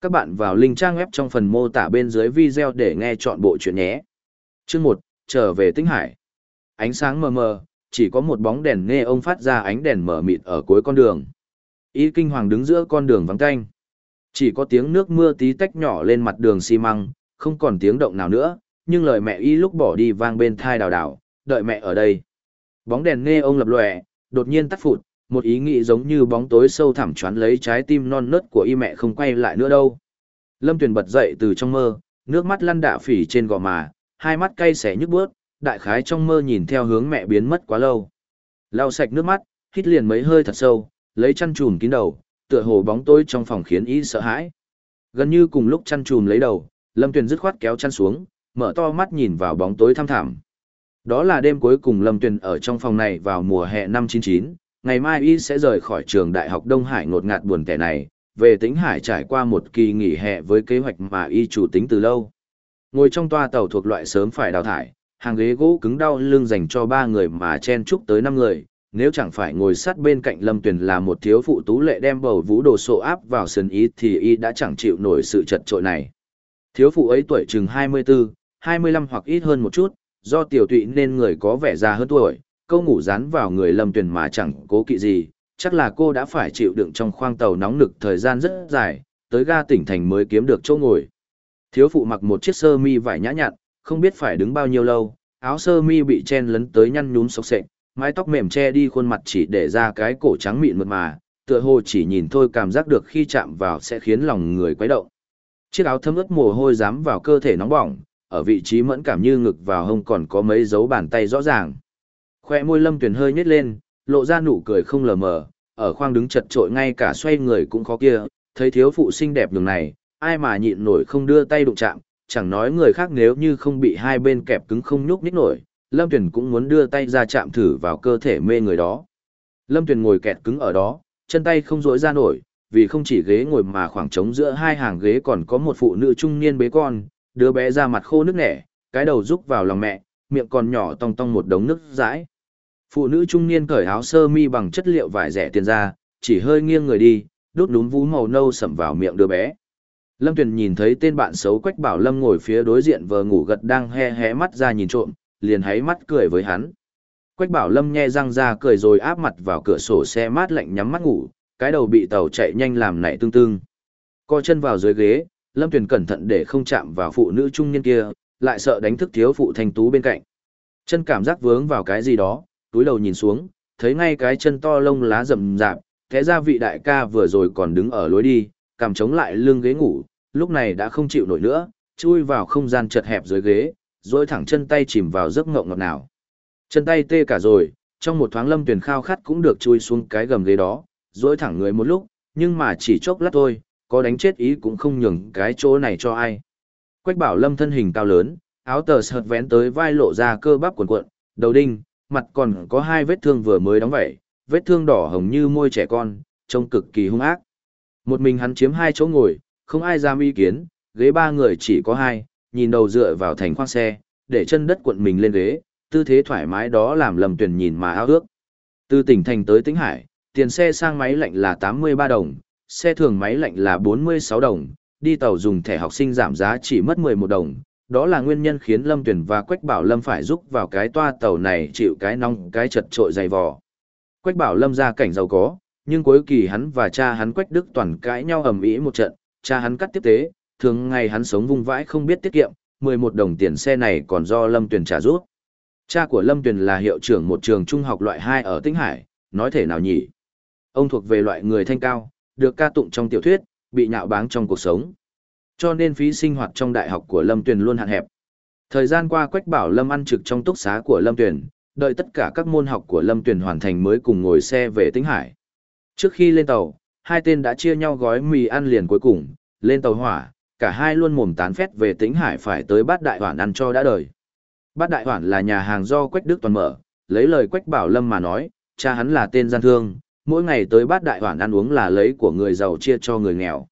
Các bạn vào link trang web trong phần mô tả bên dưới video để nghe chọn bộ chuyện nhé. Chương 1, trở về Tinh Hải. Ánh sáng mờ mờ, chỉ có một bóng đèn nghe ông phát ra ánh đèn mở mịt ở cuối con đường. Y kinh hoàng đứng giữa con đường vắng tanh. Chỉ có tiếng nước mưa tí tách nhỏ lên mặt đường xi măng, không còn tiếng động nào nữa, nhưng lời mẹ y lúc bỏ đi vang bên thai đào đào, đợi mẹ ở đây. Bóng đèn nghe ông lập lòe, đột nhiên tắt phụt, một ý nghĩ giống như bóng tối sâu thẳm choán lấy trái tim non nớt của y mẹ không quay lại nữa đâu. Lâm Tuyền bật dậy từ trong mơ, nước mắt lăn đạ phỉ trên gò mà, hai mắt cay xẻ nhức bước, đại khái trong mơ nhìn theo hướng mẹ biến mất quá lâu. Lau sạch nước mắt, hít liền mấy hơi thật sâu, lấy chăn trùm kín đầu, tựa hồ bóng tối trong phòng khiến y sợ hãi. Gần như cùng lúc chăn trùm lấy đầu, Lâm Tuyền dứt khoát kéo chăn xuống, mở to mắt nhìn vào bóng tối thăm thẳm. Đó là đêm cuối cùng Lâm Tuyền ở trong phòng này vào mùa hè năm 99, ngày mai y sẽ rời khỏi trường đại học Đông Hải ngột ngạt buồn tẻ này, về tính Hải trải qua một kỳ nghỉ hè với kế hoạch mà y chủ tính từ lâu. Ngồi trong toa tàu thuộc loại sớm phải đào thải, hàng ghế gỗ cứng đau lưng dành cho ba người mà chen chúc tới năm người, nếu chẳng phải ngồi sát bên cạnh Lâm Tuyền là một thiếu phụ tú lệ đem bầu vũ đồ sộ áp vào sân y thì y đã chẳng chịu nổi sự chật trội này. Thiếu phụ ấy tuổi chừng 24, 25 hoặc ít hơn một chút, do tiểu tụy nên người có vẻ già hơn tuổi, câu ngủ dán vào người lâm tuyền mà chẳng cố kỵ gì, chắc là cô đã phải chịu đựng trong khoang tàu nóng nực thời gian rất dài, tới ga tỉnh thành mới kiếm được chỗ ngồi. Thiếu phụ mặc một chiếc sơ mi vải nhã nhặn, không biết phải đứng bao nhiêu lâu, áo sơ mi bị chen lấn tới nhăn nhúm sọc sệch, mái tóc mềm che đi khuôn mặt chỉ để ra cái cổ trắng mịn mượt mà, tựa hồ chỉ nhìn thôi cảm giác được khi chạm vào sẽ khiến lòng người quấy động. Chiếc áo thấm ướt mồ hôi dám vào cơ thể nóng bỏng, ở vị trí mẫn cảm như ngực vào hông còn có mấy dấu bàn tay rõ ràng. Khoe môi lâm Tuyền hơi nhếch lên, lộ ra nụ cười không lờ mờ, ở khoang đứng chật trội ngay cả xoay người cũng khó kia, thấy thiếu phụ xinh đẹp đường này, ai mà nhịn nổi không đưa tay đụng chạm, chẳng nói người khác nếu như không bị hai bên kẹp cứng không nhúc nhích nổi, Lâm Tuyền cũng muốn đưa tay ra chạm thử vào cơ thể mê người đó. Lâm Tuyền ngồi kẹt cứng ở đó, chân tay không rỗi ra nổi, vì không chỉ ghế ngồi mà khoảng trống giữa hai hàng ghế còn có một phụ nữ trung niên bế con, đứa bé ra mặt khô nước nẻ, cái đầu rúc vào lòng mẹ, miệng còn nhỏ tong tong một đống nước dãi. Phụ nữ trung niên cởi áo sơ mi bằng chất liệu vải rẻ tiền ra, chỉ hơi nghiêng người đi, đốt núm vú màu nâu sẩm vào miệng đứa bé. Lâm Tuyền nhìn thấy tên bạn xấu Quách Bảo Lâm ngồi phía đối diện vờ ngủ gật đang he hé mắt ra nhìn trộm, liền háy mắt cười với hắn. Quách Bảo Lâm nhe răng ra cười rồi áp mặt vào cửa sổ xe mát lạnh nhắm mắt ngủ, cái đầu bị tàu chạy nhanh làm nảy tương tương. Co chân vào dưới ghế, Lâm Tuyền cẩn thận để không chạm vào phụ nữ trung niên kia, lại sợ đánh thức thiếu phụ thanh tú bên cạnh. Chân cảm giác vướng vào cái gì đó, túi đầu nhìn xuống, thấy ngay cái chân to lông lá rậm rạp, thế ra vị đại ca vừa rồi còn đứng ở lối đi, cằm chống lại lưng ghế ngủ, lúc này đã không chịu nổi nữa, chui vào không gian chật hẹp dưới ghế, rồi thẳng chân tay chìm vào giấc ngộng ngọt nào. Chân tay tê cả rồi, trong một thoáng lâm tuyển khao khát cũng được chui xuống cái gầm ghế đó, rồi thẳng người một lúc, nhưng mà chỉ chốc lát thôi, có đánh chết ý cũng không nhường cái chỗ này cho ai. Quách bảo lâm thân hình cao lớn, áo tờ sợt vén tới vai lộ ra cơ bắp cuộn cuộn, đầu đinh, mặt còn có hai vết thương vừa mới đóng vẩy, vết thương đỏ hồng như môi trẻ con, trông cực kỳ hung ác. Một mình hắn chiếm hai chỗ ngồi, không ai dám ý kiến, ghế ba người chỉ có hai, nhìn đầu dựa vào thành khoang xe, để chân đất cuộn mình lên ghế, tư thế thoải mái đó làm lầm tuyển nhìn mà ao ước. Từ tỉnh thành tới tỉnh Hải, tiền xe sang máy lạnh là 83 đồng, xe thường máy lạnh là 46 đồng, đi tàu dùng thẻ học sinh giảm giá chỉ mất 11 đồng. Đó là nguyên nhân khiến Lâm Tuyển và Quách Bảo Lâm phải giúp vào cái toa tàu này chịu cái nóng cái chật trội dày vò. Quách Bảo Lâm ra cảnh giàu có, nhưng cuối kỳ hắn và cha hắn Quách Đức toàn cãi nhau ầm ĩ một trận, cha hắn cắt tiếp tế, thường ngày hắn sống vung vãi không biết tiết kiệm, 11 đồng tiền xe này còn do Lâm Tuyền trả giúp. Cha của Lâm Tuyền là hiệu trưởng một trường trung học loại 2 ở Tĩnh Hải, nói thể nào nhỉ? Ông thuộc về loại người thanh cao, được ca tụng trong tiểu thuyết, bị nhạo báng trong cuộc sống. Cho nên phí sinh hoạt trong đại học của Lâm Tuyền luôn hạn hẹp. Thời gian qua Quách Bảo Lâm ăn trực trong túc xá của Lâm Tuyền, đợi tất cả các môn học của Lâm Tuyền hoàn thành mới cùng ngồi xe về Tĩnh Hải. Trước khi lên tàu, hai tên đã chia nhau gói mì ăn liền cuối cùng, lên tàu hỏa, cả hai luôn mồm tán phét về Tĩnh Hải phải tới bát đại hoản ăn cho đã đời. Bát đại hoản là nhà hàng do Quách Đức toàn mở, lấy lời Quách Bảo Lâm mà nói, cha hắn là tên gian thương, mỗi ngày tới bát đại hoản ăn uống là lấy của người giàu chia cho người nghèo.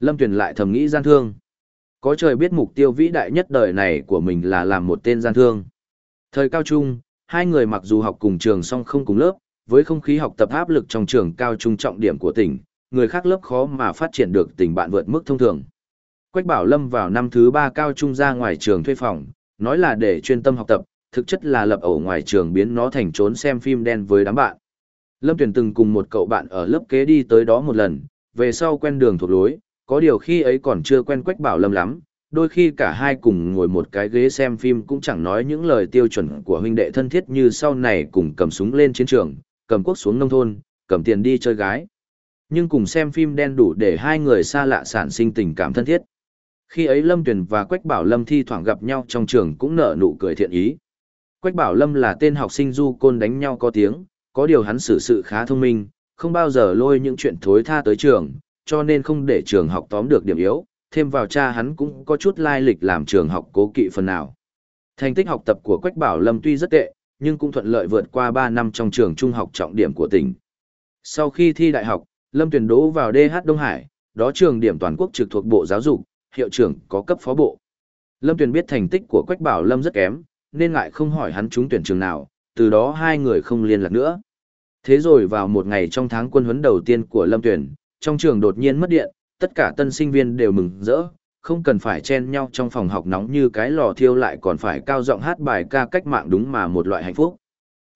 Lâm Tuyền lại thầm nghĩ gian thương. Có trời biết mục tiêu vĩ đại nhất đời này của mình là làm một tên gian thương. Thời cao trung, hai người mặc dù học cùng trường song không cùng lớp, với không khí học tập áp lực trong trường cao trung trọng điểm của tỉnh, người khác lớp khó mà phát triển được tình bạn vượt mức thông thường. Quách Bảo Lâm vào năm thứ ba cao trung ra ngoài trường thuê phòng, nói là để chuyên tâm học tập, thực chất là lập ẩu ngoài trường biến nó thành trốn xem phim đen với đám bạn. Lâm Tuyền từng cùng một cậu bạn ở lớp kế đi tới đó một lần, về sau quen đường thuộc lối, có điều khi ấy còn chưa quen Quách Bảo Lâm lắm, đôi khi cả hai cùng ngồi một cái ghế xem phim cũng chẳng nói những lời tiêu chuẩn của huynh đệ thân thiết như sau này cùng cầm súng lên chiến trường, cầm quốc xuống nông thôn, cầm tiền đi chơi gái. Nhưng cùng xem phim đen đủ để hai người xa lạ sản sinh tình cảm thân thiết. Khi ấy Lâm Tuyền và Quách Bảo Lâm thi thoảng gặp nhau trong trường cũng nở nụ cười thiện ý. Quách Bảo Lâm là tên học sinh du côn đánh nhau có tiếng, có điều hắn xử sự khá thông minh, không bao giờ lôi những chuyện thối tha tới trường, cho nên không để trường học tóm được điểm yếu, thêm vào cha hắn cũng có chút lai lịch làm trường học cố kỵ phần nào. Thành tích học tập của Quách Bảo Lâm tuy rất tệ, nhưng cũng thuận lợi vượt qua 3 năm trong trường trung học trọng điểm của tỉnh. Sau khi thi đại học, Lâm tuyển đỗ vào DH Đông Hải, đó trường điểm toàn quốc trực thuộc Bộ Giáo dục, hiệu trưởng có cấp phó bộ. Lâm tuyển biết thành tích của Quách Bảo Lâm rất kém, nên ngại không hỏi hắn trúng tuyển trường nào, từ đó hai người không liên lạc nữa. Thế rồi vào một ngày trong tháng quân huấn đầu tiên của Lâm tuyển, trong trường đột nhiên mất điện, tất cả tân sinh viên đều mừng rỡ, không cần phải chen nhau trong phòng học nóng như cái lò thiêu lại còn phải cao giọng hát bài ca cách mạng đúng mà một loại hạnh phúc.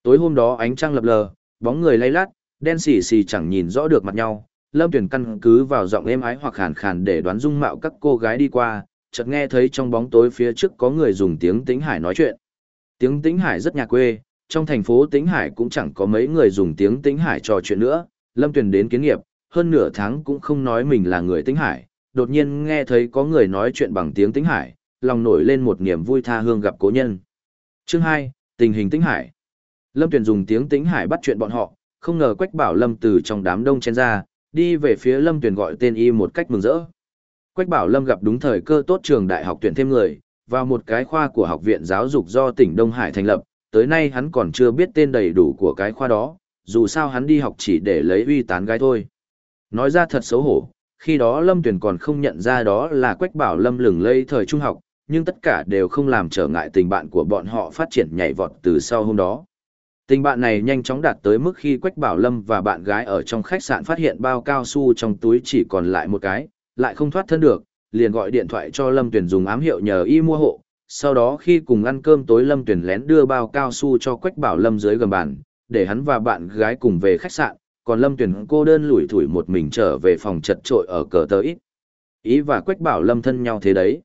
Tối hôm đó ánh trăng lập lờ, bóng người lay lát, đen xì xì chẳng nhìn rõ được mặt nhau, Lâm Tuyển căn cứ vào giọng êm ái hoặc khàn khàn để đoán dung mạo các cô gái đi qua, chợt nghe thấy trong bóng tối phía trước có người dùng tiếng Tĩnh Hải nói chuyện. Tiếng Tĩnh Hải rất nhà quê, trong thành phố Tĩnh Hải cũng chẳng có mấy người dùng tiếng Tĩnh Hải trò chuyện nữa, Lâm Tuyển đến kiến nghiệp, hơn nửa tháng cũng không nói mình là người tính Hải, đột nhiên nghe thấy có người nói chuyện bằng tiếng tính Hải, lòng nổi lên một niềm vui tha hương gặp cố nhân. Chương 2, tình hình tính Hải. Lâm Tuyền dùng tiếng tính Hải bắt chuyện bọn họ, không ngờ Quách Bảo Lâm từ trong đám đông chen ra, đi về phía Lâm Tuyền gọi tên y một cách mừng rỡ. Quách Bảo Lâm gặp đúng thời cơ tốt trường đại học tuyển thêm người, vào một cái khoa của học viện giáo dục do tỉnh Đông Hải thành lập, tới nay hắn còn chưa biết tên đầy đủ của cái khoa đó, dù sao hắn đi học chỉ để lấy uy tán gái thôi. Nói ra thật xấu hổ, khi đó Lâm Tuyền còn không nhận ra đó là Quách Bảo Lâm lừng lây thời trung học, nhưng tất cả đều không làm trở ngại tình bạn của bọn họ phát triển nhảy vọt từ sau hôm đó. Tình bạn này nhanh chóng đạt tới mức khi Quách Bảo Lâm và bạn gái ở trong khách sạn phát hiện bao cao su trong túi chỉ còn lại một cái, lại không thoát thân được, liền gọi điện thoại cho Lâm Tuyền dùng ám hiệu nhờ y mua hộ. Sau đó khi cùng ăn cơm tối Lâm Tuyền lén đưa bao cao su cho Quách Bảo Lâm dưới gầm bàn, để hắn và bạn gái cùng về khách sạn, còn Lâm Tuyền cô đơn lủi thủi một mình trở về phòng chật trội ở cờ tơ ít. Ý và Quách Bảo Lâm thân nhau thế đấy.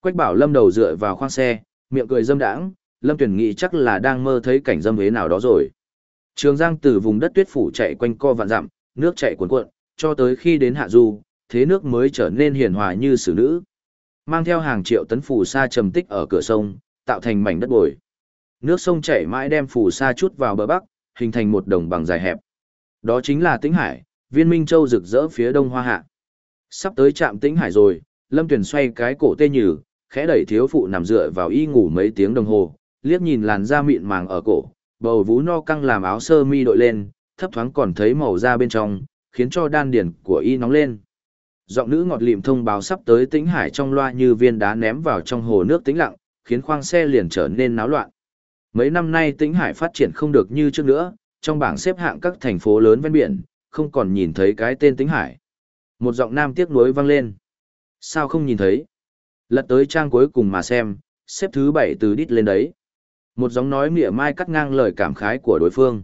Quách Bảo Lâm đầu dựa vào khoang xe, miệng cười dâm đãng, Lâm Tuyền nghĩ chắc là đang mơ thấy cảnh dâm hế nào đó rồi. Trường Giang từ vùng đất tuyết phủ chạy quanh co vạn dặm, nước chạy cuồn cuộn, cho tới khi đến hạ du, thế nước mới trở nên hiền hòa như xử nữ. Mang theo hàng triệu tấn phù sa trầm tích ở cửa sông, tạo thành mảnh đất bồi. Nước sông chảy mãi đem phù sa chút vào bờ bắc, hình thành một đồng bằng dài hẹp. Đó chính là Tĩnh Hải, viên minh châu rực rỡ phía đông hoa hạ. Sắp tới trạm Tĩnh Hải rồi, Lâm Tuyền xoay cái cổ tê nhừ, khẽ đẩy thiếu phụ nằm dựa vào y ngủ mấy tiếng đồng hồ, liếc nhìn làn da mịn màng ở cổ, bầu vú no căng làm áo sơ mi đội lên, thấp thoáng còn thấy màu da bên trong, khiến cho đan điển của y nóng lên. Giọng nữ ngọt lịm thông báo sắp tới Tĩnh Hải trong loa như viên đá ném vào trong hồ nước tĩnh lặng, khiến khoang xe liền trở nên náo loạn. Mấy năm nay Tĩnh Hải phát triển không được như trước nữa, trong bảng xếp hạng các thành phố lớn ven biển, không còn nhìn thấy cái tên Tính Hải. Một giọng nam tiếc nuối vang lên. Sao không nhìn thấy? Lật tới trang cuối cùng mà xem, xếp thứ bảy từ đít lên đấy. Một giọng nói mỉa mai cắt ngang lời cảm khái của đối phương.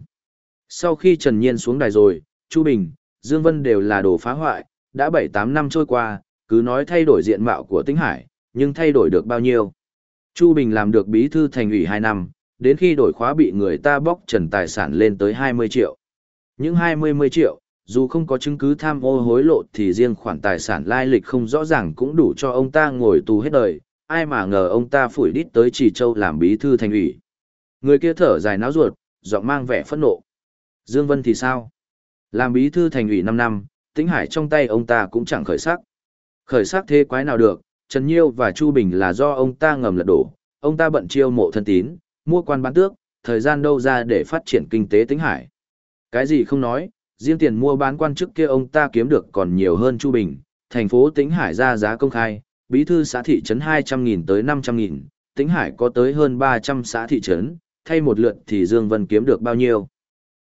Sau khi Trần Nhiên xuống đài rồi, Chu Bình, Dương Vân đều là đồ phá hoại, đã bảy tám năm trôi qua, cứ nói thay đổi diện mạo của Tĩnh Hải, nhưng thay đổi được bao nhiêu? Chu Bình làm được bí thư thành ủy hai năm, đến khi đổi khóa bị người ta bóc trần tài sản lên tới 20 triệu. Những 20 triệu, dù không có chứng cứ tham ô hối lộ thì riêng khoản tài sản lai lịch không rõ ràng cũng đủ cho ông ta ngồi tù hết đời, ai mà ngờ ông ta phủi đít tới Chỉ Châu làm bí thư thành ủy. Người kia thở dài náo ruột, giọng mang vẻ phẫn nộ. Dương Vân thì sao? Làm bí thư thành ủy 5 năm, tĩnh hải trong tay ông ta cũng chẳng khởi sắc. Khởi sắc thế quái nào được, Trần Nhiêu và Chu Bình là do ông ta ngầm lật đổ, ông ta bận chiêu mộ thân tín, mua quan bán tước, thời gian đâu ra để phát triển kinh tế tính hải. Cái gì không nói, riêng tiền mua bán quan chức kia ông ta kiếm được còn nhiều hơn Chu Bình, thành phố tĩnh hải ra giá công khai, bí thư xã thị trấn 200.000 tới 500.000, tĩnh hải có tới hơn 300 xã thị trấn, thay một lượt thì Dương Vân kiếm được bao nhiêu.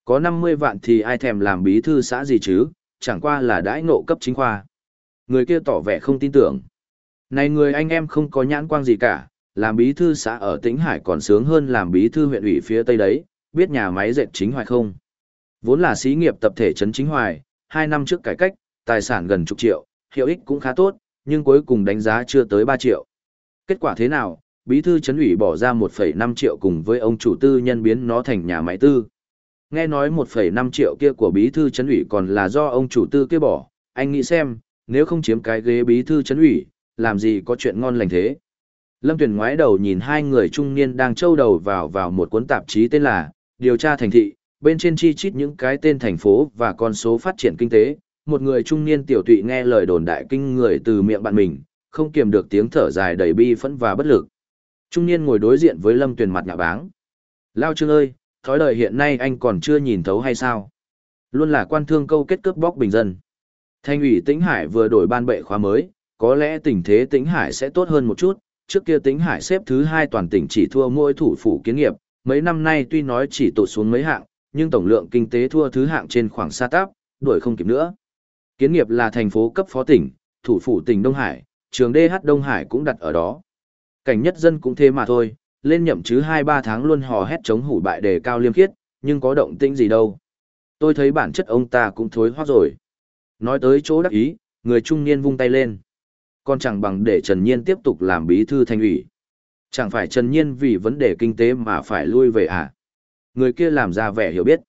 Có 50 vạn thì ai thèm làm bí thư xã gì chứ, chẳng qua là đãi ngộ cấp chính khoa. Người kia tỏ vẻ không tin tưởng. Này người anh em không có nhãn quang gì cả, làm bí thư xã ở Tĩnh Hải còn sướng hơn làm bí thư huyện ủy phía Tây đấy, biết nhà máy dệt chính hoài không? Vốn là xí nghiệp tập thể trấn chính hoài, hai năm trước cải cách, tài sản gần chục triệu, hiệu ích cũng khá tốt, nhưng cuối cùng đánh giá chưa tới 3 triệu. Kết quả thế nào? Bí thư trấn ủy bỏ ra 1,5 triệu cùng với ông chủ tư nhân biến nó thành nhà máy tư. Nghe nói 1,5 triệu kia của bí thư trấn ủy còn là do ông chủ tư kia bỏ, anh nghĩ xem, nếu không chiếm cái ghế bí thư trấn ủy, làm gì có chuyện ngon lành thế. Lâm Tuyền ngoái đầu nhìn hai người trung niên đang trâu đầu vào vào một cuốn tạp chí tên là Điều tra thành thị, bên trên chi chít những cái tên thành phố và con số phát triển kinh tế. Một người trung niên tiểu tụy nghe lời đồn đại kinh người từ miệng bạn mình, không kiềm được tiếng thở dài đầy bi phẫn và bất lực. Trung niên ngồi đối diện với Lâm Tuyền mặt nhạ báng. Lao Trương ơi, thói đời hiện nay anh còn chưa nhìn thấu hay sao? Luôn là quan thương câu kết cướp bóc bình dân. Thanh ủy Tĩnh Hải vừa đổi ban bệ khóa mới, có lẽ tình thế Tĩnh Hải sẽ tốt hơn một chút, trước kia tính Hải xếp thứ hai toàn tỉnh chỉ thua mỗi thủ phủ kiến nghiệp, mấy năm nay tuy nói chỉ tụt xuống mấy hạng, nhưng tổng lượng kinh tế thua thứ hạng trên khoảng xa táp, đuổi không kịp nữa. Kiến nghiệp là thành phố cấp phó tỉnh, thủ phủ tỉnh Đông Hải, trường DH Đông Hải cũng đặt ở đó. Cảnh nhất dân cũng thế mà thôi, lên nhậm chứ 2-3 tháng luôn hò hét chống hủ bại đề cao liêm khiết, nhưng có động tĩnh gì đâu. Tôi thấy bản chất ông ta cũng thối hoác rồi. Nói tới chỗ đắc ý, người trung niên vung tay lên. Còn chẳng bằng để Trần Nhiên tiếp tục làm bí thư thành ủy. Chẳng phải Trần Nhiên vì vấn đề kinh tế mà phải lui về à? Người kia làm ra vẻ hiểu biết.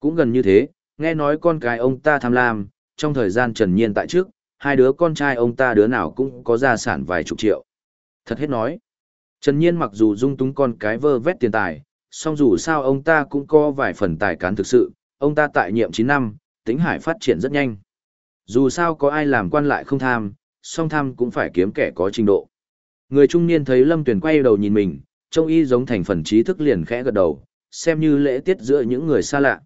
Cũng gần như thế, nghe nói con cái ông ta tham lam, trong thời gian Trần Nhiên tại trước, hai đứa con trai ông ta đứa nào cũng có gia sản vài chục triệu. Thật hết nói. Trần Nhiên mặc dù dung túng con cái vơ vét tiền tài, song dù sao ông ta cũng có vài phần tài cán thực sự, ông ta tại nhiệm 9 năm, tính hải phát triển rất nhanh. Dù sao có ai làm quan lại không tham, song tham cũng phải kiếm kẻ có trình độ. Người trung niên thấy Lâm Tuyền quay đầu nhìn mình, trông y giống thành phần trí thức liền khẽ gật đầu, xem như lễ tiết giữa những người xa lạ.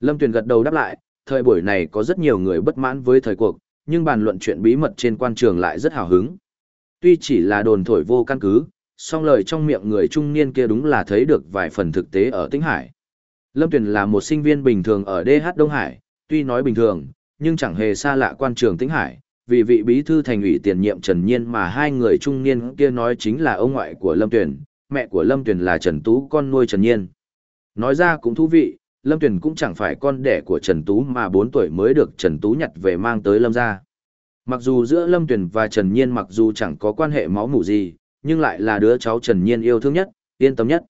Lâm Tuyền gật đầu đáp lại, thời buổi này có rất nhiều người bất mãn với thời cuộc, nhưng bàn luận chuyện bí mật trên quan trường lại rất hào hứng. Tuy chỉ là đồn thổi vô căn cứ, song lời trong miệng người trung niên kia đúng là thấy được vài phần thực tế ở Tĩnh Hải. Lâm Tuyền là một sinh viên bình thường ở DH Đông Hải, tuy nói bình thường, nhưng chẳng hề xa lạ quan trường Tĩnh Hải, vì vị bí thư thành ủy tiền nhiệm Trần Nhiên mà hai người trung niên kia nói chính là ông ngoại của Lâm Tuyền, mẹ của Lâm Tuyền là Trần Tú con nuôi Trần Nhiên. Nói ra cũng thú vị, Lâm Tuyền cũng chẳng phải con đẻ của Trần Tú mà 4 tuổi mới được Trần Tú nhặt về mang tới Lâm gia. Mặc dù giữa Lâm Tuyền và Trần Nhiên mặc dù chẳng có quan hệ máu mủ gì, nhưng lại là đứa cháu Trần Nhiên yêu thương nhất, yên tâm nhất.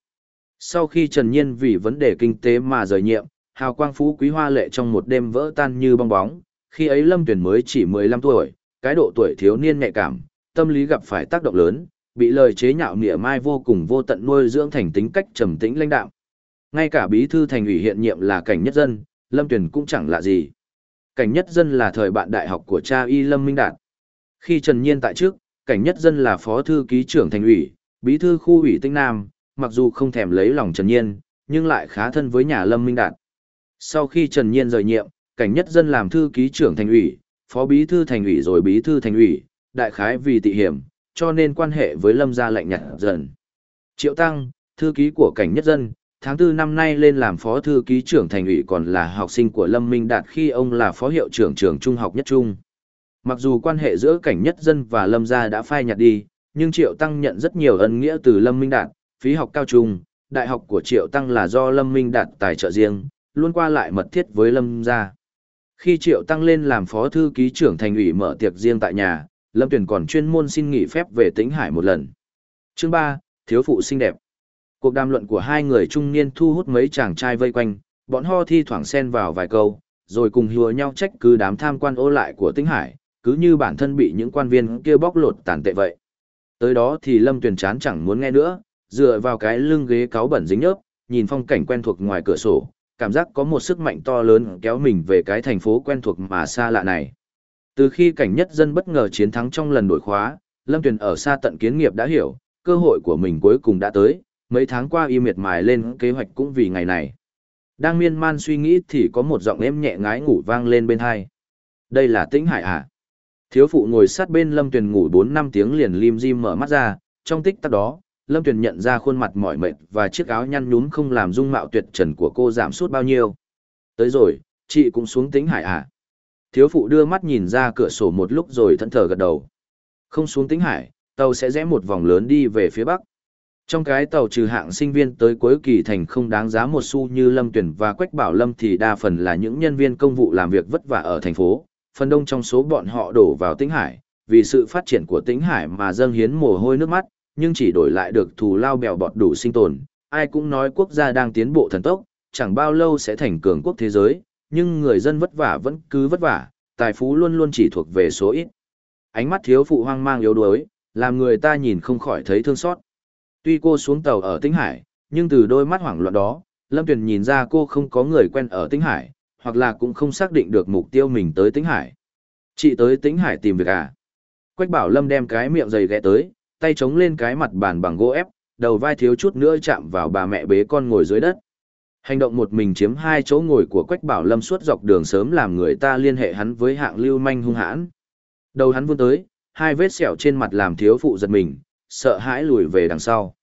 Sau khi Trần Nhiên vì vấn đề kinh tế mà rời nhiệm, hào quang phú quý hoa lệ trong một đêm vỡ tan như bong bóng, khi ấy Lâm Tuyền mới chỉ 15 tuổi, cái độ tuổi thiếu niên nhạy cảm, tâm lý gặp phải tác động lớn, bị lời chế nhạo nịa mai vô cùng vô tận nuôi dưỡng thành tính cách trầm tĩnh lãnh đạm. Ngay cả bí thư thành ủy hiện nhiệm là cảnh nhất dân, Lâm Tuyền cũng chẳng lạ gì. Cảnh nhất dân là thời bạn đại học của cha y Lâm Minh Đạt. Khi Trần Nhiên tại trước, cảnh nhất dân là phó thư ký trưởng thành ủy, bí thư khu ủy Tinh Nam, mặc dù không thèm lấy lòng Trần Nhiên, nhưng lại khá thân với nhà Lâm Minh Đạt. Sau khi Trần Nhiên rời nhiệm, cảnh nhất dân làm thư ký trưởng thành ủy, phó bí thư thành ủy rồi bí thư thành ủy, đại khái vì tị hiểm, cho nên quan hệ với Lâm gia lạnh nhạt dần. Triệu Tăng, thư ký của cảnh nhất dân, tháng 4 năm nay lên làm phó thư ký trưởng thành ủy còn là học sinh của Lâm Minh Đạt khi ông là phó hiệu trưởng trường trung học nhất trung. Mặc dù quan hệ giữa cảnh nhất dân và Lâm gia đã phai nhạt đi, nhưng Triệu Tăng nhận rất nhiều ân nghĩa từ Lâm Minh Đạt, phí học cao trung, đại học của Triệu Tăng là do Lâm Minh Đạt tài trợ riêng, luôn qua lại mật thiết với Lâm gia. Khi Triệu Tăng lên làm phó thư ký trưởng thành ủy mở tiệc riêng tại nhà, Lâm Tuyển còn chuyên môn xin nghỉ phép về Tĩnh Hải một lần. Chương 3, Thiếu phụ xinh đẹp. Cuộc đàm luận của hai người trung niên thu hút mấy chàng trai vây quanh, bọn ho thi thoảng xen vào vài câu, rồi cùng hùa nhau trách cứ đám tham quan ô lại của Tĩnh Hải, cứ như bản thân bị những quan viên kia bóc lột tàn tệ vậy. Tới đó thì Lâm Tuyền chán chẳng muốn nghe nữa, dựa vào cái lưng ghế cáo bẩn dính nhớp, nhìn phong cảnh quen thuộc ngoài cửa sổ, cảm giác có một sức mạnh to lớn kéo mình về cái thành phố quen thuộc mà xa lạ này. Từ khi cảnh nhất dân bất ngờ chiến thắng trong lần đổi khóa, Lâm Tuyền ở xa tận kiến nghiệp đã hiểu, cơ hội của mình cuối cùng đã tới, mấy tháng qua y miệt mài lên kế hoạch cũng vì ngày này. Đang miên man suy nghĩ thì có một giọng êm nhẹ ngái ngủ vang lên bên hai. Đây là tĩnh hải à? Thiếu phụ ngồi sát bên Lâm Tuyền ngủ 4 năm tiếng liền lim dim mở mắt ra, trong tích tắc đó, Lâm Tuyền nhận ra khuôn mặt mỏi mệt và chiếc áo nhăn nhúm không làm dung mạo tuyệt trần của cô giảm sút bao nhiêu. Tới rồi, chị cũng xuống tính hải à. Thiếu phụ đưa mắt nhìn ra cửa sổ một lúc rồi thẫn thờ gật đầu. Không xuống tính hải, tàu sẽ rẽ một vòng lớn đi về phía bắc. Trong cái tàu trừ hạng sinh viên tới cuối kỳ thành không đáng giá một xu như Lâm Tuyển và Quách Bảo Lâm thì đa phần là những nhân viên công vụ làm việc vất vả ở thành phố, phần đông trong số bọn họ đổ vào Tĩnh Hải, vì sự phát triển của Tĩnh Hải mà dâng hiến mồ hôi nước mắt, nhưng chỉ đổi lại được thù lao bèo bọt đủ sinh tồn. Ai cũng nói quốc gia đang tiến bộ thần tốc, chẳng bao lâu sẽ thành cường quốc thế giới, nhưng người dân vất vả vẫn cứ vất vả, tài phú luôn luôn chỉ thuộc về số ít. Ánh mắt thiếu phụ hoang mang yếu đuối, làm người ta nhìn không khỏi thấy thương xót. Tuy cô xuống tàu ở Tĩnh Hải, nhưng từ đôi mắt hoảng loạn đó, Lâm Tuyền nhìn ra cô không có người quen ở Tĩnh Hải, hoặc là cũng không xác định được mục tiêu mình tới Tĩnh Hải. Chị tới Tĩnh Hải tìm việc à? Quách bảo Lâm đem cái miệng dày ghé tới, tay chống lên cái mặt bàn bằng gỗ ép, đầu vai thiếu chút nữa chạm vào bà mẹ bế con ngồi dưới đất. Hành động một mình chiếm hai chỗ ngồi của Quách Bảo Lâm suốt dọc đường sớm làm người ta liên hệ hắn với hạng lưu manh hung hãn. Đầu hắn vươn tới, hai vết sẹo trên mặt làm thiếu phụ giật mình, sợ hãi lùi về đằng sau.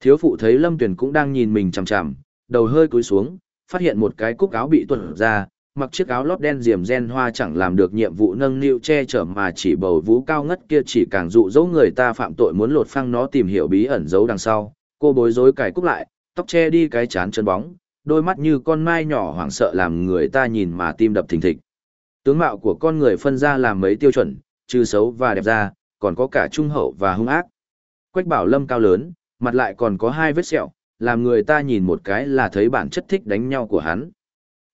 Thiếu phụ thấy Lâm Tuyền cũng đang nhìn mình chằm chằm, đầu hơi cúi xuống, phát hiện một cái cúc áo bị tuột ra, mặc chiếc áo lót đen diềm gen hoa chẳng làm được nhiệm vụ nâng niu che chở mà chỉ bầu vú cao ngất kia chỉ càng dụ dỗ người ta phạm tội muốn lột phăng nó tìm hiểu bí ẩn giấu đằng sau. Cô bối rối cài cúc lại, tóc che đi cái chán chân bóng, đôi mắt như con mai nhỏ hoảng sợ làm người ta nhìn mà tim đập thình thịch. Tướng mạo của con người phân ra làm mấy tiêu chuẩn, trừ xấu và đẹp ra, còn có cả trung hậu và hung ác. Quách bảo lâm cao lớn, mặt lại còn có hai vết sẹo, làm người ta nhìn một cái là thấy bản chất thích đánh nhau của hắn.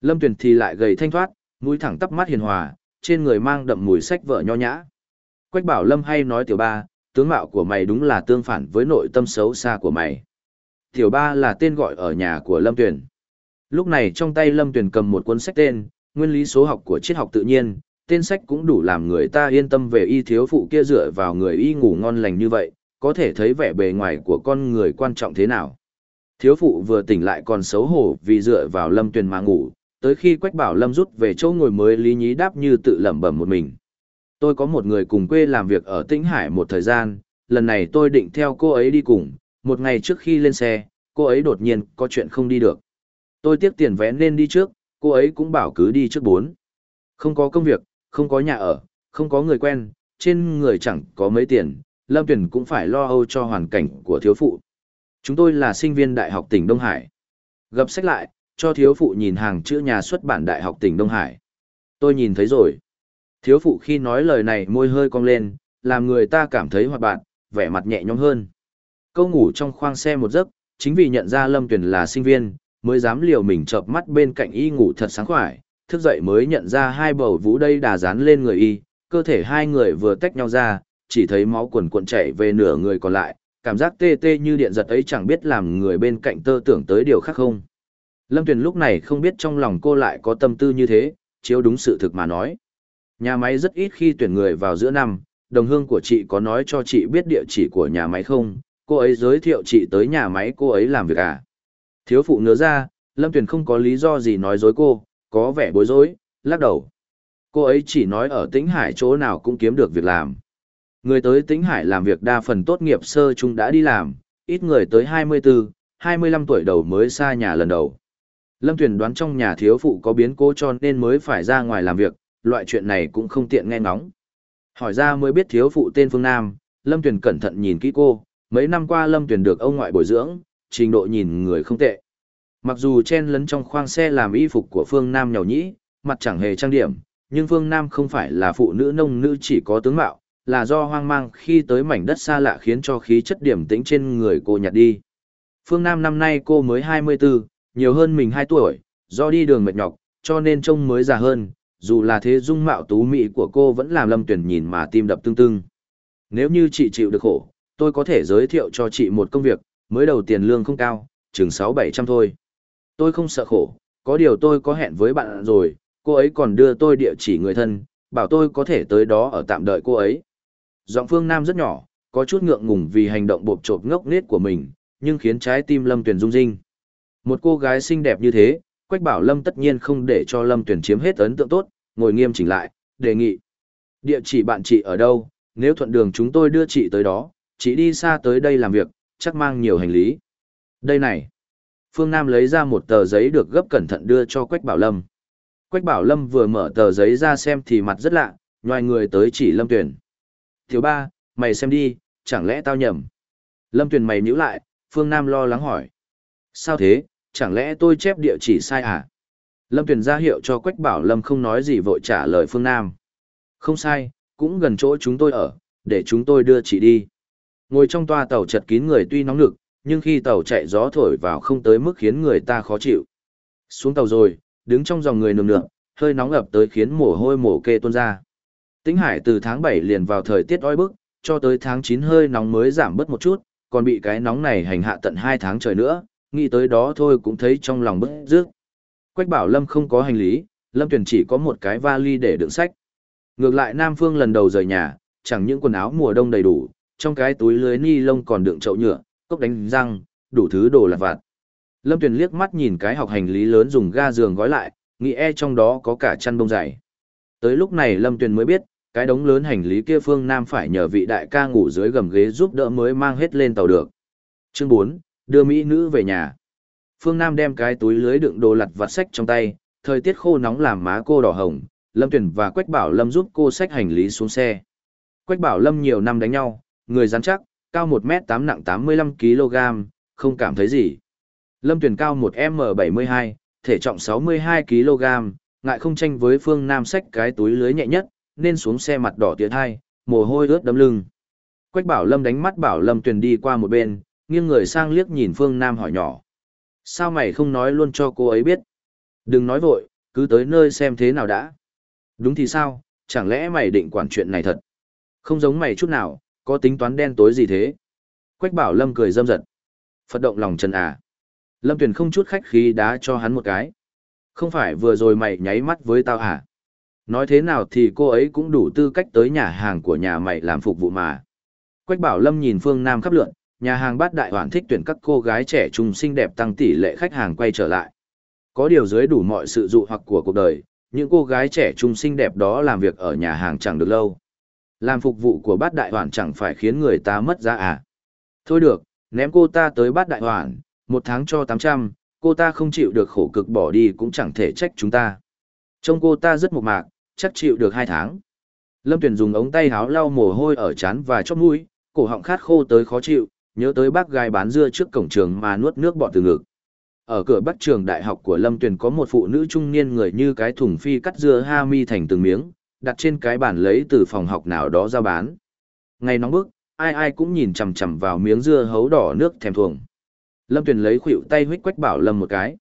Lâm Tuyền thì lại gầy thanh thoát, mũi thẳng tắp mắt hiền hòa, trên người mang đậm mùi sách vợ nho nhã. Quách bảo Lâm hay nói tiểu ba, tướng mạo của mày đúng là tương phản với nội tâm xấu xa của mày. Tiểu ba là tên gọi ở nhà của Lâm Tuyền. Lúc này trong tay Lâm Tuyền cầm một cuốn sách tên, Nguyên lý số học của triết học tự nhiên, tên sách cũng đủ làm người ta yên tâm về y thiếu phụ kia dựa vào người y ngủ ngon lành như vậy, có thể thấy vẻ bề ngoài của con người quan trọng thế nào. Thiếu phụ vừa tỉnh lại còn xấu hổ vì dựa vào Lâm Tuyền mà ngủ, tới khi Quách Bảo Lâm rút về chỗ ngồi mới lý nhí đáp như tự lẩm bẩm một mình. Tôi có một người cùng quê làm việc ở Tĩnh Hải một thời gian, lần này tôi định theo cô ấy đi cùng, một ngày trước khi lên xe, cô ấy đột nhiên có chuyện không đi được. Tôi tiếc tiền vé nên đi trước, cô ấy cũng bảo cứ đi trước bốn. Không có công việc, không có nhà ở, không có người quen, trên người chẳng có mấy tiền, Lâm Tuyển cũng phải lo âu cho hoàn cảnh của thiếu phụ. Chúng tôi là sinh viên Đại học tỉnh Đông Hải. Gập sách lại, cho thiếu phụ nhìn hàng chữ nhà xuất bản Đại học tỉnh Đông Hải. Tôi nhìn thấy rồi. Thiếu phụ khi nói lời này môi hơi cong lên, làm người ta cảm thấy hoạt bạn, vẻ mặt nhẹ nhõm hơn. Câu ngủ trong khoang xe một giấc, chính vì nhận ra Lâm Tuyền là sinh viên, mới dám liều mình chợp mắt bên cạnh y ngủ thật sáng khoải, thức dậy mới nhận ra hai bầu vũ đây đà dán lên người y, cơ thể hai người vừa tách nhau ra, chỉ thấy máu quần cuộn chảy về nửa người còn lại, cảm giác tê tê như điện giật ấy chẳng biết làm người bên cạnh tơ tưởng tới điều khác không. Lâm Tuyền lúc này không biết trong lòng cô lại có tâm tư như thế, chiếu đúng sự thực mà nói. Nhà máy rất ít khi tuyển người vào giữa năm, đồng hương của chị có nói cho chị biết địa chỉ của nhà máy không, cô ấy giới thiệu chị tới nhà máy cô ấy làm việc à. Thiếu phụ nhớ ra, Lâm Tuyền không có lý do gì nói dối cô, có vẻ bối rối, lắc đầu. Cô ấy chỉ nói ở Tĩnh Hải chỗ nào cũng kiếm được việc làm. Người tới Tĩnh Hải làm việc đa phần tốt nghiệp sơ chung đã đi làm, ít người tới 24, 25 tuổi đầu mới xa nhà lần đầu. Lâm Tuyền đoán trong nhà thiếu phụ có biến cố cho nên mới phải ra ngoài làm việc, loại chuyện này cũng không tiện nghe ngóng. Hỏi ra mới biết thiếu phụ tên Phương Nam, Lâm Tuyền cẩn thận nhìn kỹ cô, mấy năm qua Lâm Tuyền được ông ngoại bồi dưỡng, trình độ nhìn người không tệ. Mặc dù chen lấn trong khoang xe làm y phục của Phương Nam nhỏ nhĩ, mặt chẳng hề trang điểm, nhưng Phương Nam không phải là phụ nữ nông nữ chỉ có tướng mạo, là do hoang mang khi tới mảnh đất xa lạ khiến cho khí chất điểm tĩnh trên người cô nhạt đi. Phương Nam năm nay cô mới 24, nhiều hơn mình 2 tuổi, do đi đường mệt nhọc, cho nên trông mới già hơn, dù là thế dung mạo tú mỹ của cô vẫn làm Lâm Tuyển nhìn mà tim đập tương tương. Nếu như chị chịu được khổ, tôi có thể giới thiệu cho chị một công việc, mới đầu tiền lương không cao, chừng 6-700 thôi. Tôi không sợ khổ, có điều tôi có hẹn với bạn rồi, cô ấy còn đưa tôi địa chỉ người thân, bảo tôi có thể tới đó ở tạm đợi cô ấy. Giọng phương Nam rất nhỏ, có chút ngượng ngùng vì hành động bộp chộp ngốc nghếch của mình, nhưng khiến trái tim Lâm Tuyền rung rinh. Một cô gái xinh đẹp như thế, Quách Bảo Lâm tất nhiên không để cho Lâm Tuyền chiếm hết ấn tượng tốt, ngồi nghiêm chỉnh lại, đề nghị. Địa chỉ bạn chị ở đâu, nếu thuận đường chúng tôi đưa chị tới đó, chị đi xa tới đây làm việc, chắc mang nhiều hành lý. Đây này. Phương Nam lấy ra một tờ giấy được gấp cẩn thận đưa cho Quách Bảo Lâm. Quách bảo Lâm vừa mở tờ giấy ra xem thì mặt rất lạ, ngoài người tới chỉ Lâm Tuyền. Thiếu ba, mày xem đi, chẳng lẽ tao nhầm? Lâm Tuyền mày nhíu lại, Phương Nam lo lắng hỏi. Sao thế, chẳng lẽ tôi chép địa chỉ sai à? Lâm Tuyền ra hiệu cho Quách bảo Lâm không nói gì vội trả lời Phương Nam. Không sai, cũng gần chỗ chúng tôi ở, để chúng tôi đưa chị đi. Ngồi trong toa tàu chật kín người tuy nóng nực, nhưng khi tàu chạy gió thổi vào không tới mức khiến người ta khó chịu. Xuống tàu rồi, đứng trong dòng người nườm nượp, hơi nóng ập tới khiến mồ hôi mồ kê tuôn ra. Tĩnh Hải từ tháng 7 liền vào thời tiết oi bức, cho tới tháng 9 hơi nóng mới giảm bớt một chút, còn bị cái nóng này hành hạ tận 2 tháng trời nữa, nghĩ tới đó thôi cũng thấy trong lòng bức rước. Quách bảo Lâm không có hành lý, Lâm Tuyển chỉ có một cái vali để đựng sách. Ngược lại Nam Phương lần đầu rời nhà, chẳng những quần áo mùa đông đầy đủ, trong cái túi lưới ni lông còn đựng chậu nhựa, cốc đánh răng, đủ thứ đồ lặt vặt. Lâm Tuyền liếc mắt nhìn cái học hành lý lớn dùng ga giường gói lại, nghĩ e trong đó có cả chăn bông dày. Tới lúc này Lâm Tuyền mới biết, cái đống lớn hành lý kia Phương Nam phải nhờ vị đại ca ngủ dưới gầm ghế giúp đỡ mới mang hết lên tàu được. Chương 4, đưa Mỹ nữ về nhà. Phương Nam đem cái túi lưới đựng đồ lặt vặt sách trong tay, thời tiết khô nóng làm má cô đỏ hồng, Lâm Tuyền và Quách Bảo Lâm giúp cô xách hành lý xuống xe. Quách Bảo Lâm nhiều năm đánh nhau, người rắn chắc, cao 1m8 nặng 85kg, không cảm thấy gì. Lâm Tuyền cao 1m72, thể trọng 62kg, ngại không tranh với Phương Nam xách cái túi lưới nhẹ nhất, nên xuống xe mặt đỏ tiệt hai, mồ hôi ướt đấm lưng. Quách Bảo Lâm đánh mắt Bảo Lâm Tuyền đi qua một bên, nghiêng người sang liếc nhìn Phương Nam hỏi nhỏ. Sao mày không nói luôn cho cô ấy biết? Đừng nói vội, cứ tới nơi xem thế nào đã. Đúng thì sao, chẳng lẽ mày định quản chuyện này thật? Không giống mày chút nào, có tính toán đen tối gì thế? Quách bảo Lâm cười dâm giật. Phật động lòng Trần à. Lâm Tuyền không chút khách khí đá cho hắn một cái. Không phải vừa rồi mày nháy mắt với tao à? Nói thế nào thì cô ấy cũng đủ tư cách tới nhà hàng của nhà mày làm phục vụ mà. Quách bảo Lâm nhìn phương Nam khắp lượn, nhà hàng bát đại hoàn thích tuyển các cô gái trẻ trung xinh đẹp tăng tỷ lệ khách hàng quay trở lại. Có điều dưới đủ mọi sự dụ hoặc của cuộc đời, những cô gái trẻ trung xinh đẹp đó làm việc ở nhà hàng chẳng được lâu. Làm phục vụ của bát đại hoàn chẳng phải khiến người ta mất giá à. Thôi được, ném cô ta tới bát đại hoàn, một tháng cho 800, cô ta không chịu được khổ cực bỏ đi cũng chẳng thể trách chúng ta. Trông cô ta rất mộc mạc, chắc chịu được hai tháng. Lâm Tuyền dùng ống tay háo lau mồ hôi ở trán và chóp mũi, cổ họng khát khô tới khó chịu, nhớ tới bác gái bán dưa trước cổng trường mà nuốt nước bọt từ ngực. Ở cửa bắc trường đại học của Lâm Tuyền có một phụ nữ trung niên người như cái thùng phi cắt dưa ha mi thành từng miếng, đặt trên cái bàn lấy từ phòng học nào đó ra bán. Ngày nóng bức, ai ai cũng nhìn chằm chằm vào miếng dưa hấu đỏ nước thèm thuồng. Lâm Tuyền lấy khuỷu tay huých Quách Bảo Lâm một cái.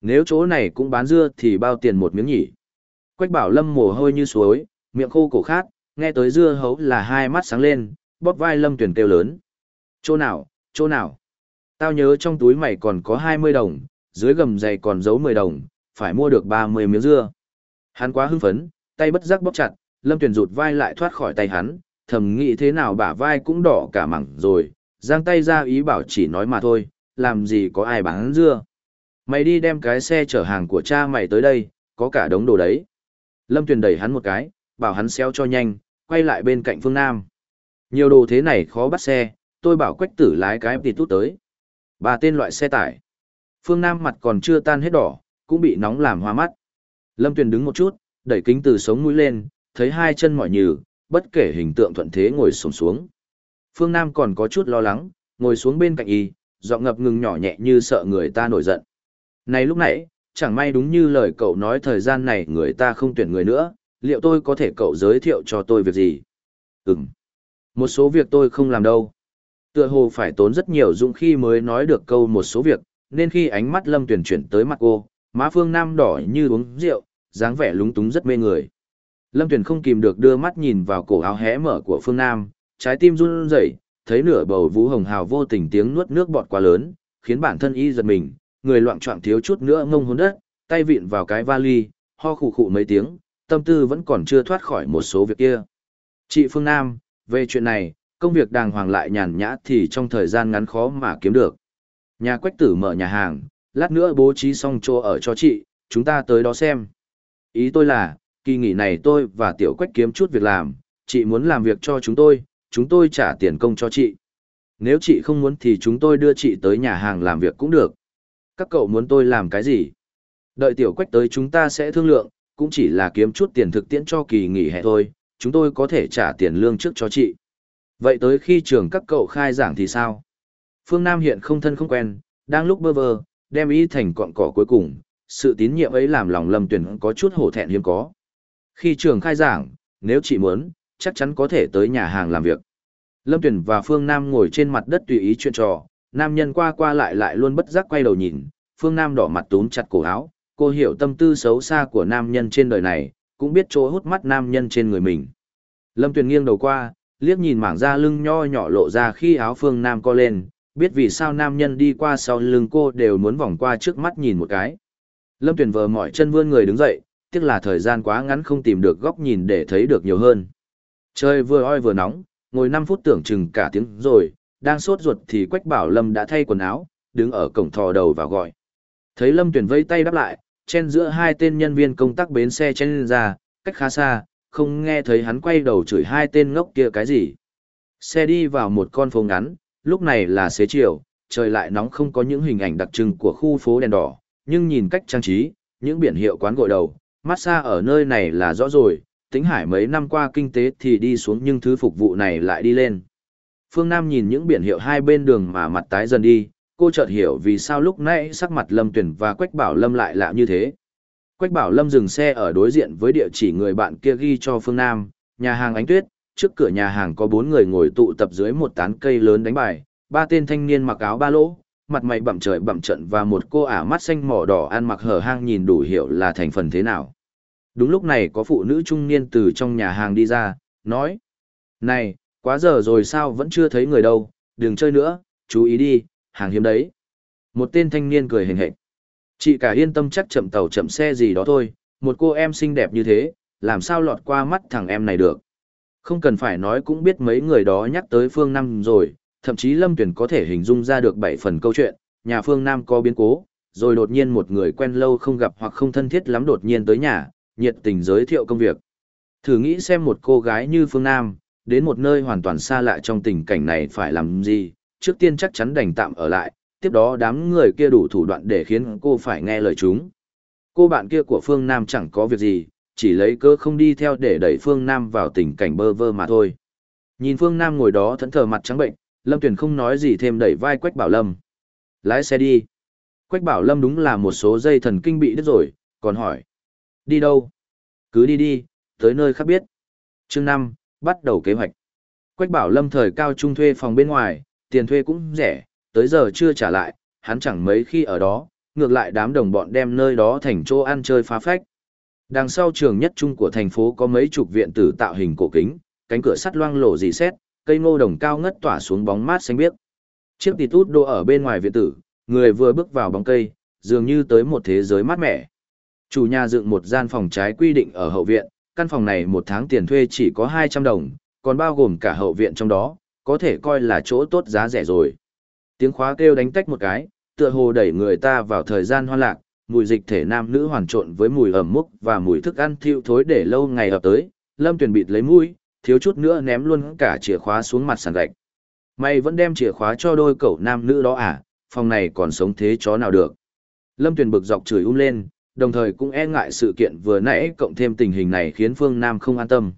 Nếu chỗ này cũng bán dưa thì bao tiền một miếng nhỉ? Quách Bảo Lâm mồ hôi như suối, miệng khô cổ khát, nghe tới dưa hấu là hai mắt sáng lên, bóp vai Lâm Tuyền kêu lớn. Chỗ nào, chỗ nào? Tao nhớ trong túi mày còn có 20 đồng, dưới gầm giày còn giấu 10 đồng, phải mua được 30 miếng dưa. Hắn quá hưng phấn, tay bất giác bóp chặt, Lâm Tuyền rụt vai lại thoát khỏi tay hắn, thầm nghĩ thế nào bả vai cũng đỏ cả mảng rồi, giang tay ra ý bảo chỉ nói mà thôi, làm gì có ai bán dưa. Mày đi đem cái xe chở hàng của cha mày tới đây, có cả đống đồ đấy. Lâm Tuyền đẩy hắn một cái, bảo hắn xéo cho nhanh, quay lại bên cạnh phương Nam. Nhiều đồ thế này khó bắt xe, tôi bảo quách tử lái cái tịt tút tới. Ba tên loại xe tải. Phương Nam mặt còn chưa tan hết đỏ, cũng bị nóng làm hoa mắt. Lâm Tuyền đứng một chút, đẩy kính từ sống mũi lên, thấy hai chân mỏi nhừ, bất kể hình tượng thuận thế ngồi xổm xuống. Phương Nam còn có chút lo lắng, ngồi xuống bên cạnh y, giọng ngập ngừng nhỏ nhẹ như sợ người ta nổi giận. Này lúc nãy, chẳng may đúng như lời cậu nói thời gian này người ta không tuyển người nữa, liệu tôi có thể cậu giới thiệu cho tôi việc gì? Ừm. Một số việc tôi không làm đâu. Tựa hồ phải tốn rất nhiều dũng khi mới nói được câu một số việc, nên khi ánh mắt Lâm Tuyển chuyển tới mặt cô, má Phương Nam đỏ như uống rượu, dáng vẻ lúng túng rất mê người. Lâm Tuyển không kìm được đưa mắt nhìn vào cổ áo hé mở của Phương Nam, trái tim run rẩy, thấy nửa bầu vũ hồng hào vô tình tiếng nuốt nước bọt quá lớn, khiến bản thân y giật mình, người loạn choạng thiếu chút nữa ngông hôn đất, tay vịn vào cái vali, ho khụ khụ mấy tiếng, tâm tư vẫn còn chưa thoát khỏi một số việc kia. Chị Phương Nam, về chuyện này, công việc đàng hoàng lại nhàn nhã thì trong thời gian ngắn khó mà kiếm được. Nhà quách tử mở nhà hàng, lát nữa bố trí xong chỗ ở cho chị, chúng ta tới đó xem. Ý tôi là, kỳ nghỉ này tôi và tiểu quách kiếm chút việc làm, chị muốn làm việc cho chúng tôi, chúng tôi trả tiền công cho chị. Nếu chị không muốn thì chúng tôi đưa chị tới nhà hàng làm việc cũng được. Các cậu muốn tôi làm cái gì? Đợi tiểu quách tới chúng ta sẽ thương lượng, cũng chỉ là kiếm chút tiền thực tiễn cho kỳ nghỉ hè thôi, chúng tôi có thể trả tiền lương trước cho chị. Vậy tới khi trường các cậu khai giảng thì sao? Phương Nam hiện không thân không quen, đang lúc bơ vơ, đem ý thành cọn cỏ cuối cùng, sự tín nhiệm ấy làm lòng Lâm Tuyển có chút hổ thẹn hiếm có. Khi trường khai giảng, nếu chị muốn, chắc chắn có thể tới nhà hàng làm việc. Lâm Tuyển và Phương Nam ngồi trên mặt đất tùy ý chuyện trò, nam nhân qua qua lại lại luôn bất giác quay đầu nhìn, Phương Nam đỏ mặt túm chặt cổ áo, cô hiểu tâm tư xấu xa của nam nhân trên đời này, cũng biết chỗ hút mắt nam nhân trên người mình. Lâm Tuyền nghiêng đầu qua, liếc nhìn mảng da lưng nho nhỏ lộ ra khi áo Phương Nam co lên, biết vì sao nam nhân đi qua sau lưng cô đều muốn vòng qua trước mắt nhìn một cái. Lâm Tuyền vờ mỏi chân vươn người đứng dậy, tiếc là thời gian quá ngắn không tìm được góc nhìn để thấy được nhiều hơn. Trời vừa oi vừa nóng, ngồi 5 phút tưởng chừng cả tiếng rồi, đang sốt ruột thì Quách Bảo Lâm đã thay quần áo, đứng ở cổng thò đầu vào gọi. Thấy Lâm Tuyền vây tay đáp lại, chen giữa hai tên nhân viên công tác bến xe chen lên ra, cách khá xa, không nghe thấy hắn quay đầu chửi hai tên ngốc kia cái gì. Xe đi vào một con phố ngắn, lúc này là xế chiều, trời lại nóng không có những hình ảnh đặc trưng của khu phố đèn đỏ, nhưng nhìn cách trang trí, những biển hiệu quán gội đầu, massage ở nơi này là rõ rồi, tính hải mấy năm qua kinh tế thì đi xuống nhưng thứ phục vụ này lại đi lên. Phương Nam nhìn những biển hiệu hai bên đường mà mặt tái dần đi, cô chợt hiểu vì sao lúc nãy sắc mặt Lâm Tuyển và Quách Bảo Lâm lại lạ như thế. Quách Bảo Lâm dừng xe ở đối diện với địa chỉ người bạn kia ghi cho Phương Nam, nhà hàng Ánh Tuyết, trước cửa nhà hàng có bốn người ngồi tụ tập dưới một tán cây lớn đánh bài, ba tên thanh niên mặc áo ba lỗ, mặt mày bặm trời bặm trận và một cô ả mắt xanh mỏ đỏ ăn mặc hở hang nhìn đủ hiểu là thành phần thế nào. Đúng lúc này có phụ nữ trung niên từ trong nhà hàng đi ra, nói. Này, quá giờ rồi sao vẫn chưa thấy người đâu, đừng chơi nữa, chú ý đi, hàng hiếm đấy. Một tên thanh niên cười hình hệch. Chị cả yên tâm chắc chậm tàu chậm xe gì đó thôi, một cô em xinh đẹp như thế, làm sao lọt qua mắt thằng em này được. Không cần phải nói cũng biết mấy người đó nhắc tới Phương Nam rồi, thậm chí Lâm Tuyển có thể hình dung ra được bảy phần câu chuyện, nhà Phương Nam có biến cố, rồi đột nhiên một người quen lâu không gặp hoặc không thân thiết lắm đột nhiên tới nhà, nhiệt tình giới thiệu công việc. Thử nghĩ xem một cô gái như Phương Nam, đến một nơi hoàn toàn xa lạ trong tình cảnh này phải làm gì, trước tiên chắc chắn đành tạm ở lại, tiếp đó đám người kia đủ thủ đoạn để khiến cô phải nghe lời chúng. Cô bạn kia của Phương Nam chẳng có việc gì, chỉ lấy cơ không đi theo để đẩy Phương Nam vào tình cảnh bơ vơ mà thôi. Nhìn Phương Nam ngồi đó thẫn thờ mặt trắng bệnh, Lâm Tuyền không nói gì thêm đẩy vai Quách Bảo Lâm. Lái xe đi. Quách Bảo Lâm đúng là một số dây thần kinh bị đứt rồi, còn hỏi. Đi đâu? Cứ đi đi, tới nơi khác biết. Chương 5, bắt đầu kế hoạch. Quách Bảo Lâm thời cao trung thuê phòng bên ngoài, tiền thuê cũng rẻ, tới giờ chưa trả lại, hắn chẳng mấy khi ở đó, ngược lại đám đồng bọn đem nơi đó thành chỗ ăn chơi phá phách. Đằng sau trường nhất trung của thành phố có mấy chục viện tử tạo hình cổ kính, cánh cửa sắt loang lổ dì xét, cây ngô đồng cao ngất tỏa xuống bóng mát xanh biếc. Chiếc tì tút đô ở bên ngoài viện tử, người vừa bước vào bóng cây, dường như tới một thế giới mát mẻ. Chủ nhà dựng một gian phòng trái quy định ở hậu viện, căn phòng này một tháng tiền thuê chỉ có 200 đồng, còn bao gồm cả hậu viện trong đó, có thể coi là chỗ tốt giá rẻ rồi. Tiếng khóa kêu đánh tách một cái, tựa hồ đẩy người ta vào thời gian hoa lạc, mùi dịch thể nam nữ hoàn trộn với mùi ẩm múc và mùi thức ăn thiêu thối để lâu ngày ập tới, lâm Tuyền bịt lấy mũi, thiếu chút nữa ném luôn cả chìa khóa xuống mặt sàn gạch. Mày vẫn đem chìa khóa cho đôi cậu nam nữ đó à, phòng này còn sống thế chó nào được. Lâm Tuyền bực dọc chửi um lên, đồng thời cũng e ngại sự kiện vừa nãy cộng thêm tình hình này khiến Phương Nam không an tâm.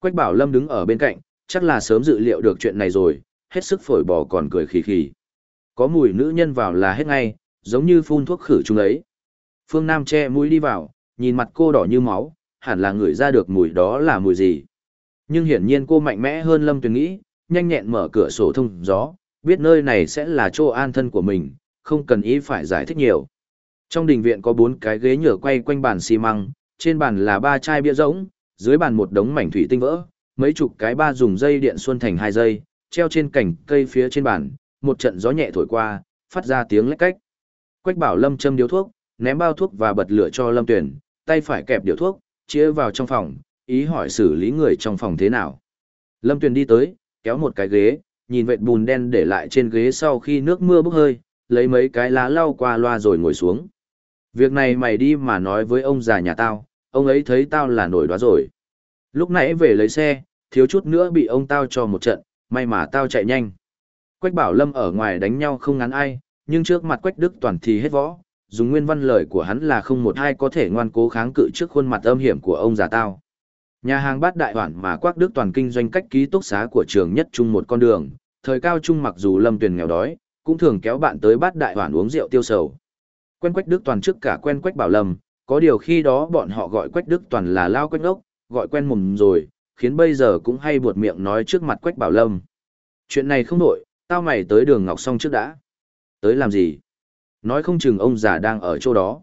Quách bảo Lâm đứng ở bên cạnh, chắc là sớm dự liệu được chuyện này rồi, hết sức phổi bò còn cười khì khì. Có mùi nữ nhân vào là hết ngay, giống như phun thuốc khử trùng ấy. Phương Nam che mũi đi vào, nhìn mặt cô đỏ như máu, hẳn là ngửi ra được mùi đó là mùi gì. Nhưng hiển nhiên cô mạnh mẽ hơn Lâm Tuyền nghĩ, nhanh nhẹn mở cửa sổ thông gió, biết nơi này sẽ là chỗ an thân của mình, không cần ý phải giải thích nhiều. Trong đình viện có bốn cái ghế nhựa quay quanh bàn xi măng, trên bàn là ba chai bia rỗng, dưới bàn một đống mảnh thủy tinh vỡ, mấy chục cái ba dùng dây điện xuân thành hai dây, treo trên cành cây phía trên bàn, một trận gió nhẹ thổi qua, phát ra tiếng lách cách. Quách bảo Lâm châm điếu thuốc, ném bao thuốc và bật lửa cho Lâm Tuyển, tay phải kẹp điếu thuốc, chia vào trong phòng, ý hỏi xử lý người trong phòng thế nào. Lâm Tuyển đi tới, kéo một cái ghế, nhìn vệt bùn đen để lại trên ghế sau khi nước mưa bốc hơi, lấy mấy cái lá lau qua loa rồi ngồi xuống. Việc này mày đi mà nói với ông già nhà tao, ông ấy thấy tao là nổi đoá rồi. Lúc nãy về lấy xe, thiếu chút nữa bị ông tao cho một trận, may mà tao chạy nhanh. Quách bảo lâm ở ngoài đánh nhau không ngắn ai, nhưng trước mặt quách đức toàn thì hết võ, dùng nguyên văn lời của hắn là không một ai có thể ngoan cố kháng cự trước khuôn mặt âm hiểm của ông già tao. Nhà hàng bát đại hoản mà Quách Đức Toàn kinh doanh cách ký túc xá của trường nhất chung một con đường, thời cao trung mặc dù Lâm Tuyền nghèo đói, cũng thường kéo bạn tới bát đại hoản uống rượu tiêu sầu. Quen Quách Đức Toàn trước cả quen Quách Bảo Lâm, có điều khi đó bọn họ gọi Quách Đức Toàn là lao quách ngốc, gọi quen mồm rồi, khiến bây giờ cũng hay buột miệng nói trước mặt Quách Bảo Lâm. Chuyện này không đổi, tao mày tới đường Ngọc Song trước đã. Tới làm gì? Nói không chừng ông già đang ở chỗ đó.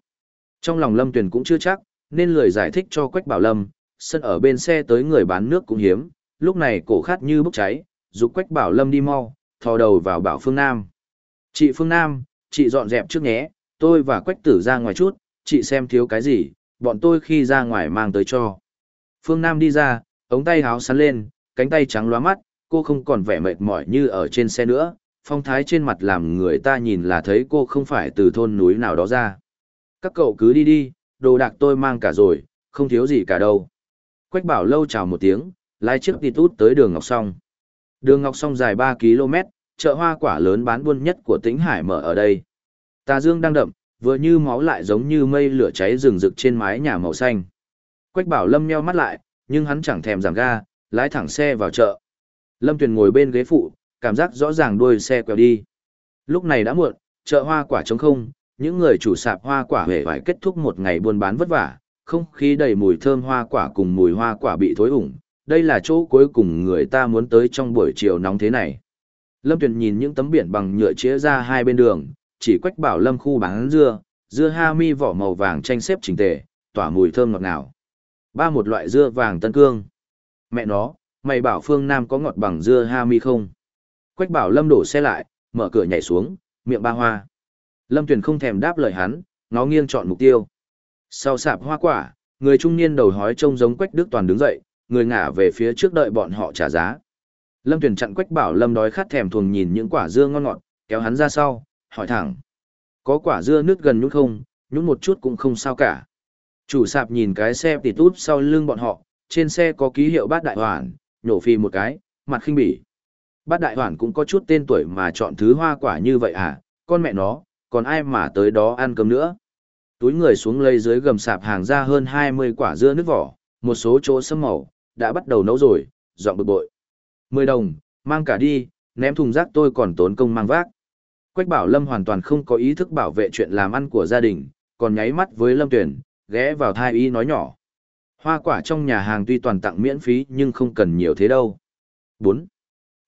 Trong lòng Lâm Tuyền cũng chưa chắc, nên lười giải thích cho Quách Bảo Lâm, sân ở bên xe tới người bán nước cũng hiếm, lúc này cổ khát như bốc cháy, giúp Quách Bảo Lâm đi mau, thò đầu vào bảo Phương Nam. Chị Phương Nam, chị dọn dẹp trước nhé, tôi và Quách Tử ra ngoài chút, chị xem thiếu cái gì, bọn tôi khi ra ngoài mang tới cho. Phương Nam đi ra, ống tay háo sắn lên, cánh tay trắng lóa mắt, cô không còn vẻ mệt mỏi như ở trên xe nữa, phong thái trên mặt làm người ta nhìn là thấy cô không phải từ thôn núi nào đó ra. Các cậu cứ đi đi, đồ đạc tôi mang cả rồi, không thiếu gì cả đâu. Quách bảo lâu chào một tiếng, lái chiếc đi tút tới đường Ngọc Song. Đường Ngọc Song dài 3 km, chợ hoa quả lớn bán buôn nhất của tỉnh Hải mở ở đây. Tà dương đang đậm, vừa như máu lại giống như mây lửa cháy rừng rực trên mái nhà màu xanh. Quách bảo Lâm nheo mắt lại, nhưng hắn chẳng thèm giảm ga, lái thẳng xe vào chợ. Lâm Tuyền ngồi bên ghế phụ, cảm giác rõ ràng đuôi xe quẹo đi. Lúc này đã muộn, chợ hoa quả trống không, những người chủ sạp hoa quả hề phải kết thúc một ngày buôn bán vất vả, không khí đầy mùi thơm hoa quả cùng mùi hoa quả bị thối ủng. Đây là chỗ cuối cùng người ta muốn tới trong buổi chiều nóng thế này. Lâm Tuyền nhìn những tấm biển bằng nhựa chĩa ra hai bên đường, chỉ quách bảo Lâm khu bán dưa, dưa ha mi vỏ màu vàng tranh xếp chỉnh tề, tỏa mùi thơm ngọt ngào. Ba một loại dưa vàng tân cương. Mẹ nó, mày bảo phương Nam có ngọt bằng dưa ha mi không? Quách bảo Lâm đổ xe lại, mở cửa nhảy xuống, miệng ba hoa. Lâm Tuyền không thèm đáp lời hắn, ngó nghiêng chọn mục tiêu. Sau sạp hoa quả, người trung niên đầu hói trông giống Quách Đức Toàn đứng dậy, người ngả về phía trước đợi bọn họ trả giá. Lâm Tuyền chặn Quách Bảo Lâm đói khát thèm thuồng nhìn những quả dưa ngon ngọt, kéo hắn ra sau, hỏi thẳng. Có quả dưa nứt gần nhún không, nhún một chút cũng không sao cả. Chủ sạp nhìn cái xe tịt út sau lưng bọn họ, trên xe có ký hiệu bát đại hoàn, nhổ phi một cái, mặt khinh bỉ. Bát đại hoàn cũng có chút tên tuổi mà chọn thứ hoa quả như vậy à, con mẹ nó, còn ai mà tới đó ăn cơm nữa. Túi người xuống lây dưới gầm sạp hàng ra hơn 20 quả dưa nước vỏ, một số chỗ sâm màu, đã bắt đầu nấu rồi, dọn bực bội. 10 đồng, mang cả đi, ném thùng rác tôi còn tốn công mang vác. Quách bảo Lâm hoàn toàn không có ý thức bảo vệ chuyện làm ăn của gia đình, còn nháy mắt với Lâm Tuyển, ghé vào thai y nói nhỏ. Hoa quả trong nhà hàng tuy toàn tặng miễn phí nhưng không cần nhiều thế đâu. 4.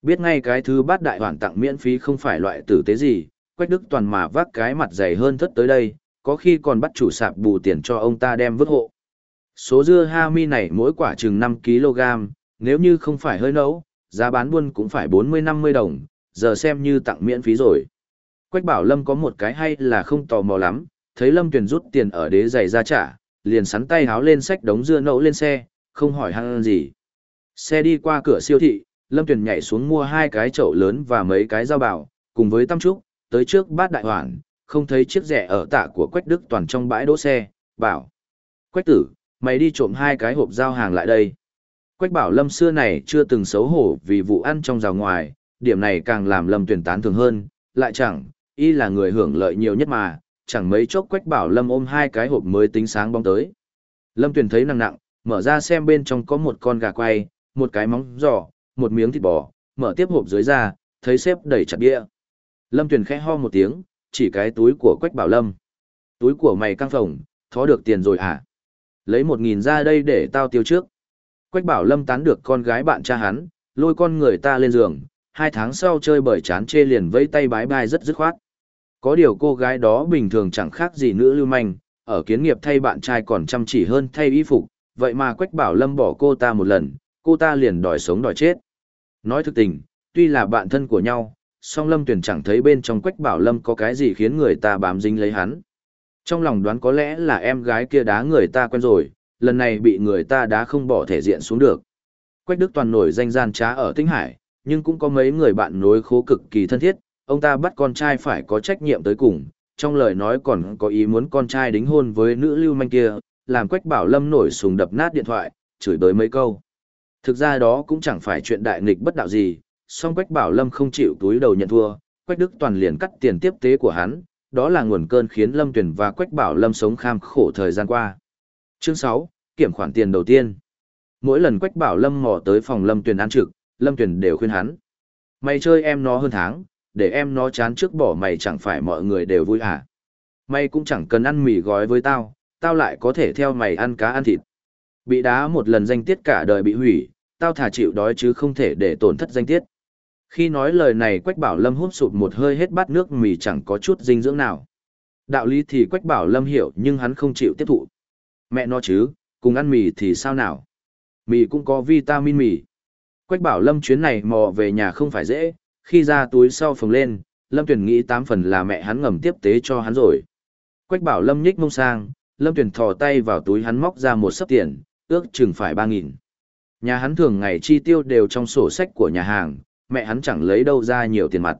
Biết ngay cái thứ bát đại hoàn tặng miễn phí không phải loại tử tế gì, Quách Đức toàn mà vác cái mặt dày hơn thất tới đây, có khi còn bắt chủ sạp bù tiền cho ông ta đem vứt hộ. Số dưa ha mi này mỗi quả chừng 5 kg, nếu như không phải hơi nấu, giá bán buôn cũng phải 40-50 đồng, giờ xem như tặng miễn phí rồi. Quách bảo Lâm có một cái hay là không tò mò lắm, thấy Lâm tuyển rút tiền ở đế giày ra trả, liền sắn tay háo lên sách đống dưa nậu lên xe, không hỏi hăng gì. Xe đi qua cửa siêu thị, Lâm Tuyền nhảy xuống mua hai cái chậu lớn và mấy cái dao bảo, cùng với tăm trúc, tới trước bát đại hoàn, không thấy chiếc rẻ ở tạ của Quách Đức Toàn trong bãi đỗ xe, bảo. Quách tử, mày đi trộm hai cái hộp giao hàng lại đây. Quách bảo Lâm xưa này chưa từng xấu hổ vì vụ ăn trong rào ngoài, điểm này càng làm Lâm tuyển tán thường hơn, lại chẳng, y là người hưởng lợi nhiều nhất mà, chẳng mấy chốc Quách bảo Lâm ôm hai cái hộp mới tính sáng bóng tới. Lâm Tuyền thấy nặng nặng, mở ra xem bên trong có một con gà quay, một cái móng giò, một miếng thịt bò, mở tiếp hộp dưới ra, thấy xếp đầy chặt bia. Lâm Tuyền khẽ ho một tiếng, chỉ cái túi của Quách bảo Lâm. Túi của mày căng phồng, thó được tiền rồi hả? Lấy một nghìn ra đây để tao tiêu trước. Quách bảo lâm tán được con gái bạn cha hắn, lôi con người ta lên giường, hai tháng sau chơi bởi chán chê liền vẫy tay bái bai rất dứt khoát. Có điều cô gái đó bình thường chẳng khác gì nữ lưu manh, ở kiến nghiệp thay bạn trai còn chăm chỉ hơn thay y phục, vậy mà Quách bảo lâm bỏ cô ta một lần, cô ta liền đòi sống đòi chết. Nói thực tình, tuy là bạn thân của nhau, song lâm tuyển chẳng thấy bên trong Quách bảo lâm có cái gì khiến người ta bám dính lấy hắn. Trong lòng đoán có lẽ là em gái kia đá người ta quen rồi, lần này bị người ta đá không bỏ thể diện xuống được. Quách Đức Toàn nổi danh gian trá ở Tinh Hải, nhưng cũng có mấy người bạn nối khố cực kỳ thân thiết, ông ta bắt con trai phải có trách nhiệm tới cùng, trong lời nói còn có ý muốn con trai đính hôn với nữ lưu manh kia, làm Quách Bảo Lâm nổi sùng đập nát điện thoại, chửi bới mấy câu. Thực ra đó cũng chẳng phải chuyện đại nghịch bất đạo gì, song Quách Bảo Lâm không chịu túi đầu nhận thua, Quách Đức Toàn liền cắt tiền tiếp tế của hắn, đó là nguồn cơn khiến Lâm Tuyển và Quách Bảo Lâm sống kham khổ thời gian qua. Chương 6, kiểm khoản tiền đầu tiên. Mỗi lần Quách Bảo Lâm mò tới phòng Lâm Tuyển ăn trực, Lâm Tuyển đều khuyên hắn. Mày chơi em nó hơn tháng, để em nó chán trước bỏ mày chẳng phải mọi người đều vui à. Mày cũng chẳng cần ăn mì gói với tao, tao lại có thể theo mày ăn cá ăn thịt. Bị đá một lần danh tiết cả đời bị hủy, tao thả chịu đói chứ không thể để tổn thất danh tiết. Khi nói lời này Quách Bảo Lâm hút sụp một hơi hết bát nước mì chẳng có chút dinh dưỡng nào. Đạo lý thì Quách Bảo Lâm hiểu nhưng hắn không chịu tiếp thụ. Mẹ nó chứ, cùng ăn mì thì sao nào? Mì cũng có vitamin mì. Quách Bảo Lâm chuyến này mò về nhà không phải dễ, khi ra túi sau phồng lên, Lâm Tuyền nghĩ tám phần là mẹ hắn ngầm tiếp tế cho hắn rồi. Quách Bảo Lâm nhích mông sang, Lâm Tuyền thò tay vào túi hắn móc ra một sấp tiền, ước chừng phải ba nghìn. Nhà hắn thường ngày chi tiêu đều trong sổ sách của nhà hàng, mẹ hắn chẳng lấy đâu ra nhiều tiền mặt.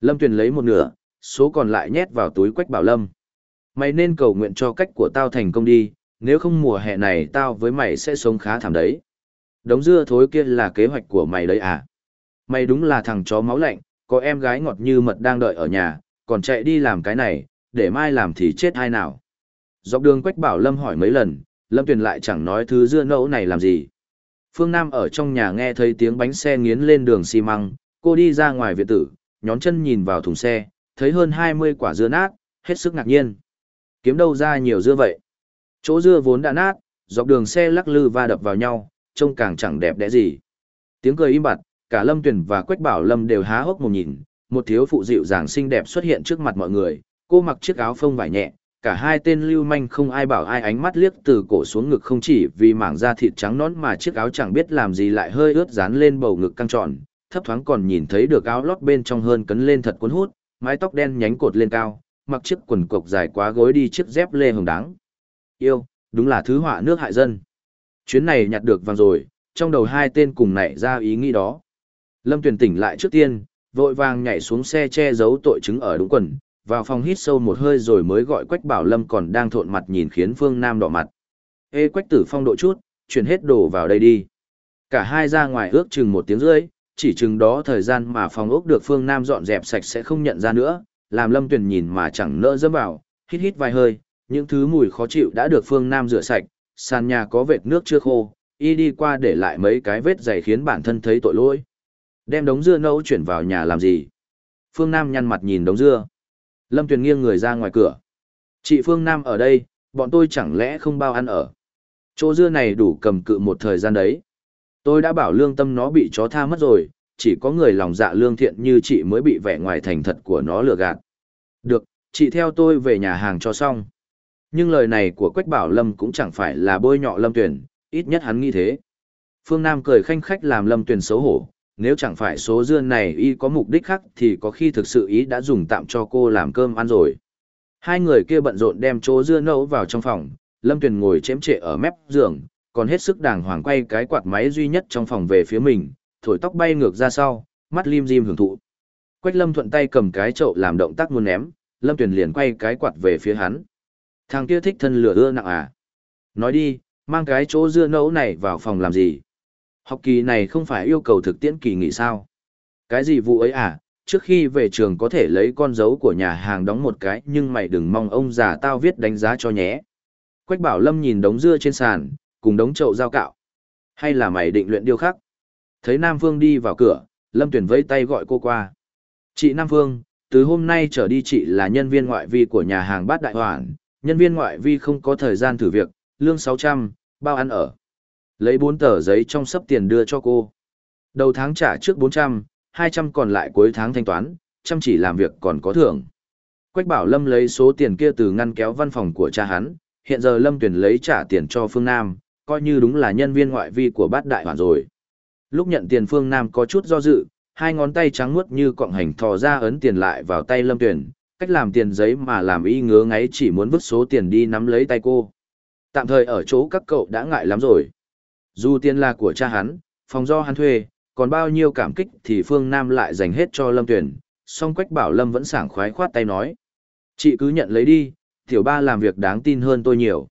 Lâm Tuyền lấy một nửa, số còn lại nhét vào túi Quách Bảo Lâm. Mày nên cầu nguyện cho cách của tao thành công đi, nếu không mùa hè này tao với mày sẽ sống khá thảm đấy. Đống dưa thối kia là kế hoạch của mày đấy à? Mày đúng là thằng chó máu lạnh, có em gái ngọt như mật đang đợi ở nhà, còn chạy đi làm cái này, để mai làm thì chết ai nào? Dọc đường Quách Bảo Lâm hỏi mấy lần, Lâm Tuyền lại chẳng nói thứ dưa nẫu này làm gì. Phương Nam ở trong nhà nghe thấy tiếng bánh xe nghiến lên đường xi măng, cô đi ra ngoài viện tử, nhón chân nhìn vào thùng xe, thấy hơn 20 quả dưa nát, hết sức ngạc nhiên. Kiếm đâu ra nhiều dưa vậy? Chỗ dưa vốn đã nát, dọc đường xe lắc lư va đập vào nhau, trông càng chẳng đẹp đẽ gì. Tiếng cười im bặt, cả Lâm Tuyền và Quách Bảo Lâm đều há hốc một nhìn, một thiếu phụ dịu dàng xinh đẹp xuất hiện trước mặt mọi người, cô mặc chiếc áo phông vải nhẹ, cả hai tên lưu manh không ai bảo ai ánh mắt liếc từ cổ xuống ngực không chỉ vì mảng da thịt trắng nõn mà chiếc áo chẳng biết làm gì lại hơi ướt dán lên bầu ngực căng tròn, thấp thoáng còn nhìn thấy được áo lót bên trong hơn cấn lên thật cuốn hút, mái tóc đen nhánh cột lên cao, mặc chiếc quần cộc dài quá gối đi chiếc dép lê hồng đáng. Yêu, đúng là thứ họa nước hại dân. Chuyến này nhặt được vàng rồi, trong đầu hai tên cùng nảy ra ý nghĩ đó. Lâm Tuyền tỉnh lại trước tiên, vội vàng nhảy xuống xe che giấu tội chứng ở đúng quần, vào phòng hít sâu một hơi rồi mới gọi Quách Bảo Lâm còn đang thộn mặt nhìn khiến Phương Nam đỏ mặt. Ê Quách tử phong độ chút, chuyển hết đồ vào đây đi. Cả hai ra ngoài ước chừng một tiếng rưỡi, chỉ chừng đó thời gian mà phòng ốc được Phương Nam dọn dẹp sạch sẽ không nhận ra nữa, làm Lâm Tuyền nhìn mà chẳng nỡ dâm vào, hít hít vài hơi, những thứ mùi khó chịu đã được Phương Nam rửa sạch, sàn nhà có vệt nước chưa khô, y đi qua để lại mấy cái vết dày khiến bản thân thấy tội lỗi. Đem đống dưa nấu chuyển vào nhà làm gì? Phương Nam nhăn mặt nhìn đống dưa. Lâm Tuyền nghiêng người ra ngoài cửa. Chị Phương Nam ở đây, bọn tôi chẳng lẽ không bao ăn ở. Chỗ dưa này đủ cầm cự một thời gian đấy. Tôi đã bảo lương tâm nó bị chó tha mất rồi, chỉ có người lòng dạ lương thiện như chị mới bị vẻ ngoài thành thật của nó lừa gạt. Được, chị theo tôi về nhà hàng cho xong. Nhưng lời này của Quách Bảo Lâm cũng chẳng phải là bôi nhọ Lâm Tuyền, ít nhất hắn nghĩ thế. Phương Nam cười khanh khách làm Lâm Tuyền xấu hổ, nếu chẳng phải số dưa này y có mục đích khác thì có khi thực sự ý đã dùng tạm cho cô làm cơm ăn rồi. Hai người kia bận rộn đem chỗ dưa nấu vào trong phòng, Lâm Tuyền ngồi chém trệ ở mép giường, còn hết sức đàng hoàng quay cái quạt máy duy nhất trong phòng về phía mình, thổi tóc bay ngược ra sau, mắt lim dim hưởng thụ. Quách Lâm thuận tay cầm cái chậu làm động tác muốn ném, Lâm Tuyền liền quay cái quạt về phía hắn. Thằng kia thích thân lửa ưa nặng à? Nói đi, mang cái chỗ dưa nấu này vào phòng làm gì? Học kỳ này không phải yêu cầu thực tiễn kỳ nghỉ sao? Cái gì vụ ấy à? Trước khi về trường có thể lấy con dấu của nhà hàng đóng một cái nhưng mày đừng mong ông già tao viết đánh giá cho nhé. Quách bảo Lâm nhìn đống dưa trên sàn, cùng đống chậu dao cạo. Hay là mày định luyện điêu khắc? Thấy Nam Phương đi vào cửa, Lâm Tuyển vẫy tay gọi cô qua. Chị Nam Phương, từ hôm nay trở đi chị là nhân viên ngoại vi của nhà hàng Bát Đại Hoàn, nhân viên ngoại vi không có thời gian thử việc, lương 600, bao ăn ở. Lấy 4 tờ giấy trong sấp tiền đưa cho cô. Đầu tháng trả trước 400, 200 còn lại cuối tháng thanh toán, chăm chỉ làm việc còn có thưởng. Quách bảo Lâm lấy số tiền kia từ ngăn kéo văn phòng của cha hắn, hiện giờ Lâm tuyển lấy trả tiền cho Phương Nam, coi như đúng là nhân viên ngoại vi của bát đại hoàn rồi. Lúc nhận tiền Phương Nam có chút do dự, hai ngón tay trắng muốt như cọng hành thò ra ấn tiền lại vào tay Lâm tuyển, cách làm tiền giấy mà làm y ngứa ngáy chỉ muốn vứt số tiền đi nắm lấy tay cô. Tạm thời ở chỗ các cậu đã ngại lắm rồi. Dù tiền là của cha hắn, phòng do hắn thuê, còn bao nhiêu cảm kích thì Phương Nam lại dành hết cho Lâm Tuyển, song Quách Bảo Lâm vẫn sảng khoái khoát tay nói. Chị cứ nhận lấy đi, tiểu ba làm việc đáng tin hơn tôi nhiều.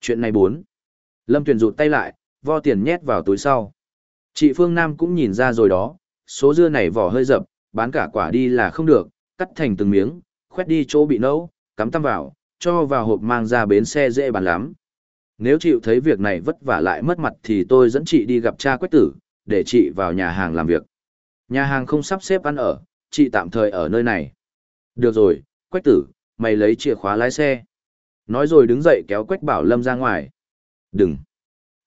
Chuyện này bốn. Lâm Tuyển rụt tay lại, vo tiền nhét vào túi sau. Chị Phương Nam cũng nhìn ra rồi đó, số dưa này vỏ hơi dập, bán cả quả đi là không được, cắt thành từng miếng, khoét đi chỗ bị nấu, cắm tăm vào, cho vào hộp mang ra bến xe dễ bán lắm. Nếu chịu thấy việc này vất vả lại mất mặt thì tôi dẫn chị đi gặp cha quách tử, để chị vào nhà hàng làm việc. Nhà hàng không sắp xếp ăn ở, chị tạm thời ở nơi này. Được rồi, quách tử, mày lấy chìa khóa lái xe. Nói rồi đứng dậy kéo quách bảo lâm ra ngoài. Đừng.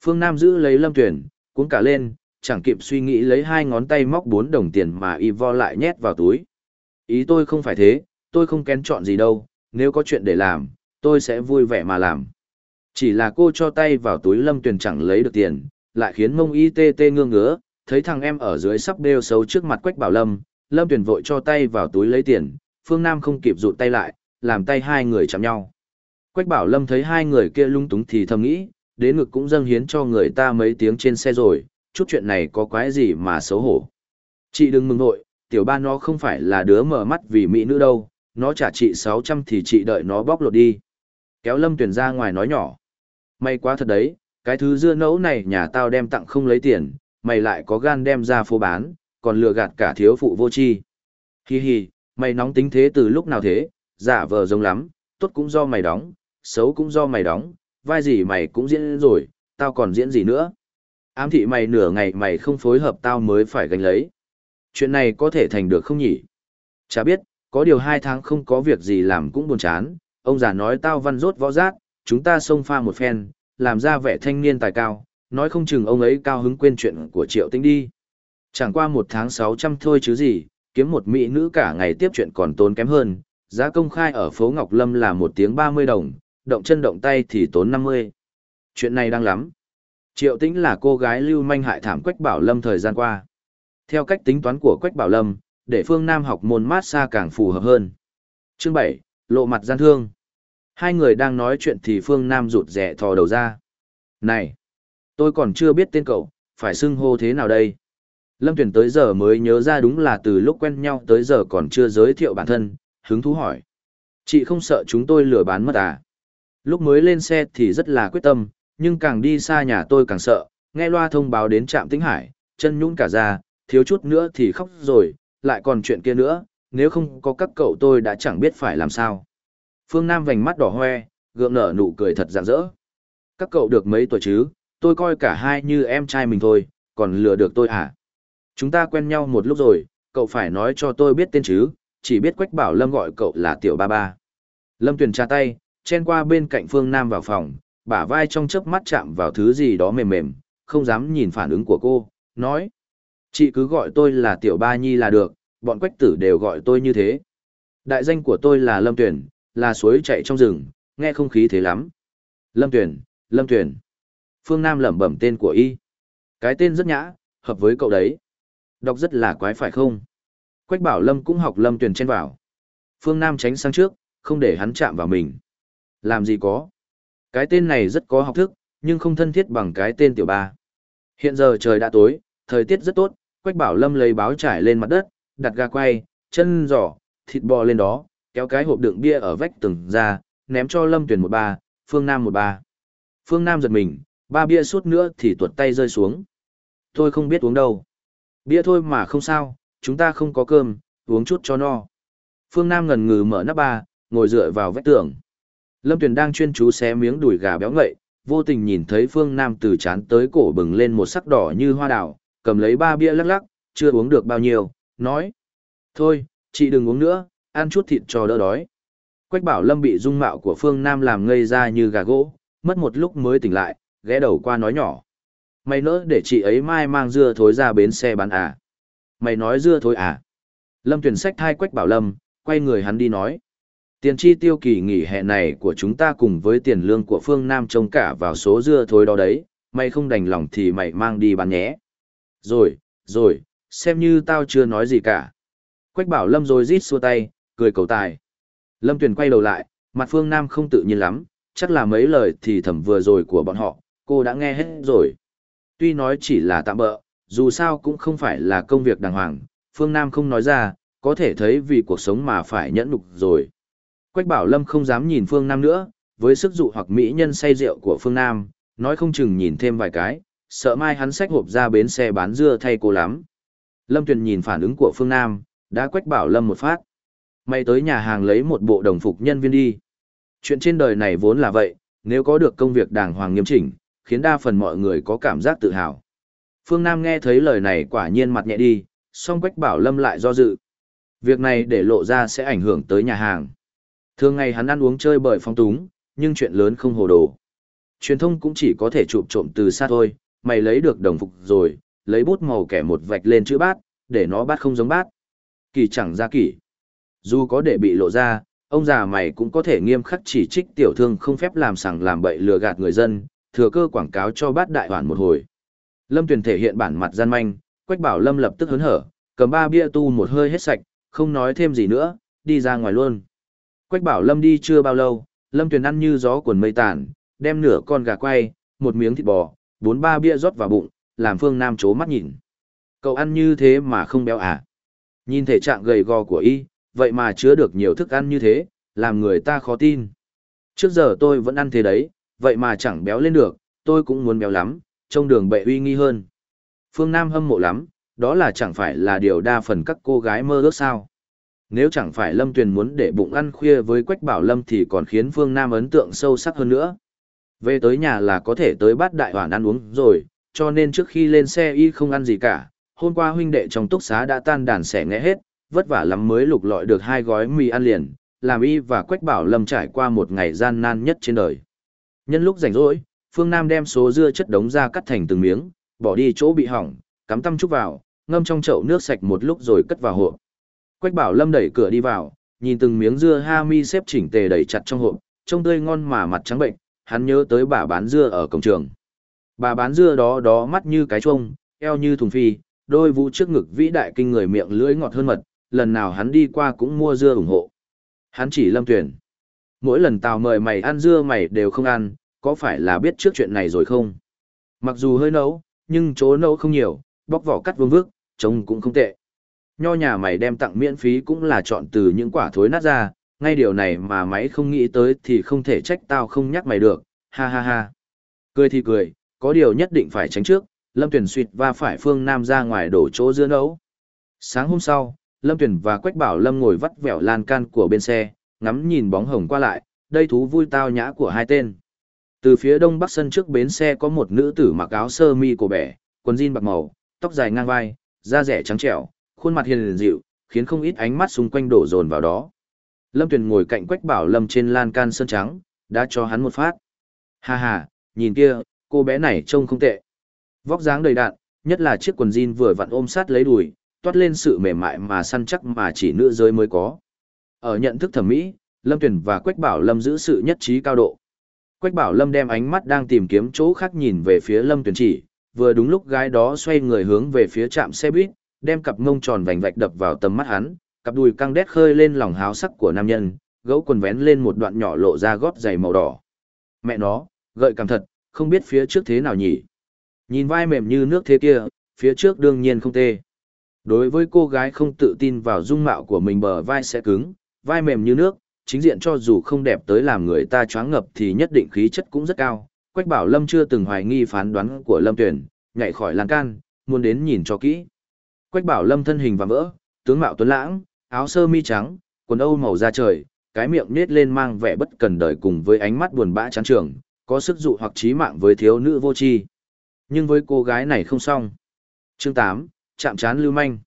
Phương Nam giữ lấy lâm Tuyền, cuốn cả lên, chẳng kịp suy nghĩ lấy hai ngón tay móc bốn đồng tiền mà y vo lại nhét vào túi. Ý tôi không phải thế, tôi không kén chọn gì đâu, nếu có chuyện để làm, tôi sẽ vui vẻ mà làm. Chỉ là cô cho tay vào túi lâm tuyển chẳng lấy được tiền, lại khiến mông y tê tê ngương ngứa, thấy thằng em ở dưới sắp đeo xấu trước mặt quách bảo lâm, lâm tuyển vội cho tay vào túi lấy tiền, phương Nam không kịp rụt tay lại, làm tay hai người chạm nhau. Quách bảo lâm thấy hai người kia lung túng thì thầm nghĩ, đến ngực cũng dâng hiến cho người ta mấy tiếng trên xe rồi, chút chuyện này có quái gì mà xấu hổ. Chị đừng mừng nội, tiểu ba nó không phải là đứa mở mắt vì mỹ nữ đâu, nó trả chị 600 thì chị đợi nó bóc lột đi. Kéo lâm tuyển ra ngoài nói nhỏ. May quá thật đấy, cái thứ dưa nấu này nhà tao đem tặng không lấy tiền, mày lại có gan đem ra phố bán, còn lừa gạt cả thiếu phụ vô chi. Hi hi, mày nóng tính thế từ lúc nào thế, giả vờ giống lắm, tốt cũng do mày đóng, xấu cũng do mày đóng, vai gì mày cũng diễn rồi, tao còn diễn gì nữa. Ám thị mày nửa ngày mày không phối hợp tao mới phải gánh lấy. Chuyện này có thể thành được không nhỉ? Chả biết, có điều hai tháng không có việc gì làm cũng buồn chán, ông già nói tao văn rốt võ giác, chúng ta xông pha một phen, làm ra vẻ thanh niên tài cao, nói không chừng ông ấy cao hứng quên chuyện của triệu tinh đi. Chẳng qua một tháng sáu trăm thôi chứ gì, kiếm một mỹ nữ cả ngày tiếp chuyện còn tốn kém hơn, giá công khai ở phố Ngọc Lâm là một tiếng ba mươi đồng, động chân động tay thì tốn năm mươi. Chuyện này đang lắm. Triệu Tĩnh là cô gái lưu manh hại thảm Quách Bảo Lâm thời gian qua. Theo cách tính toán của Quách Bảo Lâm, để Phương Nam học môn mát xa càng phù hợp hơn. Chương 7, lộ mặt gian thương. Hai người đang nói chuyện thì Phương Nam rụt rẻ thò đầu ra. Này, tôi còn chưa biết tên cậu, phải xưng hô thế nào đây? Lâm Tuyển tới giờ mới nhớ ra đúng là từ lúc quen nhau tới giờ còn chưa giới thiệu bản thân, hứng thú hỏi. Chị không sợ chúng tôi lừa bán mất à? Lúc mới lên xe thì rất là quyết tâm, nhưng càng đi xa nhà tôi càng sợ, nghe loa thông báo đến trạm Tĩnh Hải, chân nhũn cả ra, thiếu chút nữa thì khóc rồi, lại còn chuyện kia nữa, nếu không có các cậu tôi đã chẳng biết phải làm sao. Phương Nam vành mắt đỏ hoe, gượng nở nụ cười thật rạng rỡ. Các cậu được mấy tuổi chứ, tôi coi cả hai như em trai mình thôi, còn lừa được tôi à? Chúng ta quen nhau một lúc rồi, cậu phải nói cho tôi biết tên chứ, chỉ biết Quách Bảo Lâm gọi cậu là Tiểu Ba Ba. Lâm Tuyền tra tay, chen qua bên cạnh Phương Nam vào phòng, bả vai trong chớp mắt chạm vào thứ gì đó mềm mềm, không dám nhìn phản ứng của cô, nói. Chị cứ gọi tôi là Tiểu Ba Nhi là được, bọn quách tử đều gọi tôi như thế. Đại danh của tôi là Lâm Tuyển, là suối chạy trong rừng, nghe không khí thế lắm. Lâm Tuyền, Lâm Tuyền, Phương Nam lẩm bẩm tên của y. Cái tên rất nhã, hợp với cậu đấy. Đọc rất là quái phải không? Quách bảo Lâm cũng học Lâm Tuyền chen vào. Phương Nam tránh sang trước, không để hắn chạm vào mình. Làm gì có. Cái tên này rất có học thức, nhưng không thân thiết bằng cái tên tiểu ba. Hiện giờ trời đã tối, thời tiết rất tốt, Quách Bảo Lâm lấy báo trải lên mặt đất, đặt ga quay, chân giỏ, thịt bò lên đó, kéo cái hộp đựng bia ở vách tường ra, ném cho Lâm Tuyền một ba, Phương Nam một ba. Phương Nam giật mình, ba bia suốt nữa thì tuột tay rơi xuống. Tôi không biết uống đâu. Bia thôi mà không sao, chúng ta không có cơm, uống chút cho no. Phương Nam ngần ngừ mở nắp ba, ngồi dựa vào vách tường. Lâm Tuyền đang chuyên chú xé miếng đùi gà béo ngậy, vô tình nhìn thấy Phương Nam từ chán tới cổ bừng lên một sắc đỏ như hoa đào, cầm lấy ba bia lắc lắc, chưa uống được bao nhiêu, nói. Thôi, chị đừng uống nữa, ăn chút thịt cho đỡ đói. Quách bảo Lâm bị dung mạo của Phương Nam làm ngây ra như gà gỗ, mất một lúc mới tỉnh lại, ghé đầu qua nói nhỏ. Mày nỡ để chị ấy mai mang dưa thối ra bến xe bán à? Mày nói dưa thối à? Lâm tuyển sách thai Quách bảo Lâm, quay người hắn đi nói. Tiền chi tiêu kỳ nghỉ hè này của chúng ta cùng với tiền lương của phương Nam trông cả vào số dưa thối đó đấy, mày không đành lòng thì mày mang đi bán nhé. Rồi, rồi, xem như tao chưa nói gì cả. Quách bảo Lâm rồi rít xua tay, cười cầu tài. Lâm Tuyền quay đầu lại, mặt phương Nam không tự nhiên lắm, chắc là mấy lời thì thầm vừa rồi của bọn họ, cô đã nghe hết rồi. Tuy nói chỉ là tạm bỡ, dù sao cũng không phải là công việc đàng hoàng, phương Nam không nói ra, có thể thấy vì cuộc sống mà phải nhẫn nhục rồi. Quách bảo Lâm không dám nhìn phương Nam nữa, với sức dụ hoặc mỹ nhân say rượu của phương Nam, nói không chừng nhìn thêm vài cái, sợ mai hắn xách hộp ra bến xe bán dưa thay cô lắm. Lâm Tuyền nhìn phản ứng của phương Nam, đã quách bảo Lâm một phát. Mày tới nhà hàng lấy một bộ đồng phục nhân viên đi. Chuyện trên đời này vốn là vậy, nếu có được công việc đàng hoàng nghiêm chỉnh, khiến đa phần mọi người có cảm giác tự hào. Phương Nam nghe thấy lời này quả nhiên mặt nhẹ đi, song Quách Bảo Lâm lại do dự. Việc này để lộ ra sẽ ảnh hưởng tới nhà hàng. Thường ngày hắn ăn uống chơi bời phong túng, nhưng chuyện lớn không hồ đồ. Truyền thông cũng chỉ có thể chụp trộm từ xa thôi, mày lấy được đồng phục rồi, lấy bút màu kẻ một vạch lên chữ bát, để nó bát không giống bát. Kỳ chẳng ra kỳ. Dù có để bị lộ ra, ông già mày cũng có thể nghiêm khắc chỉ trích tiểu thương không phép làm sằng làm bậy lừa gạt người dân, thừa cơ quảng cáo cho bát đại hoàn một hồi. Lâm Tuyền thể hiện bản mặt gian manh, Quách Bảo Lâm lập tức hớn hở, cầm ba bia tu một hơi hết sạch, không nói thêm gì nữa, đi ra ngoài luôn. Quách Bảo Lâm đi chưa bao lâu, Lâm Tuyền ăn như gió cuốn mây tàn, đem nửa con gà quay, một miếng thịt bò, bốn ba bia rót vào bụng, làm Phương Nam chố mắt nhìn. Cậu ăn như thế mà không béo à? Nhìn thể trạng gầy gò của y, vậy mà chứa được nhiều thức ăn như thế, làm người ta khó tin. Trước giờ tôi vẫn ăn thế đấy, vậy mà chẳng béo lên được, tôi cũng muốn béo lắm, trông đường bệ uy nghi hơn. Phương Nam hâm mộ lắm, đó là chẳng phải là điều đa phần các cô gái mơ ước sao. Nếu chẳng phải Lâm Tuyền muốn để bụng ăn khuya với Quách Bảo Lâm thì còn khiến Phương Nam ấn tượng sâu sắc hơn nữa. Về tới nhà là có thể tới bát đại hoàn ăn uống rồi, cho nên trước khi lên xe y không ăn gì cả. Hôm qua huynh đệ trong túc xá đã tan đàn sẻ nghe hết, vất vả lắm mới lục lọi được hai gói mì ăn liền, làm y và Quách Bảo Lâm trải qua một ngày gian nan nhất trên đời. Nhân lúc rảnh rỗi, Phương Nam đem số dưa chất đống ra cắt thành từng miếng, bỏ đi chỗ bị hỏng, cắm tăm chút vào, ngâm trong chậu nước sạch một lúc rồi cất vào hộp. Quách Bảo Lâm đẩy cửa đi vào, nhìn từng miếng dưa ha mi xếp chỉnh tề đầy chặt trong hộp, trông tươi ngon mà mặt trắng bệnh, hắn nhớ tới bà bán dưa ở cổng trường. Bà bán dưa đó đó mắt như cái trông, eo như thùng phi, đôi vũ trước ngực vĩ đại kinh người miệng lưỡi ngọt hơn mật, lần nào hắn đi qua cũng mua dưa ủng hộ. Hắn chỉ lâm tuyển. Mỗi lần tào mời mày ăn dưa mày đều không ăn, có phải là biết trước chuyện này rồi không? Mặc dù hơi nấu, nhưng chỗ nấu không nhiều, bóc vỏ cắt vương vước, trông cũng không tệ. Nho nhà mày đem tặng miễn phí cũng là chọn từ những quả thối nát ra, ngay điều này mà máy không nghĩ tới thì không thể trách tao không nhắc mày được, ha ha ha. Cười thì cười, có điều nhất định phải tránh trước, Lâm Tuyển suýt và phải Phương Nam ra ngoài đổ chỗ dưa nấu. Sáng hôm sau, Lâm Tuyển và Quách Bảo Lâm ngồi vắt vẻo lan can của bên xe, ngắm nhìn bóng hồng qua lại, đây thú vui tao nhã của hai tên. Từ phía đông bắc sân trước bến xe có một nữ tử mặc áo sơ mi cổ bẻ, quần jean bạc màu, tóc dài ngang vai, da rẻ trắng trẻo, khuôn mặt hiền dịu, khiến không ít ánh mắt xung quanh đổ dồn vào đó. Lâm Tuyền ngồi cạnh Quách Bảo Lâm trên lan can sơn trắng, đã cho hắn một phát. Ha ha, nhìn kia, cô bé này trông không tệ. Vóc dáng đầy đạn, nhất là chiếc quần jean vừa vặn ôm sát lấy đùi, toát lên sự mềm mại mà săn chắc mà chỉ nữ giới mới có. Ở nhận thức thẩm mỹ, Lâm Tuyền và Quách Bảo Lâm giữ sự nhất trí cao độ. Quách Bảo Lâm đem ánh mắt đang tìm kiếm chỗ khác nhìn về phía Lâm Tuyền chỉ, vừa đúng lúc gái đó xoay người hướng về phía trạm xe buýt, đem cặp mông tròn vành vạch đập vào tầm mắt hắn, cặp đùi căng đét khơi lên lòng háo sắc của nam nhân, gấu quần vén lên một đoạn nhỏ lộ ra gót giày màu đỏ. Mẹ nó, gợi cảm thật, không biết phía trước thế nào nhỉ. Nhìn vai mềm như nước thế kia, phía trước đương nhiên không tê. Đối với cô gái không tự tin vào dung mạo của mình bờ vai sẽ cứng, vai mềm như nước, chính diện cho dù không đẹp tới làm người ta choáng ngập thì nhất định khí chất cũng rất cao. Quách bảo Lâm chưa từng hoài nghi phán đoán của Lâm Tuyển, nhảy khỏi lan can, muốn đến nhìn cho kỹ. Quách bảo Lâm thân hình và vỡ, tướng mạo tuấn lãng, áo sơ mi trắng, quần âu màu da trời, cái miệng nết lên mang vẻ bất cần đời cùng với ánh mắt buồn bã chán trường, có sức dụ hoặc trí mạng với thiếu nữ vô tri. Nhưng với cô gái này không xong. Chương 8, chạm chán lưu manh.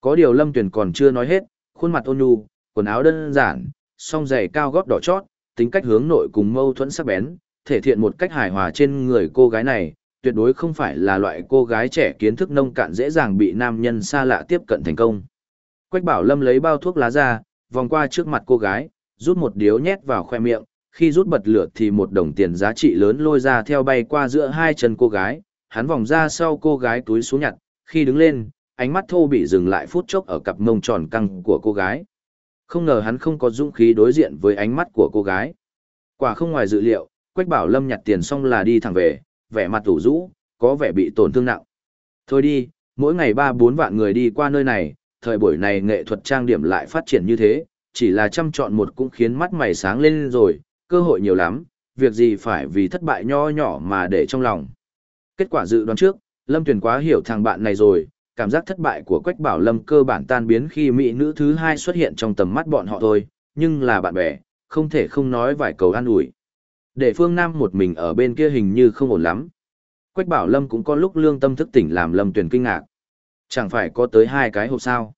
Có điều Lâm Tuyền còn chưa nói hết, khuôn mặt ôn nhu, quần áo đơn giản, song giày cao gót đỏ chót, tính cách hướng nội cùng mâu thuẫn sắc bén, thể hiện một cách hài hòa trên người cô gái này, tuyệt đối không phải là loại cô gái trẻ kiến thức nông cạn dễ dàng bị nam nhân xa lạ tiếp cận thành công. Quách Bảo Lâm lấy bao thuốc lá ra, vòng qua trước mặt cô gái, rút một điếu nhét vào khoe miệng, khi rút bật lửa thì một đồng tiền giá trị lớn lôi ra theo bay qua giữa hai chân cô gái, hắn vòng ra sau cô gái túi xuống nhặt, khi đứng lên, ánh mắt thô bị dừng lại phút chốc ở cặp mông tròn căng của cô gái. Không ngờ hắn không có dũng khí đối diện với ánh mắt của cô gái. Quả không ngoài dự liệu, Quách Bảo Lâm nhặt tiền xong là đi thẳng về, vẻ mặt tủ rũ, có vẻ bị tổn thương nặng. Thôi đi, mỗi ngày ba bốn vạn người đi qua nơi này, thời buổi này nghệ thuật trang điểm lại phát triển như thế, chỉ là chăm chọn một cũng khiến mắt mày sáng lên rồi, cơ hội nhiều lắm, việc gì phải vì thất bại nho nhỏ mà để trong lòng. Kết quả dự đoán trước, Lâm Tuyền quá hiểu thằng bạn này rồi, Cảm giác thất bại của Quách Bảo Lâm cơ bản tan biến khi mỹ nữ thứ hai xuất hiện trong tầm mắt bọn họ thôi, nhưng là bạn bè, không thể không nói vài câu an ủi. Để Phương Nam một mình ở bên kia hình như không ổn lắm. Quách Bảo Lâm cũng có lúc lương tâm thức tỉnh làm Lâm Tuyền kinh ngạc. Chẳng phải có tới hai cái hộp sao?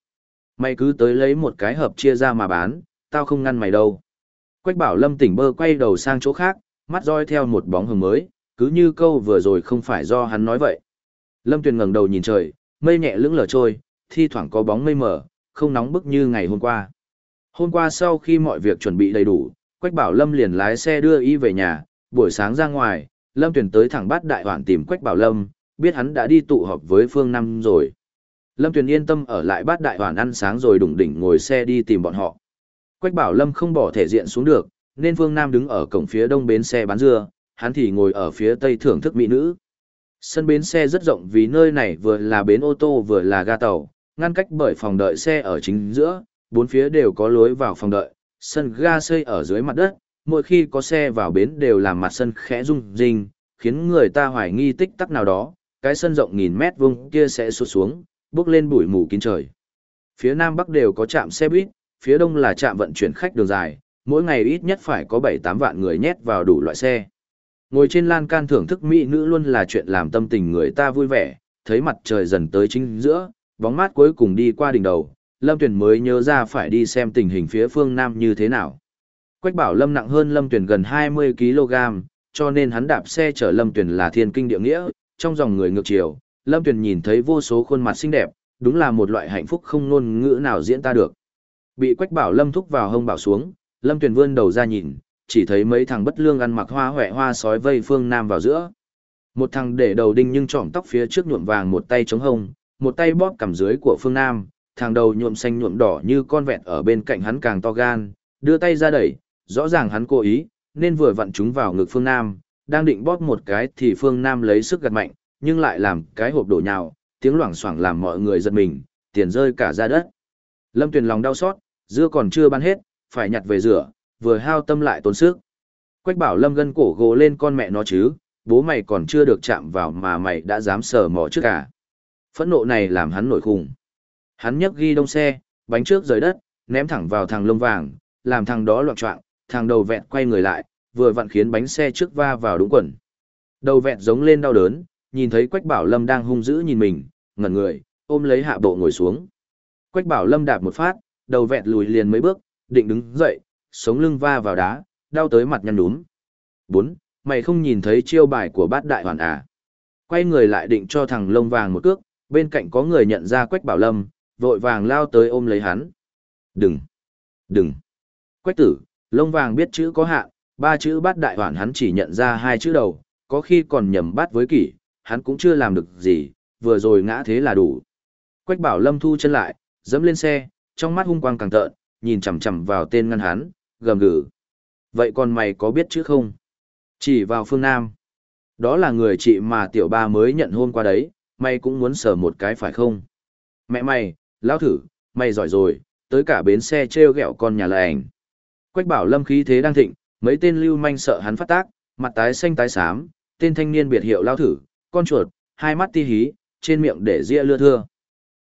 Mày cứ tới lấy một cái hộp chia ra mà bán, tao không ngăn mày đâu. Quách Bảo Lâm tỉnh bơ quay đầu sang chỗ khác, mắt roi theo một bóng hồng mới, cứ như câu vừa rồi không phải do hắn nói vậy. Lâm Tuyền ngẩng đầu nhìn trời, mây nhẹ lững lờ trôi, thi thoảng có bóng mây mờ, không nóng bức như ngày hôm qua. Hôm qua sau khi mọi việc chuẩn bị đầy đủ, Quách Bảo Lâm liền lái xe đưa y về nhà, buổi sáng ra ngoài, Lâm Tuyền tới thẳng bát đại hoàn tìm Quách Bảo Lâm, biết hắn đã đi tụ họp với Phương Năm rồi. Lâm Tuyền yên tâm ở lại bát đại hoàn ăn sáng rồi đủng đỉnh ngồi xe đi tìm bọn họ. Quách Bảo Lâm không bỏ thể diện xuống được, nên Phương Nam đứng ở cổng phía đông bến xe bán dưa, hắn thì ngồi ở phía tây thưởng thức mỹ nữ. Sân bến xe rất rộng vì nơi này vừa là bến ô tô vừa là ga tàu, ngăn cách bởi phòng đợi xe ở chính giữa, bốn phía đều có lối vào phòng đợi, sân ga xây ở dưới mặt đất, mỗi khi có xe vào bến đều làm mặt sân khẽ rung rinh, khiến người ta hoài nghi tích tắc nào đó, cái sân rộng nghìn mét vuông kia sẽ sụt xuống, bước lên bụi mù kín trời. Phía nam bắc đều có trạm xe buýt, phía đông là trạm vận chuyển khách đường dài, mỗi ngày ít nhất phải có 7-8 vạn người nhét vào đủ loại xe. Ngồi trên lan can thưởng thức mỹ nữ luôn là chuyện làm tâm tình người ta vui vẻ, thấy mặt trời dần tới chính giữa, bóng mát cuối cùng đi qua đỉnh đầu, Lâm Tuyền mới nhớ ra phải đi xem tình hình phía phương Nam như thế nào. Quách bảo Lâm nặng hơn Lâm Tuyền gần 20kg, cho nên hắn đạp xe chở Lâm Tuyền là thiên kinh địa nghĩa, trong dòng người ngược chiều, Lâm Tuyền nhìn thấy vô số khuôn mặt xinh đẹp, đúng là một loại hạnh phúc không ngôn ngữ nào diễn ta được. Bị Quách bảo Lâm thúc vào hông bảo xuống, Lâm Tuyền vươn đầu ra nhìn, chỉ thấy mấy thằng bất lương ăn mặc hoa hoẹ hoa sói vây phương Nam vào giữa. Một thằng để đầu đinh nhưng trọm tóc phía trước nhuộm vàng một tay chống hông, một tay bóp cằm dưới của phương Nam, thằng đầu nhuộm xanh nhuộm đỏ như con vẹn ở bên cạnh hắn càng to gan, đưa tay ra đẩy, rõ ràng hắn cố ý, nên vừa vặn chúng vào ngực phương Nam, đang định bóp một cái thì phương Nam lấy sức gật mạnh, nhưng lại làm cái hộp đổ nhào, tiếng loảng xoảng làm mọi người giật mình, tiền rơi cả ra đất. Lâm Tuyền lòng đau xót, dưa còn chưa bán hết, phải nhặt về rửa, vừa hao tâm lại tốn sức. Quách bảo Lâm gân cổ gồ lên con mẹ nó chứ, bố mày còn chưa được chạm vào mà mày đã dám sờ mò trước cả. Phẫn nộ này làm hắn nổi khùng. Hắn nhấc ghi đông xe, bánh trước rời đất, ném thẳng vào thằng lông vàng, làm thằng đó loạn trọng, thằng đầu vẹn quay người lại, vừa vặn khiến bánh xe trước va vào đúng quần. Đầu vẹn giống lên đau đớn, nhìn thấy Quách Bảo Lâm đang hung dữ nhìn mình, ngẩn người, ôm lấy hạ bộ ngồi xuống. Quách Bảo Lâm đạp một phát, đầu vẹn lùi liền mấy bước, định đứng dậy, sống lưng va vào đá, đau tới mặt nhăn núm. Bốn, mày không nhìn thấy chiêu bài của bát đại hoàn à. Quay người lại định cho thằng lông vàng một cước, bên cạnh có người nhận ra Quách Bảo Lâm, vội vàng lao tới ôm lấy hắn. Đừng! Đừng! Quách tử, lông vàng biết chữ có hạn, ba chữ bát đại hoàn hắn chỉ nhận ra hai chữ đầu, có khi còn nhầm bát với kỷ, hắn cũng chưa làm được gì, vừa rồi ngã thế là đủ. Quách bảo lâm thu chân lại, dẫm lên xe, trong mắt hung quang càng tợn, nhìn chằm chằm vào tên ngăn hắn, gầm gừ. Vậy còn mày có biết chữ không? Chỉ vào phương Nam. Đó là người chị mà tiểu ba mới nhận hôn qua đấy, mày cũng muốn sờ một cái phải không? Mẹ mày, Lão thử, mày giỏi rồi, tới cả bến xe treo gẹo con nhà lành. Quách bảo lâm khí thế đang thịnh, mấy tên lưu manh sợ hắn phát tác, mặt tái xanh tái xám, tên thanh niên biệt hiệu lao thử, con chuột, hai mắt ti hí, trên miệng để ria lưa thưa.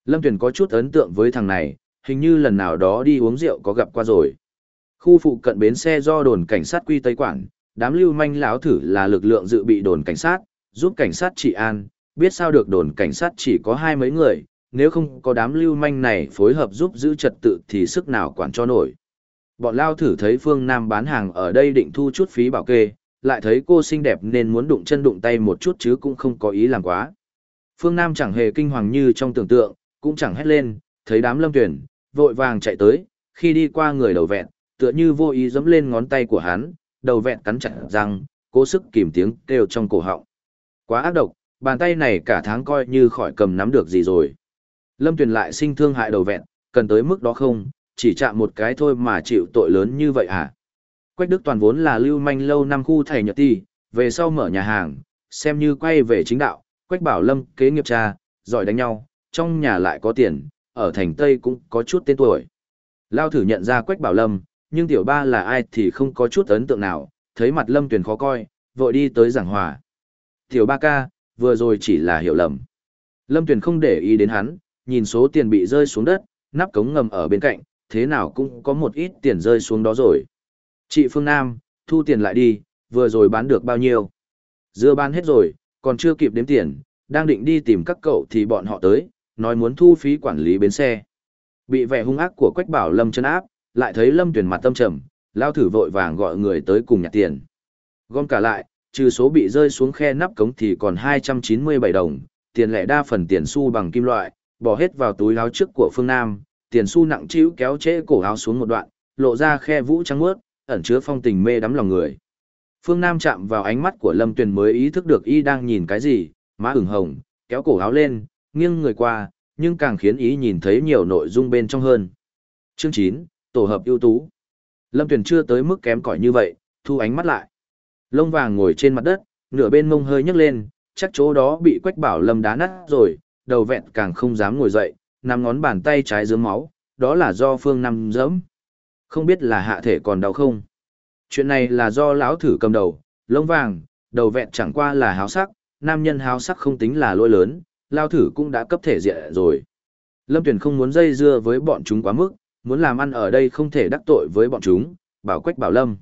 Lâm Tuyền có chút ấn tượng với thằng này, hình như lần nào đó đi uống rượu có gặp qua rồi. Khu phụ cận bến xe do đồn cảnh sát quy Tây Quản, đám lưu manh lão thử là lực lượng dự bị đồn cảnh sát, giúp cảnh sát trị an, biết sao được đồn cảnh sát chỉ có hai mấy người, nếu không có đám lưu manh này phối hợp giúp giữ trật tự thì sức nào quản cho nổi. Bọn lao thử thấy Phương Nam bán hàng ở đây định thu chút phí bảo kê, lại thấy cô xinh đẹp nên muốn đụng chân đụng tay một chút chứ cũng không có ý làm quá. Phương Nam chẳng hề kinh hoàng như trong tưởng tượng, cũng chẳng hét lên, thấy đám lâm tuyển, vội vàng chạy tới, khi đi qua người đầu vẹn, tựa như vô ý giẫm lên ngón tay của hắn, đầu vẹn cắn chặt răng, cố sức kìm tiếng kêu trong cổ họng. Quá ác độc, bàn tay này cả tháng coi như khỏi cầm nắm được gì rồi. Lâm Tuyền lại sinh thương hại đầu vẹn, cần tới mức đó không, chỉ chạm một cái thôi mà chịu tội lớn như vậy à? Quách Đức Toàn vốn là lưu manh lâu năm khu thầy nhật ti, về sau mở nhà hàng, xem như quay về chính đạo, Quách Bảo Lâm kế nghiệp cha, giỏi đánh nhau, trong nhà lại có tiền, ở thành Tây cũng có chút tên tuổi. Lao thử nhận ra Quách Bảo Lâm, nhưng tiểu ba là ai thì không có chút ấn tượng nào, thấy mặt Lâm Tuyền khó coi, vội đi tới giảng hòa. Tiểu ba ca, vừa rồi chỉ là hiểu lầm. Lâm Tuyền không để ý đến hắn, nhìn số tiền bị rơi xuống đất, nắp cống ngầm ở bên cạnh, thế nào cũng có một ít tiền rơi xuống đó rồi. Chị Phương Nam, thu tiền lại đi, vừa rồi bán được bao nhiêu? Dưa bán hết rồi, còn chưa kịp đếm tiền, đang định đi tìm các cậu thì bọn họ tới, nói muốn thu phí quản lý bến xe. Bị vẻ hung ác của Quách Bảo Lâm chân áp, lại thấy Lâm Tuyền mặt tâm trầm, lao thử vội vàng gọi người tới cùng nhặt tiền. Gom cả lại, trừ số bị rơi xuống khe nắp cống thì còn 297 đồng, tiền lẻ đa phần tiền xu bằng kim loại, bỏ hết vào túi áo trước của Phương Nam, tiền xu nặng trĩu kéo trễ cổ áo xuống một đoạn, lộ ra khe vũ trắng mướt, ẩn chứa phong tình mê đắm lòng người. Phương Nam chạm vào ánh mắt của Lâm Tuyền mới ý thức được y đang nhìn cái gì, má ửng hồng, kéo cổ áo lên, nghiêng người qua, nhưng càng khiến ý nhìn thấy nhiều nội dung bên trong hơn. Chương 9, Tổ hợp ưu tú. Lâm Tuyền chưa tới mức kém cỏi như vậy, thu ánh mắt lại. Lông vàng ngồi trên mặt đất, nửa bên mông hơi nhấc lên, chắc chỗ đó bị Quách Bảo Lâm đá nát rồi, đầu vẹn càng không dám ngồi dậy, nằm ngón bàn tay trái dướng máu, đó là do Phương Nam dẫm. Không biết là hạ thể còn đau không? Chuyện này là do lão thử cầm đầu, lông vàng, đầu vẹn chẳng qua là háo sắc, nam nhân háo sắc không tính là lỗi lớn, lao thử cũng đã cấp thể diện rồi. Lâm Tuyền không muốn dây dưa với bọn chúng quá mức, muốn làm ăn ở đây không thể đắc tội với bọn chúng, bảo quách bảo Lâm.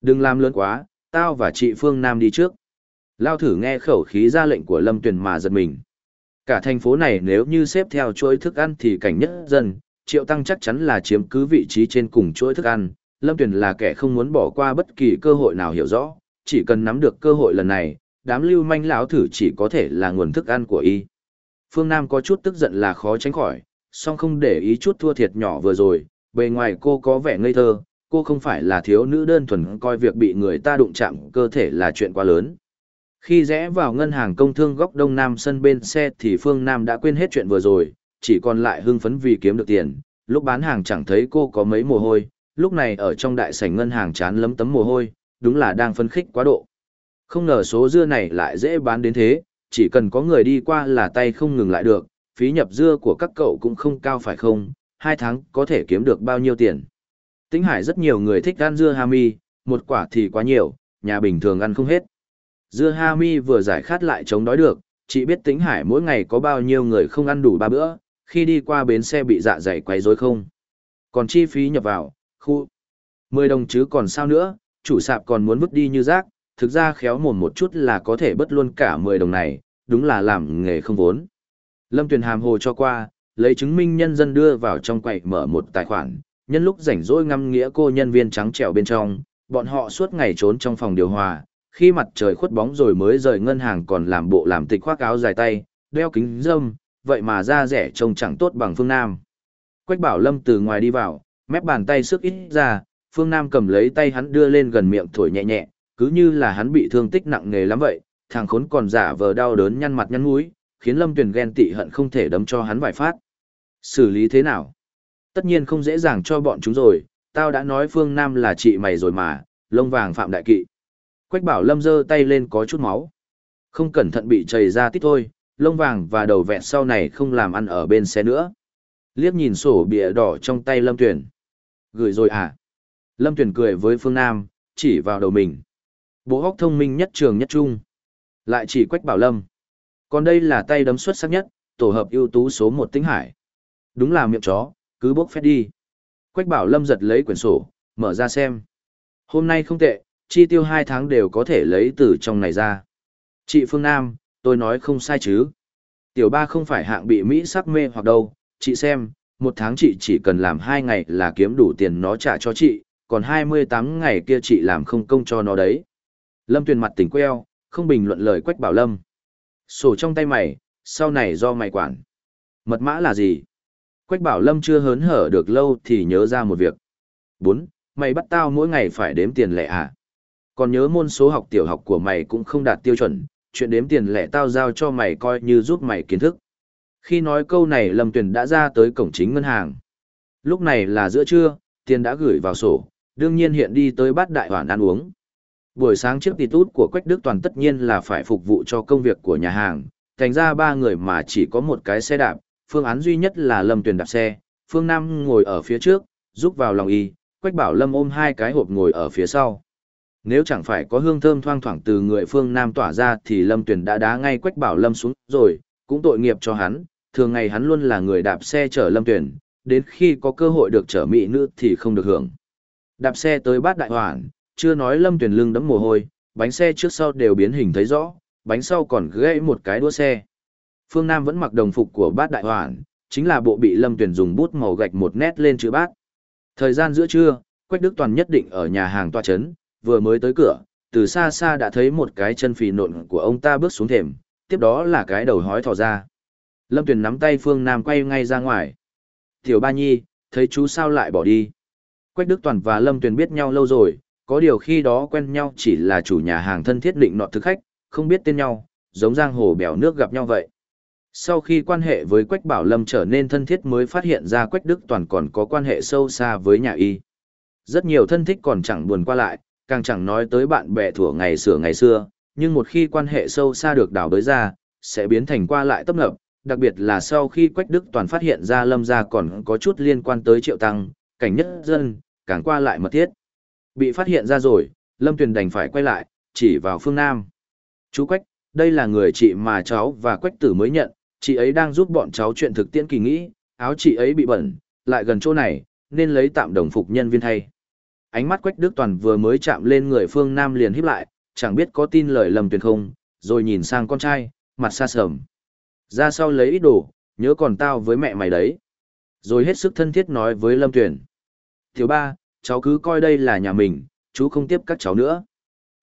Đừng làm lớn quá, tao và chị Phương Nam đi trước. Lao thử nghe khẩu khí ra lệnh của Lâm Tuyền mà giật mình. Cả thành phố này nếu như xếp theo chuỗi thức ăn thì cảnh nhất dân, Triệu Tăng chắc chắn là chiếm cứ vị trí trên cùng chuỗi thức ăn. Lâm Tuyền là kẻ không muốn bỏ qua bất kỳ cơ hội nào hiểu rõ, chỉ cần nắm được cơ hội lần này, đám lưu manh lão thử chỉ có thể là nguồn thức ăn của y. Phương Nam có chút tức giận là khó tránh khỏi, song không để ý chút thua thiệt nhỏ vừa rồi, bề ngoài cô có vẻ ngây thơ, cô không phải là thiếu nữ đơn thuần coi việc bị người ta đụng chạm cơ thể là chuyện quá lớn. Khi rẽ vào ngân hàng công thương góc đông nam sân bên xe thì Phương Nam đã quên hết chuyện vừa rồi, chỉ còn lại hưng phấn vì kiếm được tiền, lúc bán hàng chẳng thấy cô có mấy mồ hôi, lúc này ở trong đại sảnh ngân hàng chán lấm tấm mồ hôi, đúng là đang phấn khích quá độ. Không ngờ số dưa này lại dễ bán đến thế, chỉ cần có người đi qua là tay không ngừng lại được, phí nhập dưa của các cậu cũng không cao phải không, hai tháng có thể kiếm được bao nhiêu tiền. Tĩnh Hải rất nhiều người thích ăn dưa hami, một quả thì quá nhiều, nhà bình thường ăn không hết. Dưa hami vừa giải khát lại chống đói được, chị biết Tĩnh Hải mỗi ngày có bao nhiêu người không ăn đủ ba bữa, khi đi qua bến xe bị dạ dày quấy rối không. Còn chi phí nhập vào, khu 10 đồng chứ còn sao nữa, chủ sạp còn muốn vứt đi như rác, thực ra khéo mồm một chút là có thể bớt luôn cả 10 đồng này, đúng là làm nghề không vốn. Lâm Tuyền hàm hồ cho qua, lấy chứng minh nhân dân đưa vào trong quầy mở một tài khoản, nhân lúc rảnh rỗi ngâm nghĩa cô nhân viên trắng trẻo bên trong, bọn họ suốt ngày trốn trong phòng điều hòa, khi mặt trời khuất bóng rồi mới rời ngân hàng còn làm bộ làm tịch khoác áo dài tay, đeo kính dâm, vậy mà da rẻ trông chẳng tốt bằng phương Nam. Quách bảo Lâm từ ngoài đi vào, mép bàn tay sức ít ra, phương Nam cầm lấy tay hắn đưa lên gần miệng thổi nhẹ nhẹ, cứ như là hắn bị thương tích nặng nề lắm vậy, thằng khốn còn giả vờ đau đớn nhăn mặt nhăn mũi, khiến Lâm Tuyền ghen tị hận không thể đấm cho hắn vài phát. Xử lý thế nào? Tất nhiên không dễ dàng cho bọn chúng rồi, tao đã nói Phương Nam là chị mày rồi mà, lông vàng phạm đại kỵ. Quách bảo Lâm giơ tay lên có chút máu. Không cẩn thận bị chảy ra tít thôi, lông vàng và đầu vẹn sau này không làm ăn ở bên xe nữa. Liếc nhìn sổ bìa đỏ trong tay Lâm Tuyền. Gửi rồi à? Lâm Tuyền cười với Phương Nam, chỉ vào đầu mình. Bộ hóc thông minh nhất trường nhất trung. Lại chỉ Quách Bảo Lâm. Còn đây là tay đấm xuất sắc nhất, tổ hợp ưu tú số một Tĩnh hải. Đúng là miệng chó, cứ bốc phép đi. Quách Bảo Lâm giật lấy quyển sổ, mở ra xem. Hôm nay không tệ, chi tiêu hai tháng đều có thể lấy từ trong này ra. Chị Phương Nam, tôi nói không sai chứ. Tiểu ba không phải hạng bị Mỹ sắc mê hoặc đâu, chị xem, một tháng chị chỉ cần làm hai ngày là kiếm đủ tiền nó trả cho chị, còn hai mươi tám ngày kia chị làm không công cho nó đấy. Lâm Tuyền mặt tỉnh queo, không bình luận lời Quách Bảo Lâm. Sổ trong tay mày, sau này do mày quản. Mật mã là gì? Quách Bảo Lâm chưa hớn hở được lâu thì nhớ ra một việc. 4. Mày bắt tao mỗi ngày phải đếm tiền lẻ à? Còn nhớ môn số học tiểu học của mày cũng không đạt tiêu chuẩn, chuyện đếm tiền lẻ tao giao cho mày coi như giúp mày kiến thức. Khi nói câu này Lâm Tuyền đã ra tới cổng chính ngân hàng. Lúc này là giữa trưa, tiền đã gửi vào sổ, đương nhiên hiện đi tới bát đại hoàn ăn uống. Buổi sáng chiếc tít tút của Quách Đức Toàn tất nhiên là phải phục vụ cho công việc của nhà hàng, thành ra ba người mà chỉ có một cái xe đạp, phương án duy nhất là Lâm Tuyền đạp xe, Phương Nam ngồi ở phía trước, giúp vào lòng y, Quách Bảo Lâm ôm hai cái hộp ngồi ở phía sau. Nếu chẳng phải có hương thơm thoang thoảng từ người Phương Nam tỏa ra thì Lâm Tuyền đã đá ngay Quách Bảo Lâm xuống rồi, cũng tội nghiệp cho hắn, Thường ngày hắn luôn là người đạp xe chở Lâm Tuyền, đến khi có cơ hội được chở mỹ nữ thì không được hưởng. Đạp xe tới bát đại hoàn, chưa nói Lâm Tuyển lưng đẫm mồ hôi, bánh xe trước sau đều biến hình thấy rõ, bánh sau còn gãy một cái đua xe. Phương Nam vẫn mặc đồng phục của bát đại hoàn, chính là bộ bị Lâm Tuyển dùng bút màu gạch một nét lên chữ bát. Thời gian giữa trưa, Quách Đức Toàn nhất định ở nhà hàng toa chấn, vừa mới tới cửa, từ xa xa đã thấy một cái chân phì nộn của ông ta bước xuống thềm, tiếp đó là cái đầu hói thò ra. Lâm Tuyền nắm tay Phương Nam quay ngay ra ngoài. Tiểu Ba Nhi, thấy chú sao lại bỏ đi. Quách Đức Toàn và Lâm Tuyền biết nhau lâu rồi, có điều khi đó quen nhau chỉ là chủ nhà hàng thân thiết định nọ thực khách, không biết tên nhau, giống giang hồ bèo nước gặp nhau vậy. Sau khi quan hệ với Quách Bảo Lâm trở nên thân thiết mới phát hiện ra Quách Đức Toàn còn có quan hệ sâu xa với nhà y. Rất nhiều thân thích còn chẳng buồn qua lại, càng chẳng nói tới bạn bè thủa ngày xưa ngày xưa, nhưng một khi quan hệ sâu xa được đào đới ra, sẽ biến thành qua lại tấp nập, đặc biệt là sau khi Quách Đức Toàn phát hiện ra Lâm gia còn có chút liên quan tới Triệu Tăng, cảnh nhất dân, càng qua lại mật thiết. Bị phát hiện ra rồi, Lâm Tuyền đành phải quay lại, chỉ vào phương Nam. Chú Quách, đây là người chị mà cháu và Quách Tử mới nhận, chị ấy đang giúp bọn cháu chuyện thực tiễn kỳ nghĩ, áo chị ấy bị bẩn, lại gần chỗ này, nên lấy tạm đồng phục nhân viên thay. Ánh mắt Quách Đức Toàn vừa mới chạm lên người phương Nam liền híp lại, chẳng biết có tin lời Lâm Tuyền không, rồi nhìn sang con trai, mặt xa sầm. Ra sau lấy ít đồ, nhớ còn tao với mẹ mày đấy. Rồi hết sức thân thiết nói với Lâm Tuyền. Thiếu ba, cháu cứ coi đây là nhà mình, chú không tiếp các cháu nữa.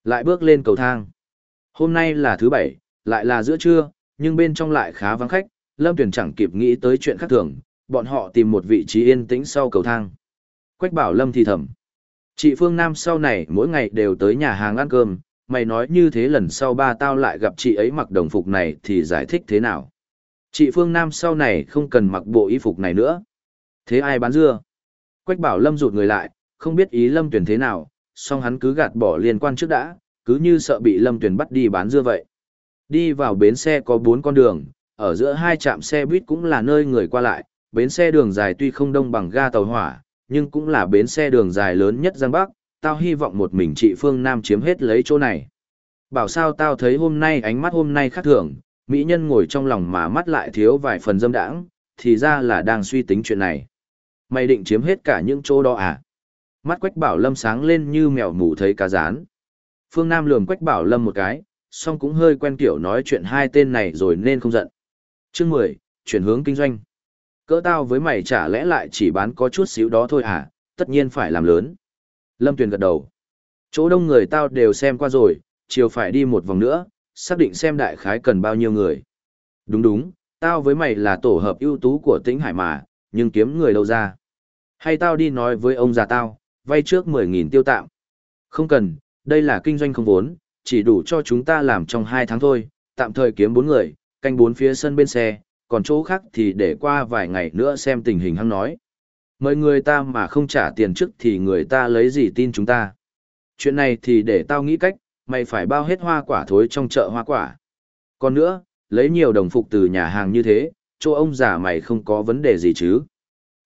Lại bước lên cầu thang. Hôm nay là thứ bảy, lại là giữa trưa, nhưng bên trong lại khá vắng khách, Lâm Tuyền chẳng kịp nghĩ tới chuyện khác thường, bọn họ tìm một vị trí yên tĩnh sau cầu thang. Quách bảo Lâm thì thầm. Chị Phương Nam sau này mỗi ngày đều tới nhà hàng ăn cơm, mày nói như thế lần sau ba tao lại gặp chị ấy mặc đồng phục này thì giải thích thế nào? Chị Phương Nam sau này không cần mặc bộ y phục này nữa. Thế ai bán dưa? Quách bảo Lâm rụt người lại, không biết ý Lâm tuyển thế nào, song hắn cứ gạt bỏ liên quan trước đã, cứ như sợ bị Lâm tuyển bắt đi bán dưa vậy. Đi vào bến xe có bốn con đường, ở giữa hai trạm xe buýt cũng là nơi người qua lại, bến xe đường dài tuy không đông bằng ga tàu hỏa, nhưng cũng là bến xe đường dài lớn nhất Giang Bắc, tao hy vọng một mình chị Phương Nam chiếm hết lấy chỗ này. Bảo sao tao thấy hôm nay ánh mắt hôm nay khác thường, mỹ nhân ngồi trong lòng mà mắt lại thiếu vài phần dâm đãng, thì ra là đang suy tính chuyện này. Mày định chiếm hết cả những chỗ đó à? Mắt Quách Bảo Lâm sáng lên như mèo mù thấy cá rán. Phương Nam lườm Quách Bảo Lâm một cái, song cũng hơi quen kiểu nói chuyện hai tên này rồi nên không giận. Chương 10, chuyển hướng kinh doanh. Cỡ tao với mày chả lẽ lại chỉ bán có chút xíu đó thôi à, tất nhiên phải làm lớn. Lâm Tuyền gật đầu. Chỗ đông người tao đều xem qua rồi, chiều phải đi một vòng nữa, xác định xem đại khái cần bao nhiêu người. Đúng đúng, tao với mày là tổ hợp ưu tú của tĩnh hải mà, nhưng kiếm người đâu ra. Hay tao đi nói với ông già tao, vay trước 10.000 tiêu tạm. Không cần, đây là kinh doanh không vốn, chỉ đủ cho chúng ta làm trong 2 tháng thôi, tạm thời kiếm 4 người, canh 4 phía sân bên xe, còn chỗ khác thì để qua vài ngày nữa xem tình hình hăng nói. Mời người ta mà không trả tiền trước thì người ta lấy gì tin chúng ta. Chuyện này thì để tao nghĩ cách, mày phải bao hết hoa quả thối trong chợ hoa quả. Còn nữa, lấy nhiều đồng phục từ nhà hàng như thế, chỗ ông già mày không có vấn đề gì chứ.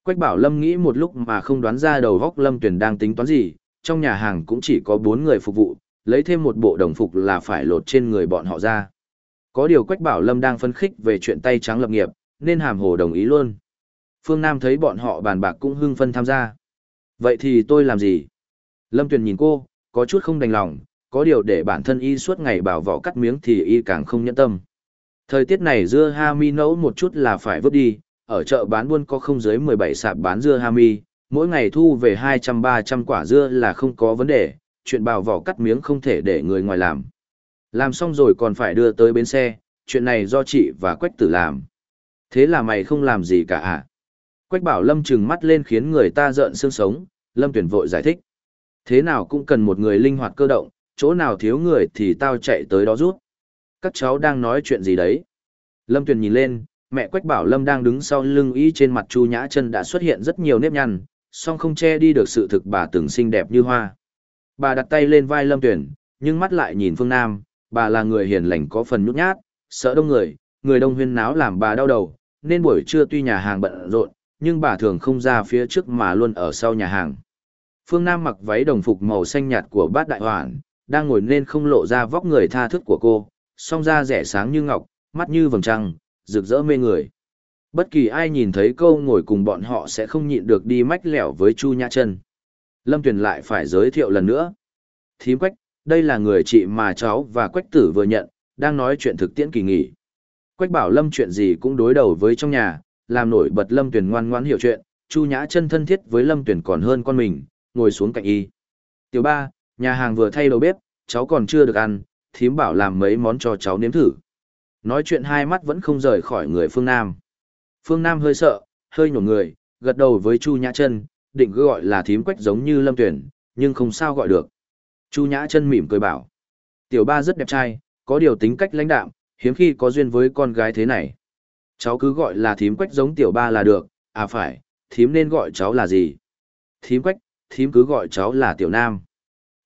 Quách bảo Lâm nghĩ một lúc mà không đoán ra đầu góc Lâm Tuyền đang tính toán gì, trong nhà hàng cũng chỉ có bốn người phục vụ, lấy thêm một bộ đồng phục là phải lột trên người bọn họ ra. Có điều Quách Bảo Lâm đang phân khích về chuyện tay trắng lập nghiệp, nên hàm hồ đồng ý luôn. Phương Nam thấy bọn họ bàn bạc cũng hưng phân tham gia. Vậy thì tôi làm gì? Lâm Tuyền nhìn cô, có chút không đành lòng, có điều để bản thân y suốt ngày bảo vỏ cắt miếng thì y càng không nhẫn tâm. Thời tiết này dưa ha mi nấu một chút là phải vứt đi, ở chợ bán buôn có không dưới 17 sạp bán dưa hami, mỗi ngày thu về 200-300 quả dưa là không có vấn đề, chuyện bào vỏ cắt miếng không thể để người ngoài làm. Làm xong rồi còn phải đưa tới bến xe, chuyện này do chị và Quách tử làm. Thế là mày không làm gì cả à? Quách bảo Lâm trừng mắt lên khiến người ta rợn xương sống, Lâm tuyển vội giải thích. Thế nào cũng cần một người linh hoạt cơ động, chỗ nào thiếu người thì tao chạy tới đó rút. Các cháu đang nói chuyện gì đấy? Lâm tuyển nhìn lên, mẹ Quách bảo Lâm đang đứng sau lưng y trên mặt Chu Nhã chân đã xuất hiện rất nhiều nếp nhăn, song không che đi được sự thực bà từng xinh đẹp như hoa. Bà đặt tay lên vai Lâm tuyển, nhưng mắt lại nhìn phương Nam, bà là người hiền lành có phần nhút nhát, sợ đông người, người đông huyên náo làm bà đau đầu, nên buổi trưa tuy nhà hàng bận rộn, nhưng bà thường không ra phía trước mà luôn ở sau nhà hàng. Phương Nam mặc váy đồng phục màu xanh nhạt của bát đại hoàn, đang ngồi nên không lộ ra vóc người tha thức của cô, song da rẻ sáng như ngọc, mắt như vầng trăng, rực rỡ mê người. Bất kỳ ai nhìn thấy câu ngồi cùng bọn họ sẽ không nhịn được đi mách lẻo với Chu Nhã Chân. Lâm Tuyền lại phải giới thiệu lần nữa. Thím Quách, đây là người chị mà cháu và Quách Tử vừa nhận, đang nói chuyện thực tiễn kỳ nghỉ. Quách bảo Lâm chuyện gì cũng đối đầu với trong nhà, làm nổi bật Lâm Tuyền ngoan ngoãn hiểu chuyện, Chu Nhã Chân thân thiết với Lâm Tuyền còn hơn con mình, ngồi xuống cạnh y. Tiểu ba, nhà hàng vừa thay đầu bếp, cháu còn chưa được ăn, thím bảo làm mấy món cho cháu nếm thử. Nói chuyện hai mắt vẫn không rời khỏi người phương Nam. Phương Nam hơi sợ, hơi nhổ người, gật đầu với Chu Nhã Chân, định gọi là thím quách giống như Lâm Tuyển, nhưng không sao gọi được. Chu Nhã Chân mỉm cười bảo, tiểu ba rất đẹp trai, có điều tính cách lãnh đạm, hiếm khi có duyên với con gái thế này. Cháu cứ gọi là thím quách giống tiểu ba là được, à phải, thím nên gọi cháu là gì? Thím quách, thím cứ gọi cháu là tiểu nam.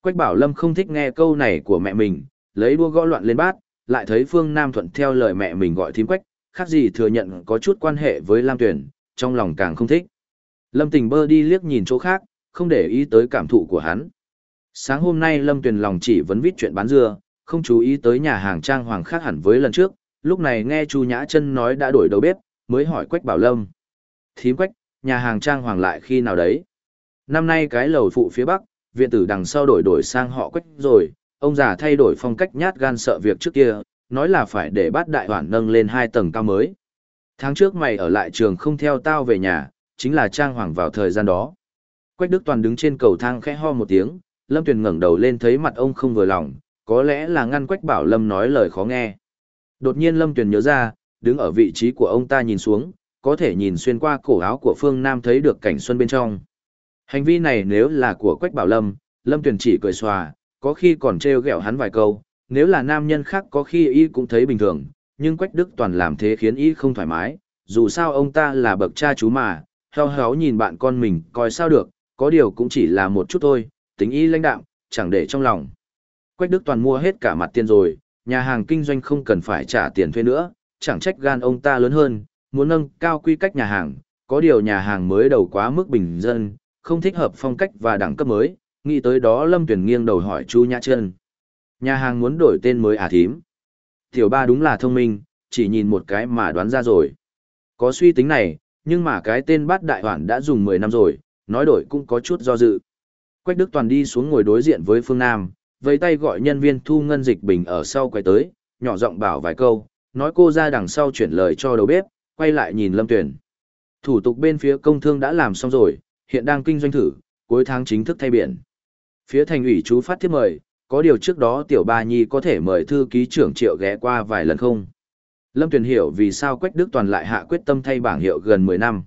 Quách bảo Lâm không thích nghe câu này của mẹ mình, lấy đua gõ loạn lên bát, lại thấy Phương Nam thuận theo lời mẹ mình gọi thím quách, khác gì thừa nhận có chút quan hệ với Lam Tuyển, trong lòng càng không thích. Lâm tình bơ đi liếc nhìn chỗ khác, không để ý tới cảm thụ của hắn. Sáng hôm nay Lâm Tuyền lòng chỉ vấn vít chuyện bán dưa, không chú ý tới nhà hàng trang hoàng khác hẳn với lần trước, lúc này nghe Chu Nhã Chân nói đã đổi đầu bếp, mới hỏi Quách Bảo Lâm. Thím Quách, nhà hàng trang hoàng lại khi nào đấy? Năm nay cái lầu phụ phía Bắc, viện tử đằng sau đổi đổi sang họ Quách rồi, ông già thay đổi phong cách nhát gan sợ việc trước kia, nói là phải để bát đại hoàn nâng lên hai tầng cao mới. Tháng trước mày ở lại trường không theo tao về nhà, chính là trang hoàng vào thời gian đó. Quách Đức Toàn đứng trên cầu thang khẽ ho một tiếng, Lâm Tuyền ngẩng đầu lên thấy mặt ông không vừa lòng, có lẽ là ngăn Quách Bảo Lâm nói lời khó nghe. Đột nhiên Lâm Tuyền nhớ ra, đứng ở vị trí của ông ta nhìn xuống, có thể nhìn xuyên qua cổ áo của Phương Nam thấy được cảnh xuân bên trong. Hành vi này nếu là của Quách Bảo Lâm, Lâm Tuyền chỉ cười xòa, có khi còn trêu ghẹo hắn vài câu, nếu là nam nhân khác có khi y cũng thấy bình thường, nhưng Quách Đức Toàn làm thế khiến y không thoải mái, dù sao ông ta là bậc cha chú mà, heo héo nhìn bạn con mình coi sao được, có điều cũng chỉ là một chút thôi, tính y lãnh đạm, chẳng để trong lòng. Quách Đức Toàn mua hết cả mặt tiền rồi, nhà hàng kinh doanh không cần phải trả tiền thuê nữa, chẳng trách gan ông ta lớn hơn, muốn nâng cao quy cách nhà hàng, có điều nhà hàng mới đầu quá mức bình dân, không thích hợp phong cách và đẳng cấp mới, nghĩ tới đó Lâm Tuyển nghiêng đầu hỏi Chu Nhã Trân. Nhà hàng muốn đổi tên mới à thím? Tiểu ba đúng là thông minh, chỉ nhìn một cái mà đoán ra rồi. Có suy tính này, nhưng mà cái tên bát đại hoản đã dùng 10 năm rồi, nói đổi cũng có chút do dự. Quách Đức Toàn đi xuống ngồi đối diện với Phương Nam, với tay gọi nhân viên thu ngân dịch bình ở sau quay tới, nhỏ giọng bảo vài câu, nói cô ra đằng sau chuyển lời cho đầu bếp, quay lại nhìn Lâm Tuyển. Thủ tục bên phía công thương đã làm xong rồi, hiện đang kinh doanh thử, cuối tháng chính thức thay biển. Phía thành ủy chú phát thiếp mời, có điều trước đó tiểu ba nhi có thể mời thư ký trưởng triệu ghé qua vài lần không? Lâm Tuyền hiểu vì sao Quách Đức Toàn lại hạ quyết tâm thay bảng hiệu gần 10 năm.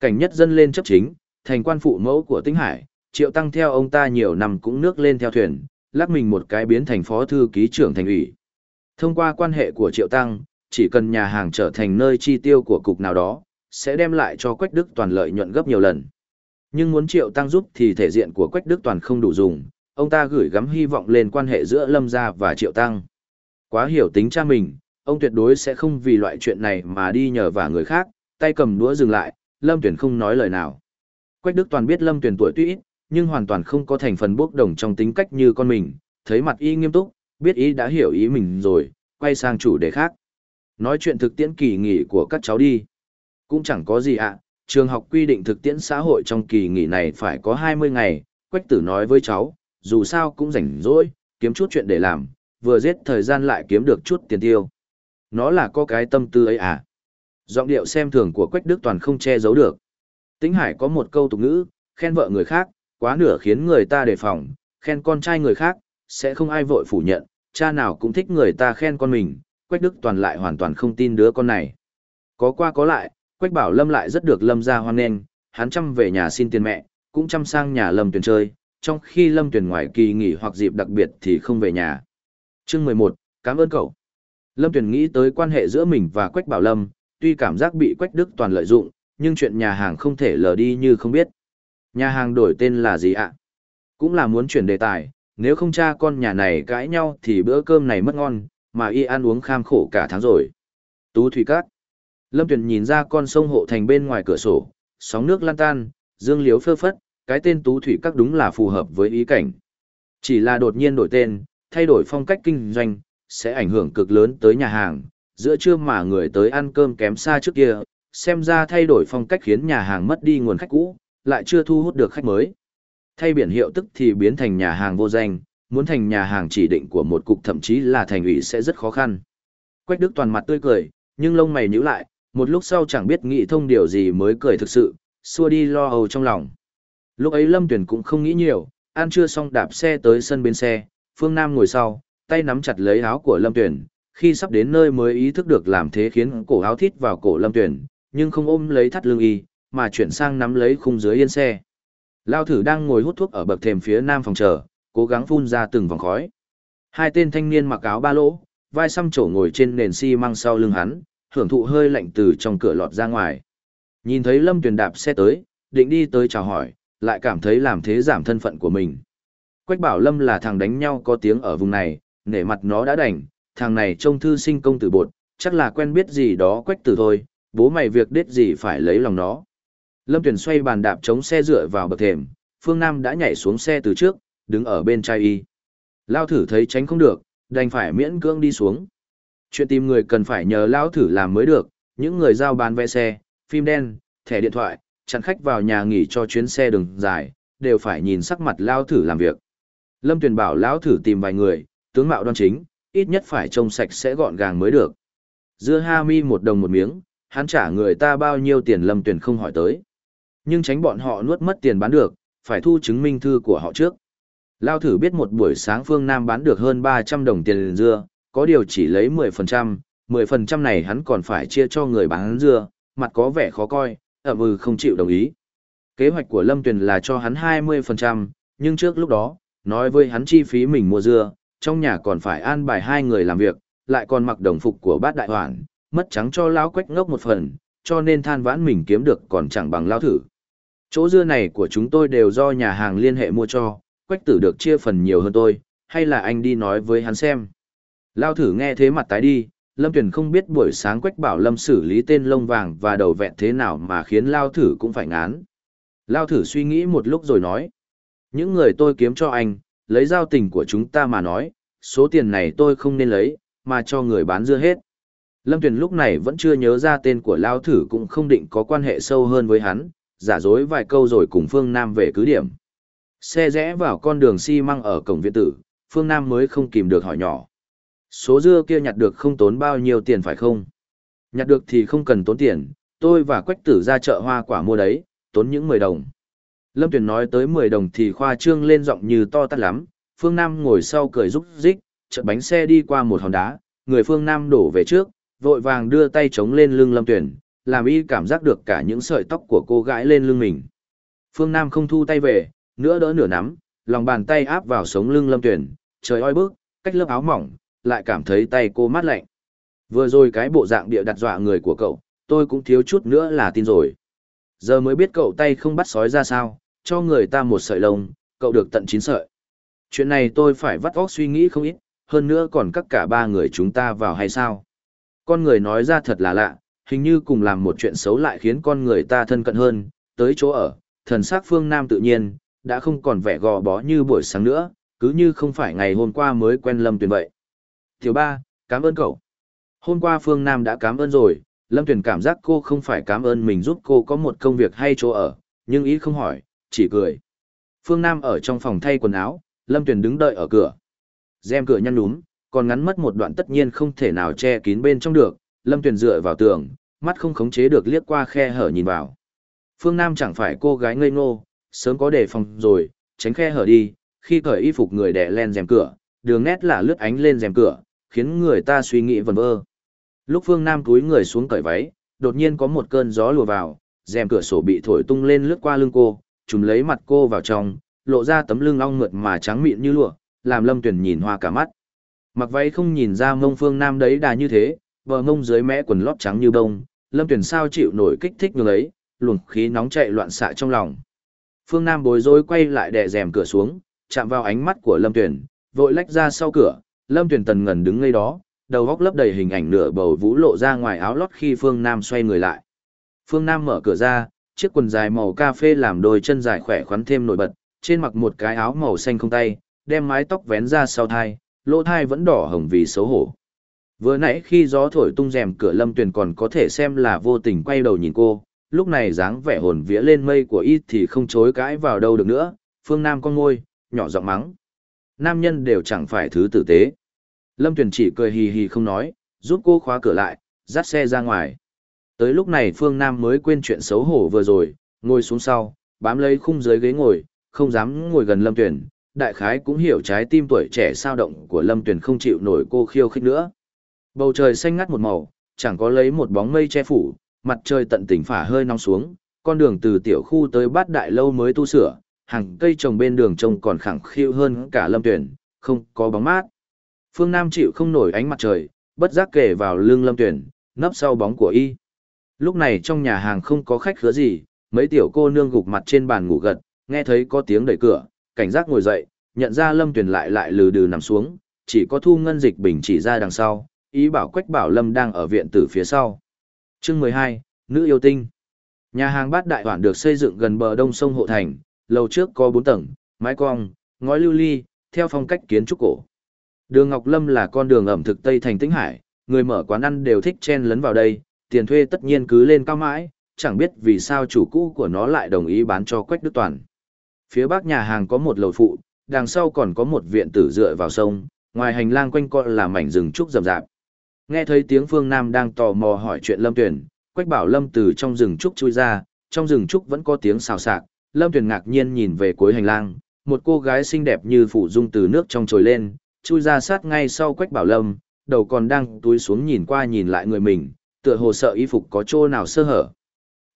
Cảnh nhất dân lên chấp chính, thành quan phụ mẫu của Tinh Hải, triệu tăng theo ông ta nhiều năm cũng nước lên theo thuyền, lắc mình một cái biến thành phó thư ký trưởng thành ủy. Thông qua quan hệ của triệu tăng, chỉ cần nhà hàng trở thành nơi chi tiêu của cục nào đó, sẽ đem lại cho Quách Đức Toàn lợi nhuận gấp nhiều lần. Nhưng muốn triệu tăng giúp thì thể diện của Quách Đức Toàn không đủ dùng, ông ta gửi gắm hy vọng lên quan hệ giữa Lâm Gia và Triệu Tăng. Quá hiểu tính cha mình, ông tuyệt đối sẽ không vì loại chuyện này mà đi nhờ vả người khác, tay cầm đũa dừng lại, Lâm Tuyển không nói lời nào. Quách Đức Toàn biết Lâm Tuyển tuổi tuy ít, nhưng hoàn toàn không có thành phần bốc đồng trong tính cách như con mình, thấy mặt y nghiêm túc, biết ý đã hiểu ý mình rồi, quay sang chủ đề khác. Nói chuyện thực tiễn kỳ nghỉ của các cháu đi. Cũng chẳng có gì ạ, trường học quy định thực tiễn xã hội trong kỳ nghỉ này phải có 20 ngày, Quách Tử nói với cháu, dù sao cũng rảnh rỗi, kiếm chút chuyện để làm, vừa giết thời gian lại kiếm được chút tiền tiêu. Nó là có cái tâm tư ấy à. Giọng điệu xem thường của Quách Đức Toàn không che giấu được. Tĩnh Hải có một câu tục ngữ, khen vợ người khác, quá nửa khiến người ta đề phòng, khen con trai người khác, sẽ không ai vội phủ nhận, cha nào cũng thích người ta khen con mình, Quách Đức Toàn lại hoàn toàn không tin đứa con này. Có qua có lại, Quách Bảo Lâm lại rất được Lâm Gia hoan nghênh, hắn chăm về nhà xin tiền mẹ, cũng chăm sang nhà Lâm Tuyền chơi, trong khi Lâm Tuyền ngoài kỳ nghỉ hoặc dịp đặc biệt thì không về nhà. Chương mười một, cảm ơn cậu. Lâm Tuyền nghĩ tới quan hệ giữa mình và Quách Bảo Lâm, tuy cảm giác bị Quách Đức toàn lợi dụng, nhưng chuyện nhà hàng không thể lờ đi như không biết. Nhà hàng đổi tên là gì ạ? Cũng là muốn chuyển đề tài, nếu không cha con nhà này cãi nhau thì bữa cơm này mất ngon, mà y ăn uống kham khổ cả tháng rồi. Tú Thủy Cát. Lâm Tuyền nhìn ra con sông hộ thành bên ngoài cửa sổ, sóng nước lan tan, dương liếu phơ phất, cái tên tú thủy các đúng là phù hợp với ý cảnh. Chỉ là đột nhiên đổi tên, thay đổi phong cách kinh doanh, sẽ ảnh hưởng cực lớn tới nhà hàng, giữa trưa mà người tới ăn cơm kém xa trước kia, xem ra thay đổi phong cách khiến nhà hàng mất đi nguồn khách cũ, lại chưa thu hút được khách mới. Thay biển hiệu tức thì biến thành nhà hàng vô danh, muốn thành nhà hàng chỉ định của một cục thậm chí là thành ủy sẽ rất khó khăn. Quách Đức toàn mặt tươi cười, nhưng lông mày nhíu lại, một lúc sau chẳng biết nghĩ thông điều gì mới cười thực sự, xua đi lo âu trong lòng. Lúc ấy Lâm Tuyển cũng không nghĩ nhiều, ăn chưa xong đạp xe tới sân bên xe, Phương Nam ngồi sau, tay nắm chặt lấy áo của Lâm Tuyển, khi sắp đến nơi mới ý thức được làm thế khiến cổ áo thít vào cổ Lâm Tuyển, nhưng không ôm lấy thắt lưng y, mà chuyển sang nắm lấy khung dưới yên xe. Lao thử đang ngồi hút thuốc ở bậc thềm phía nam phòng chờ, cố gắng phun ra từng vòng khói. Hai tên thanh niên mặc áo ba lỗ, vai xăm trổ ngồi trên nền xi măng sau lưng hắn, hưởng thụ hơi lạnh từ trong cửa lọt ra ngoài. Nhìn thấy Lâm Tuyền đạp xe tới, định đi tới chào hỏi, lại cảm thấy làm thế giảm thân phận của mình. Quách bảo Lâm là thằng đánh nhau có tiếng ở vùng này, nể mặt nó đã đành, thằng này trông thư sinh công tử bột, chắc là quen biết gì đó quách tử thôi, bố mày việc đết gì phải lấy lòng nó. Lâm Tuyền xoay bàn đạp chống xe dựa vào bậc thềm, Phương Nam đã nhảy xuống xe từ trước, đứng ở bên trai y. Lao thử thấy tránh không được, đành phải miễn cưỡng đi xuống. Chuyện tìm người cần phải nhờ Lão thử làm mới được, những người giao bán vé xe, phim đen, thẻ điện thoại, chặn khách vào nhà nghỉ cho chuyến xe đường dài, đều phải nhìn sắc mặt Lão thử làm việc. Lâm Tuyền bảo Lão thử tìm vài người, tướng mạo đoan chính, ít nhất phải trông sạch sẽ gọn gàng mới được. Dưa ha mi một đồng một miếng, hắn trả người ta bao nhiêu tiền Lâm Tuyền không hỏi tới. Nhưng tránh bọn họ nuốt mất tiền bán được, phải thu chứng minh thư của họ trước. Lao thử biết một buổi sáng phương Nam bán được hơn 300 đồng tiền dưa, có điều chỉ lấy 10%, 10% này hắn còn phải chia cho người bán dưa, mặt có vẻ khó coi, ở ừ không chịu đồng ý. Kế hoạch của Lâm Tuyền là cho hắn 20%, nhưng trước lúc đó, nói với hắn chi phí mình mua dưa, trong nhà còn phải an bài hai người làm việc, lại còn mặc đồng phục của bát đại hoảng, mất trắng cho lão quách ngốc một phần, cho nên than vãn mình kiếm được còn chẳng bằng lao thử. Chỗ dưa này của chúng tôi đều do nhà hàng liên hệ mua cho, quách tử được chia phần nhiều hơn tôi, hay là anh đi nói với hắn xem. Lao thử nghe thế mặt tái đi, Lâm Tuyền không biết buổi sáng quách bảo Lâm xử lý tên lông vàng và đầu vẹn thế nào mà khiến Lao thử cũng phải ngán. Lao thử suy nghĩ một lúc rồi nói. Những người tôi kiếm cho anh, lấy giao tình của chúng ta mà nói, số tiền này tôi không nên lấy, mà cho người bán dưa hết. Lâm Tuyền lúc này vẫn chưa nhớ ra tên của Lao Thử cũng không định có quan hệ sâu hơn với hắn, giả dối vài câu rồi cùng Phương Nam về cứ điểm. Xe rẽ vào con đường xi măng ở cổng viện tử, Phương Nam mới không kìm được hỏi nhỏ. Số dưa kia nhặt được không tốn bao nhiêu tiền phải không? Nhặt được thì không cần tốn tiền, tôi và Quách Tử ra chợ hoa quả mua đấy, tốn những 10 đồng. Lâm Tuyền nói tới 10 đồng thì khoa trương lên giọng như to tắt lắm, Phương Nam ngồi sau cười rúc rích, chợt bánh xe đi qua một hòn đá, người Phương Nam đổ về trước, vội vàng đưa tay chống lên lưng Lâm Tuyền, làm y cảm giác được cả những sợi tóc của cô gái lên lưng mình. Phương Nam không thu tay về, nửa đỡ nửa nắm, lòng bàn tay áp vào sống lưng Lâm Tuyền, trời oi bức, cách lớp áo mỏng, lại cảm thấy tay cô mát lạnh. Vừa rồi cái bộ dạng địa đặt dọa người của cậu, tôi cũng thiếu chút nữa là tin rồi. Giờ mới biết cậu tay không bắt sói ra sao, cho người ta một sợi lông, cậu được tận chín sợi. Chuyện này tôi phải vắt óc suy nghĩ không ít, hơn nữa còn các cả ba người chúng ta vào hay sao? Con người nói ra thật là lạ, hình như cùng làm một chuyện xấu lại khiến con người ta thân cận hơn, tới chỗ ở, thần sắc phương Nam tự nhiên, đã không còn vẻ gò bó như buổi sáng nữa, cứ như không phải ngày hôm qua mới quen Lâm Tuyền vậy. Tiểu ba, cảm ơn cậu. Hôm qua Phương Nam đã cảm ơn rồi, Lâm Tuyền cảm giác cô không phải cảm ơn mình giúp cô có một công việc hay chỗ ở, nhưng ý không hỏi, chỉ cười. Phương Nam ở trong phòng thay quần áo, Lâm Tuyền đứng đợi ở cửa. Rèm cửa nhăn núm, còn ngắn mất một đoạn tất nhiên không thể nào che kín bên trong được, Lâm Tuyền dựa vào tường, mắt không khống chế được liếc qua khe hở nhìn vào. Phương Nam chẳng phải cô gái ngây ngô, sớm có đề phòng rồi, tránh khe hở đi, khi cởi y phục người đè lên rèm cửa, đường nét là lướt ánh lên rèm cửa, khiến người ta suy nghĩ vần vơ. Lúc Phương Nam cúi người xuống cởi váy, đột nhiên có một cơn gió lùa vào, rèm cửa sổ bị thổi tung lên lướt qua lưng cô, trùm lấy mặt cô vào trong, lộ ra tấm lưng ong mượt mà trắng mịn như lụa, làm Lâm Tuyền nhìn hoa cả mắt. Mặc váy không nhìn ra mông Phương Nam đấy đà như thế, bờ mông dưới mẽ quần lót trắng như bông, Lâm Tuyền sao chịu nổi kích thích như ấy, luồng khí nóng chạy loạn xạ trong lòng. Phương Nam bối rối quay lại đè rèm cửa xuống, chạm vào ánh mắt của Lâm Tuyền, vội lách ra sau cửa, Lâm Tuyền tần ngần đứng ngay đó, đầu góc lấp đầy hình ảnh nửa bầu vũ lộ ra ngoài áo lót khi Phương Nam xoay người lại. Phương Nam mở cửa ra, chiếc quần dài màu cà phê làm đôi chân dài khỏe khoắn thêm nổi bật, trên mặc một cái áo màu xanh không tay, đem mái tóc vén ra sau thai, lỗ thai vẫn đỏ hồng vì xấu hổ. Vừa nãy khi gió thổi tung rèm cửa Lâm Tuyền còn có thể xem là vô tình quay đầu nhìn cô, lúc này dáng vẻ hồn vía lên mây của y thì không chối cãi vào đâu được nữa, phương Nam con ngôi, nhỏ giọng mắng. Nam nhân đều chẳng phải thứ tử tế. Lâm Tuyền chỉ cười hì hì không nói, giúp cô khóa cửa lại, dắt xe ra ngoài. Tới lúc này Phương Nam mới quên chuyện xấu hổ vừa rồi, ngồi xuống sau, bám lấy khung dưới ghế ngồi, không dám ngồi gần Lâm Tuyền. Đại khái cũng hiểu trái tim tuổi trẻ sao động của Lâm Tuyền không chịu nổi cô khiêu khích nữa. Bầu trời xanh ngắt một màu, chẳng có lấy một bóng mây che phủ, mặt trời tận tỉnh phả hơi nóng xuống, con đường từ tiểu khu tới bát đại lâu mới tu sửa, hàng cây trồng bên đường trông còn khẳng khiu hơn cả lâm tuyển, không có bóng mát. Phương Nam chịu không nổi ánh mặt trời, bất giác kề vào lưng lâm tuyển, nấp sau bóng của y. Lúc này trong nhà hàng không có khách khứa gì, mấy tiểu cô nương gục mặt trên bàn ngủ gật, nghe thấy có tiếng đẩy cửa, cảnh giác ngồi dậy, nhận ra lâm tuyển lại lại lừ đừ nằm xuống, chỉ có thu ngân dịch bình chỉ ra đằng sau, ý bảo Quách Bảo Lâm đang ở viện tử phía sau. Chương 12, Nữ yêu tinh. Nhà hàng bát đại hoàn được xây dựng gần bờ đông sông Hộ Thành, lầu trước có 4 tầng, mái cong, ngói lưu ly, theo phong cách kiến trúc cổ. Đường Ngọc Lâm là con đường ẩm thực Tây thành Tĩnh Hải, người mở quán ăn đều thích chen lấn vào đây, tiền thuê tất nhiên cứ lên cao mãi, chẳng biết vì sao chủ cũ của nó lại đồng ý bán cho Quách Đức Toàn. Phía bắc nhà hàng có một lầu phụ, đằng sau còn có một viện tử dựa vào sông, ngoài hành lang quanh co là mảnh rừng trúc rậm rạp. Nghe thấy tiếng Phương Nam đang tò mò hỏi chuyện Lâm Tuyển, Quách Bảo Lâm từ trong rừng trúc chui ra, trong rừng trúc vẫn có tiếng xào xạc, Lâm Tuyền ngạc nhiên nhìn về cuối hành lang, một cô gái xinh đẹp như phủ dung từ nước trong trồi lên, chui ra sát ngay sau Quách Bảo Lâm, đầu còn đang túi xuống nhìn qua nhìn lại người mình, tựa hồ sợ y phục có chỗ nào sơ hở.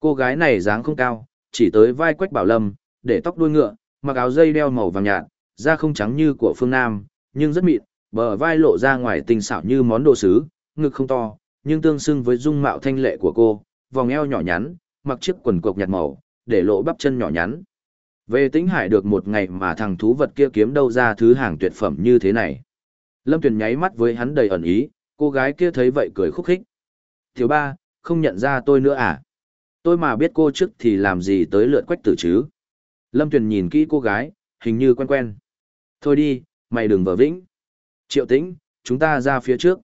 Cô gái này dáng không cao, chỉ tới vai Quách Bảo Lâm, để tóc đuôi ngựa, mặc áo dây đeo màu vàng nhạt, da không trắng như của phương Nam, nhưng rất mịn, bờ vai lộ ra ngoài tinh xảo như món đồ sứ, ngực không to, nhưng tương xưng với dung mạo thanh lệ của cô, vòng eo nhỏ nhắn, mặc chiếc quần cộc nhạt màu, để lộ bắp chân nhỏ nhắn. Về tính hải được một ngày mà thằng thú vật kia kiếm đâu ra thứ hàng tuyệt phẩm như thế này. Lâm Tuyền nháy mắt với hắn đầy ẩn ý, cô gái kia thấy vậy cười khúc khích. Thiếu ba, không nhận ra tôi nữa à? Tôi mà biết cô trước thì làm gì tới lượt quách tử chứ? Lâm Tuyền nhìn kỹ cô gái, hình như quen quen. Thôi đi, mày đừng vờ vĩnh. Triệu tĩnh, chúng ta ra phía trước.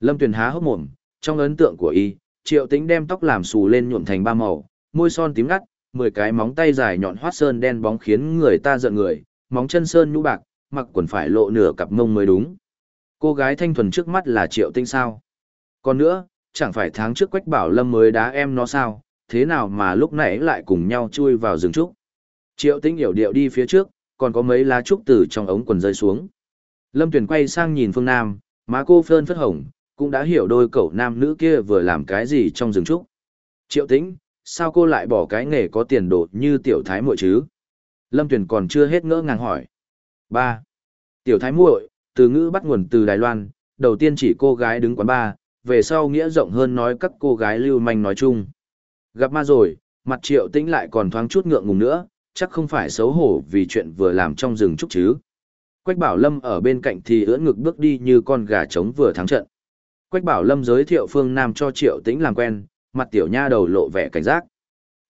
Lâm Tuyền há hốc mồm, trong ấn tượng của y, triệu tĩnh đem tóc làm xù lên nhuộm thành ba màu, môi son tím ngắt, mười cái móng tay dài nhọn hoắt sơn đen bóng khiến người ta giận người, móng chân sơn nhũ bạc, mặc quần phải lộ nửa cặp mông mới đúng. Cô gái thanh thuần trước mắt là triệu tinh sao. Còn nữa, chẳng phải tháng trước Quách Bảo Lâm mới đá em nó sao, thế nào mà lúc nãy lại cùng nhau chui vào rừng trúc. Triệu tinh hiểu điệu đi phía trước, còn có mấy lá trúc từ trong ống quần rơi xuống. Lâm Tuyền quay sang nhìn phương Nam, má cô phơn phất hồng, cũng đã hiểu đôi cậu nam nữ kia vừa làm cái gì trong rừng trúc. Triệu tĩnh, sao cô lại bỏ cái nghề có tiền đồ như tiểu thái muội chứ? Lâm Tuyền còn chưa hết ngỡ ngàng hỏi. ba Tiểu thái muội, từ ngữ bắt nguồn từ Đài Loan, đầu tiên chỉ cô gái đứng quán ba, về sau nghĩa rộng hơn nói các cô gái lưu manh nói chung. Gặp ma rồi, mặt triệu tĩnh lại còn thoáng chút ngượng ngùng nữa, chắc không phải xấu hổ vì chuyện vừa làm trong rừng trúc chứ. Quách Bảo Lâm ở bên cạnh thì ưỡn ngực bước đi như con gà trống vừa thắng trận. Quách Bảo Lâm giới thiệu Phương Nam cho Triệu Tĩnh làm quen, mặt tiểu nha đầu lộ vẻ cảnh giác.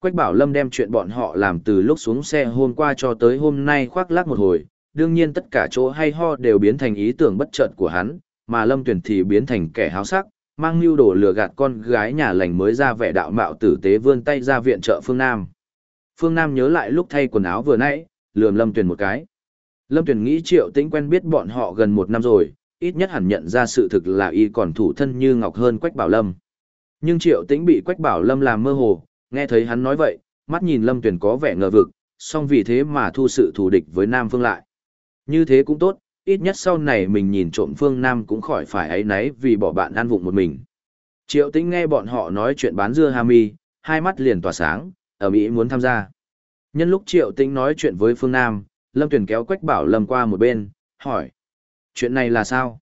Quách Bảo Lâm đem chuyện bọn họ làm từ lúc xuống xe hôm qua cho tới hôm nay khoác lác một hồi, đương nhiên tất cả chỗ hay ho đều biến thành ý tưởng bất chợt của hắn, mà Lâm Tuyển thì biến thành kẻ háo sắc, mang mưu đồ lừa gạt con gái nhà lành mới ra vẻ đạo mạo tử tế vươn tay ra viện trợ Phương Nam. Phương Nam nhớ lại lúc thay quần áo vừa nãy, lườm Lâm Tuyển một cái. Lâm Tuyển nghĩ Triệu Tĩnh quen biết bọn họ gần một năm rồi, ít nhất hẳn nhận ra sự thực là y còn thủ thân như ngọc hơn Quách Bảo Lâm. Nhưng Triệu Tĩnh bị Quách Bảo Lâm làm mơ hồ, nghe thấy hắn nói vậy, mắt nhìn Lâm Tuyền có vẻ ngờ vực, song vì thế mà thu sự thù địch với Nam Phương lại. Như thế cũng tốt, ít nhất sau này mình nhìn trộm Phương Nam cũng khỏi phải ấy náy vì bỏ bạn ăn vụng một mình. Triệu Tĩnh nghe bọn họ nói chuyện bán dưa hami, hai mắt liền tỏa sáng, ở Mỹ muốn tham gia. Nhân lúc Triệu Tĩnh nói chuyện với Phương Nam, Lâm Tuyền kéo Quách Bảo Lâm qua một bên, hỏi. Chuyện này là sao?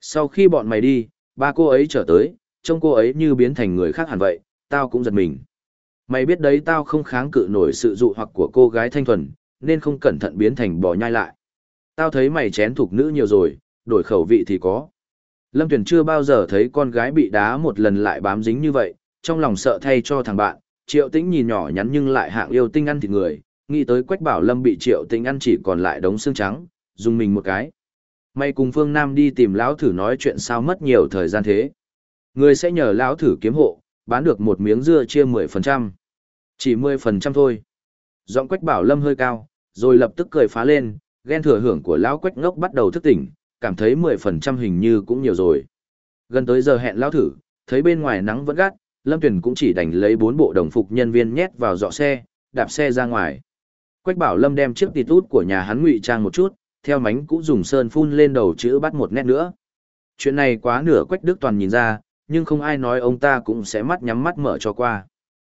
Sau khi bọn mày đi, ba cô ấy trở tới, trông cô ấy như biến thành người khác hẳn vậy, tao cũng giật mình. Mày biết đấy tao không kháng cự nổi sự dụ hoặc của cô gái thanh thuần, nên không cẩn thận biến thành bò nhai lại. Tao thấy mày chén thục nữ nhiều rồi, đổi khẩu vị thì có. Lâm Tuyền chưa bao giờ thấy con gái bị đá một lần lại bám dính như vậy, trong lòng sợ thay cho thằng bạn, Triệu Tĩnh nhìn nhỏ nhắn nhưng lại hạng yêu tinh ăn thịt người, nghĩ tới Quách Bảo Lâm bị Triệu Tĩnh ăn chỉ còn lại đống xương trắng, dùng mình một cái. May cùng Phương Nam đi tìm lão thử nói chuyện sao mất nhiều thời gian thế. Người sẽ nhờ lão thử kiếm hộ, bán được một miếng dưa chia 10%. Chỉ 10% thôi. Giọng Quách Bảo Lâm hơi cao, rồi lập tức cười phá lên, ghen thừa hưởng của lão Quách ngốc bắt đầu thức tỉnh, cảm thấy 10% hình như cũng nhiều rồi. Gần tới giờ hẹn lão thử, thấy bên ngoài nắng vẫn gắt, Lâm Tuyền cũng chỉ đành lấy bốn bộ đồng phục nhân viên nhét vào dọ xe, đạp xe ra ngoài. Quách Bảo Lâm đem chiếc tịt út của nhà hắn ngụy trang một chút, theo mánh cũng dùng sơn phun lên đầu chữ bắt một nét nữa. Chuyện này quá nửa Quách Đức Toàn nhìn ra, nhưng không ai nói ông ta cũng sẽ mắt nhắm mắt mở cho qua.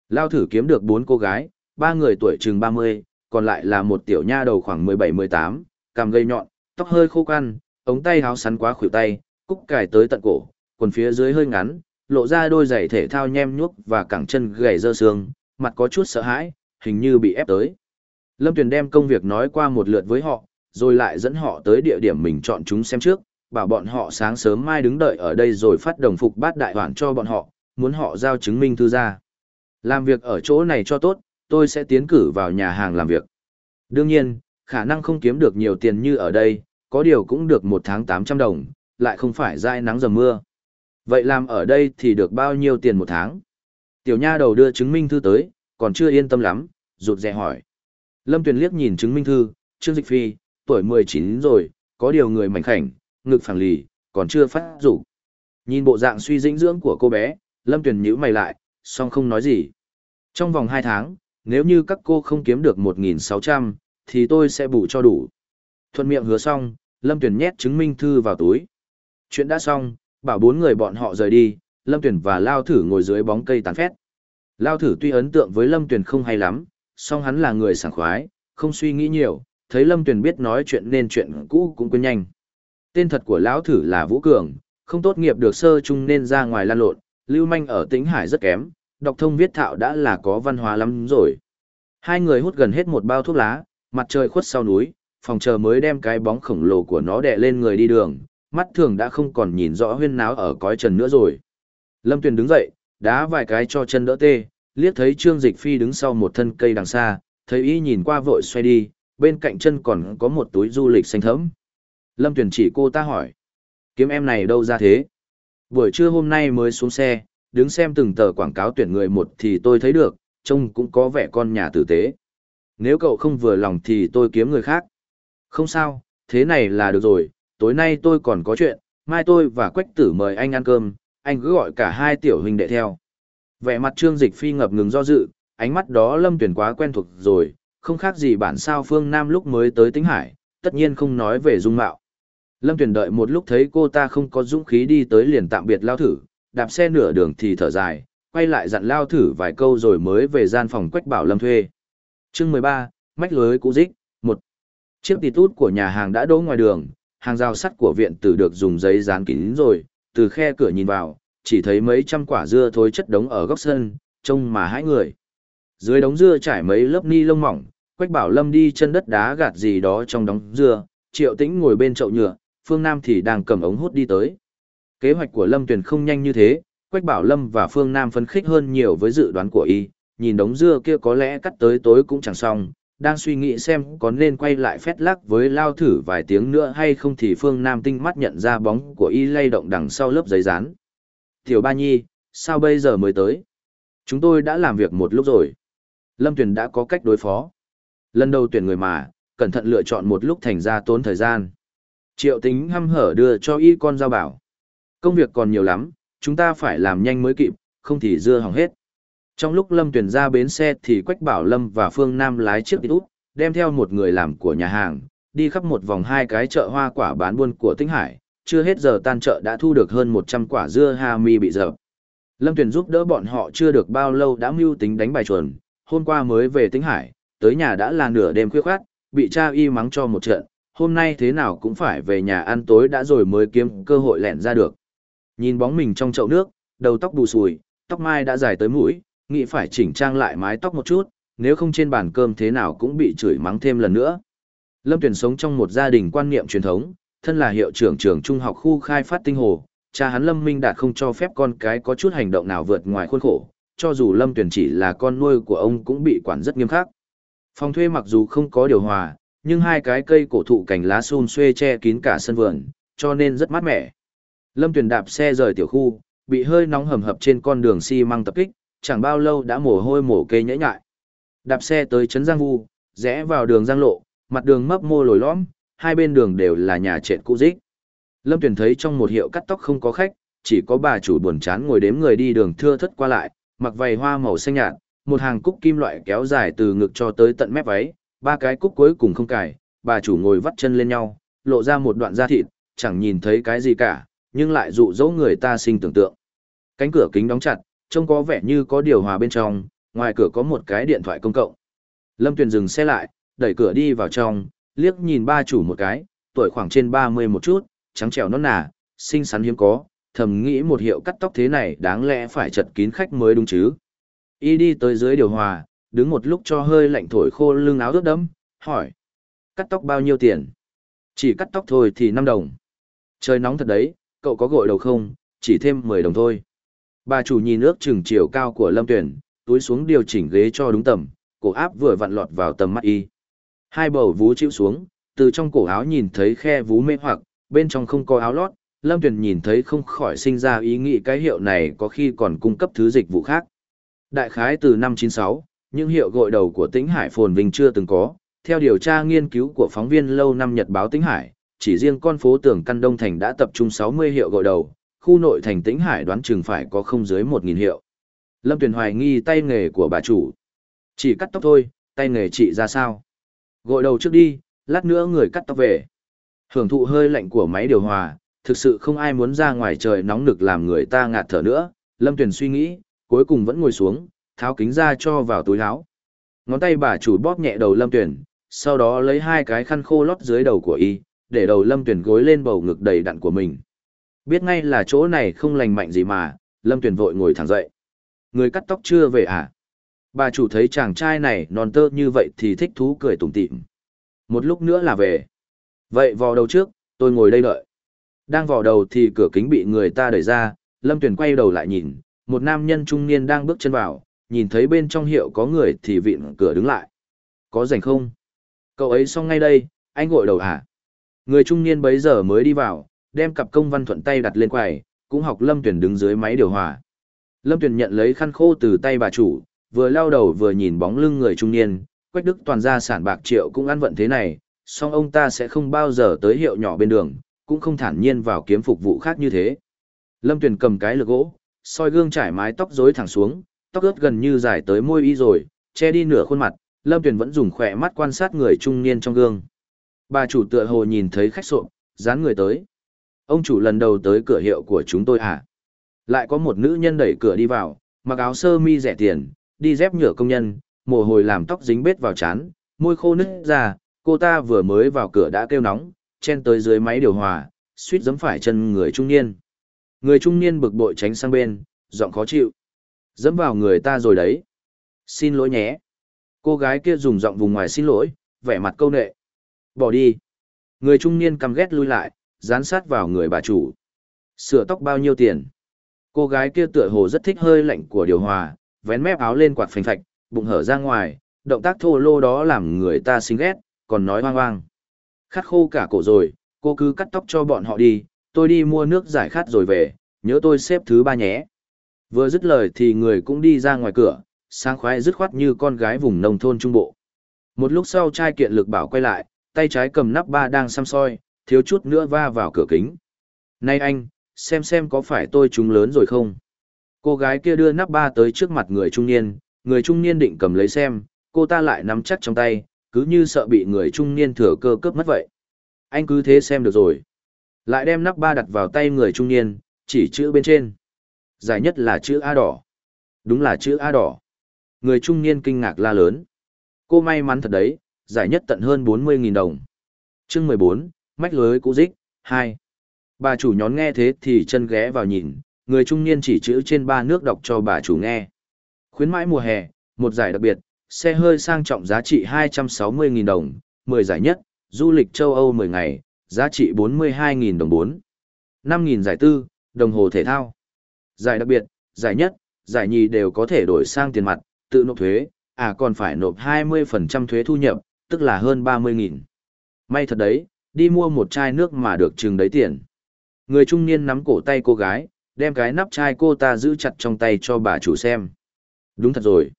Lao thử kiếm được bốn cô gái, ba người tuổi chừng 30, còn lại là một tiểu nha đầu khoảng 17-18, cằm gây nhọn, tóc hơi khô cằn, ống tay háo sắn quá khuỷu tay, cúc cài tới tận cổ, quần phía dưới hơi ngắn, lộ ra đôi giày thể thao nhem nhuốc và cẳng chân gầy dơ xương, mặt có chút sợ hãi, hình như bị ép tới. Lâm Tuyền đem công việc nói qua một lượt với họ, rồi lại dẫn họ tới địa điểm mình chọn chúng xem trước, bảo bọn họ sáng sớm mai đứng đợi ở đây rồi phát đồng phục bát đại hoàn cho bọn họ, muốn họ giao chứng minh thư ra. Làm việc ở chỗ này cho tốt, tôi sẽ tiến cử vào nhà hàng làm việc. Đương nhiên, khả năng không kiếm được nhiều tiền như ở đây, có điều cũng được một tháng 800 đồng, lại không phải dai nắng dầm mưa. Vậy làm ở đây thì được bao nhiêu tiền một tháng? Tiểu nha đầu đưa chứng minh thư tới, còn chưa yên tâm lắm, rụt rè hỏi. Lâm Tuyền liếc nhìn chứng minh thư, Trương Dịch Phi, tuổi 19 rồi, có điều người mảnh khảnh, ngực phẳng lì, còn chưa phát rủ. Nhìn bộ dạng suy dinh dưỡng của cô bé, Lâm Tuyền nhíu mày lại, song không nói gì. Trong vòng 2 tháng, nếu như các cô không kiếm được 1.600, thì tôi sẽ bù cho đủ. Thuận miệng hứa xong, Lâm Tuyền nhét chứng minh thư vào túi. Chuyện đã xong, bảo bốn người bọn họ rời đi, Lâm Tuyền và Lao Thử ngồi dưới bóng cây tán phét. Lao Thử tuy ấn tượng với Lâm Tuyền không hay lắm, song hắn là người sảng khoái, không suy nghĩ nhiều, thấy Lâm Tuyền biết nói chuyện nên chuyện cũ cũng quên nhanh. Tên thật của lão thử là Vũ Cường, không tốt nghiệp được sơ trung nên ra ngoài lan lộn, lưu manh ở Tĩnh Hải rất kém, đọc thông viết thạo đã là có văn hóa lắm rồi. Hai người hút gần hết một bao thuốc lá, mặt trời khuất sau núi, phòng chờ mới đem cái bóng khổng lồ của nó đè lên người đi đường, mắt thường đã không còn nhìn rõ huyên náo ở cõi trần nữa rồi. Lâm Tuyền đứng dậy, đá vài cái cho chân đỡ tê, liếc thấy Trương Dịch Phi đứng sau một thân cây đằng xa, thấy y nhìn qua vội xoay đi, bên cạnh chân còn có một túi du lịch xanh thẫm. Lâm Tuyền chỉ cô ta hỏi, kiếm em này đâu ra thế? Buổi trưa hôm nay mới xuống xe, đứng xem từng tờ quảng cáo tuyển người một thì tôi thấy được, trông cũng có vẻ con nhà tử tế. Nếu cậu không vừa lòng thì tôi kiếm người khác. Không sao, thế này là được rồi, tối nay tôi còn có chuyện, mai tôi và Quách Tử mời anh ăn cơm, anh cứ gọi cả hai tiểu huynh đệ theo. Vẻ mặt Trương Dịch Phi ngập ngừng do dự, ánh mắt đó Lâm Tuyển quá quen thuộc rồi, không khác gì bản sao Phương Nam lúc mới tới Tĩnh Hải, tất nhiên không nói về dung mạo. Lâm Tuyền đợi một lúc thấy cô ta không có dũng khí đi tới liền tạm biệt lao thử, đạp xe nửa đường thì thở dài, quay lại dặn lao thử vài câu rồi mới về gian phòng Quách Bảo Lâm thuê. Chương 13, mách lưới cũ dích, 1. Chiếc tì tút của nhà hàng đã đỗ ngoài đường, hàng rào sắt của viện tử được dùng giấy dán kín rồi, từ khe cửa nhìn vào, chỉ thấy mấy trăm quả dưa thối chất đống ở góc sân, trông mà hãi người. Dưới đống dưa trải mấy lớp ni lông mỏng, Quách Bảo Lâm đi chân đất đá gạt gì đó trong đống dưa, Triệu Tĩnh ngồi bên chậu nhựa, Phương Nam thì đang cầm ống hút đi tới. Kế hoạch của Lâm Tuyền không nhanh như thế, Quách Bảo Lâm và Phương Nam phấn khích hơn nhiều với dự đoán của y, nhìn đống dưa kia có lẽ cắt tới tối cũng chẳng xong, đang suy nghĩ xem có nên quay lại phét lắc với lao thử vài tiếng nữa hay không thì Phương Nam tinh mắt nhận ra bóng của y lay động đằng sau lớp giấy dán. Tiểu Ba Nhi, sao bây giờ mới tới? Chúng tôi đã làm việc một lúc rồi. Lâm Tuyền đã có cách đối phó. Lần đầu tuyển người mà, cẩn thận lựa chọn một lúc thành ra tốn thời gian. Triệu tính hăm hở đưa cho y con giao bảo. Công việc còn nhiều lắm, chúng ta phải làm nhanh mới kịp, không thì dưa hỏng hết. Trong lúc Lâm Tuyền ra bến xe thì Quách Bảo Lâm và Phương Nam lái chiếc đi út, đem theo một người làm của nhà hàng, đi khắp một vòng hai cái chợ hoa quả bán buôn của Tinh Hải, chưa hết giờ tan chợ đã thu được hơn 100 quả dưa ha mi bị dập. Lâm Tuyền giúp đỡ bọn họ chưa được bao lâu đã mưu tính đánh bài chuẩn, hôm qua mới về Tinh Hải, tới nhà đã là nửa đêm khuya khoát, bị cha y mắng cho một trận, hôm nay thế nào cũng phải về nhà ăn tối đã rồi mới kiếm cơ hội lẻn ra được. Nhìn bóng mình trong chậu nước, đầu tóc bù xùi, tóc mai đã dài tới mũi, nghĩ phải chỉnh trang lại mái tóc một chút, nếu không trên bàn cơm thế nào cũng bị chửi mắng thêm lần nữa. Lâm Tuyền sống trong một gia đình quan niệm truyền thống, thân là hiệu trưởng trường trung học khu khai phát tinh hồ, cha hắn Lâm Minh Đạt không cho phép con cái có chút hành động nào vượt ngoài khuôn khổ, cho dù Lâm Tuyền chỉ là con nuôi của ông cũng bị quản rất nghiêm khắc. Phòng thuê mặc dù không có điều hòa, nhưng hai cái cây cổ thụ cành lá xun xuê che kín cả sân vườn, cho nên rất mát mẻ. Lâm Tuyền đạp xe rời tiểu khu, bị hơi nóng hầm hập trên con đường xi măng tập kích, chẳng bao lâu đã mồ hôi mồ kê nhễ nhại. Đạp xe tới trấn Giang Vu, rẽ vào đường Giang Lộ, mặt đường mấp mô lồi lõm, hai bên đường đều là nhà trệt cũ rích. Lâm Tuyền thấy trong một hiệu cắt tóc không có khách, chỉ có bà chủ buồn chán ngồi đếm người đi đường thưa thất qua lại, mặc váy hoa màu xanh nhạt, một hàng cúc kim loại kéo dài từ ngực cho tới tận mép váy, ba cái cúc cuối cùng không cài, bà chủ ngồi vắt chân lên nhau, lộ ra một đoạn da thịt, chẳng nhìn thấy cái gì cả, nhưng lại dụ dỗ người ta sinh tưởng tượng. Cánh cửa kính đóng chặt, trông có vẻ như có điều hòa bên trong, ngoài cửa có một cái điện thoại công cộng. Lâm Tuyền dừng xe lại, đẩy cửa đi vào trong, liếc nhìn ba chủ một cái, tuổi khoảng trên 30 một chút, trắng trẻo non nà, xinh xắn hiếm có, thầm nghĩ một hiệu cắt tóc thế này đáng lẽ phải chật kín khách mới đúng chứ. Y đi tới dưới điều hòa, đứng một lúc cho hơi lạnh thổi khô lưng áo ướt đẫm, hỏi. Cắt tóc bao nhiêu tiền? Chỉ cắt tóc thôi thì 5 đồng. Trời nóng thật đấy, cậu có gội đầu không? Chỉ thêm 10 đồng thôi. Bà chủ nhìn ước chừng chiều cao của Lâm Tuyển, túi xuống điều chỉnh ghế cho đúng tầm, cổ áp vừa vặn lọt vào tầm mắt y. Hai bầu vú chịu xuống, từ trong cổ áo nhìn thấy khe vú mê hoặc, bên trong không có áo lót, Lâm Tuyền nhìn thấy không khỏi sinh ra ý nghĩ cái hiệu này có khi còn cung cấp thứ dịch vụ khác. Đại khái từ năm 96, những hiệu gội đầu của Tĩnh Hải phồn vinh chưa từng có. Theo điều tra nghiên cứu của phóng viên lâu năm Nhật báo Tĩnh Hải, chỉ riêng con phố tường căn Đông Thành đã tập trung 60 hiệu gội đầu, khu nội thành Tĩnh Hải đoán chừng phải có không dưới 1.000 hiệu. Lâm Tuyền hoài nghi tay nghề của bà chủ. Chỉ cắt tóc thôi, tay nghề chị ra sao? Gội đầu trước đi, lát nữa người cắt tóc về. Hưởng thụ hơi lạnh của máy điều hòa, thực sự không ai muốn ra ngoài trời nóng nực làm người ta ngạt thở nữa. Lâm Tuyền suy nghĩ, cuối cùng vẫn ngồi xuống, tháo kính ra cho vào túi áo. Ngón tay bà chủ bóp nhẹ đầu Lâm tuyển, sau đó lấy hai cái khăn khô lót dưới đầu của y, để đầu Lâm tuyển gối lên bầu ngực đầy đặn của mình. Biết ngay là chỗ này không lành mạnh gì mà, Lâm tuyển vội ngồi thẳng dậy. Người cắt tóc chưa về à? Bà chủ thấy chàng trai này non tơ như vậy thì thích thú cười tủm tỉm. Một lúc nữa là về. Vậy vò đầu trước, tôi ngồi đây đợi. Đang vò đầu thì cửa kính bị người ta đẩy ra, Lâm Tuyền quay đầu lại nhìn, một nam nhân trung niên đang bước chân vào, nhìn thấy bên trong hiệu có người thì vịn cửa đứng lại. Có rảnh không? Cậu ấy xong ngay đây, anh gội đầu à? Người trung niên bấy giờ mới đi vào, đem cặp công văn thuận tay đặt lên quầy, cũng học Lâm Tuyền đứng dưới máy điều hòa. Lâm Tuyền nhận lấy khăn khô từ tay bà chủ, vừa lao đầu vừa nhìn bóng lưng người trung niên, Quách Đức toàn gia sản bạc triệu cũng ăn vận thế này, song ông ta sẽ không bao giờ tới hiệu nhỏ bên đường, cũng không thản nhiên vào kiếm phục vụ khác như thế. Lâm Tuyền cầm cái lược gỗ, soi gương trải mái tóc rối thẳng xuống, tóc ướt gần như dài tới môi y rồi, che đi nửa khuôn mặt, Lâm Tuyền vẫn dùng khỏe mắt quan sát người trung niên trong gương. Bà chủ tựa hồ nhìn thấy khách sộm, dán người tới. Ông chủ lần đầu tới cửa hiệu của chúng tôi à? Lại có một nữ nhân đẩy cửa đi vào, mặc áo sơ mi rẻ tiền, đi dép nhựa công nhân, mồ hôi làm tóc dính bết vào chán, môi khô nứt ra, cô ta vừa mới vào cửa đã kêu nóng, chen tới dưới máy điều hòa, suýt giẫm phải chân người trung niên. Người trung niên bực bội tránh sang bên, giọng khó chịu. Dẫm vào người ta rồi đấy. Xin lỗi nhé. Cô gái kia dùng giọng vùng ngoài xin lỗi, vẻ mặt câu nệ. Bỏ đi. Người trung niên căm ghét lui lại, dán sát vào người bà chủ. Sửa tóc bao nhiêu tiền? Cô gái kia tựa hồ rất thích hơi lạnh của điều hòa, vén mép áo lên quạt phành phạch, bụng hở ra ngoài, động tác thô lô đó làm người ta xinh ghét, còn nói hoang hoang. Khát khô cả cổ rồi, cô cứ cắt tóc cho bọn họ đi, tôi đi mua nước giải khát rồi về, nhớ tôi xếp thứ ba nhé. Vừa dứt lời thì người cũng đi ra ngoài cửa, sáng khoái dứt khoát như con gái vùng nông thôn trung bộ. Một lúc sau trai kiện lực bảo quay lại, tay trái cầm nắp ba đang xăm soi, thiếu chút nữa va vào cửa kính. Này anh, xem xem có phải tôi trúng lớn rồi không? Cô gái kia đưa nắp ba tới trước mặt người trung niên, người trung niên định cầm lấy xem, cô ta lại nắm chắc trong tay, cứ như sợ bị người trung niên thừa cơ cướp mất vậy. Anh cứ thế xem được rồi. Lại đem nắp ba đặt vào tay người trung niên, chỉ chữ bên trên. Dài nhất là chữ A đỏ. Đúng là chữ A đỏ. Người trung niên kinh ngạc la lớn. Cô may mắn thật đấy, giải nhất tận hơn 40.000 đồng. chương 14, mách lưới cũ dích, 2. Bà chủ nhón nghe thế thì chân ghé vào nhìn, người trung niên chỉ chữ trên ba nước đọc cho bà chủ nghe. Khuyến mãi mùa hè, một giải đặc biệt, xe hơi sang trọng giá trị 260.000 đồng, 10 giải nhất, du lịch châu Âu 10 ngày, giá trị 42.000 đồng 4. 5.000 giải tư, đồng hồ thể thao. Giải đặc biệt, giải nhất, giải nhì đều có thể đổi sang tiền mặt, tự nộp thuế, à còn phải nộp 20% thuế thu nhập, tức là hơn 30.000. May thật đấy, đi mua một chai nước mà được chừng đấy tiền. Người trung niên nắm cổ tay cô gái, đem cái nắp chai cô ta giữ chặt trong tay cho bà chủ xem. Đúng thật rồi.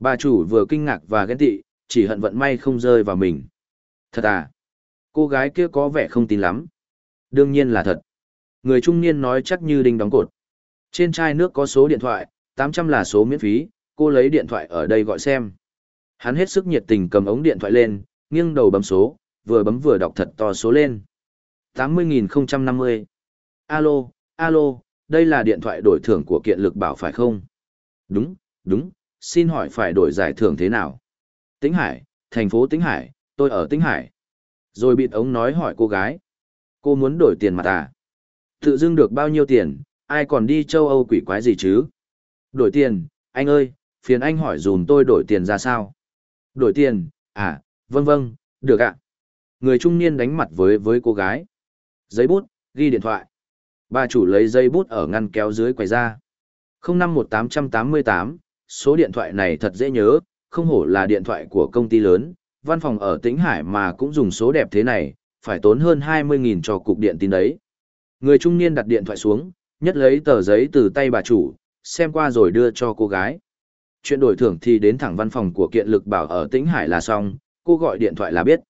Bà chủ vừa kinh ngạc và ghen tị, chỉ hận vận may không rơi vào mình. Thật à? Cô gái kia có vẻ không tin lắm. Đương nhiên là thật. Người trung niên nói chắc như đinh đóng cột. Trên chai nước có số điện thoại, 800 là số miễn phí, cô lấy điện thoại ở đây gọi xem. Hắn hết sức nhiệt tình cầm ống điện thoại lên, nghiêng đầu bấm số, vừa bấm vừa đọc thật to số lên. 80.050. Alo, alo, đây là điện thoại đổi thưởng của kiện lực bảo phải không? Đúng, đúng, xin hỏi phải đổi giải thưởng thế nào? Tĩnh Hải, thành phố Tĩnh Hải, tôi ở Tĩnh Hải. Rồi bịt ống nói hỏi cô gái. Cô muốn đổi tiền mặt à? Tự dưng được bao nhiêu tiền, ai còn đi châu Âu quỷ quái gì chứ? Đổi tiền, anh ơi, phiền anh hỏi dùm tôi đổi tiền ra sao? Đổi tiền, à, vâng vâng, được ạ. Người trung niên đánh mặt với với cô gái. Giấy bút, ghi điện thoại. Bà chủ lấy giấy bút ở ngăn kéo dưới quầy ra. 051888, số điện thoại này thật dễ nhớ, không hổ là điện thoại của công ty lớn, văn phòng ở Tĩnh Hải mà cũng dùng số đẹp thế này, phải tốn hơn 20.000 cho cục điện tin đấy. Người trung niên đặt điện thoại xuống, nhất lấy tờ giấy từ tay bà chủ, xem qua rồi đưa cho cô gái. Chuyện đổi thưởng thì đến thẳng văn phòng của kiện lực bảo ở Tĩnh Hải là xong, cô gọi điện thoại là biết.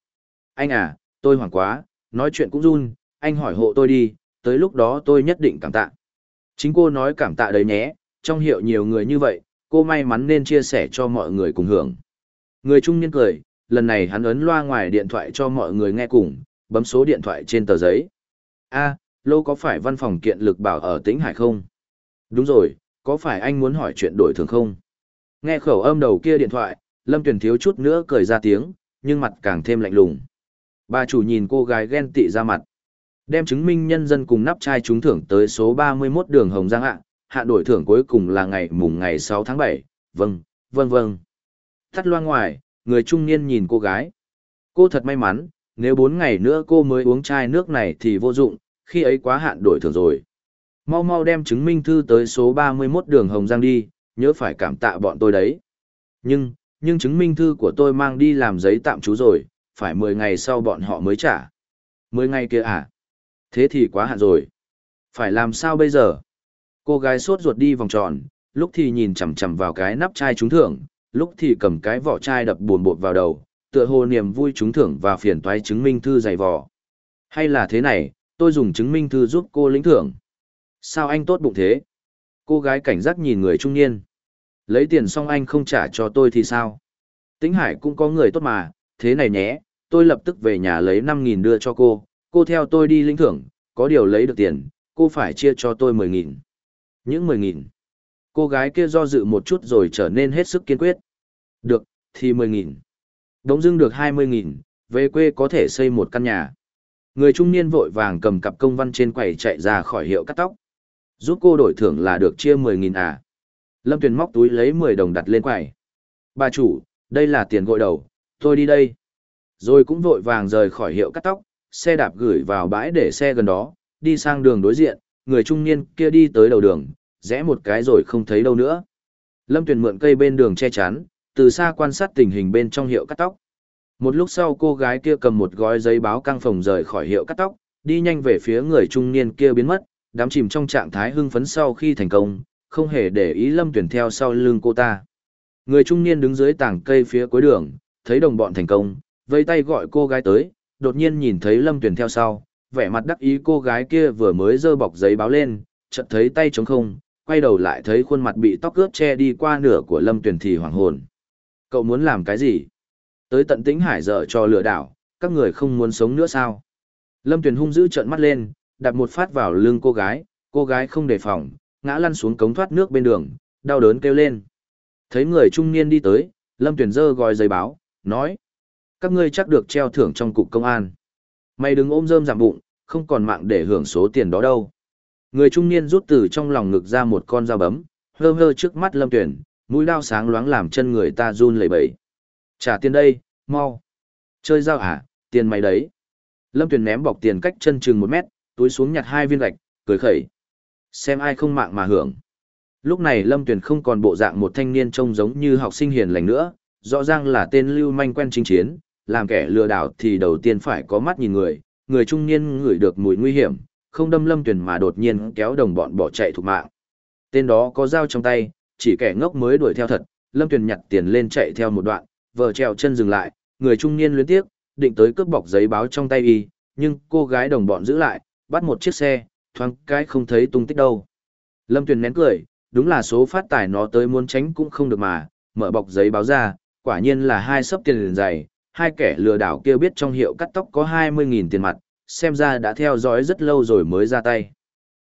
Anh à, tôi hoảng quá, nói chuyện cũng run, anh hỏi hộ tôi đi, tới lúc đó tôi nhất định cảm tạ. Chính cô nói cảm tạ đấy nhé, trong hiệu nhiều người như vậy, cô may mắn nên chia sẻ cho mọi người cùng hưởng. Người trung niên cười, lần này hắn ấn loa ngoài điện thoại cho mọi người nghe cùng, bấm số điện thoại trên tờ giấy. a lô có phải văn phòng kiện lực bảo ở tĩnh hải không? Đúng rồi, có phải anh muốn hỏi chuyện đổi thường không? Nghe khẩu âm đầu kia điện thoại, Lâm Tuyền thiếu chút nữa cười ra tiếng, nhưng mặt càng thêm lạnh lùng. Bà chủ nhìn cô gái ghen tị ra mặt. Đem chứng minh nhân dân cùng nắp chai trúng thưởng tới số 31 đường Hồng Giang ạ, hạ đổi thưởng cuối cùng là ngày mùng ngày 6 tháng 7, vâng, vâng vâng. Thắt loa ngoài, người trung niên nhìn cô gái. Cô thật may mắn, nếu 4 ngày nữa cô mới uống chai nước này thì vô dụng, khi ấy quá hạn đổi thưởng rồi. Mau mau đem chứng minh thư tới số 31 đường Hồng Giang đi, nhớ phải cảm tạ bọn tôi đấy. Nhưng, nhưng chứng minh thư của tôi mang đi làm giấy tạm trú rồi, phải 10 ngày sau bọn họ mới trả. 10 ngày kia à? Thế thì quá hạn rồi. Phải làm sao bây giờ? Cô gái sốt ruột đi vòng tròn, lúc thì nhìn chằm chằm vào cái nắp chai trúng thưởng, lúc thì cầm cái vỏ chai đập buồn bột vào đầu, tựa hồ niềm vui trúng thưởng và phiền toái chứng minh thư dày vò. Hay là thế này, tôi dùng chứng minh thư giúp cô lĩnh thưởng. Sao anh tốt bụng thế? Cô gái cảnh giác nhìn người trung niên. Lấy tiền xong anh không trả cho tôi thì sao? Tĩnh Hải cũng có người tốt mà, thế này nhé, tôi lập tức về nhà lấy 5.000 đưa cho cô, cô theo tôi đi lĩnh thưởng, có điều lấy được tiền, cô phải chia cho tôi 10.000. Những 10.000. Cô gái kia do dự một chút rồi trở nên hết sức kiên quyết. Được, thì 10.000. Đống dưng được 20.000, về quê có thể xây một căn nhà. Người trung niên vội vàng cầm cặp công văn trên quầy chạy ra khỏi hiệu cắt tóc. Giúp cô đổi thưởng là được chia 10.000 à. Lâm Tuyền móc túi lấy 10 đồng đặt lên quầy. Bà chủ, đây là tiền gội đầu, tôi đi đây. Rồi cũng vội vàng rời khỏi hiệu cắt tóc, xe đạp gửi vào bãi để xe gần đó, đi sang đường đối diện, người trung niên kia đi tới đầu đường, rẽ một cái rồi không thấy đâu nữa. Lâm Tuyền mượn cây bên đường che chắn, từ xa quan sát tình hình bên trong hiệu cắt tóc. Một lúc sau cô gái kia cầm một gói giấy báo căng phòng rời khỏi hiệu cắt tóc, đi nhanh về phía người trung niên kia biến mất, đám chìm trong trạng thái hưng phấn sau khi thành công, không hề để ý Lâm Tuyền theo sau lưng cô ta. Người trung niên đứng dưới tảng cây phía cuối đường, thấy đồng bọn thành công, vây tay gọi cô gái tới, đột nhiên nhìn thấy Lâm Tuyền theo sau, vẻ mặt đắc ý cô gái kia vừa mới dơ bọc giấy báo lên, chợt thấy tay trống không, quay đầu lại thấy khuôn mặt bị tóc cướp che đi qua nửa của Lâm Tuyền thì hoảng hồn. Cậu muốn làm cái gì? Tới tận tính hải dở cho lừa đảo, các người không muốn sống nữa sao? Lâm Tuyền hung dữ trợn mắt lên, đặt một phát vào lưng cô gái, cô gái không đề phòng, ngã lăn xuống cống thoát nước bên đường, đau đớn kêu lên. Thấy người trung niên đi tới, Lâm Tuyền dơ gói giấy báo, nói. Các ngươi chắc được treo thưởng trong cục công an. Mày đừng ôm rơm giảm bụng, không còn mạng để hưởng số tiền đó đâu. Người trung niên rút từ trong lòng ngực ra một con dao bấm, hơ hơ trước mắt Lâm Tuyền, mũi đao sáng loáng làm chân người ta run lẩy bẩy. Trả tiền đây, mau. Chơi dao à, tiền mày đấy. Lâm Tuyền ném bọc tiền cách chân chừng một mét, túi xuống nhặt hai viên gạch, cười khẩy. Xem ai không mạng mà hưởng. Lúc này Lâm Tuyền không còn bộ dạng một thanh niên trông giống như học sinh hiền lành nữa, rõ ràng là tên lưu manh quen chinh chiến, làm kẻ lừa đảo thì đầu tiên phải có mắt nhìn người, người trung niên ngửi được mùi nguy hiểm, không đâm lâm Tuyền mà đột nhiên kéo đồng bọn bỏ chạy thục mạng. Tên đó có dao trong tay, chỉ kẻ ngốc mới đuổi theo thật, lâm Tuyền nhặt tiền lên chạy theo một đoạn, vờ treo chân dừng lại, người trung niên luyến tiếc, định tới cướp bọc giấy báo trong tay y, nhưng cô gái đồng bọn giữ lại, bắt một chiếc xe, thoáng cái không thấy tung tích đâu. Lâm Tuyền nén cười, đúng là số phát tài nó tới muốn tránh cũng không được mà, mở bọc giấy báo ra, quả nhiên là hai sấp tiền liền dày, hai kẻ lừa đảo kia biết trong hiệu cắt tóc có 20.000 tiền mặt, xem ra đã theo dõi rất lâu rồi mới ra tay.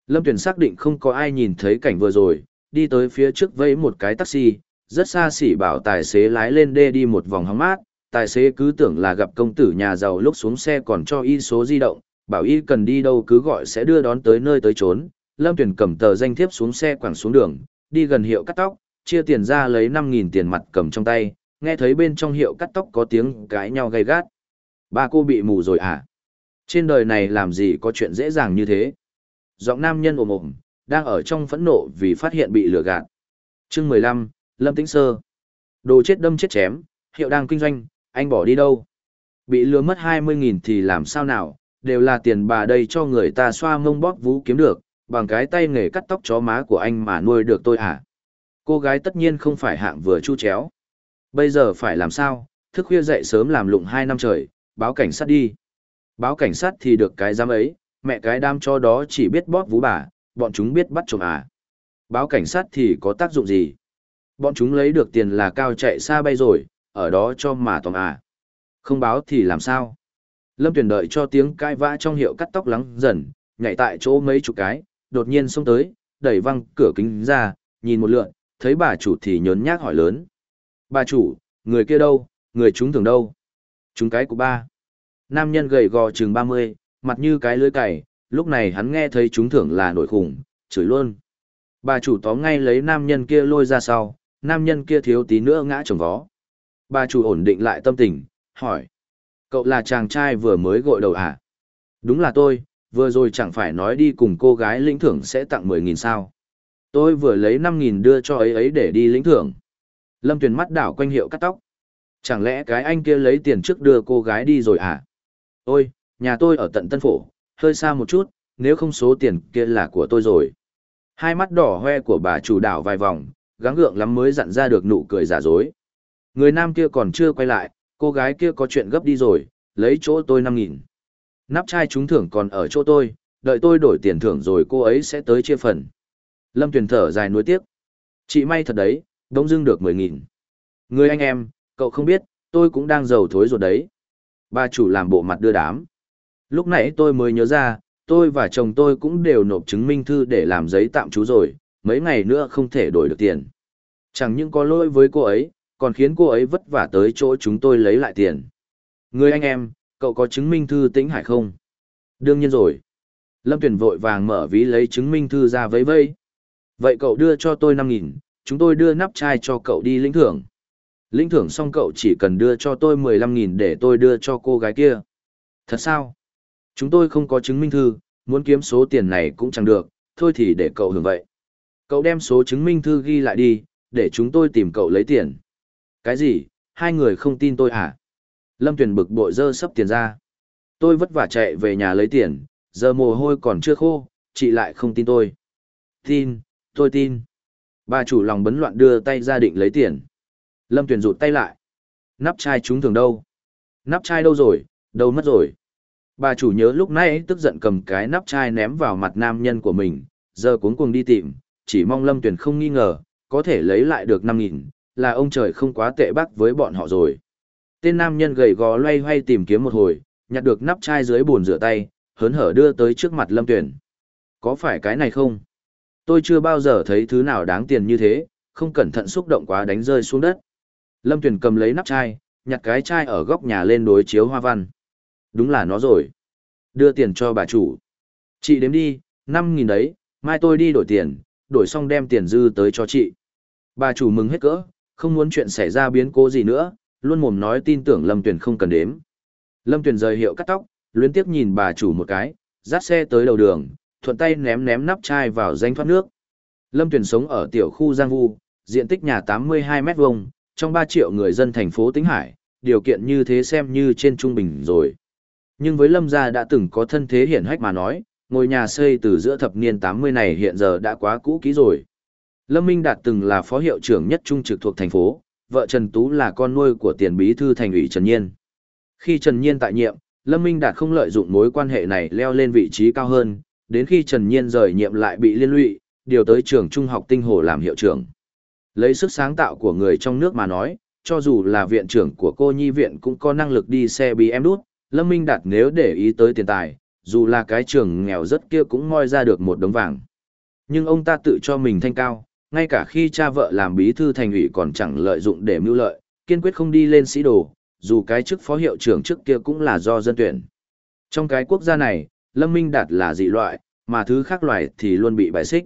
Lâm Tuyền xác định không có ai nhìn thấy cảnh vừa rồi, đi tới phía trước vẫy một cái taxi, rất xa xỉ bảo tài xế lái lên đê đi một vòng hóng mát, tài xế cứ tưởng là gặp công tử nhà giàu lúc xuống xe còn cho y số di động, bảo y cần đi đâu cứ gọi sẽ đưa đón tới nơi tới trốn. Lâm tuyển cầm tờ danh thiếp xuống xe quẳng xuống đường, đi gần hiệu cắt tóc, chia tiền ra lấy 5.000 tiền mặt cầm trong tay, nghe thấy bên trong hiệu cắt tóc có tiếng cãi nhau gay gắt. Ba cô bị mù rồi à? Trên đời này làm gì có chuyện dễ dàng như thế? Giọng nam nhân ồm ồm, đang ở trong phẫn nộ vì phát hiện bị lừa gạt. chương 15, Lâm Tĩnh Sơ. Đồ chết đâm chết chém, hiệu đang kinh doanh, anh bỏ đi đâu? Bị lừa mất 20.000 thì làm sao nào, đều là tiền bà đây cho người ta xoa mông bóp vú kiếm được, bằng cái tay nghề cắt tóc chó má của anh mà nuôi được tôi à? Cô gái tất nhiên không phải hạng vừa chu chéo. Bây giờ phải làm sao, thức khuya dậy sớm làm lụng 2 năm trời, báo cảnh sát đi. Báo cảnh sát thì được cái giám ấy, mẹ cái đam cho đó chỉ biết bóp vú bà, bọn chúng biết bắt trộm à. Báo cảnh sát thì có tác dụng gì? Bọn chúng lấy được tiền là cao chạy xa bay rồi, ở đó cho mà tòm à. Không báo thì làm sao? Lâm Tuyền đợi cho tiếng cãi vã trong hiệu cắt tóc lắng dần, nhảy tại chỗ mấy chục cái, đột nhiên xông tới, đẩy văng cửa kính ra, nhìn một lượn, thấy bà chủ thì nhớn nhác hỏi lớn. Bà chủ, người kia đâu, người chúng thường đâu? Chúng cái của ba. Nam nhân gầy gò chừng 30, mặt như cái lưới cày, lúc này hắn nghe thấy chúng thưởng là nổi khủng, chửi luôn. Bà chủ tóm ngay lấy nam nhân kia lôi ra sau, nam nhân kia thiếu tí nữa ngã trồng vó. Bà chủ ổn định lại tâm tình, hỏi. Cậu là chàng trai vừa mới gội đầu à? Đúng là tôi, vừa rồi chẳng phải nói đi cùng cô gái lĩnh thưởng sẽ tặng 10.000 sao. Tôi vừa lấy 5.000 đưa cho ấy ấy để đi lĩnh thưởng. Lâm Tuyền mắt đảo quanh hiệu cắt tóc. Chẳng lẽ cái anh kia lấy tiền trước đưa cô gái đi rồi à? Ôi, nhà tôi ở tận Tân Phổ, hơi xa một chút, nếu không số tiền kia là của tôi rồi. Hai mắt đỏ hoe của bà chủ đảo vài vòng, gắng gượng lắm mới dặn ra được nụ cười giả dối. Người nam kia còn chưa quay lại, cô gái kia có chuyện gấp đi rồi, lấy chỗ tôi năm nghìn. Nắp chai trúng thưởng còn ở chỗ tôi, đợi tôi đổi tiền thưởng rồi cô ấy sẽ tới chia phần. Lâm Tuyền thở dài nuối tiếc. Chị may thật đấy, đông dưng được mười nghìn. Người anh em, cậu không biết, tôi cũng đang giàu thối rồi đấy. Bà chủ làm bộ mặt đưa đám. Lúc nãy tôi mới nhớ ra, tôi và chồng tôi cũng đều nộp chứng minh thư để làm giấy tạm trú rồi, mấy ngày nữa không thể đổi được tiền. Chẳng những có lỗi với cô ấy, còn khiến cô ấy vất vả tới chỗ chúng tôi lấy lại tiền. Người anh em, cậu có chứng minh thư tĩnh hải không? Đương nhiên rồi. Lâm Tuyền vội vàng mở ví lấy chứng minh thư ra vấy vây. Vậy cậu đưa cho tôi 5.000, chúng tôi đưa nắp chai cho cậu đi lĩnh thưởng. Lĩnh thưởng xong cậu chỉ cần đưa cho tôi 15.000 để tôi đưa cho cô gái kia. Thật sao? Chúng tôi không có chứng minh thư, muốn kiếm số tiền này cũng chẳng được, thôi thì để cậu hưởng vậy. Cậu đem số chứng minh thư ghi lại đi, để chúng tôi tìm cậu lấy tiền. Cái gì, hai người không tin tôi hả? Lâm Tuyền bực bội dơ sấp tiền ra. Tôi vất vả chạy về nhà lấy tiền, giờ mồ hôi còn chưa khô, chị lại không tin tôi. Tin, tôi tin. Bà chủ lòng bấn loạn đưa tay ra định lấy tiền. Lâm Tuyền rụt tay lại. Nắp chai chúng thường đâu? Nắp chai đâu rồi, đâu mất rồi? Bà chủ nhớ lúc nãy tức giận cầm cái nắp chai ném vào mặt nam nhân của mình, giờ cuống cuồng đi tìm, chỉ mong Lâm Tuyền không nghi ngờ, có thể lấy lại được 5.000, là ông trời không quá tệ bác với bọn họ rồi. Tên nam nhân gầy gò loay hoay tìm kiếm một hồi, nhặt được nắp chai dưới bồn rửa tay, hớn hở đưa tới trước mặt Lâm Tuyền. Có phải cái này không? Tôi chưa bao giờ thấy thứ nào đáng tiền như thế, không cẩn thận xúc động quá đánh rơi xuống đất. Lâm Tuyền cầm lấy nắp chai, nhặt cái chai ở góc nhà lên đối chiếu hoa văn. Đúng là nó rồi. Đưa tiền cho bà chủ. Chị đếm đi, 5.000 đấy, mai tôi đi đổi tiền, đổi xong đem tiền dư tới cho chị. Bà chủ mừng hết cỡ, không muốn chuyện xảy ra biến cố gì nữa, luôn mồm nói tin tưởng Lâm Tuyền không cần đếm. Lâm Tuyền rời hiệu cắt tóc, luyến tiếp nhìn bà chủ một cái, dắt xe tới đầu đường, thuận tay ném ném nắp chai vào danh thoát nước. Lâm Tuyền sống ở tiểu khu Giang Vu, diện tích nhà 82 mét vuông, trong 3 triệu người dân thành phố Tĩnh Hải, điều kiện như thế xem như trên trung bình rồi. Nhưng với Lâm gia đã từng có thân thế hiển hách mà nói, ngôi nhà xây từ giữa thập niên 80 này hiện giờ đã quá cũ kỹ rồi. Lâm Minh Đạt từng là phó hiệu trưởng nhất trung trực thuộc thành phố, vợ Trần Tú là con nuôi của tiền bí thư thành ủy Trần Nhiên. Khi Trần Nhiên tại nhiệm, Lâm Minh Đạt không lợi dụng mối quan hệ này leo lên vị trí cao hơn, đến khi Trần Nhiên rời nhiệm lại bị liên lụy, điều tới trường trung học Tinh Hồ làm hiệu trưởng. Lấy sức sáng tạo của người trong nước mà nói, cho dù là viện trưởng của cô nhi viện cũng có năng lực đi xe BMW. Lâm Minh Đạt nếu để ý tới tiền tài, dù là cái trường nghèo rất kia cũng moi ra được một đống vàng. Nhưng ông ta tự cho mình thanh cao, ngay cả khi cha vợ làm bí thư thành ủy còn chẳng lợi dụng để mưu lợi, kiên quyết không đi lên sĩ đồ, dù cái chức phó hiệu trưởng trước kia cũng là do dân tuyển. Trong cái quốc gia này, Lâm Minh Đạt là dị loại, mà thứ khác loại thì luôn bị bài xích.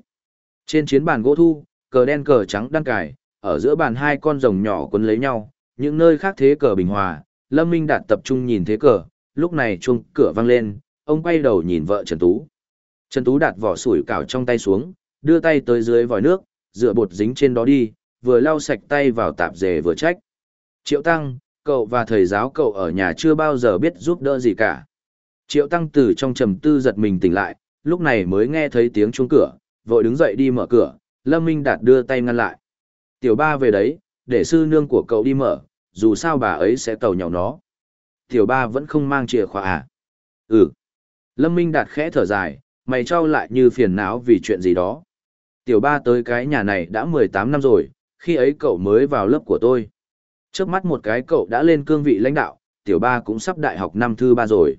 Trên chiến bàn gỗ thu, cờ đen cờ trắng đăng cài, ở giữa bàn hai con rồng nhỏ quấn lấy nhau, những nơi khác thế cờ bình hòa, Lâm Minh Đạt tập trung nhìn thế cờ, lúc này chuông cửa vang lên, ông quay đầu nhìn vợ Trần Tú. Trần Tú đặt vỏ sủi cảo trong tay xuống, đưa tay tới dưới vòi nước, rửa bột dính trên đó đi, vừa lau sạch tay vào tạp dề vừa trách. Triệu Tăng, cậu và thầy giáo cậu ở nhà chưa bao giờ biết giúp đỡ gì cả. Triệu Tăng từ trong trầm tư giật mình tỉnh lại, lúc này mới nghe thấy tiếng chuông cửa, vội đứng dậy đi mở cửa, Lâm Minh Đạt đưa tay ngăn lại. Tiểu ba về đấy, để sư nương của cậu đi mở, dù sao bà ấy sẽ tàu nhậu nó. Tiểu ba vẫn không mang chìa khóa à? Ừ. Lâm Minh Đạt khẽ thở dài, mày trao lại như phiền não vì chuyện gì đó. Tiểu ba tới cái nhà này đã 18 năm rồi, khi ấy cậu mới vào lớp của tôi. Trước mắt một cái cậu đã lên cương vị lãnh đạo, tiểu ba cũng sắp đại học năm thứ ba rồi.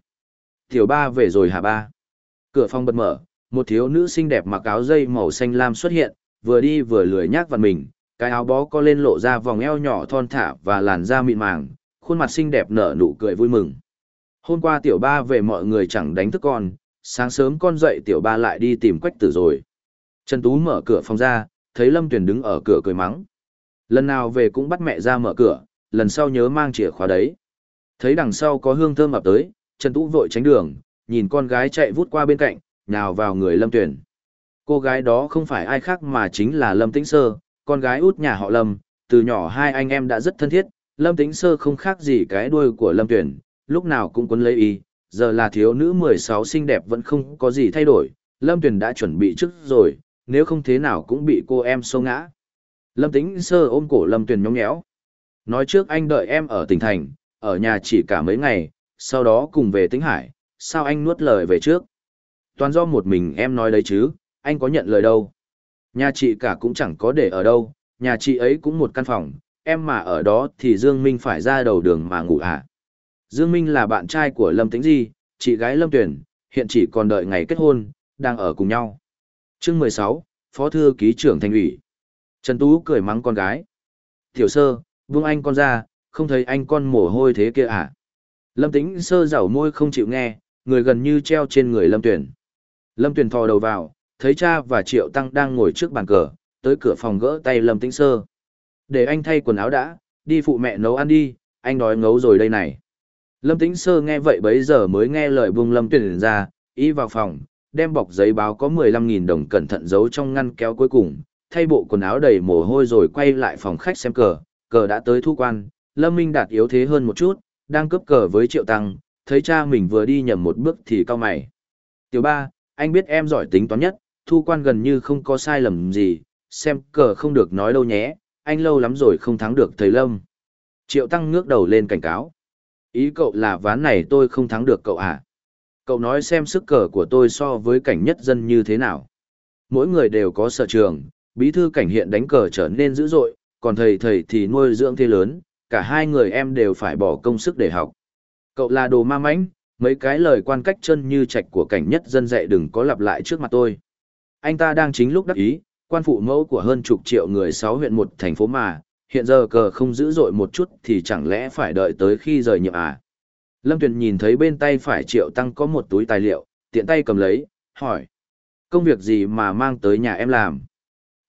Tiểu ba về rồi hả ba? Cửa phòng bật mở, một thiếu nữ xinh đẹp mặc áo dây màu xanh lam xuất hiện, vừa đi vừa lười nhác vặn mình, cái áo bó co lên lộ ra vòng eo nhỏ thon thả và làn da mịn màng, khuôn mặt xinh đẹp nở nụ cười vui mừng. Hôm qua tiểu ba về mọi người chẳng đánh thức con, sáng sớm con dậy tiểu ba lại đi tìm quách tử rồi. Trần Tú mở cửa phòng ra, thấy Lâm Tuyền đứng ở cửa cười mắng. Lần nào về cũng bắt mẹ ra mở cửa, lần sau nhớ mang chìa khóa đấy. Thấy đằng sau có hương thơm ập tới, Trần Tú vội tránh đường, nhìn con gái chạy vút qua bên cạnh, nhào vào người Lâm Tuyền. Cô gái đó không phải ai khác mà chính là Lâm Tĩnh Sơ, con gái út nhà họ Lâm, từ nhỏ hai anh em đã rất thân thiết, Lâm Tĩnh Sơ không khác gì cái đuôi của Lâm Tuyền, lúc nào cũng quấn lấy y, giờ là thiếu nữ 16 xinh đẹp vẫn không có gì thay đổi, Lâm Tuyền đã chuẩn bị trước rồi, nếu không thế nào cũng bị cô em xô ngã. Lâm Tĩnh Sơ ôm cổ Lâm Tuyền nhóng nhẽo. Nói trước anh đợi em ở tỉnh thành, ở nhà chỉ cả mấy ngày, sau đó cùng về Tĩnh Hải, sao anh nuốt lời về trước? Toàn do một mình em nói đấy chứ, anh có nhận lời đâu. Nhà chị cả cũng chẳng có để ở đâu, nhà chị ấy cũng một căn phòng, em mà ở đó thì Dương Minh phải ra đầu đường mà ngủ à. Dương Minh là bạn trai của Lâm Tĩnh Di, chị gái Lâm Tuyển, hiện chỉ còn đợi ngày kết hôn, đang ở cùng nhau. Chương 16, Phó Thư Ký trưởng Thành ủy. Trần Tú cười mắng con gái. Tiểu sơ, buông anh con ra, không thấy anh con mồ hôi thế kia à. Lâm Tĩnh sơ rảo môi không chịu nghe, người gần như treo trên người Lâm Tuyển. Lâm Tuyển thò đầu vào, thấy cha và Triệu Tăng đang ngồi trước bàn cờ, tới cửa phòng gỡ tay Lâm Tĩnh sơ. Để anh thay quần áo đã, đi phụ mẹ nấu ăn đi, anh đói ngấu rồi đây này. Lâm Tĩnh Sơ nghe vậy bấy giờ mới nghe lời buông Lâm Tuyển ra, y vào phòng, đem bọc giấy báo có 15.000 đồng cẩn thận giấu trong ngăn kéo cuối cùng, thay bộ quần áo đầy mồ hôi rồi quay lại phòng khách xem cờ, cờ đã tới thu quan, Lâm Minh đạt yếu thế hơn một chút, đang cướp cờ với Triệu Tăng, thấy cha mình vừa đi nhầm một bước thì cao mày. Tiểu ba, anh biết em giỏi tính toán nhất, thu quan gần như không có sai lầm gì, xem cờ không được nói đâu nhé, anh lâu lắm rồi không thắng được thầy Lâm. Triệu Tăng ngước đầu lên cảnh cáo. Ý cậu là ván này tôi không thắng được cậu à? Cậu nói xem sức cờ của tôi so với cảnh nhất dân như thế nào. Mỗi người đều có sở trường, bí thư cảnh hiện đánh cờ trở nên dữ dội, còn thầy thầy thì nuôi dưỡng thế lớn, cả hai người em đều phải bỏ công sức để học. Cậu là đồ ma mãnh, mấy cái lời quan cách chân như trạch của cảnh nhất dân dạy đừng có lặp lại trước mặt tôi. Anh ta đang chính lúc đắc ý, quan phụ mẫu của hơn chục triệu người sáu huyện một thành phố mà, hiện giờ cờ không dữ dội một chút thì chẳng lẽ phải đợi tới khi rời nhiệm à? Lâm Tuyền nhìn thấy bên tay phải Triệu Tăng có một túi tài liệu, tiện tay cầm lấy, hỏi. Công việc gì mà mang tới nhà em làm?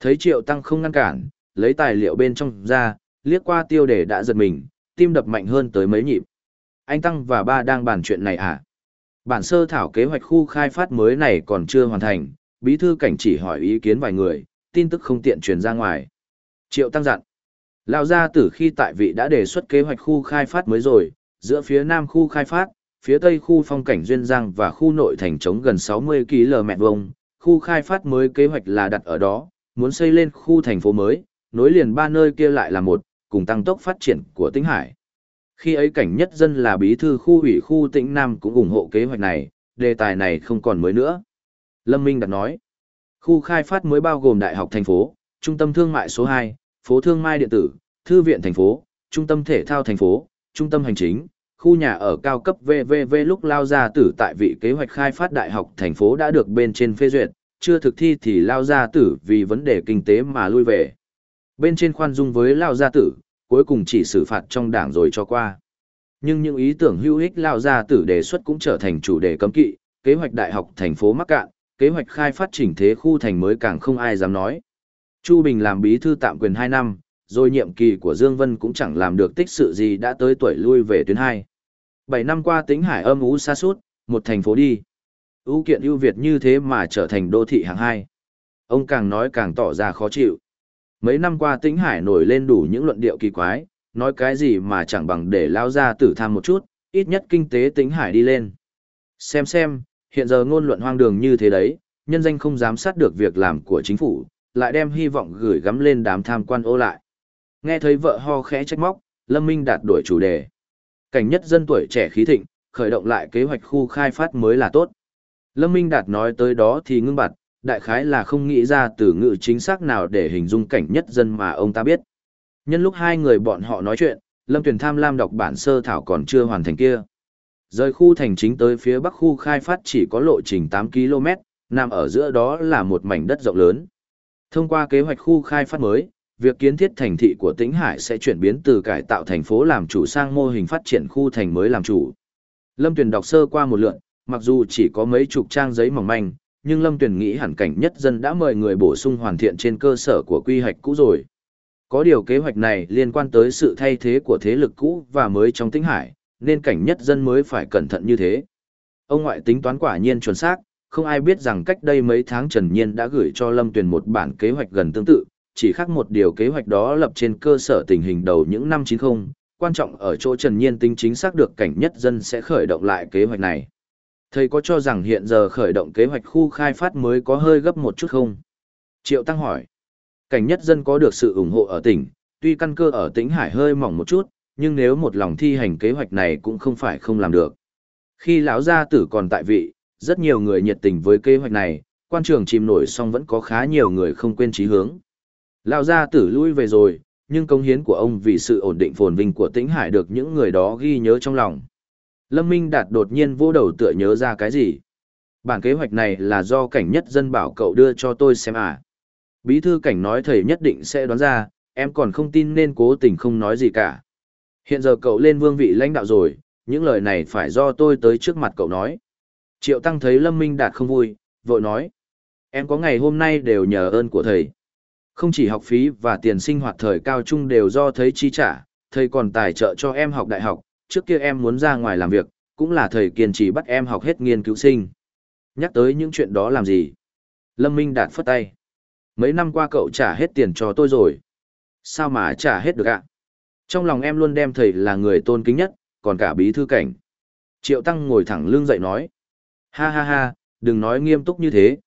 Thấy Triệu Tăng không ngăn cản, lấy tài liệu bên trong ra, liếc qua tiêu đề đã giật mình, tim đập mạnh hơn tới mấy nhịp. Anh Tăng và ba đang bàn chuyện này à? Bản sơ thảo kế hoạch khu khai phát mới này còn chưa hoàn thành, bí thư cảnh chỉ hỏi ý kiến vài người, tin tức không tiện truyền ra ngoài. Triệu Tăng dặn. Lão gia tử khi tại vị đã đề xuất kế hoạch khu khai phát mới rồi, giữa phía nam khu khai phát, phía tây khu phong cảnh duyên giang và khu nội thành trống gần 60 km vuông, khu khai phát mới kế hoạch là đặt ở đó, muốn xây lên khu thành phố mới, nối liền ba nơi kia lại là một, cùng tăng tốc phát triển của Tĩnh Hải. Khi ấy cảnh nhất dân là bí thư khu ủy khu Tĩnh Nam cũng ủng hộ kế hoạch này, đề tài này không còn mới nữa. Lâm Minh đặt nói, khu khai phát mới bao gồm đại học thành phố, trung tâm thương mại số 2, phố thương mai điện tử, thư viện thành phố, trung tâm thể thao thành phố, trung tâm hành chính, khu nhà ở cao cấp VVV lúc lao gia tử tại vị kế hoạch khai phát đại học thành phố đã được bên trên phê duyệt, chưa thực thi thì lao gia tử vì vấn đề kinh tế mà lui về. Bên trên khoan dung với lao gia tử, cuối cùng chỉ xử phạt trong đảng rồi cho qua. Nhưng những ý tưởng hữu ích lao gia tử đề xuất cũng trở thành chủ đề cấm kỵ, kế hoạch đại học thành phố Mắc Cạn, kế hoạch khai phát chỉnh thế khu thành mới càng không ai dám nói. Chu Bình làm bí thư tạm quyền 2 năm, rồi nhiệm kỳ của Dương Vân cũng chẳng làm được tích sự gì đã tới tuổi lui về tuyến 2. 7 năm qua tính hải âm ú xa suốt, một thành phố đi. ưu kiện ưu việt như thế mà trở thành đô thị hạng 2. Ông càng nói càng tỏ ra khó chịu. Mấy năm qua tĩnh hải nổi lên đủ những luận điệu kỳ quái, nói cái gì mà chẳng bằng để lao ra tử tham một chút, ít nhất kinh tế tĩnh hải đi lên. Xem xem, hiện giờ ngôn luận hoang đường như thế đấy, nhân danh không giám sát được việc làm của chính phủ, lại đem hy vọng gửi gắm lên đám tham quan ô lại. Nghe thấy vợ ho khẽ trách móc, Lâm Minh đạt đổi chủ đề. Cảnh nhất dân tuổi trẻ khí thịnh, khởi động lại kế hoạch khu khai phát mới là tốt. Lâm Minh đạt nói tới đó thì ngưng bặt, đại khái là không nghĩ ra từ ngữ chính xác nào để hình dung cảnh nhất dân mà ông ta biết. Nhân lúc hai người bọn họ nói chuyện, Lâm Tuyền tham lam đọc bản sơ thảo còn chưa hoàn thành kia. Rời khu thành chính tới phía bắc khu khai phát chỉ có lộ trình 8 km, nằm ở giữa đó là một mảnh đất rộng lớn. Thông qua kế hoạch khu khai phát mới, việc kiến thiết thành thị của Tĩnh Hải sẽ chuyển biến từ cải tạo thành phố làm chủ sang mô hình phát triển khu thành mới làm chủ. Lâm Tuyền đọc sơ qua một lượt, mặc dù chỉ có mấy chục trang giấy mỏng manh, nhưng Lâm Tuyền nghĩ hẳn cảnh nhất dân đã mời người bổ sung hoàn thiện trên cơ sở của quy hoạch cũ rồi. Có điều kế hoạch này liên quan tới sự thay thế của thế lực cũ và mới trong Tĩnh Hải, nên cảnh nhất dân mới phải cẩn thận như thế. Ông ngoại tính toán quả nhiên chuẩn xác, không ai biết rằng cách đây mấy tháng Trần Nhiên đã gửi cho Lâm Tuyền một bản kế hoạch gần tương tự, chỉ khác một điều kế hoạch đó lập trên cơ sở tình hình đầu những năm 90, quan trọng ở chỗ Trần Nhiên tính chính xác được cảnh nhất dân sẽ khởi động lại kế hoạch này. Thầy có cho rằng hiện giờ khởi động kế hoạch khu khai phát mới có hơi gấp một chút không? Triệu Tăng hỏi. Cảnh nhất dân có được sự ủng hộ ở tỉnh, tuy căn cơ ở tỉnh Hải hơi mỏng một chút, nhưng nếu một lòng thi hành kế hoạch này cũng không phải không làm được. Khi lão gia tử còn tại vị, rất nhiều người nhiệt tình với kế hoạch này, quan trường chìm nổi xong vẫn có khá nhiều người không quên trí hướng. Lão gia tử lui về rồi, nhưng công hiến của ông vì sự ổn định phồn vinh của tĩnh hải được những người đó ghi nhớ trong lòng. Lâm Minh Đạt đột nhiên vô đầu tựa nhớ ra cái gì. Bản kế hoạch này là do cảnh nhất dân bảo cậu đưa cho tôi xem à. Bí thư cảnh nói thầy nhất định sẽ đoán ra, em còn không tin nên cố tình không nói gì cả. Hiện giờ cậu lên vương vị lãnh đạo rồi, những lời này phải do tôi tới trước mặt cậu nói. Triệu Tăng thấy Lâm Minh Đạt không vui, vội nói. Em có ngày hôm nay đều nhờ ơn của thầy. Không chỉ học phí và tiền sinh hoạt thời cao trung đều do thầy chi trả, thầy còn tài trợ cho em học đại học, trước kia em muốn ra ngoài làm việc, cũng là thầy kiên trì bắt em học hết nghiên cứu sinh. Nhắc tới những chuyện đó làm gì? Lâm Minh Đạt phất tay. Mấy năm qua cậu trả hết tiền cho tôi rồi. Sao mà trả hết được ạ? Trong lòng em luôn đem thầy là người tôn kính nhất, còn cả bí thư cảnh. Triệu Tăng ngồi thẳng lưng dậy nói. Ha ha ha, đừng nói nghiêm túc như thế.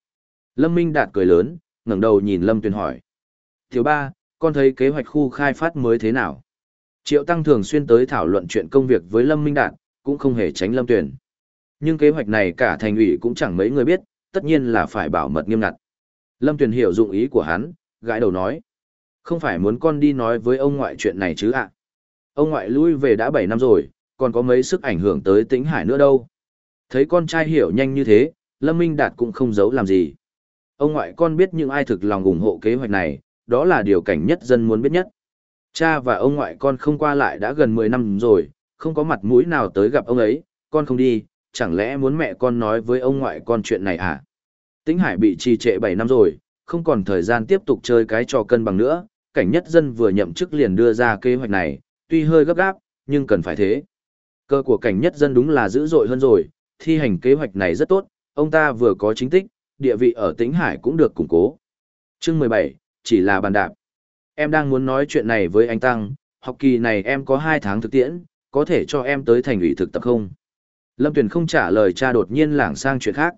Lâm Minh Đạt cười lớn, ngẩng đầu nhìn Lâm Tuyền hỏi. Thiếu ba, con thấy kế hoạch khu khai phát mới thế nào? Triệu Tăng thường xuyên tới thảo luận chuyện công việc với Lâm Minh Đạt, cũng không hề tránh Lâm Tuyền. Nhưng kế hoạch này cả thành ủy cũng chẳng mấy người biết, tất nhiên là phải bảo mật nghiêm ngặt. Lâm Tuyền hiểu dụng ý của hắn, gãi đầu nói. Không phải muốn con đi nói với ông ngoại chuyện này chứ ạ. Ông ngoại lui về đã 7 năm rồi, còn có mấy sức ảnh hưởng tới tĩnh hải nữa đâu. Thấy con trai hiểu nhanh như thế, Lâm Minh Đạt cũng không giấu làm gì. Ông ngoại con biết những ai thực lòng ủng hộ kế hoạch này, đó là điều cảnh nhất dân muốn biết nhất. Cha và ông ngoại con không qua lại đã gần 10 năm rồi, không có mặt mũi nào tới gặp ông ấy, con không đi, chẳng lẽ muốn mẹ con nói với ông ngoại con chuyện này à? Tĩnh Hải bị trì trệ 7 năm rồi, không còn thời gian tiếp tục chơi cái trò cân bằng nữa, cảnh nhất dân vừa nhậm chức liền đưa ra kế hoạch này, tuy hơi gấp gáp, nhưng cần phải thế. Cơ của cảnh nhất dân đúng là dữ dội hơn rồi, thi hành kế hoạch này rất tốt, ông ta vừa có chính tích, địa vị ở Tĩnh Hải cũng được củng cố. Chương 17, chỉ là bàn đạp. Em đang muốn nói chuyện này với anh Tăng, học kỳ này em có 2 tháng thực tiễn, có thể cho em tới thành ủy thực tập không? Lâm Tuyền không trả lời cha đột nhiên lảng sang chuyện khác.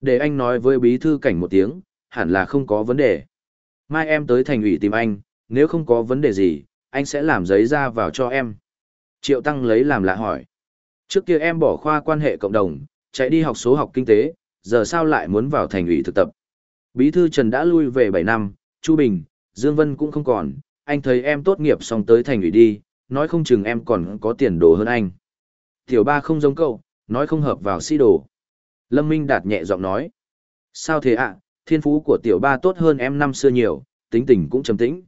Để anh nói với bí thư cảnh một tiếng, hẳn là không có vấn đề. Mai em tới thành ủy tìm anh, nếu không có vấn đề gì, anh sẽ làm giấy ra vào cho em. Triệu Tăng lấy làm lạ hỏi. Trước kia em bỏ khoa quan hệ cộng đồng, chạy đi học số học kinh tế, giờ sao lại muốn vào thành ủy thực tập? Bí thư Trần đã lui về 7 năm, Chu Bình, Dương Vân cũng không còn, anh thấy em tốt nghiệp xong tới thành ủy đi, nói không chừng em còn có tiền đồ hơn anh. Tiểu ba không giống cậu, nói không hợp vào si đồ. Lâm Minh Đạt nhẹ giọng nói. Sao thế ạ, thiên phú của tiểu ba tốt hơn em năm xưa nhiều, tính tình cũng trầm tĩnh.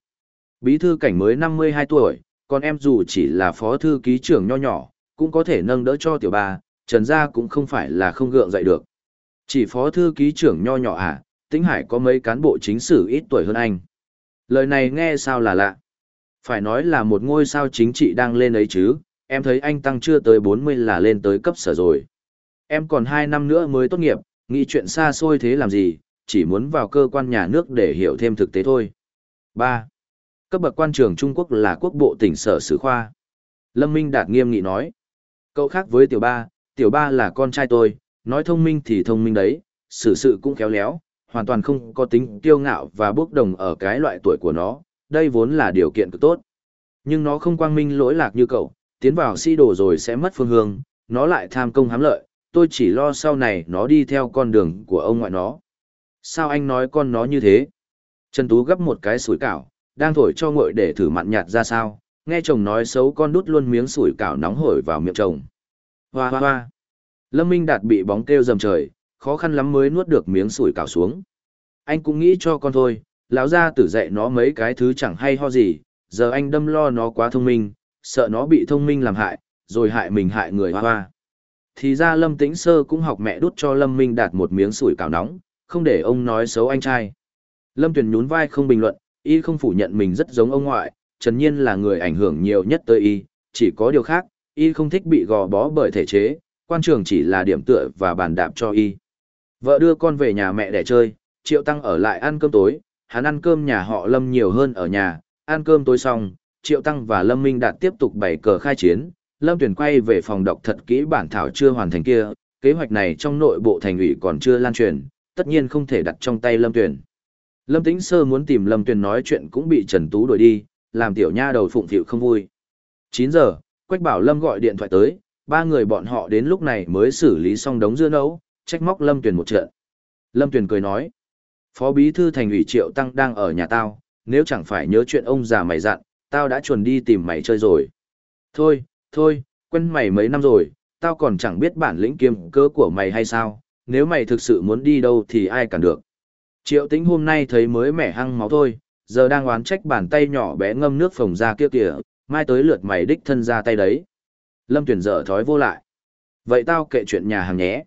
Bí thư cảnh mới 52 tuổi, còn em dù chỉ là phó thư ký trưởng nho nhỏ, cũng có thể nâng đỡ cho tiểu ba, trần gia cũng không phải là không gượng dậy được. Chỉ phó thư ký trưởng nho nhỏ à, Tĩnh Hải có mấy cán bộ chính sử ít tuổi hơn anh. Lời này nghe sao là lạ. Phải nói là một ngôi sao chính trị đang lên ấy chứ, em thấy anh tăng chưa tới 40 là lên tới cấp sở rồi. Em còn 2 năm nữa mới tốt nghiệp, nghĩ chuyện xa xôi thế làm gì, chỉ muốn vào cơ quan nhà nước để hiểu thêm thực tế thôi. 3. Cấp bậc quan trường Trung Quốc là quốc bộ tỉnh sở sử khoa. Lâm Minh Đạt nghiêm nghị nói. Cậu khác với tiểu ba, tiểu ba là con trai tôi, nói thông minh thì thông minh đấy, xử sự cũng khéo léo, hoàn toàn không có tính kiêu ngạo và bốc đồng ở cái loại tuổi của nó, đây vốn là điều kiện cực tốt. Nhưng nó không quang minh lỗi lạc như cậu, tiến vào si đồ rồi sẽ mất phương hướng, nó lại tham công hám lợi, tôi chỉ lo sau này nó đi theo con đường của ông ngoại nó. Sao anh nói con nó như thế? Trần Tú gấp một cái sủi cảo, đang thổi cho ngội để thử mặn nhạt ra sao, nghe chồng nói xấu con đút luôn miếng sủi cảo nóng hổi vào miệng chồng. Hoa hoa hoa. Lâm Minh Đạt bị bóng kêu dầm trời, khó khăn lắm mới nuốt được miếng sủi cảo xuống. Anh cũng nghĩ cho con thôi, lão ra tử dạy nó mấy cái thứ chẳng hay ho gì, giờ anh đâm lo nó quá thông minh, sợ nó bị thông minh làm hại, rồi hại mình hại người hoa hoa. Thì ra Lâm Tĩnh Sơ cũng học mẹ đút cho Lâm Minh Đạt một miếng sủi cảo nóng, không để ông nói xấu anh trai. Lâm Tuyền nhún vai không bình luận, y không phủ nhận mình rất giống ông ngoại, Trần Nhiên là người ảnh hưởng nhiều nhất tới y, chỉ có điều khác, y không thích bị gò bó bởi thể chế, quan trường chỉ là điểm tựa và bàn đạp cho y. Vợ đưa con về nhà mẹ để chơi, Triệu Tăng ở lại ăn cơm tối, hắn ăn cơm nhà họ Lâm nhiều hơn ở nhà, ăn cơm tối xong, Triệu Tăng và Lâm Minh Đạt tiếp tục bày cờ khai chiến, Lâm Tuyển quay về phòng đọc thật kỹ bản thảo chưa hoàn thành kia, kế hoạch này trong nội bộ thành ủy còn chưa lan truyền, tất nhiên không thể đặt trong tay Lâm Tuyển. Lâm Tĩnh Sơ muốn tìm Lâm Tuyển nói chuyện cũng bị Trần Tú đuổi đi, làm tiểu nha đầu phụng phịu không vui. 9 giờ, Quách Bảo Lâm gọi điện thoại tới, ba người bọn họ đến lúc này mới xử lý xong đống dưa nấu, trách móc Lâm Tuyền một trận. Lâm Tuyền cười nói, Phó Bí Thư Thành ủy Triệu Tăng đang ở nhà tao, nếu chẳng phải nhớ chuyện ông già mày dặn, tao đã chuẩn đi tìm mày chơi rồi. Thôi, thôi, quen mày mấy năm rồi, tao còn chẳng biết bản lĩnh kiêm cơ của mày hay sao, nếu mày thực sự muốn đi đâu thì ai cản được. Triệu tĩnh hôm nay thấy mới mẻ hăng máu thôi, giờ đang oán trách bàn tay nhỏ bé ngâm nước phồng ra kia kìa, mai tới lượt mày đích thân ra tay đấy. Lâm tuyển dở thói vô lại. Vậy tao kệ chuyện nhà hàng nhé.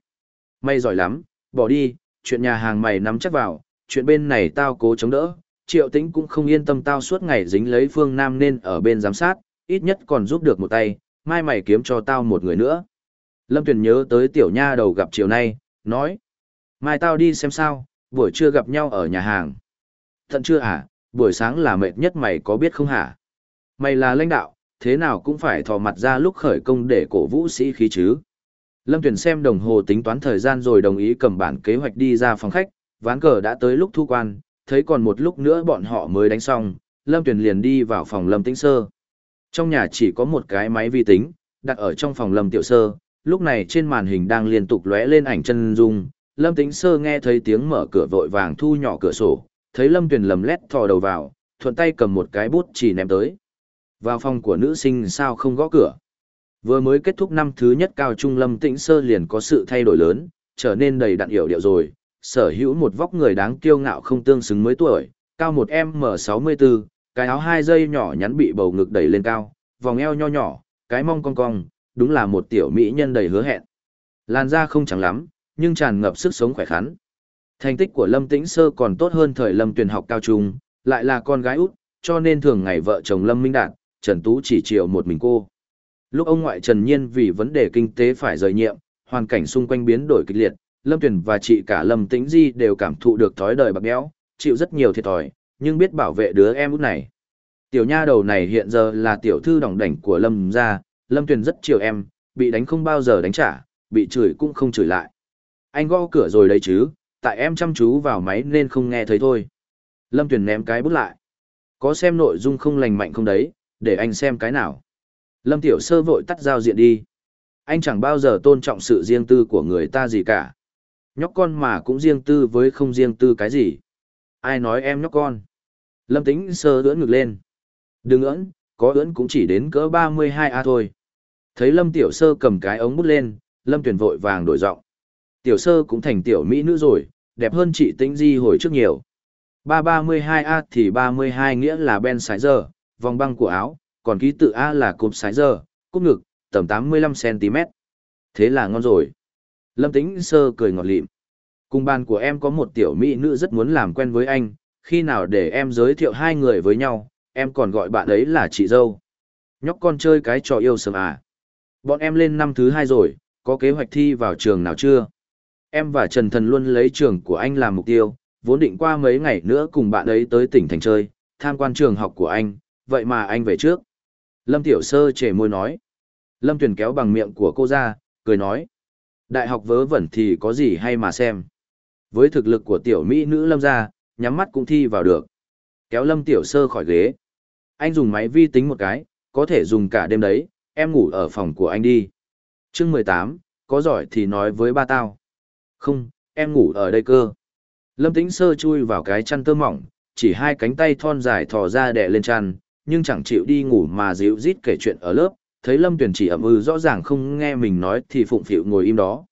Mày giỏi lắm, bỏ đi, chuyện nhà hàng mày nắm chắc vào, chuyện bên này tao cố chống đỡ. Triệu tĩnh cũng không yên tâm tao suốt ngày dính lấy phương Nam nên ở bên giám sát, ít nhất còn giúp được một tay, mai mày kiếm cho tao một người nữa. Lâm Tuyền nhớ tới tiểu nha đầu gặp chiều nay, nói. Mai tao đi xem sao, buổi trưa gặp nhau ở nhà hàng. Thận chưa hả, buổi sáng là mệt nhất mày có biết không hả? Mày là lãnh đạo, thế nào cũng phải thò mặt ra lúc khởi công để cổ vũ sĩ khí chứ. Lâm Tuyền xem đồng hồ tính toán thời gian rồi đồng ý cầm bản kế hoạch đi ra phòng khách, ván cờ đã tới lúc thu quan, thấy còn một lúc nữa bọn họ mới đánh xong, Lâm Tuyền liền đi vào phòng Lâm Tĩnh Sơ. Trong nhà chỉ có một cái máy vi tính, đặt ở trong phòng Lâm Tiểu Sơ, lúc này trên màn hình đang liên tục lóe lên ảnh chân dung. Lâm Tĩnh Sơ nghe thấy tiếng mở cửa vội vàng thu nhỏ cửa sổ, thấy Lâm Tuyền lầm lét thò đầu vào, thuận tay cầm một cái bút chỉ ném tới. Vào phòng của nữ sinh sao không gõ cửa. Vừa mới kết thúc năm thứ nhất cao trung Lâm Tĩnh Sơ liền có sự thay đổi lớn, trở nên đầy đặn hiểu điệu rồi, sở hữu một vóc người đáng kiêu ngạo không tương xứng mới tuổi, cao một M64, cái áo hai dây nhỏ nhắn bị bầu ngực đẩy lên cao, vòng eo nho nhỏ, cái mông cong cong, đúng là một tiểu mỹ nhân đầy hứa hẹn. Làn da không chẳng lắm, nhưng tràn ngập sức sống khỏe khắn. Thành tích của Lâm Tĩnh Sơ còn tốt hơn thời Lâm Tuyền học cao trung, lại là con gái út, cho nên thường ngày vợ chồng Lâm Minh Đạt, Trần Tú chỉ chiều một mình cô. Lúc ông ngoại Trần Nhiên vì vấn đề kinh tế phải rời nhiệm, hoàn cảnh xung quanh biến đổi kịch liệt, Lâm Tuyền và chị cả Lâm Tĩnh Di đều cảm thụ được thói đời bạc béo, chịu rất nhiều thiệt thòi, nhưng biết bảo vệ đứa em út này. Tiểu nha đầu này hiện giờ là tiểu thư đỏng đảnh của Lâm gia, Lâm Tuyền rất chiều em, bị đánh không bao giờ đánh trả, bị chửi cũng không chửi lại. Anh gõ cửa rồi đấy chứ, tại em chăm chú vào máy nên không nghe thấy thôi. Lâm Tuyền ném cái bút lại. Có xem nội dung không lành mạnh không đấy, để anh xem cái nào. Lâm Tiểu Sơ vội tắt giao diện đi. Anh chẳng bao giờ tôn trọng sự riêng tư của người ta gì cả. Nhóc con mà cũng riêng tư với không riêng tư cái gì. Ai nói em nhóc con. Lâm Tĩnh Sơ ưỡn ngực lên. Đừng ưỡn, có ưỡn cũng chỉ đến cỡ 32A thôi. Thấy Lâm Tiểu Sơ cầm cái ống bút lên, Lâm Tuyền vội vàng đổi giọng. Tiểu Sơ cũng thành tiểu mỹ nữ rồi, đẹp hơn chị Tĩnh Di hồi trước nhiều. 332A thì 32 nghĩa là Ben Sizer, vòng băng của áo, còn ký tự A là cụp Sizer, cúp ngực, tầm 85cm. Thế là ngon rồi. Lâm Tĩnh Sơ cười ngọt lịm. Cùng bàn của em có một tiểu mỹ nữ rất muốn làm quen với anh, khi nào để em giới thiệu hai người với nhau, em còn gọi bạn ấy là chị dâu. Nhóc con chơi cái trò yêu sớm à. Bọn em lên năm thứ hai rồi, có kế hoạch thi vào trường nào chưa? Em và Trần Thần luôn lấy trường của anh làm mục tiêu, vốn định qua mấy ngày nữa cùng bạn ấy tới tỉnh thành chơi, tham quan trường học của anh, vậy mà anh về trước. Lâm Tiểu Sơ trẻ môi nói. Lâm Tuyền kéo bằng miệng của cô ra, cười nói. Đại học vớ vẩn thì có gì hay mà xem. Với thực lực của tiểu mỹ nữ Lâm ra, nhắm mắt cũng thi vào được. Kéo Lâm Tiểu Sơ khỏi ghế. Anh dùng máy vi tính một cái, có thể dùng cả đêm đấy, em ngủ ở phòng của anh đi. chương mười tám, có giỏi thì nói với ba tao. Không, em ngủ ở đây cơ. Lâm Tĩnh Sơ chui vào cái chăn tơ mỏng, chỉ hai cánh tay thon dài thò ra đè lên chăn, nhưng chẳng chịu đi ngủ mà dịu rít kể chuyện ở lớp, thấy Lâm Tuyền chỉ ậm ư rõ ràng không nghe mình nói thì phụng phịu ngồi im đó.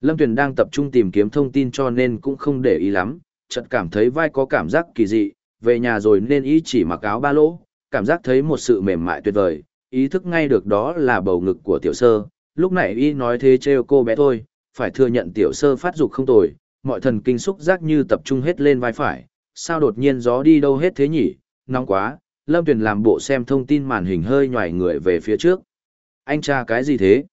Lâm Tuyền đang tập trung tìm kiếm thông tin cho nên cũng không để ý lắm, chợt cảm thấy vai có cảm giác kỳ dị, về nhà rồi nên ý chỉ mặc áo ba lỗ, cảm giác thấy một sự mềm mại tuyệt vời, ý thức ngay được đó là bầu ngực của tiểu sơ, lúc nãy y nói thế trêu cô bé thôi, phải thừa nhận tiểu sơ phát dục không tồi, mọi thần kinh xúc giác như tập trung hết lên vai phải, sao đột nhiên gió đi đâu hết thế nhỉ, nóng quá, Lâm Tuyền làm bộ xem thông tin màn hình hơi nhòi người về phía trước. Anh cha cái gì thế?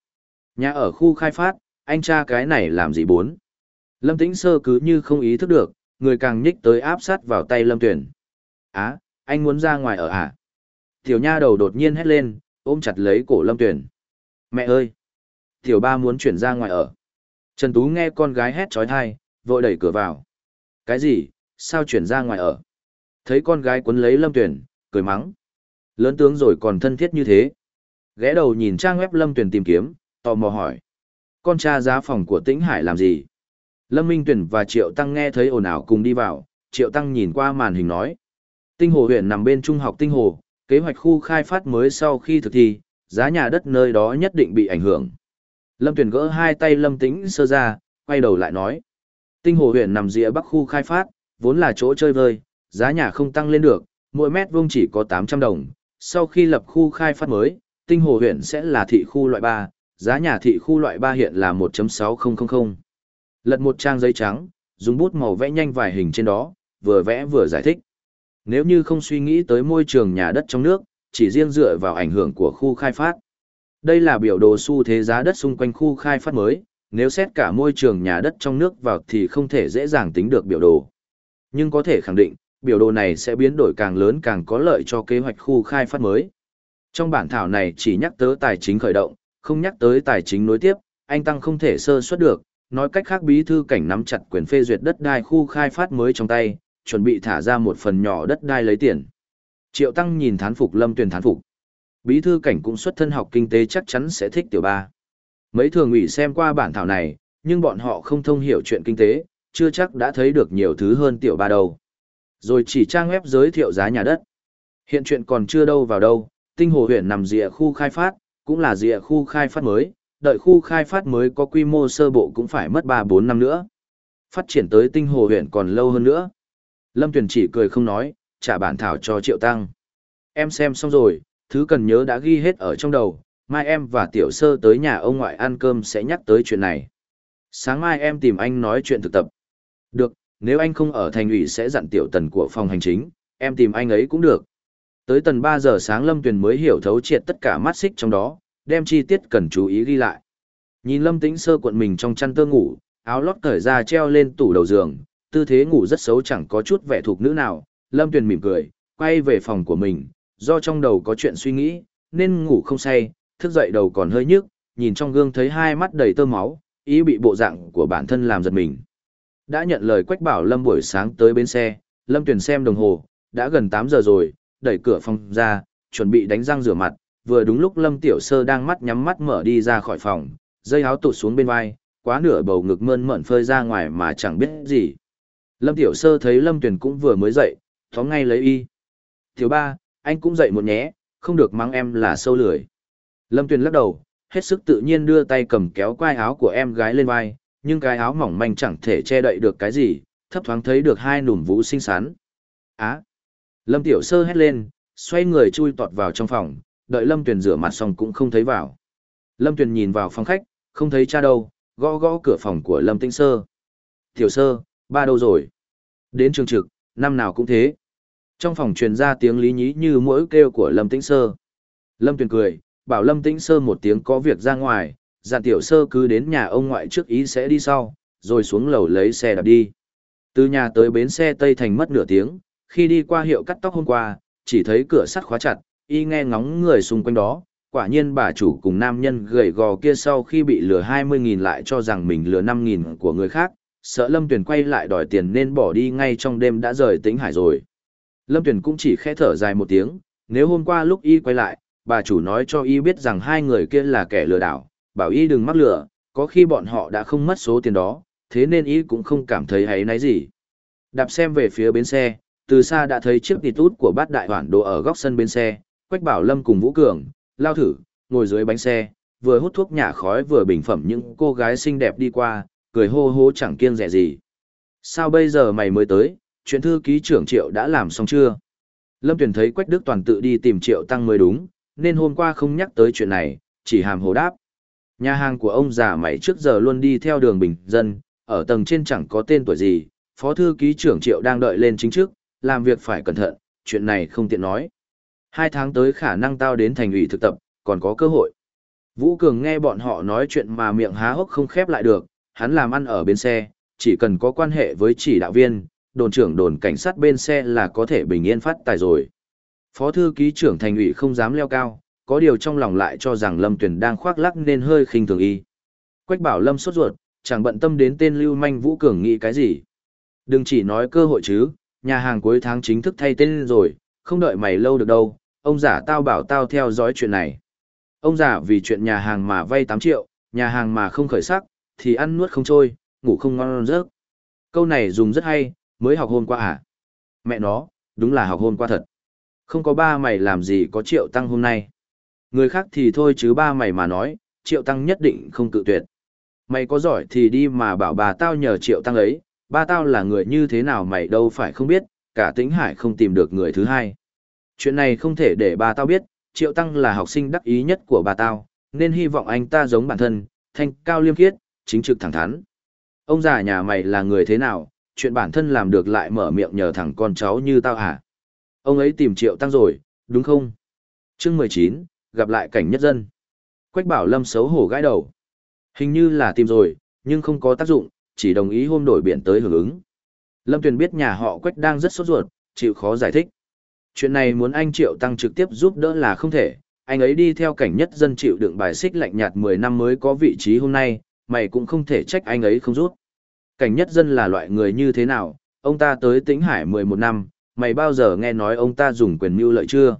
Nhà ở khu khai phát, anh cha cái này làm gì bốn? Lâm Tĩnh Sơ cứ như không ý thức được, người càng nhích tới áp sát vào tay Lâm Tuyền. Á, anh muốn ra ngoài ở à? Tiểu nha đầu đột nhiên hét lên, ôm chặt lấy cổ Lâm Tuyền. Mẹ ơi! Tiểu ba muốn chuyển ra ngoài ở. Trần Tú nghe con gái hét trói thai, vội đẩy cửa vào. Cái gì? Sao chuyển ra ngoài ở? Thấy con gái quấn lấy Lâm Tuyền, cười mắng. Lớn tướng rồi còn thân thiết như thế. Ghé đầu nhìn trang web Lâm Tuyền tìm kiếm, tò mò hỏi. Con cha giá phòng của Tĩnh Hải làm gì? Lâm Minh Tuyền và Triệu Tăng nghe thấy ồn ào cùng đi vào, Triệu Tăng nhìn qua màn hình nói. Tinh Hồ huyện nằm bên trung học Tinh Hồ, kế hoạch khu khai phát mới sau khi thực thi, giá nhà đất nơi đó nhất định bị ảnh hưởng. Lâm Tuyền gỡ hai tay Lâm Tĩnh sơ ra, quay đầu lại nói. Tinh Hồ huyện nằm rìa bắc khu khai phát, vốn là chỗ chơi vơi, giá nhà không tăng lên được, mỗi mét vuông chỉ có 800 đồng. Sau khi lập khu khai phát mới, Tinh Hồ huyện sẽ là thị khu loại 3, giá nhà thị khu loại 3 hiện là 1.6000. Lật một trang giấy trắng, dùng bút màu vẽ nhanh vài hình trên đó, vừa vẽ vừa giải thích. Nếu như không suy nghĩ tới môi trường nhà đất trong nước, chỉ riêng dựa vào ảnh hưởng của khu khai phát. Đây là biểu đồ xu thế giá đất xung quanh khu khai phát mới, nếu xét cả môi trường nhà đất trong nước vào thì không thể dễ dàng tính được biểu đồ. Nhưng có thể khẳng định, biểu đồ này sẽ biến đổi càng lớn càng có lợi cho kế hoạch khu khai phát mới. Trong bản thảo này chỉ nhắc tới tài chính khởi động, không nhắc tới tài chính nối tiếp, anh Tăng không thể sơ suất được, nói cách khác bí thư cảnh nắm chặt quyền phê duyệt đất đai khu khai phát mới trong tay, chuẩn bị thả ra một phần nhỏ đất đai lấy tiền. Triệu Tăng nhìn thán phục Lâm Tuyền thán phục. Bí thư cảnh cũng xuất thân học kinh tế chắc chắn sẽ thích tiểu ba. Mấy thường ủy xem qua bản thảo này, nhưng bọn họ không thông hiểu chuyện kinh tế, chưa chắc đã thấy được nhiều thứ hơn tiểu ba đâu. Rồi chỉ trang web giới thiệu giá nhà đất. Hiện chuyện còn chưa đâu vào đâu, tinh hồ huyện nằm rìa khu khai phát, cũng là rìa khu khai phát mới, đợi khu khai phát mới có quy mô sơ bộ cũng phải mất 3-4 năm nữa. Phát triển tới tinh hồ huyện còn lâu hơn nữa. Lâm Tuyền chỉ cười không nói, trả bản thảo cho Triệu Tăng. Em xem xong rồi, thứ cần nhớ đã ghi hết ở trong đầu, mai em và Tiểu Sơ tới nhà ông ngoại ăn cơm sẽ nhắc tới chuyện này. Sáng mai em tìm anh nói chuyện thực tập. Được, nếu anh không ở thành ủy sẽ dặn Tiểu Tần của phòng hành chính, em tìm anh ấy cũng được. Tới tần 3 giờ sáng Lâm Tuyền mới hiểu thấu triệt tất cả mắt xích trong đó, đem chi tiết cần chú ý ghi lại. Nhìn Lâm Tĩnh Sơ cuộn mình trong chăn tơ ngủ, áo lót cởi ra treo lên tủ đầu giường, tư thế ngủ rất xấu chẳng có chút vẻ thuộc nữ nào, Lâm Tuyền mỉm cười, quay về phòng của mình, do trong đầu có chuyện suy nghĩ, nên ngủ không say, thức dậy đầu còn hơi nhức, nhìn trong gương thấy hai mắt đầy tơ máu, ý bị bộ dạng của bản thân làm giật mình. Đã nhận lời Quách Bảo Lâm buổi sáng tới bến xe, Lâm Tuyền xem đồng hồ, đã gần 8 giờ rồi, đẩy cửa phòng ra, chuẩn bị đánh răng rửa mặt, vừa đúng lúc Lâm Tiểu Sơ đang mắt nhắm mắt mở đi ra khỏi phòng, dây áo tụt xuống bên vai, quá nửa bầu ngực mơn mởn phơi ra ngoài mà chẳng biết gì. Lâm Tiểu Sơ thấy Lâm Tuyền cũng vừa mới dậy, thóng ngay lấy y. Tiểu ba, anh cũng dậy một nhé, không được mắng em là sâu lười. Lâm Tuyền lắc đầu, hết sức tự nhiên đưa tay cầm kéo quai áo của em gái lên vai, nhưng cái áo mỏng manh chẳng thể che đậy được cái gì, thấp thoáng thấy được hai nùm vũ xinh xắn. Á! Lâm Tiểu Sơ hét lên, xoay người chui tọt vào trong phòng, đợi Lâm Tuyền rửa mặt xong cũng không thấy vào. Lâm Tuyền nhìn vào phòng khách, không thấy cha đâu, gõ gõ cửa phòng của Lâm Tĩnh Sơ. Tiểu Sơ, ba đâu rồi? Đến trường trực, năm nào cũng thế. Trong phòng truyền ra tiếng lý nhí như mỗi kêu của Lâm Tĩnh Sơ. Lâm Tuyền cười, bảo Lâm Tĩnh Sơ một tiếng có việc ra ngoài, dàn Tiểu Sơ cứ đến nhà ông ngoại trước ý sẽ đi sau, rồi xuống lầu lấy xe đạp đi. Từ nhà tới bến xe Tây Thành mất nửa tiếng, khi đi qua hiệu cắt tóc hôm qua, chỉ thấy cửa sắt khóa chặt, y nghe ngóng người xung quanh đó, quả nhiên bà chủ cùng nam nhân gầy gò kia sau khi bị lừa 20.000 lại cho rằng mình lừa 5.000 của người khác, sợ Lâm Tuyền quay lại đòi tiền nên bỏ đi ngay trong đêm đã rời tính hải rồi. Lâm Tuyền cũng chỉ khẽ thở dài một tiếng, nếu hôm qua lúc y quay lại, bà chủ nói cho y biết rằng hai người kia là kẻ lừa đảo, bảo y đừng mắc lừa, có khi bọn họ đã không mất số tiền đó, thế nên y cũng không cảm thấy hay náy gì. Đạp xem về phía bến xe, từ xa đã thấy chiếc tịt út của bát đại hoản đồ ở góc sân bến xe, Quách Bảo Lâm cùng Vũ Cường, lao thử, ngồi dưới bánh xe, vừa hút thuốc nhả khói vừa bình phẩm những cô gái xinh đẹp đi qua, cười hô hô chẳng kiêng rẻ gì. Sao bây giờ mày mới tới, chuyện thư ký trưởng Triệu đã làm xong chưa? Lâm Tuyền thấy Quách Đức Toàn tự đi tìm Triệu Tăng mới đúng, nên hôm qua không nhắc tới chuyện này, chỉ hàm hồ đáp. Nhà hàng của ông già mày trước giờ luôn đi theo đường bình dân, ở tầng trên chẳng có tên tuổi gì, phó thư ký trưởng Triệu đang đợi lên chính trước, làm việc phải cẩn thận, chuyện này không tiện nói. Hai tháng tới khả năng tao đến thành ủy thực tập, còn có cơ hội. Vũ Cường nghe bọn họ nói chuyện mà miệng há hốc không khép lại được, hắn làm ăn ở bên xe, chỉ cần có quan hệ với chỉ đạo viên, đồn trưởng đồn cảnh sát bên xe là có thể bình yên phát tài rồi. Phó thư ký trưởng thành ủy không dám leo cao, có điều trong lòng lại cho rằng Lâm Tuyền đang khoác lắc nên hơi khinh thường y. Quách bảo Lâm sốt ruột, chẳng bận tâm đến tên Lưu Manh Vũ Cường nghĩ cái gì. Đừng chỉ nói cơ hội chứ, nhà hàng cuối tháng chính thức thay tên rồi, không đợi mày lâu được đâu, ông giả tao bảo tao theo dõi chuyện này. Ông giả vì chuyện nhà hàng mà vay 8 triệu, nhà hàng mà không khởi sắc, thì ăn nuốt không trôi, ngủ không ngon giấc. Câu này dùng rất hay, mới học hôm qua à? Mẹ nó, đúng là học hôm qua thật. Không có ba mày làm gì có triệu tăng hôm nay. Người khác thì thôi chứ ba mày mà nói, triệu tăng nhất định không cự tuyệt. Mày có giỏi thì đi mà bảo bà tao nhờ triệu tăng ấy, ba tao là người như thế nào mày đâu phải không biết, cả tĩnh hải không tìm được người thứ hai. Chuyện này không thể để bà tao biết, triệu tăng là học sinh đắc ý nhất của bà tao, nên hy vọng anh ta giống bản thân, thanh cao liêm khiết, chính trực thẳng thắn. Ông già nhà mày là người thế nào, chuyện bản thân làm được lại mở miệng nhờ thằng con cháu như tao hả? Ông ấy tìm triệu tăng rồi, đúng không? chương 19, gặp lại cảnh nhất dân. Quách bảo lâm xấu hổ gãi đầu. Hình như là tìm rồi, nhưng không có tác dụng, chỉ đồng ý hôm đổi biển tới hưởng ứng. Lâm Tuyền biết nhà họ Quách đang rất sốt ruột, chịu khó giải thích. Chuyện này muốn anh Triệu Tăng trực tiếp giúp đỡ là không thể, anh ấy đi theo cảnh nhất dân chịu đựng bài xích lạnh nhạt 10 năm mới có vị trí hôm nay, mày cũng không thể trách anh ấy không giúp. Cảnh nhất dân là loại người như thế nào, ông ta tới tĩnh hải 11 năm, mày bao giờ nghe nói ông ta dùng quyền mưu lợi chưa?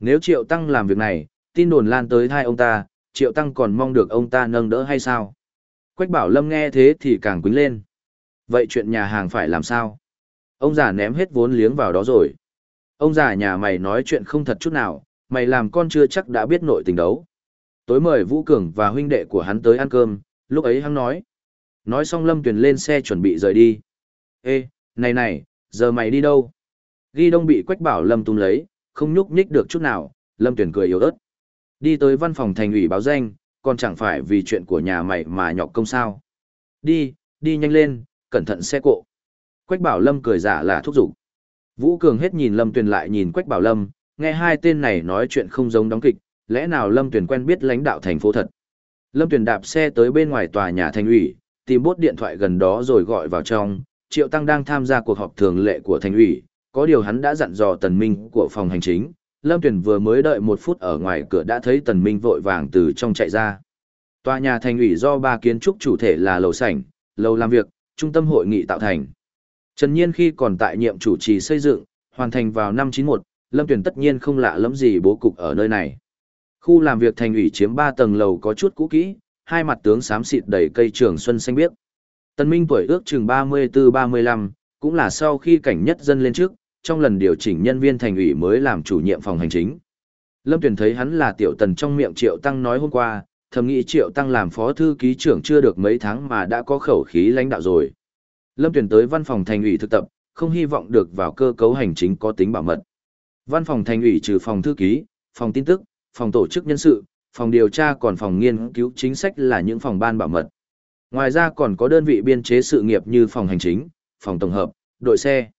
Nếu Triệu Tăng làm việc này, tin đồn lan tới hai ông ta, Triệu Tăng còn mong được ông ta nâng đỡ hay sao? Quách bảo Lâm nghe thế thì càng quính lên. Vậy chuyện nhà hàng phải làm sao? Ông già ném hết vốn liếng vào đó rồi. Ông già nhà mày nói chuyện không thật chút nào, mày làm con chưa chắc đã biết nội tình đấu. Tối mời Vũ Cường và huynh đệ của hắn tới ăn cơm, lúc ấy hắn nói. Nói xong Lâm Tuyền lên xe chuẩn bị rời đi. Ê, này này, giờ mày đi đâu? Ghi đông bị Quách bảo Lâm tung lấy, không nhúc nhích được chút nào, Lâm Tuyền cười yếu ớt. Đi tới văn phòng thành ủy báo danh, còn chẳng phải vì chuyện của nhà mày mà nhọc công sao. Đi, đi nhanh lên, cẩn thận xe cộ. Quách bảo Lâm cười giả là thúc giục. Vũ Cường hết nhìn Lâm Tuyền lại nhìn Quách bảo Lâm, nghe hai tên này nói chuyện không giống đóng kịch, lẽ nào Lâm Tuyền quen biết lãnh đạo thành phố thật. Lâm Tuyền đạp xe tới bên ngoài tòa nhà thành ủy, tìm bốt điện thoại gần đó rồi gọi vào trong, Triệu Tăng đang tham gia cuộc họp thường lệ của thành ủy, có điều hắn đã dặn dò tần minh của phòng hành chính, Lâm Tuyển vừa mới đợi một phút ở ngoài cửa đã thấy Tần Minh vội vàng từ trong chạy ra. Tòa nhà thành ủy do ba kiến trúc chủ thể là lầu sảnh, lầu làm việc, trung tâm hội nghị tạo thành. Trần Nhiên khi còn tại nhiệm chủ trì xây dựng, hoàn thành vào năm 91, Lâm Tuyển tất nhiên không lạ lắm gì bố cục ở nơi này. Khu làm việc thành ủy chiếm 3 tầng lầu có chút cũ kỹ, hai mặt tướng xám xịt đầy cây trường xuân xanh biếc. Tân Minh tuổi ước chừng 34-35, cũng là sau khi cảnh nhất dân lên trước, trong lần điều chỉnh nhân viên thành ủy mới làm chủ nhiệm phòng hành chính. Lâm Tuyền thấy hắn là tiểu tần trong miệng Triệu Tăng nói hôm qua, thầm nghĩ Triệu Tăng làm phó thư ký trưởng chưa được mấy tháng mà đã có khẩu khí lãnh đạo rồi. Lâm Tuyền tới văn phòng thành ủy thực tập, không hy vọng được vào cơ cấu hành chính có tính bảo mật. Văn phòng thành ủy trừ phòng thư ký, phòng tin tức, phòng tổ chức nhân sự, phòng điều tra còn phòng nghiên cứu chính sách là những phòng ban bảo mật. Ngoài ra còn có đơn vị biên chế sự nghiệp như phòng hành chính, phòng tổng hợp, đội xe.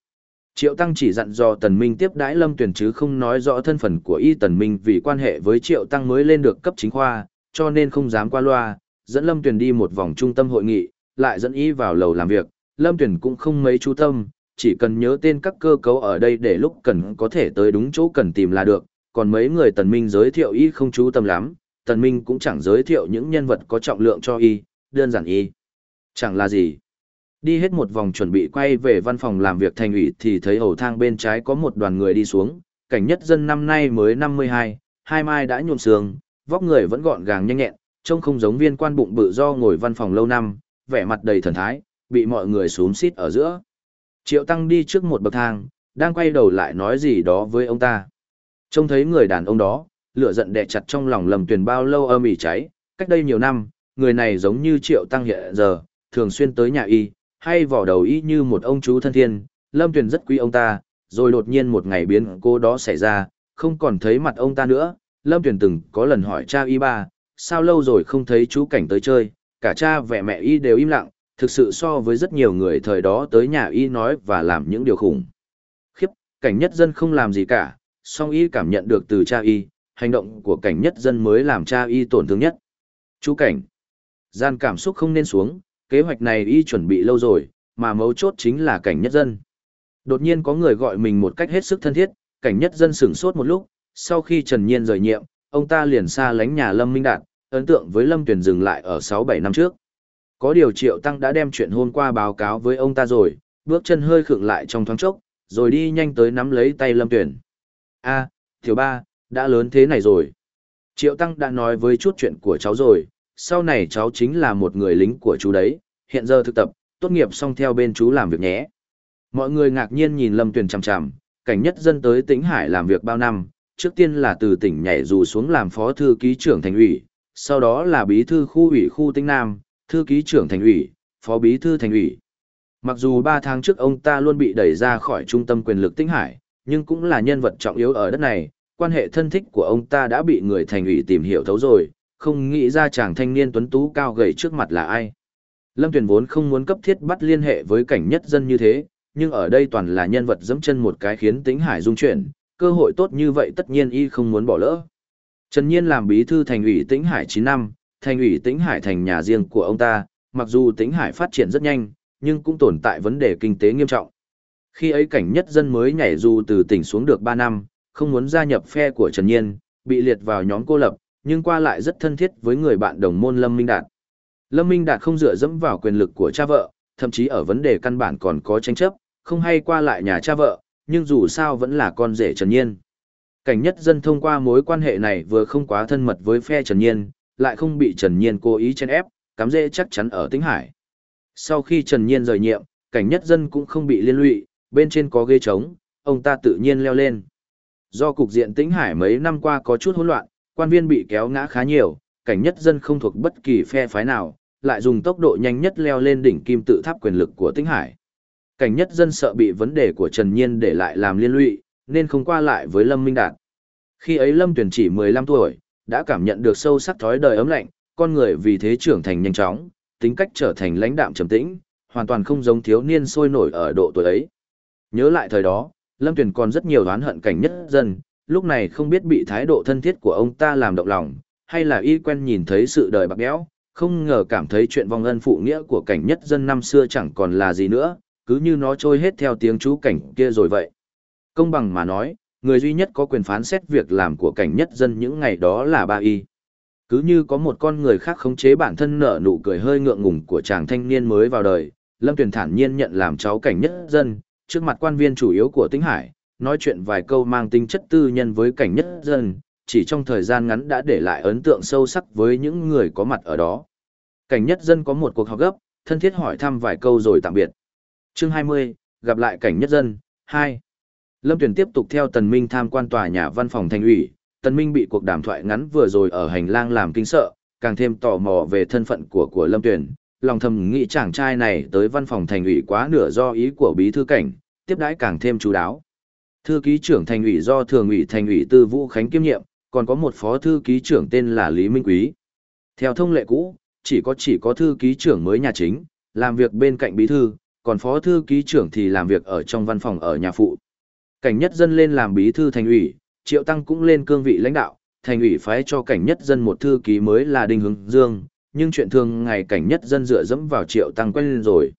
Triệu Tăng chỉ dặn dò Tần Minh tiếp đãi Lâm Tuyển chứ không nói rõ thân phận của y Tần Minh vì quan hệ với Triệu Tăng mới lên được cấp chính khoa, cho nên không dám qua loa, dẫn Lâm Tuyển đi một vòng trung tâm hội nghị, lại dẫn y vào lầu làm việc, Lâm Tuyển cũng không mấy chú tâm, chỉ cần nhớ tên các cơ cấu ở đây để lúc cần có thể tới đúng chỗ cần tìm là được, còn mấy người Tần Minh giới thiệu y không chú tâm lắm, Tần Minh cũng chẳng giới thiệu những nhân vật có trọng lượng cho y, đơn giản y. Chẳng là gì. Đi hết một vòng chuẩn bị quay về văn phòng làm việc thành ủy thì thấy hầu thang bên trái có một đoàn người đi xuống, cảnh nhất dân năm nay mới 52, hai mai đã nhuộm sương, vóc người vẫn gọn gàng nhanh nhẹn, trông không giống viên quan bụng bự do ngồi văn phòng lâu năm, vẻ mặt đầy thần thái, bị mọi người xuống xít ở giữa. Triệu Tăng đi trước một bậc thang, đang quay đầu lại nói gì đó với ông ta. Trông thấy người đàn ông đó, lửa giận đè chặt trong lòng lầm tuyền bao lâu âm ỉ cháy, cách đây nhiều năm, người này giống như Triệu Tăng hiện giờ, thường xuyên tới nhà y, hay vỏ đầu y như một ông chú thân thiên, Lâm Tuyền rất quý ông ta, rồi đột nhiên một ngày biến cô đó xảy ra, không còn thấy mặt ông ta nữa, Lâm Tuyền từng có lần hỏi cha y ba, sao lâu rồi không thấy chú cảnh tới chơi, cả cha vẻ mẹ y đều im lặng, thực sự so với rất nhiều người thời đó tới nhà y nói và làm những điều khủng. Khiếp, cảnh nhất dân không làm gì cả, song y cảm nhận được từ cha y, hành động của cảnh nhất dân mới làm cha y tổn thương nhất. Chú cảnh, gian cảm xúc không nên xuống, kế hoạch này y chuẩn bị lâu rồi, mà mấu chốt chính là cảnh nhất dân. Đột nhiên có người gọi mình một cách hết sức thân thiết, cảnh nhất dân sửng sốt một lúc, sau khi Trần Nhiên rời nhiệm, ông ta liền xa lánh nhà Lâm Minh Đạt, ấn tượng với Lâm Tuyền dừng lại ở 6-7 năm trước. Có điều Triệu Tăng đã đem chuyện hôm qua báo cáo với ông ta rồi, bước chân hơi khựng lại trong thoáng chốc, rồi đi nhanh tới nắm lấy tay Lâm Tuyền. a à, Thiếu Ba, đã lớn thế này rồi. Triệu Tăng đã nói với chút chuyện của cháu rồi, sau này cháu chính là một người lính của chú đấy, hiện giờ thực tập, tốt nghiệp xong theo bên chú làm việc nhé. Mọi người ngạc nhiên nhìn Lâm Tuyền chằm chằm, cảnh nhất dân tới tỉnh Hải làm việc bao năm, trước tiên là từ tỉnh nhảy dù xuống làm phó thư ký trưởng thành ủy, sau đó là bí thư khu ủy khu Tĩnh Nam, thư ký trưởng thành ủy, phó bí thư thành ủy. Mặc dù 3 tháng trước ông ta luôn bị đẩy ra khỏi trung tâm quyền lực Tĩnh Hải, nhưng cũng là nhân vật trọng yếu ở đất này, quan hệ thân thích của ông ta đã bị người thành ủy tìm hiểu thấu rồi, không nghĩ ra chàng thanh niên tuấn tú cao gầy trước mặt là ai. Lâm Tuyền vốn không muốn cấp thiết bắt liên hệ với cảnh nhất dân như thế, nhưng ở đây toàn là nhân vật dẫm chân một cái khiến tính hải dung chuyển, cơ hội tốt như vậy tất nhiên y không muốn bỏ lỡ. Trần Nhiên làm bí thư thành ủy Tĩnh Hải 9 năm, thành ủy Tĩnh Hải thành nhà riêng của ông ta, mặc dù Tĩnh Hải phát triển rất nhanh, nhưng cũng tồn tại vấn đề kinh tế nghiêm trọng. Khi ấy cảnh nhất dân mới nhảy dù từ tỉnh xuống được 3 năm, không muốn gia nhập phe của Trần Nhiên, bị liệt vào nhóm cô lập, nhưng qua lại rất thân thiết với người bạn đồng môn Lâm Minh Đạt. Lâm Minh Đạt không dựa dẫm vào quyền lực của cha vợ, thậm chí ở vấn đề căn bản còn có tranh chấp, không hay qua lại nhà cha vợ, nhưng dù sao vẫn là con rể Trần Nhiên. Cảnh nhất dân thông qua mối quan hệ này vừa không quá thân mật với phe Trần Nhiên, lại không bị Trần Nhiên cố ý chen ép, cắm dễ chắc chắn ở Tĩnh Hải. Sau khi Trần Nhiên rời nhiệm, cảnh nhất dân cũng không bị liên lụy, bên trên có ghế trống, ông ta tự nhiên leo lên. Do cục diện Tĩnh Hải mấy năm qua có chút hỗn loạn, quan viên bị kéo ngã khá nhiều, cảnh nhất dân không thuộc bất kỳ phe phái nào, lại dùng tốc độ nhanh nhất leo lên đỉnh kim tự tháp quyền lực của Tĩnh Hải. Cảnh nhất dân sợ bị vấn đề của Trần Nhiên để lại làm liên lụy, nên không qua lại với Lâm Minh Đạt. Khi ấy Lâm Tuyển chỉ 15 tuổi, đã cảm nhận được sâu sắc thói đời ấm lạnh, con người vì thế trưởng thành nhanh chóng, tính cách trở thành lãnh đạm trầm tĩnh, hoàn toàn không giống thiếu niên sôi nổi ở độ tuổi ấy. Nhớ lại thời đó, Lâm Tuyền còn rất nhiều oán hận cảnh nhất dân, lúc này không biết bị thái độ thân thiết của ông ta làm động lòng, hay là y quen nhìn thấy sự đời bạc béo, không ngờ cảm thấy chuyện vong ân phụ nghĩa của cảnh nhất dân năm xưa chẳng còn là gì nữa, cứ như nó trôi hết theo tiếng chú cảnh kia rồi vậy. Công bằng mà nói, Người duy nhất có quyền phán xét việc làm của cảnh nhất dân những ngày đó là ba y. Cứ như có một con người khác khống chế bản thân nở nụ cười hơi ngượng ngùng của chàng thanh niên mới vào đời, Lâm Tuyền thản nhiên nhận làm cháu cảnh nhất dân, trước mặt quan viên chủ yếu của Tĩnh Hải, nói chuyện vài câu mang tính chất tư nhân với cảnh nhất dân, chỉ trong thời gian ngắn đã để lại ấn tượng sâu sắc với những người có mặt ở đó. Cảnh nhất dân có một cuộc họp gấp, thân thiết hỏi thăm vài câu rồi tạm biệt. Chương 20, gặp lại cảnh nhất dân, 2. Lâm Tuyền tiếp tục theo Tần Minh tham quan tòa nhà văn phòng thành ủy, Tần Minh bị cuộc đàm thoại ngắn vừa rồi ở hành lang làm kinh sợ, càng thêm tò mò về thân phận của của Lâm Tuyền, lòng thầm nghĩ chàng trai này tới văn phòng thành ủy quá nửa do ý của bí thư cảnh, tiếp đãi càng thêm chú đáo. Thư ký trưởng thành ủy do thường ủy thành ủy Tư Vũ Khánh kiêm nhiệm, còn có một phó thư ký trưởng tên là Lý Minh Quý. Theo thông lệ cũ, chỉ có chỉ có thư ký trưởng mới nhà chính, làm việc bên cạnh bí thư, còn phó thư ký trưởng thì làm việc ở trong văn phòng ở nhà phụ. Cảnh nhất dân lên làm bí thư thành ủy, Triệu Tăng cũng lên cương vị lãnh đạo, thành ủy phái cho cảnh nhất dân một thư ký mới là Đinh Hướng Dương, nhưng chuyện thường ngày cảnh nhất dân dựa dẫm vào Triệu Tăng quen lên rồi.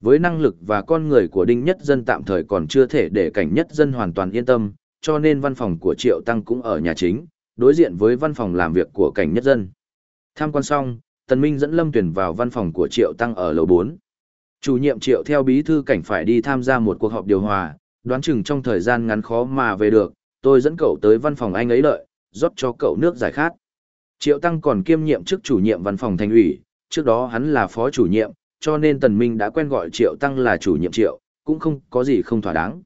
Với năng lực và con người của Đinh Nhất Dân tạm thời còn chưa thể để cảnh nhất dân hoàn toàn yên tâm, cho nên văn phòng của Triệu Tăng cũng ở nhà chính, đối diện với văn phòng làm việc của cảnh nhất dân. Tham quan xong, Tần Minh dẫn Lâm Tuyển vào văn phòng của Triệu Tăng ở lầu 4. Chủ nhiệm Triệu theo bí thư cảnh phải đi tham gia một cuộc họp điều hòa, đoán chừng trong thời gian ngắn khó mà về được, tôi dẫn cậu tới văn phòng anh ấy lợi, rót cho cậu nước giải khát. Triệu Tăng còn kiêm nhiệm chức chủ nhiệm văn phòng thành ủy, trước đó hắn là phó chủ nhiệm, cho nên Tần Minh đã quen gọi Triệu Tăng là chủ nhiệm Triệu, cũng không có gì không thỏa đáng.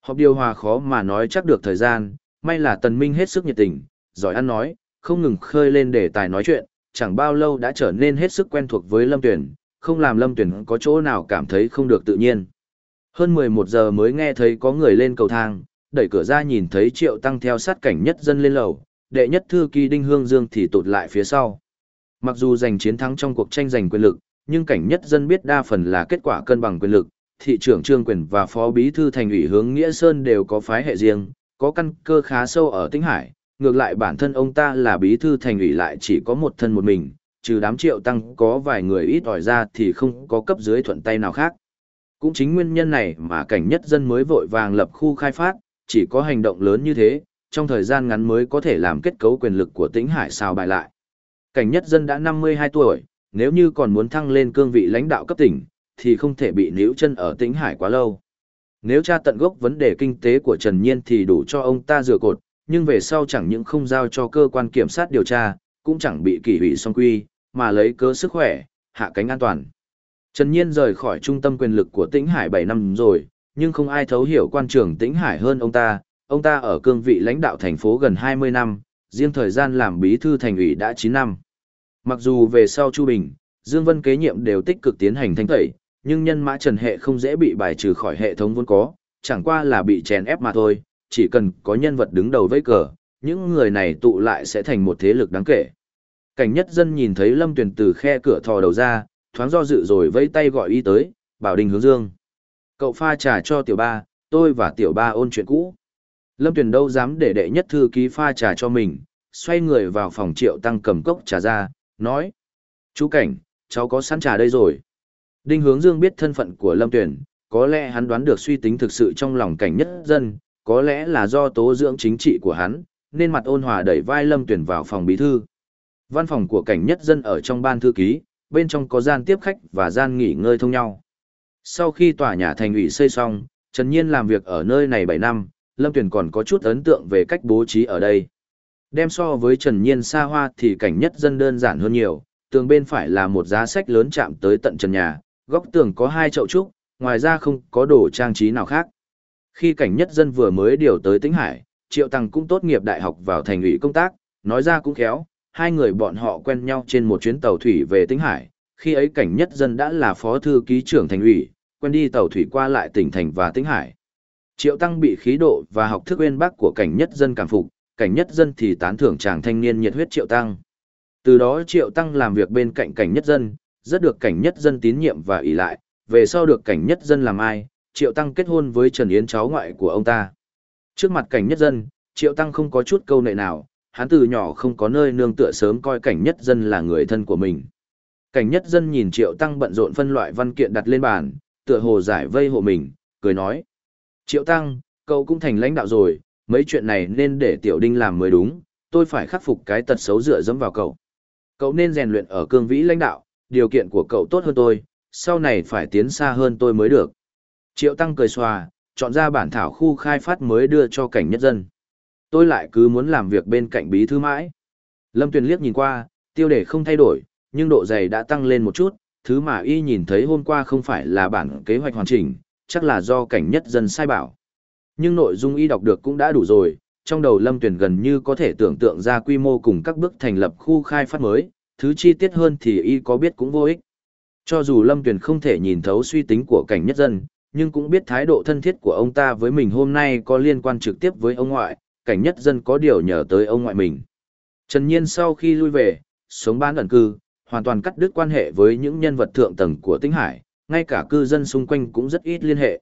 Họp điều hòa khó mà nói chắc được thời gian, may là Tần Minh hết sức nhiệt tình, giỏi ăn nói, không ngừng khơi lên đề tài nói chuyện, chẳng bao lâu đã trở nên hết sức quen thuộc với Lâm Tuyển, không làm Lâm Tuyển có chỗ nào cảm thấy không được tự nhiên. Hơn 11 giờ mới nghe thấy có người lên cầu thang, đẩy cửa ra nhìn thấy Triệu Tăng theo sát cảnh nhất dân lên lầu, đệ nhất thư kỳ Đinh Hương Dương thì tụt lại phía sau. Mặc dù giành chiến thắng trong cuộc tranh giành quyền lực, nhưng cảnh nhất dân biết đa phần là kết quả cân bằng quyền lực, thị trưởng trương quyền và phó bí thư thành ủy hướng Nghĩa Sơn đều có phái hệ riêng, có căn cơ khá sâu ở Tĩnh Hải, ngược lại bản thân ông ta là bí thư thành ủy lại chỉ có một thân một mình, trừ đám triệu tăng có vài người ít ỏi ra thì không có cấp dưới thuận tay nào khác. Cũng chính nguyên nhân này mà cảnh nhất dân mới vội vàng lập khu khai phát, chỉ có hành động lớn như thế, trong thời gian ngắn mới có thể làm kết cấu quyền lực của tĩnh hải sao bài lại. Cảnh nhất dân đã 52 tuổi, nếu như còn muốn thăng lên cương vị lãnh đạo cấp tỉnh, thì không thể bị níu chân ở tĩnh hải quá lâu. Nếu tra tận gốc vấn đề kinh tế của Trần Nhiên thì đủ cho ông ta rửa cột, nhưng về sau chẳng những không giao cho cơ quan kiểm sát điều tra, cũng chẳng bị kỷ hủy song quy, mà lấy cớ sức khỏe, hạ cánh an toàn. Trần Nhiên rời khỏi trung tâm quyền lực của Tĩnh Hải 7 năm rồi, nhưng không ai thấu hiểu quan trường Tĩnh Hải hơn ông ta, ông ta ở cương vị lãnh đạo thành phố gần 20 năm, riêng thời gian làm bí thư thành ủy đã 9 năm. Mặc dù về sau Chu Bình, Dương Vân kế nhiệm đều tích cực tiến hành thanh tẩy, nhưng nhân mã Trần Hệ không dễ bị bài trừ khỏi hệ thống vốn có, chẳng qua là bị chèn ép mà thôi, chỉ cần có nhân vật đứng đầu với cờ, những người này tụ lại sẽ thành một thế lực đáng kể. Cảnh nhất dân nhìn thấy Lâm Tuyền từ khe cửa thò đầu ra, thoáng do dự rồi vẫy tay gọi y tới, bảo đình hướng dương. Cậu pha trà cho tiểu ba, tôi và tiểu ba ôn chuyện cũ. Lâm Tuyền đâu dám để đệ nhất thư ký pha trà cho mình, xoay người vào phòng triệu tăng cầm cốc trà ra, nói. Chú Cảnh, cháu có sẵn trà đây rồi. Đinh hướng dương biết thân phận của Lâm Tuyền, có lẽ hắn đoán được suy tính thực sự trong lòng cảnh nhất dân, có lẽ là do tố dưỡng chính trị của hắn, nên mặt ôn hòa đẩy vai Lâm Tuyền vào phòng bí thư. Văn phòng của cảnh nhất dân ở trong ban thư ký, bên trong có gian tiếp khách và gian nghỉ ngơi thông nhau. Sau khi tòa nhà thành ủy xây xong, Trần Nhiên làm việc ở nơi này 7 năm, Lâm Tuyền còn có chút ấn tượng về cách bố trí ở đây. Đem so với Trần Nhiên xa hoa thì cảnh nhất dân đơn giản hơn nhiều, tường bên phải là một giá sách lớn chạm tới tận trần nhà, góc tường có hai chậu trúc, ngoài ra không có đồ trang trí nào khác. Khi cảnh nhất dân vừa mới điều tới Tĩnh Hải, Triệu Tăng cũng tốt nghiệp đại học vào thành ủy công tác, nói ra cũng khéo, hai người bọn họ quen nhau trên một chuyến tàu thủy về Tĩnh Hải, khi ấy cảnh nhất dân đã là phó thư ký trưởng thành ủy, quen đi tàu thủy qua lại tỉnh thành và Tĩnh Hải. Triệu Tăng bị khí độ và học thức uyên bác của cảnh nhất dân cảm phục, cảnh nhất dân thì tán thưởng chàng thanh niên nhiệt huyết Triệu Tăng. Từ đó Triệu Tăng làm việc bên cạnh cảnh nhất dân, rất được cảnh nhất dân tín nhiệm và ỷ lại, về sau được cảnh nhất dân làm ai, Triệu Tăng kết hôn với Trần Yến cháu ngoại của ông ta. Trước mặt cảnh nhất dân, Triệu Tăng không có chút câu nệ nào, hắn từ nhỏ không có nơi nương tựa sớm coi cảnh nhất dân là người thân của mình. Cảnh nhất dân nhìn Triệu Tăng bận rộn phân loại văn kiện đặt lên bàn, tựa hồ giải vây hộ mình, cười nói. Triệu Tăng, cậu cũng thành lãnh đạo rồi, mấy chuyện này nên để tiểu đinh làm mới đúng, tôi phải khắc phục cái tật xấu dựa dẫm vào cậu. Cậu nên rèn luyện ở cương vĩ lãnh đạo, điều kiện của cậu tốt hơn tôi, sau này phải tiến xa hơn tôi mới được. Triệu Tăng cười xòa, chọn ra bản thảo khu khai phát mới đưa cho cảnh nhất dân. Tôi lại cứ muốn làm việc bên cạnh bí thư mãi. Lâm Tuyền liếc nhìn qua, tiêu đề không thay đổi, nhưng độ dày đã tăng lên một chút, thứ mà y nhìn thấy hôm qua không phải là bản kế hoạch hoàn chỉnh, chắc là do cảnh nhất dân sai bảo. Nhưng nội dung y đọc được cũng đã đủ rồi, trong đầu Lâm Tuyền gần như có thể tưởng tượng ra quy mô cùng các bước thành lập khu khai phát mới, thứ chi tiết hơn thì y có biết cũng vô ích. Cho dù Lâm Tuyền không thể nhìn thấu suy tính của cảnh nhất dân, nhưng cũng biết thái độ thân thiết của ông ta với mình hôm nay có liên quan trực tiếp với ông ngoại, cảnh nhất dân có điều nhờ tới ông ngoại mình. Trần Nhiên sau khi lui về, sống bán ẩn cư, hoàn toàn cắt đứt quan hệ với những nhân vật thượng tầng của Tĩnh Hải, ngay cả cư dân xung quanh cũng rất ít liên hệ.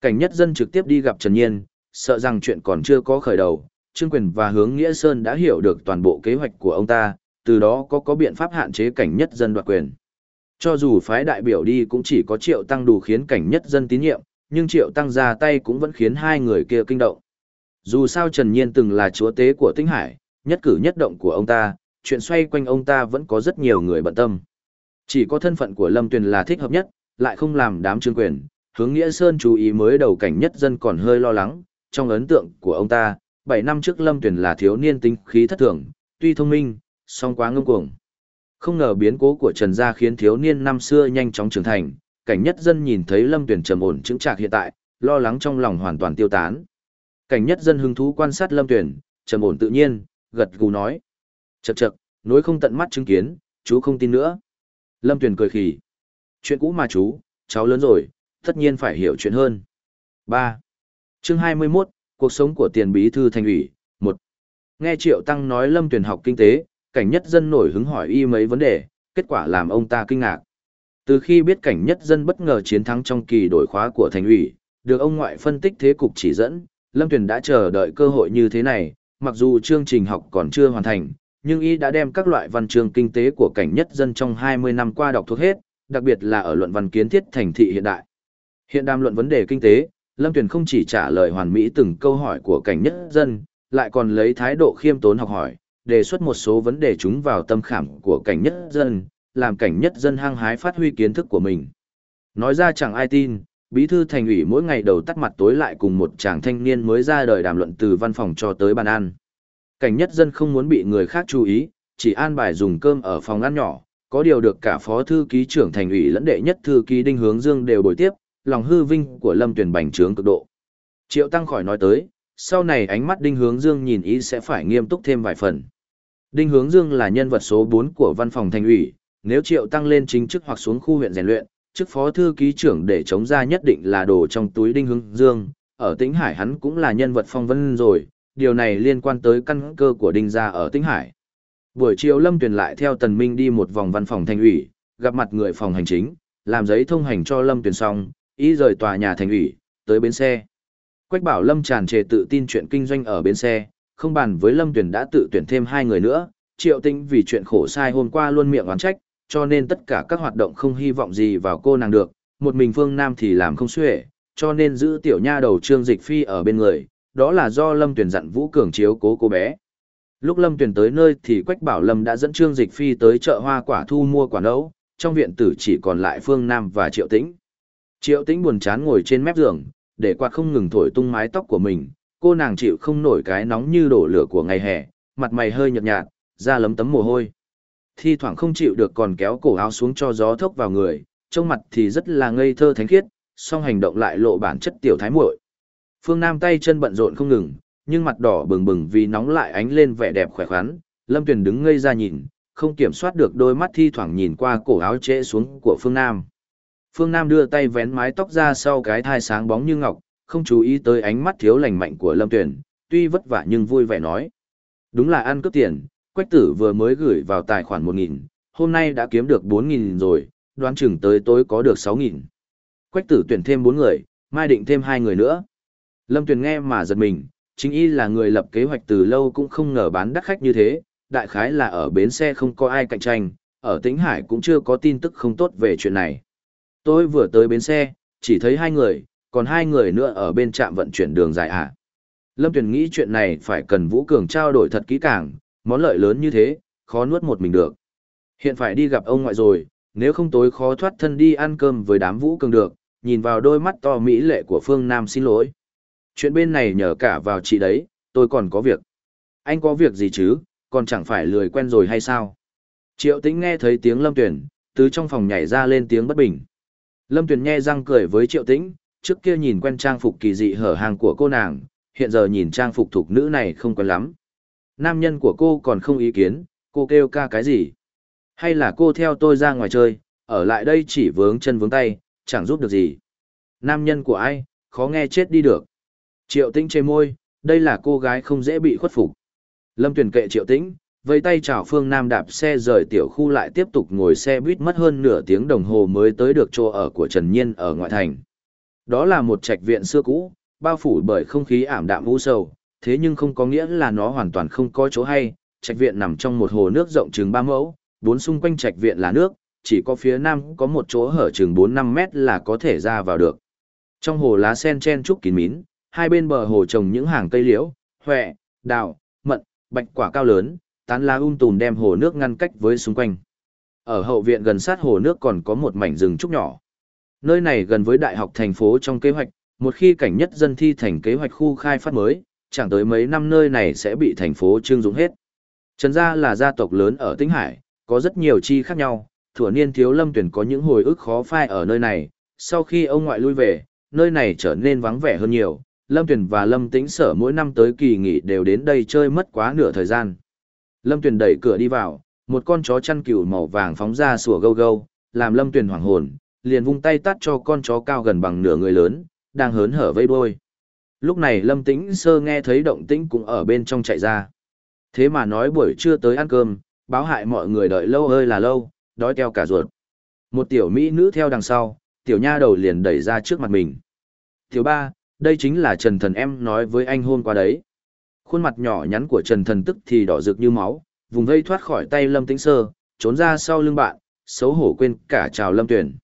Cảnh nhất dân trực tiếp đi gặp Trần Nhiên, sợ rằng chuyện còn chưa có khởi đầu, Trương Quyền và Hướng Nghĩa Sơn đã hiểu được toàn bộ kế hoạch của ông ta, từ đó có có biện pháp hạn chế cảnh nhất dân đoạt quyền. Cho dù phái đại biểu đi cũng chỉ có triệu tăng đủ khiến cảnh nhất dân tín nhiệm, nhưng triệu tăng ra tay cũng vẫn khiến hai người kia kinh động. Dù sao Trần Nhiên từng là chúa tế của Tinh Hải, nhất cử nhất động của ông ta, chuyện xoay quanh ông ta vẫn có rất nhiều người bận tâm. Chỉ có thân phận của Lâm Tuyền là thích hợp nhất, lại không làm đám trương quyền, hướng Nghĩa Sơn chú ý mới đầu cảnh nhất dân còn hơi lo lắng, trong ấn tượng của ông ta, 7 năm trước Lâm Tuyền là thiếu niên tinh khí thất thường, tuy thông minh, song quá ngông cuồng. Không ngờ biến cố của Trần Gia khiến thiếu niên năm xưa nhanh chóng trưởng thành, cảnh nhất dân nhìn thấy Lâm Tuyền trầm ổn chứng trạc hiện tại, lo lắng trong lòng hoàn toàn tiêu tán. Cảnh nhất dân hứng thú quan sát Lâm Tuyền, trầm ổn tự nhiên, gật gù nói. Chậc chậc, nối không tận mắt chứng kiến, chú không tin nữa. Lâm Tuyền cười khỉ. Chuyện cũ mà chú, cháu lớn rồi, tất nhiên phải hiểu chuyện hơn. 3. Chương 21, Cuộc sống của tiền bí thư thành ủy, 1. Nghe Triệu Tăng nói Lâm Tuyền học kinh tế, cảnh nhất dân nổi hứng hỏi y mấy vấn đề, kết quả làm ông ta kinh ngạc. Từ khi biết cảnh nhất dân bất ngờ chiến thắng trong kỳ đổi khóa của thành ủy, được ông ngoại phân tích thế cục chỉ dẫn, Lâm Tuyền đã chờ đợi cơ hội như thế này, mặc dù chương trình học còn chưa hoàn thành, nhưng y đã đem các loại văn chương kinh tế của cảnh nhất dân trong 20 năm qua đọc thuộc hết, đặc biệt là ở luận văn kiến thiết thành thị hiện đại. Hiện đàm luận vấn đề kinh tế, Lâm Tuyền không chỉ trả lời hoàn mỹ từng câu hỏi của cảnh nhất dân, lại còn lấy thái độ khiêm tốn học hỏi, đề xuất một số vấn đề chúng vào tâm khảm của cảnh nhất dân, làm cảnh nhất dân hăng hái phát huy kiến thức của mình. Nói ra chẳng ai tin, bí thư thành ủy mỗi ngày đầu tắt mặt tối lại cùng một chàng thanh niên mới ra đời đàm luận từ văn phòng cho tới bàn ăn. Cảnh nhất dân không muốn bị người khác chú ý, chỉ an bài dùng cơm ở phòng ăn nhỏ, có điều được cả phó thư ký trưởng thành ủy lẫn đệ nhất thư ký đinh hướng dương đều bồi tiếp, lòng hư vinh của lâm Tuyền bành trướng cực độ. Triệu Tăng khỏi nói tới, sau này ánh mắt đinh hướng dương nhìn ý sẽ phải nghiêm túc thêm vài phần. Đinh hướng dương là nhân vật số 4 của văn phòng thành ủy, nếu Triệu Tăng lên chính chức hoặc xuống khu huyện rèn luyện, chức phó thư ký trưởng để chống ra nhất định là đồ trong túi đinh hướng dương, ở tĩnh hải hắn cũng là nhân vật phong vân rồi, điều này liên quan tới căn cơ của đinh gia ở tĩnh hải. Buổi chiều Lâm Tuyền lại theo Tần Minh đi một vòng văn phòng thành ủy, gặp mặt người phòng hành chính, làm giấy thông hành cho Lâm Tuyền xong, ý rời tòa nhà thành ủy, tới bến xe. Quách bảo Lâm tràn trề tự tin chuyện kinh doanh ở bến xe, không bàn với Lâm Tuyền đã tự tuyển thêm hai người nữa, Triệu Tinh vì chuyện khổ sai hôm qua luôn miệng oán trách, cho nên tất cả các hoạt động không hy vọng gì vào cô nàng được, một mình Phương Nam thì làm không xuể, cho nên giữ tiểu nha đầu Trương Dịch Phi ở bên người, đó là do Lâm Tuyền dặn Vũ Cường chiếu cố cô bé. Lúc Lâm Tuyền tới nơi thì Quách Bảo Lâm đã dẫn Trương Dịch Phi tới chợ hoa quả thu mua quả nấu, trong viện tử chỉ còn lại Phương Nam và Triệu Tĩnh. Triệu Tĩnh buồn chán ngồi trên mép giường, để quạt không ngừng thổi tung mái tóc của mình, cô nàng chịu không nổi cái nóng như đổ lửa của ngày hè, mặt mày hơi nhợt nhạt, da lấm tấm mồ hôi. Thi thoảng không chịu được còn kéo cổ áo xuống cho gió thốc vào người, trong mặt thì rất là ngây thơ thánh khiết, song hành động lại lộ bản chất tiểu thái muội. Phương Nam tay chân bận rộn không ngừng, nhưng mặt đỏ bừng bừng vì nóng lại ánh lên vẻ đẹp khỏe khoắn, Lâm Tuyền đứng ngây ra nhìn, không kiểm soát được đôi mắt thi thoảng nhìn qua cổ áo trễ xuống của Phương Nam. Phương Nam đưa tay vén mái tóc ra sau cái thai sáng bóng như ngọc, không chú ý tới ánh mắt thiếu lành mạnh của Lâm Tuyền, tuy vất vả nhưng vui vẻ nói. Đúng là ăn cướp tiền, Quách tử vừa mới gửi vào tài khoản 1.000, hôm nay đã kiếm được 4.000 rồi, đoán chừng tới tối có được 6.000. Quách tử tuyển thêm 4 người, mai định thêm 2 người nữa. Lâm Tuyền nghe mà giật mình, chính y là người lập kế hoạch từ lâu cũng không ngờ bán đắt khách như thế, đại khái là ở bến xe không có ai cạnh tranh, ở Tĩnh Hải cũng chưa có tin tức không tốt về chuyện này. Tôi vừa tới bến xe, chỉ thấy hai người, còn hai người nữa ở bên trạm vận chuyển đường dài ạ. À. Lâm Tuyền nghĩ chuyện này phải cần Vũ Cường trao đổi thật kỹ càng, món lợi lớn như thế, khó nuốt một mình được. Hiện phải đi gặp ông ngoại rồi, nếu không tối khó thoát thân đi ăn cơm với đám Vũ Cường được, nhìn vào đôi mắt to mỹ lệ của Phương Nam xin lỗi. Chuyện bên này nhờ cả vào chị đấy, tôi còn có việc. Anh có việc gì chứ, còn chẳng phải lười quen rồi hay sao? Triệu tĩnh nghe thấy tiếng Lâm Tuyền, từ trong phòng nhảy ra lên tiếng bất bình. Lâm Tuyền nghe răng cười với Triệu tĩnh, trước kia nhìn quen trang phục kỳ dị hở hàng của cô nàng, hiện giờ nhìn trang phục thục nữ này không quen lắm. Nam nhân của cô còn không ý kiến, cô kêu ca cái gì? Hay là cô theo tôi ra ngoài chơi, ở lại đây chỉ vướng chân vướng tay, chẳng giúp được gì. Nam nhân của ai, khó nghe chết đi được. Triệu tĩnh chê môi, đây là cô gái không dễ bị khuất phục. Lâm Tuyền kệ Triệu tĩnh, vây tay chào Phương Nam đạp xe rời tiểu khu lại tiếp tục ngồi xe buýt mất hơn nửa tiếng đồng hồ mới tới được chỗ ở của Trần Nhiên ở ngoại thành. Đó là một trạch viện xưa cũ, bao phủ bởi không khí ảm đạm u sầu, thế nhưng không có nghĩa là nó hoàn toàn không có chỗ hay. Trạch viện nằm trong một hồ nước rộng chừng 3 mẫu, bốn xung quanh trạch viện là nước, chỉ có phía nam có một chỗ hở chừng 4-5 mét là có thể ra vào được. Trong hồ lá sen chen trúc kín mín, hai bên bờ hồ trồng những hàng cây liễu, huệ, đào, mận, bạch quả cao lớn, tán lá um tùm đem hồ nước ngăn cách với xung quanh. Ở hậu viện gần sát hồ nước còn có một mảnh rừng trúc nhỏ. Nơi này gần với đại học thành phố trong kế hoạch, một khi cảnh nhất dân thi thành kế hoạch khu khai phát mới, chẳng tới mấy năm nơi này sẽ bị thành phố trương dụng hết. Trần gia là gia tộc lớn ở Tĩnh Hải, có rất nhiều chi khác nhau, thừa niên thiếu lâm tuyển có những hồi ức khó phai ở nơi này, sau khi ông ngoại lui về, nơi này trở nên vắng vẻ hơn nhiều, lâm Tuyền và lâm tĩnh sở mỗi năm tới kỳ nghỉ đều đến đây chơi mất quá nửa thời gian. Lâm Tuyền đẩy cửa đi vào, một con chó chăn cừu màu vàng phóng ra sủa gâu gâu, làm lâm Tuyền hoảng hồn, liền vung tay tắt cho con chó cao gần bằng nửa người lớn, đang hớn hở vây đuôi. Lúc này Lâm Tĩnh Sơ nghe thấy động tĩnh cũng ở bên trong chạy ra. Thế mà nói buổi trưa tới ăn cơm, báo hại mọi người đợi lâu hơi là lâu, đói keo cả ruột. Một tiểu mỹ nữ theo đằng sau, tiểu nha đầu liền đẩy ra trước mặt mình. Tiểu ba, đây chính là Trần Thần em nói với anh hôm qua đấy. Khuôn mặt nhỏ nhắn của Trần Thần tức thì đỏ rực như máu, vùng vây thoát khỏi tay Lâm Tĩnh Sơ, trốn ra sau lưng bạn, xấu hổ quên cả chào Lâm Tuyển.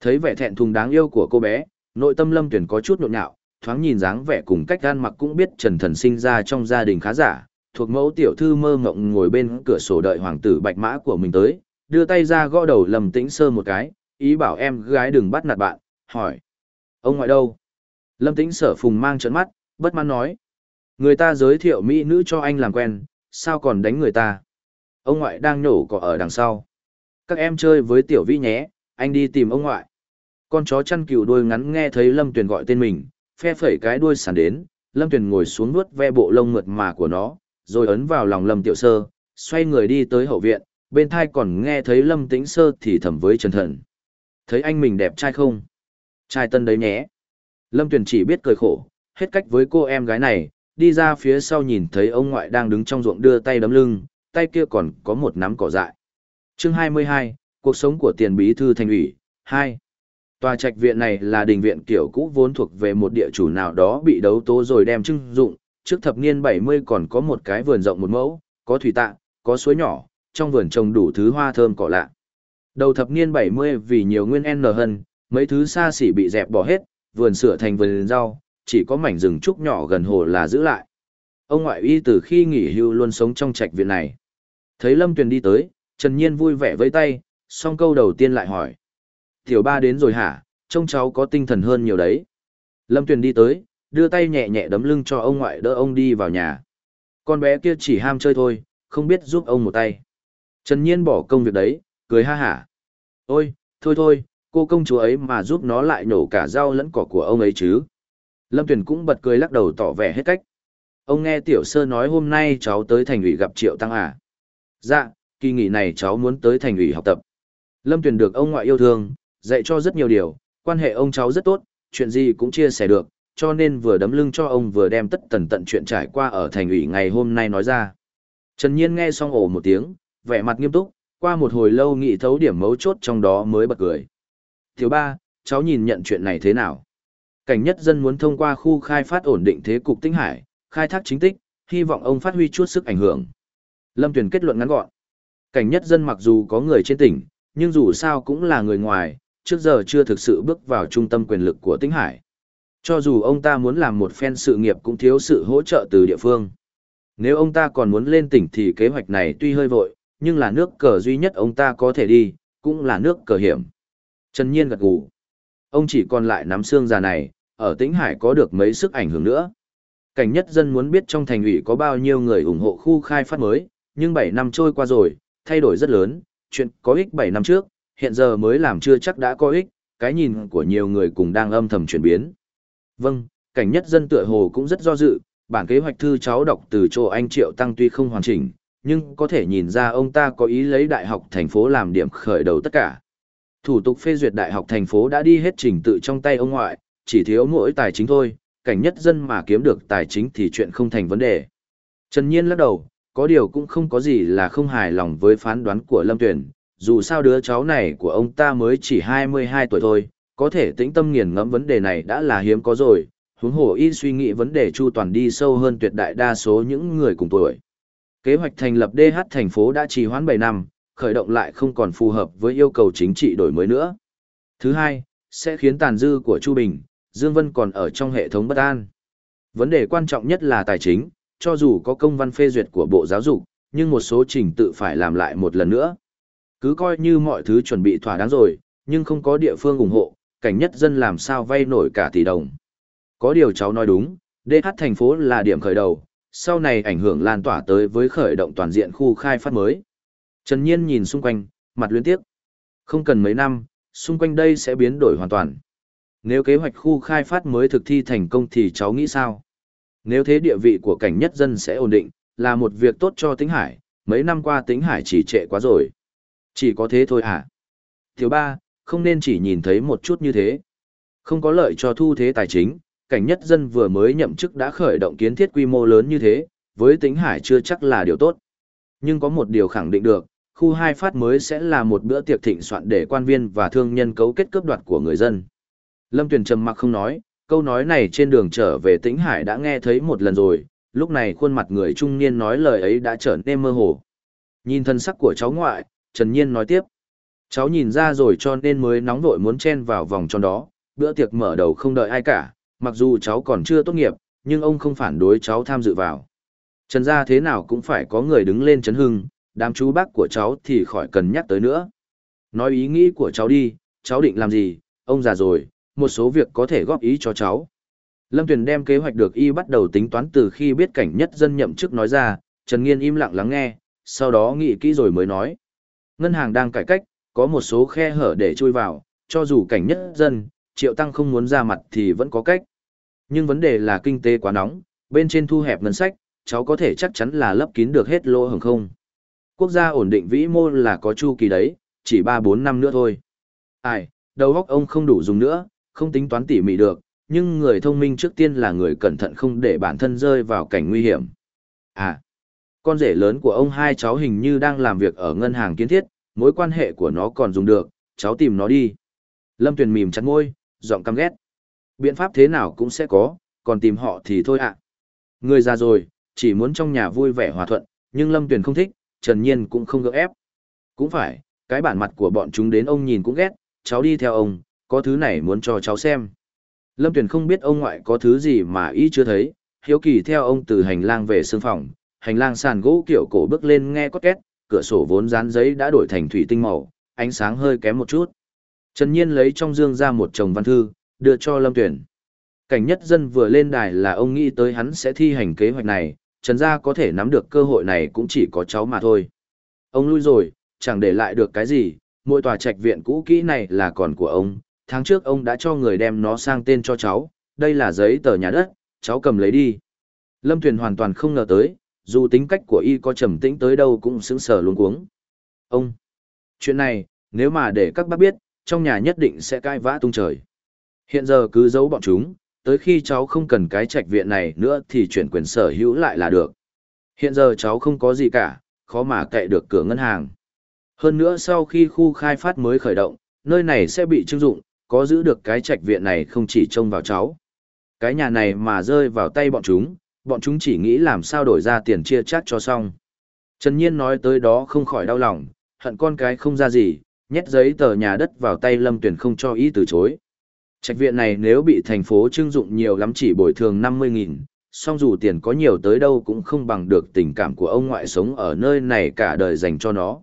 Thấy vẻ thẹn thùng đáng yêu của cô bé, nội tâm Lâm Tuyển có chút nhộn nhạo, thoáng nhìn dáng vẻ cùng cách gan mặc cũng biết Trần Thần sinh ra trong gia đình khá giả, thuộc mẫu tiểu thư mơ ngộng ngồi bên cửa sổ đợi hoàng tử bạch mã của mình tới, đưa tay ra gõ đầu Lâm Tĩnh Sơ một cái, ý bảo em gái đừng bắt nạt bạn, hỏi. Ông ngoại đâu? Lâm Tĩnh Sở phùng mang trợn mắt, bất mãn nói. Người ta giới thiệu mỹ nữ cho anh làm quen, sao còn đánh người ta? Ông ngoại đang nhổ cỏ ở đằng sau. Các em chơi với tiểu vi nhé, anh đi tìm ông ngoại. Con chó chăn cừu đuôi ngắn nghe thấy Lâm Tuyền gọi tên mình, phe phẩy cái đuôi sàn đến, Lâm Tuyền ngồi xuống nuốt ve bộ lông mượt mà của nó, rồi ấn vào lòng Lâm Tiểu Sơ, xoay người đi tới hậu viện, bên thai còn nghe thấy Lâm Tĩnh Sơ thì thầm với Trần Thần. Thấy anh mình đẹp trai không? Trai tân đấy nhé. Lâm Tuyền chỉ biết cười khổ, hết cách với cô em gái này, đi ra phía sau nhìn thấy ông ngoại đang đứng trong ruộng đưa tay đấm lưng, tay kia còn có một nắm cỏ dại. Chương 22, Cuộc sống của tiền bí thư thành ủy, 2. Tòa trạch viện này là đình viện kiểu cũ vốn thuộc về một địa chủ nào đó bị đấu tố rồi đem trưng dụng, trước thập niên 70 còn có một cái vườn rộng một mẫu, có thủy tạ, có suối nhỏ, trong vườn trồng đủ thứ hoa thơm cỏ lạ. Đầu thập niên 70 vì nhiều nguyên N hơn, mấy thứ xa xỉ bị dẹp bỏ hết, vườn sửa thành vườn rau, chỉ có mảnh rừng trúc nhỏ gần hồ là giữ lại. Ông ngoại y từ khi nghỉ hưu luôn sống trong trạch viện này. Thấy Lâm Tuyền đi tới, Trần Nhiên vui vẻ với tay, song câu đầu tiên lại hỏi. Tiểu ba đến rồi hả, trông cháu có tinh thần hơn nhiều đấy. Lâm Tuyền đi tới, đưa tay nhẹ nhẹ đấm lưng cho ông ngoại đỡ ông đi vào nhà. Con bé kia chỉ ham chơi thôi, không biết giúp ông một tay. Trần Nhiên bỏ công việc đấy, cười ha hả. Ôi, thôi thôi, cô công chúa ấy mà giúp nó lại nổ cả rau lẫn cỏ của ông ấy chứ. Lâm Tuyền cũng bật cười lắc đầu tỏ vẻ hết cách. Ông nghe Tiểu Sơ nói hôm nay cháu tới thành ủy gặp Triệu Tăng à? Dạ, kỳ nghỉ này cháu muốn tới thành ủy học tập. Lâm Tuyền được ông ngoại yêu thương, dạy cho rất nhiều điều, quan hệ ông cháu rất tốt, chuyện gì cũng chia sẻ được, cho nên vừa đấm lưng cho ông vừa đem tất tần tận chuyện trải qua ở thành ủy ngày hôm nay nói ra. Trần Nhiên nghe xong ổ một tiếng, vẻ mặt nghiêm túc, qua một hồi lâu nghĩ thấu điểm mấu chốt trong đó mới bật cười. Thiếu ba, cháu nhìn nhận chuyện này thế nào? Cảnh nhất dân muốn thông qua khu khai phát ổn định thế cục tinh hải, khai thác chính tích, hy vọng ông phát huy chút sức ảnh hưởng. Lâm Tuyền kết luận ngắn gọn. Cảnh nhất dân mặc dù có người trên tỉnh, nhưng dù sao cũng là người ngoài, trước giờ chưa thực sự bước vào trung tâm quyền lực của tinh hải. Cho dù ông ta muốn làm một phen sự nghiệp cũng thiếu sự hỗ trợ từ địa phương. Nếu ông ta còn muốn lên tỉnh thì kế hoạch này tuy hơi vội, nhưng là nước cờ duy nhất ông ta có thể đi, cũng là nước cờ hiểm. Trần Nhiên gật gù. Ông chỉ còn lại nắm xương già này, ở Tĩnh Hải có được mấy sức ảnh hưởng nữa. Cảnh nhất dân muốn biết trong thành ủy có bao nhiêu người ủng hộ khu khai phát mới, nhưng 7 năm trôi qua rồi, thay đổi rất lớn, chuyện có ích 7 năm trước, hiện giờ mới làm chưa chắc đã có ích, cái nhìn của nhiều người cùng đang âm thầm chuyển biến. Vâng, cảnh nhất dân tựa hồ cũng rất do dự, bản kế hoạch thư cháu đọc từ chỗ anh Triệu Tăng tuy không hoàn chỉnh, nhưng có thể nhìn ra ông ta có ý lấy đại học thành phố làm điểm khởi đầu tất cả. Thủ tục phê duyệt đại học thành phố đã đi hết trình tự trong tay ông ngoại, chỉ thiếu mỗi tài chính thôi, cảnh nhất dân mà kiếm được tài chính thì chuyện không thành vấn đề. Trần Nhiên lắc đầu, có điều cũng không có gì là không hài lòng với phán đoán của Lâm Tuyển, dù sao đứa cháu này của ông ta mới chỉ 22 tuổi thôi, có thể tĩnh tâm nghiền ngẫm vấn đề này đã là hiếm có rồi, huống hồ y suy nghĩ vấn đề chu toàn đi sâu hơn tuyệt đại đa số những người cùng tuổi. Kế hoạch thành lập DH thành phố đã trì hoãn 7 năm, khởi động lại không còn phù hợp với yêu cầu chính trị đổi mới nữa. Thứ hai, sẽ khiến tàn dư của Chu Bình, Dương Vân còn ở trong hệ thống bất an. Vấn đề quan trọng nhất là tài chính, cho dù có công văn phê duyệt của Bộ Giáo dục, nhưng một số trình tự phải làm lại một lần nữa. Cứ coi như mọi thứ chuẩn bị thỏa đáng rồi, nhưng không có địa phương ủng hộ, cảnh nhất dân làm sao vay nổi cả tỷ đồng. Có điều cháu nói đúng, DH thành phố là điểm khởi đầu, sau này ảnh hưởng lan tỏa tới với khởi động toàn diện khu khai phát mới. Trần Nhiên nhìn xung quanh, mặt luyến tiếc Không cần mấy năm, xung quanh đây sẽ biến đổi hoàn toàn. Nếu kế hoạch khu khai phát mới thực thi thành công thì cháu nghĩ sao? Nếu thế địa vị của cảnh nhất dân sẽ ổn định, là một việc tốt cho tĩnh hải, mấy năm qua tĩnh hải chỉ trệ quá rồi. Chỉ có thế thôi hả? Thiếu ba, không nên chỉ nhìn thấy một chút như thế. Không có lợi cho thu thế tài chính, cảnh nhất dân vừa mới nhậm chức đã khởi động kiến thiết quy mô lớn như thế, với tĩnh hải chưa chắc là điều tốt. Nhưng có một điều khẳng định được, khu hai phát mới sẽ là một bữa tiệc thịnh soạn để quan viên và thương nhân cấu kết cướp đoạt của người dân. Lâm Tuyền trầm mặc không nói, câu nói này trên đường trở về Tĩnh Hải đã nghe thấy một lần rồi, lúc này khuôn mặt người trung niên nói lời ấy đã trở nên mơ hồ. Nhìn thân sắc của cháu ngoại, Trần Nhiên nói tiếp. Cháu nhìn ra rồi cho nên mới nóng vội muốn chen vào vòng tròn đó, bữa tiệc mở đầu không đợi ai cả, mặc dù cháu còn chưa tốt nghiệp, nhưng ông không phản đối cháu tham dự vào. Trần gia thế nào cũng phải có người đứng lên chấn hưng, đám chú bác của cháu thì khỏi cần nhắc tới nữa. Nói ý nghĩ của cháu đi, cháu định làm gì, ông già rồi, một số việc có thể góp ý cho cháu. Lâm Tuyền đem kế hoạch được y bắt đầu tính toán từ khi biết cảnh nhất dân nhậm chức nói ra, Trần Nghiên im lặng lắng nghe, sau đó nghĩ kỹ rồi mới nói. Ngân hàng đang cải cách, có một số khe hở để chui vào, cho dù cảnh nhất dân, triệu tăng không muốn ra mặt thì vẫn có cách. Nhưng vấn đề là kinh tế quá nóng, bên trên thu hẹp ngân sách, cháu có thể chắc chắn là lấp kín được hết lỗ hồng không. Quốc gia ổn định vĩ mô là có chu kỳ đấy, chỉ 3-4 năm nữa thôi. Ai, đầu óc ông không đủ dùng nữa, không tính toán tỉ mỉ được, nhưng người thông minh trước tiên là người cẩn thận không để bản thân rơi vào cảnh nguy hiểm. À, con rể lớn của ông hai cháu hình như đang làm việc ở ngân hàng kiến thiết, mối quan hệ của nó còn dùng được, cháu tìm nó đi. Lâm Tuyền mỉm chặt môi, giọng căm ghét. Biện pháp thế nào cũng sẽ có, còn tìm họ thì thôi ạ. Người già rồi, chỉ muốn trong nhà vui vẻ hòa thuận, nhưng Lâm Tuyền không thích, Trần Nhiên cũng không gỡ ép. Cũng phải, cái bản mặt của bọn chúng đến ông nhìn cũng ghét, cháu đi theo ông, có thứ này muốn cho cháu xem. Lâm Tuyền không biết ông ngoại có thứ gì mà ý chưa thấy, hiếu kỳ theo ông từ hành lang về sương phòng, hành lang sàn gỗ kiểu cổ bước lên nghe có két, cửa sổ vốn dán giấy đã đổi thành thủy tinh màu, ánh sáng hơi kém một chút. Trần Nhiên lấy trong dương ra một chồng văn thư, đưa cho Lâm Tuyển. Cảnh nhất dân vừa lên đài là ông nghĩ tới hắn sẽ thi hành kế hoạch này, Trần gia có thể nắm được cơ hội này cũng chỉ có cháu mà thôi. Ông lui rồi, chẳng để lại được cái gì, mỗi tòa trạch viện cũ kỹ này là còn của ông, tháng trước ông đã cho người đem nó sang tên cho cháu, đây là giấy tờ nhà đất, cháu cầm lấy đi. Lâm Tuyền hoàn toàn không ngờ tới, dù tính cách của y có trầm tĩnh tới đâu cũng sững sờ luống cuống. Ông, chuyện này, nếu mà để các bác biết, trong nhà nhất định sẽ cai vã tung trời. Hiện giờ cứ giấu bọn chúng, tới khi cháu không cần cái trạch viện này nữa thì chuyển quyền sở hữu lại là được. Hiện giờ cháu không có gì cả, khó mà cậy được cửa ngân hàng. Hơn nữa sau khi khu khai phát mới khởi động, nơi này sẽ bị trưng dụng, có giữ được cái trạch viện này không chỉ trông vào cháu. Cái nhà này mà rơi vào tay bọn chúng, bọn chúng chỉ nghĩ làm sao đổi ra tiền chia chác cho xong. Trần Nhiên nói tới đó không khỏi đau lòng, hận con cái không ra gì, nhét giấy tờ nhà đất vào tay Lâm Tuyển không cho ý từ chối. Trạch viện này nếu bị thành phố trưng dụng nhiều lắm chỉ bồi thường 50.000, song dù tiền có nhiều tới đâu cũng không bằng được tình cảm của ông ngoại sống ở nơi này cả đời dành cho nó.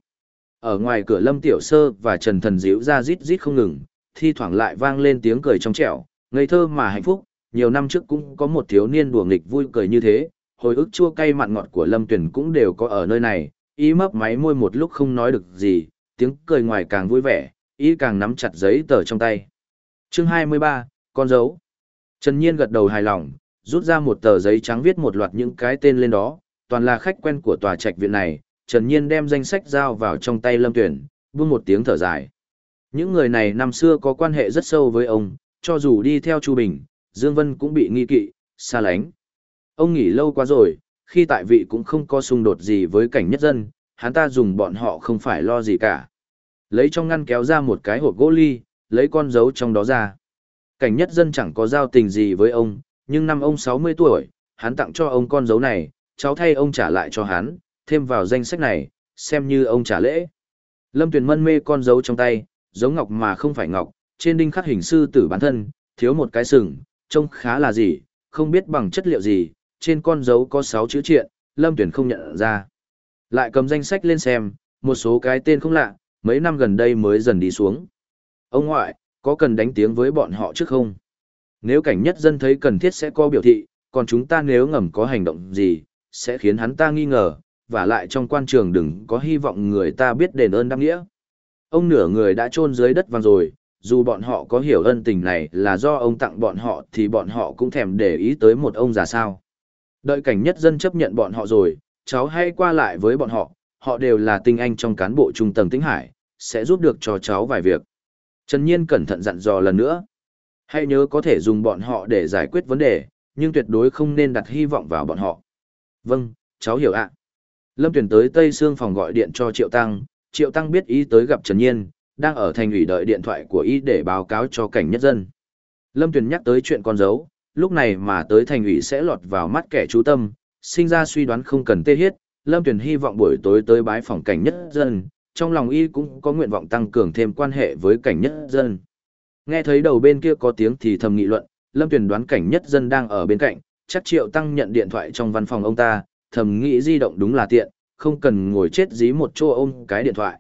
Ở ngoài cửa Lâm Tiểu Sơ và Trần Thần Diễu ra rít rít không ngừng, thi thoảng lại vang lên tiếng cười trong trẻo, ngây thơ mà hạnh phúc, nhiều năm trước cũng có một thiếu niên đùa nghịch vui cười như thế, hồi ức chua cay mặn ngọt của Lâm Tuyển cũng đều có ở nơi này, ý mấp máy môi một lúc không nói được gì, tiếng cười ngoài càng vui vẻ, ý càng nắm chặt giấy tờ trong tay. Chương 23, con dấu. Trần Nhiên gật đầu hài lòng, rút ra một tờ giấy trắng viết một loạt những cái tên lên đó, toàn là khách quen của tòa trạch viện này, Trần Nhiên đem danh sách giao vào trong tay Lâm Tuyển, buông một tiếng thở dài. Những người này năm xưa có quan hệ rất sâu với ông, cho dù đi theo Chu Bình, Dương Vân cũng bị nghi kỵ, xa lánh. Ông nghỉ lâu quá rồi, khi tại vị cũng không có xung đột gì với cảnh nhất dân, hắn ta dùng bọn họ không phải lo gì cả. Lấy trong ngăn kéo ra một cái hộp gỗ ly, lấy con dấu trong đó ra. Cảnh nhất dân chẳng có giao tình gì với ông, nhưng năm ông 60 tuổi, hắn tặng cho ông con dấu này, cháu thay ông trả lại cho hắn, thêm vào danh sách này, xem như ông trả lễ. Lâm Tuyền mân mê con dấu trong tay, giống ngọc mà không phải ngọc, trên đinh khắc hình sư tử bản thân, thiếu một cái sừng, trông khá là gì, không biết bằng chất liệu gì, trên con dấu có 6 chữ triện, Lâm Tuyền không nhận ra. Lại cầm danh sách lên xem, một số cái tên không lạ, mấy năm gần đây mới dần đi xuống. Ông ngoại, có cần đánh tiếng với bọn họ trước không? Nếu cảnh nhất dân thấy cần thiết sẽ có biểu thị, còn chúng ta nếu ngầm có hành động gì, sẽ khiến hắn ta nghi ngờ, và lại trong quan trường đừng có hy vọng người ta biết đền ơn đáp nghĩa. Ông nửa người đã chôn dưới đất vàng rồi, dù bọn họ có hiểu ân tình này là do ông tặng bọn họ thì bọn họ cũng thèm để ý tới một ông già sao. Đợi cảnh nhất dân chấp nhận bọn họ rồi, cháu hãy qua lại với bọn họ, họ đều là tinh anh trong cán bộ trung tầng tĩnh hải, sẽ giúp được cho cháu vài việc. Trần Nhiên cẩn thận dặn dò lần nữa. Hãy nhớ có thể dùng bọn họ để giải quyết vấn đề, nhưng tuyệt đối không nên đặt hy vọng vào bọn họ. Vâng, cháu hiểu ạ. Lâm Tuyền tới Tây Sương phòng gọi điện cho Triệu Tăng, Triệu Tăng biết ý tới gặp Trần Nhiên, đang ở thành ủy đợi điện thoại của y để báo cáo cho cảnh nhất dân. Lâm Tuyền nhắc tới chuyện con dấu, lúc này mà tới thành ủy sẽ lọt vào mắt kẻ chú tâm, sinh ra suy đoán không cần tê hiết, Lâm Tuyền hy vọng buổi tối tới bái phòng cảnh nhất dân, trong lòng y cũng có nguyện vọng tăng cường thêm quan hệ với cảnh nhất dân. Nghe thấy đầu bên kia có tiếng thì thầm nghị luận, Lâm Tuyền đoán cảnh nhất dân đang ở bên cạnh, chắc Triệu Tăng nhận điện thoại trong văn phòng ông ta, thầm nghĩ di động đúng là tiện, không cần ngồi chết dí một chỗ ôm cái điện thoại.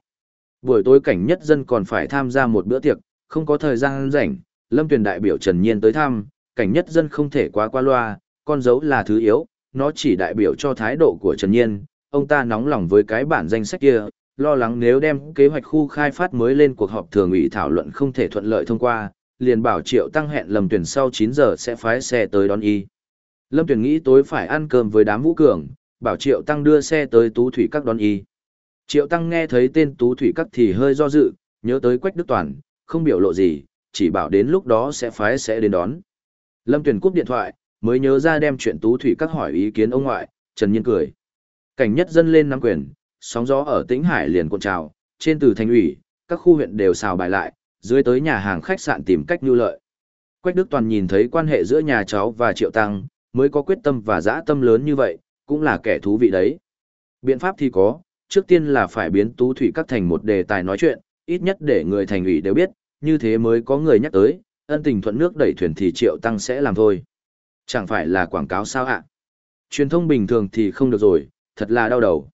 Buổi tối cảnh nhất dân còn phải tham gia một bữa tiệc, không có thời gian rảnh, Lâm Tuyền đại biểu Trần Nhiên tới thăm, cảnh nhất dân không thể quá qua loa, con dấu là thứ yếu, nó chỉ đại biểu cho thái độ của Trần Nhiên, ông ta nóng lòng với cái bản danh sách kia, lo lắng nếu đem kế hoạch khu khai phát mới lên cuộc họp thường ủy thảo luận không thể thuận lợi thông qua, liền bảo Triệu Tăng hẹn Lâm tuyển sau 9 giờ sẽ phái xe tới đón y. Lâm tuyển nghĩ tối phải ăn cơm với đám vũ cường, bảo Triệu Tăng đưa xe tới Tú Thủy Các đón y. Triệu Tăng nghe thấy tên Tú Thủy Các thì hơi do dự, nhớ tới Quách Đức Toàn, không biểu lộ gì, chỉ bảo đến lúc đó sẽ phái sẽ đến đón. Lâm tuyển cúp điện thoại, mới nhớ ra đem chuyện Tú Thủy Các hỏi ý kiến ông ngoại, Trần Nhiên cười. Cảnh nhất dân lên nắm quyền, sóng gió ở Tĩnh Hải liền cuộn trào, trên từ thành ủy, các khu huyện đều xào bài lại, dưới tới nhà hàng khách sạn tìm cách nhu lợi. Quách Đức Toàn nhìn thấy quan hệ giữa nhà cháu và Triệu Tăng, mới có quyết tâm và dã tâm lớn như vậy, cũng là kẻ thú vị đấy. Biện pháp thì có, trước tiên là phải biến tú thủy các thành một đề tài nói chuyện, ít nhất để người thành ủy đều biết, như thế mới có người nhắc tới, ân tình thuận nước đẩy thuyền thì Triệu Tăng sẽ làm thôi. Chẳng phải là quảng cáo sao ạ? Truyền thông bình thường thì không được rồi, thật là đau đầu.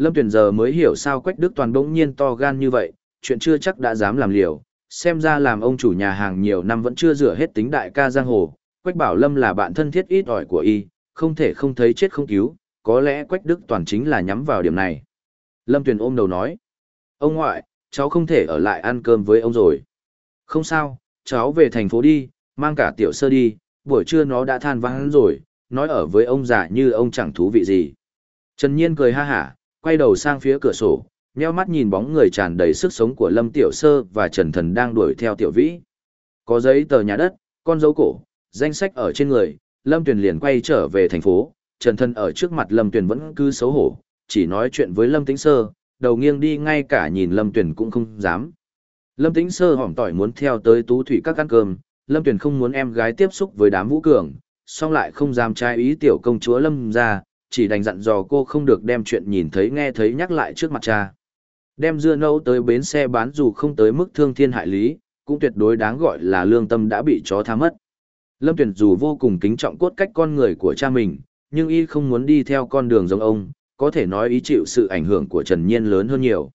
Lâm Tuyền giờ mới hiểu sao Quách Đức Toàn bỗng nhiên to gan như vậy, chuyện chưa chắc đã dám làm liều, xem ra làm ông chủ nhà hàng nhiều năm vẫn chưa rửa hết tính đại ca giang hồ. Quách Bảo Lâm là bạn thân thiết ít ỏi của y, không thể không thấy chết không cứu, có lẽ Quách Đức Toàn chính là nhắm vào điểm này. Lâm Tuyền ôm đầu nói, ông ngoại, cháu không thể ở lại ăn cơm với ông rồi. Không sao, cháu về thành phố đi, mang cả tiểu sơ đi, buổi trưa nó đã than vãn rồi, nói ở với ông già như ông chẳng thú vị gì. Trần Nhiên cười ha hả, quay đầu sang phía cửa sổ, nheo mắt nhìn bóng người tràn đầy sức sống của Lâm Tiểu Sơ và Trần Thần đang đuổi theo Tiểu Vĩ. Có giấy tờ nhà đất, con dấu cổ, danh sách ở trên người, Lâm Tuyền liền quay trở về thành phố, Trần Thần ở trước mặt Lâm Tuyền vẫn cứ xấu hổ, chỉ nói chuyện với Lâm Tĩnh Sơ, đầu nghiêng đi ngay cả nhìn Lâm Tuyền cũng không dám. Lâm Tĩnh Sơ hỏng tỏi muốn theo tới Tú Thủy các ăn cơm, Lâm Tuyền không muốn em gái tiếp xúc với đám vũ cường, song lại không dám trái ý tiểu công chúa Lâm ra, chỉ đành dặn dò cô không được đem chuyện nhìn thấy nghe thấy nhắc lại trước mặt cha. Đem dưa nâu tới bến xe bán dù không tới mức thương thiên hại lý, cũng tuyệt đối đáng gọi là lương tâm đã bị chó tha mất. Lâm Tuyển dù vô cùng kính trọng cốt cách con người của cha mình, nhưng y không muốn đi theo con đường giống ông, có thể nói ý chịu sự ảnh hưởng của Trần Nhiên lớn hơn nhiều.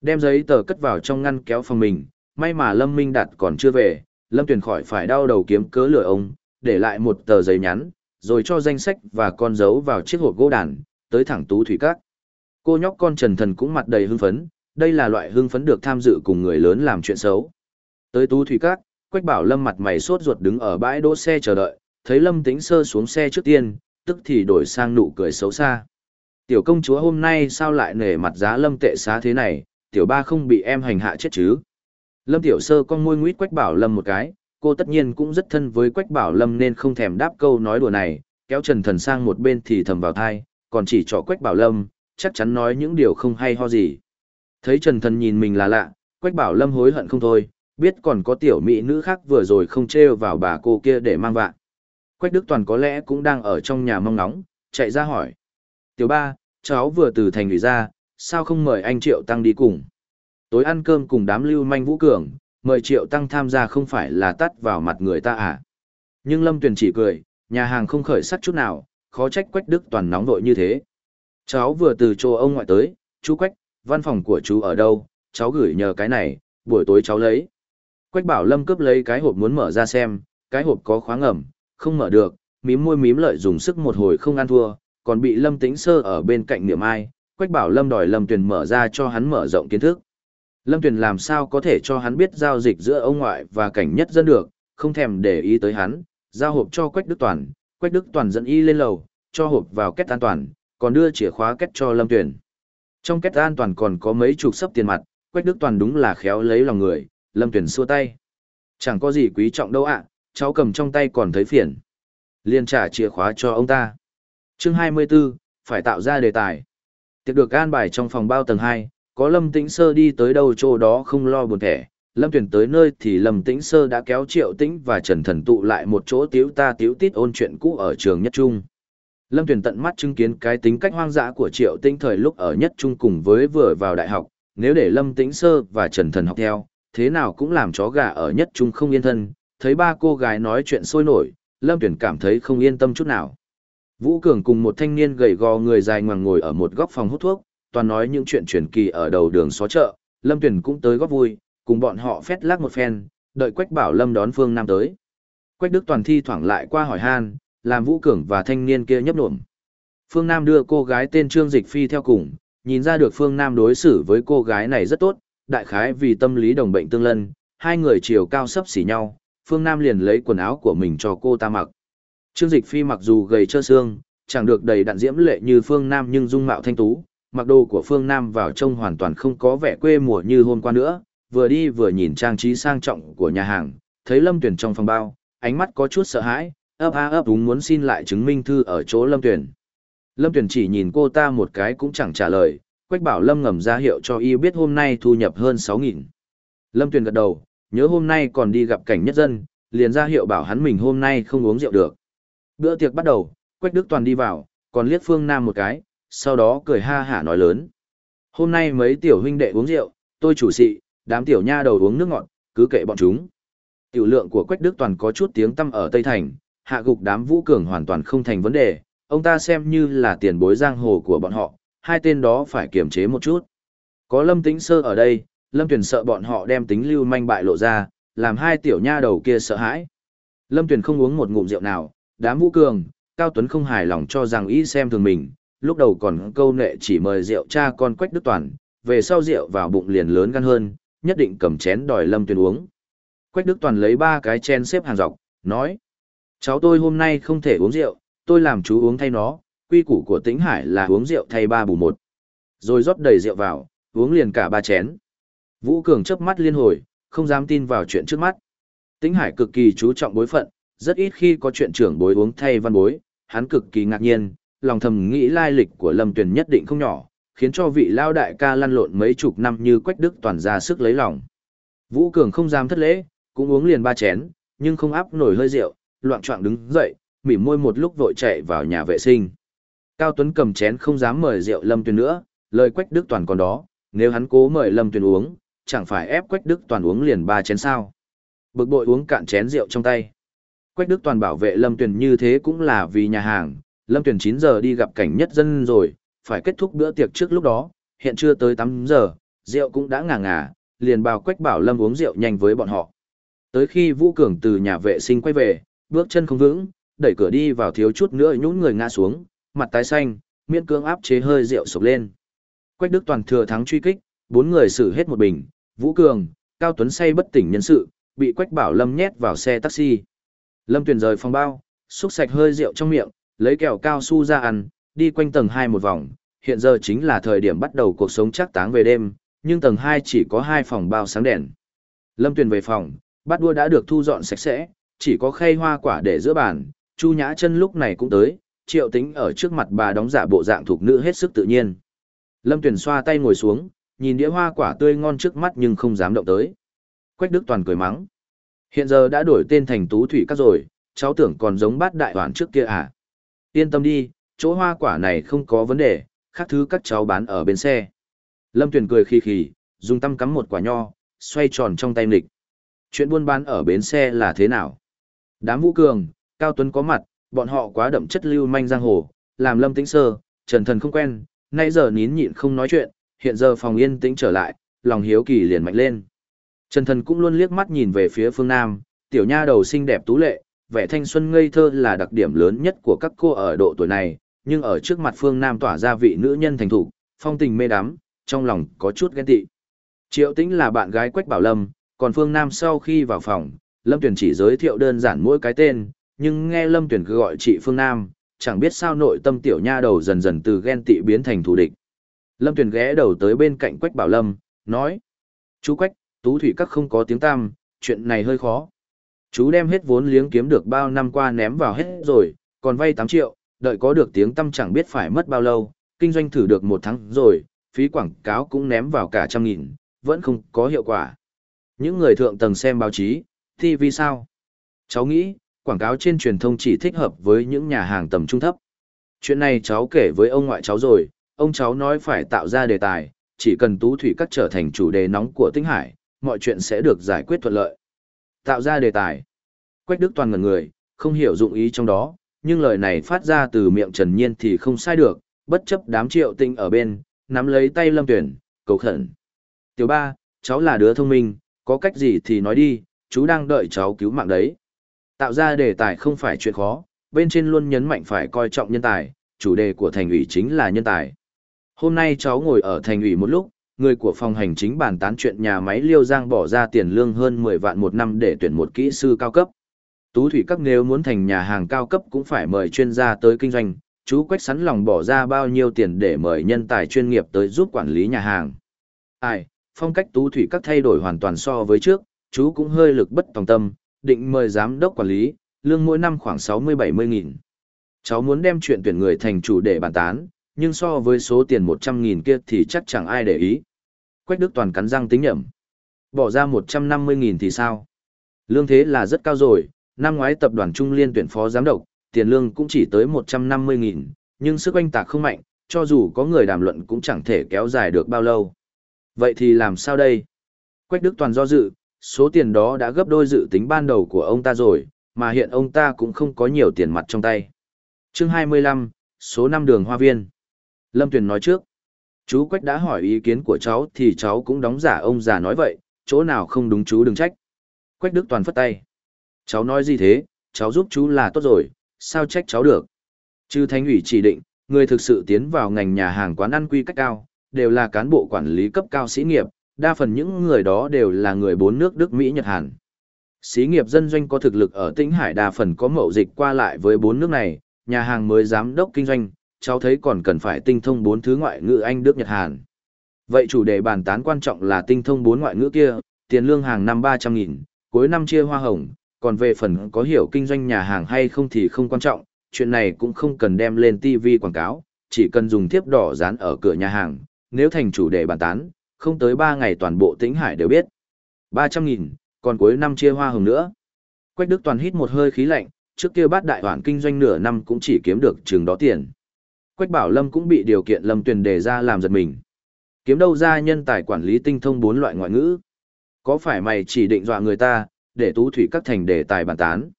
Đem giấy tờ cất vào trong ngăn kéo phòng mình, may mà Lâm Minh Đạt còn chưa về, Lâm Tuyển khỏi phải đau đầu kiếm cớ lửa ông, để lại một tờ giấy nhắn, rồi cho danh sách và con dấu vào chiếc hộp gỗ đàn, tới thẳng tú thủy các. Cô nhóc con Trần Thần cũng mặt đầy hưng phấn, đây là loại hưng phấn được tham dự cùng người lớn làm chuyện xấu. Tới tú thủy các, Quách Bảo Lâm mặt mày sốt ruột đứng ở bãi đỗ xe chờ đợi, thấy Lâm Tĩnh Sơ xuống xe trước tiên, tức thì đổi sang nụ cười xấu xa. Tiểu công chúa hôm nay sao lại nể mặt giá Lâm tệ xá thế này, tiểu ba không bị em hành hạ chết chứ. Lâm Tiểu Sơ con môi nguyết Quách Bảo Lâm một cái, cô tất nhiên cũng rất thân với Quách Bảo Lâm nên không thèm đáp câu nói đùa này, kéo Trần Thần sang một bên thì thầm vào thai, còn chỉ cho Quách Bảo Lâm, chắc chắn nói những điều không hay ho gì. Thấy Trần Thần nhìn mình là lạ, Quách Bảo Lâm hối hận không thôi, biết còn có tiểu mỹ nữ khác vừa rồi không trêu vào bà cô kia để mang vạn. Quách Đức Toàn có lẽ cũng đang ở trong nhà mong nóng, chạy ra hỏi. Tiểu ba, cháu vừa từ thành ủy ra, sao không mời anh Triệu Tăng đi cùng? Tối ăn cơm cùng đám lưu manh vũ cường, mời Triệu Tăng tham gia không phải là tắt vào mặt người ta à? Nhưng Lâm Tuyền chỉ cười, nhà hàng không khởi sắc chút nào, khó trách Quách Đức Toàn nóng vội như thế. Cháu vừa từ chỗ ông ngoại tới, chú Quách, văn phòng của chú ở đâu, cháu gửi nhờ cái này, buổi tối cháu lấy. Quách bảo Lâm cướp lấy cái hộp muốn mở ra xem, cái hộp có khóa ngầm, không mở được, mím môi mím lợi dùng sức một hồi không ăn thua, còn bị Lâm Tĩnh Sơ ở bên cạnh niệm ai, Quách bảo Lâm đòi Lâm Tuyền mở ra cho hắn mở rộng kiến thức. Lâm Tuyền làm sao có thể cho hắn biết giao dịch giữa ông ngoại và cảnh nhất dân được, không thèm để ý tới hắn, giao hộp cho Quách Đức Toàn, Quách Đức Toàn dẫn y lên lầu, cho hộp vào kết an toàn, còn đưa chìa khóa kết cho Lâm Tuyền. Trong kết an toàn còn có mấy chục sấp tiền mặt, Quách Đức Toàn đúng là khéo lấy lòng người, Lâm Tuyền xua tay. Chẳng có gì quý trọng đâu ạ, cháu cầm trong tay còn thấy phiền. Liên trả chìa khóa cho ông ta. chương 24, phải tạo ra đề tài. Tiệc được an bài trong phòng bao tầng 2, có Lâm Tĩnh Sơ đi tới đâu chỗ đó không lo buồn thẻ. Lâm tuyển tới nơi thì Lâm Tĩnh Sơ đã kéo Triệu Tĩnh và Trần Thần tụ lại một chỗ tiếu ta tiếu tít ôn chuyện cũ ở trường Nhất Trung. Lâm tuyển tận mắt chứng kiến cái tính cách hoang dã của Triệu Tĩnh thời lúc ở Nhất Trung cùng với vừa vào đại học, nếu để Lâm Tĩnh Sơ và Trần Thần học theo, thế nào cũng làm chó gà ở Nhất Trung không yên thân, thấy ba cô gái nói chuyện sôi nổi, Lâm tuyển cảm thấy không yên tâm chút nào. Vũ Cường cùng một thanh niên gầy gò người dài ngoằng ngồi ở một góc phòng hút thuốc, toàn nói những chuyện truyền kỳ ở đầu đường xó chợ, Lâm Tuyền cũng tới góp vui, cùng bọn họ phét lác một phen, đợi Quách Bảo Lâm đón Phương Nam tới. Quách Đức toàn thi thoảng lại qua hỏi han, làm Vũ Cường và thanh niên kia nhấp nhổm. Phương Nam đưa cô gái tên Trương Dịch Phi theo cùng, nhìn ra được Phương Nam đối xử với cô gái này rất tốt, đại khái vì tâm lý đồng bệnh tương lân, hai người chiều cao sấp xỉ nhau, Phương Nam liền lấy quần áo của mình cho cô ta mặc. Trương Dịch Phi mặc dù gầy trơ xương, chẳng được đầy đặn diễm lệ như Phương Nam nhưng dung mạo thanh tú, mặc đồ của Phương Nam vào trông hoàn toàn không có vẻ quê mùa như hôm qua nữa, vừa đi vừa nhìn trang trí sang trọng của nhà hàng, thấy Lâm Tuyển trong phòng bao, ánh mắt có chút sợ hãi, ấp a ấp đúng muốn xin lại chứng minh thư ở chỗ Lâm Tuyển. Lâm Tuyển chỉ nhìn cô ta một cái cũng chẳng trả lời, Quách Bảo Lâm ngầm ra hiệu cho y biết hôm nay thu nhập hơn 6.000. Lâm Tuyển gật đầu, nhớ hôm nay còn đi gặp cảnh nhất dân, liền ra hiệu bảo hắn mình hôm nay không uống rượu được. Bữa tiệc bắt đầu, Quách Đức Toàn đi vào, còn liếc Phương Nam một cái, sau đó cười ha hả nói lớn. Hôm nay mấy tiểu huynh đệ uống rượu, tôi chủ sĩ, đám tiểu nha đầu uống nước ngọt, cứ kệ bọn chúng. Tiểu lượng của Quách Đức Toàn có chút tiếng tâm ở Tây Thành, hạ gục đám vũ cường hoàn toàn không thành vấn đề, ông ta xem như là tiền bối giang hồ của bọn họ, hai tên đó phải kiềm chế một chút. Có Lâm Tĩnh Sơ ở đây, Lâm Tuyền sợ bọn họ đem tính lưu manh bại lộ ra, làm hai tiểu nha đầu kia sợ hãi. Lâm Tuyền không uống một ngụm rượu nào, đám vũ cường, Cao Tuấn không hài lòng cho rằng ý xem thường mình, lúc đầu còn câu nệ chỉ mời rượu cha con Quách Đức Toàn, về sau rượu vào bụng liền lớn gan hơn, nhất định cầm chén đòi Lâm Tuyền uống. Quách Đức Toàn lấy ba cái chén xếp hàng dọc, nói, cháu tôi hôm nay không thể uống rượu, tôi làm chú uống thay nó, quy củ của Tĩnh Hải là uống rượu thay ba bù một. Rồi rót đầy rượu vào, uống liền cả ba chén. Vũ Cường chớp mắt liên hồi, không dám tin vào chuyện trước mắt. Tĩnh Hải cực kỳ chú trọng bối phận, rất ít khi có chuyện trưởng bối uống thay văn bối, hắn cực kỳ ngạc nhiên, lòng thầm nghĩ lai lịch của Lâm Tuyền nhất định không nhỏ, khiến cho vị lao đại ca lăn lộn mấy chục năm như Quách Đức toàn ra sức lấy lòng. Vũ Cường không dám thất lễ, cũng uống liền ba chén, nhưng không áp nổi hơi rượu, loạn trọng đứng dậy, mỉm môi một lúc vội chạy vào nhà vệ sinh. Cao Tuấn cầm chén không dám mời rượu Lâm Tuyền nữa, lời Quách Đức Toàn còn đó, nếu hắn cố mời Lâm Tuyền uống, chẳng phải ép Quách Đức Toàn uống liền ba chén sao. Bực bội uống cạn chén rượu trong tay. Quách Đức Toàn bảo vệ Lâm Tuyền như thế cũng là vì nhà hàng, Lâm Tuyền 9 giờ đi gặp cảnh nhất dân rồi, phải kết thúc bữa tiệc trước lúc đó, hiện chưa tới 8 giờ, rượu cũng đã ngà ngà, liền bào Quách bảo Lâm uống rượu nhanh với bọn họ. Tới khi Vũ Cường từ nhà vệ sinh quay về, bước chân không vững, đẩy cửa đi vào thiếu chút nữa nhũn người ngã xuống, mặt tái xanh, miễn cưỡng áp chế hơi rượu sộc lên. Quách Đức Toàn thừa thắng truy kích, bốn người xử hết một bình, Vũ Cường, Cao Tuấn say bất tỉnh nhân sự, bị Quách Bảo Lâm nhét vào xe taxi. Lâm Tuyền rời phòng bao, xúc sạch hơi rượu trong miệng, lấy kẹo cao su ra ăn, đi quanh tầng 2 một vòng, hiện giờ chính là thời điểm bắt đầu cuộc sống chắc táng về đêm, nhưng tầng 2 chỉ có hai phòng bao sáng đèn. Lâm Tuyền về phòng, bát đua đã được thu dọn sạch sẽ, chỉ có khay hoa quả để giữa bàn, Chu Nhã chân lúc này cũng tới, Triệu Tính ở trước mặt bà đóng giả bộ dạng thuộc nữ hết sức tự nhiên. Lâm Tuyền xoa tay ngồi xuống, nhìn đĩa hoa quả tươi ngon trước mắt nhưng không dám động tới. Quách Đức Toàn cười mắng. Hiện giờ đã đổi tên thành Tú Thủy Các rồi, cháu tưởng còn giống bát đại hoàn trước kia à. Yên tâm đi, chỗ hoa quả này không có vấn đề, khác thứ các cháu bán ở bên xe. Lâm Tuyền cười khì khì, dùng tăm cắm một quả nho, xoay tròn trong tay nghịch. Chuyện buôn bán ở bến xe là thế nào? Đám vũ cường, Cao Tuấn có mặt, bọn họ quá đậm chất lưu manh giang hồ, làm Lâm Tĩnh Sơ, Trần Thần không quen, nay giờ nín nhịn không nói chuyện, hiện giờ phòng yên tĩnh trở lại, lòng hiếu kỳ liền mạnh lên. Trần Thần cũng luôn liếc mắt nhìn về phía phương Nam, tiểu nha đầu xinh đẹp tú lệ, vẻ thanh xuân ngây thơ là đặc điểm lớn nhất của các cô ở độ tuổi này, nhưng ở trước mặt phương Nam tỏa ra vị nữ nhân thành thủ, phong tình mê đắm, trong lòng có chút ghen tị. Triệu Tĩnh là bạn gái Quách Bảo Lâm, còn phương Nam sau khi vào phòng, Lâm Tuyển chỉ giới thiệu đơn giản mỗi cái tên, nhưng nghe Lâm Tuyển cứ gọi chị phương Nam, chẳng biết sao nội tâm tiểu nha đầu dần dần từ ghen tị biến thành thù địch. Lâm Tuyển ghé đầu tới bên cạnh Quách Bảo Lâm, nói, chú Quách, tú thủy các không có tiếng tam, chuyện này hơi khó. Chú đem hết vốn liếng kiếm được bao năm qua ném vào hết rồi, còn vay 8 triệu, đợi có được tiếng tâm chẳng biết phải mất bao lâu, kinh doanh thử được một tháng rồi, phí quảng cáo cũng ném vào cả trăm nghìn, vẫn không có hiệu quả. Những người thượng tầng xem báo chí, thì vì sao? Cháu nghĩ, quảng cáo trên truyền thông chỉ thích hợp với những nhà hàng tầm trung thấp. Chuyện này cháu kể với ông ngoại cháu rồi, ông cháu nói phải tạo ra đề tài, chỉ cần tú thủy các trở thành chủ đề nóng của Tinh Hải, mọi chuyện sẽ được giải quyết thuận lợi. Tạo ra đề tài. Quách Đức Toàn ngần người, không hiểu dụng ý trong đó, nhưng lời này phát ra từ miệng Trần Nhiên thì không sai được, bất chấp đám triệu tinh ở bên, nắm lấy tay Lâm Tuyển, cầu khẩn. Tiểu ba, cháu là đứa thông minh, có cách gì thì nói đi, chú đang đợi cháu cứu mạng đấy. Tạo ra đề tài không phải chuyện khó, bên trên luôn nhấn mạnh phải coi trọng nhân tài, chủ đề của thành ủy chính là nhân tài. Hôm nay cháu ngồi ở thành ủy một lúc, người của phòng hành chính bàn tán chuyện nhà máy Liêu Giang bỏ ra tiền lương hơn 10 vạn một năm để tuyển một kỹ sư cao cấp. Tú thủy các nếu muốn thành nhà hàng cao cấp cũng phải mời chuyên gia tới kinh doanh, chú Quách sắn lòng bỏ ra bao nhiêu tiền để mời nhân tài chuyên nghiệp tới giúp quản lý nhà hàng. Ai, phong cách tú thủy các thay đổi hoàn toàn so với trước, chú cũng hơi lực bất tòng tâm, định mời giám đốc quản lý, lương mỗi năm khoảng 60-70 nghìn. Cháu muốn đem chuyện tuyển người thành chủ để bàn tán, nhưng so với số tiền 100 nghìn kia thì chắc chẳng ai để ý. Quách Đức Toàn cắn răng tính nhẩm. Bỏ ra 150 nghìn thì sao? Lương thế là rất cao rồi, năm ngoái tập đoàn Trung Liên tuyển phó giám đốc, tiền lương cũng chỉ tới 150 nghìn, nhưng sức oanh tạc không mạnh, cho dù có người đàm luận cũng chẳng thể kéo dài được bao lâu. Vậy thì làm sao đây? Quách Đức Toàn do dự, số tiền đó đã gấp đôi dự tính ban đầu của ông ta rồi, mà hiện ông ta cũng không có nhiều tiền mặt trong tay. Chương 25, số 5 đường Hoa Viên. Lâm Tuyền nói trước. Chú Quách đã hỏi ý kiến của cháu thì cháu cũng đóng giả ông già nói vậy, chỗ nào không đúng chú đừng trách. Quách Đức Toàn phất tay. Cháu nói gì thế, cháu giúp chú là tốt rồi, sao trách cháu được. Chư Thánh ủy chỉ định, người thực sự tiến vào ngành nhà hàng quán ăn quy cách cao, đều là cán bộ quản lý cấp cao sĩ nghiệp, đa phần những người đó đều là người bốn nước Đức Mỹ Nhật Hàn. Sĩ nghiệp dân doanh có thực lực ở Tĩnh Hải đa phần có mậu dịch qua lại với bốn nước này, nhà hàng mới giám đốc kinh doanh, cháu thấy còn cần phải tinh thông bốn thứ ngoại ngữ Anh Đức Nhật Hàn. Vậy chủ đề bàn tán quan trọng là tinh thông bốn ngoại ngữ kia, tiền lương hàng năm 300 nghìn, cuối năm chia hoa hồng, còn về phần có hiểu kinh doanh nhà hàng hay không thì không quan trọng, chuyện này cũng không cần đem lên TV quảng cáo, chỉ cần dùng thiếp đỏ dán ở cửa nhà hàng, nếu thành chủ đề bàn tán, không tới 3 ngày toàn bộ tỉnh hải đều biết. 300 nghìn, còn cuối năm chia hoa hồng nữa. Quách Đức Toàn hít một hơi khí lạnh, trước kia bát đại hoàn kinh doanh nửa năm cũng chỉ kiếm được chừng đó tiền. Quách Bảo Lâm cũng bị điều kiện Lâm Tuyền đề ra làm giật mình. Kiếm đâu ra nhân tài quản lý tinh thông bốn loại ngoại ngữ? Có phải mày chỉ định dọa người ta, để tú thủy các thành đề tài bàn tán.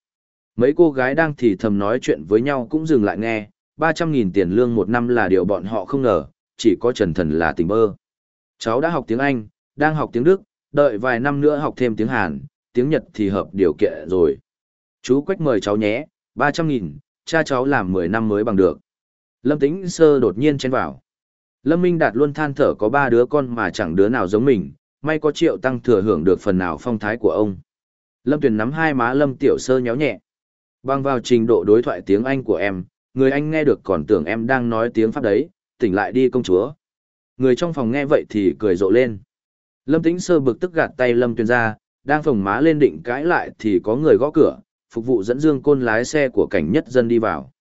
Mấy cô gái đang thì thầm nói chuyện với nhau cũng dừng lại nghe, 300.000 tiền lương một năm là điều bọn họ không ngờ, chỉ có Trần Thần là tình mơ. Cháu đã học tiếng Anh, đang học tiếng Đức, đợi vài năm nữa học thêm tiếng Hàn, tiếng Nhật thì hợp điều kiện rồi. Chú Quách mời cháu nhé, 300.000, cha cháu làm 10 năm mới bằng được. Lâm Tĩnh Sơ đột nhiên chen vào. Lâm Minh Đạt luôn than thở có ba đứa con mà chẳng đứa nào giống mình, may có triệu tăng thừa hưởng được phần nào phong thái của ông. Lâm Tuyền nắm hai má Lâm Tiểu Sơ nhéo nhẹ. Bằng vào trình độ đối thoại tiếng Anh của em, người anh nghe được còn tưởng em đang nói tiếng Pháp đấy, tỉnh lại đi công chúa. Người trong phòng nghe vậy thì cười rộ lên. Lâm Tĩnh Sơ bực tức gạt tay Lâm Tuyền ra, đang phồng má lên định cãi lại thì có người gõ cửa, phục vụ dẫn Dương Côn lái xe của cảnh nhất dân đi vào.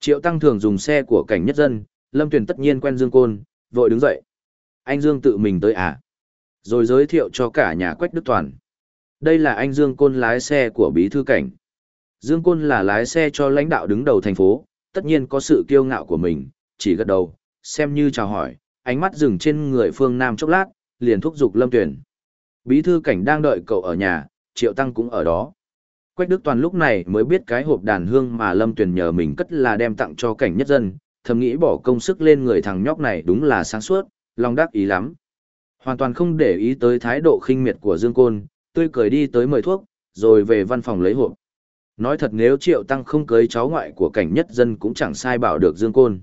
Triệu Tăng thường dùng xe của cảnh nhất dân, Lâm Tuyền tất nhiên quen Dương Côn, vội đứng dậy. Anh Dương tự mình tới à? Rồi giới thiệu cho cả nhà Quách Đức Toàn. Đây là anh Dương Côn lái xe của bí thư cảnh. Dương Côn là lái xe cho lãnh đạo đứng đầu thành phố, tất nhiên có sự kiêu ngạo của mình, chỉ gật đầu, xem như chào hỏi, ánh mắt dừng trên người phương Nam chốc lát, liền thúc giục Lâm Tuyền. Bí thư cảnh đang đợi cậu ở nhà, Triệu Tăng cũng ở đó. Quách Đức Toàn lúc này mới biết cái hộp đàn hương mà Lâm Tuyền nhờ mình cất là đem tặng cho cảnh nhất dân, thầm nghĩ bỏ công sức lên người thằng nhóc này đúng là sáng suốt, lòng đắc ý lắm. Hoàn toàn không để ý tới thái độ khinh miệt của Dương Côn, tươi cười đi tới mời thuốc, rồi về văn phòng lấy hộp. Nói thật nếu Triệu Tăng không cưới cháu ngoại của cảnh nhất dân cũng chẳng sai bảo được Dương Côn.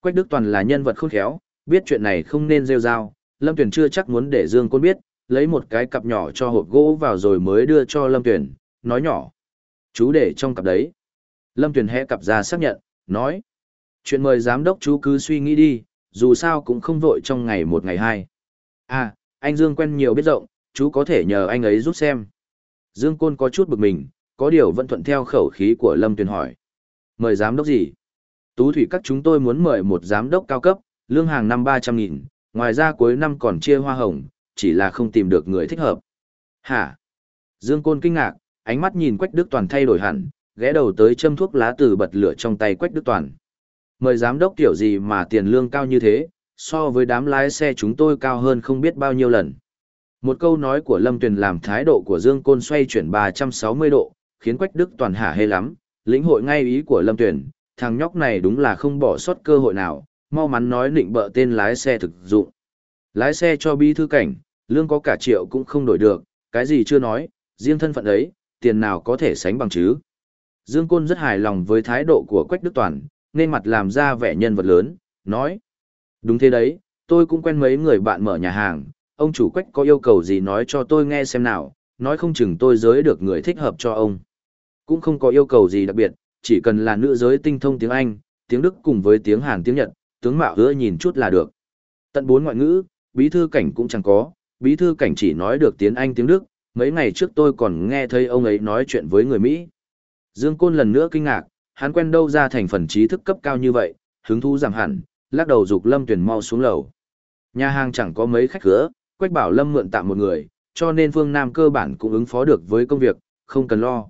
Quách Đức Toàn là nhân vật khôn khéo, biết chuyện này không nên rêu rao, Lâm Tuyền chưa chắc muốn để Dương Côn biết, lấy một cái cặp nhỏ cho hộp gỗ vào rồi mới đưa cho Lâm Tuyền, nói nhỏ. Chú để trong cặp đấy. Lâm Tuyền hẽ cặp ra xác nhận, nói. Chuyện mời giám đốc chú cứ suy nghĩ đi, dù sao cũng không vội trong ngày một ngày hai. À, anh Dương quen nhiều biết rộng, chú có thể nhờ anh ấy giúp xem. Dương Côn có chút bực mình, có điều vẫn thuận theo khẩu khí của Lâm Tuyền hỏi. Mời giám đốc gì? Tú thủy các chúng tôi muốn mời một giám đốc cao cấp, lương hàng năm ba trăm nghìn, ngoài ra cuối năm còn chia hoa hồng, chỉ là không tìm được người thích hợp. Hả? Dương Côn kinh ngạc, ánh mắt nhìn Quách Đức Toàn thay đổi hẳn, ghé đầu tới châm thuốc lá từ bật lửa trong tay Quách Đức Toàn. Mời giám đốc tiểu gì mà tiền lương cao như thế, so với đám lái xe chúng tôi cao hơn không biết bao nhiêu lần. Một câu nói của Lâm Tuyền làm thái độ của Dương Côn xoay chuyển 360 độ, khiến Quách Đức Toàn hả hê lắm, lĩnh hội ngay ý của Lâm Tuyền, thằng nhóc này đúng là không bỏ sót cơ hội nào, mau mắn nói định bợ tên lái xe thực dụng. Lái xe cho bí thư cảnh, lương có cả triệu cũng không đổi được, cái gì chưa nói, riêng thân phận ấy, tiền nào có thể sánh bằng chứ. Dương Côn rất hài lòng với thái độ của Quách Đức Toàn, nên mặt làm ra vẻ nhân vật lớn, nói. Đúng thế đấy, tôi cũng quen mấy người bạn mở nhà hàng, ông chủ Quách có yêu cầu gì nói cho tôi nghe xem nào, nói không chừng tôi giới được người thích hợp cho ông. Cũng không có yêu cầu gì đặc biệt, chỉ cần là nữ giới tinh thông tiếng Anh, tiếng Đức cùng với tiếng Hàn tiếng Nhật, tướng mạo hứa nhìn chút là được. Tận bốn ngoại ngữ, bí thư cảnh cũng chẳng có, bí thư cảnh chỉ nói được tiếng Anh tiếng Đức, mấy ngày trước tôi còn nghe thấy ông ấy nói chuyện với người Mỹ. Dương Côn lần nữa kinh ngạc, hắn quen đâu ra thành phần trí thức cấp cao như vậy, hứng thú giảm hẳn, lắc đầu dục Lâm Tuyền mau xuống lầu. Nhà hàng chẳng có mấy khách cửa, Quách bảo Lâm mượn tạm một người, cho nên Phương Nam cơ bản cũng ứng phó được với công việc, không cần lo.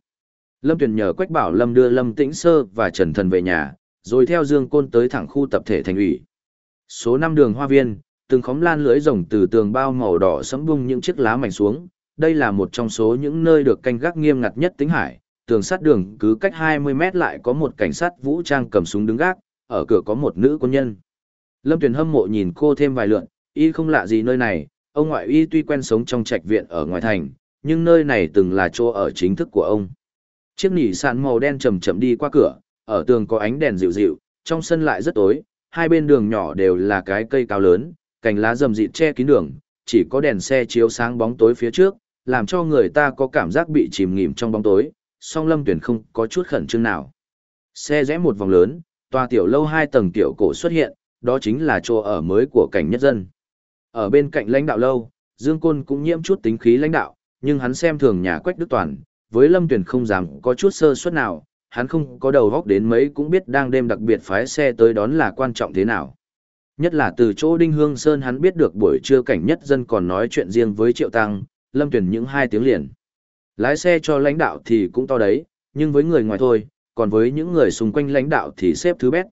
Lâm Tuyền nhờ Quách bảo Lâm đưa Lâm Tĩnh Sơ và Trần Thần về nhà, rồi theo Dương Côn tới thẳng khu tập thể thành ủy. Số năm đường hoa viên, từng khóm lan lưới rồng từ tường bao màu đỏ sẫm bung những chiếc lá mảnh xuống, đây là một trong số những nơi được canh gác nghiêm ngặt nhất tính hải, tường sắt đường cứ cách 20 mét lại có một cảnh sát vũ trang cầm súng đứng gác, ở cửa có một nữ quân nhân. Lâm Tuyền hâm mộ nhìn cô thêm vài lượn, y không lạ gì nơi này, ông ngoại y tuy quen sống trong trạch viện ở ngoài thành, nhưng nơi này từng là chỗ ở chính thức của ông. Chiếc nỉ sàn màu đen chậm chậm đi qua cửa, ở tường có ánh đèn dịu dịu, trong sân lại rất tối, hai bên đường nhỏ đều là cái cây cao lớn, cành lá rậm rịt che kín đường, chỉ có đèn xe chiếu sáng bóng tối phía trước, làm cho người ta có cảm giác bị chìm nghỉm trong bóng tối, song lâm tuyển không có chút khẩn trương nào. Xe rẽ một vòng lớn, tòa tiểu lâu hai tầng tiểu cổ xuất hiện, đó chính là chỗ ở mới của cảnh nhất dân. Ở bên cạnh lãnh đạo lâu, Dương Côn cũng nhiễm chút tính khí lãnh đạo, nhưng hắn xem thường nhà Quách Đức Toàn, với Lâm Tuyển không dám có chút sơ suất nào, hắn không có đầu góc đến mấy cũng biết đang đêm đặc biệt phái xe tới đón là quan trọng thế nào. Nhất là từ chỗ Đinh Hương Sơn hắn biết được buổi trưa cảnh nhất dân còn nói chuyện riêng với Triệu Tăng, Lâm Tuyển những hai tiếng liền. Lái xe cho lãnh đạo thì cũng to đấy, nhưng với người ngoài thôi, còn với những người xung quanh lãnh đạo thì xếp thứ bét.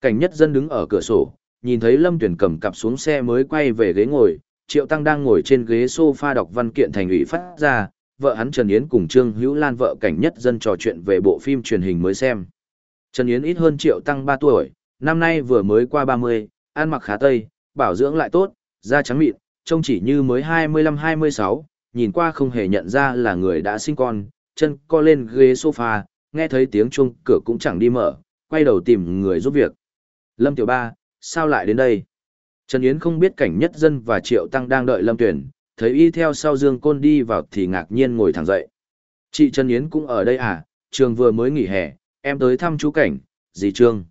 Cảnh nhất dân đứng ở cửa sổ, nhìn thấy Lâm Tuyển cầm cặp xuống xe mới quay về ghế ngồi, Triệu Tăng đang ngồi trên ghế sofa đọc văn kiện thành ủy phát ra, vợ hắn Trần Yến cùng Trương Hữu Lan vợ cảnh nhất dân trò chuyện về bộ phim truyền hình mới xem. Trần Yến ít hơn triệu tăng 3 tuổi, năm nay vừa mới qua 30, ăn mặc khá tây, bảo dưỡng lại tốt, da trắng mịn, trông chỉ như mới 25-26, nhìn qua không hề nhận ra là người đã sinh con, chân co lên ghế sofa, nghe thấy tiếng chuông cửa cũng chẳng đi mở, quay đầu tìm người giúp việc. Lâm Tiểu Ba, sao lại đến đây? Trần Yến không biết cảnh nhất dân và Triệu Tăng đang đợi Lâm Tuyển, thấy y theo sau Dương Côn đi vào thì ngạc nhiên ngồi thẳng dậy. Chị Trần Yến cũng ở đây à, trường vừa mới nghỉ hè, em tới thăm chú cảnh, dì Trương.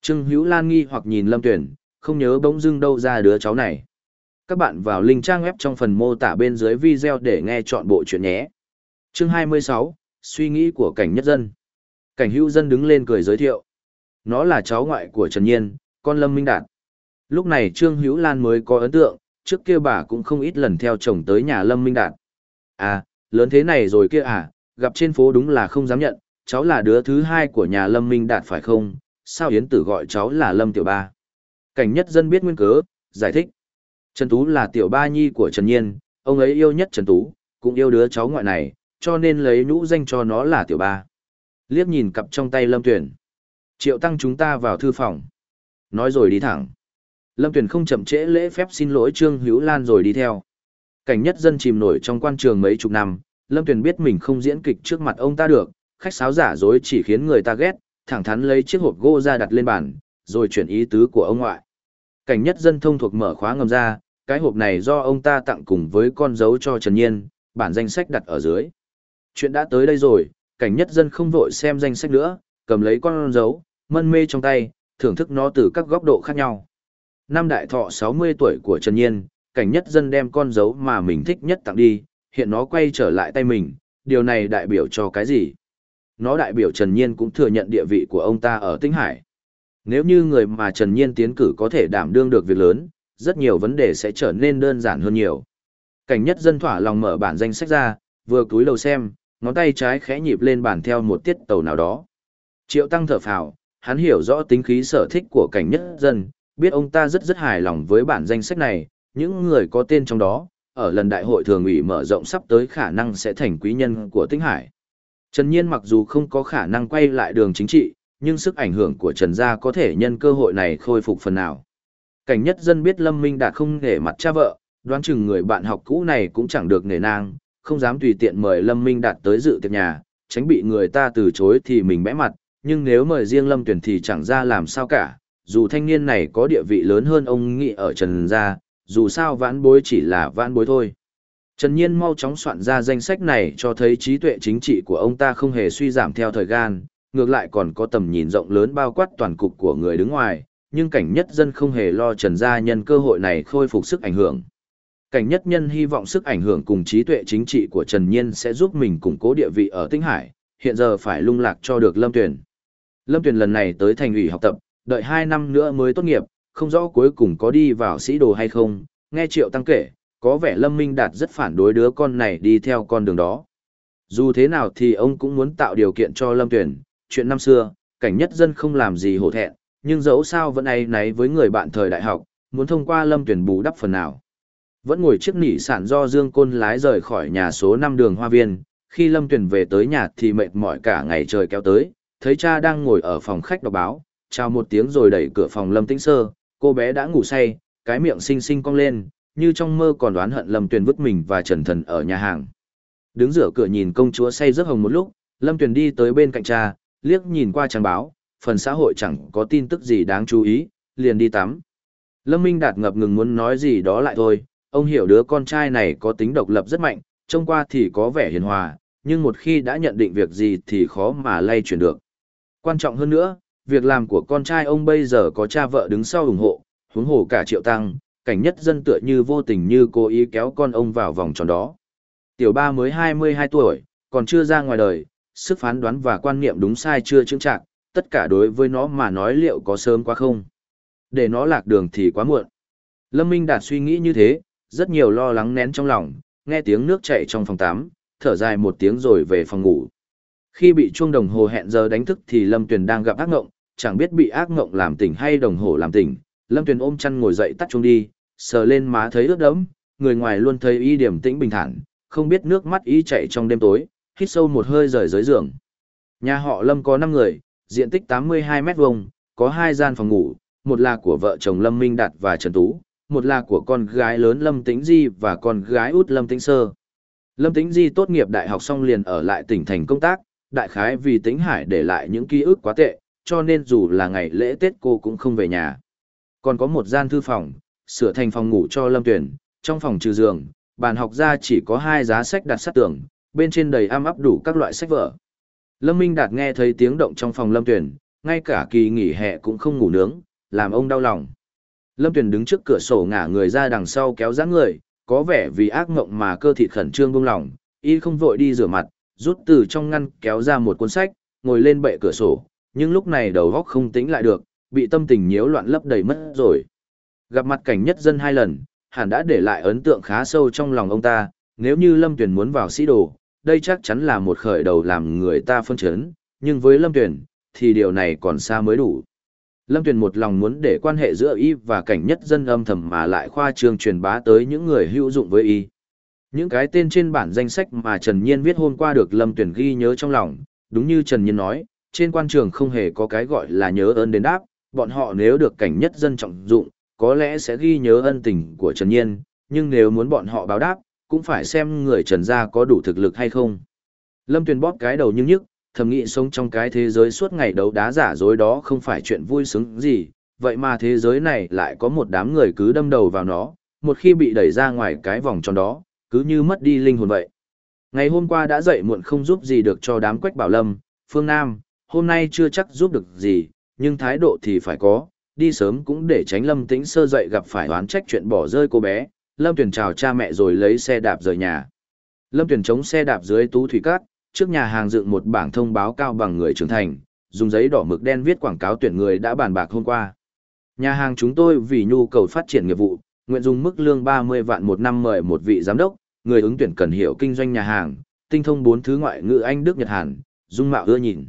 Trương Hữu Lan nghi hoặc nhìn Lâm Tuyển, không nhớ bỗng dưng đâu ra đứa cháu này. Các bạn vào link trang web trong phần mô tả bên dưới video để nghe chọn bộ chuyện nhé. Chương 26, Suy nghĩ của cảnh nhất dân. Cảnh hữu dân đứng lên cười giới thiệu. Nó là cháu ngoại của Trần Nhiên, con Lâm Minh Đạt. Lúc này Trương Hữu Lan mới có ấn tượng, trước kia bà cũng không ít lần theo chồng tới nhà Lâm Minh Đạt. À, lớn thế này rồi kia à, gặp trên phố đúng là không dám nhận, cháu là đứa thứ hai của nhà Lâm Minh Đạt phải không? Sao Yến Tử gọi cháu là Lâm Tiểu Ba? Cảnh nhất dân biết nguyên cớ, giải thích. Trần Tú là tiểu ba nhi của Trần Nhiên, ông ấy yêu nhất Trần Tú, cũng yêu đứa cháu ngoại này, cho nên lấy nhũ danh cho nó là tiểu ba. Liếc nhìn cặp trong tay Lâm Tuyển. Triệu tăng chúng ta vào thư phòng. Nói rồi đi thẳng. Lâm Tuyển không chậm trễ lễ phép xin lỗi Trương Hữu Lan rồi đi theo. Cảnh nhất dân chìm nổi trong quan trường mấy chục năm, Lâm Tuyển biết mình không diễn kịch trước mặt ông ta được, khách sáo giả dối chỉ khiến người ta ghét, thẳng thắn lấy chiếc hộp gỗ ra đặt lên bàn, rồi chuyển ý tứ của ông ngoại. Cảnh nhất dân thông thuộc mở khóa ngầm ra, cái hộp này do ông ta tặng cùng với con dấu cho Trần Nhiên, bản danh sách đặt ở dưới. Chuyện đã tới đây rồi, cảnh nhất dân không vội xem danh sách nữa, cầm lấy con dấu, mân mê trong tay, thưởng thức nó từ các góc độ khác nhau. Năm đại thọ 60 tuổi của Trần Nhiên, cảnh nhất dân đem con dấu mà mình thích nhất tặng đi, hiện nó quay trở lại tay mình, điều này đại biểu cho cái gì? Nó đại biểu Trần Nhiên cũng thừa nhận địa vị của ông ta ở Tinh Hải. Nếu như người mà Trần Nhiên tiến cử có thể đảm đương được việc lớn, rất nhiều vấn đề sẽ trở nên đơn giản hơn nhiều. Cảnh nhất dân thỏa lòng mở bản danh sách ra, vừa cúi đầu xem, ngón tay trái khẽ nhịp lên bàn theo một tiết tàu nào đó. Triệu Tăng thở phào, hắn hiểu rõ tính khí sở thích của cảnh nhất dân, biết ông ta rất rất hài lòng với bản danh sách này, những người có tên trong đó, ở lần đại hội thường ủy mở rộng sắp tới khả năng sẽ thành quý nhân của Tinh Hải. Trần Nhiên mặc dù không có khả năng quay lại đường chính trị, nhưng sức ảnh hưởng của Trần Gia có thể nhân cơ hội này khôi phục phần nào. Cảnh nhất dân biết Lâm Minh Đạt không nể mặt cha vợ, đoán chừng người bạn học cũ này cũng chẳng được nể nang, không dám tùy tiện mời Lâm Minh Đạt tới dự tiệc nhà, tránh bị người ta từ chối thì mình bẽ mặt, nhưng nếu mời riêng Lâm Tuyển thì chẳng ra làm sao cả, dù thanh niên này có địa vị lớn hơn ông nghị ở Trần Gia, dù sao vãn bối chỉ là vãn bối thôi. Trần Nhiên mau chóng soạn ra danh sách này cho thấy trí tuệ chính trị của ông ta không hề suy giảm theo thời gian, ngược lại còn có tầm nhìn rộng lớn bao quát toàn cục của người đứng ngoài, nhưng cảnh nhất dân không hề lo Trần Gia nhân cơ hội này khôi phục sức ảnh hưởng. Cảnh nhất nhân hy vọng sức ảnh hưởng cùng trí tuệ chính trị của Trần Nhiên sẽ giúp mình củng cố địa vị ở Tinh Hải, hiện giờ phải lung lạc cho được Lâm Tuyền. Lâm Tuyền lần này tới thành ủy học tập, đợi 2 năm nữa mới tốt nghiệp, không rõ cuối cùng có đi vào sĩ đồ hay không, nghe Triệu Tăng kể, có vẻ Lâm Minh Đạt rất phản đối đứa con này đi theo con đường đó. Dù thế nào thì ông cũng muốn tạo điều kiện cho Lâm Tuyền, chuyện năm xưa, cảnh nhất dân không làm gì hổ thẹn, nhưng dẫu sao vẫn ai náy với người bạn thời đại học, muốn thông qua Lâm Tuyền bù đắp phần nào. Vẫn ngồi chiếc nỉ sản do Dương Côn lái rời khỏi nhà số 5 đường Hoa Viên, khi Lâm Tuyền về tới nhà thì mệt mỏi cả ngày trời kéo tới, thấy cha đang ngồi ở phòng khách đọc báo, chào một tiếng rồi đẩy cửa phòng Lâm Tĩnh Sơ, cô bé đã ngủ say, cái miệng xinh xinh cong lên, như trong mơ còn đoán hận Lâm Tuyền vứt mình và Trần Thần ở nhà hàng. Đứng giữa cửa nhìn công chúa say rất hồng một lúc, Lâm Tuyền đi tới bên cạnh cha, liếc nhìn qua trang báo, phần xã hội chẳng có tin tức gì đáng chú ý, liền đi tắm. Lâm Minh Đạt ngập ngừng muốn nói gì đó lại thôi, ông hiểu đứa con trai này có tính độc lập rất mạnh, trông qua thì có vẻ hiền hòa, nhưng một khi đã nhận định việc gì thì khó mà lay chuyển được. Quan trọng hơn nữa, việc làm của con trai ông bây giờ có cha vợ đứng sau ủng hộ, huống hồ cả triệu tăng, cảnh nhất dân tựa như vô tình như cố ý kéo con ông vào vòng tròn đó. Tiểu ba mới 22 tuổi, còn chưa ra ngoài đời, sức phán đoán và quan niệm đúng sai chưa chứng trạng, tất cả đối với nó mà nói liệu có sớm quá không. Để nó lạc đường thì quá muộn. Lâm Minh Đạt suy nghĩ như thế, rất nhiều lo lắng nén trong lòng, nghe tiếng nước chảy trong phòng tắm, thở dài một tiếng rồi về phòng ngủ. Khi bị chuông đồng hồ hẹn giờ đánh thức thì Lâm Tuyền đang gặp ác ngộng, chẳng biết bị ác ngộng làm tỉnh hay đồng hồ làm tỉnh. Lâm Tuyền ôm chăn ngồi dậy tắt chuông đi, sờ lên má thấy ướt đẫm, người ngoài luôn thấy y điểm tĩnh bình thản, không biết nước mắt ý chảy trong đêm tối, hít sâu một hơi rời dưới giường. Nhà họ Lâm có 5 người, diện tích 82 mét vuông, có hai gian phòng ngủ, một là của vợ chồng Lâm Minh Đạt và Trần Tú, một là của con gái lớn Lâm Tĩnh Di và con gái út Lâm Tĩnh Sơ. Lâm Tĩnh Di tốt nghiệp đại học xong liền ở lại tỉnh thành công tác, đại khái vì Tĩnh Hải để lại những ký ức quá tệ, cho nên dù là ngày lễ Tết cô cũng không về nhà. Còn có một gian thư phòng, sửa thành phòng ngủ cho Lâm Tuyển, trong phòng trừ giường, bàn học ra chỉ có hai giá sách đặt sát tường, bên trên đầy am ấp đủ các loại sách vở. Lâm Minh Đạt nghe thấy tiếng động trong phòng Lâm Tuyển, ngay cả kỳ nghỉ hè cũng không ngủ nướng, làm ông đau lòng. Lâm Tuyển đứng trước cửa sổ ngả người ra đằng sau kéo dáng người, có vẻ vì ác mộng mà cơ thịt khẩn trương buông lòng, y không vội đi rửa mặt, rút từ trong ngăn kéo ra một cuốn sách, ngồi lên bệ cửa sổ, nhưng lúc này đầu óc không tính lại được, bị tâm tình nhiễu loạn lấp đầy mất rồi. Gặp mặt cảnh nhất dân hai lần, hẳn đã để lại ấn tượng khá sâu trong lòng ông ta, nếu như Lâm Tuyền muốn vào sĩ đồ, đây chắc chắn là một khởi đầu làm người ta phân chấn, nhưng với Lâm Tuyền, thì điều này còn xa mới đủ. Lâm Tuyền một lòng muốn để quan hệ giữa y và cảnh nhất dân âm thầm mà lại khoa trương truyền bá tới những người hữu dụng với y. Những cái tên trên bản danh sách mà Trần Nhiên viết hôm qua được Lâm Tuyền ghi nhớ trong lòng, đúng như Trần Nhiên nói, trên quan trường không hề có cái gọi là nhớ ơn đến đáp, bọn họ nếu được cảnh nhất dân trọng dụng, có lẽ sẽ ghi nhớ ân tình của Trần Nhiên, nhưng nếu muốn bọn họ báo đáp, cũng phải xem người Trần gia có đủ thực lực hay không. Lâm Tuyền bóp cái đầu nhưng nhức, thầm nghĩ sống trong cái thế giới suốt ngày đấu đá giả dối đó không phải chuyện vui sướng gì, vậy mà thế giới này lại có một đám người cứ đâm đầu vào nó, một khi bị đẩy ra ngoài cái vòng tròn đó, cứ như mất đi linh hồn vậy. Ngày hôm qua đã dậy muộn không giúp gì được cho đám Quách Bảo Lâm, Phương Nam, hôm nay chưa chắc giúp được gì, nhưng thái độ thì phải có, đi sớm cũng để tránh Lâm Tĩnh sơ dậy gặp phải oán trách chuyện bỏ rơi cô bé. Lâm Tuyền chào cha mẹ rồi lấy xe đạp rời nhà. Lâm Tuyền chống xe đạp dưới tú thủy cát, trước nhà hàng dựng một bảng thông báo cao bằng người trưởng thành, dùng giấy đỏ mực đen viết quảng cáo tuyển người đã bàn bạc hôm qua. Nhà hàng chúng tôi vì nhu cầu phát triển nghiệp vụ, nguyện dùng mức lương 30 vạn một năm mời một vị giám đốc, người ứng tuyển cần hiểu kinh doanh nhà hàng, tinh thông bốn thứ ngoại ngữ Anh Đức Nhật Hàn, dung mạo ưa nhìn.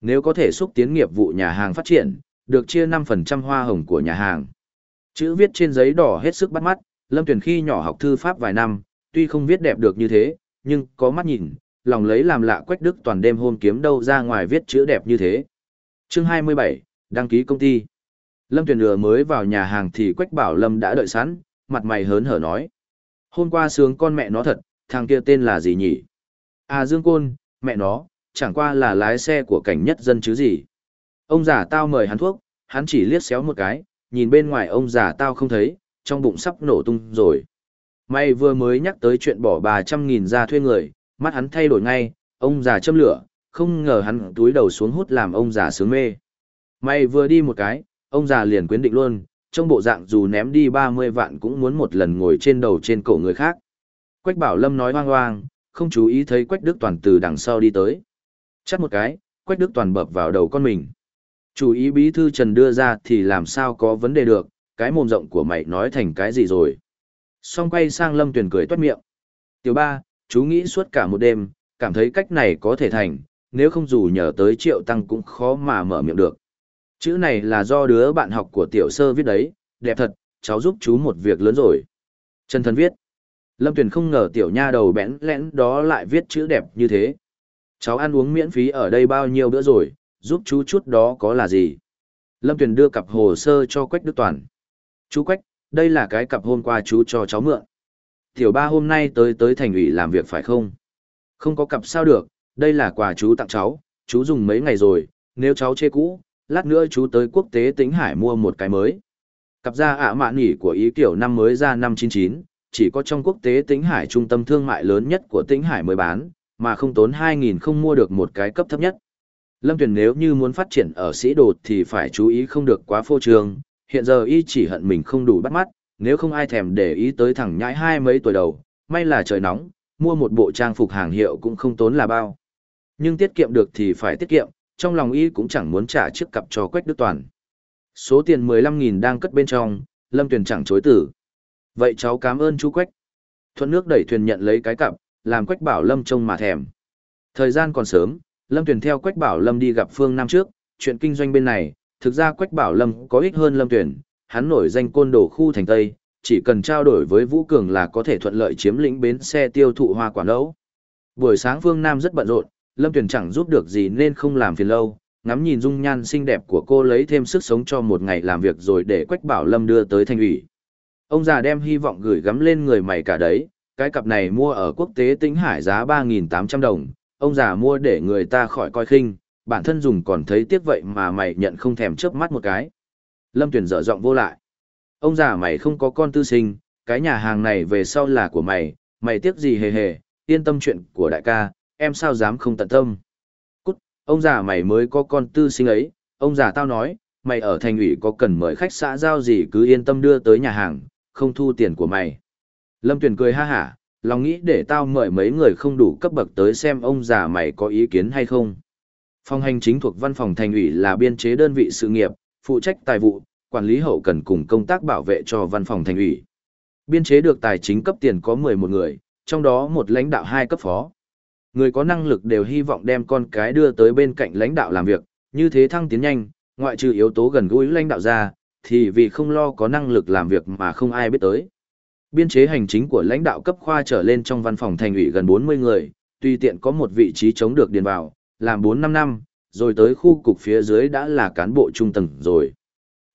Nếu có thể xúc tiến nghiệp vụ nhà hàng phát triển, được chia 5% hoa hồng của nhà hàng. Chữ viết trên giấy đỏ hết sức bắt mắt, Lâm Tuyển khi nhỏ học thư pháp vài năm, tuy không viết đẹp được như thế, nhưng có mắt nhìn, lòng lấy làm lạ Quách Đức toàn đêm hôm kiếm đâu ra ngoài viết chữ đẹp như thế. Chương 27, đăng ký công ty. Lâm Tuyền lừa mới vào nhà hàng thì Quách Bảo Lâm đã đợi sẵn, mặt mày hớn hở nói. Hôm qua sướng con mẹ nó thật, thằng kia tên là gì nhỉ? À Dương Côn, mẹ nó, chẳng qua là lái xe của cảnh nhất dân chứ gì. Ông già tao mời hắn thuốc, hắn chỉ liếc xéo một cái, nhìn bên ngoài ông già tao không thấy, trong bụng sắp nổ tung rồi. May vừa mới nhắc tới chuyện bỏ bà trăm nghìn ra thuê người, mắt hắn thay đổi ngay, ông già châm lửa, không ngờ hắn túi đầu xuống hút làm ông già sướng mê. May vừa đi một cái, ông già liền quyến định luôn, trong bộ dạng dù ném đi 30 vạn cũng muốn một lần ngồi trên đầu trên cổ người khác. Quách Bảo Lâm nói hoang hoang, không chú ý thấy Quách Đức Toàn từ đằng sau đi tới. Chắc một cái, Quách Đức Toàn bập vào đầu con mình. Chủ ý bí thư Trần đưa ra thì làm sao có vấn đề được, cái mồm rộng của mày nói thành cái gì rồi. Xong quay sang Lâm Tuyền cười toát miệng. Tiểu ba, chú nghĩ suốt cả một đêm, cảm thấy cách này có thể thành, nếu không dù nhờ tới triệu tăng cũng khó mà mở miệng được. Chữ này là do đứa bạn học của tiểu sơ viết đấy, đẹp thật, cháu giúp chú một việc lớn rồi. Trần Thần viết. Lâm Tuyền không ngờ tiểu nha đầu bẽn lẽn đó lại viết chữ đẹp như thế. Cháu ăn uống miễn phí ở đây bao nhiêu bữa rồi, giúp chú chút đó có là gì? Lâm Tuyền đưa cặp hồ sơ cho Quách Đức Toàn. Chú Quách, đây là cái cặp hôm qua chú cho cháu mượn. Tiểu ba hôm nay tới tới thành ủy làm việc phải không? Không có cặp sao được, đây là quà chú tặng cháu, chú dùng mấy ngày rồi, nếu cháu chê cũ, lát nữa chú tới quốc tế tính hải mua một cái mới. Cặp ra ạ mạn nghỉ của ý kiểu năm mới ra năm 99, chỉ có trong quốc tế tính hải trung tâm thương mại lớn nhất của tính hải mới bán, mà không tốn 2.000 không mua được một cái cấp thấp nhất. Lâm Tuyền nếu như muốn phát triển ở sĩ đột thì phải chú ý không được quá phô trương, hiện giờ y chỉ hận mình không đủ bắt mắt, nếu không ai thèm để ý tới thằng nhãi hai mấy tuổi đầu, may là trời nóng, mua một bộ trang phục hàng hiệu cũng không tốn là bao. Nhưng tiết kiệm được thì phải tiết kiệm, trong lòng y cũng chẳng muốn trả chiếc cặp cho Quách Đức Toàn. Số tiền 15.000 đang cất bên trong, Lâm Tuyền chẳng chối tử. Vậy cháu cảm ơn chú Quách. Thuận nước đẩy thuyền nhận lấy cái cặp, làm Quách bảo Lâm trông mà thèm. Thời gian còn sớm, Lâm Tuyền theo Quách bảo Lâm đi gặp Phương Nam trước, chuyện kinh doanh bên này, thực ra Quách bảo Lâm có ích hơn Lâm Tuyền, hắn nổi danh côn đồ khu thành Tây, chỉ cần trao đổi với Vũ Cường là có thể thuận lợi chiếm lĩnh bến xe tiêu thụ hoa quả nấu. Buổi sáng Phương Nam rất bận rộn, Lâm Tuyền chẳng giúp được gì nên không làm phiền lâu, ngắm nhìn dung nhan xinh đẹp của cô lấy thêm sức sống cho một ngày làm việc rồi để Quách Bảo Lâm đưa tới thành ủy. Ông già đem hy vọng gửi gắm lên người mày cả đấy, cái cặp này mua ở quốc tế Tĩnh Hải giá 3.800 đồng, ông già mua để người ta khỏi coi khinh, bản thân dùng còn thấy tiếc vậy mà mày nhận không thèm chớp mắt một cái. Lâm Tuyền dở giọng vô lại. Ông già mày không có con tư sinh, cái nhà hàng này về sau là của mày, mày tiếc gì hề hề, yên tâm chuyện của đại ca, em sao dám không tận tâm. Cút, ông già mày mới có con tư sinh ấy, ông già tao nói, mày ở thành ủy có cần mời khách xã giao gì cứ yên tâm đưa tới nhà hàng, không thu tiền của mày. Lâm Tuyền cười ha hả, lòng nghĩ để tao mời mấy người không đủ cấp bậc tới xem ông già mày có ý kiến hay không. Phòng hành chính thuộc văn phòng thành ủy là biên chế đơn vị sự nghiệp, phụ trách tài vụ, quản lý hậu cần cùng công tác bảo vệ cho văn phòng thành ủy. Biên chế được tài chính cấp tiền có 11 người, trong đó một lãnh đạo hai cấp phó. Người có năng lực đều hy vọng đem con cái đưa tới bên cạnh lãnh đạo làm việc, như thế thăng tiến nhanh, ngoại trừ yếu tố gần gũi lãnh đạo ra, thì vì không lo có năng lực làm việc mà không ai biết tới. Biên chế hành chính của lãnh đạo cấp khoa trở lên trong văn phòng thành ủy gần 40 người, tuy tiện có một vị trí chống được điền vào, làm 4-5 năm, rồi tới khu cục phía dưới đã là cán bộ trung tầng rồi.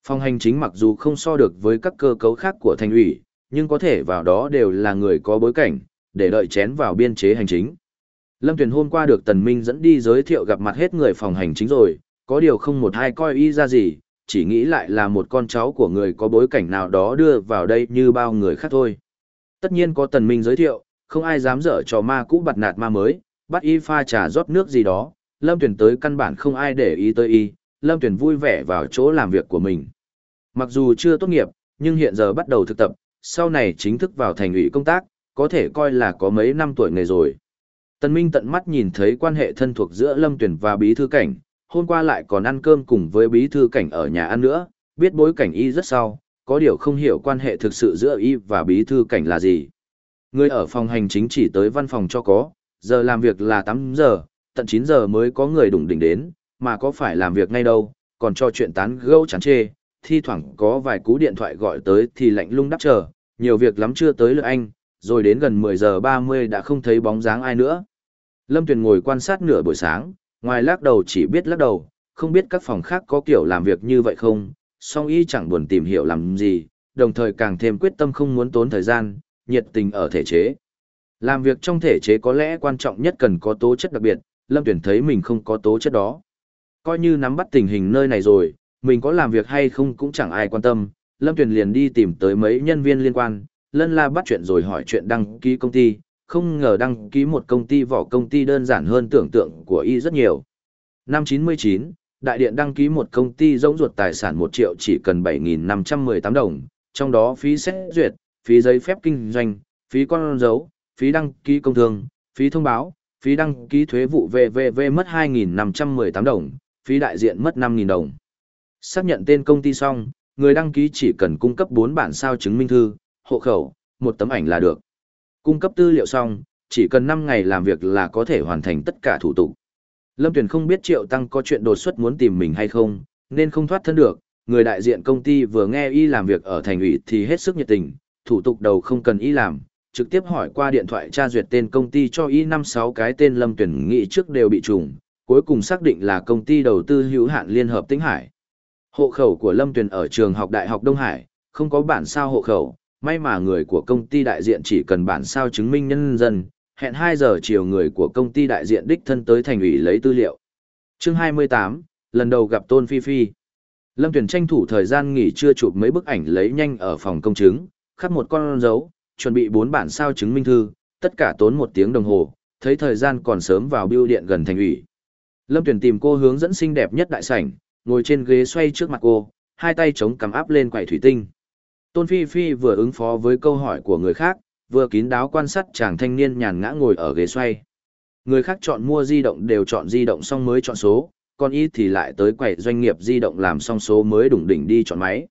Phòng hành chính mặc dù không so được với các cơ cấu khác của thành ủy, nhưng có thể vào đó đều là người có bối cảnh, để đợi chén vào biên chế hành chính. Lâm Tuyền hôm qua được Tần Minh dẫn đi giới thiệu gặp mặt hết người phòng hành chính rồi, có điều không một ai coi y ra gì, chỉ nghĩ lại là một con cháu của người có bối cảnh nào đó đưa vào đây như bao người khác thôi. Tất nhiên có Tần Minh giới thiệu, không ai dám dở trò ma cũ bặt nạt ma mới, bắt y pha trà rót nước gì đó, Lâm Tuyền tới căn bản không ai để ý tới y, Lâm Tuyền vui vẻ vào chỗ làm việc của mình. Mặc dù chưa tốt nghiệp, nhưng hiện giờ bắt đầu thực tập, sau này chính thức vào thành ủy công tác, có thể coi là có mấy năm tuổi nghề rồi. Tần Minh tận mắt nhìn thấy quan hệ thân thuộc giữa Lâm Tuyền và Bí Thư Cảnh, hôm qua lại còn ăn cơm cùng với Bí Thư Cảnh ở nhà ăn nữa, biết bối cảnh y rất sau, có điều không hiểu quan hệ thực sự giữa y và Bí Thư Cảnh là gì. Người ở phòng hành chính chỉ tới văn phòng cho có, giờ làm việc là 8 giờ, tận 9 giờ mới có người đụng đỉnh đến, mà có phải làm việc ngay đâu, còn cho chuyện tán gẫu chán chê, thi thoảng có vài cú điện thoại gọi tới thì lạnh lung đáp chờ, nhiều việc lắm chưa tới lượt anh, rồi đến gần 10 giờ 30 đã không thấy bóng dáng ai nữa. Lâm Tuyền ngồi quan sát nửa buổi sáng, ngoài lắc đầu chỉ biết lắc đầu, không biết các phòng khác có kiểu làm việc như vậy không, song y chẳng buồn tìm hiểu làm gì, đồng thời càng thêm quyết tâm không muốn tốn thời gian, nhiệt tình ở thể chế. Làm việc trong thể chế có lẽ quan trọng nhất cần có tố chất đặc biệt, Lâm Tuyền thấy mình không có tố chất đó. Coi như nắm bắt tình hình nơi này rồi, mình có làm việc hay không cũng chẳng ai quan tâm, Lâm Tuyền liền đi tìm tới mấy nhân viên liên quan, lân la bắt chuyện rồi hỏi chuyện đăng ký công ty, không ngờ đăng ký một công ty vỏ công ty đơn giản hơn tưởng tượng của y rất nhiều. Năm 99, Đại Điện đăng ký một công ty rỗng ruột tài sản 1 triệu chỉ cần 7.518 đồng, trong đó phí xét duyệt, phí giấy phép kinh doanh, phí con dấu, phí đăng ký công thương, phí thông báo, phí đăng ký thuế vụ VVV mất 2.518 đồng, phí đại diện mất 5.000 đồng. Xác nhận tên công ty xong, người đăng ký chỉ cần cung cấp 4 bản sao chứng minh thư, hộ khẩu, một tấm ảnh là được. Cung cấp tư liệu xong, chỉ cần 5 ngày làm việc là có thể hoàn thành tất cả thủ tục. Lâm Tuyền không biết Triệu Tăng có chuyện đột xuất muốn tìm mình hay không, nên không thoát thân được. Người đại diện công ty vừa nghe y làm việc ở thành ủy thì hết sức nhiệt tình, thủ tục đầu không cần y làm, trực tiếp hỏi qua điện thoại tra duyệt tên công ty cho y 5-6 cái tên Lâm Tuyền nghị trước đều bị trùng, cuối cùng xác định là công ty đầu tư hữu hạn Liên Hợp Tĩnh Hải. Hộ khẩu của Lâm Tuyền ở trường học Đại học Đông Hải, không có bản sao hộ khẩu, may mà người của công ty đại diện chỉ cần bản sao chứng minh nhân dân, hẹn 2 giờ chiều người của công ty đại diện đích thân tới thành ủy lấy tư liệu. Chương 28, lần đầu gặp Tôn Phi Phi. Lâm Tuyền tranh thủ thời gian nghỉ trưa chụp mấy bức ảnh lấy nhanh ở phòng công chứng, khắc một con dấu, chuẩn bị bốn bản sao chứng minh thư, tất cả tốn một tiếng đồng hồ, thấy thời gian còn sớm vào bưu điện gần thành ủy. Lâm tuyển tìm cô hướng dẫn xinh đẹp nhất đại sảnh, ngồi trên ghế xoay trước mặt cô, hai tay chống cắm áp lên quầy thủy tinh. Tôn Phi Phi vừa ứng phó với câu hỏi của người khác, vừa kín đáo quan sát chàng thanh niên nhàn ngã ngồi ở ghế xoay. Người khác chọn mua di động đều chọn di động xong mới chọn số, còn ít thì lại tới quầy doanh nghiệp di động làm xong số mới đủng đỉnh đi chọn máy.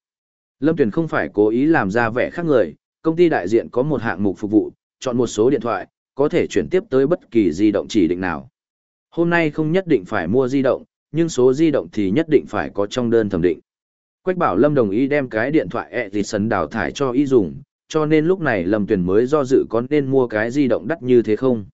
Lâm Tuyền không phải cố ý làm ra vẻ khác người, công ty đại diện có một hạng mục phục vụ, chọn một số điện thoại, có thể chuyển tiếp tới bất kỳ di động chỉ định nào. Hôm nay không nhất định phải mua di động, nhưng số di động thì nhất định phải có trong đơn thẩm định. Quách bảo Lâm đồng ý đem cái điện thoại Edison đào thải cho y dùng, cho nên lúc này Lâm Tuyền mới do dự có nên mua cái di động đắt như thế không.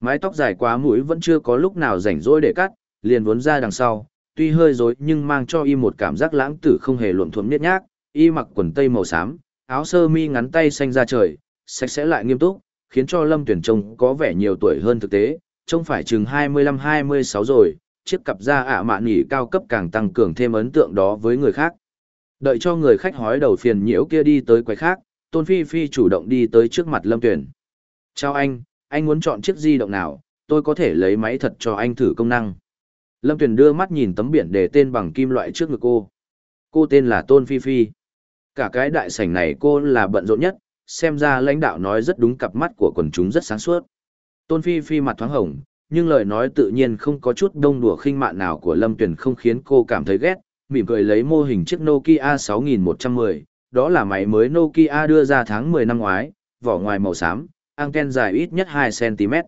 Mái tóc dài quá mũi vẫn chưa có lúc nào rảnh rỗi để cắt, liền vốn ra đằng sau, tuy hơi rối nhưng mang cho y một cảm giác lãng tử không hề luộm thuộm nhất nhác, y mặc quần tây màu xám, áo sơ mi ngắn tay xanh ra trời, sạch sẽ lại nghiêm túc, khiến cho Lâm Tuyển trông có vẻ nhiều tuổi hơn thực tế, trông phải chừng 25-26 rồi, chiếc cặp da ạ mạn nỉ cao cấp càng tăng cường thêm ấn tượng đó với người khác. Đợi cho người khách hói đầu phiền nhiễu kia đi tới quầy khác, Tôn Phi Phi chủ động đi tới trước mặt Lâm Tuyển. Chào anh, anh muốn chọn chiếc di động nào, tôi có thể lấy máy thật cho anh thử công năng. Lâm Tuyển đưa mắt nhìn tấm biển để tên bằng kim loại trước ngực cô. Cô tên là Tôn Phi Phi. Cả cái đại sảnh này cô là bận rộn nhất, xem ra lãnh đạo nói rất đúng cặp mắt của quần chúng rất sáng suốt. Tôn Phi Phi mặt thoáng hồng, nhưng lời nói tự nhiên không có chút đông đùa khinh mạn nào của Lâm Tuyển không khiến cô cảm thấy ghét, mỉm cười lấy mô hình chiếc Nokia 6110, đó là máy mới Nokia đưa ra tháng 10 năm ngoái, vỏ ngoài màu xám, anten dài ít nhất 2cm.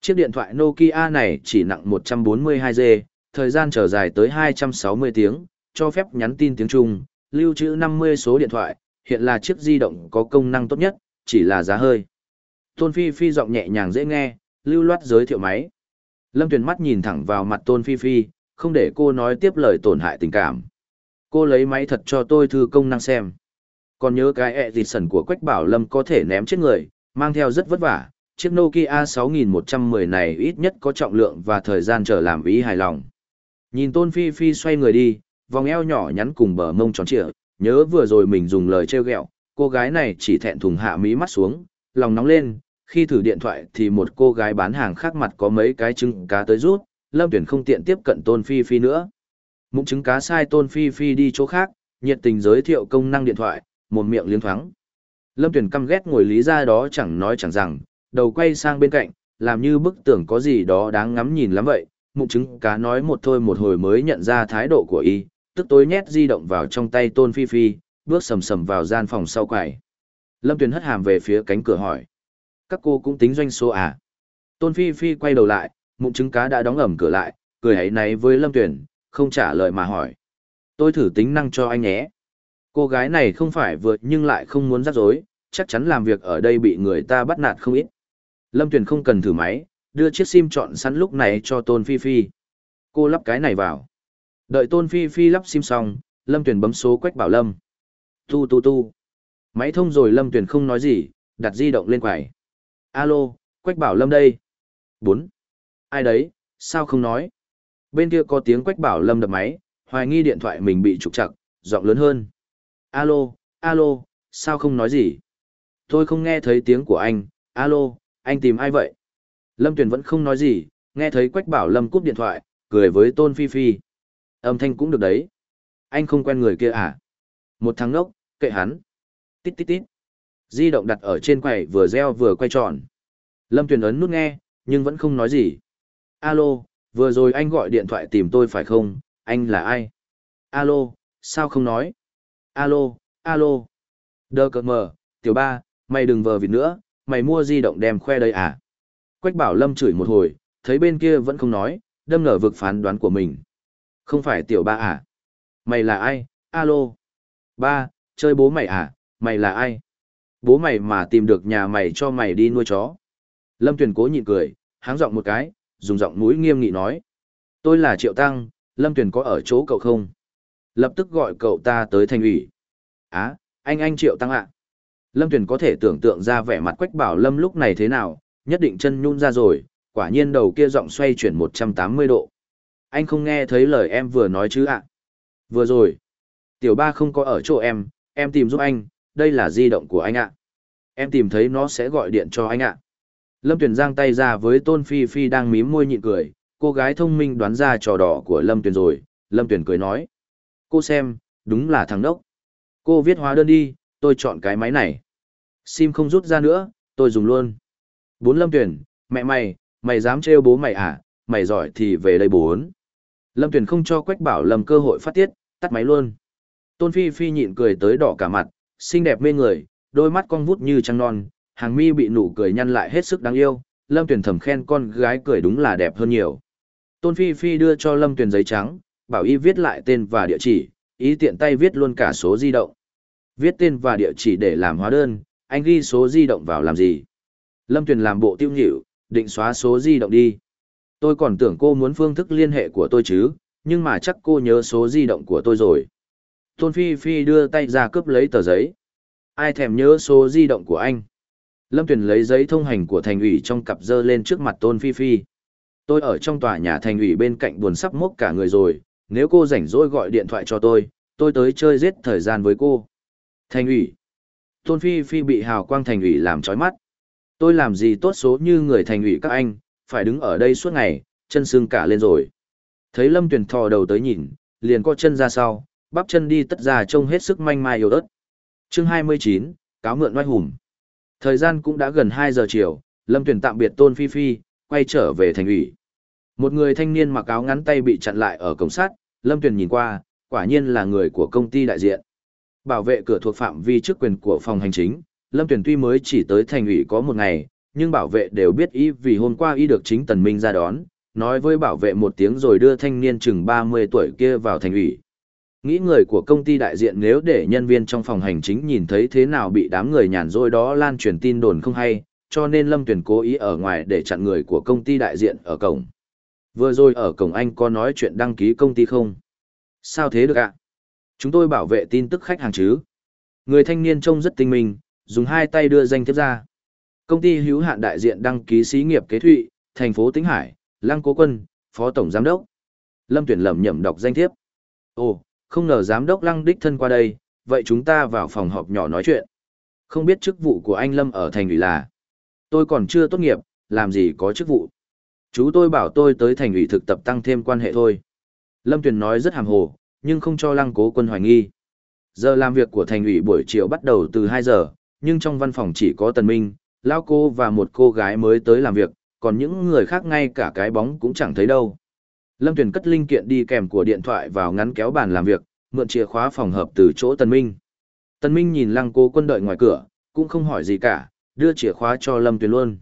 Chiếc điện thoại Nokia này chỉ nặng 142G, thời gian chờ dài tới 260 tiếng, cho phép nhắn tin tiếng Trung, lưu trữ 50 số điện thoại, hiện là chiếc di động có công năng tốt nhất, chỉ là giá hơi. Tôn Phi Phi giọng nhẹ nhàng dễ nghe, lưu loát giới thiệu máy. Lâm Tuyền mắt nhìn thẳng vào mặt Tôn Phi Phi, không để cô nói tiếp lời tổn hại tình cảm. Cô lấy máy thật cho tôi thư công năng xem. Còn nhớ cái ẹ thịt sần của Quách Bảo Lâm có thể ném chết người, mang theo rất vất vả. Chiếc Nokia 6110 này ít nhất có trọng lượng và thời gian chờ làm ý hài lòng. Nhìn Tôn Phi Phi xoay người đi, vòng eo nhỏ nhắn cùng bờ mông tròn trịa, nhớ vừa rồi mình dùng lời trêu ghẹo, cô gái này chỉ thẹn thùng hạ mí mắt xuống, lòng nóng lên, khi thử điện thoại thì một cô gái bán hàng khác mặt có mấy cái trứng cá tới rút, Lâm Tuyển không tiện tiếp cận Tôn Phi Phi nữa. Mụn trứng cá sai Tôn Phi Phi đi chỗ khác, nhiệt tình giới thiệu công năng điện thoại, một miệng liếng thoáng. Lâm Tuyển căm ghét ngồi lý ra đó chẳng nói chẳng rằng, đầu quay sang bên cạnh, làm như bức tưởng có gì đó đáng ngắm nhìn lắm vậy. Mụng trứng cá nói một thôi một hồi mới nhận ra thái độ của y, tức tối nhét di động vào trong tay Tôn Phi Phi, bước sầm sầm vào gian phòng sau quầy. Lâm Tuyền hất hàm về phía cánh cửa hỏi. Các cô cũng tính doanh số à? Tôn Phi Phi quay đầu lại, mụn trứng cá đã đóng ẩm cửa lại, cười hãy náy với Lâm Tuyền, không trả lời mà hỏi. Tôi thử tính năng cho anh nhé. Cô gái này không phải vượt nhưng lại không muốn rắc rối, chắc chắn làm việc ở đây bị người ta bắt nạt không ít. Lâm Tuyền không cần thử máy, đưa chiếc sim chọn sẵn lúc này cho Tôn Phi Phi. Cô lắp cái này vào. Đợi Tôn Phi Phi lắp sim xong, Lâm Tuyền bấm số Quách Bảo Lâm. Tu tu tu. Máy thông rồi Lâm Tuyền không nói gì, đặt di động lên quầy. Alo, Quách Bảo Lâm đây. Bốn. Ai đấy, sao không nói? Bên kia có tiếng Quách Bảo Lâm đập máy, hoài nghi điện thoại mình bị trục chặt, giọng lớn hơn. Alo, alo, sao không nói gì? Tôi không nghe thấy tiếng của anh, alo, anh tìm ai vậy? Lâm Tuyền vẫn không nói gì, nghe thấy Quách Bảo Lâm cúp điện thoại, cười với Tôn Phi Phi. Âm thanh cũng được đấy. Anh không quen người kia à? Một thằng ngốc, kệ hắn. Tít tít tít. Di động đặt ở trên quầy vừa reo vừa quay tròn. Lâm Tuyền ấn nút nghe, nhưng vẫn không nói gì. Alo, vừa rồi anh gọi điện thoại tìm tôi phải không? Anh là ai? Alo, sao không nói? Alo, alo. Đơ cợt mờ, tiểu ba, mày đừng vờ vịt nữa, mày mua di động đem khoe đây à? Quách bảo Lâm chửi một hồi, thấy bên kia vẫn không nói, đâm nở vực phán đoán của mình. Không phải tiểu ba à? Mày là ai? Alo. Ba, chơi bố mày à? Mày là ai? Bố mày mà tìm được nhà mày cho mày đi nuôi chó. Lâm Tuyền cố nhịn cười, háng giọng một cái, dùng giọng mũi nghiêm nghị nói. Tôi là Triệu Tăng, Lâm Tuyền có ở chỗ cậu không? Lập tức gọi cậu ta tới thành ủy. Á, anh anh Triệu Tăng ạ. Lâm Tuyền có thể tưởng tượng ra vẻ mặt Quách Bảo Lâm lúc này thế nào, nhất định chân nhún ra rồi, quả nhiên đầu kia giọng xoay chuyển 180 độ. Anh không nghe thấy lời em vừa nói chứ ạ? Vừa rồi. Tiểu ba không có ở chỗ em, em tìm giúp anh, đây là di động của anh ạ. Em tìm thấy nó sẽ gọi điện cho anh ạ. Lâm Tuyền giang tay ra với Tôn Phi Phi đang mím môi nhịn cười, cô gái thông minh đoán ra trò đỏ của Lâm Tuyền rồi, Lâm Tuyền cười nói. Cô xem, đúng là thằng đốc. Cô viết hóa đơn đi, tôi chọn cái máy này. Sim không rút ra nữa, tôi dùng luôn. Bốn Lâm Tuyền, mẹ mày, mày dám trêu bố mày à, mày giỏi thì về đây bốn. Lâm Tuyền không cho Quách Bảo Lâm cơ hội phát tiết, tắt máy luôn. Tôn Phi Phi nhịn cười tới đỏ cả mặt, xinh đẹp mê người, đôi mắt cong vút như trăng non, hàng mi bị nụ cười nhăn lại hết sức đáng yêu, Lâm Tuyền thầm khen con gái cười đúng là đẹp hơn nhiều. Tôn Phi Phi đưa cho Lâm Tuyền giấy trắng, bảo y viết lại tên và địa chỉ, ý tiện tay viết luôn cả số di động. Viết tên và địa chỉ để làm hóa đơn, anh ghi số di động vào làm gì? Lâm Tuyền làm bộ tiêu nhịu, định xóa số di động đi. Tôi còn tưởng cô muốn phương thức liên hệ của tôi chứ, nhưng mà chắc cô nhớ số di động của tôi rồi. Tôn Phi Phi đưa tay ra cướp lấy tờ giấy. Ai thèm nhớ số di động của anh? Lâm Tuyền lấy giấy thông hành của thành ủy trong cặp dơ lên trước mặt Tôn Phi Phi. Tôi ở trong tòa nhà thành ủy bên cạnh buồn sắp mốc cả người rồi, nếu cô rảnh rỗi gọi điện thoại cho tôi, tôi tới chơi giết thời gian với cô. Thành ủy. Tôn Phi Phi bị hào quang thành ủy làm chói mắt. Tôi làm gì tốt số như người thành ủy các anh, phải đứng ở đây suốt ngày, chân xương cả lên rồi. Thấy Lâm Tuyền thò đầu tới nhìn, liền co chân ra sau, bắp chân đi tất ra trông hết sức manh mai yếu ớt. Chương 29, cáo mượn oai hùng. Thời gian cũng đã gần 2 giờ chiều, Lâm Tuyền tạm biệt Tôn Phi Phi, quay trở về thành ủy. Một người thanh niên mặc áo ngắn tay bị chặn lại ở cổng sắt, Lâm Tuyền nhìn qua, quả nhiên là người của công ty đại diện. Bảo vệ cửa thuộc phạm vi chức quyền của phòng hành chính, Lâm Tuyền tuy mới chỉ tới thành ủy có một ngày, nhưng bảo vệ đều biết ý vì hôm qua y được chính Tần Minh ra đón, nói với bảo vệ một tiếng rồi đưa thanh niên chừng 30 tuổi kia vào thành ủy. Nghĩ người của công ty đại diện nếu để nhân viên trong phòng hành chính nhìn thấy thế nào bị đám người nhàn rỗi đó lan truyền tin đồn không hay, cho nên Lâm Tuyền cố ý ở ngoài để chặn người của công ty đại diện ở cổng. Vừa rồi ở cổng anh có nói chuyện đăng ký công ty không? Sao thế được ạ? Chúng tôi bảo vệ tin tức khách hàng chứ. Người thanh niên trông rất tinh minh, dùng hai tay đưa danh thiếp ra. Công ty hữu hạn đại diện đăng ký xí nghiệp kế thụy, thành phố Tĩnh Hải, Lăng Cố Quân, Phó Tổng Giám đốc. Lâm Tuyển lẩm nhẩm đọc danh thiếp. Ồ, không ngờ Giám đốc Lăng đích thân qua đây, vậy chúng ta vào phòng họp nhỏ nói chuyện. Không biết chức vụ của anh Lâm ở thành ủy là. Tôi còn chưa tốt nghiệp, làm gì có chức vụ. Chú tôi bảo tôi tới thành ủy thực tập tăng thêm quan hệ thôi. Lâm Tuyền nói rất hàm hồ, nhưng không cho lăng cố quân hoài nghi. Giờ làm việc của thành ủy buổi chiều bắt đầu từ 2 giờ, nhưng trong văn phòng chỉ có Tần Minh, Lao cô và một cô gái mới tới làm việc, còn những người khác ngay cả cái bóng cũng chẳng thấy đâu. Lâm Tuyền cất linh kiện đi kèm của điện thoại vào ngắn kéo bàn làm việc, mượn chìa khóa phòng hợp từ chỗ Tân Minh. Tân Minh nhìn lăng cố quân đợi ngoài cửa, cũng không hỏi gì cả, đưa chìa khóa cho Lâm Tuyền luôn.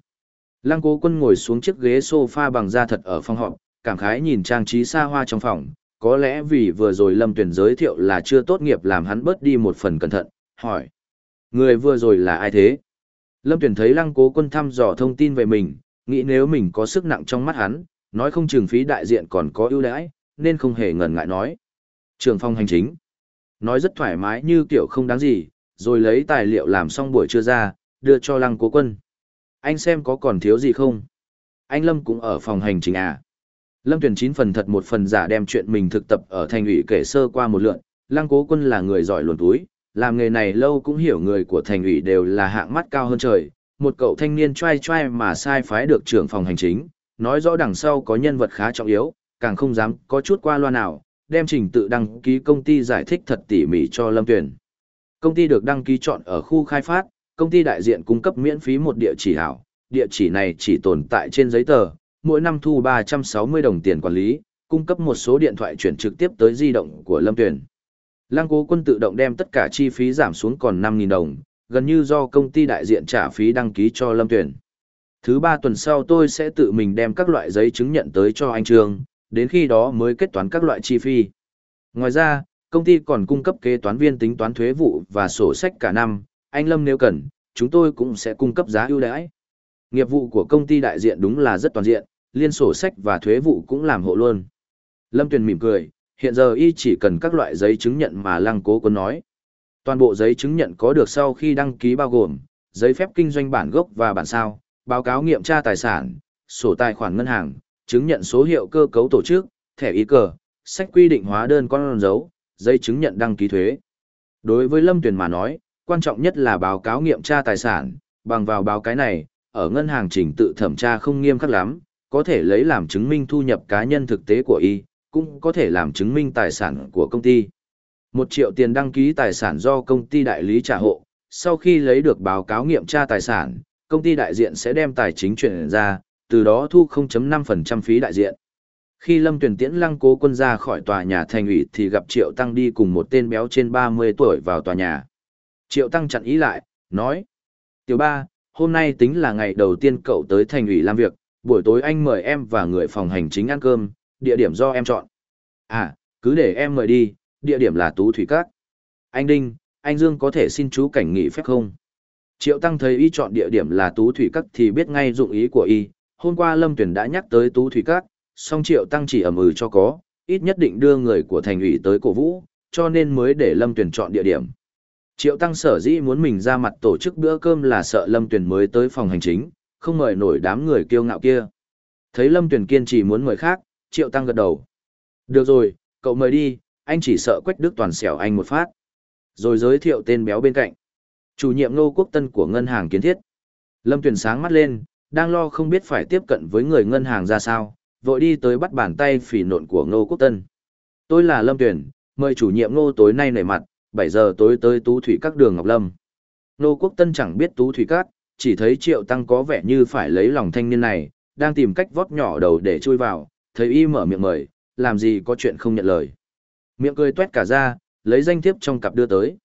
Lăng cố quân ngồi xuống chiếc ghế sofa bằng da thật ở phòng họp, cảm khái nhìn trang trí xa hoa trong phòng, có lẽ vì vừa rồi Lâm Tuyền giới thiệu là chưa tốt nghiệp làm hắn bớt đi một phần cẩn thận, hỏi. Người vừa rồi là ai thế? Lâm Tuyền thấy lăng cố quân thăm dò thông tin về mình, nghĩ nếu mình có sức nặng trong mắt hắn, nói không chừng phí đại diện còn có ưu đãi, nên không hề ngần ngại nói. Trường phong hành chính. Nói rất thoải mái như kiểu không đáng gì, rồi lấy tài liệu làm xong buổi trưa ra, đưa cho lăng cố quân. Anh xem có còn thiếu gì không? Anh Lâm cũng ở phòng hành chính à? Lâm Tuyền chín phần thật một phần giả đem chuyện mình thực tập ở thành ủy kể sơ qua một lượn, lăng cố quân là người giỏi luồn túi, làm nghề này lâu cũng hiểu người của thành ủy đều là hạng mắt cao hơn trời, một cậu thanh niên trai trai mà sai phái được trưởng phòng hành chính, nói rõ đằng sau có nhân vật khá trọng yếu, càng không dám có chút qua loa nào, đem trình tự đăng ký công ty giải thích thật tỉ mỉ cho Lâm Tuyền. Công ty được đăng ký chọn ở khu khai phát, công ty đại diện cung cấp miễn phí một địa chỉ hảo, địa chỉ này chỉ tồn tại trên giấy tờ, mỗi năm thu 360 đồng tiền quản lý, cung cấp một số điện thoại chuyển trực tiếp tới di động của Lâm Tuyền. Lăng cố quân tự động đem tất cả chi phí giảm xuống còn 5.000 đồng, gần như do công ty đại diện trả phí đăng ký cho Lâm Tuyền. Thứ ba tuần sau tôi sẽ tự mình đem các loại giấy chứng nhận tới cho anh Trương, đến khi đó mới kết toán các loại chi phí. Ngoài ra, công ty còn cung cấp kế toán viên tính toán thuế vụ và sổ sách cả năm, anh Lâm nếu cần, chúng tôi cũng sẽ cung cấp giá ưu đãi. Nghiệp vụ của công ty đại diện đúng là rất toàn diện, liên sổ sách và thuế vụ cũng làm hộ luôn. Lâm Tuyền mỉm cười, hiện giờ y chỉ cần các loại giấy chứng nhận mà lăng cố quân nói. Toàn bộ giấy chứng nhận có được sau khi đăng ký bao gồm, giấy phép kinh doanh bản gốc và bản sao, báo cáo nghiệm tra tài sản, sổ tài khoản ngân hàng, chứng nhận số hiệu cơ cấu tổ chức, thẻ y cờ, sách quy định hóa đơn con dấu, giấy chứng nhận đăng ký thuế. Đối với Lâm Tuyền mà nói, quan trọng nhất là báo cáo nghiệm tra tài sản, bằng vào báo cái này, ở ngân hàng trình tự thẩm tra không nghiêm khắc lắm, có thể lấy làm chứng minh thu nhập cá nhân thực tế của y, cũng có thể làm chứng minh tài sản của công ty. Một triệu tiền đăng ký tài sản do công ty đại lý trả hộ, sau khi lấy được báo cáo nghiệm tra tài sản, công ty đại diện sẽ đem tài chính chuyển ra, từ đó thu 0.5% phí đại diện. Khi Lâm Tuyển Tiễn lăng cố quân ra khỏi tòa nhà thành ủy thì gặp Triệu Tăng đi cùng một tên béo trên 30 tuổi vào tòa nhà. Triệu Tăng chặn ý lại, nói. Tiểu ba, hôm nay tính là ngày đầu tiên cậu tới thành ủy làm việc, buổi tối anh mời em và người phòng hành chính ăn cơm, địa điểm do em chọn. À, cứ để em mời đi, địa điểm là Tú Thủy Các. Anh Đinh, anh Dương có thể xin chú cảnh nghỉ phép không? Triệu Tăng thấy y chọn địa điểm là Tú Thủy Các thì biết ngay dụng ý của y, hôm qua Lâm Tuyển đã nhắc tới Tú Thủy Các, song Triệu Tăng chỉ ẩm ừ cho có, ít nhất định đưa người của thành ủy tới cổ vũ, cho nên mới để Lâm Tuyển chọn địa điểm. Triệu Tăng sở dĩ muốn mình ra mặt tổ chức bữa cơm là sợ Lâm Tuyển mới tới phòng hành chính, không mời nổi đám người kiêu ngạo kia. Thấy Lâm Tuyển kiên trì muốn mời khác, Triệu Tăng gật đầu. Được rồi, cậu mời đi, anh chỉ sợ Quách Đức toàn xẻo anh một phát. Rồi giới thiệu tên béo bên cạnh. Chủ nhiệm Ngô Quốc Tân của ngân hàng kiến thiết. Lâm Tuyền sáng mắt lên, đang lo không biết phải tiếp cận với người ngân hàng ra sao, vội đi tới bắt bàn tay phỉ nộn của Ngô Quốc Tân. Tôi là Lâm Tuyền, mời chủ nhiệm Ngô tối nay nảy mặt, 7 giờ tối tới Tú Thủy các đường Ngọc Lâm. Ngô Quốc Tân chẳng biết Tú Thủy các, chỉ thấy Triệu Tăng có vẻ như phải lấy lòng thanh niên này, đang tìm cách vót nhỏ đầu để chui vào, thấy y mở miệng mời, làm gì có chuyện không nhận lời. Miệng cười tuét cả ra, lấy danh thiếp trong cặp đưa tới.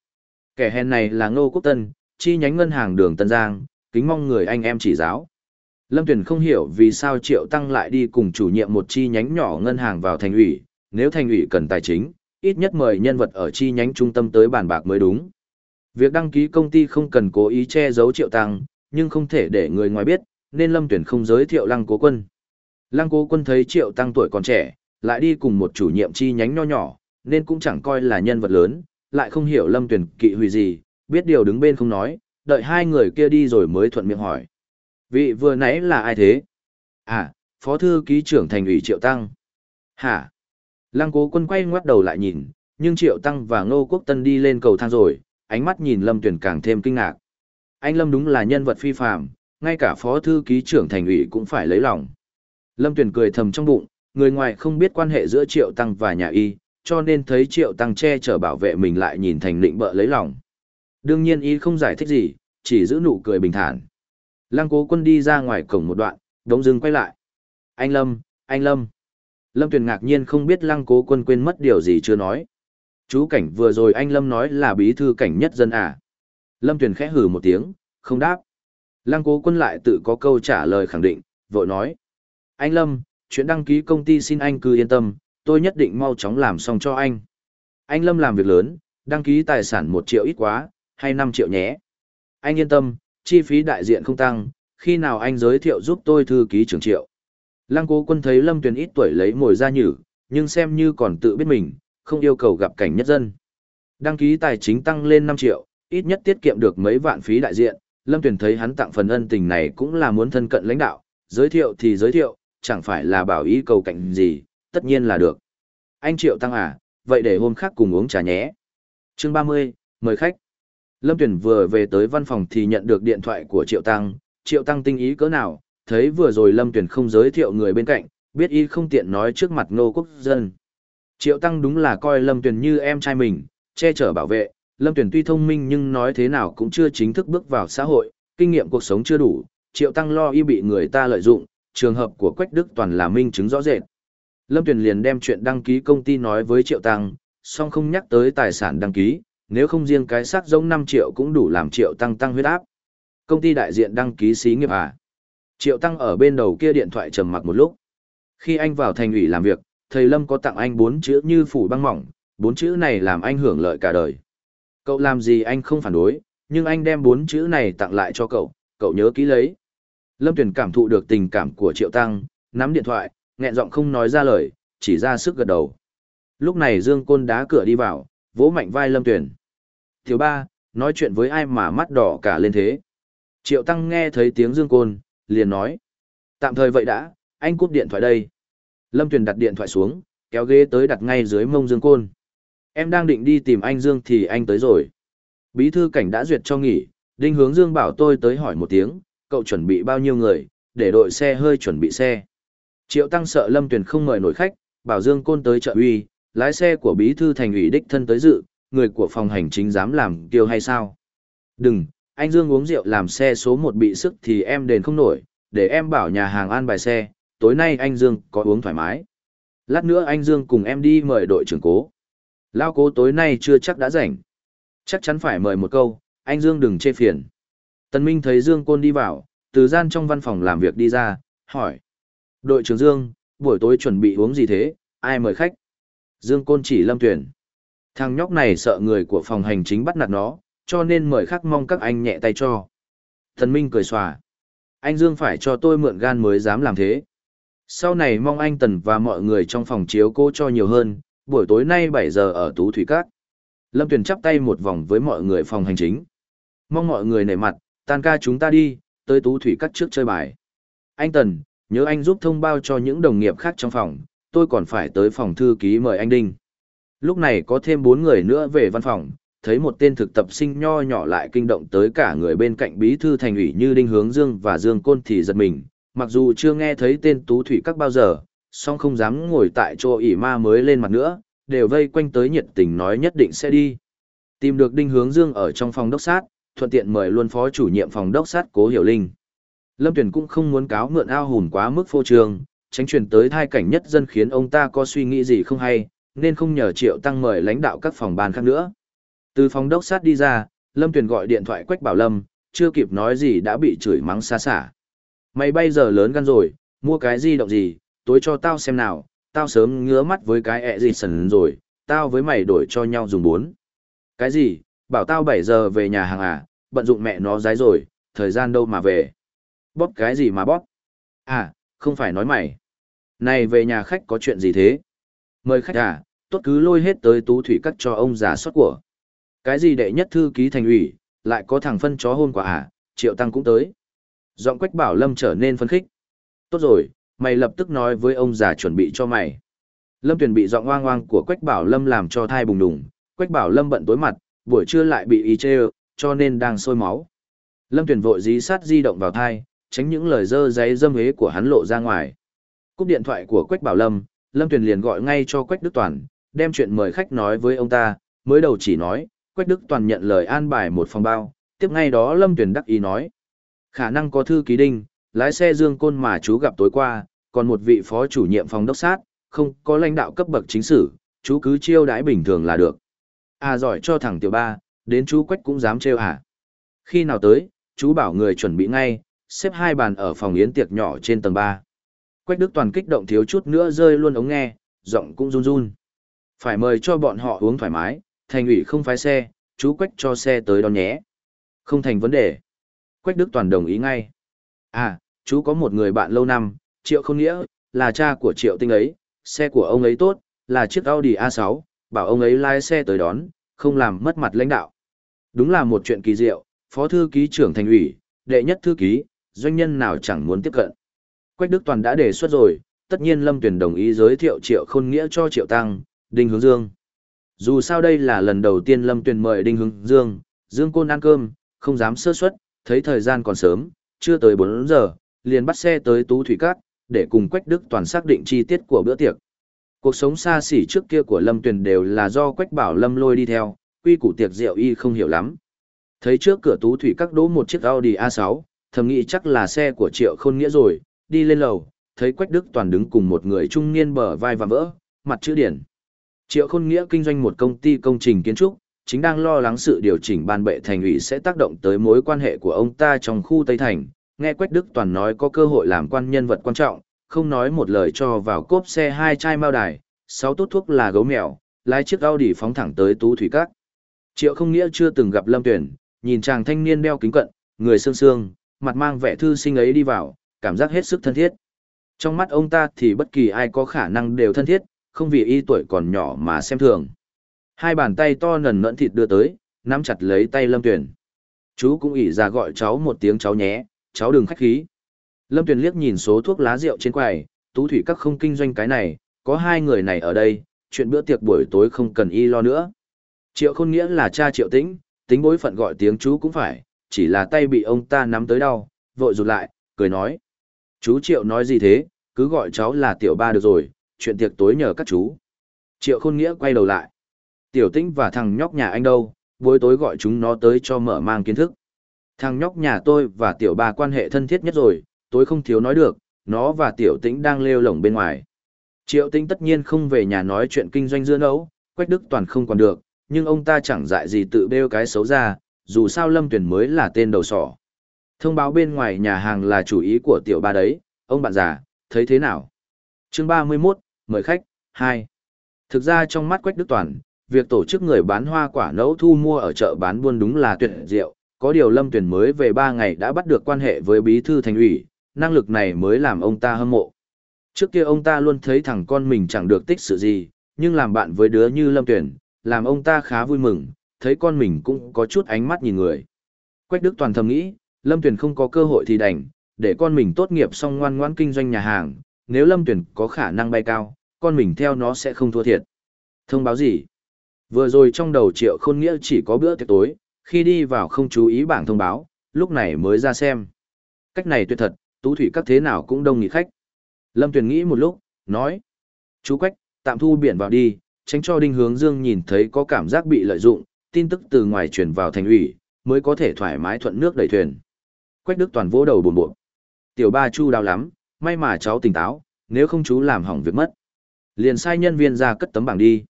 Kẻ hèn này là Ngô Quốc Tân, chi nhánh ngân hàng đường Tân Giang, kính mong người anh em chỉ giáo. Lâm Tuyền không hiểu vì sao Triệu Tăng lại đi cùng chủ nhiệm một chi nhánh nhỏ ngân hàng vào thành ủy, nếu thành ủy cần tài chính, ít nhất mời nhân vật ở chi nhánh trung tâm tới bàn bạc mới đúng. Việc đăng ký công ty không cần cố ý che giấu Triệu Tăng, nhưng không thể để người ngoài biết, nên Lâm Tuyền không giới thiệu Lăng Cố Quân. Lăng Cố Quân thấy Triệu Tăng tuổi còn trẻ, lại đi cùng một chủ nhiệm chi nhánh nho nhỏ, nên cũng chẳng coi là nhân vật lớn, lại không hiểu Lâm Tuyền kỵ hủy gì, biết điều đứng bên không nói, đợi hai người kia đi rồi mới thuận miệng hỏi. Vị vừa nãy là ai thế? À, Phó Thư Ký trưởng Thành ủy Triệu Tăng. Hả? Lăng cố quân quay ngoắt đầu lại nhìn, nhưng Triệu Tăng và Ngô Quốc Tân đi lên cầu thang rồi, ánh mắt nhìn Lâm Tuyền càng thêm kinh ngạc. Anh Lâm đúng là nhân vật phi phàm, ngay cả Phó Thư Ký trưởng Thành ủy cũng phải lấy lòng. Lâm Tuyền cười thầm trong bụng, người ngoài không biết quan hệ giữa Triệu Tăng và nhà y, cho nên thấy Triệu Tăng che chở bảo vệ mình lại nhìn thành định bợ lấy lòng. Đương nhiên y không giải thích gì, chỉ giữ nụ cười bình thản. Lăng cố quân đi ra ngoài cổng một đoạn, đống dưng quay lại. Anh Lâm, anh Lâm. Lâm Tuyền ngạc nhiên không biết lăng cố quân quên mất điều gì chưa nói. Chú cảnh vừa rồi anh Lâm nói là bí thư cảnh nhất dân à. Lâm Tuyền khẽ hử một tiếng, không đáp. Lăng cố quân lại tự có câu trả lời khẳng định, vội nói. Anh Lâm, chuyện đăng ký công ty xin anh cứ yên tâm, tôi nhất định mau chóng làm xong cho anh. Anh Lâm làm việc lớn, đăng ký tài sản một triệu ít quá, hay 5 triệu nhé. Anh yên tâm, chi phí đại diện không tăng, khi nào anh giới thiệu giúp tôi thư ký trưởng triệu. Lăng cố quân thấy Lâm Tuyền ít tuổi lấy mồi ra nhử, nhưng xem như còn tự biết mình, không yêu cầu gặp cảnh nhất dân. Đăng ký tài chính tăng lên 5 triệu, ít nhất tiết kiệm được mấy vạn phí đại diện, Lâm Tuyền thấy hắn tặng phần ân tình này cũng là muốn thân cận lãnh đạo, giới thiệu thì giới thiệu, chẳng phải là bảo ý cầu cạnh gì, tất nhiên là được. Anh Triệu Tăng à, vậy để hôm khác cùng uống trà nhé. Chương 30, mời khách. Lâm Tuyền vừa về tới văn phòng thì nhận được điện thoại của Triệu Tăng, Triệu Tăng tinh ý cỡ nào, thấy vừa rồi Lâm Tuyền không giới thiệu người bên cạnh, biết y không tiện nói trước mặt Ngô quốc dân. Triệu Tăng đúng là coi Lâm Tuyền như em trai mình, che chở bảo vệ, Lâm Tuyền tuy thông minh nhưng nói thế nào cũng chưa chính thức bước vào xã hội, kinh nghiệm cuộc sống chưa đủ, Triệu Tăng lo y bị người ta lợi dụng, trường hợp của Quách Đức toàn là minh chứng rõ rệt. Lâm Tuyền liền đem chuyện đăng ký công ty nói với Triệu Tăng, song không nhắc tới tài sản đăng ký, nếu không riêng cái xác giống 5 triệu cũng đủ làm Triệu Tăng tăng huyết áp. Công ty đại diện đăng ký xí nghiệp à? Triệu Tăng ở bên đầu kia điện thoại trầm mặc một lúc. Khi anh vào thành ủy làm việc, thầy Lâm có tặng anh bốn chữ như phủ băng mỏng, bốn chữ này làm anh hưởng lợi cả đời. Cậu làm gì anh không phản đối, nhưng anh đem bốn chữ này tặng lại cho cậu, cậu nhớ kỹ lấy. Lâm Tuyền cảm thụ được tình cảm của Triệu Tăng, nắm điện thoại, nghẹn giọng không nói ra lời, chỉ ra sức gật đầu. Lúc này Dương Côn đá cửa đi vào, vỗ mạnh vai Lâm Tuyền. Thiếu ba, nói chuyện với ai mà mắt đỏ cả lên thế. Triệu Tăng nghe thấy tiếng Dương Côn, liền nói. Tạm thời vậy đã, anh cúp điện thoại đây. Lâm Tuyền đặt điện thoại xuống, kéo ghế tới đặt ngay dưới mông Dương Côn. Em đang định đi tìm anh Dương thì anh tới rồi. Bí thư cảnh đã duyệt cho nghỉ, đinh hướng Dương bảo tôi tới hỏi một tiếng, cậu chuẩn bị bao nhiêu người, để đội xe hơi chuẩn bị xe. Triệu Tăng sợ Lâm Tuyền không mời nổi khách, bảo Dương Côn tới trợ uy, lái xe của bí thư thành ủy đích thân tới dự, người của phòng hành chính dám làm kiêu hay sao? Đừng, anh Dương uống rượu làm xe số 1 bị sức thì em đền không nổi, để em bảo nhà hàng an bài xe, tối nay anh Dương có uống thoải mái. Lát nữa anh Dương cùng em đi mời đội trưởng cố. Lao cố tối nay chưa chắc đã rảnh. Chắc chắn phải mời một câu, anh Dương đừng chê phiền. Tân Minh thấy Dương Côn đi vào, từ gian trong văn phòng làm việc đi ra, hỏi. Đội trưởng Dương, buổi tối chuẩn bị uống gì thế, ai mời khách? Dương Côn chỉ lâm tuyển. Thằng nhóc này sợ người của phòng hành chính bắt nạt nó, cho nên mời khắc mong các anh nhẹ tay cho. Tần Minh cười xòa. Anh Dương phải cho tôi mượn gan mới dám làm thế. Sau này mong anh Tần và mọi người trong phòng chiếu cô cho nhiều hơn, buổi tối nay 7 giờ ở Tú Thủy Các. Lâm Tuyền chắp tay một vòng với mọi người phòng hành chính. Mong mọi người nể mặt, tan ca chúng ta đi, tới Tú Thủy Các trước chơi bài. Anh Tần, nhớ anh giúp thông báo cho những đồng nghiệp khác trong phòng, tôi còn phải tới phòng thư ký mời anh Đinh. Lúc này có thêm bốn người nữa về văn phòng, thấy một tên thực tập sinh nho nhỏ lại kinh động tới cả người bên cạnh bí thư thành ủy như Đinh Hướng Dương và Dương Côn thì giật mình, mặc dù chưa nghe thấy tên Tú Thủy các bao giờ, song không dám ngồi tại chỗ ỉ ma mới lên mặt nữa, đều vây quanh tới nhiệt tình nói nhất định sẽ đi. Tìm được Đinh Hướng Dương ở trong phòng đốc sát, thuận tiện mời luôn phó chủ nhiệm phòng đốc sát Cố Hiểu Linh. Lâm tuyển cũng không muốn cáo mượn ao hùn quá mức phô trương, tránh truyền tới thai cảnh nhất dân khiến ông ta có suy nghĩ gì không hay, nên không nhờ Triệu Tăng mời lãnh đạo các phòng ban khác nữa. Từ phòng đốc sát đi ra, Lâm tuyển gọi điện thoại Quách Bảo Lâm, chưa kịp nói gì đã bị chửi mắng xa xả. Mày bây giờ lớn gan rồi, mua cái gì động gì, tối cho tao xem nào, tao sớm ngứa mắt với cái ẹ gì sần rồi, tao với mày đổi cho nhau dùng bốn. Cái gì, bảo tao 7 giờ về nhà hàng à, bận dụng mẹ nó dái rồi, thời gian đâu mà về. Bóp cái gì mà bóp? À, không phải nói mày. Này về nhà khách có chuyện gì thế? Mời khách à, tốt cứ lôi hết tới tú thủy cắt cho ông già xuất của. Cái gì đệ nhất thư ký thành ủy, lại có thằng phân chó hôn quả à, triệu tăng cũng tới. Giọng quách bảo lâm trở nên phấn khích. Tốt rồi, mày lập tức nói với ông già chuẩn bị cho mày. Lâm tuyển bị giọng oang oang của quách bảo lâm làm cho thai bùng đùng, quách bảo lâm bận tối mặt, buổi trưa lại bị y chê cho nên đang sôi máu. Lâm Tuyền vội dí sát di động vào thai, tránh những lời dơ giấy dâm hế của hắn lộ ra ngoài. Cúp điện thoại của Quách Bảo Lâm, Lâm Tuyền liền gọi ngay cho Quách Đức Toàn, đem chuyện mời khách nói với ông ta, mới đầu chỉ nói, Quách Đức Toàn nhận lời an bài một phòng bao, tiếp ngay đó Lâm Tuyền đắc ý nói. Khả năng có thư ký đinh, lái xe Dương Côn mà chú gặp tối qua, còn một vị phó chủ nhiệm phòng đốc sát, không có lãnh đạo cấp bậc chính sử, chú cứ chiêu đãi bình thường là được. À giỏi cho thằng tiểu ba, đến chú Quách cũng dám trêu hả? Khi nào tới, chú bảo người chuẩn bị ngay, xếp hai bàn ở phòng yến tiệc nhỏ trên tầng 3. Quách Đức Toàn kích động thiếu chút nữa rơi luôn ống nghe, giọng cũng run run. Phải mời cho bọn họ uống thoải mái, thành ủy không phái xe, chú Quách cho xe tới đón nhé. Không thành vấn đề. Quách Đức Toàn đồng ý ngay. À, chú có một người bạn lâu năm, Triệu Không Nghĩa, là cha của Triệu Tinh ấy, xe của ông ấy tốt, là chiếc Audi A6, bảo ông ấy lái xe tới đón, không làm mất mặt lãnh đạo. Đúng là một chuyện kỳ diệu, phó thư ký trưởng thành ủy, đệ nhất thư ký, doanh nhân nào chẳng muốn tiếp cận. Quách Đức Toàn đã đề xuất rồi, tất nhiên Lâm Tuyền đồng ý giới thiệu Triệu Khôn Nghĩa cho Triệu Tăng, Đinh Hướng Dương. Dù sao đây là lần đầu tiên Lâm Tuyền mời Đinh Hướng Dương, Dương Côn ăn cơm, không dám sơ suất, thấy thời gian còn sớm, chưa tới 4 giờ, liền bắt xe tới Tú Thủy Cát, để cùng Quách Đức Toàn xác định chi tiết của bữa tiệc. Cuộc sống xa xỉ trước kia của Lâm Tuyền đều là do Quách Bảo Lâm lôi đi theo, quy củ tiệc rượu y không hiểu lắm. Thấy trước cửa Tú Thủy Các đỗ một chiếc Audi A6, thầm nghĩ chắc là xe của Triệu Khôn Nghĩa rồi, đi lên lầu, thấy Quách Đức Toàn đứng cùng một người trung niên bờ vai và vỡ, mặt chữ điển. Triệu Khôn Nghĩa kinh doanh một công ty công trình kiến trúc, chính đang lo lắng sự điều chỉnh ban bệ thành ủy sẽ tác động tới mối quan hệ của ông ta trong khu Tây Thành. Nghe Quách Đức Toàn nói có cơ hội làm quan nhân vật quan trọng, không nói một lời cho vào cốp xe hai chai mao đài, sáu tốt thuốc là gấu mèo, lái chiếc Audi phóng thẳng tới Tú Thủy Các. Triệu Không Nghĩa chưa từng gặp Lâm Tuyển, nhìn chàng thanh niên đeo kính cận, người sương sương, mặt mang vẻ thư sinh ấy đi vào, cảm giác hết sức thân thiết. Trong mắt ông ta thì bất kỳ ai có khả năng đều thân thiết, không vì y tuổi còn nhỏ mà xem thường. Hai bàn tay to nần nẫn thịt đưa tới, nắm chặt lấy tay Lâm Tuyền. Chú cũng ỉ ra gọi cháu một tiếng cháu nhé, cháu đừng khách khí. Lâm Tuyền liếc nhìn số thuốc lá rượu trên quầy, tú thủy các không kinh doanh cái này, có hai người này ở đây, chuyện bữa tiệc buổi tối không cần y lo nữa. Triệu khôn nghĩa là cha triệu tĩnh, tính bối phận gọi tiếng chú cũng phải, chỉ là tay bị ông ta nắm tới đau, vội rụt lại, cười nói. Chú Triệu nói gì thế, cứ gọi cháu là tiểu ba được rồi, chuyện tiệc tối nhờ các chú. Triệu khôn nghĩa quay đầu lại. Tiểu tĩnh và thằng nhóc nhà anh đâu, buổi tối gọi chúng nó tới cho mở mang kiến thức. Thằng nhóc nhà tôi và tiểu ba quan hệ thân thiết nhất rồi, Tối không thiếu nói được, nó và tiểu tĩnh đang lêu lổng bên ngoài. Triệu tĩnh tất nhiên không về nhà nói chuyện kinh doanh dưa nấu, Quách Đức Toàn không còn được, nhưng ông ta chẳng dại gì tự bêu cái xấu ra, dù sao Lâm Tuyển mới là tên đầu sỏ. Thông báo bên ngoài nhà hàng là chủ ý của tiểu ba đấy, ông bạn già, thấy thế nào? chương 31, mời khách, 2. Thực ra trong mắt Quách Đức Toàn, việc tổ chức người bán hoa quả nấu thu mua ở chợ bán buôn đúng là tuyệt diệu, có điều Lâm Tuyển mới về 3 ngày đã bắt được quan hệ với bí thư thành ủy, năng lực này mới làm ông ta hâm mộ. Trước kia ông ta luôn thấy thằng con mình chẳng được tích sự gì, nhưng làm bạn với đứa như Lâm Tuyển, làm ông ta khá vui mừng, thấy con mình cũng có chút ánh mắt nhìn người. Quách Đức Toàn thầm nghĩ, Lâm Tuyển không có cơ hội thì đành, để con mình tốt nghiệp xong ngoan ngoãn kinh doanh nhà hàng, nếu Lâm Tuyển có khả năng bay cao, con mình theo nó sẽ không thua thiệt. Thông báo gì? Vừa rồi trong đầu Triệu Khôn Nghĩa chỉ có bữa tiệc tối, khi đi vào không chú ý bảng thông báo, lúc này mới ra xem. Cách này tuyệt thật, tú thủy các thế nào cũng đông nghỉ khách. Lâm Tuyền nghĩ một lúc, nói. Chú Quách, tạm thu biển vào đi, tránh cho Đinh Hướng Dương nhìn thấy có cảm giác bị lợi dụng, tin tức từ ngoài truyền vào thành ủy, mới có thể thoải mái thuận nước đẩy thuyền. Quách Đức Toàn vỗ đầu buồn bộn. Tiểu ba chu đau lắm, may mà cháu tỉnh táo, nếu không chú làm hỏng việc mất. Liền sai nhân viên ra cất tấm bảng đi.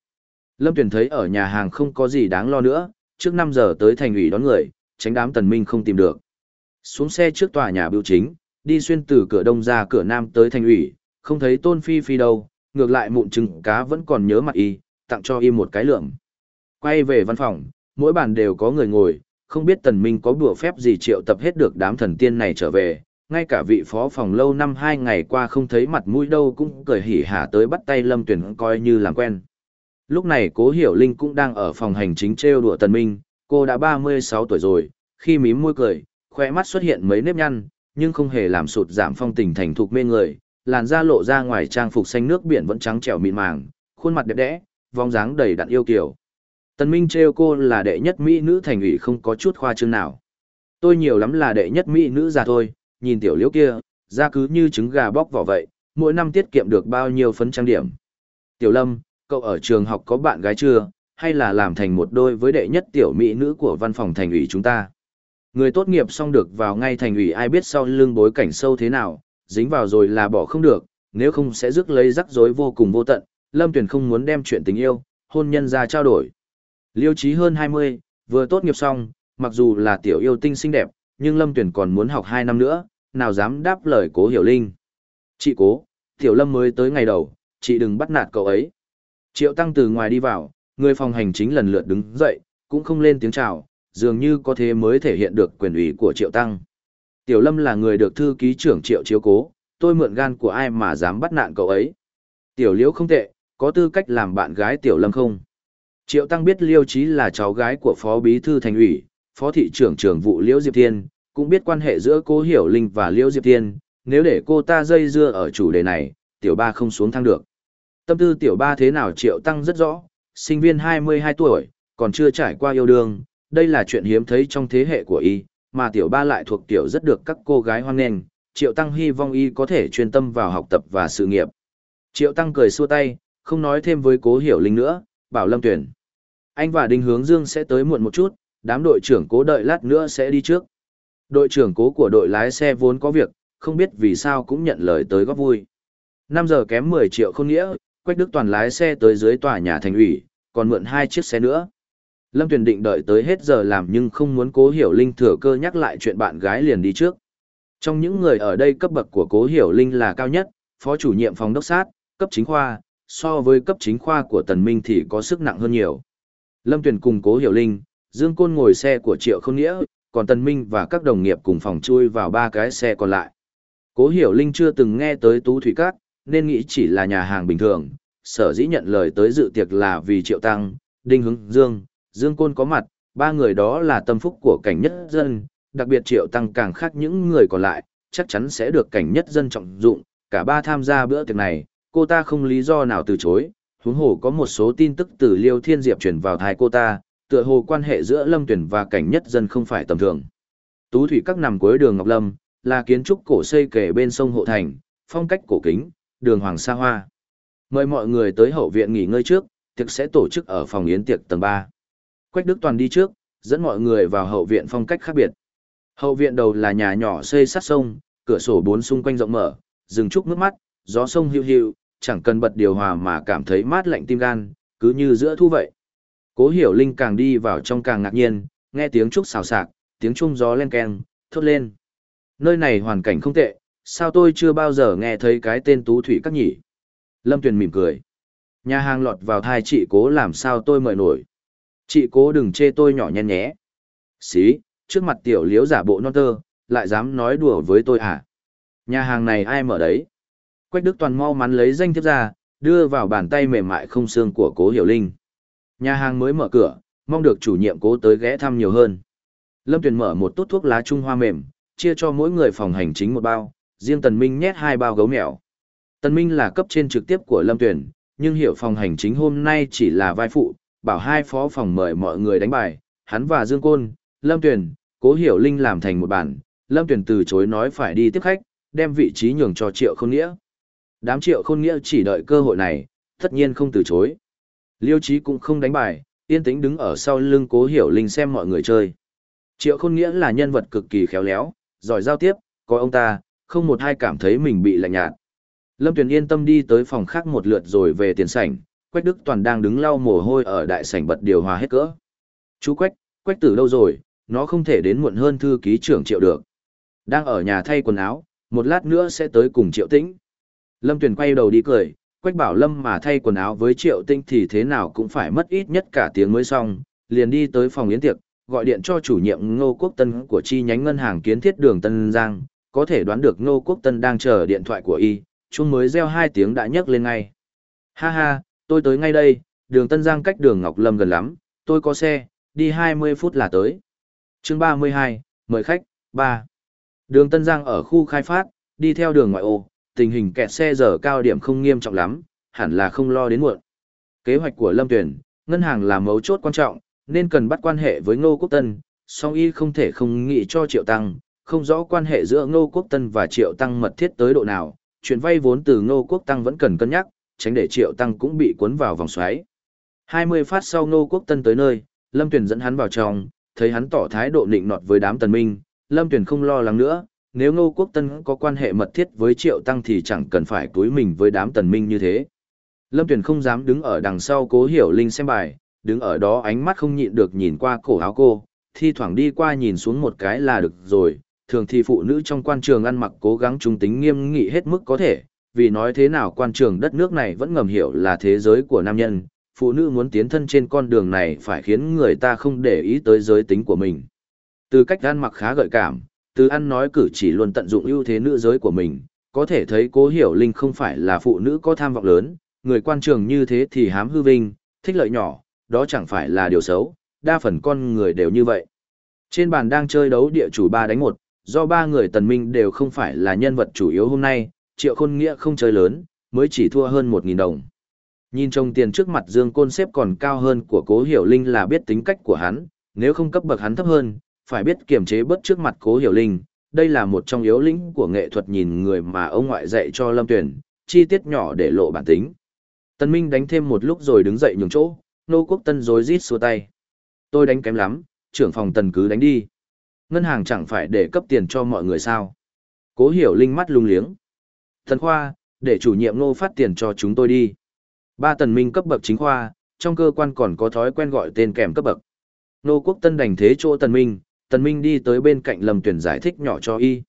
Lâm Tuyền thấy ở nhà hàng không có gì đáng lo nữa, trước 5 giờ tới thành ủy đón người, tránh đám tần minh không tìm được. Xuống xe trước tòa nhà biểu chính, đi xuyên từ cửa đông ra cửa nam tới thành ủy, không thấy tôn phi phi đâu, ngược lại mụn trứng cá vẫn còn nhớ mặt y, tặng cho y một cái lượng. Quay về văn phòng, mỗi bàn đều có người ngồi, không biết tần minh có bùa phép gì triệu tập hết được đám thần tiên này trở về, ngay cả vị phó phòng lâu năm hai ngày qua không thấy mặt mũi đâu cũng cười hỉ hả tới bắt tay lâm tuyển coi như làm quen. Lúc này cố hiểu linh cũng đang ở phòng hành chính trêu đùa tần minh, cô đã 36 tuổi rồi, khi mím môi cười, khỏe mắt xuất hiện mấy nếp nhăn, nhưng không hề làm sụt giảm phong tình thành thục mê người, làn da lộ ra ngoài trang phục xanh nước biển vẫn trắng trẻo mịn màng, khuôn mặt đẹp đẽ, vòng dáng đầy đặn yêu kiều. Tần Minh trêu cô là đệ nhất mỹ nữ thành ủy không có chút khoa trương nào. Tôi nhiều lắm là đệ nhất mỹ nữ già thôi, nhìn tiểu liễu kia, da cứ như trứng gà bóc vỏ vậy, mỗi năm tiết kiệm được bao nhiêu phấn trang điểm. Tiểu Lâm, cậu ở trường học có bạn gái chưa, hay là làm thành một đôi với đệ nhất tiểu mỹ nữ của văn phòng thành ủy chúng ta? Người tốt nghiệp xong được vào ngay thành ủy ai biết sau lưng bối cảnh sâu thế nào, dính vào rồi là bỏ không được, nếu không sẽ rước lấy rắc rối vô cùng vô tận, Lâm Tuyền không muốn đem chuyện tình yêu, hôn nhân ra trao đổi. Liêu Chí hơn 20, vừa tốt nghiệp xong, mặc dù là tiểu yêu tinh xinh đẹp, nhưng Lâm Tuyền còn muốn học 2 năm nữa, nào dám đáp lời cố hiểu linh. Chị cố, tiểu Lâm mới tới ngày đầu, chị đừng bắt nạt cậu ấy. Triệu Tăng từ ngoài đi vào, người phòng hành chính lần lượt đứng dậy, cũng không lên tiếng chào, dường như có thế mới thể hiện được quyền ủy của Triệu Tăng. Tiểu Lâm là người được thư ký trưởng Triệu chiếu cố, tôi mượn gan của ai mà dám bắt nạn cậu ấy. Tiểu Liễu không tệ, có tư cách làm bạn gái Tiểu Lâm không? Triệu Tăng biết Liêu Chí là cháu gái của Phó Bí Thư Thành ủy, Phó Thị trưởng trưởng vụ Liễu Diệp Thiên, cũng biết quan hệ giữa cô Hiểu Linh và Liễu Diệp Thiên, nếu để cô ta dây dưa ở chủ đề này, Tiểu Ba không xuống thang được. Tâm tư Tiểu Ba thế nào Triệu Tăng rất rõ, sinh viên 22 tuổi, còn chưa trải qua yêu đương, đây là chuyện hiếm thấy trong thế hệ của y, mà Tiểu Ba lại thuộc tiểu rất được các cô gái hoan nghênh, Triệu Tăng hy vọng y có thể chuyên tâm vào học tập và sự nghiệp. Triệu Tăng cười xua tay, không nói thêm với Cố Hiểu Linh nữa, bảo Lâm Tuyển. Anh và Đinh Hướng Dương sẽ tới muộn một chút, đám đội trưởng cố đợi lát nữa sẽ đi trước. Đội trưởng cố của đội lái xe vốn có việc, không biết vì sao cũng nhận lời tới góp vui. 5 giờ kém 10 triệu không nghĩa, Quách Đức Toàn lái xe tới dưới tòa nhà thành ủy, còn mượn hai chiếc xe nữa. Lâm Tuyền định đợi tới hết giờ làm nhưng không muốn Cố Hiểu Linh thừa cơ nhắc lại chuyện bạn gái liền đi trước. Trong những người ở đây cấp bậc của Cố Hiểu Linh là cao nhất, phó chủ nhiệm phòng đốc sát, cấp chính khoa, so với cấp chính khoa của Tần Minh thì có sức nặng hơn nhiều. Lâm Tuyền cùng Cố Hiểu Linh, Dương Côn ngồi xe của Triệu Không Nghĩa, còn Tần Minh và các đồng nghiệp cùng phòng chui vào ba cái xe còn lại. Cố Hiểu Linh chưa từng nghe tới Tú Thủy Cát, nên nghĩ chỉ là nhà hàng bình thường, sở dĩ nhận lời tới dự tiệc là vì Triệu Tăng, Đinh Hứng, Dương, Dương Côn có mặt, ba người đó là tâm phúc của cảnh nhất dân, đặc biệt Triệu Tăng càng khác những người còn lại, chắc chắn sẽ được cảnh nhất dân trọng dụng, cả ba tham gia bữa tiệc này, cô ta không lý do nào từ chối, huống hồ có một số tin tức từ Liêu Thiên Diệp truyền vào thai cô ta, tựa hồ quan hệ giữa Lâm Tuyển và cảnh nhất dân không phải tầm thường. Tú thủy các nằm cuối đường Ngọc Lâm, là kiến trúc cổ xây kể bên sông Hộ Thành, phong cách cổ kính, đường Hoàng Sa Hoa. Mời mọi người tới hậu viện nghỉ ngơi trước, tiệc sẽ tổ chức ở phòng yến tiệc tầng 3. Quách Đức Toàn đi trước, dẫn mọi người vào hậu viện phong cách khác biệt. Hậu viện đầu là nhà nhỏ xây sát sông, cửa sổ bốn xung quanh rộng mở, rừng trúc nước mắt, gió sông hiu hiu, chẳng cần bật điều hòa mà cảm thấy mát lạnh tim gan, cứ như giữa thu vậy. Cố hiểu Linh càng đi vào trong càng ngạc nhiên, nghe tiếng trúc xào xạc, tiếng trung gió len keng, thốt lên. Nơi này hoàn cảnh không tệ, sao tôi chưa bao giờ nghe thấy cái tên tú thủy các nhỉ? Lâm Tuyền mỉm cười. Nhà hàng lọt vào thai chị cố làm sao tôi mời nổi. Chị cố đừng chê tôi nhỏ nhen nhé. Xí, trước mặt tiểu liếu giả bộ non tơ, lại dám nói đùa với tôi à? Nhà hàng này ai mở đấy? Quách Đức Toàn mau mắn lấy danh thiếp ra, đưa vào bàn tay mềm mại không xương của Cố Hiểu Linh. Nhà hàng mới mở cửa, mong được chủ nhiệm cố tới ghé thăm nhiều hơn. Lâm Tuyền mở một tốt thuốc lá trung hoa mềm, chia cho mỗi người phòng hành chính một bao, riêng Tần Minh nhét hai bao gấu mèo. Tần Minh là cấp trên trực tiếp của Lâm Tuyền, nhưng hiểu phòng hành chính hôm nay chỉ là vai phụ, bảo hai phó phòng mời mọi người đánh bài, hắn và Dương Côn, Lâm Tuyền, Cố Hiểu Linh làm thành một bản, Lâm Tuyền từ chối nói phải đi tiếp khách, đem vị trí nhường cho Triệu Khôn Nghĩa. Đám Triệu Khôn Nghĩa chỉ đợi cơ hội này, tất nhiên không từ chối. Liêu Chí cũng không đánh bài, yên tĩnh đứng ở sau lưng Cố Hiểu Linh xem mọi người chơi. Triệu Khôn Nghĩa là nhân vật cực kỳ khéo léo, giỏi giao tiếp, có ông ta, không một ai cảm thấy mình bị lạnh nhạt. Lâm Tuyền yên tâm đi tới phòng khác một lượt rồi về tiền sảnh, Quách Đức Toàn đang đứng lau mồ hôi ở đại sảnh bật điều hòa hết cỡ. Chú Quách, Quách tử đâu rồi, nó không thể đến muộn hơn thư ký trưởng Triệu được. Đang ở nhà thay quần áo, một lát nữa sẽ tới cùng Triệu Tĩnh. Lâm Tuyền quay đầu đi cười, Quách bảo Lâm mà thay quần áo với Triệu Tĩnh thì thế nào cũng phải mất ít nhất cả tiếng mới xong, liền đi tới phòng yến tiệc, gọi điện cho chủ nhiệm Ngô Quốc Tân của chi nhánh ngân hàng kiến thiết đường Tân Giang, có thể đoán được Ngô Quốc Tân đang chờ điện thoại của y, chung mới reo hai tiếng đã nhấc lên ngay. Ha ha, tôi tới ngay đây, đường Tân Giang cách đường Ngọc Lâm gần lắm, tôi có xe, đi 20 phút là tới. chương 32, mời khách, 3. Đường Tân Giang ở khu khai phát, đi theo đường ngoại ô, tình hình kẹt xe giờ cao điểm không nghiêm trọng lắm, hẳn là không lo đến muộn. Kế hoạch của Lâm Tuyển, ngân hàng là mấu chốt quan trọng, nên cần bắt quan hệ với Ngô Quốc Tân, song y không thể không nghĩ cho Triệu Tăng, không rõ quan hệ giữa Ngô Quốc Tân và Triệu Tăng mật thiết tới độ nào, chuyện vay vốn từ Ngô Quốc Tăng vẫn cần cân nhắc, tránh để Triệu Tăng cũng bị cuốn vào vòng xoáy. 20 phát sau Ngô Quốc Tân tới nơi, Lâm Tuyền dẫn hắn vào trong, thấy hắn tỏ thái độ nịnh nọt với đám tần minh, Lâm Tuyền không lo lắng nữa, nếu Ngô Quốc Tân có quan hệ mật thiết với Triệu Tăng thì chẳng cần phải túi mình với đám tần minh như thế. Lâm Tuyền không dám đứng ở đằng sau cố hiểu linh xem bài, đứng ở đó ánh mắt không nhịn được nhìn qua cổ áo cô, thi thoảng đi qua nhìn xuống một cái là được rồi, thường thì phụ nữ trong quan trường ăn mặc cố gắng trung tính nghiêm nghị hết mức có thể, vì nói thế nào quan trường đất nước này vẫn ngầm hiểu là thế giới của nam nhân, phụ nữ muốn tiến thân trên con đường này phải khiến người ta không để ý tới giới tính của mình. Từ cách ăn mặc khá gợi cảm, từ ăn nói cử chỉ luôn tận dụng ưu thế nữ giới của mình, có thể thấy cố hiểu linh không phải là phụ nữ có tham vọng lớn, người quan trường như thế thì hám hư vinh, thích lợi nhỏ, đó chẳng phải là điều xấu, đa phần con người đều như vậy. Trên bàn đang chơi đấu địa chủ ba đánh một, do ba người tần minh đều không phải là nhân vật chủ yếu hôm nay, triệu khôn nghĩa không chơi lớn, mới chỉ thua hơn 1.000 đồng. Nhìn trông tiền trước mặt Dương Côn xếp còn cao hơn của Cố Hiểu Linh là biết tính cách của hắn, nếu không cấp bậc hắn thấp hơn, phải biết kiềm chế bớt trước mặt Cố Hiểu Linh. Đây là một trong yếu lĩnh của nghệ thuật nhìn người mà ông ngoại dạy cho Lâm Tuyển, chi tiết nhỏ để lộ bản tính. Tân Minh đánh thêm một lúc rồi đứng dậy nhường chỗ, nô quốc tân rối rít xua tay. Tôi đánh kém lắm, trưởng phòng tần cứ đánh đi. Ngân hàng chẳng phải để cấp tiền cho mọi người sao. Cố hiểu linh mắt lung liếng. Thần khoa, để chủ nhiệm nô phát tiền cho chúng tôi đi. Ba tần minh cấp bậc chính khoa, trong cơ quan còn có thói quen gọi tên kèm cấp bậc. Nô quốc tân đành thế chỗ tần minh, tần minh đi tới bên cạnh lầm tuyển giải thích nhỏ cho y.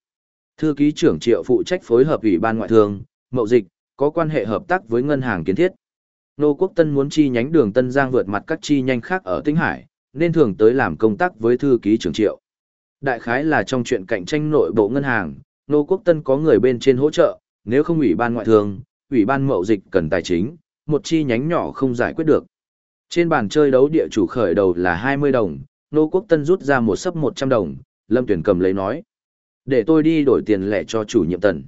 Thư ký trưởng triệu phụ trách phối hợp ủy ban ngoại thương, mậu dịch, có quan hệ hợp tác với ngân hàng kiến thiết. Nô Quốc Tân muốn chi nhánh đường Tân Giang vượt mặt các chi nhánh khác ở Tinh Hải, nên thường tới làm công tác với thư ký trưởng triệu. Đại khái là trong chuyện cạnh tranh nội bộ ngân hàng, Nô Quốc Tân có người bên trên hỗ trợ, nếu không ủy ban ngoại thương, ủy ban mậu dịch cần tài chính, một chi nhánh nhỏ không giải quyết được. Trên bàn chơi đấu địa chủ khởi đầu là 20 đồng, Nô Quốc Tân rút ra một sấp 100 đồng, Lâm Tuyển cầm lấy nói. Để tôi đi đổi tiền lẻ cho chủ nhiệm tần.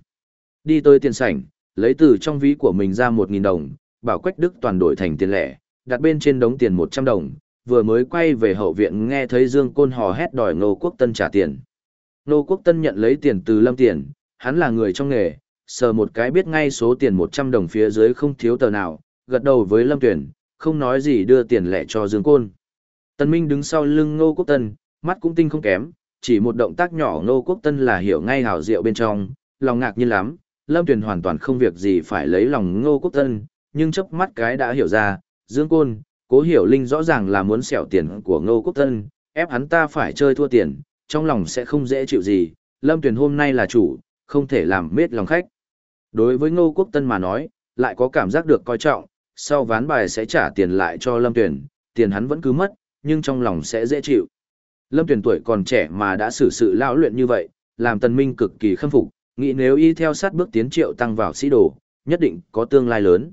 Đi tới tiền sảnh, lấy từ trong ví của mình ra 1.000 đồng, bảo Quách Đức toàn đổi thành tiền lẻ, đặt bên trên đống tiền 100 đồng, vừa mới quay về hậu viện nghe thấy Dương Côn hò hét đòi nô Quốc Tân trả tiền. nô Quốc Tân nhận lấy tiền từ Lâm Tiền, hắn là người trong nghề, sờ một cái biết ngay số tiền 100 đồng phía dưới không thiếu tờ nào, gật đầu với Lâm Tuyển, không nói gì đưa tiền lẻ cho Dương Côn. Tân Minh đứng sau lưng Ngô Quốc Tân, mắt cũng tinh không kém, chỉ một động tác nhỏ Ngô Quốc Tân là hiểu ngay hào rượu bên trong, lòng ngạc nhiên lắm, Lâm Tuyển hoàn toàn không việc gì phải lấy lòng Ngô Quốc Tân, nhưng chớp mắt cái đã hiểu ra, Dương Côn, Cố Hiểu Linh rõ ràng là muốn xẻo tiền của Ngô Quốc Tân, ép hắn ta phải chơi thua tiền, trong lòng sẽ không dễ chịu gì, Lâm Tuyền hôm nay là chủ, không thể làm mết lòng khách. Đối với Ngô Quốc Tân mà nói, lại có cảm giác được coi trọng, sau ván bài sẽ trả tiền lại cho Lâm Tuyền, tiền hắn vẫn cứ mất, nhưng trong lòng sẽ dễ chịu. Lâm Tuyền tuổi còn trẻ mà đã xử sự lão luyện như vậy, làm Tần Minh cực kỳ khâm phục, nghĩ nếu y theo sát bước tiến Triệu Tăng vào sĩ đồ, nhất định có tương lai lớn.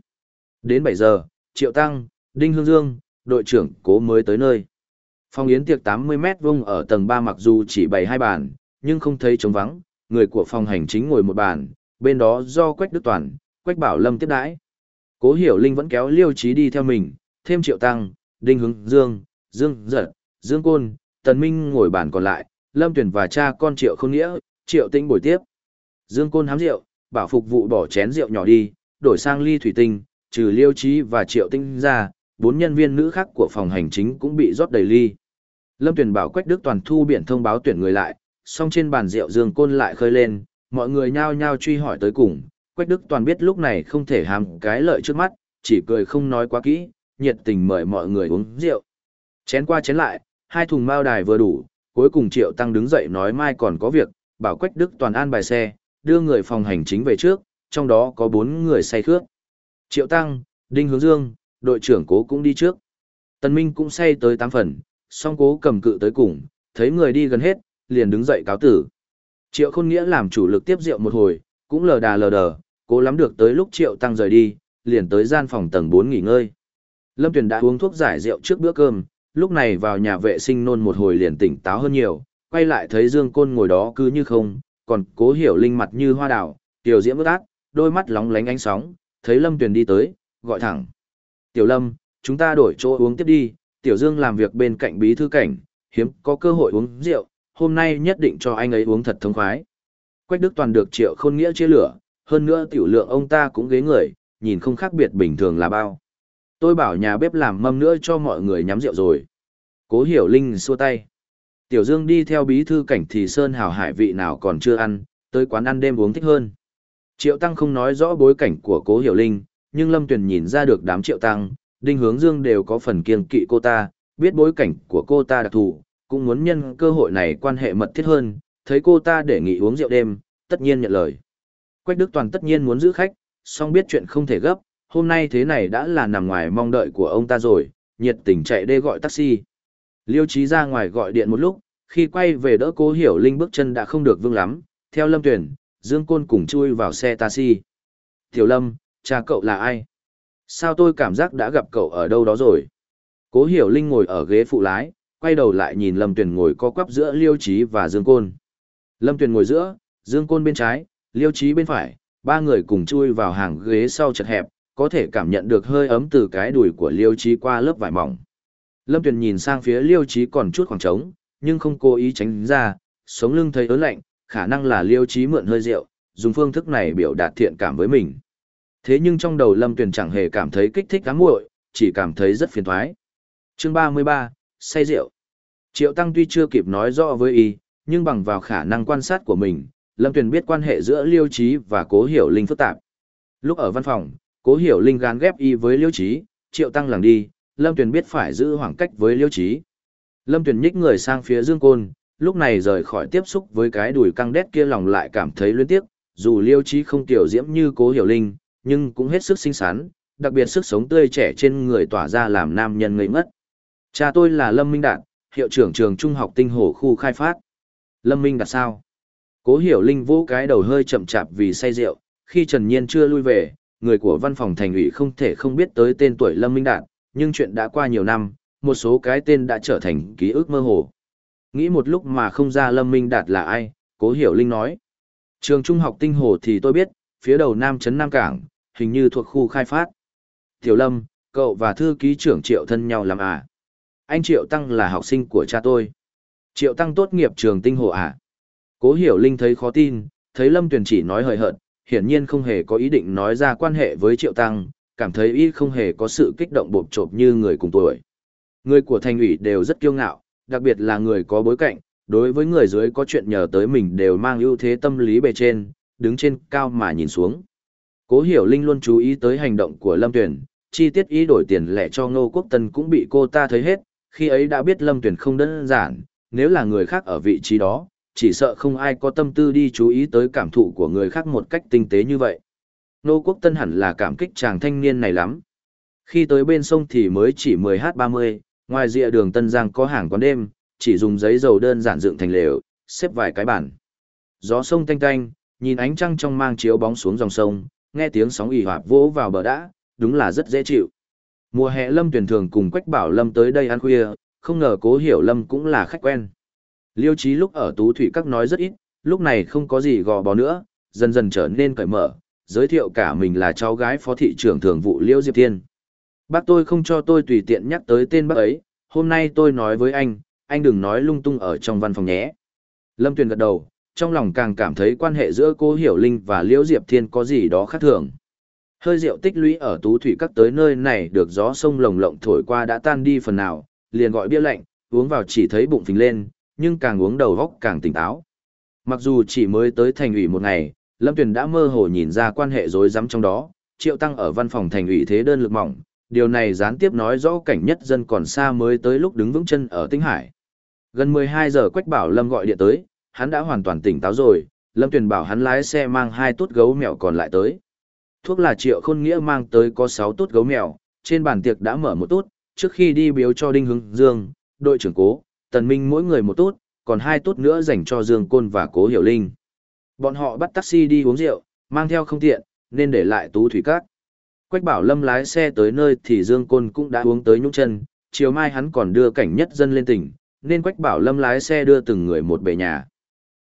Đến 7 giờ, Triệu Tăng, Đinh Hương Dương, đội trưởng cố mới tới nơi. Phòng yến tiệc 80 mét vuông ở tầng 3 mặc dù chỉ bày hai bàn, nhưng không thấy trống vắng, người của phòng hành chính ngồi một bàn, bên đó do Quách Đức Toàn, Quách Bảo Lâm tiếp đãi. Cố Hiểu Linh vẫn kéo Liêu Chí đi theo mình, thêm Triệu Tăng, Đinh Hướng Dương, Dương Giật, Dương Côn, Tần Minh ngồi bàn còn lại, Lâm Tuyển và cha con Triệu Không Nghĩa, Triệu Tĩnh buổi tiếp. Dương Côn hám rượu, bảo phục vụ bỏ chén rượu nhỏ đi, đổi sang ly thủy tinh, trừ Liêu Chí và Triệu Tĩnh ra, bốn nhân viên nữ khác của phòng hành chính cũng bị rót đầy ly. Lâm Tuyển bảo Quách Đức Toàn thu biển thông báo tuyển người lại, song trên bàn rượu Dương Côn lại khơi lên, mọi người nhao nhao truy hỏi tới cùng. Quách Đức Toàn biết lúc này không thể hàm cái lợi trước mắt, chỉ cười không nói quá kỹ, nhiệt tình mời mọi người uống rượu. Chén qua chén lại, hai thùng mao đài vừa đủ, cuối cùng Triệu Tăng đứng dậy nói mai còn có việc, bảo Quách Đức Toàn an bài xe, đưa người phòng hành chính về trước, trong đó có bốn người say khước. Triệu Tăng, Đinh Hướng Dương, đội trưởng cố cũng đi trước. Tần Minh cũng say tới tám phần, song cố cầm cự tới cùng, thấy người đi gần hết, liền đứng dậy cáo tử. Triệu Khôn Nghĩa làm chủ lực tiếp rượu một hồi, cũng lờ đà lờ đờ, cố lắm được tới lúc Triệu Tăng rời đi, liền tới gian phòng tầng 4 nghỉ ngơi. Lâm Tuyền đã uống thuốc giải rượu trước bữa cơm, lúc này vào nhà vệ sinh nôn một hồi liền tỉnh táo hơn nhiều, quay lại thấy Dương Côn ngồi đó cứ như không, còn cố hiểu linh mặt như hoa đào, tiểu diễm ước ác, đôi mắt lóng lánh ánh sóng, thấy Lâm Tuyền đi tới, gọi thẳng. Tiểu Lâm, chúng ta đổi chỗ uống tiếp đi, Tiểu Dương làm việc bên cạnh bí thư cảnh, hiếm có cơ hội uống rượu, hôm nay nhất định cho anh ấy uống thật thông khoái. Quách Đức Toàn được triệu khôn nghĩa chia lửa, hơn nữa tiểu lượng ông ta cũng ghế người, nhìn không khác biệt bình thường là bao. Tôi bảo nhà bếp làm mâm nữa cho mọi người nhắm rượu rồi. Cố hiểu Linh xua tay. Tiểu Dương đi theo bí thư cảnh thì Sơn Hào Hải vị nào còn chưa ăn, tới quán ăn đêm uống thích hơn. Triệu Tăng không nói rõ bối cảnh của Cố Hiểu Linh, nhưng Lâm Tuyền nhìn ra được đám Triệu Tăng, Đinh Hướng Dương đều có phần kiêng kỵ cô ta, biết bối cảnh của cô ta đặc thù, cũng muốn nhân cơ hội này quan hệ mật thiết hơn, thấy cô ta đề nghị uống rượu đêm, tất nhiên nhận lời. Quách Đức Toàn tất nhiên muốn giữ khách, song biết chuyện không thể gấp, hôm nay thế này đã là nằm ngoài mong đợi của ông ta rồi, nhiệt tình chạy đê gọi taxi. Liêu Chí ra ngoài gọi điện một lúc, khi quay về đỡ cố hiểu linh bước chân đã không được vương lắm, theo Lâm Tuyển, Dương Côn cùng chui vào xe taxi. Tiểu Lâm, cha cậu là ai? Sao tôi cảm giác đã gặp cậu ở đâu đó rồi? Cố hiểu linh ngồi ở ghế phụ lái, quay đầu lại nhìn Lâm Tuyền ngồi co quắp giữa Liêu Chí và Dương Côn. Lâm Tuyền ngồi giữa, Dương Côn bên trái, Liêu Chí bên phải, ba người cùng chui vào hàng ghế sau chật hẹp, có thể cảm nhận được hơi ấm từ cái đùi của Liêu Chí qua lớp vải mỏng. Lâm Tuyền nhìn sang phía Liêu Chí còn chút khoảng trống, nhưng không cố ý tránh ra, sống lưng thấy ớn lạnh, khả năng là Liêu Chí mượn hơi rượu, dùng phương thức này biểu đạt thiện cảm với mình. Thế nhưng trong đầu Lâm Tuyền chẳng hề cảm thấy kích thích ám muội, chỉ cảm thấy rất phiền toái. Chương 33, say rượu. Triệu Tăng tuy chưa kịp nói rõ với y, nhưng bằng vào khả năng quan sát của mình, Lâm Tuyền biết quan hệ giữa Liêu Chí và Cố Hiểu Linh phức tạp. Lúc ở văn phòng, Cố Hiểu Linh gán ghép y với Liêu Chí, Triệu Tăng lằng đi, Lâm Tuyền biết phải giữ khoảng cách với Liêu Chí. Lâm Tuyền nhích người sang phía Dương Côn, lúc này rời khỏi tiếp xúc với cái đùi căng đét kia lòng lại cảm thấy luyến tiếc, dù Liêu Chí không tiểu diễm như Cố Hiểu Linh, nhưng cũng hết sức xinh xắn, đặc biệt sức sống tươi trẻ trên người tỏa ra làm nam nhân ngây ngất. Cha tôi là Lâm Minh Đạt, hiệu trưởng trường trung học tinh hồ khu khai phát. Lâm Minh Đạt sao? Cố hiểu Linh vỗ cái đầu hơi chậm chạp vì say rượu, khi Trần Nhiên chưa lui về, người của văn phòng thành ủy không thể không biết tới tên tuổi Lâm Minh Đạt, nhưng chuyện đã qua nhiều năm, một số cái tên đã trở thành ký ức mơ hồ. Nghĩ một lúc mà không ra Lâm Minh Đạt là ai, Cố Hiểu Linh nói. Trường trung học tinh hồ thì tôi biết, phía đầu Nam Trấn Nam Cảng, hình như thuộc khu khai phát. Tiểu Lâm, cậu và thư ký trưởng Triệu thân nhau làm à? Anh Triệu Tăng là học sinh của cha tôi. Triệu Tăng tốt nghiệp trường tinh hồ à? Cố Hiểu Linh thấy khó tin, thấy Lâm Tuyền chỉ nói hời hợt, hiển nhiên không hề có ý định nói ra quan hệ với Triệu Tăng, cảm thấy y không hề có sự kích động bộp chộp như người cùng tuổi. Người của thành ủy đều rất kiêu ngạo, đặc biệt là người có bối cảnh, đối với người dưới có chuyện nhờ tới mình đều mang ưu thế tâm lý bề trên, đứng trên cao mà nhìn xuống. Cố Hiểu Linh luôn chú ý tới hành động của Lâm Tuyền, chi tiết ý đổi tiền lẻ cho Ngô Quốc Tân cũng bị cô ta thấy hết, khi ấy đã biết Lâm Tuyển không đơn giản, nếu là người khác ở vị trí đó, chỉ sợ không ai có tâm tư đi chú ý tới cảm thụ của người khác một cách tinh tế như vậy. Ngô Quốc Tân hẳn là cảm kích chàng thanh niên này lắm. Khi tới bên sông thì mới chỉ 10h30, ngoài rìa đường Tân Giang có hàng quán đêm, chỉ dùng giấy dầu đơn giản dựng thành lều, xếp vài cái bản. Gió sông tanh tanh, nhìn ánh trăng trong mang chiếu bóng xuống dòng sông, nghe tiếng sóng ỉ hoạt vỗ vào bờ đã, đúng là rất dễ chịu. Mùa hè Lâm tuyển thường cùng Quách Bảo Lâm tới đây ăn khuya, không ngờ Cố Hiểu Lâm cũng là khách quen. Liêu Chí lúc ở Tú Thủy Các nói rất ít, lúc này không có gì gò bó nữa, dần dần trở nên cởi mở, giới thiệu cả mình là cháu gái phó thị trưởng thường vụ Liêu Diệp Thiên. Bác tôi không cho tôi tùy tiện nhắc tới tên bác ấy, hôm nay tôi nói với anh, anh đừng nói lung tung ở trong văn phòng nhé. Lâm Tuyền gật đầu, trong lòng càng cảm thấy quan hệ giữa cô Hiểu Linh và Liễu Diệp Thiên có gì đó khác thường. Hơi rượu tích lũy ở tú thủy các tới nơi này được gió sông lồng lộng thổi qua đã tan đi phần nào, liền gọi bia lạnh, uống vào chỉ thấy bụng phình lên, nhưng càng uống đầu góc càng tỉnh táo. Mặc dù chỉ mới tới thành ủy một ngày, Lâm Tuyền đã mơ hồ nhìn ra quan hệ rối rắm trong đó, Triệu Tăng ở văn phòng thành ủy thế đơn lực mỏng, điều này gián tiếp nói rõ cảnh nhất dân còn xa mới tới lúc đứng vững chân ở Tinh Hải. Gần 12 giờ Quách Bảo Lâm gọi điện tới, hắn đã hoàn toàn tỉnh táo rồi, Lâm Tuyền bảo hắn lái xe mang hai tốt gấu mèo còn lại tới. Thuốc là Triệu Khôn Nghĩa mang tới có sáu tốt gấu mèo, trên bàn tiệc đã mở một tốt, trước khi đi biếu cho Đinh Hưng Dương, đội trưởng Cố, Tần Minh mỗi người một tốt, còn hai tốt nữa dành cho Dương Côn và Cố Hiểu Linh. Bọn họ bắt taxi đi uống rượu, mang theo không tiện, nên để lại tú thủy cát. Quách bảo lâm lái xe tới nơi thì Dương Côn cũng đã uống tới nhũng chân, chiều mai hắn còn đưa cảnh nhất dân lên tỉnh, nên Quách bảo lâm lái xe đưa từng người một bể nhà.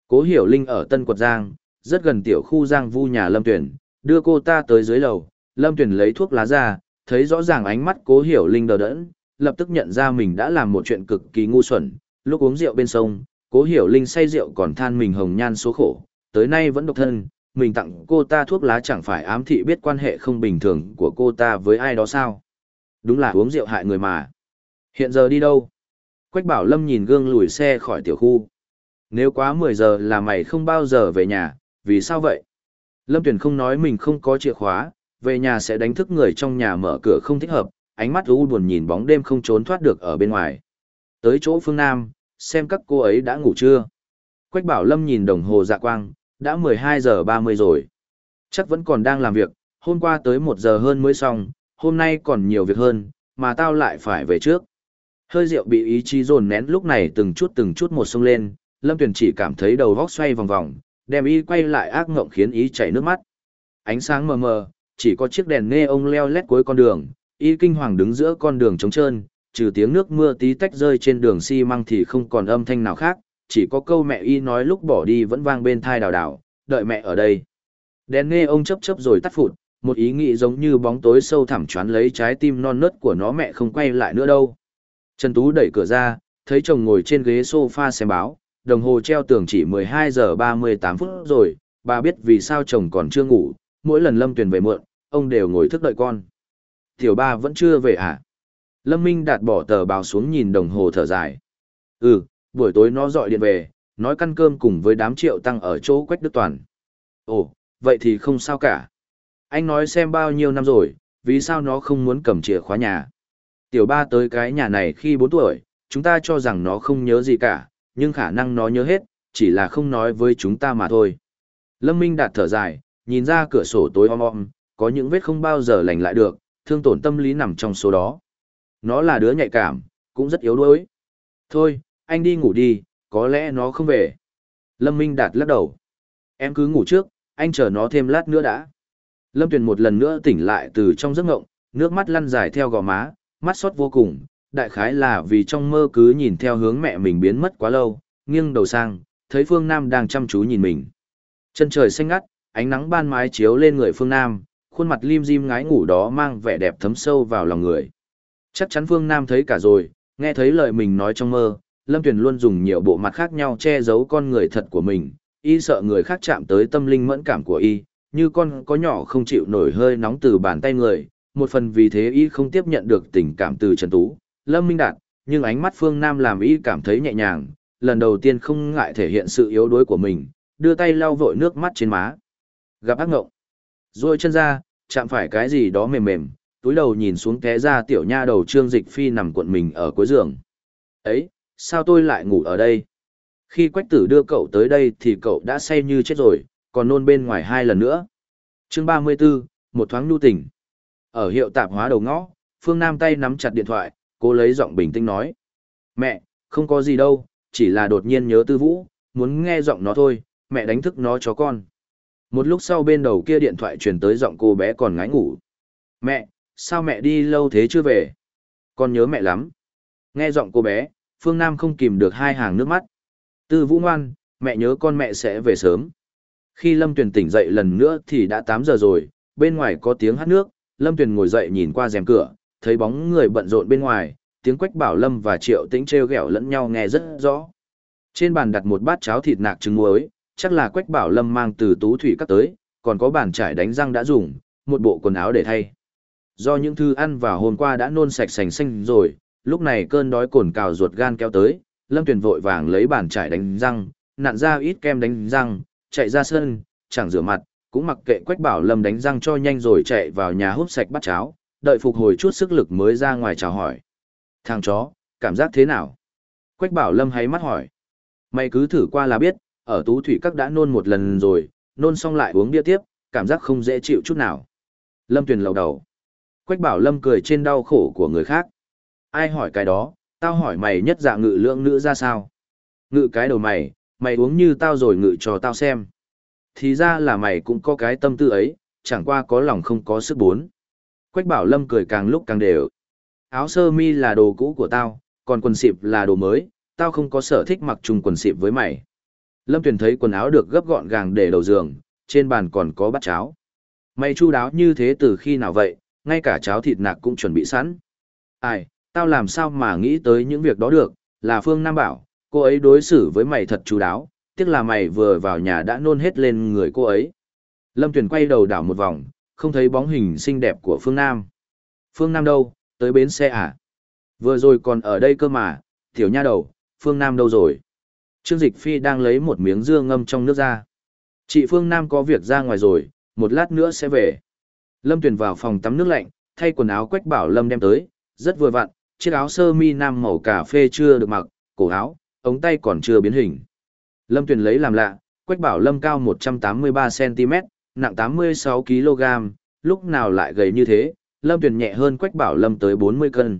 Cố hiểu linh ở Tân Quật Giang, rất gần tiểu khu Giang Vu nhà Lâm Tuyển, đưa cô ta tới dưới lầu, Lâm Tuyền lấy thuốc lá ra, thấy rõ ràng ánh mắt cố hiểu linh đờ đẫn, lập tức nhận ra mình đã làm một chuyện cực kỳ ngu xuẩn, lúc uống rượu bên sông, cố hiểu linh say rượu còn than mình hồng nhan số khổ, tới nay vẫn độc thân, mình tặng cô ta thuốc lá chẳng phải ám thị biết quan hệ không bình thường của cô ta với ai đó sao. Đúng là uống rượu hại người mà. Hiện giờ đi đâu? Quách bảo Lâm nhìn gương lùi xe khỏi tiểu khu. Nếu quá 10 giờ là mày không bao giờ về nhà, vì sao vậy? Lâm Tuyền không nói mình không có chìa khóa, về nhà sẽ đánh thức người trong nhà mở cửa không thích hợp, ánh mắt u buồn nhìn bóng đêm không trốn thoát được ở bên ngoài. Tới chỗ phương Nam, xem các cô ấy đã ngủ chưa. Quách bảo Lâm nhìn đồng hồ dạ quang, đã 12 giờ 30 rồi. Chắc vẫn còn đang làm việc, hôm qua tới 1 giờ hơn mới xong, hôm nay còn nhiều việc hơn, mà tao lại phải về trước. Hơi rượu bị ý chí dồn nén lúc này từng chút từng chút một sông lên, Lâm Tuyền chỉ cảm thấy đầu vóc xoay vòng vòng, đem y quay lại ác ngộng khiến ý chảy nước mắt. Ánh sáng mờ mờ, chỉ có chiếc đèn nghe ông leo lét cuối con đường, y kinh hoàng đứng giữa con đường trống trơn, trừ tiếng nước mưa tí tách rơi trên đường xi măng thì không còn âm thanh nào khác, chỉ có câu mẹ y nói lúc bỏ đi vẫn vang bên thai đào đào, đợi mẹ ở đây. Đèn nghe ông chấp chấp rồi tắt phụt, một ý nghĩ giống như bóng tối sâu thẳm choán lấy trái tim non nớt của nó mẹ không quay lại nữa đâu. Trần Tú đẩy cửa ra, thấy chồng ngồi trên ghế sofa xem báo, đồng hồ treo tường chỉ 12 giờ 38 phút rồi, bà biết vì sao chồng còn chưa ngủ, mỗi lần Lâm Tuyền về muộn, ông đều ngồi thức đợi con. Tiểu ba vẫn chưa về à? Lâm Minh Đạt bỏ tờ báo xuống nhìn đồng hồ thở dài. Ừ, buổi tối nó dọi điện về, nói căn cơm cùng với đám triệu tăng ở chỗ Quách Đức Toàn. Ồ, vậy thì không sao cả. Anh nói xem bao nhiêu năm rồi, vì sao nó không muốn cầm chìa khóa nhà. Tiểu ba tới cái nhà này khi 4 tuổi, chúng ta cho rằng nó không nhớ gì cả, nhưng khả năng nó nhớ hết, chỉ là không nói với chúng ta mà thôi. Lâm Minh đạt thở dài, nhìn ra cửa sổ tối om om, có những vết không bao giờ lành lại được, thương tổn tâm lý nằm trong số đó. Nó là đứa nhạy cảm, cũng rất yếu đuối. Thôi, anh đi ngủ đi, có lẽ nó không về. Lâm Minh Đạt lắc đầu. Em cứ ngủ trước, anh chờ nó thêm lát nữa đã. Lâm Tuyền một lần nữa tỉnh lại từ trong giấc ngộng, nước mắt lăn dài theo gò má, mắt xót vô cùng, đại khái là vì trong mơ cứ nhìn theo hướng mẹ mình biến mất quá lâu, nghiêng đầu sang, thấy Phương Nam đang chăm chú nhìn mình. Chân trời xanh ngắt, ánh nắng ban mái chiếu lên người Phương Nam, khuôn mặt lim dim ngái ngủ đó mang vẻ đẹp thấm sâu vào lòng người. Chắc chắn Phương Nam thấy cả rồi, nghe thấy lời mình nói trong mơ, Lâm Tuyền luôn dùng nhiều bộ mặt khác nhau che giấu con người thật của mình, y sợ người khác chạm tới tâm linh mẫn cảm của y, như con có nhỏ không chịu nổi hơi nóng từ bàn tay người, một phần vì thế y không tiếp nhận được tình cảm từ Trần Tú, Lâm Minh Đạt, nhưng ánh mắt Phương Nam làm y cảm thấy nhẹ nhàng, lần đầu tiên không ngại thể hiện sự yếu đuối của mình, đưa tay lau vội nước mắt trên má. Gặp ác ngộng, rồi chân ra, chạm phải cái gì đó mềm mềm, túi đầu nhìn xuống té ra tiểu nha đầu trương dịch phi nằm cuộn mình ở cuối giường. Ấy, sao tôi lại ngủ ở đây? Khi quách tử đưa cậu tới đây thì cậu đã say như chết rồi, còn nôn bên ngoài hai lần nữa. chương 34, một thoáng nu tỉnh. Ở hiệu tạp hóa đầu ngõ, Phương Nam tay nắm chặt điện thoại, cô lấy giọng bình tĩnh nói. Mẹ, không có gì đâu, chỉ là đột nhiên nhớ tư vũ, muốn nghe giọng nó thôi, mẹ đánh thức nó cho con. Một lúc sau bên đầu kia điện thoại truyền tới giọng cô bé còn ngái ngủ. Mẹ, sao mẹ đi lâu thế chưa về? Con nhớ mẹ lắm. Nghe giọng cô bé, Phương Nam không kìm được hai hàng nước mắt. Tư vũ ngoan, mẹ nhớ con mẹ sẽ về sớm. Khi Lâm Tuyền tỉnh dậy lần nữa thì đã 8 giờ rồi, bên ngoài có tiếng hát nước, Lâm Tuyền ngồi dậy nhìn qua rèm cửa, thấy bóng người bận rộn bên ngoài, tiếng quách bảo Lâm và Triệu Tĩnh treo gẹo lẫn nhau nghe rất rõ. Trên bàn đặt một bát cháo thịt nạc trứng muối, chắc là quách bảo Lâm mang từ tú thủy cắt tới, còn có bàn trải đánh răng đã dùng, một bộ quần áo để thay. Do những thứ ăn vào hôm qua đã nôn sạch sành xanh rồi, lúc này cơn đói cồn cào ruột gan kéo tới, Lâm Tuyền vội vàng lấy bàn trải đánh răng, nặn ra ít kem đánh răng, chạy ra sân, chẳng rửa mặt, cũng mặc kệ Quách Bảo Lâm đánh răng cho nhanh rồi chạy vào nhà hút sạch bát cháo, đợi phục hồi chút sức lực mới ra ngoài chào hỏi. Thằng chó, cảm giác thế nào? Quách Bảo Lâm hay mắt hỏi. Mày cứ thử qua là biết, ở tú thủy các đã nôn một lần rồi, nôn xong lại uống bia tiếp, cảm giác không dễ chịu chút nào. Lâm Tuyền lầu đầu. Quách Bảo Lâm cười trên đau khổ của người khác. Ai hỏi cái đó, tao hỏi mày nhất dạ ngự lượng nữ ra sao? Ngự cái đầu mày, mày uống như tao rồi ngự cho tao xem. Thì ra là mày cũng có cái tâm tư ấy, chẳng qua có lòng không có sức bốn. Quách bảo lâm cười càng lúc càng đều. Áo sơ mi là đồ cũ của tao, còn quần xịp là đồ mới, tao không có sở thích mặc chung quần xịp với mày. Lâm Tuyền thấy quần áo được gấp gọn gàng để đầu giường, trên bàn còn có bát cháo. Mày chu đáo như thế từ khi nào vậy, ngay cả cháo thịt nạc cũng chuẩn bị sẵn. Ai, tao làm sao mà nghĩ tới những việc đó được, là Phương Nam bảo, cô ấy đối xử với mày thật chu đáo, tiếc là mày vừa vào nhà đã nôn hết lên người cô ấy. Lâm Tuyền quay đầu đảo một vòng, không thấy bóng hình xinh đẹp của Phương Nam. Phương Nam đâu, tới bến xe à? Vừa rồi còn ở đây cơ mà, tiểu nha đầu, Phương Nam đâu rồi? Trương Dịch Phi đang lấy một miếng dưa ngâm trong nước ra. Chị Phương Nam có việc ra ngoài rồi, một lát nữa sẽ về. Lâm Tuyền vào phòng tắm nước lạnh, thay quần áo quách bảo Lâm đem tới, rất vừa vặn, chiếc áo sơ mi nam màu cà phê chưa được mặc, cổ áo, ống tay còn chưa biến hình. Lâm Tuyền lấy làm lạ, Quách Bảo Lâm cao 183cm, nặng 86kg, lúc nào lại gầy như thế, Lâm Tuyền nhẹ hơn Quách Bảo Lâm tới 40 cân.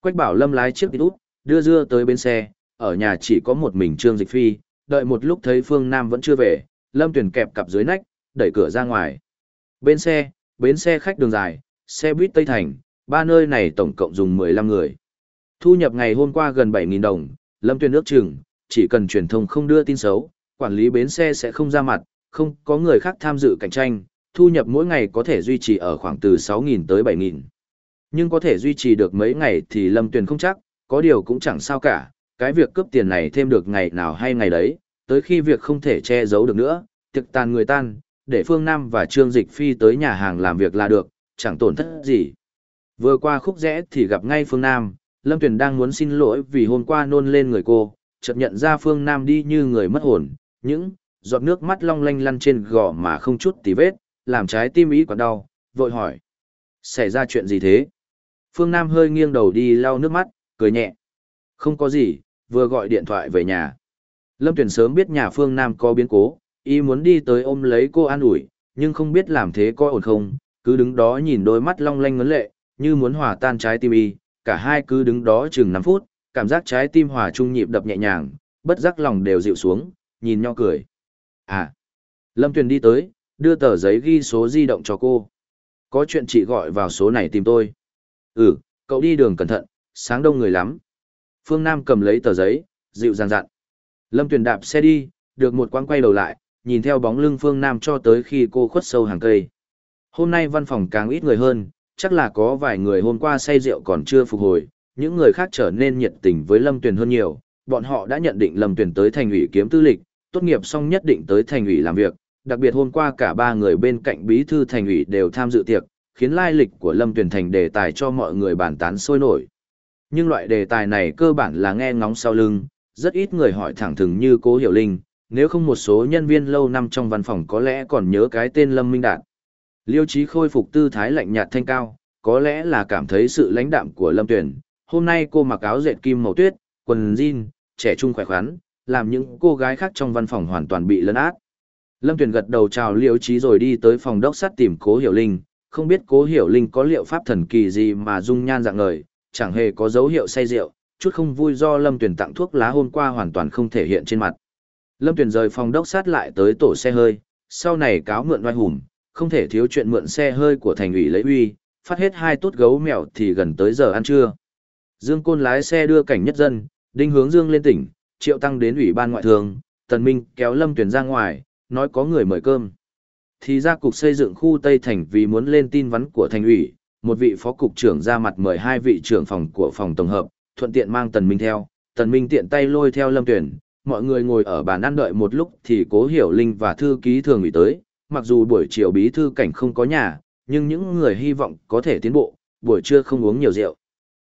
Quách Bảo Lâm lái chiếc út, đưa dưa tới bên xe, ở nhà chỉ có một mình Trương Dịch Phi, đợi một lúc thấy Phương Nam vẫn chưa về, Lâm Tuyền kẹp cặp dưới nách, đẩy cửa ra ngoài. Bên xe, bến xe khách đường dài, xe buýt Tây Thành, ba nơi này tổng cộng dùng 15 người. Thu nhập ngày hôm qua gần 7.000 đồng, Lâm Tuyền ước chừng, chỉ cần truyền thông không đưa tin xấu, quản lý bến xe sẽ không ra mặt, không có người khác tham dự cạnh tranh, thu nhập mỗi ngày có thể duy trì ở khoảng từ 6.000 tới 7.000. Nhưng có thể duy trì được mấy ngày thì Lâm Tuyền không chắc, có điều cũng chẳng sao cả, cái việc cướp tiền này thêm được ngày nào hay ngày đấy, tới khi việc không thể che giấu được nữa, tiệc tàn người tan, để Phương Nam và Trương Dịch Phi tới nhà hàng làm việc là được, chẳng tổn thất gì. Vừa qua khúc rẽ thì gặp ngay Phương Nam, Lâm Tuyền đang muốn xin lỗi vì hôm qua nôn lên người cô, chợt nhận ra Phương Nam đi như người mất hồn, những giọt nước mắt long lanh lăn trên gò mà không chút tí vết, làm trái tim ý còn đau, vội hỏi. Xảy ra chuyện gì thế? Phương Nam hơi nghiêng đầu đi lau nước mắt, cười nhẹ. Không có gì, vừa gọi điện thoại về nhà. Lâm Tuyền sớm biết nhà Phương Nam có biến cố, y muốn đi tới ôm lấy cô an ủi, nhưng không biết làm thế có ổn không, cứ đứng đó nhìn đôi mắt long lanh ngấn lệ, như muốn hòa tan trái tim y, cả hai cứ đứng đó chừng 5 phút, cảm giác trái tim hòa trung nhịp đập nhẹ nhàng, bất giác lòng đều dịu xuống, nhìn nhau cười. À, Lâm Tuyền đi tới, đưa tờ giấy ghi số di động cho cô. Có chuyện chị gọi vào số này tìm tôi. Ừ, cậu đi đường cẩn thận, sáng đông người lắm. Phương Nam cầm lấy tờ giấy, dịu dàng dặn. Lâm Tuyền đạp xe đi, được một quãng quay đầu lại, nhìn theo bóng lưng Phương Nam cho tới khi cô khuất sâu hàng cây. Hôm nay văn phòng càng ít người hơn, chắc là có vài người hôm qua say rượu còn chưa phục hồi, những người khác trở nên nhiệt tình với Lâm Tuyền hơn nhiều, bọn họ đã nhận định Lâm Tuyền tới thành ủy kiếm tư lịch, tốt nghiệp xong nhất định tới thành ủy làm việc, đặc biệt hôm qua cả ba người bên cạnh bí thư thành ủy đều tham dự tiệc, khiến lai lịch của Lâm Tuyền thành đề tài cho mọi người bàn tán sôi nổi. Nhưng loại đề tài này cơ bản là nghe ngóng sau lưng, rất ít người hỏi thẳng thừng như Cố Hiểu Linh, nếu không một số nhân viên lâu năm trong văn phòng có lẽ còn nhớ cái tên Lâm Minh Đạt. Liêu Chí khôi phục tư thái lạnh nhạt thanh cao, có lẽ là cảm thấy sự lãnh đạm của Lâm Tuyền. Hôm nay cô mặc áo dệt kim màu tuyết, quần jean, trẻ trung khỏe khoắn, làm những cô gái khác trong văn phòng hoàn toàn bị lấn át. Lâm Tuyền gật đầu chào liễu Chí rồi đi tới phòng đốc sát tìm Cố Hiểu Linh, không biết Cố Hiểu Linh có liệu pháp thần kỳ gì mà dung nhan dạng ngời, chẳng hề có dấu hiệu say rượu, chút không vui do Lâm Tuyền tặng thuốc lá hôm qua hoàn toàn không thể hiện trên mặt. Lâm Tuyền rời phòng đốc sát lại tới tổ xe hơi, sau này cáo mượn oai hùng, không thể thiếu chuyện mượn xe hơi của thành ủy lấy uy, phát hết hai tốt gấu mèo thì gần tới giờ ăn trưa. Dương Côn lái xe đưa cảnh nhất dân, đinh hướng Dương lên tỉnh, triệu tăng đến ủy ban ngoại thường, Tần Minh kéo Lâm Tuyền ra ngoài, nói có người mời cơm. Thì ra cục xây dựng khu Tây Thành vì muốn lên tin vắn của thành ủy, một vị phó cục trưởng ra mặt mời hai vị trưởng phòng của phòng tổng hợp, thuận tiện mang Tần Minh theo, Tần Minh tiện tay lôi theo Lâm Tuyền, mọi người ngồi ở bàn ăn đợi một lúc thì Cố Hiểu Linh và thư ký thường ủy tới, mặc dù buổi chiều bí thư cảnh không có nhà, nhưng những người hy vọng có thể tiến bộ, buổi trưa không uống nhiều rượu.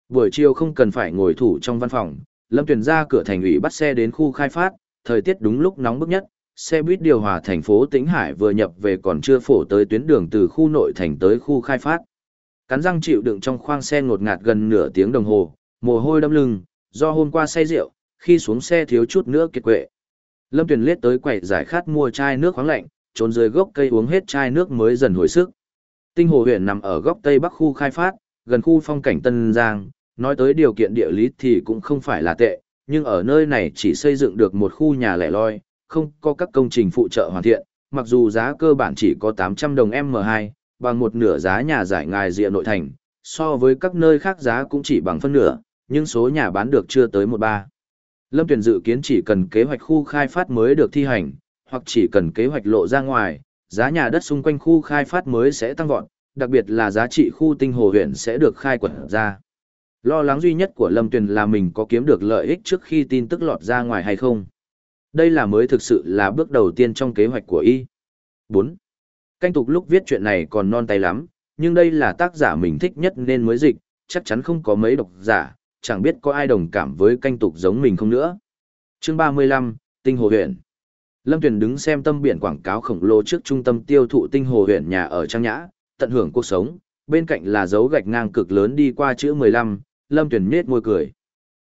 Buổi chiều không cần phải ngồi thủ trong văn phòng, Lâm Tuyền ra cửa thành ủy bắt xe đến khu khai phát, thời tiết đúng lúc nóng bức nhất, xe buýt điều hòa thành phố Tĩnh Hải vừa nhập về còn chưa phổ tới tuyến đường từ khu nội thành tới khu khai phát. Cắn răng chịu đựng trong khoang xe ngột ngạt gần nửa tiếng đồng hồ, mồ hôi đâm lưng, do hôm qua say rượu, khi xuống xe thiếu chút nữa kiệt quệ. Lâm Tuyền lết tới quầy giải khát mua chai nước khoáng lạnh, trốn dưới gốc cây uống hết chai nước mới dần hồi sức. Tinh Hồ huyện nằm ở góc tây bắc khu khai phát, gần khu phong cảnh Tân Giang, nói tới điều kiện địa lý thì cũng không phải là tệ, nhưng ở nơi này chỉ xây dựng được một khu nhà lẻ loi, không có các công trình phụ trợ hoàn thiện, mặc dù giá cơ bản chỉ có 800 đồng M2, bằng một nửa giá nhà giải ngài rìa nội thành, so với các nơi khác giá cũng chỉ bằng phân nửa, nhưng số nhà bán được chưa tới một ba. Lâm Tuyền dự kiến chỉ cần kế hoạch khu khai phát mới được thi hành, hoặc chỉ cần kế hoạch lộ ra ngoài, giá nhà đất xung quanh khu khai phát mới sẽ tăng vọt, đặc biệt là giá trị khu tinh hồ huyện sẽ được khai quật ra. Lo lắng duy nhất của Lâm Tuyền là mình có kiếm được lợi ích trước khi tin tức lọt ra ngoài hay không. Đây là mới thực sự là bước đầu tiên trong kế hoạch của y. 4. Canh tục lúc viết chuyện này còn non tay lắm, nhưng đây là tác giả mình thích nhất nên mới dịch, chắc chắn không có mấy độc giả, chẳng biết có ai đồng cảm với canh tục giống mình không nữa. Chương 35, Tinh Hồ huyện. Lâm Tuyền đứng xem tâm biển quảng cáo khổng lồ trước trung tâm tiêu thụ Tinh Hồ huyện nhà ở Trang Nhã, tận hưởng cuộc sống, bên cạnh là dấu gạch ngang cực lớn đi qua chữ 15, Lâm Tuyền nết môi cười.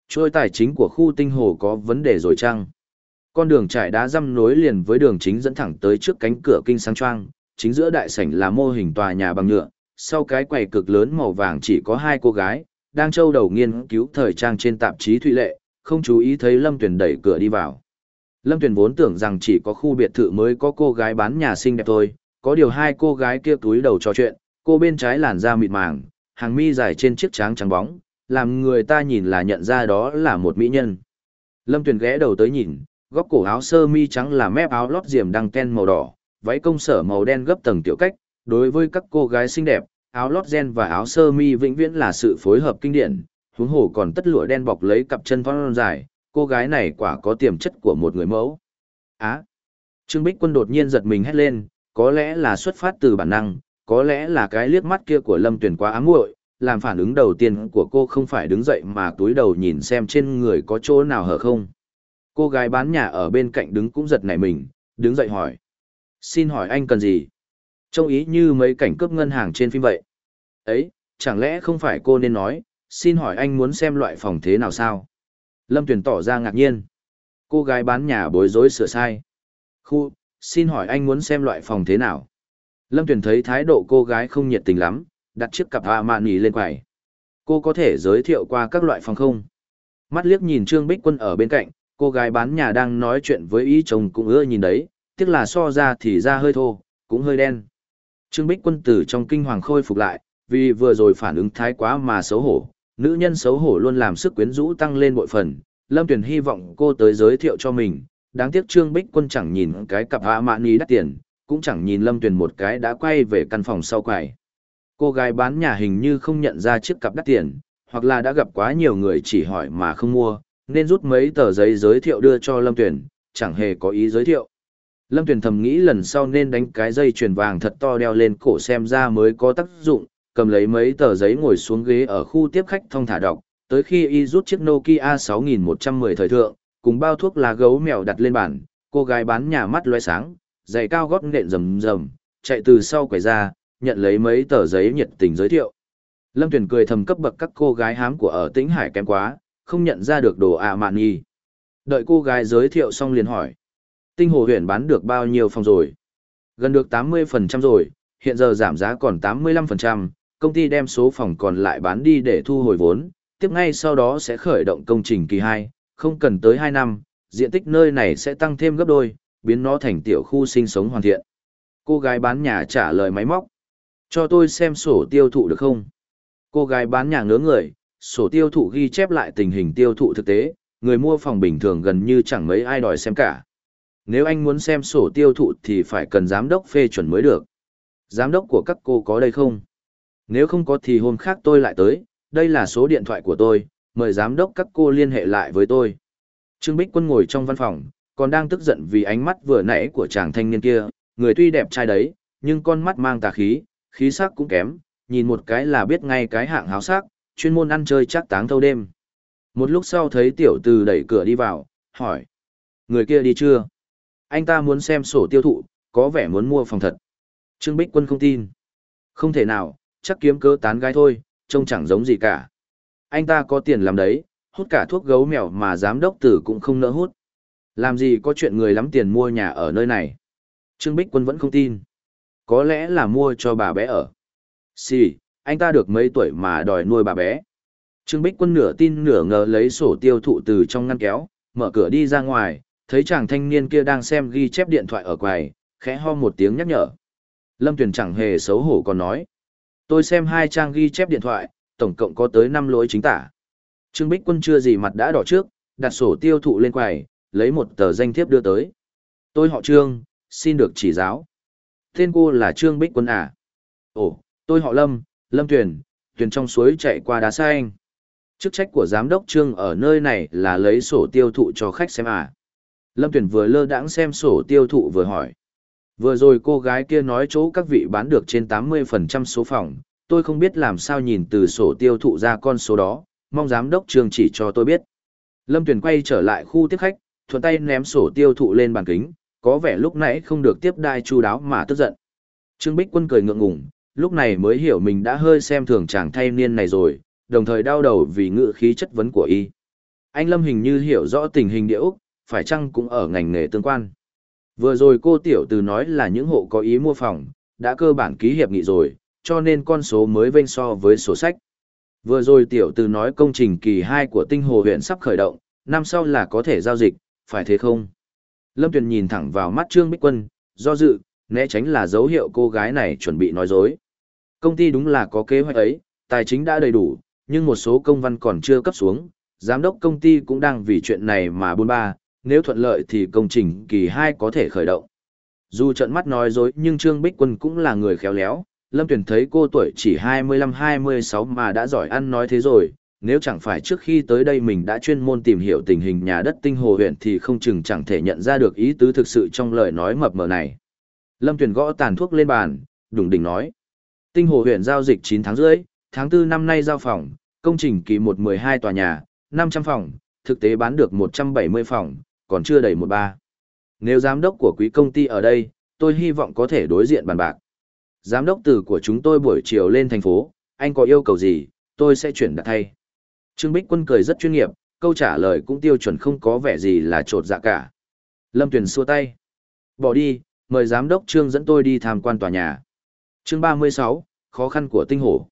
Trôi tài chính của khu Tinh Hồ có vấn đề rồi chăng? Con đường trải đá răm nối liền với đường chính dẫn thẳng tới trước cánh cửa kinh sáng choang, chính giữa đại sảnh là mô hình tòa nhà bằng nhựa, sau cái quầy cực lớn màu vàng chỉ có hai cô gái, đang trâu đầu nghiên cứu thời trang trên tạp chí Thụy Lệ, không chú ý thấy Lâm Tuyền đẩy cửa đi vào. Lâm Tuyền vốn tưởng rằng chỉ có khu biệt thự mới có cô gái bán nhà xinh đẹp thôi, có điều hai cô gái kia túi đầu trò chuyện, cô bên trái làn da mịt màng, hàng mi dài trên chiếc tráng trắng bóng, làm người ta nhìn là nhận ra đó là một mỹ nhân. Lâm Tuyền ghé đầu tới nhìn, góc cổ áo sơ mi trắng là mép áo lót diềm đăng ken màu đỏ, váy công sở màu đen gấp tầng tiểu cách, đối với các cô gái xinh đẹp, áo lót gen và áo sơ mi vĩnh viễn là sự phối hợp kinh điển, huống hồ còn tất lụa đen bọc lấy cặp chân thon dài, cô gái này quả có tiềm chất của một người mẫu. Á! Trương Bích Quân đột nhiên giật mình hét lên, có lẽ là xuất phát từ bản năng, có lẽ là cái liếc mắt kia của Lâm Tuyền quá ám muội, làm phản ứng đầu tiên của cô không phải đứng dậy mà túi đầu nhìn xem trên người có chỗ nào hở không. Cô gái bán nhà ở bên cạnh đứng cũng giật nảy mình, đứng dậy hỏi. Xin hỏi anh cần gì? Trông ý như mấy cảnh cướp ngân hàng trên phim vậy. Ấy, chẳng lẽ không phải cô nên nói, xin hỏi anh muốn xem loại phòng thế nào sao? Lâm Tuyền tỏ ra ngạc nhiên. Cô gái bán nhà bối rối sửa sai. Khu, xin hỏi anh muốn xem loại phòng thế nào? Lâm Tuyền thấy thái độ cô gái không nhiệt tình lắm, đặt chiếc cặp hạ mạn nỉ lên quầy. Cô có thể giới thiệu qua các loại phòng không? Mắt liếc nhìn Trương Bích Quân ở bên cạnh, cô gái bán nhà đang nói chuyện với ý chồng cũng ưa nhìn đấy, tiếc là so ra thì da hơi thô, cũng hơi đen. Trương Bích quân tử trong kinh hoàng khôi phục lại, vì vừa rồi phản ứng thái quá mà xấu hổ, nữ nhân xấu hổ luôn làm sức quyến rũ tăng lên bội phần, Lâm Tuyền hy vọng cô tới giới thiệu cho mình, đáng tiếc Trương Bích quân chẳng nhìn cái cặp hạ mạn ní đắt tiền, cũng chẳng nhìn Lâm Tuyền một cái đã quay về căn phòng sau quầy. Cô gái bán nhà hình như không nhận ra chiếc cặp đắt tiền, hoặc là đã gặp quá nhiều người chỉ hỏi mà không mua, nên rút mấy tờ giấy giới thiệu đưa cho Lâm Tuyền, chẳng hề có ý giới thiệu. Lâm Tuyền thầm nghĩ lần sau nên đánh cái dây chuyền vàng thật to đeo lên cổ xem ra mới có tác dụng, cầm lấy mấy tờ giấy ngồi xuống ghế ở khu tiếp khách thông thả đọc, tới khi y rút chiếc Nokia 6110 thời thượng, cùng bao thuốc lá gấu mèo đặt lên bàn, cô gái bán nhà mắt loe sáng, giày cao gót nện rầm rầm, chạy từ sau quầy ra, nhận lấy mấy tờ giấy nhiệt tình giới thiệu. Lâm Tuyền cười thầm cấp bậc các cô gái hám của ở Tĩnh Hải kém quá, không nhận ra được đồ ạ mạn nhi. Đợi cô gái giới thiệu xong liền hỏi. Tinh hồ huyện bán được bao nhiêu phòng rồi? Gần được 80% rồi, hiện giờ giảm giá còn 85%, công ty đem số phòng còn lại bán đi để thu hồi vốn, tiếp ngay sau đó sẽ khởi động công trình kỳ 2, không cần tới 2 năm, diện tích nơi này sẽ tăng thêm gấp đôi, biến nó thành tiểu khu sinh sống hoàn thiện. Cô gái bán nhà trả lời máy móc. Cho tôi xem sổ tiêu thụ được không? Cô gái bán nhà ngớ người, sổ tiêu thụ ghi chép lại tình hình tiêu thụ thực tế, người mua phòng bình thường gần như chẳng mấy ai đòi xem cả. Nếu anh muốn xem sổ tiêu thụ thì phải cần giám đốc phê chuẩn mới được. Giám đốc của các cô có đây không? Nếu không có thì hôm khác tôi lại tới, đây là số điện thoại của tôi, mời giám đốc các cô liên hệ lại với tôi. Trương Bích Quân ngồi trong văn phòng, còn đang tức giận vì ánh mắt vừa nãy của chàng thanh niên kia, người tuy đẹp trai đấy, nhưng con mắt mang tà khí, khí sắc cũng kém, nhìn một cái là biết ngay cái hạng háo sắc, chuyên môn ăn chơi chắc táng thâu đêm. Một lúc sau thấy tiểu từ đẩy cửa đi vào, hỏi. Người kia đi chưa? Anh ta muốn xem sổ tiêu thụ, có vẻ muốn mua phòng thật. Trương Bích Quân không tin. Không thể nào, chắc kiếm cớ tán gái thôi, trông chẳng giống gì cả. Anh ta có tiền làm đấy, hút cả thuốc gấu mèo mà giám đốc tử cũng không nỡ hút. Làm gì có chuyện người lắm tiền mua nhà ở nơi này. Trương Bích Quân vẫn không tin. Có lẽ là mua cho bà bé ở. Xì, anh ta được mấy tuổi mà đòi nuôi bà bé. Trương Bích Quân nửa tin nửa ngờ lấy sổ tiêu thụ từ trong ngăn kéo, mở cửa đi ra ngoài, thấy chàng thanh niên kia đang xem ghi chép điện thoại ở quầy, khẽ ho một tiếng nhắc nhở. Lâm Tuyền chẳng hề xấu hổ còn nói. Tôi xem hai trang ghi chép điện thoại, tổng cộng có tới 5 lỗi chính tả. Trương Bích Quân chưa gì mặt đã đỏ trước, đặt sổ tiêu thụ lên quầy, lấy một tờ danh thiếp đưa tới. Tôi họ Trương, xin được chỉ giáo. Tên cô là Trương Bích Quân à? Ồ, tôi họ Lâm, Lâm Tuyền, Tuyền trong suối chạy qua đá xanh. Chức trách của giám đốc Trương ở nơi này là lấy sổ tiêu thụ cho khách xem à. Lâm Tuyền vừa lơ đãng xem sổ tiêu thụ vừa hỏi. Vừa rồi cô gái kia nói chỗ các vị bán được trên 80% số phòng, tôi không biết làm sao nhìn từ sổ tiêu thụ ra con số đó, mong giám đốc Trương chỉ cho tôi biết. Lâm Tuyền quay trở lại khu tiếp khách, thuận tay ném sổ tiêu thụ lên bàn kính, có vẻ lúc nãy không được tiếp đai chu đáo mà tức giận. Trương Bích Quân cười ngượng ngùng, lúc này mới hiểu mình đã hơi xem thường chàng thay niên này rồi, đồng thời đau đầu vì ngự khí chất vấn của y. Anh Lâm hình như hiểu rõ tình hình địa Úc, phải chăng cũng ở ngành nghề tương quan. Vừa rồi cô tiểu từ nói là những hộ có ý mua phòng, đã cơ bản ký hiệp nghị rồi, cho nên con số mới vênh so với sổ sách. Vừa rồi tiểu từ nói công trình kỳ 2 của tinh hồ huyện sắp khởi động, năm sau là có thể giao dịch, phải thế không? Lâm Tuyền nhìn thẳng vào mắt Trương Bích Quân, do dự, né tránh là dấu hiệu cô gái này chuẩn bị nói dối. Công ty đúng là có kế hoạch ấy, tài chính đã đầy đủ, nhưng một số công văn còn chưa cấp xuống, giám đốc công ty cũng đang vì chuyện này mà buôn ba, nếu thuận lợi thì công trình kỳ 2 có thể khởi động. Dù trận mắt nói dối nhưng Trương Bích Quân cũng là người khéo léo, Lâm Tuyền thấy cô tuổi chỉ 25-26 mà đã giỏi ăn nói thế rồi, nếu chẳng phải trước khi tới đây mình đã chuyên môn tìm hiểu tình hình nhà đất tinh hồ huyện thì không chừng chẳng thể nhận ra được ý tứ thực sự trong lời nói mập mờ này. Lâm Tuyền gõ tàn thuốc lên bàn, đùng đỉnh nói. Tinh hồ huyện giao dịch 9 tháng rưỡi, tháng 4 năm nay giao phòng, công trình kỳ 112 tòa nhà, 500 phòng, thực tế bán được 170 phòng, còn chưa đầy một ba. Nếu giám đốc của quý công ty ở đây, tôi hy vọng có thể đối diện bàn bạc. Giám đốc từ của chúng tôi buổi chiều lên thành phố, anh có yêu cầu gì, tôi sẽ chuyển đặt thay. Trương Bích Quân cười rất chuyên nghiệp, câu trả lời cũng tiêu chuẩn không có vẻ gì là trột dạ cả. Lâm Tuyền xua tay. Bỏ đi, mời giám đốc Trương dẫn tôi đi tham quan tòa nhà. Chương 36, khó khăn của tinh hồ.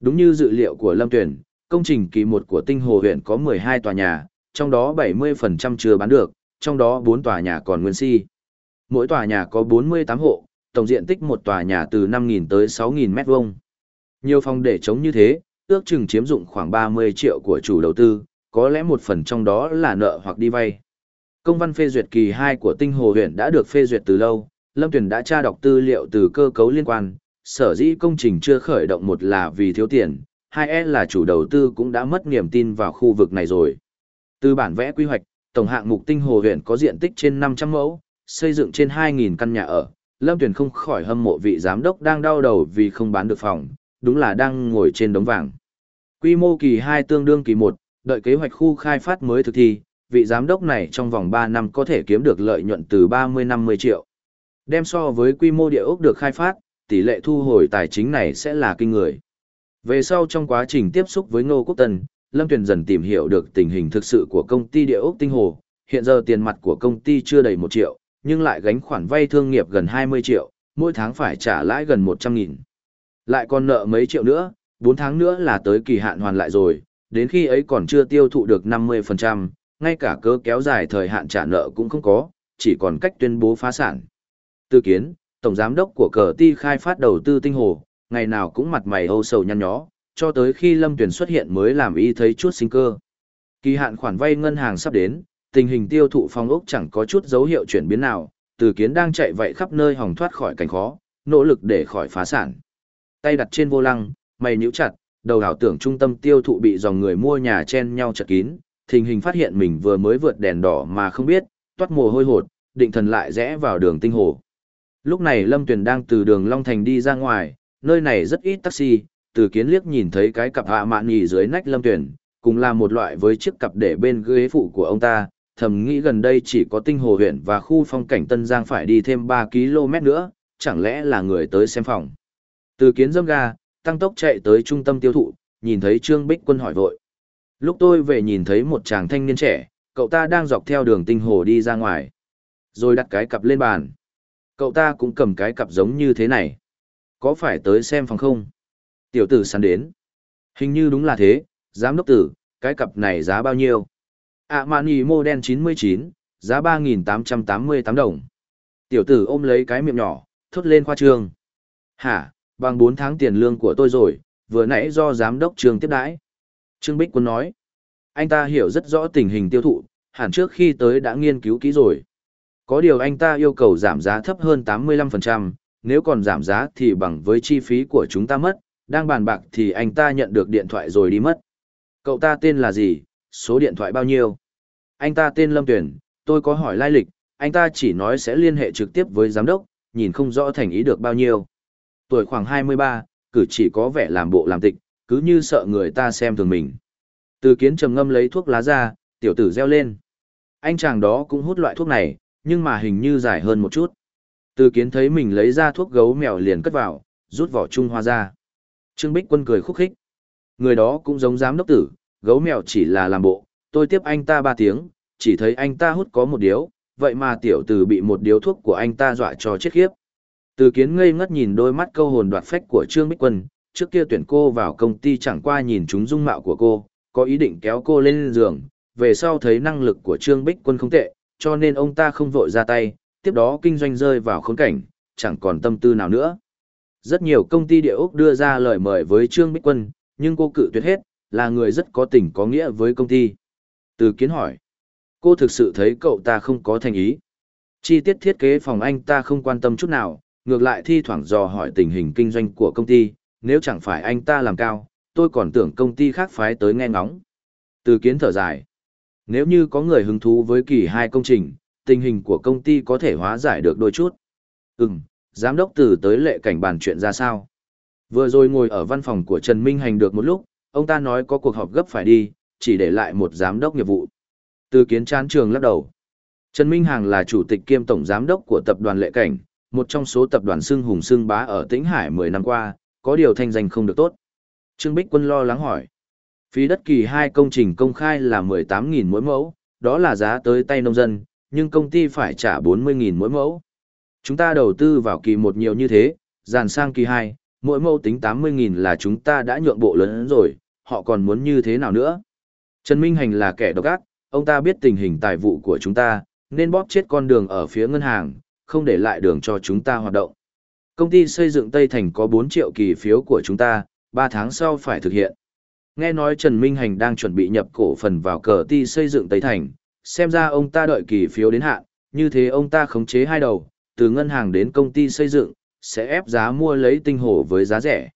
Đúng như dự liệu của Lâm Tuyền, công trình kỳ một của tinh hồ huyện có 12 tòa nhà, trong đó 70% chưa bán được, trong đó 4 tòa nhà còn nguyên si. Mỗi tòa nhà có 48 hộ, tổng diện tích một tòa nhà từ 5.000 tới 6.000 mét vuông. Nhiều phòng để chống như thế, ước chừng chiếm dụng khoảng 30 triệu của chủ đầu tư, có lẽ một phần trong đó là nợ hoặc đi vay. Công văn phê duyệt kỳ 2 của tinh hồ huyện đã được phê duyệt từ lâu, Lâm Tuyền đã tra đọc tư liệu từ cơ cấu liên quan, sở dĩ công trình chưa khởi động một là vì thiếu tiền, hai e là chủ đầu tư cũng đã mất niềm tin vào khu vực này rồi. Từ bản vẽ quy hoạch, tổng hạng mục tinh hồ huyện có diện tích trên 500 mẫu, xây dựng trên 2.000 căn nhà ở. Lâm Tuyền không khỏi hâm mộ vị giám đốc đang đau đầu vì không bán được phòng, đúng là đang ngồi trên đống vàng. Quy mô kỳ 2 tương đương kỳ 1, đợi kế hoạch khu khai phát mới thực thi, vị giám đốc này trong vòng 3 năm có thể kiếm được lợi nhuận từ 30-50 triệu. Đem so với quy mô địa ốc được khai phát, tỷ lệ thu hồi tài chính này sẽ là kinh người. Về sau trong quá trình tiếp xúc với Ngô Quốc Tân, Lâm Tuyền dần tìm hiểu được tình hình thực sự của công ty địa ốc tinh hồ. Hiện giờ tiền mặt của công ty chưa đầy 1 triệu, nhưng lại gánh khoản vay thương nghiệp gần 20 triệu, mỗi tháng phải trả lãi gần 100 nghìn. Lại còn nợ mấy triệu nữa, 4 tháng nữa là tới kỳ hạn hoàn lại rồi, đến khi ấy còn chưa tiêu thụ được 50%, ngay cả cớ kéo dài thời hạn trả nợ cũng không có, chỉ còn cách tuyên bố phá sản. Tư kiến, Tổng Giám đốc của cờ ti khai phát đầu tư tinh hồ, ngày nào cũng mặt mày âu sầu nhăn nhó, cho tới khi Lâm Tuyền xuất hiện mới làm y thấy chút sinh cơ. Kỳ hạn khoản vay ngân hàng sắp đến, tình hình tiêu thụ phong ốc chẳng có chút dấu hiệu chuyển biến nào, từ kiến đang chạy vậy khắp nơi hòng thoát khỏi cảnh khó, nỗ lực để khỏi phá sản. Tay đặt trên vô lăng, mày nhíu chặt, đầu ảo tưởng trung tâm tiêu thụ bị dòng người mua nhà chen nhau chật kín, tình hình phát hiện mình vừa mới vượt đèn đỏ mà không biết, toát mồ hôi hột, định thần lại rẽ vào đường tinh hồ. Lúc này Lâm Tuyền đang từ đường Long Thành đi ra ngoài, nơi này rất ít taxi, từ kiến liếc nhìn thấy cái cặp hạ mạn nhì dưới nách Lâm Tuyền, cùng là một loại với chiếc cặp để bên ghế phụ của ông ta, thầm nghĩ gần đây chỉ có tinh hồ huyện và khu phong cảnh Tân Giang phải đi thêm 3 km nữa, chẳng lẽ là người tới xem phòng. Từ kiến dâm ga, tăng tốc chạy tới trung tâm tiêu thụ, nhìn thấy Trương Bích Quân hỏi vội. Lúc tôi về nhìn thấy một chàng thanh niên trẻ, cậu ta đang dọc theo đường tinh hồ đi ra ngoài. Rồi đặt cái cặp lên bàn. Cậu ta cũng cầm cái cặp giống như thế này. Có phải tới xem phòng không? Tiểu tử săn đến. Hình như đúng là thế, giám đốc tử, cái cặp này giá bao nhiêu? ạ mô model 99, giá 3.888 đồng. Tiểu tử ôm lấy cái miệng nhỏ, thốt lên khoa trương. Hả, bằng 4 tháng tiền lương của tôi rồi, vừa nãy do giám đốc trường tiếp đãi. Trương Bích Quân nói, anh ta hiểu rất rõ tình hình tiêu thụ, hẳn trước khi tới đã nghiên cứu kỹ rồi. Có điều anh ta yêu cầu giảm giá thấp hơn 85%, nếu còn giảm giá thì bằng với chi phí của chúng ta mất, đang bàn bạc thì anh ta nhận được điện thoại rồi đi mất. Cậu ta tên là gì, số điện thoại bao nhiêu? Anh ta tên Lâm Tuyển, tôi có hỏi lai lịch, anh ta chỉ nói sẽ liên hệ trực tiếp với giám đốc, nhìn không rõ thành ý được bao nhiêu. Tuổi khoảng 23, cử chỉ có vẻ làm bộ làm tịch, cứ như sợ người ta xem thường mình. Từ kiến trầm ngâm lấy thuốc lá ra, tiểu tử reo lên. Anh chàng đó cũng hút loại thuốc này, nhưng mà hình như dài hơn một chút. Từ kiến thấy mình lấy ra thuốc gấu mèo liền cất vào, rút vỏ trung hoa ra. Trương Bích Quân cười khúc khích. Người đó cũng giống giám đốc tử, gấu mèo chỉ là làm bộ, tôi tiếp anh ta ba tiếng, chỉ thấy anh ta hút có một điếu, vậy mà tiểu tử bị một điếu thuốc của anh ta dọa cho chết khiếp. Từ kiến ngây ngất nhìn đôi mắt câu hồn đoạt phách của Trương Bích Quân, trước kia tuyển cô vào công ty chẳng qua nhìn chúng dung mạo của cô, có ý định kéo cô lên giường, về sau thấy năng lực của Trương Bích Quân không tệ, cho nên ông ta không vội ra tay, tiếp đó kinh doanh rơi vào khốn cảnh, chẳng còn tâm tư nào nữa. Rất nhiều công ty địa ốc đưa ra lời mời với Trương Bích Quân, nhưng cô cự tuyệt hết, là người rất có tình có nghĩa với công ty. Từ kiến hỏi, cô thực sự thấy cậu ta không có thành ý. Chi tiết thiết kế phòng anh ta không quan tâm chút nào, ngược lại thi thoảng dò hỏi tình hình kinh doanh của công ty, nếu chẳng phải anh ta làm cao, tôi còn tưởng công ty khác phái tới nghe ngóng. Từ kiến thở dài. Nếu như có người hứng thú với kỳ hai công trình, tình hình của công ty có thể hóa giải được đôi chút. Ừm, giám đốc từ tới lệ cảnh bàn chuyện ra sao? Vừa rồi ngồi ở văn phòng của Trần Minh Hành được một lúc, ông ta nói có cuộc họp gấp phải đi, chỉ để lại một giám đốc nghiệp vụ. Từ kiến chán trường lắc đầu. Trần Minh Hằng là chủ tịch kiêm tổng giám đốc của tập đoàn lệ cảnh, một trong số tập đoàn xưng hùng xưng bá ở Tĩnh Hải 10 năm qua, có điều thanh danh không được tốt. Trương Bích Quân lo lắng hỏi. Phí đất kỳ hai công trình công khai là 18.000 mỗi mẫu, đó là giá tới tay nông dân, nhưng công ty phải trả 40.000 mỗi mẫu. Chúng ta đầu tư vào kỳ một nhiều như thế, dàn sang kỳ hai, mỗi mẫu tính 80.000 là chúng ta đã nhượng bộ lớn rồi, họ còn muốn như thế nào nữa. Trần Minh Hành là kẻ độc ác, ông ta biết tình hình tài vụ của chúng ta, nên bóp chết con đường ở phía ngân hàng, không để lại đường cho chúng ta hoạt động. Công ty xây dựng Tây Thành có 4 triệu kỳ phiếu của chúng ta, 3 tháng sau phải thực hiện. Nghe nói Trần Minh Hành đang chuẩn bị nhập cổ phần vào cờ ti xây dựng Tây Thành, xem ra ông ta đợi kỳ phiếu đến hạn, như thế ông ta khống chế hai đầu, từ ngân hàng đến công ty xây dựng, sẽ ép giá mua lấy tinh hồ với giá rẻ.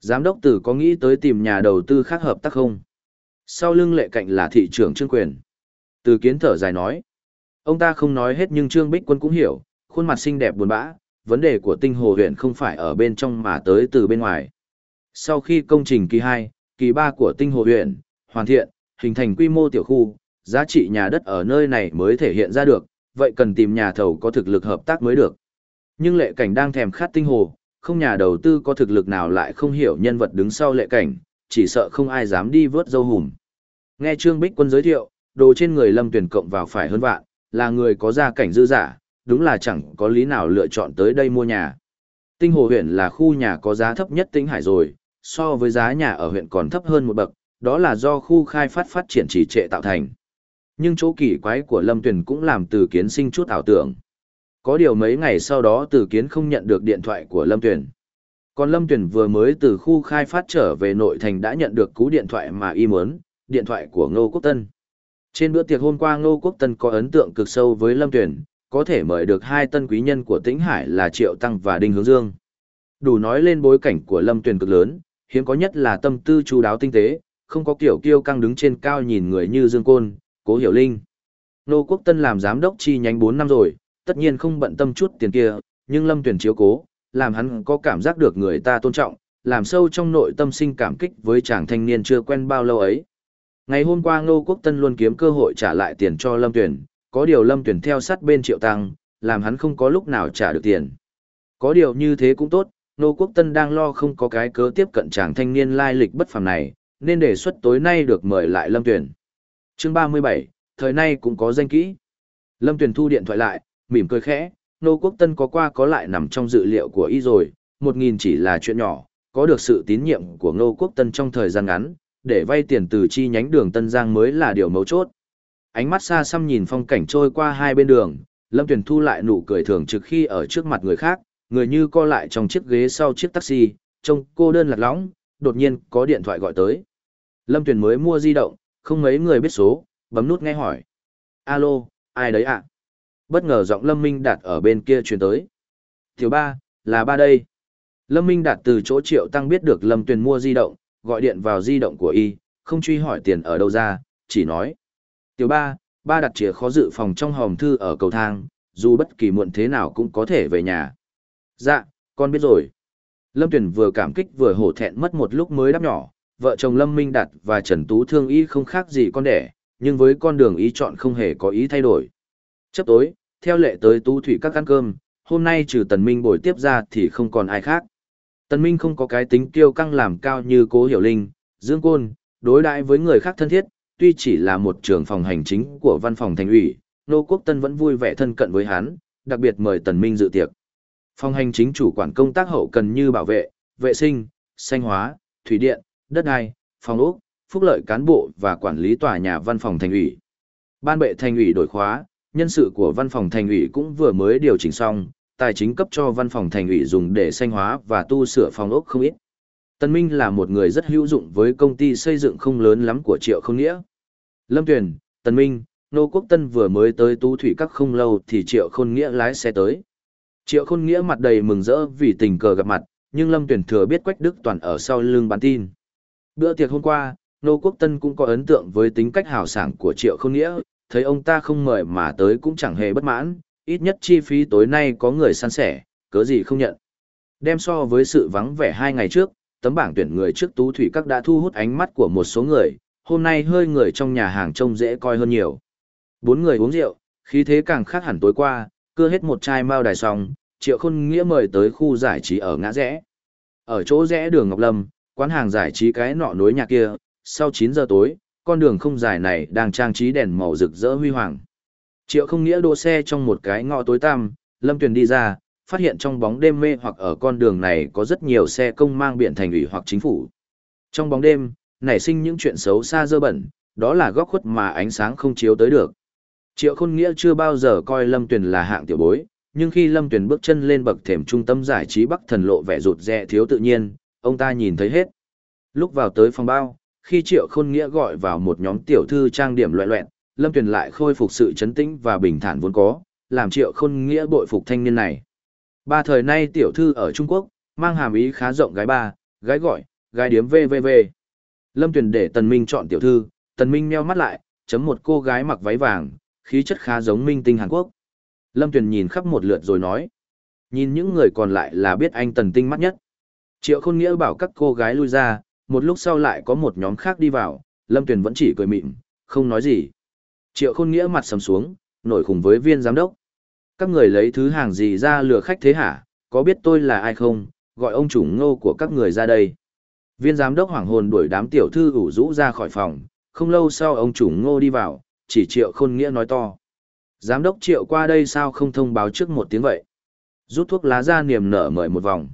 Giám đốc tử có nghĩ tới tìm nhà đầu tư khác hợp tác không? Sau lưng lệ cạnh là thị trưởng Trương Quyền. Từ kiến thở dài nói. Ông ta không nói hết nhưng Trương Bích Quân cũng hiểu, khuôn mặt xinh đẹp buồn bã, vấn đề của tinh hồ huyện không phải ở bên trong mà tới từ bên ngoài. Sau khi công trình kỳ 2, kỳ 3 của tinh hồ huyện, hoàn thiện, hình thành quy mô tiểu khu, giá trị nhà đất ở nơi này mới thể hiện ra được, vậy cần tìm nhà thầu có thực lực hợp tác mới được. Nhưng lệ cảnh đang thèm khát tinh hồ, không nhà đầu tư có thực lực nào lại không hiểu nhân vật đứng sau lệ cảnh, chỉ sợ không ai dám đi vớt dâu hùm. Nghe Trương Bích Quân giới thiệu, đồ trên người Lâm Tuyển cộng vào phải hơn vạn, là người có gia cảnh dư giả, đúng là chẳng có lý nào lựa chọn tới đây mua nhà. Tinh Hồ huyện là khu nhà có giá thấp nhất tỉnh Hải rồi, so với giá nhà ở huyện còn thấp hơn một bậc, đó là do khu khai phát phát triển trì trệ tạo thành. Nhưng chỗ kỳ quái của Lâm Tuyền cũng làm từ kiến sinh chút ảo tưởng. Có điều mấy ngày sau đó từ kiến không nhận được điện thoại của Lâm Tuyền. Còn Lâm Tuyền vừa mới từ khu khai phát trở về nội thành đã nhận được cú điện thoại mà y muốn, điện thoại của Ngô Quốc Tân. Trên bữa tiệc hôm qua Ngô Quốc Tân có ấn tượng cực sâu với Lâm Tuyền, có thể mời được hai tân quý nhân của Tĩnh Hải là Triệu Tăng và Đinh Hướng Dương. Đủ nói lên bối cảnh của Lâm Tuyền cực lớn, hiếm có nhất là tâm tư chu đáo tinh tế, không có kiểu kiêu căng đứng trên cao nhìn người như Dương Côn, Cố Hiểu Linh. Nô Quốc Tân làm giám đốc chi nhánh 4 năm rồi, tất nhiên không bận tâm chút tiền kia, nhưng Lâm Tuyền chiếu cố, làm hắn có cảm giác được người ta tôn trọng, làm sâu trong nội tâm sinh cảm kích với chàng thanh niên chưa quen bao lâu ấy. Ngày hôm qua Ngô Quốc Tân luôn kiếm cơ hội trả lại tiền cho Lâm Tuyền, có điều Lâm Tuyền theo sát bên Triệu Tăng, làm hắn không có lúc nào trả được tiền. Có điều như thế cũng tốt, nô Quốc Tân đang lo không có cái cớ tiếp cận chàng thanh niên lai lịch bất phàm này, nên đề xuất tối nay được mời lại Lâm Tuyền. Chương 37, thời nay cũng có danh kỹ. Lâm Tuyền thu điện thoại lại, mỉm cười khẽ, nô Quốc Tân có qua có lại nằm trong dự liệu của y rồi, một nghìn chỉ là chuyện nhỏ, có được sự tín nhiệm của nô Quốc Tân trong thời gian ngắn, để vay tiền từ chi nhánh đường Tân Giang mới là điều mấu chốt. Ánh mắt xa xăm nhìn phong cảnh trôi qua hai bên đường, Lâm Tuyền thu lại nụ cười thường trực khi ở trước mặt người khác, người như co lại trong chiếc ghế sau chiếc taxi, trông cô đơn lạc lõng, đột nhiên có điện thoại gọi tới. Lâm Tuyền mới mua di động, không mấy người biết số, bấm nút nghe hỏi. Alo, ai đấy ạ? Bất ngờ giọng Lâm Minh Đạt ở bên kia truyền tới. Thiếu ba, là ba đây. Lâm Minh Đạt từ chỗ triệu tăng biết được Lâm Tuyền mua di động, gọi điện vào di động của y, không truy hỏi tiền ở đâu ra, chỉ nói. Tiểu ba, ba đặt chìa khó dự phòng trong hòm thư ở cầu thang, dù bất kỳ muộn thế nào cũng có thể về nhà. Dạ, con biết rồi. Lâm Tuyền vừa cảm kích vừa hổ thẹn mất một lúc mới đáp nhỏ, vợ chồng Lâm Minh Đạt và Trần Tú Thương y không khác gì con đẻ, nhưng với con đường ý chọn không hề có ý thay đổi. Chấp tối, theo lệ tới Tú Thủy các ăn cơm, hôm nay trừ Tần Minh bồi tiếp ra thì không còn ai khác. Tần Minh không có cái tính kiêu căng làm cao như Cố Hiểu Linh, Dương Côn, đối đãi với người khác thân thiết, tuy chỉ là một trưởng phòng hành chính của văn phòng thành ủy, Nô Quốc Tân vẫn vui vẻ thân cận với hắn, đặc biệt mời Tần Minh dự tiệc. Phòng hành chính chủ quản công tác hậu cần như bảo vệ, vệ sinh, xanh hóa, thủy điện, đất đai, phòng ốc, phúc lợi cán bộ và quản lý tòa nhà văn phòng thành ủy. Ban bệ thành ủy đổi khóa, nhân sự của văn phòng thành ủy cũng vừa mới điều chỉnh xong, tài chính cấp cho văn phòng thành ủy dùng để xanh hóa và tu sửa phòng ốc không ít. Tân Minh là một người rất hữu dụng với công ty xây dựng không lớn lắm của Triệu Không Nghĩa. Lâm Tuyền, Tân Minh, Nô Quốc Tân vừa mới tới Tu Thủy Các không lâu thì Triệu Khôn Nghĩa lái xe tới. Triệu Khôn Nghĩa mặt đầy mừng rỡ vì tình cờ gặp mặt, nhưng Lâm Tuyền thừa biết Quách Đức Toàn ở sau lưng bán tin. Bữa tiệc hôm qua, Nô Quốc Tân cũng có ấn tượng với tính cách hào sảng của Triệu Khôn Nghĩa, thấy ông ta không mời mà tới cũng chẳng hề bất mãn, ít nhất chi phí tối nay có người săn sẻ, cớ gì không nhận. Đem so với sự vắng vẻ hai ngày trước, tấm bảng tuyển người trước tú thủy các đã thu hút ánh mắt của một số người, hôm nay hơi người trong nhà hàng trông dễ coi hơn nhiều. Bốn người uống rượu, khí thế càng khác hẳn tối qua, cưa hết một chai mao đài xong, triệu khôn nghĩa mời tới khu giải trí ở ngã rẽ. Ở chỗ rẽ đường Ngọc Lâm, quán hàng giải trí cái nọ nối nhà kia, sau 9 giờ tối, con đường không dài này đang trang trí đèn màu rực rỡ huy hoàng. Triệu không nghĩa đỗ xe trong một cái ngõ tối tăm, Lâm Tuyền đi ra, phát hiện trong bóng đêm mê hoặc ở con đường này có rất nhiều xe công mang biển thành ủy hoặc chính phủ. Trong bóng đêm, nảy sinh những chuyện xấu xa dơ bẩn, đó là góc khuất mà ánh sáng không chiếu tới được. Triệu Khôn Nghĩa chưa bao giờ coi Lâm Tuyền là hạng tiểu bối, nhưng khi Lâm Tuyền bước chân lên bậc thềm trung tâm giải trí Bắc Thần lộ vẻ rụt rè thiếu tự nhiên, ông ta nhìn thấy hết. Lúc vào tới phòng bao, khi Triệu Khôn Nghĩa gọi vào một nhóm tiểu thư trang điểm loẹ loẹt, Lâm Tuyền lại khôi phục sự trấn tĩnh và bình thản vốn có, làm Triệu Khôn Nghĩa bội phục thanh niên này. Ba thời nay tiểu thư ở Trung Quốc, mang hàm ý khá rộng gái ba, gái gọi, gái điếm VVV. Lâm Tuyền để Tần Minh chọn tiểu thư, Tần Minh meo mắt lại, chấm một cô gái mặc váy vàng, khí chất khá giống minh tinh Hàn Quốc. Lâm Tuyền nhìn khắp một lượt rồi nói. Nhìn những người còn lại là biết anh Tần Tinh mắt nhất. Triệu Khôn Nghĩa bảo các cô gái lui ra, một lúc sau lại có một nhóm khác đi vào, Lâm Tuyền vẫn chỉ cười mịn, không nói gì. Triệu Khôn Nghĩa mặt sầm xuống, nổi khủng với viên giám đốc. Các người lấy thứ hàng gì ra lừa khách thế hả, có biết tôi là ai không, gọi ông chủ ngô của các người ra đây. Viên giám đốc hoảng hồn đuổi đám tiểu thư ủ rũ ra khỏi phòng, không lâu sau ông chủ ngô đi vào, chỉ Triệu Khôn Nghĩa nói to. Giám đốc Triệu qua đây sao không thông báo trước một tiếng vậy? Rút thuốc lá ra niềm nở mời một vòng.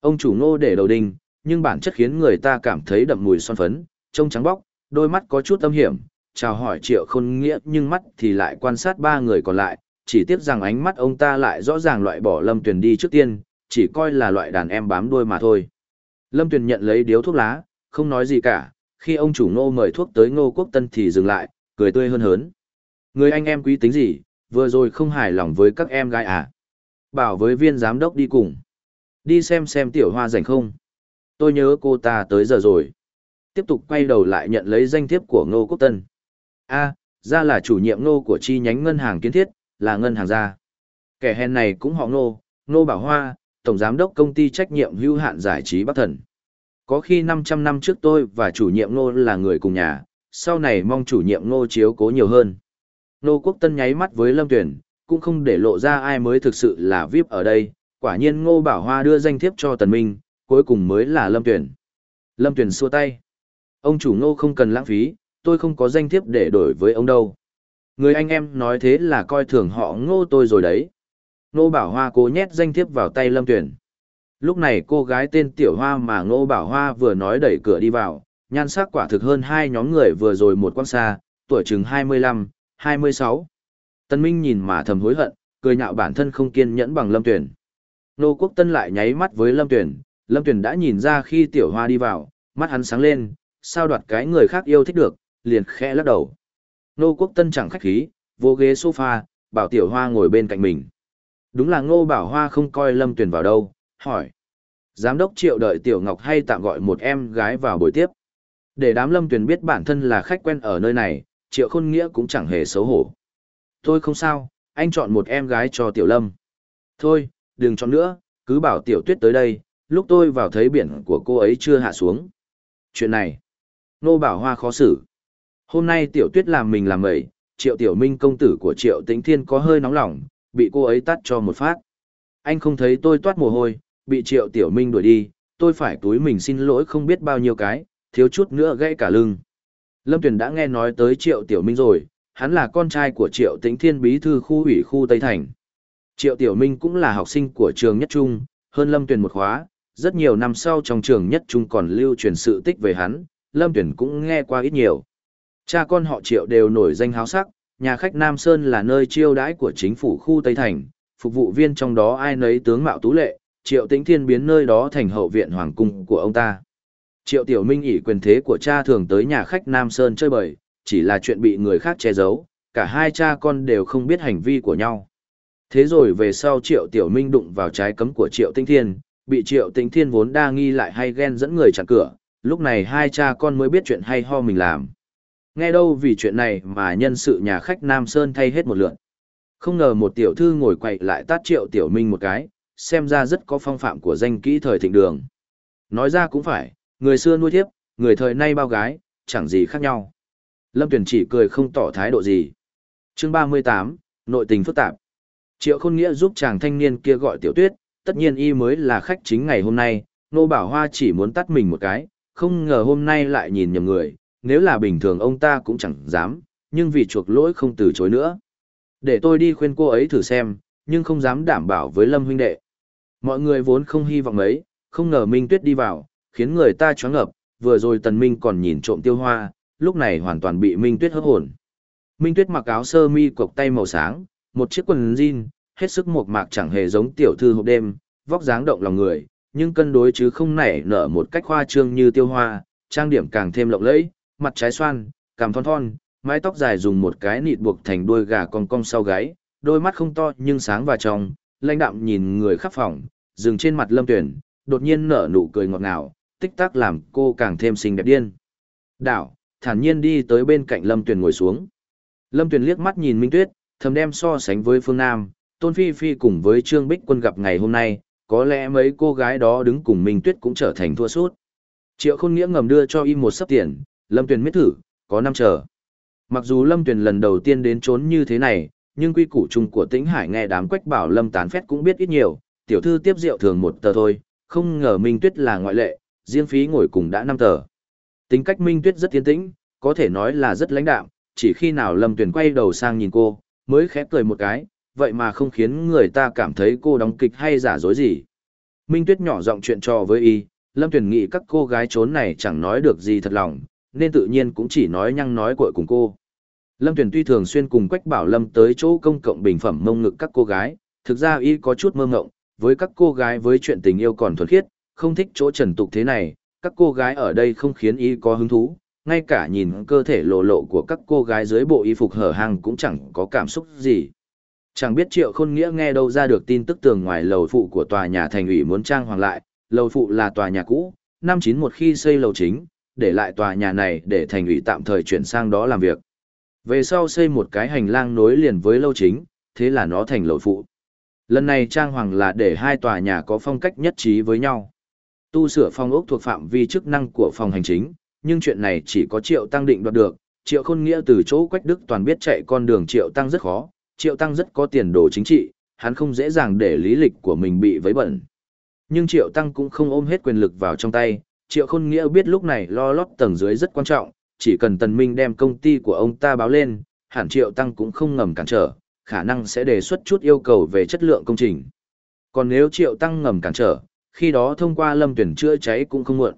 Ông chủ ngô để đầu đinh, nhưng bản chất khiến người ta cảm thấy đậm mùi son phấn, trông trắng bóc, đôi mắt có chút âm hiểm, chào hỏi triệu khôn nghĩa nhưng mắt thì lại quan sát ba người còn lại, chỉ tiếc rằng ánh mắt ông ta lại rõ ràng loại bỏ lâm tuyển đi trước tiên, chỉ coi là loại đàn em bám đuôi mà thôi. Lâm Tuyền nhận lấy điếu thuốc lá, không nói gì cả, khi ông chủ ngô mời thuốc tới ngô quốc tân thì dừng lại, cười tươi hơn hớn. Người anh em quý tính gì, vừa rồi không hài lòng với các em gái à? Bảo với viên giám đốc đi cùng. Đi xem xem tiểu hoa rảnh không? Tôi nhớ cô ta tới giờ rồi. Tiếp tục quay đầu lại nhận lấy danh thiếp của Ngô Quốc Tân. a ra là chủ nhiệm Ngô của chi nhánh ngân hàng kiến thiết, là ngân hàng gia. Kẻ hèn này cũng họ Ngô, Ngô Bảo Hoa, tổng giám đốc công ty trách nhiệm hữu hạn giải trí Bắc Thần. Có khi 500 năm trước tôi và chủ nhiệm Ngô là người cùng nhà, sau này mong chủ nhiệm Ngô chiếu cố nhiều hơn. Ngô Quốc Tân nháy mắt với Lâm Tuyển, cũng không để lộ ra ai mới thực sự là VIP ở đây, quả nhiên Ngô Bảo Hoa đưa danh thiếp cho Tần Minh, cuối cùng mới là Lâm Tuyển. Lâm Tuyển xua tay. Ông chủ Ngô không cần lãng phí, tôi không có danh thiếp để đổi với ông đâu. Người anh em nói thế là coi thường họ Ngô tôi rồi đấy. Ngô Bảo Hoa cố nhét danh thiếp vào tay Lâm Tuyển. Lúc này cô gái tên Tiểu Hoa mà Ngô Bảo Hoa vừa nói đẩy cửa đi vào, nhan sắc quả thực hơn hai nhóm người vừa rồi một quang xa, tuổi chừng 25, 26. Tân Minh nhìn mà thầm hối hận, cười nhạo bản thân không kiên nhẫn bằng Lâm Tuyển. Nô Quốc Tân lại nháy mắt với Lâm Tuyển, Lâm Tuyển đã nhìn ra khi Tiểu Hoa đi vào, mắt hắn sáng lên, sao đoạt cái người khác yêu thích được, liền khẽ lắc đầu. Nô Quốc Tân chẳng khách khí, vô ghế sofa, bảo Tiểu Hoa ngồi bên cạnh mình. Đúng là Ngô Bảo Hoa không coi Lâm Tuyền vào đâu, hỏi. Giám đốc triệu đợi Tiểu Ngọc hay tạm gọi một em gái vào buổi tiếp. Để đám Lâm Tuyền biết bản thân là khách quen ở nơi này, triệu khôn nghĩa cũng chẳng hề xấu hổ. Thôi không sao, anh chọn một em gái cho Tiểu Lâm. Thôi, đừng chọn nữa, cứ bảo Tiểu Tuyết tới đây, lúc tôi vào thấy biển của cô ấy chưa hạ xuống. Chuyện này, Nô Bảo Hoa khó xử. Hôm nay Tiểu Tuyết làm mình làm mẩy, Triệu Tiểu Minh công tử của Triệu Tĩnh Thiên có hơi nóng lòng, bị cô ấy tắt cho một phát. Anh không thấy tôi toát mồ hôi, bị Triệu Tiểu Minh đuổi đi, tôi phải túi mình xin lỗi không biết bao nhiêu cái, thiếu chút nữa gãy cả lưng. Lâm Tuyền đã nghe nói tới Triệu Tiểu Minh rồi, hắn là con trai của Triệu Tĩnh Thiên bí thư khu ủy khu Tây Thành. Triệu Tiểu Minh cũng là học sinh của trường Nhất Trung, hơn Lâm Tuyền một khóa, rất nhiều năm sau trong trường Nhất Trung còn lưu truyền sự tích về hắn, Lâm Tuyền cũng nghe qua ít nhiều. Cha con họ Triệu đều nổi danh háo sắc, nhà khách Nam Sơn là nơi chiêu đãi của chính phủ khu Tây Thành, phục vụ viên trong đó ai nấy tướng mạo tú lệ, Triệu Tĩnh Thiên biến nơi đó thành hậu viện hoàng cung của ông ta. Triệu Tiểu Minh ỷ quyền thế của cha thường tới nhà khách Nam Sơn chơi bời, chỉ là chuyện bị người khác che giấu, cả hai cha con đều không biết hành vi của nhau. Thế rồi về sau Triệu Tiểu Minh đụng vào trái cấm của Triệu Tinh Thiên, bị Triệu Tinh Thiên vốn đa nghi lại hay ghen dẫn người chặn cửa, lúc này hai cha con mới biết chuyện hay ho mình làm. Nghe đâu vì chuyện này mà nhân sự nhà khách Nam Sơn thay hết một lượt. Không ngờ một tiểu thư ngồi quậy lại tát Triệu Tiểu Minh một cái, xem ra rất có phong phạm của danh kỹ thời thịnh đường. Nói ra cũng phải, người xưa nuôi thiếp, người thời nay bao gái, chẳng gì khác nhau. Lâm Tuyền chỉ cười không tỏ thái độ gì. chương 38, nội tình phức tạp. Triệu Khôn Nghĩa giúp chàng thanh niên kia gọi tiểu tuyết, tất nhiên y mới là khách chính ngày hôm nay, Nô Bảo Hoa chỉ muốn tắt mình một cái, không ngờ hôm nay lại nhìn nhầm người, nếu là bình thường ông ta cũng chẳng dám, nhưng vì chuộc lỗi không từ chối nữa. Để tôi đi khuyên cô ấy thử xem, nhưng không dám đảm bảo với Lâm huynh đệ. Mọi người vốn không hy vọng ấy không ngờ Minh Tuyết đi vào, khiến người ta choáng ngợp, vừa rồi Tần Minh còn nhìn trộm tiêu hoa, lúc này hoàn toàn bị Minh Tuyết hấp hồn. Minh Tuyết mặc áo sơ mi cộc tay màu sáng, một chiếc quần jean, hết sức mộc mạc chẳng hề giống tiểu thư hộp đêm, vóc dáng động lòng người, nhưng cân đối chứ không nảy nở một cách khoa trương như tiêu hoa, trang điểm càng thêm lộng lẫy, mặt trái xoan, cằm thon thon, mái tóc dài dùng một cái nịt buộc thành đuôi gà cong cong sau gáy, đôi mắt không to nhưng sáng và trong, lãnh đạm nhìn người khắp phòng, dừng trên mặt Lâm Tuyển, đột nhiên nở nụ cười ngọt ngào, tích tắc làm cô càng thêm xinh đẹp điên. Đảo, thản nhiên đi tới bên cạnh Lâm Tuyền ngồi xuống. Lâm Tuyền liếc mắt nhìn Minh Tuyết, thầm đem so sánh với Phương Nam, Tôn Phi Phi cùng với Trương Bích Quân gặp ngày hôm nay, có lẽ mấy cô gái đó đứng cùng Minh Tuyết cũng trở thành thua suốt. Triệu Khôn Nghĩa ngầm đưa cho y một sấp tiền, Lâm Tuyền miết thử, có năm chờ. Mặc dù Lâm Tuyền lần đầu tiên đến trốn như thế này, nhưng quy củ chung của Tĩnh Hải nghe đám quách bảo Lâm tán phét cũng biết ít nhiều, tiểu thư tiếp rượu thường một tờ thôi, không ngờ Minh Tuyết là ngoại lệ, riêng phí ngồi cùng đã năm tờ. Tính cách Minh Tuyết rất tiến tĩnh, có thể nói là rất lãnh đạm, chỉ khi nào Lâm Tuyền quay đầu sang nhìn cô, mới khẽ cười một cái, vậy mà không khiến người ta cảm thấy cô đóng kịch hay giả dối gì. Minh Tuyết nhỏ giọng chuyện trò với y, Lâm Tuyền nghĩ các cô gái trốn này chẳng nói được gì thật lòng, nên tự nhiên cũng chỉ nói nhăng nói cội cùng cô. Lâm Tuyền tuy thường xuyên cùng Quách Bảo Lâm tới chỗ công cộng bình phẩm mông ngực các cô gái, thực ra y có chút mơ ngộng, với các cô gái với chuyện tình yêu còn thuần khiết, không thích chỗ trần tục thế này, các cô gái ở đây không khiến y có hứng thú, ngay cả nhìn cơ thể lộ lộ của các cô gái dưới bộ y phục hở hang cũng chẳng có cảm xúc gì. Chẳng biết Triệu Khôn Nghĩa nghe đâu ra được tin tức tường ngoài lầu phụ của tòa nhà thành ủy muốn trang hoàng lại, lầu phụ là tòa nhà cũ, năm chín một khi xây lầu chính, để lại tòa nhà này để thành ủy tạm thời chuyển sang đó làm việc. Về sau xây một cái hành lang nối liền với lâu chính, thế là nó thành lầu phụ. Lần này trang hoàng là để hai tòa nhà có phong cách nhất trí với nhau. Tu sửa phong ốc thuộc phạm vi chức năng của phòng hành chính, nhưng chuyện này chỉ có Triệu Tăng định đoạt được. Triệu Khôn Nghĩa từ chỗ Quách Đức toàn biết chạy con đường Triệu Tăng rất khó, Triệu Tăng rất có tiền đồ chính trị, hắn không dễ dàng để lý lịch của mình bị vấy bẩn. Nhưng Triệu Tăng cũng không ôm hết quyền lực vào trong tay, Triệu Khôn Nghĩa biết lúc này lo lót tầng dưới rất quan trọng, chỉ cần Tần Minh đem công ty của ông ta báo lên, hẳn Triệu Tăng cũng không ngầm cản trở, khả năng sẽ đề xuất chút yêu cầu về chất lượng công trình. Còn nếu Triệu Tăng ngầm cản trở, khi đó thông qua lâm tuyển chữa cháy cũng không muộn.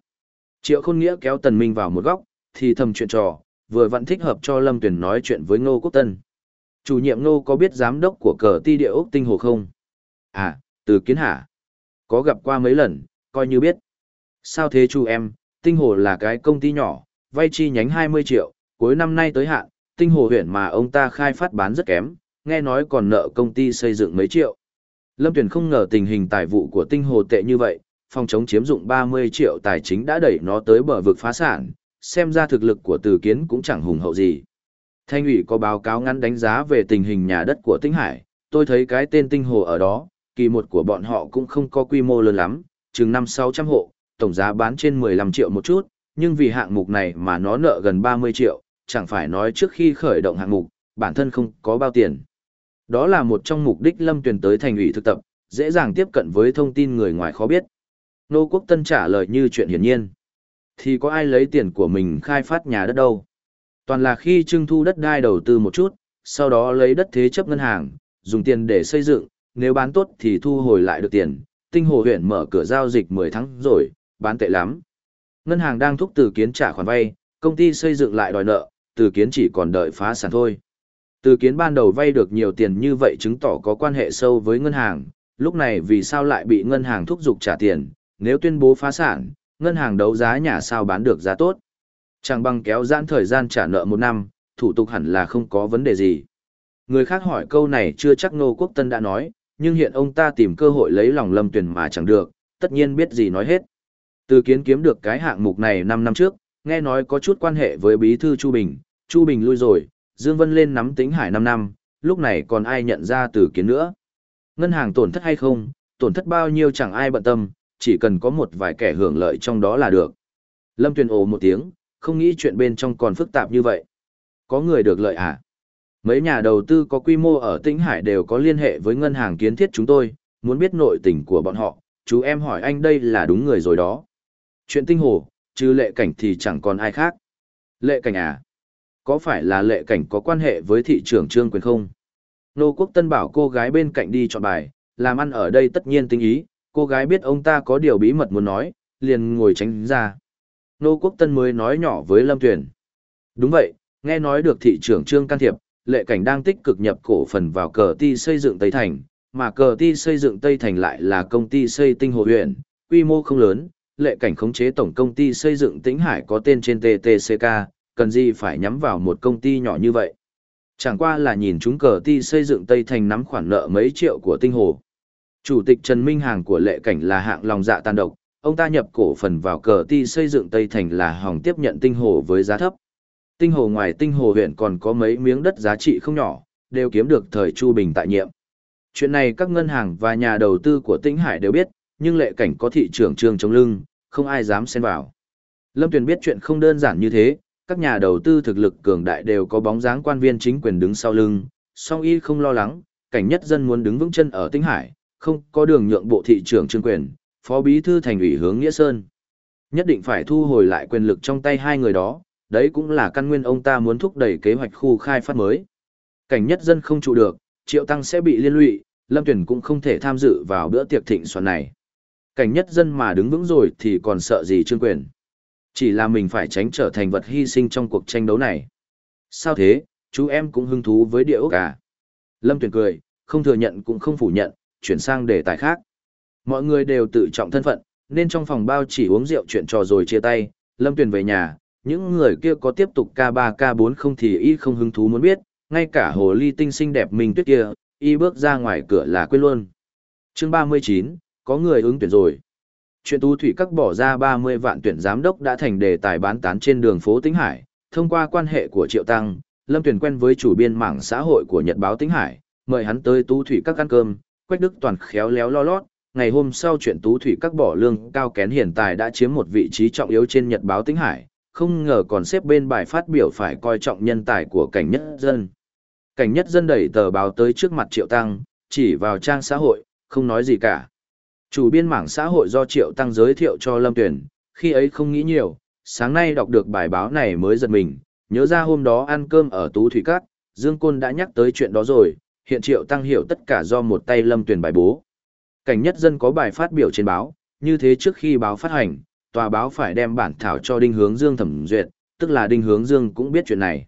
Triệu Khôn Nghĩa kéo Tần Minh vào một góc, thì thầm chuyện trò, vừa vẫn thích hợp cho Lâm Tuyển nói chuyện với Ngô Quốc Tân. Chủ nhiệm Ngô có biết giám đốc của cờ ti địa ốc tinh hồ không? À, từ kiến hả? Có gặp qua mấy lần, coi như biết. Sao thế chú em, tinh hồ là cái công ty nhỏ, vay chi nhánh 20 triệu, cuối năm nay tới hạn, tinh hồ huyện mà ông ta khai phát bán rất kém, nghe nói còn nợ công ty xây dựng mấy triệu. Lâm Tuyền không ngờ tình hình tài vụ của tinh hồ tệ như vậy, phòng chống chiếm dụng 30 triệu tài chính đã đẩy nó tới bờ vực phá sản, xem ra thực lực của từ kiến cũng chẳng hùng hậu gì. Thanh ủy có báo cáo ngắn đánh giá về tình hình nhà đất của Tinh Hải, tôi thấy cái tên tinh hồ ở đó, kỳ một của bọn họ cũng không có quy mô lớn lắm, chừng 5-600 hộ, tổng giá bán trên 15 triệu một chút, nhưng vì hạng mục này mà nó nợ gần 30 triệu, chẳng phải nói trước khi khởi động hạng mục, bản thân không có bao tiền. Đó là một trong mục đích Lâm Tuyền tới thành ủy thực tập, dễ dàng tiếp cận với thông tin người ngoài khó biết. Nô Quốc Tân trả lời như chuyện hiển nhiên. Thì có ai lấy tiền của mình khai phát nhà đất đâu. Toàn là khi trưng thu đất đai đầu tư một chút, sau đó lấy đất thế chấp ngân hàng, dùng tiền để xây dựng, nếu bán tốt thì thu hồi lại được tiền. Tinh hồ huyện mở cửa giao dịch 10 tháng rồi, bán tệ lắm. Ngân hàng đang thúc từ kiến trả khoản vay, công ty xây dựng lại đòi nợ, từ kiến chỉ còn đợi phá sản thôi. Từ kiến ban đầu vay được nhiều tiền như vậy chứng tỏ có quan hệ sâu với ngân hàng, lúc này vì sao lại bị ngân hàng thúc giục trả tiền, nếu tuyên bố phá sản, ngân hàng đấu giá nhà sao bán được giá tốt. Chẳng bằng kéo giãn thời gian trả nợ một năm, thủ tục hẳn là không có vấn đề gì. Người khác hỏi câu này chưa chắc Ngô Quốc Tân đã nói, nhưng hiện ông ta tìm cơ hội lấy lòng Lâm Tuyền mà chẳng được, tất nhiên biết gì nói hết. Từ kiến kiếm được cái hạng mục này 5 năm trước, nghe nói có chút quan hệ với bí thư Chu Bình, Chu Bình lui rồi, Dương Vân lên nắm tính hải 5 năm, lúc này còn ai nhận ra từ kiến nữa. Ngân hàng tổn thất hay không, tổn thất bao nhiêu chẳng ai bận tâm, chỉ cần có một vài kẻ hưởng lợi trong đó là được. Lâm Tuyền ồ một tiếng, không nghĩ chuyện bên trong còn phức tạp như vậy. Có người được lợi à? Mấy nhà đầu tư có quy mô ở Tĩnh Hải đều có liên hệ với ngân hàng kiến thiết chúng tôi, muốn biết nội tình của bọn họ, chú em hỏi anh đây là đúng người rồi đó. Chuyện tinh hồ, trừ lệ cảnh thì chẳng còn ai khác. Lệ cảnh à? Có phải là lệ cảnh có quan hệ với thị trưởng trương quyền không? Nô Quốc Tân bảo cô gái bên cạnh đi chọn bài, làm ăn ở đây tất nhiên tinh ý, cô gái biết ông ta có điều bí mật muốn nói, liền ngồi tránh ra. Nô Quốc Tân mới nói nhỏ với Lâm Tuyền. Đúng vậy, nghe nói được thị trưởng trương can thiệp, lệ cảnh đang tích cực nhập cổ phần vào cờ ti xây dựng Tây Thành, mà cờ ti xây dựng Tây Thành lại là công ty xây tinh hồ huyện, quy mô không lớn, lệ cảnh khống chế tổng công ty xây dựng tĩnh hải có tên trên TTCK, cần gì phải nhắm vào một công ty nhỏ như vậy. Chẳng qua là nhìn chúng cờ ti xây dựng Tây Thành nắm khoản nợ mấy triệu của tinh hồ. Chủ tịch Trần Minh Hàng của lệ cảnh là hạng lòng dạ tàn độc, ông ta nhập cổ phần vào cờ ti xây dựng Tây Thành là hòng tiếp nhận tinh hồ với giá thấp. Tinh hồ ngoài tinh hồ huyện còn có mấy miếng đất giá trị không nhỏ, đều kiếm được thời Chu Bình tại nhiệm. Chuyện này các ngân hàng và nhà đầu tư của Tĩnh Hải đều biết, nhưng lệ cảnh có thị trường trường chống lưng, không ai dám xen vào. Lâm Tuyền biết chuyện không đơn giản như thế, các nhà đầu tư thực lực cường đại đều có bóng dáng quan viên chính quyền đứng sau lưng, song y không lo lắng, cảnh nhất dân muốn đứng vững chân ở Tinh Hải, không có đường nhượng bộ thị trưởng trương quyền, phó bí thư thành ủy hướng Nghĩa Sơn. Nhất định phải thu hồi lại quyền lực trong tay hai người đó, đấy cũng là căn nguyên ông ta muốn thúc đẩy kế hoạch khu khai phát mới. Cảnh nhất dân không trụ được, triệu tăng sẽ bị liên lụy, Lâm Tuyển cũng không thể tham dự vào bữa tiệc thịnh soạn này. Cảnh nhất dân mà đứng vững rồi thì còn sợ gì trương quyền. Chỉ là mình phải tránh trở thành vật hy sinh trong cuộc tranh đấu này. Sao thế, chú em cũng hứng thú với địa ốc à? Lâm Tuyền cười, không thừa nhận cũng không phủ nhận, chuyển sang đề tài khác. Mọi người đều tự trọng thân phận, nên trong phòng bao chỉ uống rượu chuyện trò rồi chia tay, Lâm Tuyền về nhà, những người kia có tiếp tục K3 K4 không thì y không hứng thú muốn biết, ngay cả hồ ly tinh xinh đẹp mình tuyết kia, y bước ra ngoài cửa là quên luôn. chương 39, có người ứng tuyển rồi. Chuyện tu thủy các bỏ ra 30 vạn tuyển giám đốc đã thành đề tài bán tán trên đường phố Tĩnh Hải, thông qua quan hệ của Triệu Tăng, Lâm tuyển quen với chủ biên mảng xã hội của Nhật báo Tĩnh Hải, mời hắn tới tú thủy các ăn cơm, Quách Đức Toàn khéo léo lo lót, ngày hôm sau chuyện tú thủy các bỏ lương cao kén hiện tại đã chiếm một vị trí trọng yếu trên Nhật báo Tĩnh Hải, không ngờ còn xếp bên bài phát biểu phải coi trọng nhân tài của cảnh nhất dân. Cảnh nhất dân đẩy tờ báo tới trước mặt Triệu Tăng, chỉ vào trang xã hội, không nói gì cả. Chủ biên mảng xã hội do Triệu Tăng giới thiệu cho Lâm Tuyển, khi ấy không nghĩ nhiều, sáng nay đọc được bài báo này mới giật mình, nhớ ra hôm đó ăn cơm ở Tú Thủy Cát, Dương Côn đã nhắc tới chuyện đó rồi, hiện Triệu Tăng hiểu tất cả do một tay Lâm Tuyển bài bố. Cảnh nhất dân có bài phát biểu trên báo, như thế trước khi báo phát hành, tòa báo phải đem bản thảo cho Đinh Hướng Dương thẩm duyệt, tức là Đinh Hướng Dương cũng biết chuyện này.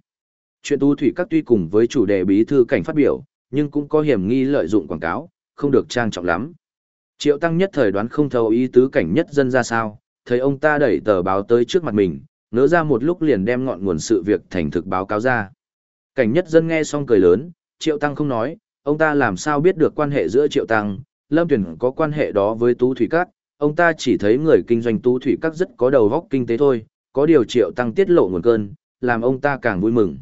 Chuyện Tú Thủy Cát tuy cùng với chủ đề bí thư cảnh phát biểu, nhưng cũng có hiểm nghi lợi dụng quảng cáo, không được trang trọng lắm. Triệu Tăng nhất thời đoán không thấu ý tứ cảnh nhất dân ra sao, thấy ông ta đẩy tờ báo tới trước mặt mình, ngỡ ra một lúc liền đem ngọn nguồn sự việc thành thực báo cáo ra. Cảnh nhất dân nghe xong cười lớn, Triệu Tăng không nói, ông ta làm sao biết được quan hệ giữa Triệu Tăng, Lâm Tuyển có quan hệ đó với Tú Thủy Các, ông ta chỉ thấy người kinh doanh Tú Thủy Các rất có đầu góc kinh tế thôi, có điều Triệu Tăng tiết lộ nguồn cơn, làm ông ta càng vui mừng.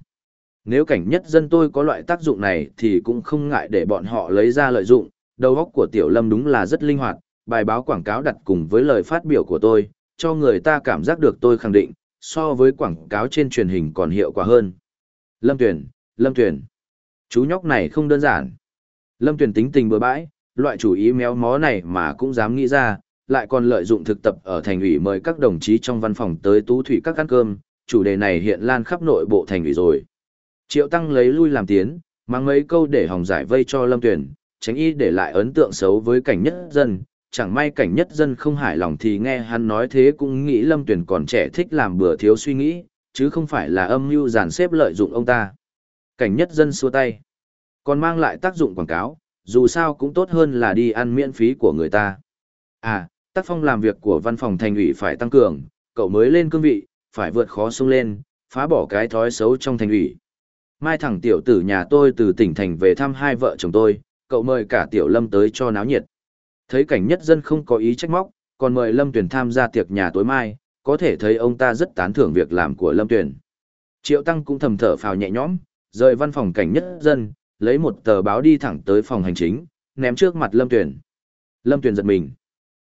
Nếu cảnh nhất dân tôi có loại tác dụng này thì cũng không ngại để bọn họ lấy ra lợi dụng, đầu óc của Tiểu Lâm đúng là rất linh hoạt, bài báo quảng cáo đặt cùng với lời phát biểu của tôi, cho người ta cảm giác được tôi khẳng định, so với quảng cáo trên truyền hình còn hiệu quả hơn. Lâm Tuyền, Lâm Tuyền. Chú nhóc này không đơn giản. Lâm Tuyền tính tình bừa bãi, loại chủ ý méo mó này mà cũng dám nghĩ ra, lại còn lợi dụng thực tập ở thành ủy mời các đồng chí trong văn phòng tới tú thủy các ăn cơm, chủ đề này hiện lan khắp nội bộ thành ủy rồi. Triệu Tăng lấy lui làm tiến, mang mấy câu để hòng giải vây cho Lâm Tuyền, tránh y để lại ấn tượng xấu với cảnh nhất dân. Chẳng may cảnh nhất dân không hài lòng thì nghe hắn nói thế cũng nghĩ Lâm Tuyền còn trẻ thích làm bừa thiếu suy nghĩ, chứ không phải là âm mưu dàn xếp lợi dụng ông ta. Cảnh nhất dân xua tay. Còn mang lại tác dụng quảng cáo, dù sao cũng tốt hơn là đi ăn miễn phí của người ta. À, tác phong làm việc của văn phòng thành ủy phải tăng cường, cậu mới lên cương vị, phải vượt khó sung lên, phá bỏ cái thói xấu trong thành ủy. Mai thẳng tiểu tử nhà tôi từ tỉnh thành về thăm hai vợ chồng tôi, cậu mời cả tiểu lâm tới cho náo nhiệt. Thấy cảnh nhất dân không có ý trách móc, còn mời lâm tuyền tham gia tiệc nhà tối mai, có thể thấy ông ta rất tán thưởng việc làm của lâm tuyền. Triệu Tăng cũng thầm thở phào nhẹ nhõm, rời văn phòng cảnh nhất dân, lấy một tờ báo đi thẳng tới phòng hành chính, ném trước mặt lâm tuyền. Lâm tuyền giật mình.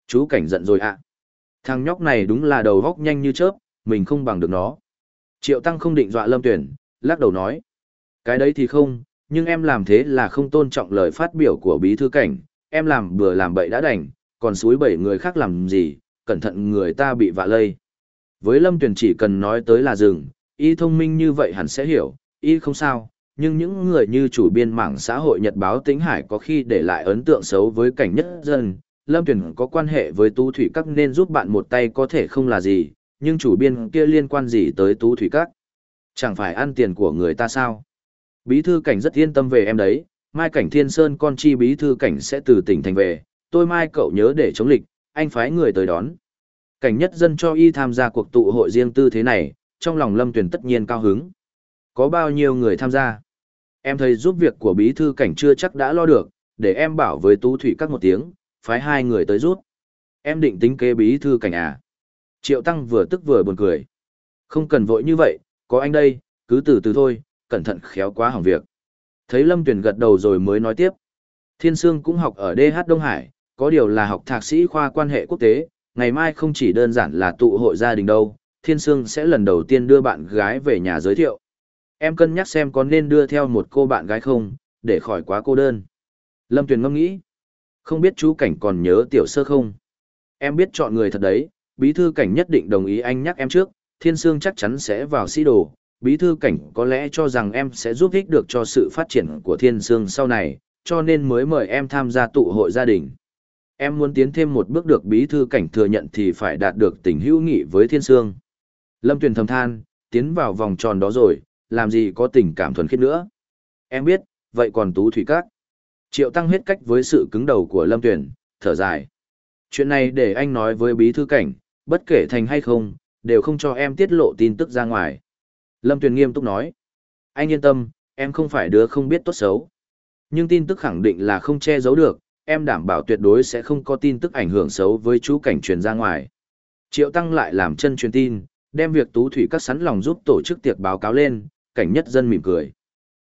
Chú cảnh giận rồi ạ. À. Thằng nhóc này đúng là đầu góc nhanh như chớp, mình không bằng được nó. Triệu Tăng không định dọa lâm tuyển, lắc đầu nói. Cái đấy thì không, nhưng em làm thế là không tôn trọng lời phát biểu của bí thư cảnh, em làm bừa làm bậy đã đành, còn suối bảy người khác làm gì, cẩn thận người ta bị vạ lây. Với Lâm Tuyền chỉ cần nói tới là dừng, y thông minh như vậy hẳn sẽ hiểu, y không sao, nhưng những người như chủ biên mạng xã hội Nhật báo Tĩnh Hải có khi để lại ấn tượng xấu với cảnh nhất dân, Lâm Tuyền có quan hệ với Tú Thủy Các nên giúp bạn một tay có thể không là gì, nhưng chủ biên kia liên quan gì tới Tú Thủy Các? Chẳng phải ăn tiền của người ta sao? Bí thư cảnh rất yên tâm về em đấy, mai cảnh thiên sơn con chi bí thư cảnh sẽ từ tỉnh thành về, tôi mai cậu nhớ để chống lịch, anh phái người tới đón. Cảnh nhất dân cho y tham gia cuộc tụ hội riêng tư thế này, trong lòng lâm tuyển tất nhiên cao hứng. Có bao nhiêu người tham gia? Em thấy giúp việc của bí thư cảnh chưa chắc đã lo được, để em bảo với tú thủy các một tiếng, phái hai người tới rút. Em định tính kế bí thư cảnh à? Triệu Tăng vừa tức vừa buồn cười. Không cần vội như vậy, có anh đây, cứ từ từ thôi, cẩn thận khéo quá hỏng việc. Thấy Lâm Tuyền gật đầu rồi mới nói tiếp. Thiên Sương cũng học ở DH Đông Hải, có điều là học thạc sĩ khoa quan hệ quốc tế, ngày mai không chỉ đơn giản là tụ hội gia đình đâu, Thiên Sương sẽ lần đầu tiên đưa bạn gái về nhà giới thiệu. Em cân nhắc xem có nên đưa theo một cô bạn gái không, để khỏi quá cô đơn. Lâm Tuyền ngẫm nghĩ. Không biết chú Cảnh còn nhớ tiểu sơ không? Em biết chọn người thật đấy, bí thư cảnh nhất định đồng ý anh nhắc em trước, Thiên Sương chắc chắn sẽ vào sĩ đồ, bí thư cảnh có lẽ cho rằng em sẽ giúp ích được cho sự phát triển của thiên sương sau này, cho nên mới mời em tham gia tụ hội gia đình. Em muốn tiến thêm một bước được bí thư cảnh thừa nhận thì phải đạt được tình hữu nghị với thiên sương. Lâm Tuyền thầm than, tiến vào vòng tròn đó rồi, làm gì có tình cảm thuần khiết nữa. Em biết, vậy còn tú thủy các. Triệu tăng hết cách với sự cứng đầu của Lâm Tuyền, thở dài. Chuyện này để anh nói với bí thư cảnh, bất kể thành hay không, đều không cho em tiết lộ tin tức ra ngoài. Lâm Tuyền nghiêm túc nói. Anh yên tâm, em không phải đứa không biết tốt xấu. Nhưng tin tức khẳng định là không che giấu được, em đảm bảo tuyệt đối sẽ không có tin tức ảnh hưởng xấu với chú cảnh truyền ra ngoài. Triệu Tăng lại làm chân truyền tin, đem việc tú thủy các sắn lòng giúp tổ chức tiệc báo cáo lên, cảnh nhất dân mỉm cười.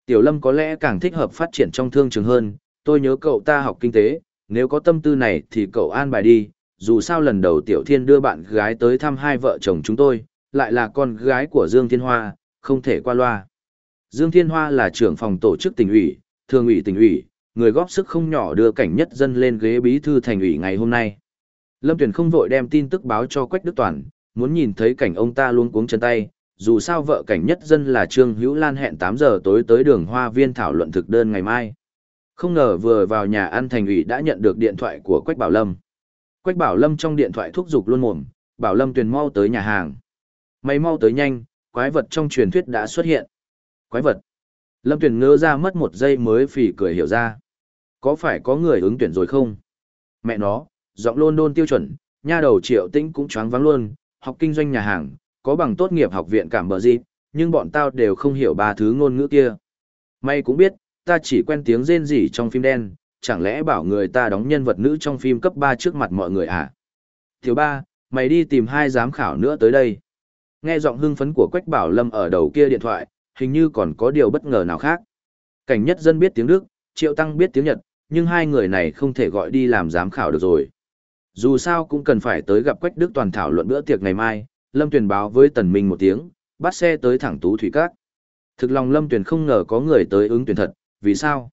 Tiểu Lâm có lẽ càng thích hợp phát triển trong thương trường hơn, tôi nhớ cậu ta học kinh tế, nếu có tâm tư này thì cậu an bài đi, dù sao lần đầu Tiểu Thiên đưa bạn gái tới thăm hai vợ chồng chúng tôi, lại là con gái của Dương Thiên Hoa, không thể qua loa. Dương Thiên Hoa là trưởng phòng tổ chức tỉnh ủy, thường ủy tỉnh ủy, người góp sức không nhỏ đưa cảnh nhất dân lên ghế bí thư thành ủy ngày hôm nay. Lâm Tuyền không vội đem tin tức báo cho Quách Đức Toàn, muốn nhìn thấy cảnh ông ta luôn cuống chân tay, dù sao vợ cảnh nhất dân là Trương Hữu Lan hẹn 8 giờ tối tới đường Hoa Viên thảo luận thực đơn ngày mai. Không ngờ vừa vào nhà ăn thành ủy đã nhận được điện thoại của Quách Bảo Lâm. Quách Bảo Lâm trong điện thoại thúc giục luôn mồm, Bảo Lâm Tuyền mau tới nhà hàng. Mày mau tới nhanh, quái vật trong truyền thuyết đã xuất hiện. Quái vật. Lâm Tuyền ngơ ra mất một giây mới phỉ cười hiểu ra. Có phải có người ứng tuyển rồi không? Mẹ nó, giọng lôn đôn tiêu chuẩn, nha đầu triệu tĩnh cũng choáng vắng luôn, học kinh doanh nhà hàng, có bằng tốt nghiệp học viện cảm bờ gì, nhưng bọn tao đều không hiểu ba thứ ngôn ngữ kia. Mày cũng biết, ta chỉ quen tiếng rên rỉ trong phim đen, chẳng lẽ bảo người ta đóng nhân vật nữ trong phim cấp 3 trước mặt mọi người à? Tiểu ba, mày đi tìm hai giám khảo nữa tới đây. Nghe giọng hưng phấn của Quách Bảo Lâm ở đầu kia điện thoại, hình như còn có điều bất ngờ nào khác. Cảnh nhất dân biết tiếng Đức, Triệu Tăng biết tiếng Nhật, nhưng hai người này không thể gọi đi làm giám khảo được rồi. Dù sao cũng cần phải tới gặp Quách Đức toàn thảo luận bữa tiệc ngày mai, Lâm Tuyền báo với Tần Minh một tiếng, bắt xe tới thẳng Tú Thủy Các. Thực lòng Lâm Tuyền không ngờ có người tới ứng tuyển thật, vì sao?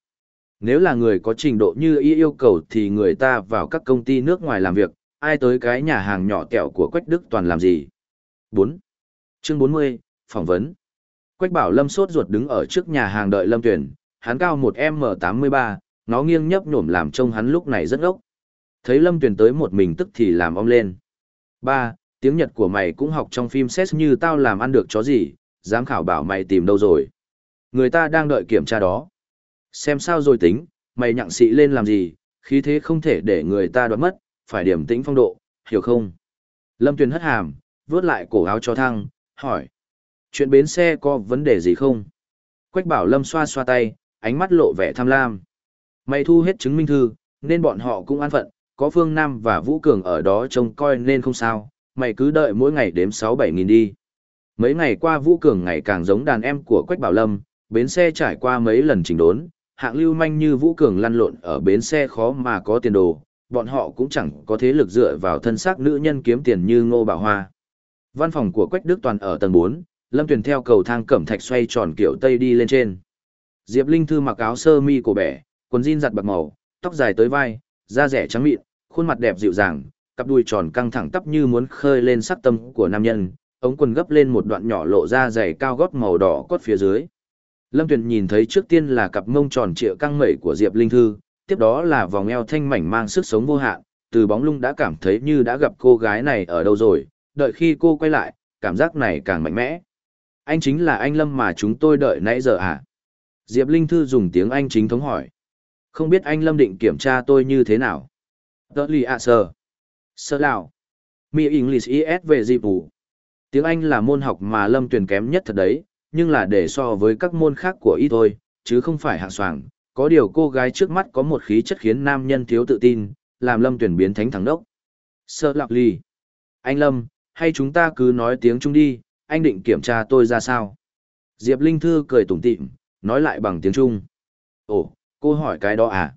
Nếu là người có trình độ như y yêu cầu thì người ta vào các công ty nước ngoài làm việc, ai tới cái nhà hàng nhỏ kẹo của Quách Đức toàn làm gì? 4. Chương 40, phỏng vấn. Quách Bảo Lâm sốt ruột đứng ở trước nhà hàng đợi Lâm Tuyền, hắn cao một M83, nó nghiêng nhấp nhổm làm trông hắn lúc này rất ốc. Thấy Lâm Tuyền tới một mình tức thì làm ong lên. Ba, tiếng Nhật của mày cũng học trong phim xét như tao làm ăn được chó gì, giám khảo bảo mày tìm đâu rồi. Người ta đang đợi kiểm tra đó. Xem sao rồi tính, mày nhặng xị lên làm gì, khí thế không thể để người ta đoán mất, phải điểm tĩnh phong độ, hiểu không? Lâm Tuyền hất hàm, vớt lại cổ áo cho thăng, hỏi. Chuyện bến xe có vấn đề gì không? Quách bảo Lâm xoa xoa tay, ánh mắt lộ vẻ tham lam. Mày thu hết chứng minh thư, nên bọn họ cũng an phận, có Phương Nam và Vũ Cường ở đó trông coi nên không sao, mày cứ đợi mỗi ngày đếm 6-7 nghìn đi. Mấy ngày qua Vũ Cường ngày càng giống đàn em của Quách Bảo Lâm, bến xe trải qua mấy lần chỉnh đốn, hạng lưu manh như Vũ Cường lăn lộn ở bến xe khó mà có tiền đồ, bọn họ cũng chẳng có thế lực dựa vào thân xác nữ nhân kiếm tiền như Ngô Bảo Hoa. Văn phòng của Quách Đức Toàn ở tầng 4, Lâm Tuyền theo cầu thang cẩm thạch xoay tròn kiểu Tây đi lên trên. Diệp Linh Thư mặc áo sơ mi cổ bẻ, quần jean giặt bạc màu, tóc dài tới vai, da rẻ trắng mịn, khuôn mặt đẹp dịu dàng, cặp đùi tròn căng thẳng tắp như muốn khơi lên sắc tâm của nam nhân, ống quần gấp lên một đoạn nhỏ lộ ra giày cao gót màu đỏ cốt phía dưới. Lâm Tuyền nhìn thấy trước tiên là cặp mông tròn trịa căng mẩy của Diệp Linh Thư, tiếp đó là vòng eo thanh mảnh mang sức sống vô hạn, từ bóng lung đã cảm thấy như đã gặp cô gái này ở đâu rồi, đợi khi cô quay lại, cảm giác này càng mạnh mẽ. Anh chính là anh Lâm mà chúng tôi đợi nãy giờ à? Diệp Linh Thư dùng tiếng Anh chính thống hỏi. Không biết anh Lâm định kiểm tra tôi như thế nào? Tớ lì ạ sơ. Sơ lào. Mi English IS về dịp vụ. Tiếng Anh là môn học mà Lâm tuyển kém nhất thật đấy, nhưng là để so với các môn khác của y thôi, chứ không phải hạng soàng. Có điều cô gái trước mắt có một khí chất khiến nam nhân thiếu tự tin, làm Lâm tuyển biến thánh thắng đốc. Sơ lạc lì. Anh Lâm, hay chúng ta cứ nói tiếng Trung đi, anh định kiểm tra tôi ra sao? Diệp Linh Thư cười tủm tỉm, nói lại bằng tiếng Trung. Ồ, cô hỏi cái đó à?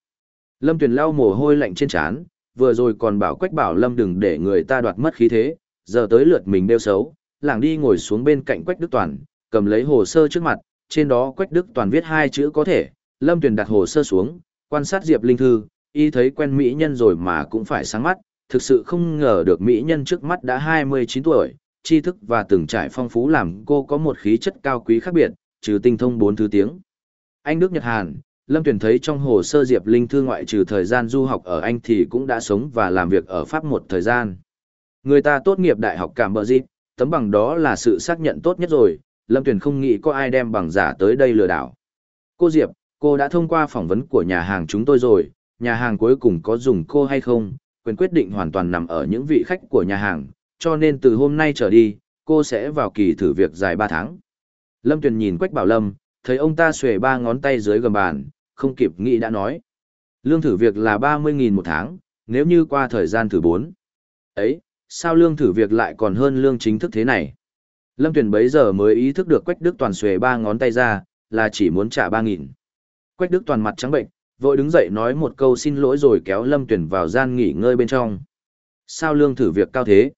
Lâm Tuyền lau mồ hôi lạnh trên trán, vừa rồi còn bảo Quách Bảo Lâm đừng để người ta đoạt mất khí thế, giờ tới lượt mình đeo xấu, làng đi ngồi xuống bên cạnh Quách Đức Toàn, cầm lấy hồ sơ trước mặt, trên đó Quách Đức Toàn viết hai chữ có thể, Lâm Tuyền đặt hồ sơ xuống, quan sát Diệp Linh Thư, y thấy quen mỹ nhân rồi mà cũng phải sáng mắt, thực sự không ngờ được mỹ nhân trước mắt đã 29 tuổi, tri thức và từng trải phong phú làm cô có một khí chất cao quý khác biệt, trừ tinh thông bốn thứ tiếng. Anh Đức Nhật Hàn, Lâm Tuyền thấy trong hồ sơ Diệp Linh Thư ngoại trừ thời gian du học ở Anh thì cũng đã sống và làm việc ở Pháp một thời gian. Người ta tốt nghiệp Đại học Cảm Bờ Dịp, tấm bằng đó là sự xác nhận tốt nhất rồi, Lâm Tuyền không nghĩ có ai đem bằng giả tới đây lừa đảo. Cô Diệp, cô đã thông qua phỏng vấn của nhà hàng chúng tôi rồi, nhà hàng cuối cùng có dùng cô hay không, quyền quyết định hoàn toàn nằm ở những vị khách của nhà hàng, cho nên từ hôm nay trở đi, cô sẽ vào kỳ thử việc dài 3 tháng. Lâm Tuyền nhìn Quách Bảo Lâm, thấy ông ta xuề ba ngón tay dưới gầm bàn, không kịp nghĩ đã nói. Lương thử việc là 30.000 một tháng, nếu như qua thời gian thử 4. Ấy, sao lương thử việc lại còn hơn lương chính thức thế này? Lâm Tuyền bấy giờ mới ý thức được Quách Đức Toàn xuề ba ngón tay ra, là chỉ muốn trả 3.000. Quách Đức Toàn mặt trắng bệnh, vội đứng dậy nói một câu xin lỗi rồi kéo Lâm Tuyền vào gian nghỉ ngơi bên trong. Sao lương thử việc cao thế?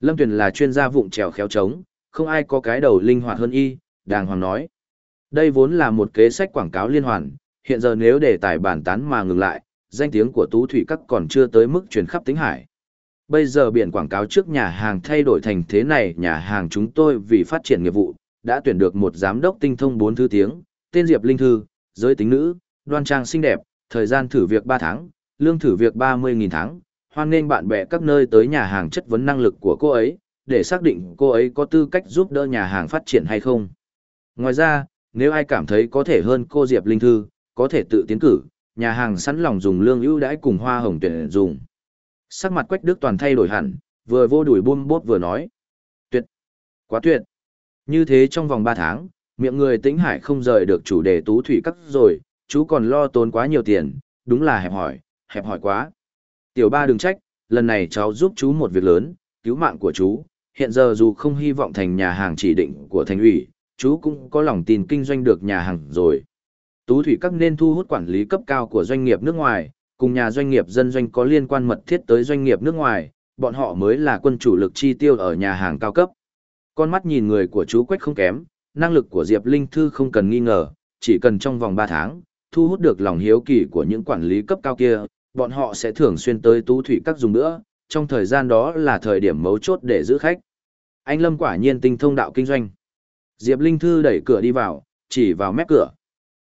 Lâm Tuyền là chuyên gia vụng trèo khéo trống, không ai có cái đầu linh hoạt hơn y, đàng hoàng nói. Đây vốn là một kế sách quảng cáo liên hoàn, hiện giờ nếu để tài bản tán mà ngừng lại, danh tiếng của Tú Thủy Các còn chưa tới mức truyền khắp tính hải. Bây giờ biển quảng cáo trước nhà hàng thay đổi thành thế này, nhà hàng chúng tôi vì phát triển nghiệp vụ, đã tuyển được một giám đốc tinh thông bốn thứ tiếng, tên Diệp Linh Thư, giới tính nữ, đoan trang xinh đẹp, thời gian thử việc 3 tháng, lương thử việc 30.000 tháng, hoan nghênh bạn bè các nơi tới nhà hàng chất vấn năng lực của cô ấy, để xác định cô ấy có tư cách giúp đỡ nhà hàng phát triển hay không. Ngoài ra, nếu ai cảm thấy có thể hơn cô Diệp Linh Thư, có thể tự tiến cử, nhà hàng sẵn lòng dùng lương ưu đãi cùng hoa hồng tuyển dùng. Sắc mặt Quách Đức toàn thay đổi hẳn, vừa vô đuổi buông bốt vừa nói. Tuyệt! Quá tuyệt! Như thế trong vòng 3 tháng, miệng người tĩnh hải không rời được chủ đề tú thủy cắt rồi, chú còn lo tốn quá nhiều tiền, đúng là hẹp hỏi, hẹp hỏi quá. Tiểu ba đừng trách, lần này cháu giúp chú một việc lớn, cứu mạng của chú, hiện giờ dù không hy vọng thành nhà hàng chỉ định của thành ủy, chú cũng có lòng tin kinh doanh được nhà hàng rồi. Tú thủy các nên thu hút quản lý cấp cao của doanh nghiệp nước ngoài, cùng nhà doanh nghiệp dân doanh có liên quan mật thiết tới doanh nghiệp nước ngoài, bọn họ mới là quân chủ lực chi tiêu ở nhà hàng cao cấp. Con mắt nhìn người của chú Quách không kém, năng lực của Diệp Linh Thư không cần nghi ngờ, chỉ cần trong vòng 3 tháng, thu hút được lòng hiếu kỳ của những quản lý cấp cao kia, bọn họ sẽ thường xuyên tới tú thủy các dùng nữa, trong thời gian đó là thời điểm mấu chốt để giữ khách. Anh Lâm quả nhiên tinh thông đạo kinh doanh. Diệp Linh Thư đẩy cửa đi vào, chỉ vào mép cửa.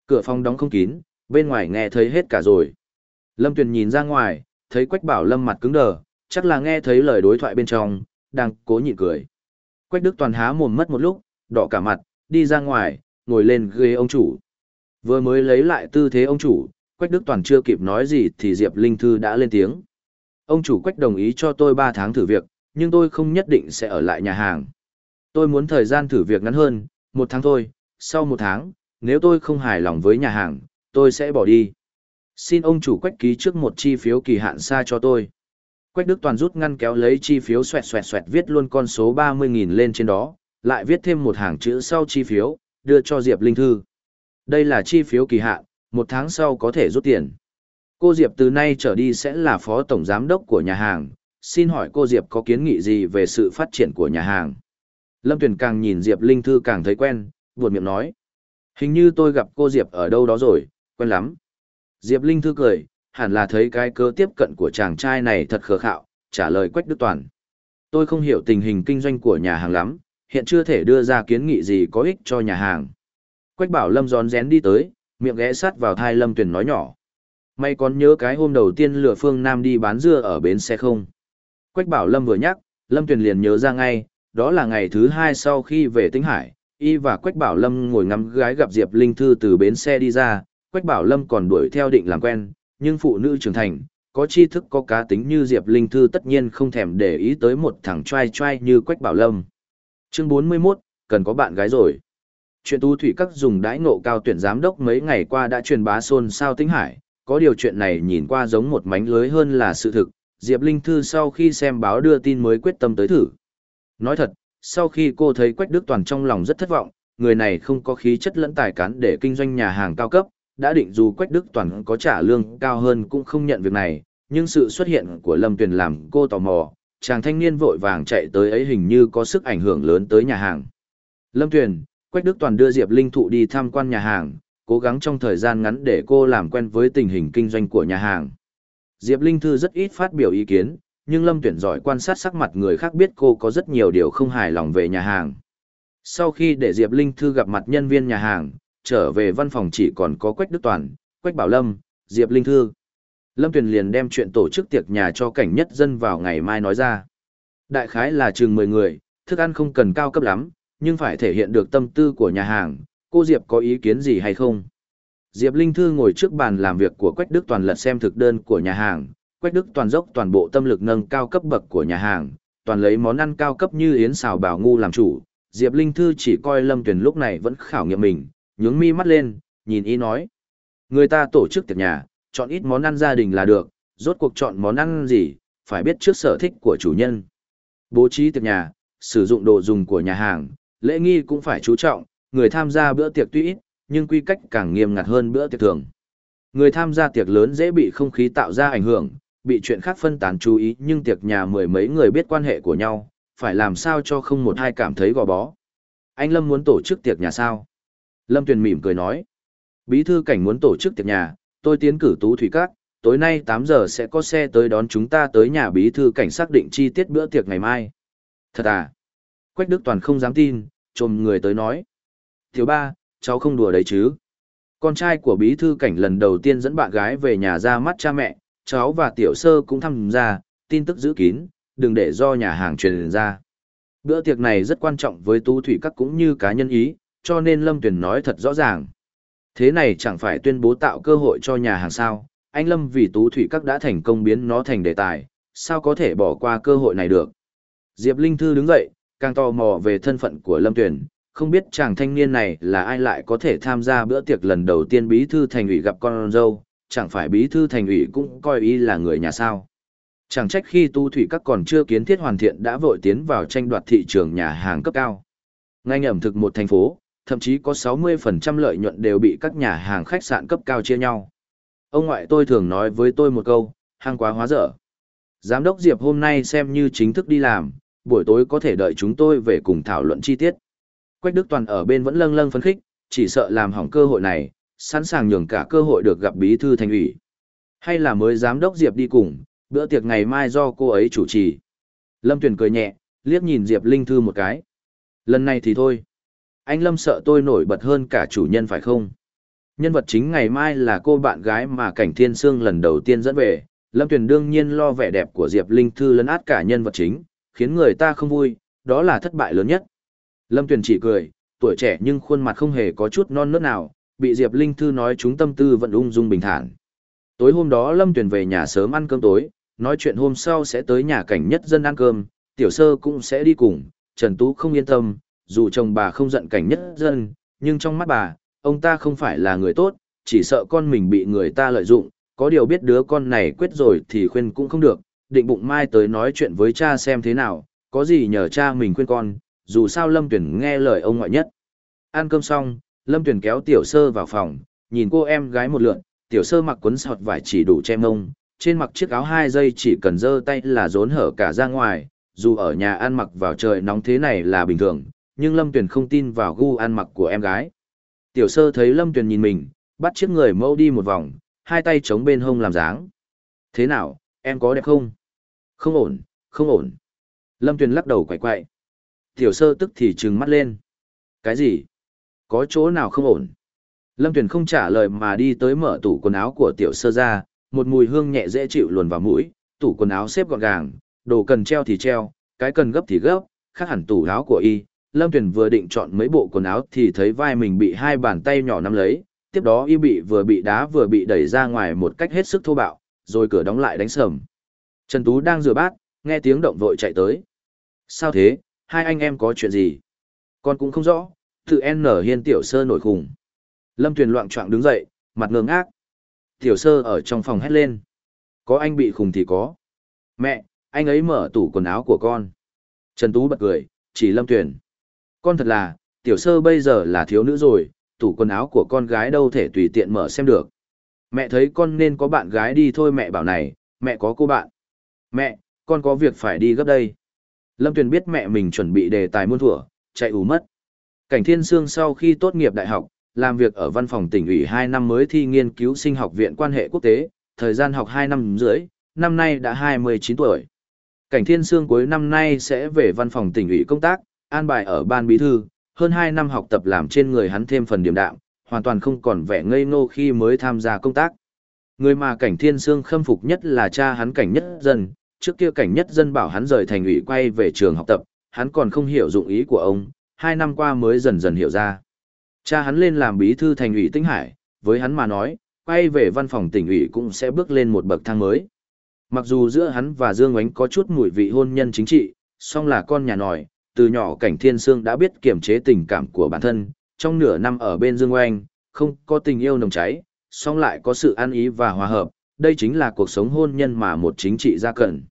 Cửa phòng đóng không kín, bên ngoài nghe thấy hết cả rồi. Lâm Tuyền nhìn ra ngoài, thấy Quách Bảo Lâm mặt cứng đờ, chắc là nghe thấy lời đối thoại bên trong, đang cố nhịn cười. Quách Đức Toàn há mồm mất một lúc, đỏ cả mặt, đi ra ngoài, ngồi lên ghế ông chủ. Vừa mới lấy lại tư thế ông chủ, Quách Đức Toàn chưa kịp nói gì thì Diệp Linh Thư đã lên tiếng. Ông chủ Quách đồng ý cho tôi 3 tháng thử việc, nhưng tôi không nhất định sẽ ở lại nhà hàng. Tôi muốn thời gian thử việc ngắn hơn, một tháng thôi, sau một tháng, nếu tôi không hài lòng với nhà hàng, tôi sẽ bỏ đi. Xin ông chủ Quách ký trước một chi phiếu kỳ hạn xa cho tôi. Quách Đức Toàn rút ngăn kéo lấy chi phiếu xoẹt xoẹt xoẹt viết luôn con số 30.000 lên trên đó, lại viết thêm một hàng chữ sau chi phiếu, đưa cho Diệp Linh Thư. Đây là chi phiếu kỳ hạn, một tháng sau có thể rút tiền. Cô Diệp từ nay trở đi sẽ là phó tổng giám đốc của nhà hàng, xin hỏi cô Diệp có kiến nghị gì về sự phát triển của nhà hàng? Lâm Tuyền càng nhìn Diệp Linh Thư càng thấy quen, buồn miệng nói. Hình như tôi gặp cô Diệp ở đâu đó rồi, quen lắm. Diệp Linh Thư cười, hẳn là thấy cái cơ tiếp cận của chàng trai này thật khờ khạo, trả lời Quách Đức Toàn. Tôi không hiểu tình hình kinh doanh của nhà hàng lắm, hiện chưa thể đưa ra kiến nghị gì có ích cho nhà hàng. Quách bảo Lâm gión rén đi tới, miệng ghé sát vào thai Lâm Tuyền nói nhỏ. May còn nhớ cái hôm đầu tiên lừa Phương Nam đi bán dưa ở bến xe không? Quách bảo Lâm vừa nhắc, Lâm Tuyền liền nhớ ra ngay, đó là ngày thứ hai sau khi về Tĩnh Hải, y và Quách bảo Lâm ngồi ngắm gái gặp Diệp Linh Thư từ bến xe đi ra, Quách bảo Lâm còn đuổi theo định làm quen, nhưng phụ nữ trưởng thành, có tri thức có cá tính như Diệp Linh Thư tất nhiên không thèm để ý tới một thằng trai trai như Quách bảo Lâm. Chương 41, cần có bạn gái rồi. Chuyện tu thủy các dùng đãi ngộ cao tuyển giám đốc mấy ngày qua đã truyền bá xôn xao tính hải, có điều chuyện này nhìn qua giống một mánh lưới hơn là sự thực, Diệp Linh Thư sau khi xem báo đưa tin mới quyết tâm tới thử. Nói thật, sau khi cô thấy Quách Đức Toàn trong lòng rất thất vọng, người này không có khí chất lẫn tài cán để kinh doanh nhà hàng cao cấp, đã định dù Quách Đức Toàn có trả lương cao hơn cũng không nhận việc này, nhưng sự xuất hiện của Lâm Tuyền làm cô tò mò, chàng thanh niên vội vàng chạy tới ấy hình như có sức ảnh hưởng lớn tới nhà hàng. Lâm Tuyền, Quách Đức Toàn đưa Diệp Linh Thụ đi tham quan nhà hàng, cố gắng trong thời gian ngắn để cô làm quen với tình hình kinh doanh của nhà hàng. Diệp Linh Thư rất ít phát biểu ý kiến, nhưng Lâm Tuyển giỏi quan sát sắc mặt người khác biết cô có rất nhiều điều không hài lòng về nhà hàng. Sau khi để Diệp Linh Thư gặp mặt nhân viên nhà hàng, trở về văn phòng chỉ còn có Quách Đức Toàn, Quách Bảo Lâm, Diệp Linh Thư. Lâm Tuyền liền đem chuyện tổ chức tiệc nhà cho cảnh nhất dân vào ngày mai nói ra. Đại khái là chừng 10 người, Thức ăn không cần cao cấp lắm, nhưng phải thể hiện được tâm tư của nhà hàng, cô Diệp có ý kiến gì hay không? Diệp Linh Thư ngồi trước bàn làm việc của Quách Đức Toàn lật xem thực đơn của nhà hàng, Quách Đức Toàn dốc toàn bộ tâm lực nâng cao cấp bậc của nhà hàng, toàn lấy món ăn cao cấp như yến xào bảo ngu làm chủ. Diệp Linh Thư chỉ coi Lâm Tuyền lúc này vẫn khảo nghiệm mình, nhướng mi mắt lên, nhìn ý nói. Người ta tổ chức tiệc nhà, chọn ít món ăn gia đình là được, rốt cuộc chọn món ăn gì, phải biết trước sở thích của chủ nhân. Bố trí tiệc nhà, sử dụng đồ dùng của nhà hàng, lễ nghi cũng phải chú trọng, người tham gia bữa tiệc tuy ít, nhưng quy cách càng nghiêm ngặt hơn bữa tiệc thường. Người tham gia tiệc lớn dễ bị không khí tạo ra ảnh hưởng, bị chuyện khác phân tán chú ý nhưng tiệc nhà mười mấy người biết quan hệ của nhau, phải làm sao cho không một ai cảm thấy gò bó. Anh Lâm muốn tổ chức tiệc nhà sao? Lâm Tuyền mỉm cười nói. Bí thư cảnh muốn tổ chức tiệc nhà, tôi tiến cử tú thủy các, tối nay 8 giờ sẽ có xe tới đón chúng ta tới nhà bí thư cảnh xác định chi tiết bữa tiệc ngày mai. Thật à? Quách Đức Toàn không dám tin, trồm người tới nói. Thiếu ba, cháu không đùa đấy chứ. Con trai của bí thư cảnh lần đầu tiên dẫn bạn gái về nhà ra mắt cha mẹ, cháu và tiểu sơ cũng tham gia, tin tức giữ kín, đừng để do nhà hàng truyền ra. Bữa tiệc này rất quan trọng với tú thủy các cũng như cá nhân ý, cho nên Lâm Tuyền nói thật rõ ràng. Thế này chẳng phải tuyên bố tạo cơ hội cho nhà hàng sao, anh Lâm vì tú thủy các đã thành công biến nó thành đề tài, sao có thể bỏ qua cơ hội này được. Diệp Linh Thư đứng dậy, càng tò mò về thân phận của Lâm Tuyền, không biết chàng thanh niên này là ai lại có thể tham gia bữa tiệc lần đầu tiên bí thư thành ủy gặp con dâu, chẳng phải bí thư thành ủy cũng coi ý là người nhà sao. Chẳng trách khi tu thủy các còn chưa kiến thiết hoàn thiện đã vội tiến vào tranh đoạt thị trường nhà hàng cấp cao. Ngay ẩm thực một thành phố, thậm chí có 60% lợi nhuận đều bị các nhà hàng khách sạn cấp cao chia nhau. Ông ngoại tôi thường nói với tôi một câu, hàng quá hóa dở. Giám đốc Diệp hôm nay xem như chính thức đi làm, buổi tối có thể đợi chúng tôi về cùng thảo luận chi tiết. Quách Đức Toàn ở bên vẫn lâng lâng phấn khích, chỉ sợ làm hỏng cơ hội này, sẵn sàng nhường cả cơ hội được gặp bí thư thành ủy. Hay là mới giám đốc Diệp đi cùng, bữa tiệc ngày mai do cô ấy chủ trì. Lâm Tuyền cười nhẹ, liếc nhìn Diệp Linh Thư một cái. Lần này thì thôi. Anh Lâm sợ tôi nổi bật hơn cả chủ nhân phải không? Nhân vật chính ngày mai là cô bạn gái mà Cảnh Thiên Sương lần đầu tiên dẫn về. Lâm Tuyền đương nhiên lo vẻ đẹp của Diệp Linh Thư lấn át cả nhân vật chính, khiến người ta không vui, đó là thất bại lớn nhất. Lâm Tuyền chỉ cười, tuổi trẻ nhưng khuôn mặt không hề có chút non nớt nào, bị Diệp Linh Thư nói chúng tâm tư vẫn ung dung bình thản. Tối hôm đó Lâm Tuyền về nhà sớm ăn cơm tối, nói chuyện hôm sau sẽ tới nhà cảnh nhất dân ăn cơm, tiểu sơ cũng sẽ đi cùng, Trần Tú không yên tâm, dù chồng bà không giận cảnh nhất dân, nhưng trong mắt bà, ông ta không phải là người tốt, chỉ sợ con mình bị người ta lợi dụng, có điều biết đứa con này quyết rồi thì khuyên cũng không được, định bụng mai tới nói chuyện với cha xem thế nào, có gì nhờ cha mình khuyên con, dù sao Lâm Tuyển nghe lời ông ngoại nhất. Ăn cơm xong, Lâm Tuyển kéo tiểu sơ vào phòng, nhìn cô em gái một lượn, tiểu sơ mặc quấn sọt vải chỉ đủ che mông, trên mặc chiếc áo hai dây chỉ cần giơ tay là rốn hở cả ra ngoài, dù ở nhà ăn mặc vào trời nóng thế này là bình thường, nhưng Lâm Tuyển không tin vào gu ăn mặc của em gái. Tiểu sơ thấy Lâm Tuyển nhìn mình, bắt chiếc người mâu đi một vòng, hai tay chống bên hông làm dáng. Thế nào, em có đẹp không? Không ổn, không ổn. Lâm Tuyền lắc đầu quậy quậy. Tiểu sơ tức thì trừng mắt lên. Cái gì? Có chỗ nào không ổn? Lâm Tuyền không trả lời mà đi tới mở tủ quần áo của tiểu sơ ra, một mùi hương nhẹ dễ chịu luồn vào mũi, tủ quần áo xếp gọn gàng, đồ cần treo thì treo, cái cần gấp thì gấp, khác hẳn tủ áo của y. Lâm Tuyền vừa định chọn mấy bộ quần áo thì thấy vai mình bị hai bàn tay nhỏ nắm lấy, tiếp đó y bị vừa bị đá vừa bị đẩy ra ngoài một cách hết sức thô bạo, rồi cửa đóng lại đánh sầm. Trần Tú đang rửa bát, nghe tiếng động vội chạy tới. Sao thế, hai anh em có chuyện gì? Con cũng không rõ, tự N hiên tiểu sơ nổi khủng. Lâm Tuyền loạn trọng đứng dậy, mặt ngơ ngác. Tiểu sơ ở trong phòng hét lên. Có anh bị khùng thì có. Mẹ, anh ấy mở tủ quần áo của con. Trần Tú bật cười, chỉ Lâm Tuyền. Con thật là, tiểu sơ bây giờ là thiếu nữ rồi, tủ quần áo của con gái đâu thể tùy tiện mở xem được. Mẹ thấy con nên có bạn gái đi thôi mẹ bảo này, mẹ có cô bạn. Mẹ, con có việc phải đi gấp đây. Lâm Tuyền biết mẹ mình chuẩn bị đề tài muôn thuở, chạy ủ mất. Cảnh Thiên Sương sau khi tốt nghiệp đại học, làm việc ở văn phòng tỉnh ủy 2 năm mới thi nghiên cứu sinh học viện quan hệ quốc tế, thời gian học 2 năm dưới, năm nay đã 29 tuổi. Cảnh Thiên Sương cuối năm nay sẽ về văn phòng tỉnh ủy công tác, an bài ở ban bí thư, hơn 2 năm học tập làm trên người hắn thêm phần điểm đạm, hoàn toàn không còn vẻ ngây ngô khi mới tham gia công tác. Người mà Cảnh Thiên Sương khâm phục nhất là cha hắn Cảnh Nhất Dân, trước kia cảnh nhất dân bảo hắn rời thành ủy quay về trường học tập, hắn còn không hiểu dụng ý của ông, hai năm qua mới dần dần hiểu ra. Cha hắn lên làm bí thư thành ủy Tĩnh Hải, với hắn mà nói, quay về văn phòng tỉnh ủy cũng sẽ bước lên một bậc thang mới. Mặc dù giữa hắn và Dương Ánh có chút mùi vị hôn nhân chính trị, song là con nhà nòi, từ nhỏ cảnh thiên sương đã biết kiềm chế tình cảm của bản thân, trong nửa năm ở bên Dương Oanh, không có tình yêu nồng cháy, song lại có sự an ý và hòa hợp, đây chính là cuộc sống hôn nhân mà một chính trị gia cần.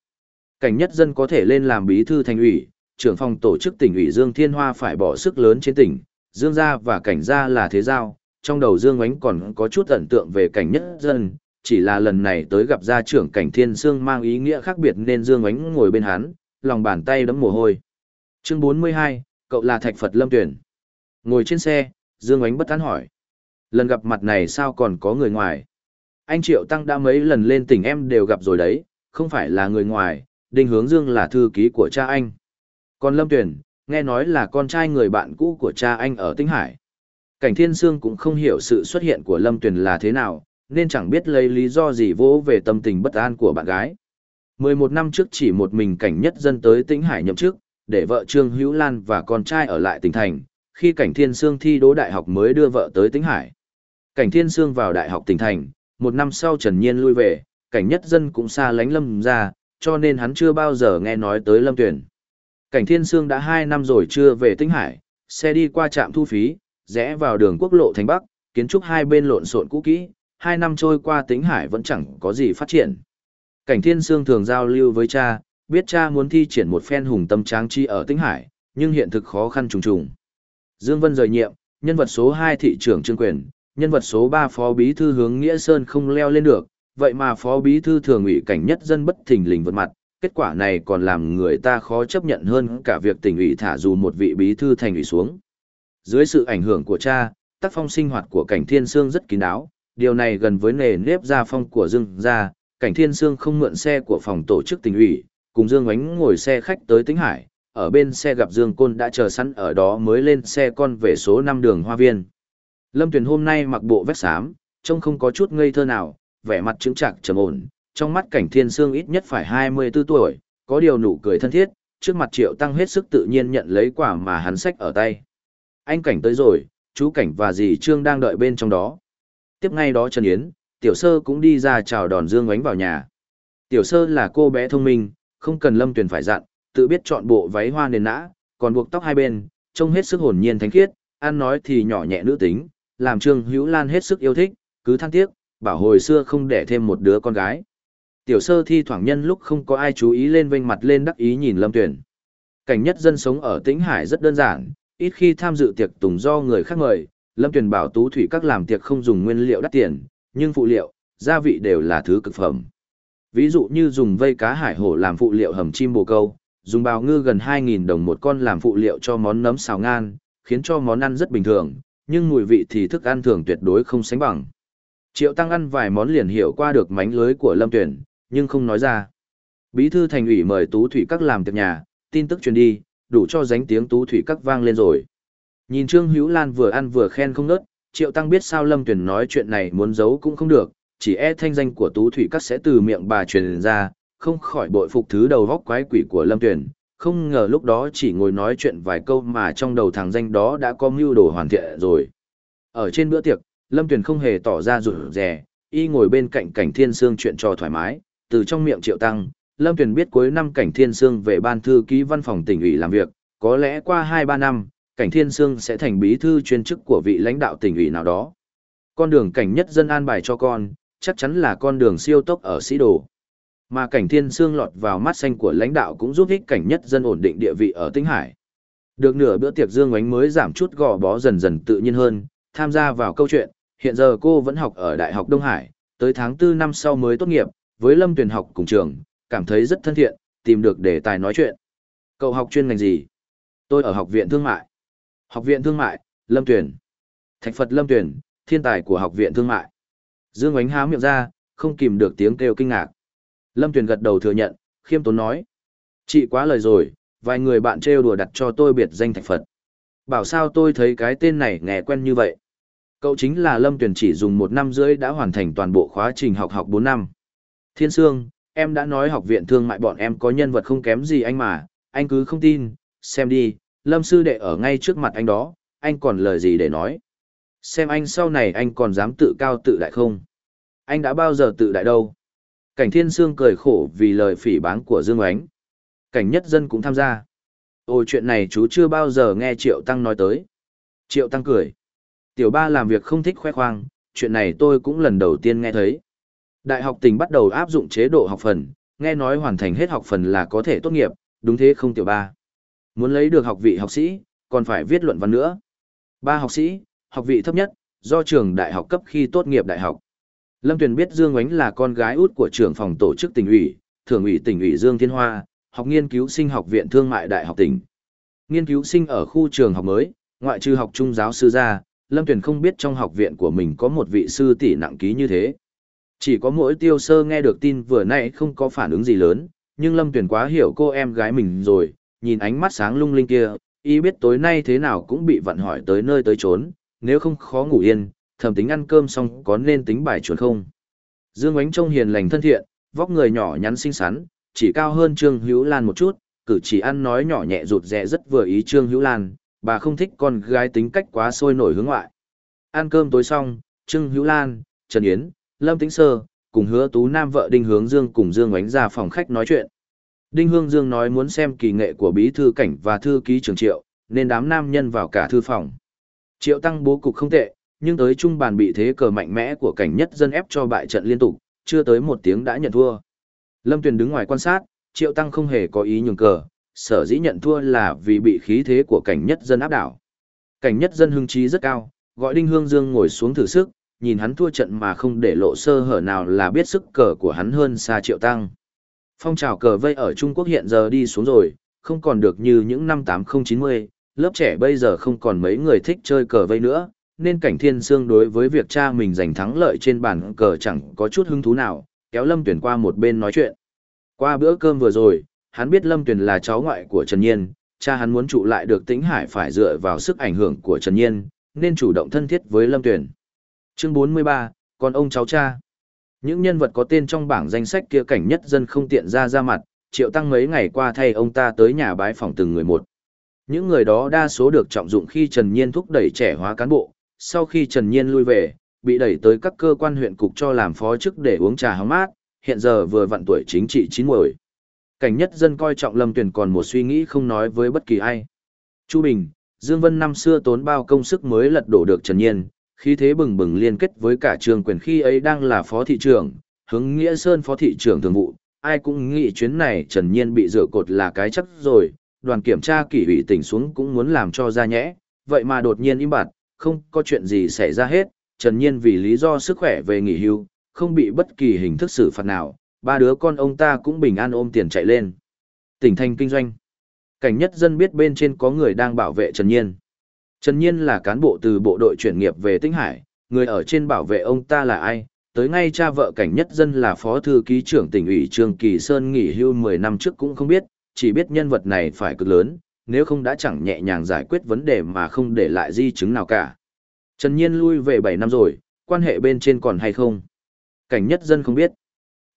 Cảnh nhất dân có thể lên làm bí thư thành ủy, trưởng phòng tổ chức tỉnh ủy Dương Thiên Hoa phải bỏ sức lớn trên tỉnh, Dương gia và cảnh gia là thế giao, trong đầu Dương Ánh còn có chút ẩn tượng về cảnh nhất dân, chỉ là lần này tới gặp gia trưởng cảnh thiên sương mang ý nghĩa khác biệt nên Dương Ánh ngồi bên hắn, lòng bàn tay đấm mồ hôi. Chương 42, cậu là Thạch Phật Lâm Tuyển. Ngồi trên xe, Dương Ánh bất tán hỏi. Lần gặp mặt này sao còn có người ngoài? Anh Triệu Tăng đã mấy lần lên tỉnh em đều gặp rồi đấy, không phải là người ngoài, Đinh Hướng Dương là thư ký của cha anh. Còn Lâm Tuyển, nghe nói là con trai người bạn cũ của cha anh ở Tinh Hải. Cảnh Thiên Sương cũng không hiểu sự xuất hiện của Lâm Tuyển là thế nào, nên chẳng biết lấy lý do gì vỗ về tâm tình bất an của bạn gái. 11 năm trước chỉ một mình cảnh nhất dân tới Tĩnh Hải nhậm chức, để vợ Trương Hữu Lan và con trai ở lại tỉnh thành, khi cảnh Thiên Sương thi đỗ đại học mới đưa vợ tới Tĩnh Hải. Cảnh Thiên Sương vào đại học tỉnh thành, một năm sau Trần Nhiên lui về, cảnh nhất dân cũng xa lánh Lâm ra, cho nên hắn chưa bao giờ nghe nói tới Lâm Tuyển. Cảnh Thiên Sương đã 2 năm rồi chưa về Tĩnh Hải, xe đi qua trạm thu phí, rẽ vào đường quốc lộ thành Bắc, kiến trúc hai bên lộn xộn cũ kỹ, 2 năm trôi qua Tĩnh Hải vẫn chẳng có gì phát triển. Cảnh Thiên Sương thường giao lưu với cha, biết cha muốn thi triển một phen hùng tâm tráng chi ở Tĩnh Hải, nhưng hiện thực khó khăn trùng trùng. Dương Vân rời nhiệm, nhân vật số 2 thị trưởng Trương Quyền, nhân vật số 3 phó bí thư hướng Nghĩa Sơn không leo lên được, vậy mà phó bí thư thường ủy cảnh nhất dân bất thình lình vượt mặt, kết quả này còn làm người ta khó chấp nhận hơn cả việc tỉnh ủy thả dù một vị bí thư thành ủy xuống. Dưới sự ảnh hưởng của cha, tác phong sinh hoạt của cảnh thiên sương rất kín đáo, điều này gần với nề nếp gia phong của Dương gia, cảnh thiên sương không mượn xe của phòng tổ chức tỉnh ủy, cùng Dương Ánh ngồi xe khách tới Tĩnh Hải, ở bên xe gặp Dương Côn đã chờ sẵn ở đó mới lên xe con về số 5 đường Hoa Viên. Lâm Tuyền hôm nay mặc bộ vest xám, trông không có chút ngây thơ nào, vẻ mặt trứng trạc trầm ổn, trong mắt cảnh thiên sương ít nhất phải 24 tuổi, có điều nụ cười thân thiết, trước mặt triệu tăng hết sức tự nhiên nhận lấy quả mà hắn xách ở tay. Anh cảnh tới rồi, chú cảnh và dì Trương đang đợi bên trong đó. Tiếp ngay đó Trần Yến, tiểu sơ cũng đi ra chào đòn Dương Ánh vào nhà. Tiểu sơ là cô bé thông minh, không cần lâm tuyền phải dặn, tự biết chọn bộ váy hoa nền nã, còn buộc tóc hai bên, trông hết sức hồn nhiên thánh khiết, ăn nói thì nhỏ nhẹ nữ tính, làm Trương Hữu Lan hết sức yêu thích, cứ than tiếc, bảo hồi xưa không để thêm một đứa con gái. Tiểu sơ thi thoảng nhân lúc không có ai chú ý lên vênh mặt lên đắc ý nhìn Lâm Tuyền. Cảnh nhất dân sống ở Tĩnh Hải rất đơn giản, ít khi tham dự tiệc tùng do người khác mời, Lâm Tuyền bảo tú thủy các làm tiệc không dùng nguyên liệu đắt tiền, nhưng phụ liệu, gia vị đều là thứ cực phẩm. Ví dụ như dùng vây cá hải hổ làm phụ liệu hầm chim bồ câu, dùng bào ngư gần 2.000 đồng một con làm phụ liệu cho món nấm xào ngan, khiến cho món ăn rất bình thường, nhưng mùi vị thì thức ăn thường tuyệt đối không sánh bằng. Triệu Tăng ăn vài món liền hiểu qua được mánh lưới của Lâm Tuyển, nhưng không nói ra. Bí thư thành ủy mời Tú Thủy Các làm tiệc nhà, tin tức truyền đi, đủ cho dánh tiếng Tú Thủy Các vang lên rồi. Nhìn Trương Hữu Lan vừa ăn vừa khen không ngớt, Triệu Tăng biết sao Lâm Tuyển nói chuyện này muốn giấu cũng không được, chỉ e thanh danh của Tú Thủy Các sẽ từ miệng bà truyền ra, không khỏi bội phục thứ đầu góc quái quỷ của Lâm Tuyển, không ngờ lúc đó chỉ ngồi nói chuyện vài câu mà trong đầu thằng danh đó đã có mưu đồ hoàn thiện rồi. Ở trên bữa tiệc, Lâm Tuyền không hề tỏ ra rụt rè, y ngồi bên cạnh cảnh thiên sương chuyện trò thoải mái, từ trong miệng triệu tăng, Lâm Tuyền biết cuối năm cảnh thiên sương về ban thư ký văn phòng tỉnh ủy làm việc, có lẽ qua 2-3 năm, cảnh thiên sương sẽ thành bí thư chuyên chức của vị lãnh đạo tỉnh ủy nào đó. Con đường cảnh nhất dân an bài cho con, chắc chắn là con đường siêu tốc ở sĩ đồ. Mà cảnh thiên sương lọt vào mắt xanh của lãnh đạo cũng giúp ích cảnh nhất dân ổn định địa vị ở Tinh Hải. Được nửa bữa tiệc Dương Ngoánh mới giảm chút gò bó dần dần tự nhiên hơn, tham gia vào câu chuyện, hiện giờ cô vẫn học ở Đại học Đông Hải, tới tháng 4 năm sau mới tốt nghiệp, với Lâm Tuyền học cùng trường, cảm thấy rất thân thiện, tìm được đề tài nói chuyện. Cậu học chuyên ngành gì? Tôi ở học viện thương mại. Học viện thương mại, Lâm Tuyền. Thạch Phật Lâm Tuyền, thiên tài của học viện thương mại. Dương Ngoánh há miệng ra, không kìm được tiếng kêu kinh ngạc. Lâm Tuyền gật đầu thừa nhận, khiêm tốn nói. Chị quá lời rồi, vài người bạn trêu đùa đặt cho tôi biệt danh Thạch Phật. Bảo sao tôi thấy cái tên này nghe quen như vậy. Cậu chính là Lâm Tuyền chỉ dùng một năm rưỡi đã hoàn thành toàn bộ khóa trình học học 4 năm. Thiên Sương, em đã nói học viện thương mại bọn em có nhân vật không kém gì anh mà, anh cứ không tin, xem đi, Lâm sư đệ ở ngay trước mặt anh đó, anh còn lời gì để nói. Xem anh sau này anh còn dám tự cao tự đại không? Anh đã bao giờ tự đại đâu? Cảnh thiên sương cười khổ vì lời phỉ báng của Dương Oánh. Cảnh nhất dân cũng tham gia. Ôi chuyện này chú chưa bao giờ nghe Triệu Tăng nói tới. Triệu Tăng cười. Tiểu ba làm việc không thích khoe khoang, chuyện này tôi cũng lần đầu tiên nghe thấy. Đại học tỉnh bắt đầu áp dụng chế độ học phần, nghe nói hoàn thành hết học phần là có thể tốt nghiệp, đúng thế không tiểu ba. Muốn lấy được học vị học sĩ, còn phải viết luận văn nữa. Ba học sĩ, học vị thấp nhất, do trường đại học cấp khi tốt nghiệp đại học. Lâm Tuyền biết Dương Ngoánh là con gái út của trưởng phòng tổ chức tỉnh ủy, thường ủy tỉnh ủy Dương Thiên Hoa, học nghiên cứu sinh học viện thương mại đại học tỉnh. Nghiên cứu sinh ở khu trường học mới, ngoại trừ học trung giáo sư ra, Lâm Tuyền không biết trong học viện của mình có một vị sư tỷ nặng ký như thế. Chỉ có mỗi tiêu sơ nghe được tin vừa nãy không có phản ứng gì lớn, nhưng Lâm Tuyền quá hiểu cô em gái mình rồi, nhìn ánh mắt sáng lung linh kia, y biết tối nay thế nào cũng bị vặn hỏi tới nơi tới chốn, nếu không khó ngủ yên, thầm tính ăn cơm xong có nên tính bài chuẩn không. Dương Ánh trông hiền lành thân thiện, vóc người nhỏ nhắn xinh xắn, chỉ cao hơn Trương Hữu Lan một chút, cử chỉ ăn nói nhỏ nhẹ rụt rè rất vừa ý Trương Hữu Lan, bà không thích con gái tính cách quá sôi nổi hướng ngoại. Ăn cơm tối xong, Trương Hữu Lan, Trần Yến, Lâm Tĩnh Sơ, cùng hứa tú nam vợ Đinh Hướng Dương cùng Dương Ánh ra phòng khách nói chuyện. Đinh Hương Dương nói muốn xem kỳ nghệ của bí thư cảnh và thư ký Trường triệu, nên đám nam nhân vào cả thư phòng. Triệu tăng bố cục không tệ, nhưng tới trung bàn bị thế cờ mạnh mẽ của cảnh nhất dân ép cho bại trận liên tục, chưa tới một tiếng đã nhận thua. Lâm Tuyền đứng ngoài quan sát, Triệu Tăng không hề có ý nhường cờ, sở dĩ nhận thua là vì bị khí thế của cảnh nhất dân áp đảo. Cảnh nhất dân hưng trí rất cao, gọi Đinh Hương Dương ngồi xuống thử sức, nhìn hắn thua trận mà không để lộ sơ hở nào là biết sức cờ của hắn hơn xa Triệu Tăng. Phong trào cờ vây ở Trung Quốc hiện giờ đi xuống rồi, không còn được như những năm 80-90, lớp trẻ bây giờ không còn mấy người thích chơi cờ vây nữa, nên cảnh thiên sương đối với việc cha mình giành thắng lợi trên bàn cờ chẳng có chút hứng thú nào, kéo Lâm Tuyển qua một bên nói chuyện. Qua bữa cơm vừa rồi, hắn biết Lâm Tuyển là cháu ngoại của Trần Nhiên, cha hắn muốn trụ lại được tĩnh hải phải dựa vào sức ảnh hưởng của Trần Nhiên, nên chủ động thân thiết với Lâm Tuyển. Chương 43, còn ông cháu cha. Những nhân vật có tên trong bảng danh sách kia cảnh nhất dân không tiện ra ra mặt, triệu tăng mấy ngày qua thay ông ta tới nhà bái phòng từng người một. Những người đó đa số được trọng dụng khi Trần Nhiên thúc đẩy trẻ hóa cán bộ, sau khi Trần Nhiên lui về, bị đẩy tới các cơ quan huyện cục cho làm phó chức để uống trà hóng mát, hiện giờ vừa vặn tuổi chính trị chín muồi. Cảnh nhất dân coi trọng Lâm Tuyền còn một suy nghĩ không nói với bất kỳ ai. Chu Bình, Dương Vân năm xưa tốn bao công sức mới lật đổ được Trần Nhiên, khi thế bừng bừng liên kết với cả trường quyền khi ấy đang là phó thị trưởng, hướng Nghĩa Sơn phó thị trưởng thường vụ, ai cũng nghĩ chuyến này Trần Nhiên bị rửa cột là cái chắc rồi, đoàn kiểm tra kỷ ủy tỉnh xuống cũng muốn làm cho ra nhẽ, vậy mà đột nhiên im bặt, không có chuyện gì xảy ra hết, Trần Nhiên vì lý do sức khỏe về nghỉ hưu, không bị bất kỳ hình thức xử phạt nào, ba đứa con ông ta cũng bình an ôm tiền chạy lên. Tỉnh thành kinh doanh. Cảnh nhất dân biết bên trên có người đang bảo vệ Trần Nhiên. Trần Nhiên là cán bộ từ bộ đội chuyển nghiệp về Tinh Hải, người ở trên bảo vệ ông ta là ai? Tới ngay cha vợ cảnh nhất dân là phó thư ký trưởng tỉnh ủy Trương Kỳ Sơn nghỉ hưu 10 năm trước cũng không biết, chỉ biết nhân vật này phải cực lớn, nếu không đã chẳng nhẹ nhàng giải quyết vấn đề mà không để lại di chứng nào cả. Trần Nhiên lui về 7 năm rồi, quan hệ bên trên còn hay không? Cảnh nhất dân không biết.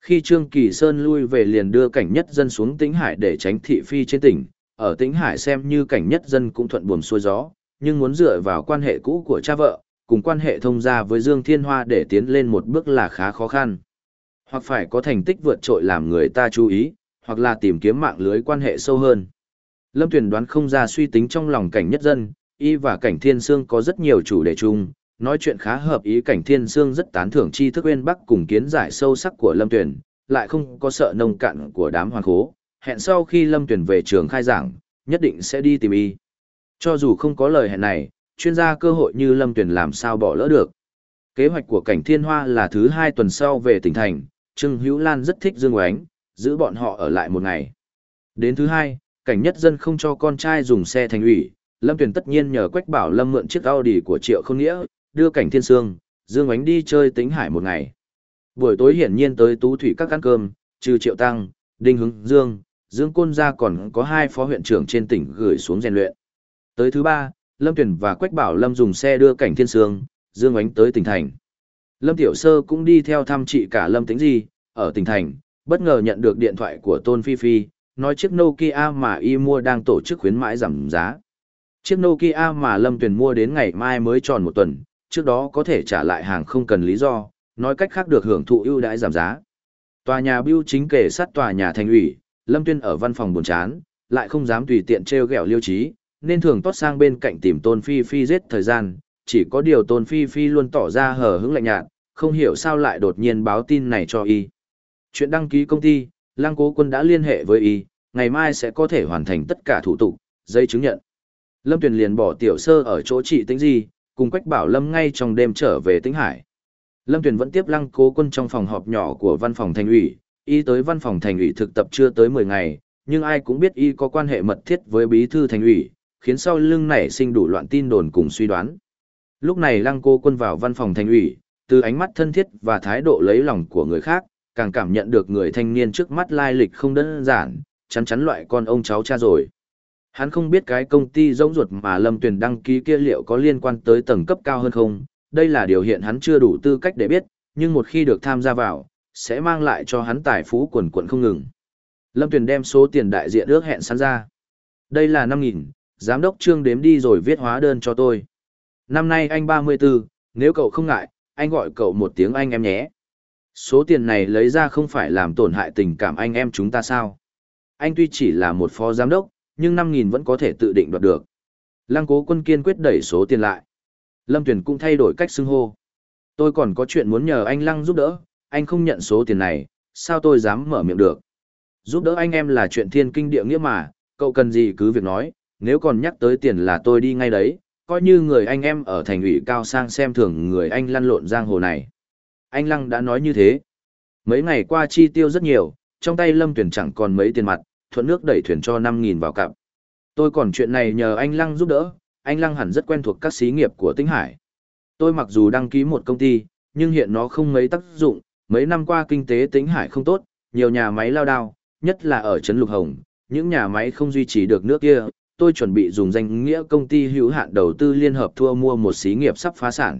Khi Trương Kỳ Sơn lui về liền đưa cảnh nhất dân xuống Tĩnh Hải để tránh thị phi trên tỉnh, ở Tĩnh Hải xem như cảnh nhất dân cũng thuận buồm xuôi gió, nhưng muốn dựa vào quan hệ cũ của cha vợ, cùng quan hệ thông gia với Dương Thiên Hoa để tiến lên một bước là khá khó khăn. Hoặc phải có thành tích vượt trội làm người ta chú ý, hoặc là tìm kiếm mạng lưới quan hệ sâu hơn. Lâm Tuyền đoán không ra suy tính trong lòng cảnh nhất dân, y và cảnh thiên sương có rất nhiều chủ đề chung, nói chuyện khá hợp ý cảnh thiên sương rất tán thưởng tri thức bên bắc cùng kiến giải sâu sắc của Lâm Tuyền, lại không có sợ nông cạn của đám hoàng khố, hẹn sau khi Lâm Tuyền về trường khai giảng, nhất định sẽ đi tìm y. Cho dù không có lời hẹn này, chuyên gia cơ hội như Lâm Tuyền làm sao bỏ lỡ được. Kế hoạch của cảnh thiên hoa là thứ hai tuần sau về tỉnh thành, Trương Hữu Lan rất thích Dương Oánh, giữ bọn họ ở lại một ngày. Đến thứ hai, cảnh nhất dân không cho con trai dùng xe thành ủy, Lâm Tuyền tất nhiên nhờ Quách Bảo Lâm mượn chiếc Audi của Triệu Không Nghĩa, đưa cảnh thiên sương, Dương Ánh đi chơi tính hải một ngày. Buổi tối hiển nhiên tới Tú Thủy các ăn cơm, trừ Triệu Tăng, Đinh Hứng, Dương, Dương Côn ra còn có hai phó huyện trưởng trên tỉnh gửi xuống rèn luyện. Tới thứ ba, Lâm Tuyền và Quách Bảo Lâm dùng xe đưa cảnh thiên sương, Dương Ánh tới tỉnh thành. Lâm Tiểu Sơ cũng đi theo thăm chị cả Lâm Tĩnh Di, ở tỉnh thành, bất ngờ nhận được điện thoại của Tôn Phi Phi, nói chiếc Nokia mà y mua đang tổ chức khuyến mãi giảm giá. Chiếc Nokia mà Lâm Tuyền mua đến ngày mai mới tròn một tuần, trước đó có thể trả lại hàng không cần lý do, nói cách khác được hưởng thụ ưu đãi giảm giá. Tòa nhà bưu chính kể sát tòa nhà thành ủy, Lâm Tuyên ở văn phòng buồn chán, lại không dám tùy tiện trêu ghẹo liêu Chí, nên thường tót sang bên cạnh tìm Tôn Phi Phi giết thời gian, chỉ có điều Tôn Phi Phi luôn tỏ ra hờ hững lạnh nhạt, không hiểu sao lại đột nhiên báo tin này cho y. Chuyện đăng ký công ty, Lăng Cố Quân đã liên hệ với y, ngày mai sẽ có thể hoàn thành tất cả thủ tục, giấy chứng nhận. Lâm Tuyền liền bỏ tiểu sơ ở chỗ trị tính gì, cùng Quách Bảo Lâm ngay trong đêm trở về Tĩnh Hải. Lâm Tuyền vẫn tiếp Lăng Cố Quân trong phòng họp nhỏ của văn phòng thành ủy, y tới văn phòng thành ủy thực tập chưa tới 10 ngày, nhưng ai cũng biết y có quan hệ mật thiết với bí thư thành ủy, khiến sau lưng nảy sinh đủ loạn tin đồn cùng suy đoán. Lúc này Lăng Cố Quân vào văn phòng thành ủy, từ ánh mắt thân thiết và thái độ lấy lòng của người khác, càng cảm nhận được người thanh niên trước mắt lai lịch không đơn giản, chắn chắn loại con ông cháu cha rồi. Hắn không biết cái công ty rỗng ruột mà Lâm Tuyền đăng ký kia liệu có liên quan tới tầng cấp cao hơn không, đây là điều hiện hắn chưa đủ tư cách để biết, nhưng một khi được tham gia vào, sẽ mang lại cho hắn tài phú quần quận không ngừng. Lâm Tuyền đem số tiền đại diện ước hẹn sẵn ra. Đây là 5.000, giám đốc trương đếm đi rồi viết hóa đơn cho tôi. Năm nay anh 34, nếu cậu không ngại, anh gọi cậu một tiếng anh em nhé. Số tiền này lấy ra không phải làm tổn hại tình cảm anh em chúng ta sao? Anh tuy chỉ là một phó giám đốc, nhưng 5.000 vẫn có thể tự định đoạt được. Lăng cố quân kiên quyết đẩy số tiền lại. Lâm Tuyền cũng thay đổi cách xưng hô. Tôi còn có chuyện muốn nhờ anh Lăng giúp đỡ, anh không nhận số tiền này, sao tôi dám mở miệng được. Giúp đỡ anh em là chuyện thiên kinh địa nghĩa mà, cậu cần gì cứ việc nói, nếu còn nhắc tới tiền là tôi đi ngay đấy, coi như người anh em ở thành ủy cao sang xem thường người anh lăn lộn giang hồ này. Anh Lăng đã nói như thế. Mấy ngày qua chi tiêu rất nhiều, trong tay Lâm Tuyển chẳng còn mấy tiền mặt, thuận nước đẩy thuyền cho 5.000 vào cặp. Tôi còn chuyện này nhờ anh Lăng giúp đỡ, anh Lăng hẳn rất quen thuộc các xí nghiệp của Tĩnh Hải. Tôi mặc dù đăng ký một công ty, nhưng hiện nó không mấy tác dụng, mấy năm qua kinh tế Tĩnh Hải không tốt, nhiều nhà máy lao đao, nhất là ở Trấn Lục Hồng, những nhà máy không duy trì được nước kia, tôi chuẩn bị dùng danh nghĩa công ty hữu hạn đầu tư liên hợp thua mua một xí nghiệp sắp phá sản.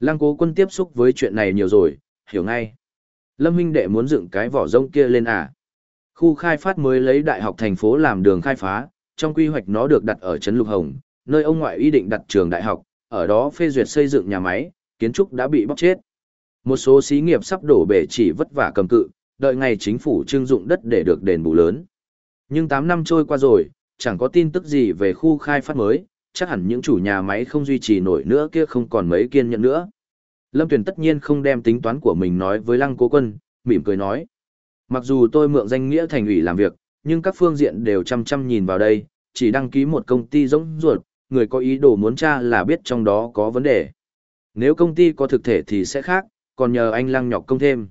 Lăng cố quân tiếp xúc với chuyện này nhiều rồi, hiểu ngay. Lâm huynh đệ muốn dựng cái vỏ rông kia lên à. Khu khai phát mới lấy đại học thành phố làm đường khai phá, trong quy hoạch nó được đặt ở Trấn Lục Hồng, nơi ông ngoại ý định đặt trường đại học, ở đó phê duyệt xây dựng nhà máy, kiến trúc đã bị bóc chết. Một số xí nghiệp sắp đổ bể chỉ vất vả cầm cự, đợi ngày chính phủ trưng dụng đất để được đền bù lớn. Nhưng 8 năm trôi qua rồi, chẳng có tin tức gì về khu khai phát mới, chắc hẳn những chủ nhà máy không duy trì nổi nữa kia không còn mấy kiên nhẫn nữa. Lâm Tuyền tất nhiên không đem tính toán của mình nói với Lăng Cố Quân, mỉm cười nói. Mặc dù tôi mượn danh nghĩa thành ủy làm việc, nhưng các phương diện đều chăm chăm nhìn vào đây, chỉ đăng ký một công ty giống ruột, người có ý đồ muốn tra là biết trong đó có vấn đề. Nếu công ty có thực thể thì sẽ khác, còn nhờ anh Lăng nhọc công thêm.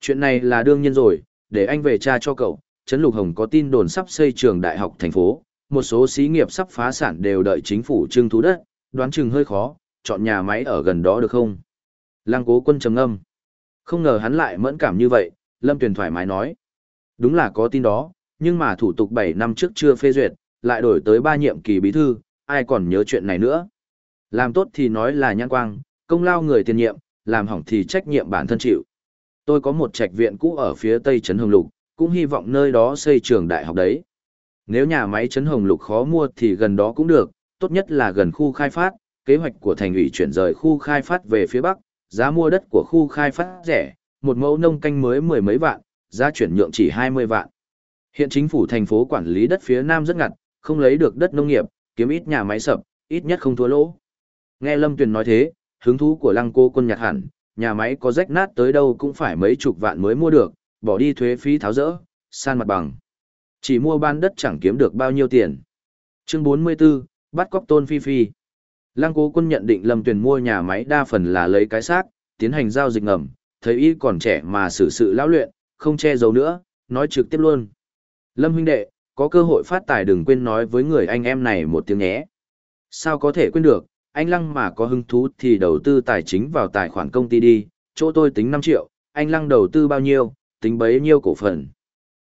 Chuyện này là đương nhiên rồi, để anh về tra cho cậu, Trấn Lục Hồng có tin đồn sắp xây trường đại học thành phố, một số xí nghiệp sắp phá sản đều đợi chính phủ trưng thú đất, đoán chừng hơi khó, chọn nhà máy ở gần đó được không? Lăng cố quân trầm ngâm. Không ngờ hắn lại mẫn cảm như vậy, Lâm Tuyền thoải mái nói. Đúng là có tin đó, nhưng mà thủ tục 7 năm trước chưa phê duyệt, lại đổi tới 3 nhiệm kỳ bí thư, ai còn nhớ chuyện này nữa. Làm tốt thì nói là nhãn quang, công lao người tiền nhiệm, làm hỏng thì trách nhiệm bản thân chịu. Tôi có một trạch viện cũ ở phía tây Trấn Hồng Lục, cũng hy vọng nơi đó xây trường đại học đấy. Nếu nhà máy chấn Hồng Lục khó mua thì gần đó cũng được, tốt nhất là gần khu khai phát, kế hoạch của thành ủy chuyển rời khu khai phát về phía bắc, giá mua đất của khu khai phát rẻ, một mẫu nông canh mới mười mấy vạn, giá chuyển nhượng chỉ 20 vạn. Hiện chính phủ thành phố quản lý đất phía nam rất ngặt, không lấy được đất nông nghiệp, kiếm ít nhà máy sập, ít nhất không thua lỗ. Nghe Lâm Tuyền nói thế, hứng thú của Lăng Cô quân nhạt hẳn, nhà máy có rách nát tới đâu cũng phải mấy chục vạn mới mua được, bỏ đi thuế phí tháo rỡ, san mặt bằng. Chỉ mua ban đất chẳng kiếm được bao nhiêu tiền. Chương 44, bắt cóc Tôn Phi Phi. Lăng Cố Quân nhận định Lâm Tuyền mua nhà máy đa phần là lấy cái xác, tiến hành giao dịch ngầm, thấy y còn trẻ mà xử sự lão luyện, không che giấu nữa, nói trực tiếp luôn. Lâm huynh đệ, có cơ hội phát tài đừng quên nói với người anh em này một tiếng nhé. Sao có thể quên được, anh Lăng mà có hứng thú thì đầu tư tài chính vào tài khoản công ty đi, chỗ tôi tính 5 triệu, anh Lăng đầu tư bao nhiêu, tính bấy nhiêu cổ phần.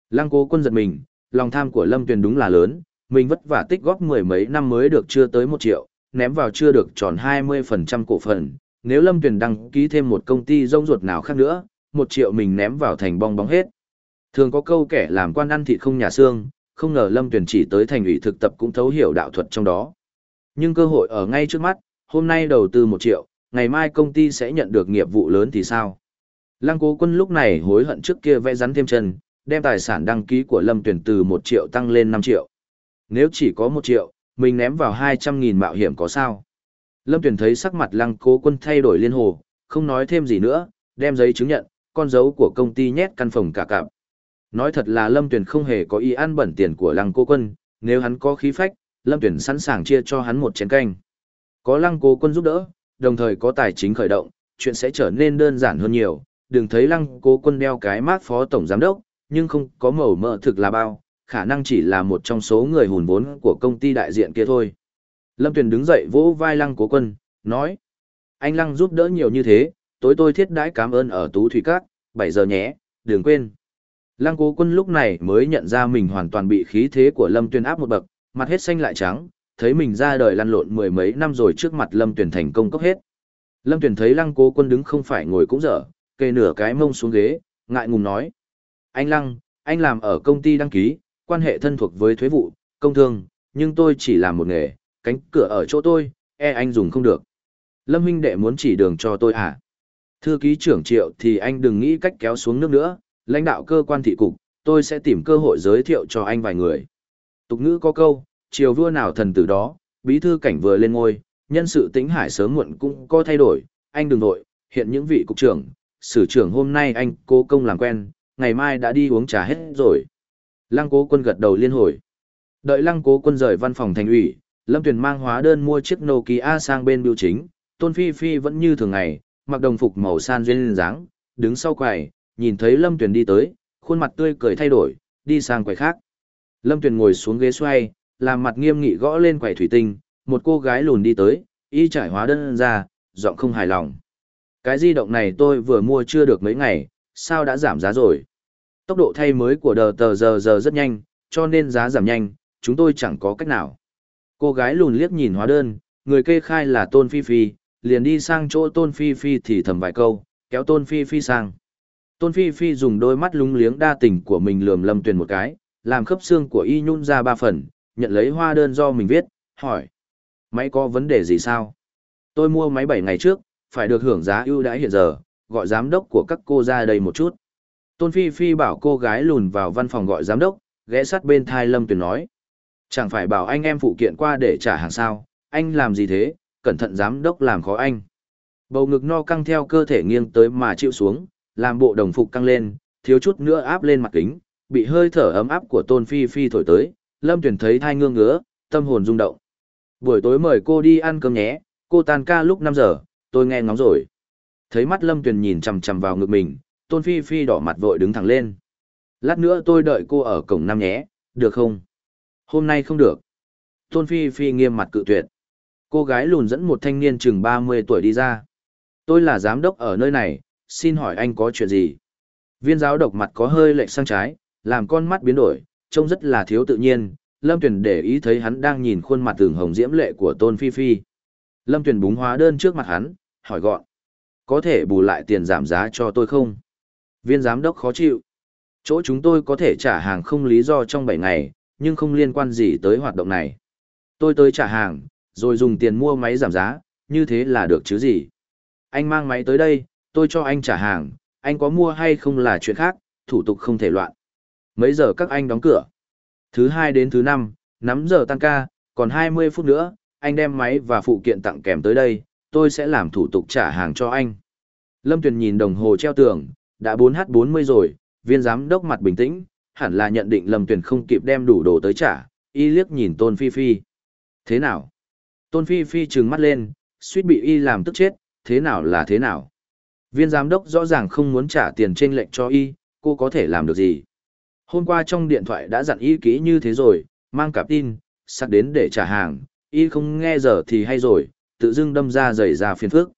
Lăng cố quân giật mình, lòng tham của Lâm Tuyền đúng là lớn, mình vất vả tích góp mười mấy năm mới được chưa tới một triệu, ném vào chưa được tròn 20% cổ phần. Nếu Lâm Tuyền đăng ký thêm một công ty rông ruột nào khác nữa, một triệu mình ném vào thành bong bóng hết. Thường có câu kẻ làm quan ăn thịt không nhà xương, không ngờ Lâm Tuyền chỉ tới thành ủy thực tập cũng thấu hiểu đạo thuật trong đó. Nhưng cơ hội ở ngay trước mắt, hôm nay đầu tư một triệu, ngày mai công ty sẽ nhận được nghiệp vụ lớn thì sao? Lăng cố quân lúc này hối hận trước kia vẽ rắn thêm chân, đem tài sản đăng ký của Lâm Tuyền từ một triệu tăng lên năm triệu. Nếu chỉ có một triệu, mình ném vào hai trăm nghìn mạo hiểm có sao? Lâm Tuyền thấy sắc mặt lăng cố quân thay đổi liên hồ, không nói thêm gì nữa, đem giấy chứng nhận, con dấu của công ty nhét căn phòng cả cặp. Nói thật là Lâm Tuyền không hề có ý ăn bẩn tiền của lăng cố quân, nếu hắn có khí phách, Lâm Tuyền sẵn sàng chia cho hắn một chén canh. Có lăng cố quân giúp đỡ, đồng thời có tài chính khởi động, chuyện sẽ trở nên đơn giản hơn nhiều. Đừng thấy lăng cố quân đeo cái mát phó tổng giám đốc, nhưng không có mẩu mỡ thực là bao, khả năng chỉ là một trong số người hùn vốn của công ty đại diện kia thôi. Lâm Tuyền đứng dậy vỗ vai lăng cố quân, nói. Anh lăng giúp đỡ nhiều như thế, tối tôi thiết đãi cảm ơn ở Tú Thủy Cát, 7 giờ nhé, đừng quên. Lăng cố quân lúc này mới nhận ra mình hoàn toàn bị khí thế của Lâm Tuyền áp một bậc, mặt hết xanh lại trắng, thấy mình ra đời lăn lộn mười mấy năm rồi trước mặt Lâm Tuyền thành công cốc hết. Lâm Tuyền thấy Lăng cố quân đứng không phải ngồi cũng dở, kê nửa cái mông xuống ghế, ngại ngùng nói. Anh Lăng, anh làm ở công ty đăng ký, quan hệ thân thuộc với thuế vụ, công thương, nhưng tôi chỉ làm một nghề, cánh cửa ở chỗ tôi, e anh dùng không được. Lâm huynh đệ muốn chỉ đường cho tôi à? Thư ký trưởng triệu thì anh đừng nghĩ cách kéo xuống nước nữa, lãnh đạo cơ quan thị cục, tôi sẽ tìm cơ hội giới thiệu cho anh vài người. Tục ngữ có câu, triều vua nào thần tử đó, bí thư cảnh vừa lên ngôi, nhân sự tính hải sớm muộn cũng có thay đổi, anh đừng nội, hiện những vị cục trưởng, sử trưởng hôm nay anh cố công làm quen, ngày mai đã đi uống trà hết rồi. Lăng cố quân gật đầu liên hồi. Đợi lăng cố quân rời văn phòng thành ủy, Lâm Tuyền mang hóa đơn mua chiếc Nokia sang bên biểu chính, Tôn Phi Phi vẫn như thường ngày, mặc đồng phục màu san duyên dáng, đứng sau quầy, nhìn thấy Lâm Tuyền đi tới, khuôn mặt tươi cười thay đổi, đi sang quầy khác. Lâm Tuyền ngồi xuống ghế xoay, làm mặt nghiêm nghị gõ lên quầy thủy tinh, một cô gái lùn đi tới, y trải hóa đơn ra, giọng không hài lòng. Cái di động này tôi vừa mua chưa được mấy ngày, sao đã giảm giá rồi? Tốc độ thay mới của đờ tờ giờ giờ rất nhanh, cho nên giá giảm nhanh, chúng tôi chẳng có cách nào. Cô gái lùn liếc nhìn hóa đơn, người kê khai là Tôn Phi Phi, liền đi sang chỗ Tôn Phi Phi thì thầm vài câu, kéo Tôn Phi Phi sang. Tôn Phi Phi dùng đôi mắt lúng liếng đa tình của mình lườm Lâm Tuyền một cái, làm khớp xương của y nhún ra ba phần, nhận lấy hóa đơn do mình viết, hỏi. Máy có vấn đề gì sao? Tôi mua máy 7 ngày trước, phải được hưởng giá ưu đãi hiện giờ, gọi giám đốc của các cô ra đây một chút. Tôn Phi Phi bảo cô gái lùn vào văn phòng gọi giám đốc, ghé sát bên thai Lâm Tuyền nói. Chẳng phải bảo anh em phụ kiện qua để trả hàng sao, anh làm gì thế, cẩn thận giám đốc làm khó anh. Bầu ngực no căng theo cơ thể nghiêng tới mà chịu xuống, làm bộ đồng phục căng lên, thiếu chút nữa áp lên mặt kính, bị hơi thở ấm áp của Tôn Phi Phi thổi tới, Lâm Tuyền thấy thai ngương ngứa, tâm hồn rung động. Buổi tối mời cô đi ăn cơm nhé, cô tan ca lúc 5 giờ, tôi nghe ngóng rồi. Thấy mắt Lâm Tuyền nhìn chằm chằm vào ngực mình, Tôn Phi Phi đỏ mặt vội đứng thẳng lên. Lát nữa tôi đợi cô ở cổng năm nhé, được không? Hôm nay không được. Tôn Phi Phi nghiêm mặt cự tuyệt. Cô gái lùn dẫn một thanh niên chừng 30 tuổi đi ra. Tôi là giám đốc ở nơi này, xin hỏi anh có chuyện gì? Viên giáo độc mặt có hơi lệch sang trái, làm con mắt biến đổi, trông rất là thiếu tự nhiên. Lâm Tuyền để ý thấy hắn đang nhìn khuôn mặt tường hồng diễm lệ của Tôn Phi Phi. Lâm Tuyền búng hóa đơn trước mặt hắn, hỏi gọn. Có thể bù lại tiền giảm giá cho tôi không? Viên giám đốc khó chịu. Chỗ chúng tôi có thể trả hàng không lý do trong 7 ngày, nhưng không liên quan gì tới hoạt động này. Tôi tới trả hàng, rồi dùng tiền mua máy giảm giá, như thế là được chứ gì. Anh mang máy tới đây, tôi cho anh trả hàng, anh có mua hay không là chuyện khác, thủ tục không thể loạn. Mấy giờ các anh đóng cửa? Thứ hai đến thứ năm, nắm giờ tăng ca, còn 20 phút nữa, anh đem máy và phụ kiện tặng kèm tới đây, tôi sẽ làm thủ tục trả hàng cho anh. Lâm Tuyền nhìn đồng hồ treo tường, đã 4h40 rồi, viên giám đốc mặt bình tĩnh, hẳn là nhận định Lâm Tuyền không kịp đem đủ đồ tới trả, y liếc nhìn Tôn Phi Phi. Thế nào? Tôn Phi Phi trừng mắt lên, suýt bị y làm tức chết, thế nào là thế nào? Viên giám đốc rõ ràng không muốn trả tiền trên lệnh cho y, cô có thể làm được gì? Hôm qua trong điện thoại đã dặn y kỹ như thế rồi, mang cặp tin, sắp đến để trả hàng, y không nghe giờ thì hay rồi, tự dưng đâm ra giày ra phiền phức.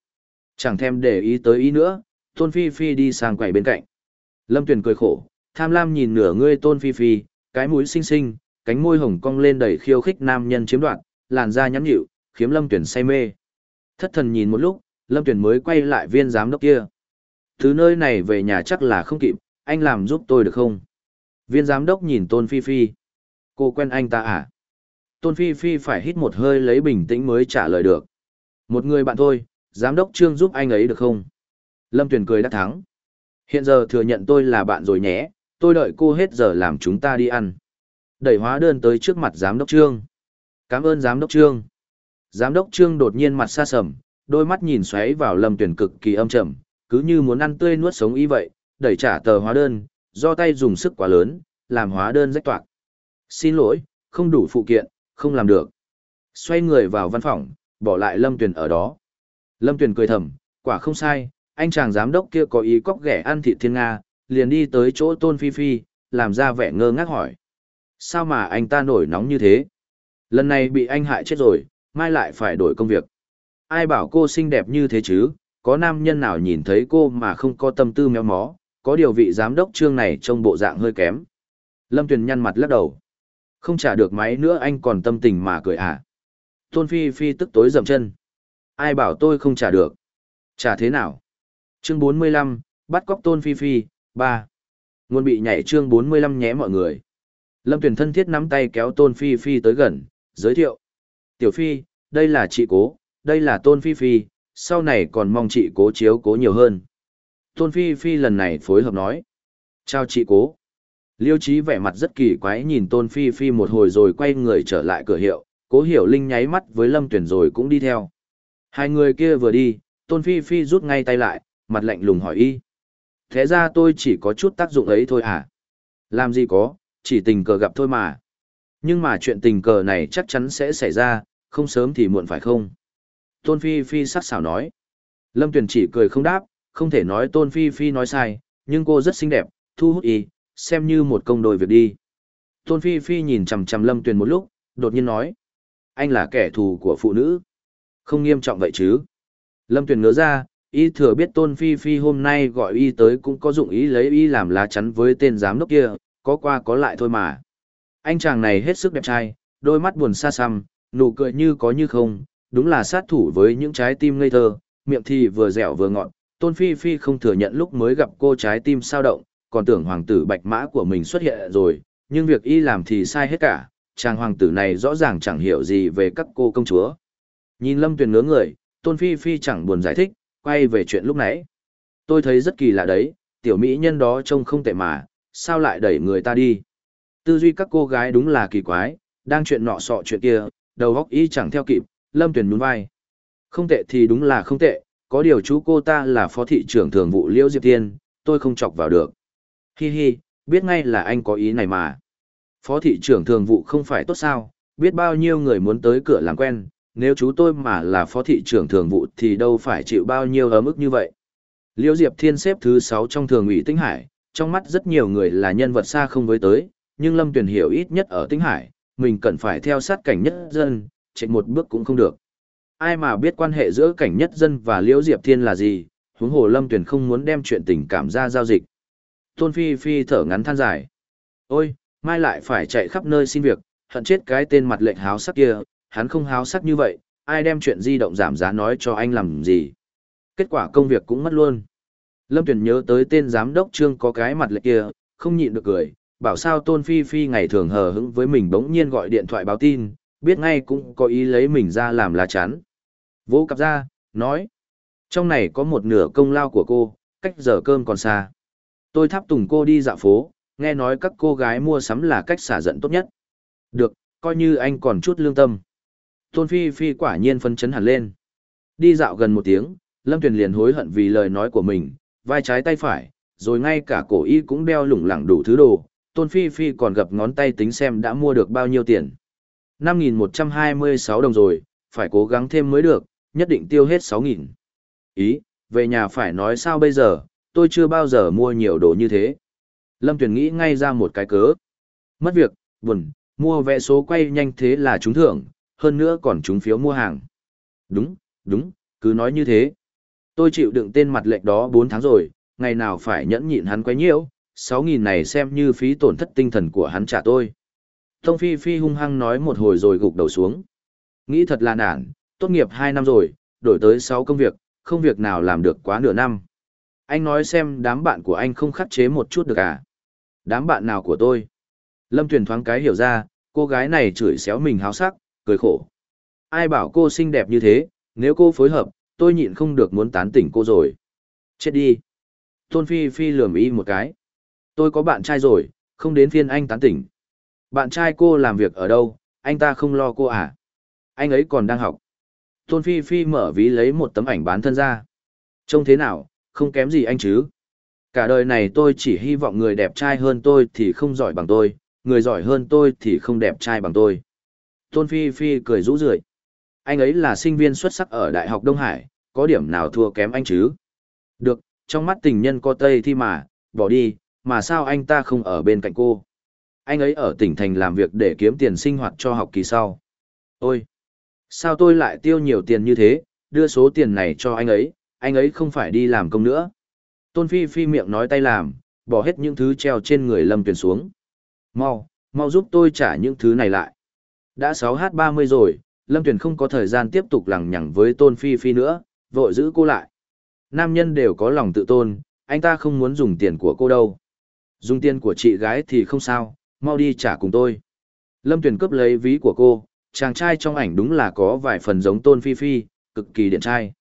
Chẳng thèm để ý tới y nữa, Tôn Phi Phi đi sang quầy bên cạnh. Lâm Tuyền cười khổ, tham lam nhìn nửa ngươi Tôn Phi Phi, cái mũi xinh xinh, cánh môi hồng cong lên đầy khiêu khích nam nhân chiếm đoạt, làn da nhắn nhịu, khiếm Lâm Tuyền say mê. Thất thần nhìn một lúc, Lâm Tuyền mới quay lại viên giám đốc kia. Thứ nơi này về nhà chắc là không kịp, anh làm giúp tôi được không? Viên giám đốc nhìn Tôn Phi Phi. Cô quen anh ta à? Tôn Phi Phi phải hít một hơi lấy bình tĩnh mới trả lời được. Một người bạn thôi, giám đốc Trương giúp anh ấy được không? Lâm Tuyền cười đắc thắng. Hiện giờ thừa nhận tôi là bạn rồi nhé, tôi đợi cô hết giờ làm chúng ta đi ăn. Đẩy hóa đơn tới trước mặt giám đốc Trương. Cảm ơn giám đốc Trương. Giám đốc Trương đột nhiên mặt xa sầm, đôi mắt nhìn xoáy vào Lâm Tuyền cực kỳ âm trầm, cứ như muốn ăn tươi nuốt sống y vậy, đẩy trả tờ hóa đơn, do tay dùng sức quá lớn, làm hóa đơn rách toạc. Xin lỗi, không đủ phụ kiện, không làm được. Xoay người vào văn phòng, bỏ lại Lâm Tuyền ở đó. Lâm Tuyền cười thầm, quả không sai, anh chàng giám đốc kia có ý cóc ghẻ ăn thịt thiên Nga, liền đi tới chỗ Tôn Phi Phi, làm ra vẻ ngơ ngác hỏi. Sao mà anh ta nổi nóng như thế? Lần này bị anh hại chết rồi, mai lại phải đổi công việc. Ai bảo cô xinh đẹp như thế chứ, có nam nhân nào nhìn thấy cô mà không có tâm tư méo mó, có điều vị giám đốc trương này trông bộ dạng hơi kém. Lâm Tuyền nhăn mặt lắc đầu. Không trả được máy nữa anh còn tâm tình mà cười à. Tôn Phi Phi tức tối dầm chân. Ai bảo tôi không trả được? Trả thế nào? Chương 45, bắt cóc Tôn Phi Phi, 3. Nguồn bị nhảy chương 45 nhé mọi người. Lâm Tuyền thân thiết nắm tay kéo Tôn Phi Phi tới gần, giới thiệu. Tiểu Phi, đây là chị cố, đây là Tôn Phi Phi, sau này còn mong chị cố chiếu cố nhiều hơn. Tôn Phi Phi lần này phối hợp nói. Chào chị cố. Liêu Chí vẻ mặt rất kỳ quái nhìn Tôn Phi Phi một hồi rồi quay người trở lại cửa hiệu, cố hiểu Linh nháy mắt với Lâm Tuyển rồi cũng đi theo. Hai người kia vừa đi, Tôn Phi Phi rút ngay tay lại, mặt lạnh lùng hỏi y. Thế ra tôi chỉ có chút tác dụng ấy thôi à? Làm gì có, chỉ tình cờ gặp thôi mà. Nhưng mà chuyện tình cờ này chắc chắn sẽ xảy ra, không sớm thì muộn phải không? Tôn Phi Phi sắc sảo nói. Lâm Tuyền chỉ cười không đáp, không thể nói Tôn Phi Phi nói sai, nhưng cô rất xinh đẹp, thu hút y, xem như một công đôi việc đi. Tôn Phi Phi nhìn chằm chằm Lâm Tuyền một lúc, đột nhiên nói. Anh là kẻ thù của phụ nữ. Không nghiêm trọng vậy chứ. Lâm Tuyền ngớ ra, y thừa biết Tôn Phi Phi hôm nay gọi y tới cũng có dụng ý lấy y làm lá chắn với tên giám đốc kia, có qua có lại thôi mà. Anh chàng này hết sức đẹp trai, đôi mắt buồn xa xăm, nụ cười như có như không, đúng là sát thủ với những trái tim ngây thơ, miệng thì vừa dẻo vừa ngọt. Tôn Phi Phi không thừa nhận lúc mới gặp cô trái tim sao động, còn tưởng hoàng tử bạch mã của mình xuất hiện rồi, nhưng việc y làm thì sai hết cả, chàng hoàng tử này rõ ràng chẳng hiểu gì về các cô công chúa. Nhìn Lâm Tuyền ngớ người, Tôn Phi Phi chẳng buồn giải thích, quay về chuyện lúc nãy. Tôi thấy rất kỳ lạ đấy, tiểu mỹ nhân đó trông không tệ mà, sao lại đẩy người ta đi. Tư duy các cô gái đúng là kỳ quái, đang chuyện nọ sọ chuyện kia, đầu góc y chẳng theo kịp, Lâm tuyển nhún vai. Không tệ thì đúng là không tệ, có điều chú cô ta là phó thị trưởng thường vụ Liễu Diệp Tiên, tôi không chọc vào được. Hi hi, biết ngay là anh có ý này mà. Phó thị trưởng thường vụ không phải tốt sao, biết bao nhiêu người muốn tới cửa làm quen, nếu chú tôi mà là phó thị trưởng thường vụ thì đâu phải chịu bao nhiêu ở mức như vậy. Liễu Diệp Thiên xếp thứ 6 trong thường ủy Tinh Hải, trong mắt rất nhiều người là nhân vật xa không với tới, nhưng Lâm Tuyền hiểu ít nhất ở Tinh Hải, mình cần phải theo sát cảnh nhất dân, chạy một bước cũng không được. Ai mà biết quan hệ giữa cảnh nhất dân và Liễu Diệp Thiên là gì, huống hồ Lâm Tuyền không muốn đem chuyện tình cảm ra giao dịch. Tôn Phi Phi thở ngắn than dài. Ôi, mai lại phải chạy khắp nơi xin việc, hận chết cái tên mặt lệnh háo sắc kia, hắn không háo sắc như vậy, ai đem chuyện di động giảm giá nói cho anh làm gì. Kết quả công việc cũng mất luôn. Lâm Tuyền nhớ tới tên giám đốc trương có cái mặt lệ kia, không nhịn được cười, bảo sao Tôn Phi Phi ngày thường hờ hững với mình bỗng nhiên gọi điện thoại báo tin, biết ngay cũng có ý lấy mình ra làm lá chắn. Vô cặp ra, nói, trong này có một nửa công lao của cô, cách giờ cơm còn xa. Tôi tháp tùng cô đi dạo phố, nghe nói các cô gái mua sắm là cách xả giận tốt nhất. Được, coi như anh còn chút lương tâm. Tôn Phi Phi quả nhiên phấn chấn hẳn lên. Đi dạo gần một tiếng, Lâm Tuyền liền hối hận vì lời nói của mình, vai trái tay phải, rồi ngay cả cổ y cũng đeo lủng lẳng đủ thứ đồ. Tôn Phi Phi còn gập ngón tay tính xem đã mua được bao nhiêu tiền. 5.126 đồng rồi, phải cố gắng thêm mới được, nhất định tiêu hết 6.000. Ý, về nhà phải nói sao bây giờ, tôi chưa bao giờ mua nhiều đồ như thế. Lâm Tuyền nghĩ ngay ra một cái cớ. Mất việc, buồn, mua vé số quay nhanh thế là trúng thưởng, hơn nữa còn trúng phiếu mua hàng. Đúng, đúng, cứ nói như thế. Tôi chịu đựng tên mặt lệnh đó 4 tháng rồi, ngày nào phải nhẫn nhịn hắn quấy nhiễu, 6.000 này xem như phí tổn thất tinh thần của hắn trả tôi. Tông Phi Phi hung hăng nói một hồi rồi gục đầu xuống. Nghĩ thật là nản, tốt nghiệp 2 năm rồi, đổi tới 6 công việc, không việc nào làm được quá nửa năm. Anh nói xem đám bạn của anh không khắc chế một chút được à? Đám bạn nào của tôi? Lâm Tuyền thoáng cái hiểu ra, cô gái này chửi xéo mình háo sắc, cười khổ. Ai bảo cô xinh đẹp như thế, nếu cô phối hợp, tôi nhịn không được muốn tán tỉnh cô rồi. Chết đi. Tôn Phi Phi lườm y một cái. Tôi có bạn trai rồi, không đến phiên anh tán tỉnh. Bạn trai cô làm việc ở đâu, anh ta không lo cô à? Anh ấy còn đang học. Tôn Phi Phi mở ví lấy một tấm ảnh bán thân ra. Trông thế nào, không kém gì anh chứ? Cả đời này tôi chỉ hy vọng người đẹp trai hơn tôi thì không giỏi bằng tôi, người giỏi hơn tôi thì không đẹp trai bằng tôi. Tôn Phi Phi cười rũ rượi. Anh ấy là sinh viên xuất sắc ở Đại học Đông Hải, có điểm nào thua kém anh chứ? Được, trong mắt tình nhân có Tây thì mà, bỏ đi, mà sao anh ta không ở bên cạnh cô? Anh ấy ở tỉnh thành làm việc để kiếm tiền sinh hoạt cho học kỳ sau. Ôi! Sao tôi lại tiêu nhiều tiền như thế, đưa số tiền này cho anh ấy, anh ấy không phải đi làm công nữa. Tôn Phi Phi miệng nói tay làm, bỏ hết những thứ treo trên người Lâm Tuyền xuống. Mau, mau giúp tôi trả những thứ này lại. Đã 6h30 rồi, Lâm Tuyền không có thời gian tiếp tục lằng nhằng với Tôn Phi Phi nữa, vội giữ cô lại. Nam nhân đều có lòng tự tôn, anh ta không muốn dùng tiền của cô đâu. Dùng tiền của chị gái thì không sao, mau đi trả cùng tôi. Lâm Tuyền cướp lấy ví của cô, chàng trai trong ảnh đúng là có vài phần giống Tôn Phi Phi, cực kỳ điện trai.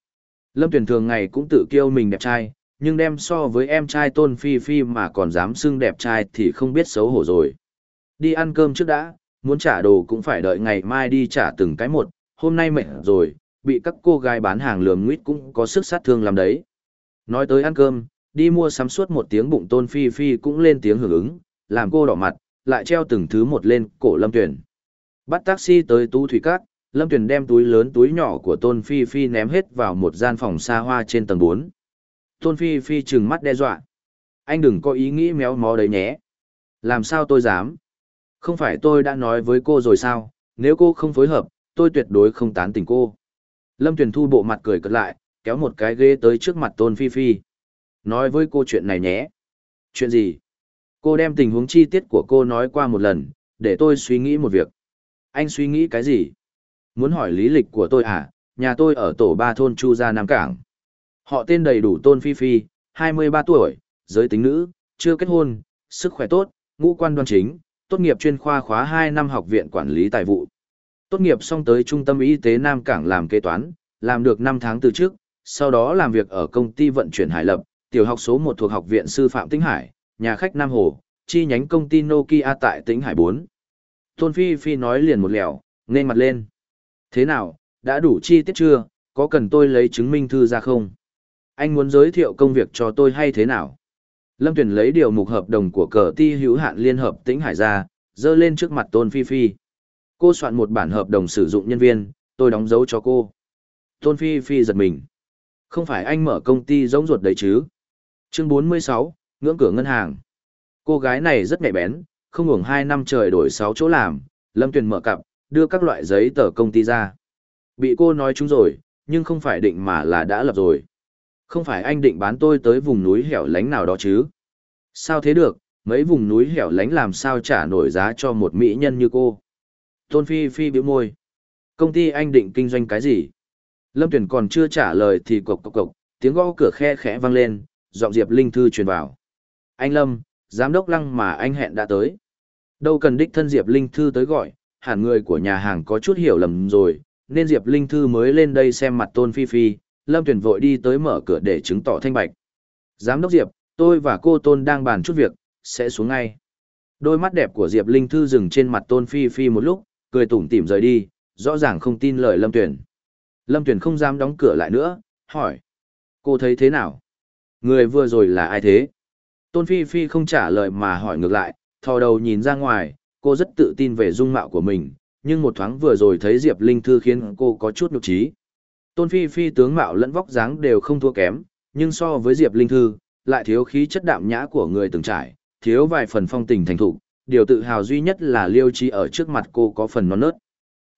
Lâm Tuyền thường ngày cũng tự kiêu mình đẹp trai, nhưng đem so với em trai Tôn Phi Phi mà còn dám xưng đẹp trai thì không biết xấu hổ rồi. Đi ăn cơm trước đã, muốn trả đồ cũng phải đợi ngày mai đi trả từng cái một, hôm nay mệt rồi, bị các cô gái bán hàng lườm nguyết cũng có sức sát thương làm đấy. Nói tới ăn cơm, đi mua sắm suốt một tiếng bụng Tôn Phi Phi cũng lên tiếng hưởng ứng, làm cô đỏ mặt, lại treo từng thứ một lên cổ Lâm tuyển Bắt taxi tới Tú Thủy Cát, Lâm tuyển đem túi lớn túi nhỏ của Tôn Phi Phi ném hết vào một gian phòng xa hoa trên tầng 4. Tôn Phi Phi trừng mắt đe dọa. Anh đừng có ý nghĩ méo mó đấy nhé. Làm sao tôi dám? Không phải tôi đã nói với cô rồi sao, nếu cô không phối hợp, tôi tuyệt đối không tán tỉnh cô. Lâm Tuyền thu bộ mặt cười cất lại, kéo một cái ghế tới trước mặt Tôn Phi Phi. Nói với cô chuyện này nhé. Chuyện gì? Cô đem tình huống chi tiết của cô nói qua một lần, để tôi suy nghĩ một việc. Anh suy nghĩ cái gì? Muốn hỏi lý lịch của tôi à? Nhà tôi ở tổ ba thôn Chu Gia Nam Cảng. Họ tên đầy đủ Tôn Phi Phi, 23 tuổi, giới tính nữ, chưa kết hôn, sức khỏe tốt, ngũ quan đoan chính, tốt nghiệp chuyên khoa khóa 2 năm học viện quản lý tài vụ. Tốt nghiệp xong tới trung tâm y tế Nam Cảng làm kế toán, làm được 5 tháng từ trước, sau đó làm việc ở công ty vận chuyển Hải Lập, tiểu học số 1 thuộc học viện sư phạm Tĩnh Hải, nhà khách Nam Hồ, chi nhánh công ty Nokia tại Tĩnh Hải 4. Tôn Phi Phi nói liền một lèo, nên mặt lên. Thế nào, đã đủ chi tiết chưa, có cần tôi lấy chứng minh thư ra không? Anh muốn giới thiệu công việc cho tôi hay thế nào? Lâm Tuyền lấy điều mục hợp đồng của cờ ti hữu hạn liên hợp tĩnh hải ra, dơ lên trước mặt Tôn Phi Phi. Cô soạn một bản hợp đồng sử dụng nhân viên, tôi đóng dấu cho cô. Tôn Phi Phi giật mình. Không phải anh mở công ty giống ruột đấy chứ? Chương 46, ngưỡng cửa ngân hàng. Cô gái này rất nhạy bén, không ngủng 2 năm trời đổi 6 chỗ làm, Lâm Tuyền mở cặp, đưa các loại giấy tờ công ty ra. Bị cô nói chúng rồi, nhưng không phải định mà là đã lập rồi. Không phải anh định bán tôi tới vùng núi hẻo lánh nào đó chứ? Sao thế được, mấy vùng núi hẻo lánh làm sao trả nổi giá cho một mỹ nhân như cô? Tôn Phi Phi biểu môi. Công ty anh định kinh doanh cái gì? Lâm Tuyển còn chưa trả lời thì cộc cộc cộc, tiếng gõ cửa khe khẽ vang lên, giọng Diệp Linh Thư truyền vào. Anh Lâm, giám đốc lăng mà anh hẹn đã tới. Đâu cần đích thân Diệp Linh Thư tới gọi, hẳn người của nhà hàng có chút hiểu lầm rồi, nên Diệp Linh Thư mới lên đây xem mặt Tôn Phi Phi, Lâm Tuyền vội đi tới mở cửa để chứng tỏ thanh bạch. Giám đốc Diệp, tôi và cô Tôn đang bàn chút việc, sẽ xuống ngay. Đôi mắt đẹp của Diệp Linh Thư dừng trên mặt Tôn Phi Phi một lúc, cười tủm tỉm rời đi, rõ ràng không tin lời Lâm Tuyền. Lâm Tuyền không dám đóng cửa lại nữa, hỏi. Cô thấy thế nào? Người vừa rồi là ai thế? Tôn Phi Phi không trả lời mà hỏi ngược lại, thò đầu nhìn ra ngoài, cô rất tự tin về dung mạo của mình, nhưng một thoáng vừa rồi thấy Diệp Linh Thư khiến cô có chút nhục trí. Tôn Phi Phi tướng mạo lẫn vóc dáng đều không thua kém, nhưng so với Diệp Linh Thư, lại thiếu khí chất đạm nhã của người từng trải, thiếu vài phần phong tình thành thục, điều tự hào duy nhất là Liêu Chi ở trước mặt cô có phần non nớt.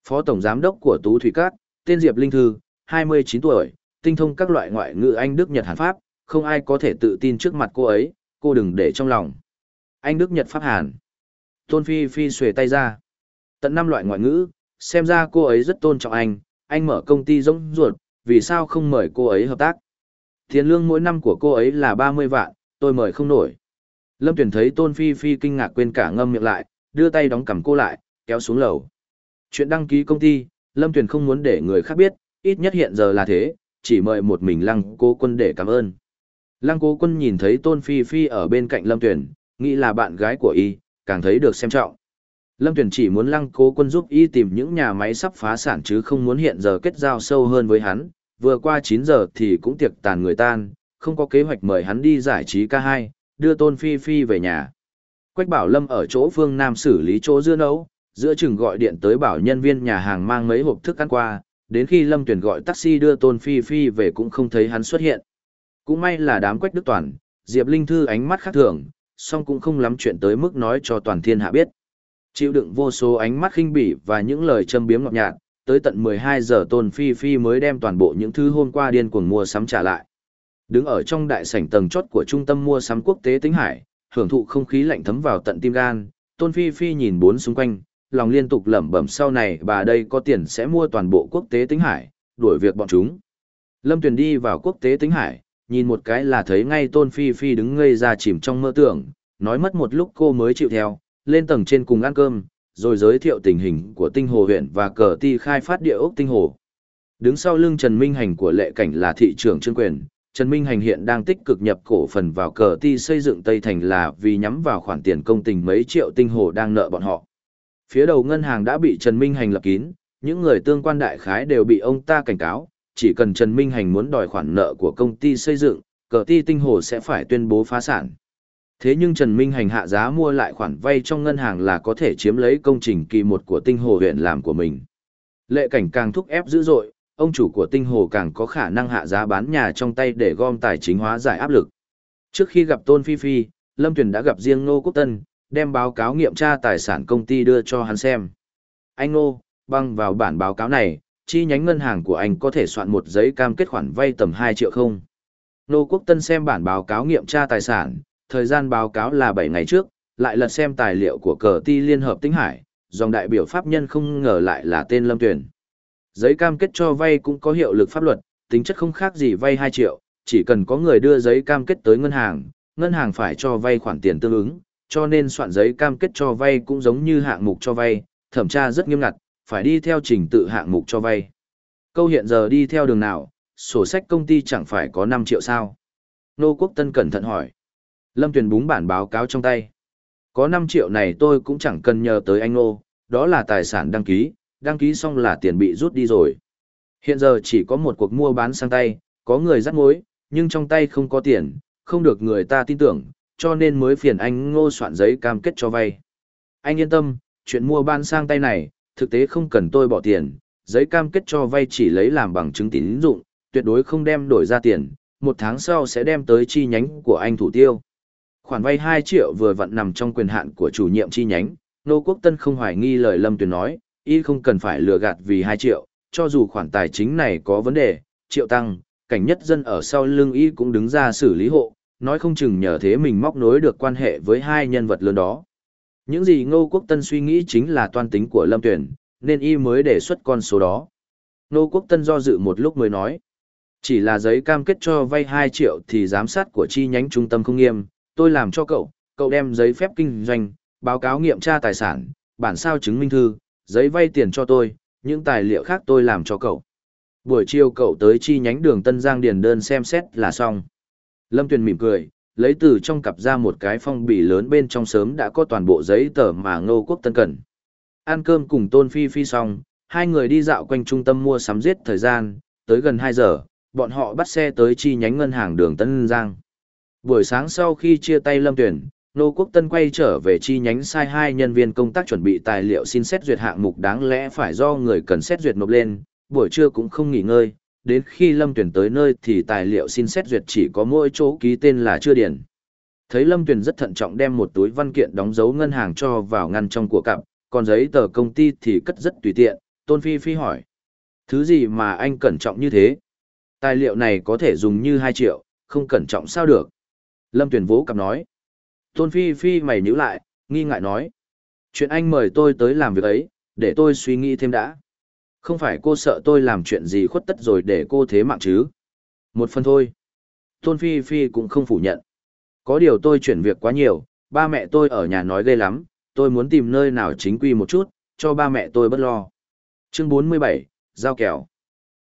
Phó tổng giám đốc của Tú Thủy Cát, tên Diệp Linh Thư, 29 tuổi, tinh thông các loại ngoại ngữ Anh Đức Nhật Hàn Pháp, không ai có thể tự tin trước mặt cô ấy, cô đừng để trong lòng. Anh Đức Nhật Pháp Hàn. Tôn Phi Phi xuề tay ra. Tận năm loại ngoại ngữ, xem ra cô ấy rất tôn trọng anh, anh mở công ty rỗng ruột, vì sao không mời cô ấy hợp tác? Tiền lương mỗi năm của cô ấy là 30 vạn, tôi mời không nổi. Lâm Tuyền thấy Tôn Phi Phi kinh ngạc quên cả ngâm miệng lại, đưa tay đóng cầm cô lại, kéo xuống lầu. Chuyện đăng ký công ty, Lâm Tuyền không muốn để người khác biết, ít nhất hiện giờ là thế, chỉ mời một mình Lăng Cố Quân để cảm ơn. Lăng Cố Quân nhìn thấy Tôn Phi Phi ở bên cạnh Lâm Tuyền, nghĩ là bạn gái của y, càng thấy được xem trọng. Lâm Tuyền chỉ muốn Lăng Cố Quân giúp y tìm những nhà máy sắp phá sản chứ không muốn hiện giờ kết giao sâu hơn với hắn, vừa qua 9 giờ thì cũng tiệc tàn người tan, không có kế hoạch mời hắn đi giải trí ca 2 đưa Tôn Phi Phi về nhà. Quách Bảo Lâm ở chỗ phương Nam xử lý chỗ dưa nấu, giữa chừng gọi điện tới bảo nhân viên nhà hàng mang mấy hộp thức ăn qua, đến khi Lâm Tuyển gọi taxi đưa Tôn Phi Phi về cũng không thấy hắn xuất hiện. Cũng may là đám Quách Đức Toàn, Diệp Linh Thư ánh mắt khác thường, song cũng không lắm chuyện tới mức nói cho toàn thiên hạ biết. Chịu đựng vô số ánh mắt khinh bỉ và những lời châm biếm ngọt nhạt, tới tận 12 giờ Tôn Phi Phi mới đem toàn bộ những thứ hôm qua điên cuồng mua sắm trả lại. Đứng ở trong đại sảnh tầng chót của trung tâm mua sắm quốc tế Tĩnh Hải, hưởng thụ không khí lạnh thấm vào tận tim gan, Tôn Phi Phi nhìn bốn xung quanh, lòng liên tục lẩm bẩm sau này bà đây có tiền sẽ mua toàn bộ quốc tế Tĩnh Hải, đuổi việc bọn chúng. Lâm Tuyền đi vào quốc tế Tĩnh Hải, nhìn một cái là thấy ngay Tôn Phi Phi đứng ngây ra chìm trong mơ tưởng, nói mất một lúc cô mới chịu theo, lên tầng trên cùng ăn cơm, rồi giới thiệu tình hình của tinh hồ huyện và cờ ti khai phát địa ốc tinh hồ. Đứng sau lưng Trần Minh Hành của lệ cảnh là thị trưởng Trương Quyền, Trần Minh Hành hiện đang tích cực nhập cổ phần vào cờ ti xây dựng Tây Thành là vì nhắm vào khoản tiền công tình mấy triệu tinh hồ đang nợ bọn họ. Phía đầu ngân hàng đã bị Trần Minh Hành lập kín, những người tương quan đại khái đều bị ông ta cảnh cáo, chỉ cần Trần Minh Hành muốn đòi khoản nợ của công ty xây dựng, cờ ti tinh hồ sẽ phải tuyên bố phá sản. Thế nhưng Trần Minh Hành hạ giá mua lại khoản vay trong ngân hàng là có thể chiếm lấy công trình kỳ một của tinh hồ huyện làm của mình. Lệ cảnh càng thúc ép dữ dội, ông chủ của tinh hồ càng có khả năng hạ giá bán nhà trong tay để gom tài chính hóa giải áp lực. Trước khi gặp Tôn Phi Phi, Lâm Tuyền đã gặp riêng Ngô Quốc Tân, đem báo cáo nghiệm tra tài sản công ty đưa cho hắn xem. Anh Ngô, băng vào bản báo cáo này, chi nhánh ngân hàng của anh có thể soạn một giấy cam kết khoản vay tầm 2 triệu không? Ngô Quốc Tân xem bản báo cáo nghiệm tra tài sản, thời gian báo cáo là 7 ngày trước, lại lật xem tài liệu của cờ ti Liên Hợp Tinh Hải, dòng đại biểu pháp nhân không ngờ lại là tên Lâm Tuyền. Giấy cam kết cho vay cũng có hiệu lực pháp luật, tính chất không khác gì vay 2 triệu, chỉ cần có người đưa giấy cam kết tới ngân hàng, ngân hàng phải cho vay khoản tiền tương ứng, cho nên soạn giấy cam kết cho vay cũng giống như hạng mục cho vay, thẩm tra rất nghiêm ngặt, phải đi theo trình tự hạng mục cho vay. Câu hiện giờ đi theo đường nào, sổ sách công ty chẳng phải có 5 triệu sao? Nô Quốc Tân cẩn thận hỏi. Lâm Tuyền búng bản báo cáo trong tay. Có 5 triệu này tôi cũng chẳng cần nhờ tới anh Ngô, đó là tài sản đăng ký, đăng ký xong là tiền bị rút đi rồi. Hiện giờ chỉ có một cuộc mua bán sang tay, có người dắt mối, nhưng trong tay không có tiền, không được người ta tin tưởng, cho nên mới phiền anh ngô soạn giấy cam kết cho vay. Anh yên tâm, chuyện mua bán sang tay này, thực tế không cần tôi bỏ tiền, giấy cam kết cho vay chỉ lấy làm bằng chứng tín dụng, tuyệt đối không đem đổi ra tiền, một tháng sau sẽ đem tới chi nhánh của anh thủ tiêu. Khoản vay 2 triệu vừa vặn nằm trong quyền hạn của chủ nhiệm chi nhánh, Nô Quốc Tân không hoài nghi lời Lâm Tuyền nói, y không cần phải lừa gạt vì 2 triệu, cho dù khoản tài chính này có vấn đề, triệu tăng, cảnh nhất dân ở sau lưng y cũng đứng ra xử lý hộ, nói không chừng nhờ thế mình móc nối được quan hệ với hai nhân vật lớn đó. Những gì Ngô Quốc Tân suy nghĩ chính là toan tính của Lâm Tuyển, nên y mới đề xuất con số đó. Ngô Quốc Tân do dự một lúc mới nói, chỉ là giấy cam kết cho vay 2 triệu thì giám sát của chi nhánh trung tâm không nghiêm, tôi làm cho cậu, cậu đem giấy phép kinh doanh, báo cáo nghiệm tra tài sản, bản sao chứng minh thư, giấy vay tiền cho tôi, những tài liệu khác tôi làm cho cậu. Buổi chiều cậu tới chi nhánh đường Tân Giang điền đơn xem xét là xong. Lâm Tuyền mỉm cười, lấy từ trong cặp ra một cái phong bì lớn bên trong sớm đã có toàn bộ giấy tờ mà Ngô Quốc Tân cần. Ăn cơm cùng Tôn Phi Phi xong, hai người đi dạo quanh trung tâm mua sắm giết thời gian, tới gần 2 giờ, bọn họ bắt xe tới chi nhánh ngân hàng đường Tân Giang. Buổi sáng sau khi chia tay Lâm Tuyền, Nô Quốc Tân quay trở về chi nhánh sai hai nhân viên công tác chuẩn bị tài liệu xin xét duyệt hạng mục đáng lẽ phải do người cần xét duyệt nộp lên, buổi trưa cũng không nghỉ ngơi, đến khi Lâm Tuyển tới nơi thì tài liệu xin xét duyệt chỉ có mỗi chỗ ký tên là chưa điền. Thấy Lâm Tuyển rất thận trọng đem một túi văn kiện đóng dấu ngân hàng cho vào ngăn trong của cặp, còn giấy tờ công ty thì cất rất tùy tiện, Tôn Phi Phi hỏi. Thứ gì mà anh cẩn trọng như thế? Tài liệu này có thể dùng như 2 triệu, không cẩn trọng sao được? Lâm Tuyền vỗ cặp nói. Tôn Phi Phi mày nhữ lại, nghi ngại nói. Chuyện anh mời tôi tới làm việc ấy, để tôi suy nghĩ thêm đã. Không phải cô sợ tôi làm chuyện gì khuất tất rồi để cô thế mạng chứ. Một phần thôi. Tôn Phi Phi cũng không phủ nhận. Có điều tôi chuyển việc quá nhiều, ba mẹ tôi ở nhà nói ghê lắm, tôi muốn tìm nơi nào chính quy một chút, cho ba mẹ tôi bất lo. Chương 47, Giao kèo.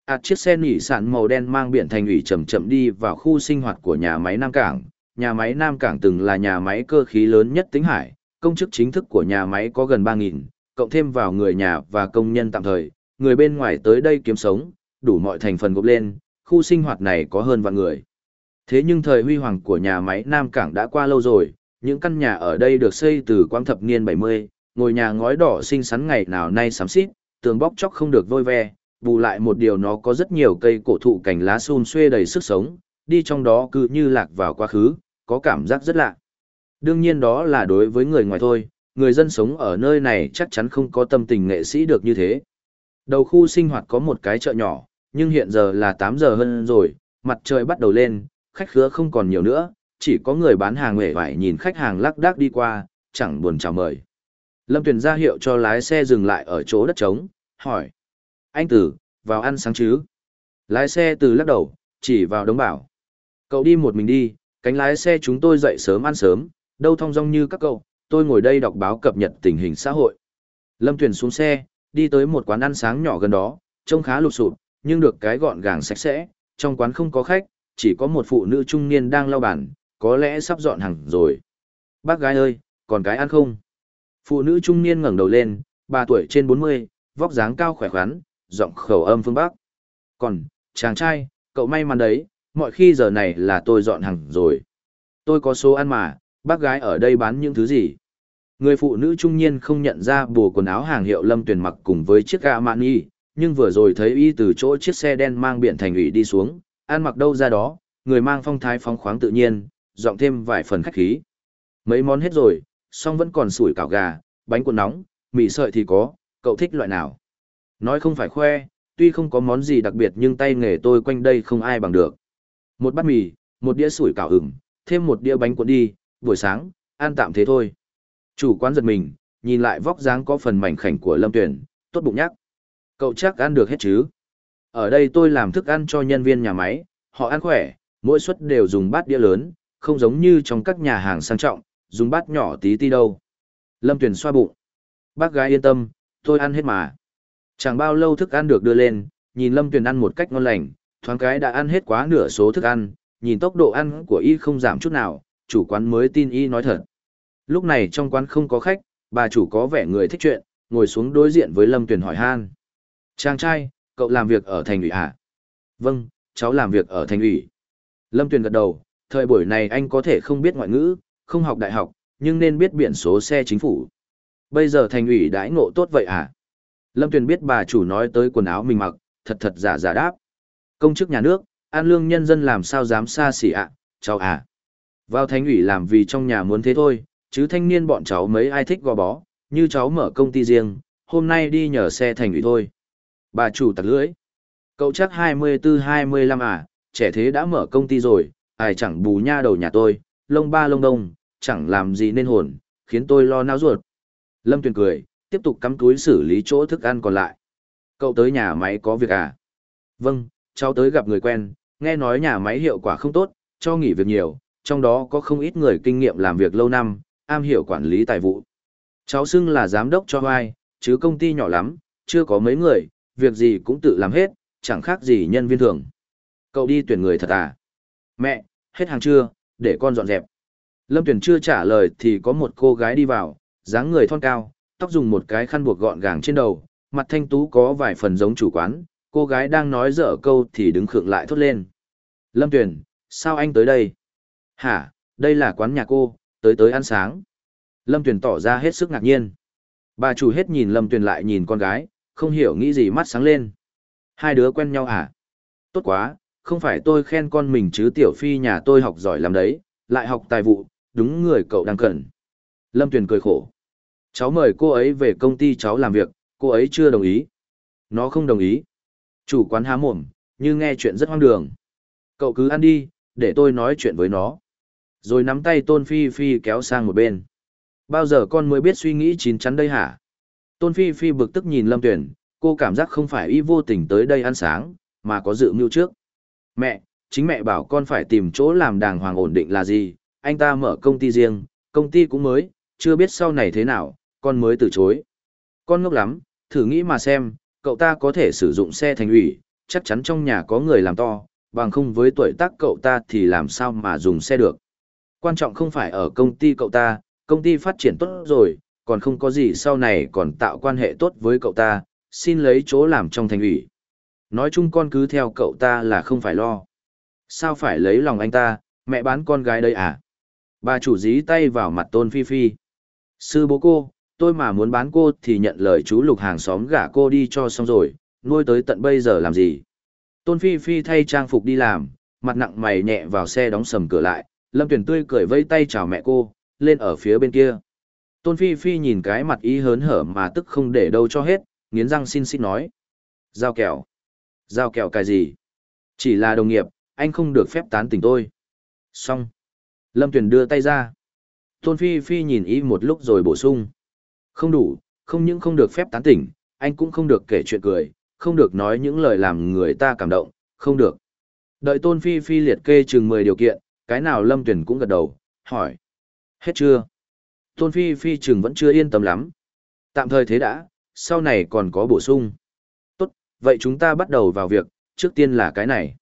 À chiếc xe nỉ sản màu đen mang biển thành ủy chậm chậm đi vào khu sinh hoạt của nhà máy Nam Cảng. Nhà máy Nam Cảng từng là nhà máy cơ khí lớn nhất tính hải, công chức chính thức của nhà máy có gần 3.000, cộng thêm vào người nhà và công nhân tạm thời, người bên ngoài tới đây kiếm sống, đủ mọi thành phần gộp lên, khu sinh hoạt này có hơn vạn người. Thế nhưng thời huy hoàng của nhà máy Nam Cảng đã qua lâu rồi, những căn nhà ở đây được xây từ quang thập niên 70, ngôi nhà ngói đỏ xinh xắn ngày nào nay xám xít, tường bóc chóc không được vôi ve, bù lại một điều nó có rất nhiều cây cổ thụ cành lá xun xuê đầy sức sống, đi trong đó cứ như lạc vào quá khứ, có cảm giác rất lạ. Đương nhiên đó là đối với người ngoài thôi, người dân sống ở nơi này chắc chắn không có tâm tình nghệ sĩ được như thế. Đầu khu sinh hoạt có một cái chợ nhỏ, nhưng hiện giờ là 8 giờ hơn rồi, mặt trời bắt đầu lên, khách khứa không còn nhiều nữa, chỉ có người bán hàng nghề vải nhìn khách hàng lắc đác đi qua, chẳng buồn chào mời. Lâm Tuyền ra hiệu cho lái xe dừng lại ở chỗ đất trống, hỏi. Anh Tử, vào ăn sáng chứ? Lái xe từ lắc đầu, chỉ vào đống bảo. Cậu đi một mình đi, cánh lái xe chúng tôi dậy sớm ăn sớm, đâu thong dong như các cậu, tôi ngồi đây đọc báo cập nhật tình hình xã hội. Lâm Tuyền xuống xe, đi tới một quán ăn sáng nhỏ gần đó, trông khá lụp sụp, nhưng được cái gọn gàng sạch sẽ, trong quán không có khách, chỉ có một phụ nữ trung niên đang lau bàn, có lẽ sắp dọn hàng rồi. Bác gái ơi, còn cái ăn không? Phụ nữ trung niên ngẩng đầu lên, ba tuổi trên 40, vóc dáng cao khỏe khoắn, giọng khẩu âm phương Bắc. Còn, chàng trai, cậu may mắn đấy, mọi khi giờ này là tôi dọn hàng rồi. Tôi có số ăn mà, bác gái ở đây bán những thứ gì? Người phụ nữ trung niên không nhận ra bùa quần áo hàng hiệu lâm tuyển mặc cùng với chiếc gạ mạn y, nhưng vừa rồi thấy y từ chỗ chiếc xe đen mang biển thành ủy đi xuống, ăn mặc đâu ra đó, người mang phong thái phong khoáng tự nhiên, dọn thêm vài phần khách khí. Mấy món hết rồi, song vẫn còn sủi cảo gà, bánh cuộn nóng, mì sợi thì có, cậu thích loại nào? Nói không phải khoe, tuy không có món gì đặc biệt nhưng tay nghề tôi quanh đây không ai bằng được. Một bát mì, một đĩa sủi cảo ửng, thêm một đĩa bánh cuốn đi, buổi sáng, ăn tạm thế thôi. Chủ quán giật mình, nhìn lại vóc dáng có phần mảnh khảnh của Lâm Tuyển, tốt bụng nhắc. Cậu chắc ăn được hết chứ? Ở đây tôi làm thức ăn cho nhân viên nhà máy, họ ăn khỏe, mỗi suất đều dùng bát đĩa lớn, không giống như trong các nhà hàng sang trọng, dùng bát nhỏ tí ti đâu. Lâm Tuyền xoa bụng. Bác gái yên tâm, tôi ăn hết mà. Chẳng bao lâu thức ăn được đưa lên, nhìn Lâm Tuyền ăn một cách ngon lành, thoáng cái đã ăn hết quá nửa số thức ăn, nhìn tốc độ ăn của y không giảm chút nào, chủ quán mới tin y nói thật. Lúc này trong quán không có khách, bà chủ có vẻ người thích chuyện, ngồi xuống đối diện với Lâm Tuyền hỏi han. Chàng trai, cậu làm việc ở thành ủy à? Vâng, cháu làm việc ở thành ủy. Lâm Tuyền gật đầu, thời buổi này anh có thể không biết ngoại ngữ, không học đại học, nhưng nên biết biển số xe chính phủ. Bây giờ thành ủy đãi ngộ tốt vậy à? Lâm Tuyền biết bà chủ nói tới quần áo mình mặc, thật thật giả giả đáp. Công chức nhà nước, an lương nhân dân làm sao dám xa xỉ ạ, cháu à. Vào thánh ủy làm vì trong nhà muốn thế thôi, chứ thanh niên bọn cháu mấy ai thích gò bó, như cháu mở công ty riêng, hôm nay đi nhờ xe thành ủy thôi. Bà chủ tặc lưỡi. Cậu chắc 24-25 à, trẻ thế đã mở công ty rồi, ai chẳng bù nha đầu nhà tôi, lông ba lông đông, chẳng làm gì nên hồn, khiến tôi lo nao ruột. Lâm Tuyền cười, tiếp tục cắm túi xử lý chỗ thức ăn còn lại. Cậu tới nhà máy có việc à? Vâng, cháu tới gặp người quen, nghe nói nhà máy hiệu quả không tốt, cho nghỉ việc nhiều, trong đó có không ít người kinh nghiệm làm việc lâu năm, am hiểu quản lý tài vụ. Cháu xưng là giám đốc cho ai, chứ công ty nhỏ lắm, chưa có mấy người, việc gì cũng tự làm hết, chẳng khác gì nhân viên thường. Cậu đi tuyển người thật à? Mẹ, hết hàng chưa, để con dọn dẹp. Lâm tuyển chưa trả lời thì có một cô gái đi vào, dáng người thon cao, tóc dùng một cái khăn buộc gọn gàng trên đầu, mặt thanh tú có vài phần giống chủ quán, cô gái đang nói dở câu thì đứng khượng lại thốt lên. Lâm Tuyền, sao anh tới đây? Hả, đây là quán nhà cô, tới tới ăn sáng. Lâm Tuyền tỏ ra hết sức ngạc nhiên. Bà chủ hết nhìn Lâm Tuyền lại nhìn con gái, không hiểu nghĩ gì mắt sáng lên. Hai đứa quen nhau hả? Tốt quá, không phải tôi khen con mình chứ tiểu phi nhà tôi học giỏi lắm đấy, lại học tài vụ, đúng người cậu đang cần. Lâm Tuyền cười khổ. Cháu mời cô ấy về công ty cháu làm việc, cô ấy chưa đồng ý. Nó không đồng ý. Chủ quán há mồm, như nghe chuyện rất hoang đường. Cậu cứ ăn đi, để tôi nói chuyện với nó. Rồi nắm tay Tôn Phi Phi kéo sang một bên. Bao giờ con mới biết suy nghĩ chín chắn đây hả? Tôn Phi Phi bực tức nhìn Lâm tuyển, cô cảm giác không phải y vô tình tới đây ăn sáng, mà có dự mưu trước. Mẹ, chính mẹ bảo con phải tìm chỗ làm đàng hoàng ổn định là gì, anh ta mở công ty riêng, công ty cũng mới, chưa biết sau này thế nào, con mới từ chối. Con ngốc lắm, thử nghĩ mà xem, cậu ta có thể sử dụng xe thành ủy, chắc chắn trong nhà có người làm to, bằng không với tuổi tác cậu ta thì làm sao mà dùng xe được. Quan trọng không phải ở công ty cậu ta, công ty phát triển tốt rồi, còn không có gì sau này còn tạo quan hệ tốt với cậu ta, xin lấy chỗ làm trong thành ủy. Nói chung con cứ theo cậu ta là không phải lo. Sao phải lấy lòng anh ta, mẹ bán con gái đây à? Bà chủ dí tay vào mặt tôn phi phi. Sư bố cô, tôi mà muốn bán cô thì nhận lời chú lục hàng xóm gả cô đi cho xong rồi, nuôi tới tận bây giờ làm gì? Tôn phi phi thay trang phục đi làm, mặt nặng mày nhẹ vào xe đóng sầm cửa lại, Lâm Tuyển tươi cười vây tay chào mẹ cô, lên ở phía bên kia. Tôn Phi Phi nhìn cái mặt ý hớn hở mà tức không để đâu cho hết, nghiến răng xin xin nói. Giao kẹo. Giao kẹo cái gì? Chỉ là đồng nghiệp, anh không được phép tán tỉnh tôi. Xong. Lâm Tuyền đưa tay ra. Tôn Phi Phi nhìn ý một lúc rồi bổ sung. Không đủ, không những không được phép tán tỉnh, anh cũng không được kể chuyện cười, không được nói những lời làm người ta cảm động, không được. Đợi Tôn Phi Phi liệt kê chừng 10 điều kiện, cái nào Lâm tuyển cũng gật đầu, hỏi. Hết chưa? Tôn Phi Phi chừng vẫn chưa yên tâm lắm. Tạm thời thế đã, sau này còn có bổ sung. Tốt, vậy chúng ta bắt đầu vào việc, trước tiên là cái này.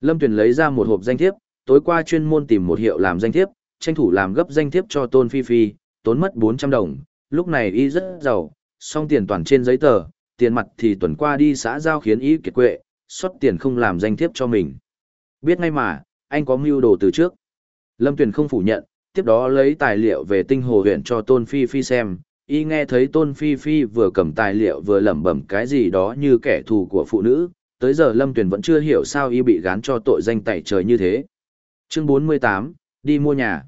Lâm tuyển lấy ra một hộp danh thiếp, tối qua chuyên môn tìm một hiệu làm danh thiếp, tranh thủ làm gấp danh thiếp cho Tôn Phi Phi, tốn mất 400 đồng, lúc này y rất giàu, song tiền toàn trên giấy tờ, tiền mặt thì tuần qua đi xã giao khiến y kiệt quệ, xuất tiền không làm danh thiếp cho mình. Biết ngay mà, anh có mưu đồ từ trước. Lâm Tuyền không phủ nhận, tiếp đó lấy tài liệu về tinh hồ huyện cho Tôn Phi Phi xem, y nghe thấy Tôn Phi Phi vừa cầm tài liệu vừa lẩm bẩm cái gì đó như kẻ thù của phụ nữ, tới giờ Lâm Tuyền vẫn chưa hiểu sao y bị gán cho tội danh tẩy trời như thế. Chương 48, đi mua nhà.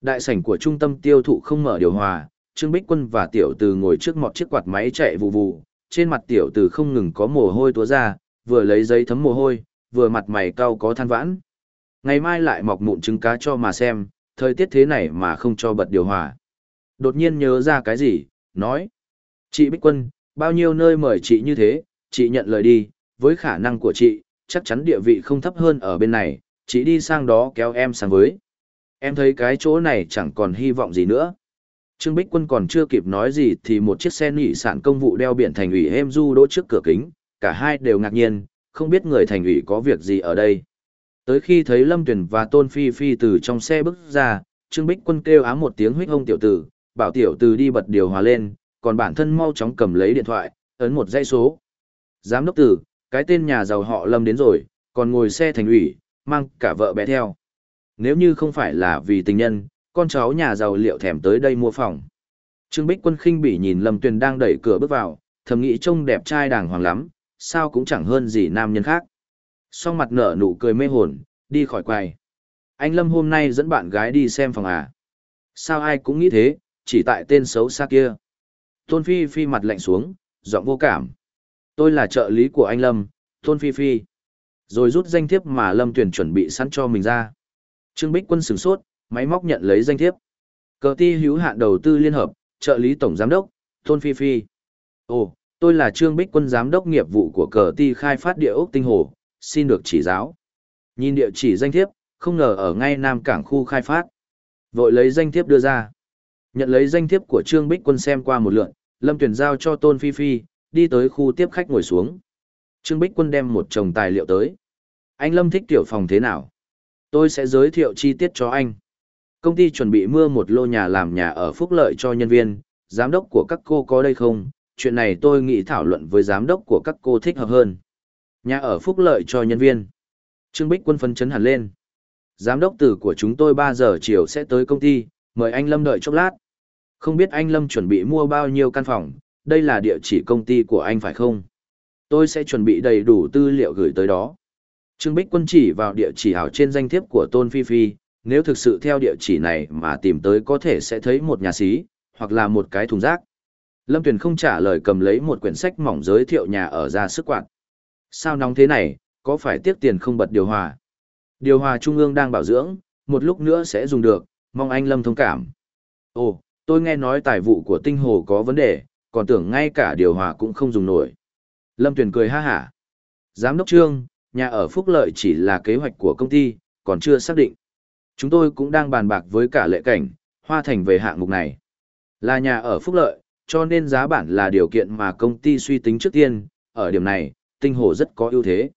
Đại sảnh của trung tâm tiêu thụ không mở điều hòa, Trương Bích Quân và Tiểu Từ ngồi trước một chiếc quạt máy chạy vụ vụ, trên mặt Tiểu Từ không ngừng có mồ hôi túa ra, vừa lấy giấy thấm mồ hôi, vừa mặt mày cau có than vãn. Ngày mai lại mọc mụn trứng cá cho mà xem, thời tiết thế này mà không cho bật điều hòa. Đột nhiên nhớ ra cái gì, nói. Chị Bích Quân, bao nhiêu nơi mời chị như thế, chị nhận lời đi, với khả năng của chị, chắc chắn địa vị không thấp hơn ở bên này, chị đi sang đó kéo em sang với. Em thấy cái chỗ này chẳng còn hy vọng gì nữa. Trương Bích Quân còn chưa kịp nói gì thì một chiếc xe nỉ sản công vụ đeo biển thành ủy êm du đỗ trước cửa kính, cả hai đều ngạc nhiên, không biết người thành ủy có việc gì ở đây. Tới khi thấy Lâm Tuyền và Tôn Phi Phi từ trong xe bước ra, Trương Bích Quân kêu ám một tiếng huyết hông tiểu tử, bảo tiểu tử đi bật điều hòa lên, còn bản thân mau chóng cầm lấy điện thoại, ấn một dãy số. Giám đốc tử, cái tên nhà giàu họ Lâm đến rồi, còn ngồi xe thành ủy, mang cả vợ bé theo. Nếu như không phải là vì tình nhân, con cháu nhà giàu liệu thèm tới đây mua phòng. Trương Bích Quân khinh bỉ nhìn Lâm Tuyền đang đẩy cửa bước vào, thầm nghĩ trông đẹp trai đàng hoàng lắm, sao cũng chẳng hơn gì nam nhân khác song mặt nở nụ cười mê hồn, đi khỏi quầy. Anh Lâm hôm nay dẫn bạn gái đi xem phòng à? Sao ai cũng nghĩ thế, chỉ tại tên xấu xa kia. Tôn Phi Phi mặt lạnh xuống, giọng vô cảm. Tôi là trợ lý của anh Lâm, Tôn Phi Phi. Rồi rút danh thiếp mà Lâm tuyền chuẩn bị sẵn cho mình ra. Trương Bích Quân sửng sốt, máy móc nhận lấy danh thiếp. Cờ ti hữu hạn đầu tư liên hợp, trợ lý tổng giám đốc, Tôn Phi Phi. Ồ, tôi là Trương Bích Quân giám đốc nghiệp vụ của cờ ti khai phát địa ốc tinh hồ, xin được chỉ giáo. Nhìn địa chỉ danh thiếp, không ngờ ở ngay Nam Cảng khu khai phát. Vội lấy danh thiếp đưa ra. Nhận lấy danh thiếp của Trương Bích Quân xem qua một lượt, Lâm Tuyển giao cho Tôn Phi Phi, đi tới khu tiếp khách ngồi xuống. Trương Bích Quân đem một chồng tài liệu tới. Anh Lâm thích tiểu phòng thế nào? Tôi sẽ giới thiệu chi tiết cho anh. Công ty chuẩn bị mua một lô nhà làm nhà ở phúc lợi cho nhân viên, giám đốc của các cô có đây không? Chuyện này tôi nghĩ thảo luận với giám đốc của các cô thích hợp hơn. Nhà ở phúc lợi cho nhân viên. Trương Bích Quân phấn chấn hẳn lên. Giám đốc tử của chúng tôi 3 giờ chiều sẽ tới công ty, mời anh Lâm đợi chốc lát. Không biết anh Lâm chuẩn bị mua bao nhiêu căn phòng, đây là địa chỉ công ty của anh phải không? Tôi sẽ chuẩn bị đầy đủ tư liệu gửi tới đó. Trương Bích Quân chỉ vào địa chỉ ảo trên danh thiếp của Tôn Phi Phi, nếu thực sự theo địa chỉ này mà tìm tới có thể sẽ thấy một nhà xí, hoặc là một cái thùng rác. Lâm Tuyền không trả lời cầm lấy một quyển sách mỏng giới thiệu nhà ở ra sức quạt. Sao nóng thế này, có phải tiếc tiền không bật điều hòa? Điều hòa trung ương đang bảo dưỡng, một lúc nữa sẽ dùng được, mong anh Lâm thông cảm. Ồ, tôi nghe nói tài vụ của tinh hồ có vấn đề, còn tưởng ngay cả điều hòa cũng không dùng nổi. Lâm Tuyền cười ha hả. Giám đốc trương, nhà ở phúc lợi chỉ là kế hoạch của công ty, còn chưa xác định. Chúng tôi cũng đang bàn bạc với cả lệ cảnh, hoa thành về hạng mục này. Là nhà ở phúc lợi, cho nên giá bản là điều kiện mà công ty suy tính trước tiên, ở điểm này, tinh hồ rất có ưu thế.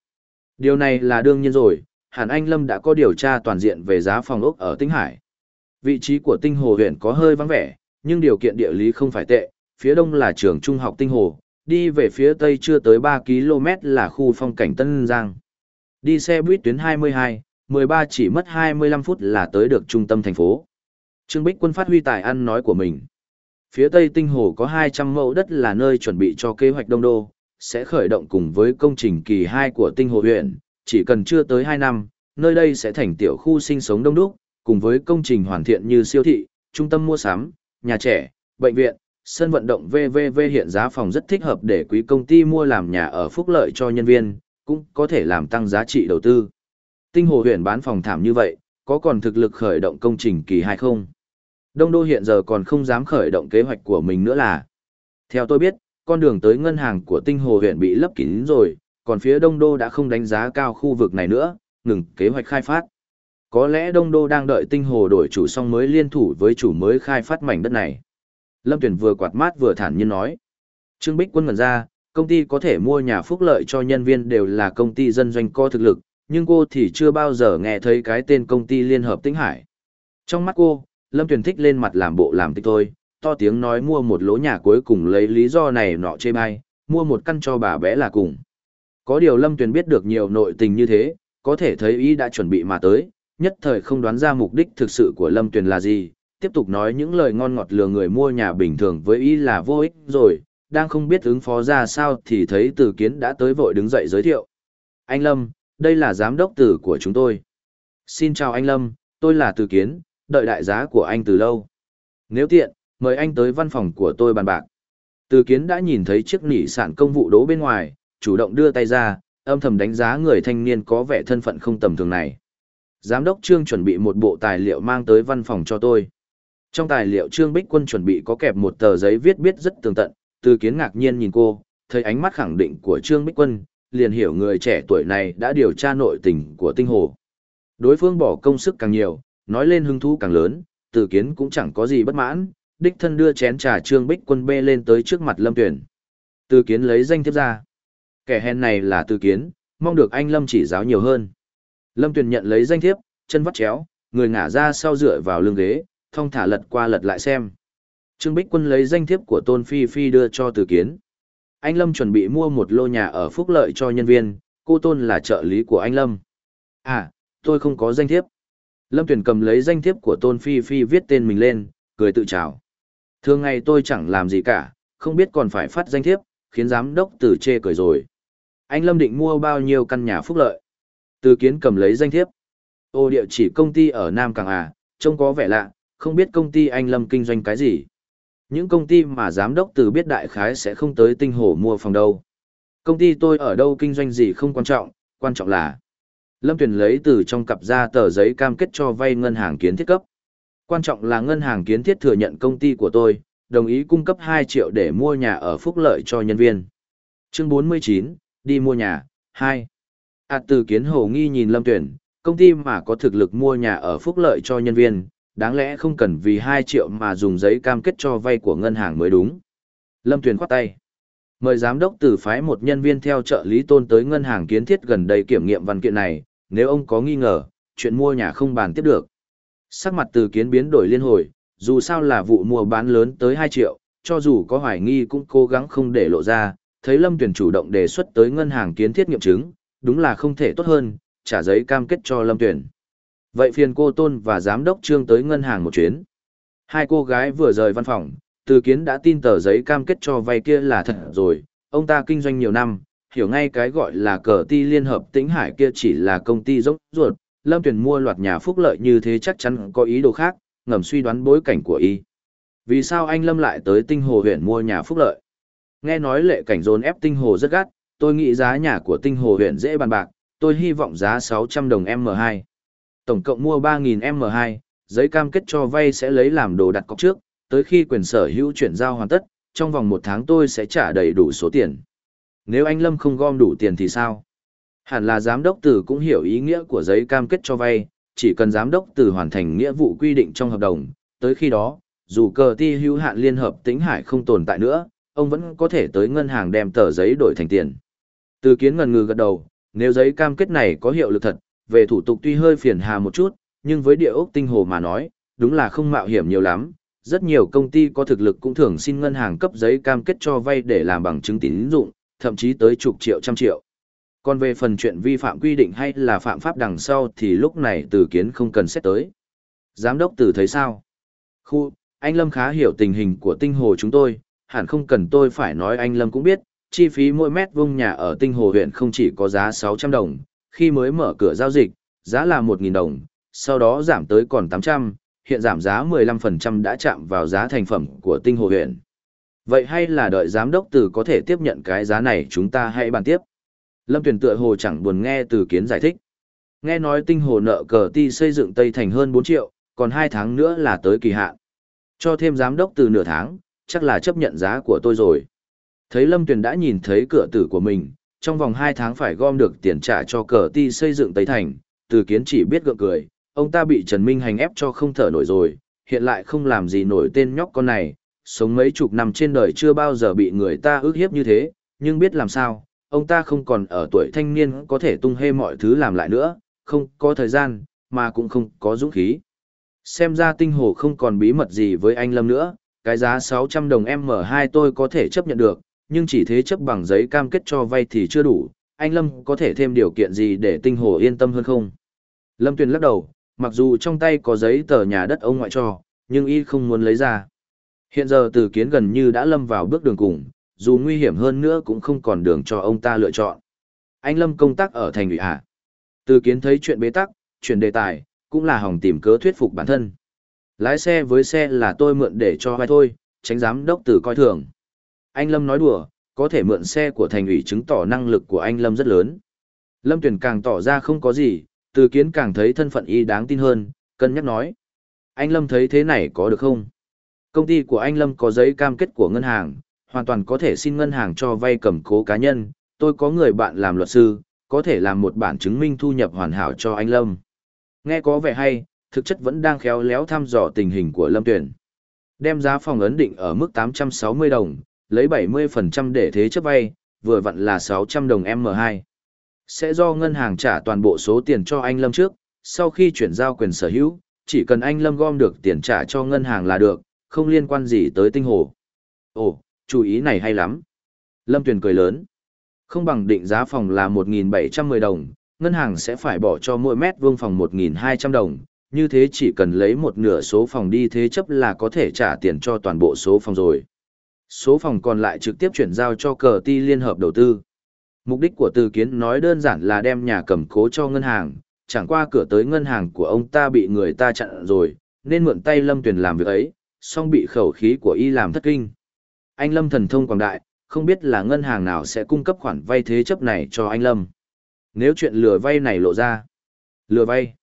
Điều này là đương nhiên rồi, Hàn Anh Lâm đã có điều tra toàn diện về giá phòng ốc ở Tinh Hải. Vị trí của Tinh Hồ huyện có hơi vắng vẻ, nhưng điều kiện địa lý không phải tệ, phía đông là trường trung học Tinh Hồ, đi về phía tây chưa tới 3 km là khu phong cảnh Tân Giang. Đi xe buýt tuyến 22, 13 chỉ mất 25 phút là tới được trung tâm thành phố. Trương Bích Quân phát huy tài ăn nói của mình. Phía tây Tinh Hồ có 200 mẫu đất là nơi chuẩn bị cho kế hoạch đông đô, sẽ khởi động cùng với công trình kỳ 2 của Tinh Hồ huyện, chỉ cần chưa tới 2 năm, nơi đây sẽ thành tiểu khu sinh sống đông đúc, cùng với công trình hoàn thiện như siêu thị, trung tâm mua sắm, nhà trẻ, bệnh viện, sân vận động VVV hiện giá phòng rất thích hợp để quý công ty mua làm nhà ở phúc lợi cho nhân viên, cũng có thể làm tăng giá trị đầu tư. Tinh Hồ huyện bán phòng thảm như vậy, có còn thực lực khởi động công trình kỳ hay không? Đông Đô hiện giờ còn không dám khởi động kế hoạch của mình nữa là. Theo tôi biết, con đường tới ngân hàng của Tinh Hồ huyện bị lấp kín rồi, còn phía Đông Đô đã không đánh giá cao khu vực này nữa, ngừng kế hoạch khai phát. Có lẽ Đông Đô đang đợi Tinh Hồ đổi chủ xong mới liên thủ với chủ mới khai phát mảnh đất này. Lâm Tuyển vừa quạt mát vừa thản nhiên nói. Trương Bích Quân ngẩn ra, công ty có thể mua nhà phúc lợi cho nhân viên đều là công ty dân doanh co thực lực, nhưng cô thì chưa bao giờ nghe thấy cái tên công ty Liên Hợp Tĩnh Hải. Trong mắt cô, Lâm Tuyền thích lên mặt làm bộ làm tích thôi, to tiếng nói mua một lỗ nhà cuối cùng lấy lý do này nọ chê bai, mua một căn cho bà bé là cùng. Có điều Lâm Tuyền biết được nhiều nội tình như thế, có thể thấy ý đã chuẩn bị mà tới, nhất thời không đoán ra mục đích thực sự của Lâm Tuyền là gì, tiếp tục nói những lời ngon ngọt lừa người mua nhà bình thường với ý là vô ích rồi, đang không biết ứng phó ra sao thì thấy Từ Kiến đã tới vội đứng dậy giới thiệu. Anh Lâm, đây là giám đốc tử của chúng tôi. Xin chào anh Lâm, tôi là Từ Kiến, đợi đại giá của anh từ lâu. Nếu tiện, mời anh tới văn phòng của tôi bàn bạc. Từ Kiến đã nhìn thấy chiếc nỉ sản công vụ đố bên ngoài, chủ động đưa tay ra, âm thầm đánh giá người thanh niên có vẻ thân phận không tầm thường này. Giám đốc Trương chuẩn bị một bộ tài liệu mang tới văn phòng cho tôi. Trong tài liệu Trương Bích Quân chuẩn bị có kẹp một tờ giấy viết biết rất tường tận, từ kiến ngạc nhiên nhìn cô, thấy ánh mắt khẳng định của Trương Bích Quân, liền hiểu người trẻ tuổi này đã điều tra nội tình của tinh hồ. Đối phương bỏ công sức càng nhiều, nói lên hứng thú càng lớn, tử kiến cũng chẳng có gì bất mãn, đích thân đưa chén trà Trương Bích Quân bê lên tới trước mặt Lâm Tuyển. Tử kiến lấy danh thiếp ra. Kẻ hèn này là tử kiến, mong được anh Lâm chỉ giáo nhiều hơn. Lâm Tuyển nhận lấy danh thiếp, chân vắt chéo, người ngả ra sau dựa vào lưng ghế, thong thả lật qua lật lại xem. Trương Bích Quân lấy danh thiếp của Tôn Phi Phi đưa cho Từ Kiến. Anh Lâm chuẩn bị mua một lô nhà ở Phúc Lợi cho nhân viên, cô Tôn là trợ lý của anh Lâm. À, tôi không có danh thiếp. Lâm Tuyền cầm lấy danh thiếp của Tôn Phi Phi viết tên mình lên, cười tự chào. Thường ngày tôi chẳng làm gì cả, không biết còn phải phát danh thiếp, khiến giám đốc từ chê cười rồi. Anh Lâm định mua bao nhiêu căn nhà phúc lợi? Từ kiến cầm lấy danh thiếp. Ô địa chỉ công ty ở Nam Càng à, trông có vẻ lạ, không biết công ty anh Lâm kinh doanh cái gì. Những công ty mà giám đốc từ biết đại khái sẽ không tới tinh hồ mua phòng đâu. Công ty tôi ở đâu kinh doanh gì không quan trọng, quan trọng là Lâm Tuyền lấy từ trong cặp ra tờ giấy cam kết cho vay ngân hàng kiến thiết cấp. Quan trọng là ngân hàng kiến thiết thừa nhận công ty của tôi, đồng ý cung cấp 2 triệu để mua nhà ở phúc lợi cho nhân viên. Chương 49, đi mua nhà, 2. À từ kiến hồ nghi nhìn Lâm Tuyền, công ty mà có thực lực mua nhà ở phúc lợi cho nhân viên, đáng lẽ không cần vì 2 triệu mà dùng giấy cam kết cho vay của ngân hàng mới đúng. Lâm Tuyền khoát tay. Mời giám đốc từ phái một nhân viên theo trợ lý tôn tới ngân hàng kiến thiết gần đây kiểm nghiệm văn kiện này, nếu ông có nghi ngờ, chuyện mua nhà không bàn tiếp được. Sắc mặt từ kiến biến đổi liên hồi, dù sao là vụ mua bán lớn tới 2 triệu, cho dù có hoài nghi cũng cố gắng không để lộ ra, thấy Lâm Tuyền chủ động đề xuất tới ngân hàng kiến thiết nghiệm chứng, đúng là không thể tốt hơn, trả giấy cam kết cho Lâm Tuyền. Vậy phiền cô Tôn và giám đốc Trương tới ngân hàng một chuyến. Hai cô gái vừa rời văn phòng, từ kiến đã tin tờ giấy cam kết cho vay kia là thật rồi, ông ta kinh doanh nhiều năm, hiểu ngay cái gọi là cờ ti liên hợp tĩnh hải kia chỉ là công ty dốc ruột, Lâm Tuyền mua loạt nhà phúc lợi như thế chắc chắn có ý đồ khác, ngầm suy đoán bối cảnh của y. Vì sao anh Lâm lại tới tinh hồ huyện mua nhà phúc lợi? Nghe nói lệ cảnh dồn ép tinh hồ rất gắt, tôi nghĩ giá nhà của tinh hồ huyện dễ bàn bạc, tôi hy vọng giá 600 đồng M2 tổng cộng mua 3.000 M2, giấy cam kết cho vay sẽ lấy làm đồ đặt cọc trước, tới khi quyền sở hữu chuyển giao hoàn tất, trong vòng một tháng tôi sẽ trả đầy đủ số tiền. Nếu anh Lâm không gom đủ tiền thì sao? Hẳn là giám đốc tử cũng hiểu ý nghĩa của giấy cam kết cho vay, chỉ cần giám đốc từ hoàn thành nghĩa vụ quy định trong hợp đồng, tới khi đó, dù cờ ti hữu hạn liên hợp tính hải không tồn tại nữa, ông vẫn có thể tới ngân hàng đem tờ giấy đổi thành tiền. Từ kiến ngần ngừ gật đầu, nếu giấy cam kết này có hiệu lực thật, về thủ tục tuy hơi phiền hà một chút, nhưng với địa ốc tinh hồ mà nói, đúng là không mạo hiểm nhiều lắm. Rất nhiều công ty có thực lực cũng thường xin ngân hàng cấp giấy cam kết cho vay để làm bằng chứng tín dụng, thậm chí tới chục triệu trăm triệu. Còn về phần chuyện vi phạm quy định hay là phạm pháp đằng sau thì lúc này từ kiến không cần xét tới. Giám đốc từ thấy sao? Khu, anh Lâm khá hiểu tình hình của tinh hồ chúng tôi, hẳn không cần tôi phải nói anh Lâm cũng biết, chi phí mỗi mét vuông nhà ở tinh hồ huyện không chỉ có giá 600 đồng, khi mới mở cửa giao dịch, giá là 1.000 đồng, sau đó giảm tới còn 800, hiện giảm giá 15% đã chạm vào giá thành phẩm của tinh hồ huyện. Vậy hay là đợi giám đốc từ có thể tiếp nhận cái giá này chúng ta hãy bàn tiếp. Lâm Tuyền tựa hồ chẳng buồn nghe từ kiến giải thích. Nghe nói tinh hồ nợ cờ ti xây dựng Tây Thành hơn 4 triệu, còn 2 tháng nữa là tới kỳ hạn. Cho thêm giám đốc từ nửa tháng, chắc là chấp nhận giá của tôi rồi. Thấy Lâm Tuyền đã nhìn thấy cửa tử của mình, trong vòng 2 tháng phải gom được tiền trả cho cờ ti xây dựng Tây Thành, từ kiến chỉ biết gượng cười, ông ta bị Trần Minh hành ép cho không thở nổi rồi, hiện lại không làm gì nổi tên nhóc con này, sống mấy chục năm trên đời chưa bao giờ bị người ta ước hiếp như thế, nhưng biết làm sao, ông ta không còn ở tuổi thanh niên có thể tung hê mọi thứ làm lại nữa, không có thời gian, mà cũng không có dũng khí. Xem ra tinh hồ không còn bí mật gì với anh Lâm nữa, cái giá 600 đồng M2 tôi có thể chấp nhận được, nhưng chỉ thế chấp bằng giấy cam kết cho vay thì chưa đủ, anh Lâm có thể thêm điều kiện gì để tinh hồ yên tâm hơn không? Lâm Tuyền lắc đầu, mặc dù trong tay có giấy tờ nhà đất ông ngoại cho, nhưng y không muốn lấy ra. Hiện giờ từ kiến gần như đã lâm vào bước đường cùng, dù nguy hiểm hơn nữa cũng không còn đường cho ông ta lựa chọn. Anh Lâm công tác ở thành ủy hạ. Từ kiến thấy chuyện bế tắc, chuyển đề tài, cũng là hòng tìm cớ thuyết phục bản thân. Lái xe với xe là tôi mượn để cho vai thôi, tránh giám đốc tử coi thường. Anh Lâm nói đùa, có thể mượn xe của thành ủy chứng tỏ năng lực của anh Lâm rất lớn. Lâm Tuyền càng tỏ ra không có gì, từ kiến càng thấy thân phận y đáng tin hơn, cân nhắc nói. Anh Lâm thấy thế này có được không? Công ty của anh Lâm có giấy cam kết của ngân hàng, hoàn toàn có thể xin ngân hàng cho vay cầm cố cá nhân. Tôi có người bạn làm luật sư, có thể làm một bản chứng minh thu nhập hoàn hảo cho anh Lâm. Nghe có vẻ hay, thực chất vẫn đang khéo léo thăm dò tình hình của Lâm Tuyển. Đem giá phòng ấn định ở mức 860 đồng, lấy 70% để thế chấp vay, vừa vặn là 600 đồng M2. Sẽ do ngân hàng trả toàn bộ số tiền cho anh Lâm trước, sau khi chuyển giao quyền sở hữu, chỉ cần anh Lâm gom được tiền trả cho ngân hàng là được, không liên quan gì tới tinh hồ. Ồ, chú ý này hay lắm. Lâm Tuyền cười lớn. Không bằng định giá phòng là 1.710 đồng, ngân hàng sẽ phải bỏ cho mỗi mét vuông phòng 1.200 đồng, như thế chỉ cần lấy một nửa số phòng đi thế chấp là có thể trả tiền cho toàn bộ số phòng rồi. Số phòng còn lại trực tiếp chuyển giao cho cờ ti liên hợp đầu tư. Mục đích của từ kiến nói đơn giản là đem nhà cầm cố cho ngân hàng, chẳng qua cửa tới ngân hàng của ông ta bị người ta chặn rồi, nên mượn tay Lâm Tuyền làm việc ấy, song bị khẩu khí của y làm thất kinh. Anh Lâm thần thông quảng đại, không biết là ngân hàng nào sẽ cung cấp khoản vay thế chấp này cho anh Lâm. Nếu chuyện lừa vay này lộ ra. Lừa vay.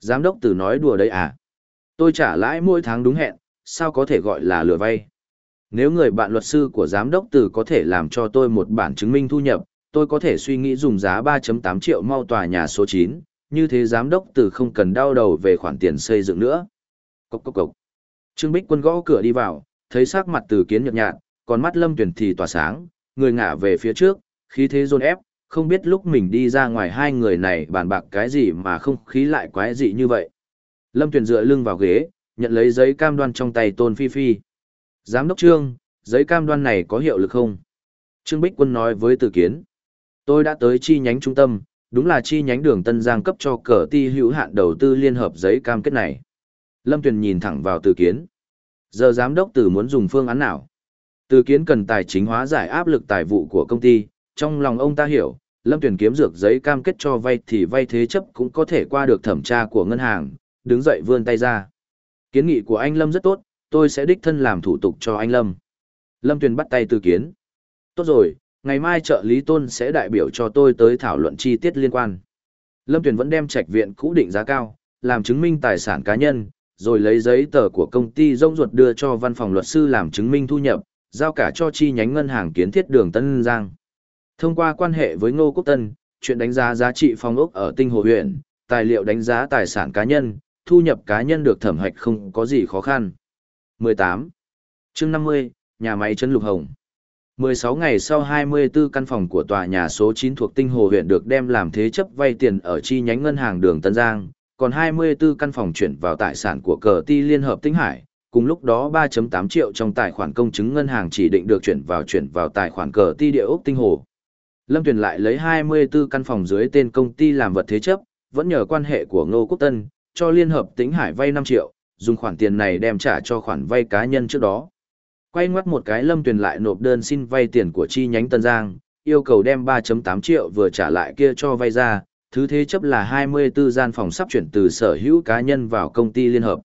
Giám đốc tử nói đùa đấy à? Tôi trả lãi mỗi tháng đúng hẹn, sao có thể gọi là lừa vay? Nếu người bạn luật sư của giám đốc Từ có thể làm cho tôi một bản chứng minh thu nhập, tôi có thể suy nghĩ dùng giá 3.8 triệu mau tòa nhà số 9, như thế giám đốc Từ không cần đau đầu về khoản tiền xây dựng nữa. Cốc cốc cốc. Trương Bích Quân gõ cửa đi vào, thấy sắc mặt từ kiến nhợt nhạt, còn mắt Lâm Tuyển thì tỏa sáng, người ngả về phía trước, khí thế dồn ép, không biết lúc mình đi ra ngoài hai người này bàn bạc cái gì mà không khí lại quái dị như vậy. Lâm Tuyển dựa lưng vào ghế, nhận lấy giấy cam đoan trong tay Tôn Phi Phi. Giám đốc Trương, giấy cam đoan này có hiệu lực không? Trương Bích Quân nói với Từ Kiến. Tôi đã tới chi nhánh trung tâm, đúng là chi nhánh đường Tân Giang cấp cho cờ ti hữu hạn đầu tư liên hợp giấy cam kết này. Lâm Tuyền nhìn thẳng vào Từ Kiến. Giờ giám đốc Từ muốn dùng phương án nào? Từ Kiến cần tài chính hóa giải áp lực tài vụ của công ty, trong lòng ông ta hiểu, Lâm Tuyền kiếm dược giấy cam kết cho vay thì vay thế chấp cũng có thể qua được thẩm tra của ngân hàng, đứng dậy vươn tay ra. Kiến nghị của anh Lâm rất tốt, tôi sẽ đích thân làm thủ tục cho anh Lâm. Lâm Tuyền bắt tay Từ Kiến. Tốt rồi, ngày mai trợ lý tôn sẽ đại biểu cho tôi tới thảo luận chi tiết liên quan. Lâm Tuyền vẫn đem trạch viện cũ định giá cao, làm chứng minh tài sản cá nhân, rồi lấy giấy tờ của công ty rông ruột đưa cho văn phòng luật sư làm chứng minh thu nhập, giao cả cho chi nhánh ngân hàng kiến thiết đường Tân Giang. Thông qua quan hệ với Ngô Quốc Tân, chuyện đánh giá giá trị phòng ốc ở Tinh Hồ huyện, tài liệu đánh giá tài sản cá nhân, thu nhập cá nhân được thẩm hạch không có gì khó khăn. 18. chương 50, nhà máy Trấn Lục Hồng. 16 ngày sau 24 căn phòng của tòa nhà số 9 thuộc Tinh Hồ huyện được đem làm thế chấp vay tiền ở chi nhánh ngân hàng đường Tân Giang, còn 24 căn phòng chuyển vào tài sản của cờ ti Liên Hợp Tinh Hải, cùng lúc đó 3.8 triệu trong tài khoản công chứng ngân hàng chỉ định được chuyển vào chuyển vào tài khoản cờ ti địa ốc Tinh Hồ. Lâm Tuyền lại lấy 24 căn phòng dưới tên công ty làm vật thế chấp, vẫn nhờ quan hệ của Ngô Quốc Tân, cho Liên Hợp Tĩnh Hải vay 5 triệu, dùng khoản tiền này đem trả cho khoản vay cá nhân trước đó. Quay ngoắt một cái Lâm Tuyền lại nộp đơn xin vay tiền của chi nhánh Tân Giang, yêu cầu đem 3.8 triệu vừa trả lại kia cho vay ra, thứ thế chấp là 24 gian phòng sắp chuyển từ sở hữu cá nhân vào công ty liên hợp.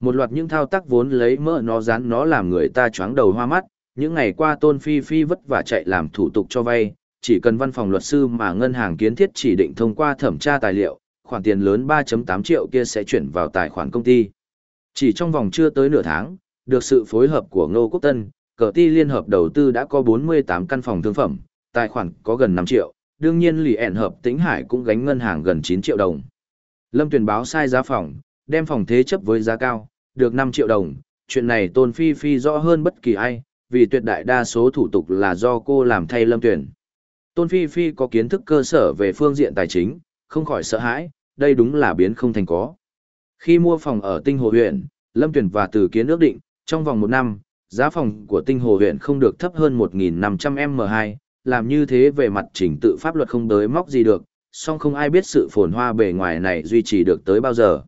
Một loạt những thao tác vốn lấy mỡ nó dán nó làm người ta choáng đầu hoa mắt, những ngày qua Tôn Phi Phi vất vả chạy làm thủ tục cho vay, chỉ cần văn phòng luật sư mà ngân hàng kiến thiết chỉ định thông qua thẩm tra tài liệu, khoản tiền lớn 3.8 triệu kia sẽ chuyển vào tài khoản công ty. Chỉ trong vòng chưa tới nửa tháng, được sự phối hợp của Ngô Quốc Tân, cờ ti liên hợp đầu tư đã có 48 căn phòng thương phẩm, tài khoản có gần 5 triệu, đương nhiên lì ẻn hợp tĩnh hải cũng gánh ngân hàng gần 9 triệu đồng. Lâm tuyển báo sai giá phòng, đem phòng thế chấp với giá cao, được 5 triệu đồng, chuyện này tôn phi phi rõ hơn bất kỳ ai, vì tuyệt đại đa số thủ tục là do cô làm thay lâm tuyển. Tôn phi phi có kiến thức cơ sở về phương diện tài chính, không khỏi sợ hãi, đây đúng là biến không thành có. Khi mua phòng ở tinh hồ huyện, Lâm Tuyển và Từ Kiến ước định, trong vòng một năm, giá phòng của tinh hồ huyện không được thấp hơn 1.500M2, làm như thế về mặt trình tự pháp luật không tới móc gì được, song không ai biết sự phồn hoa bề ngoài này duy trì được tới bao giờ.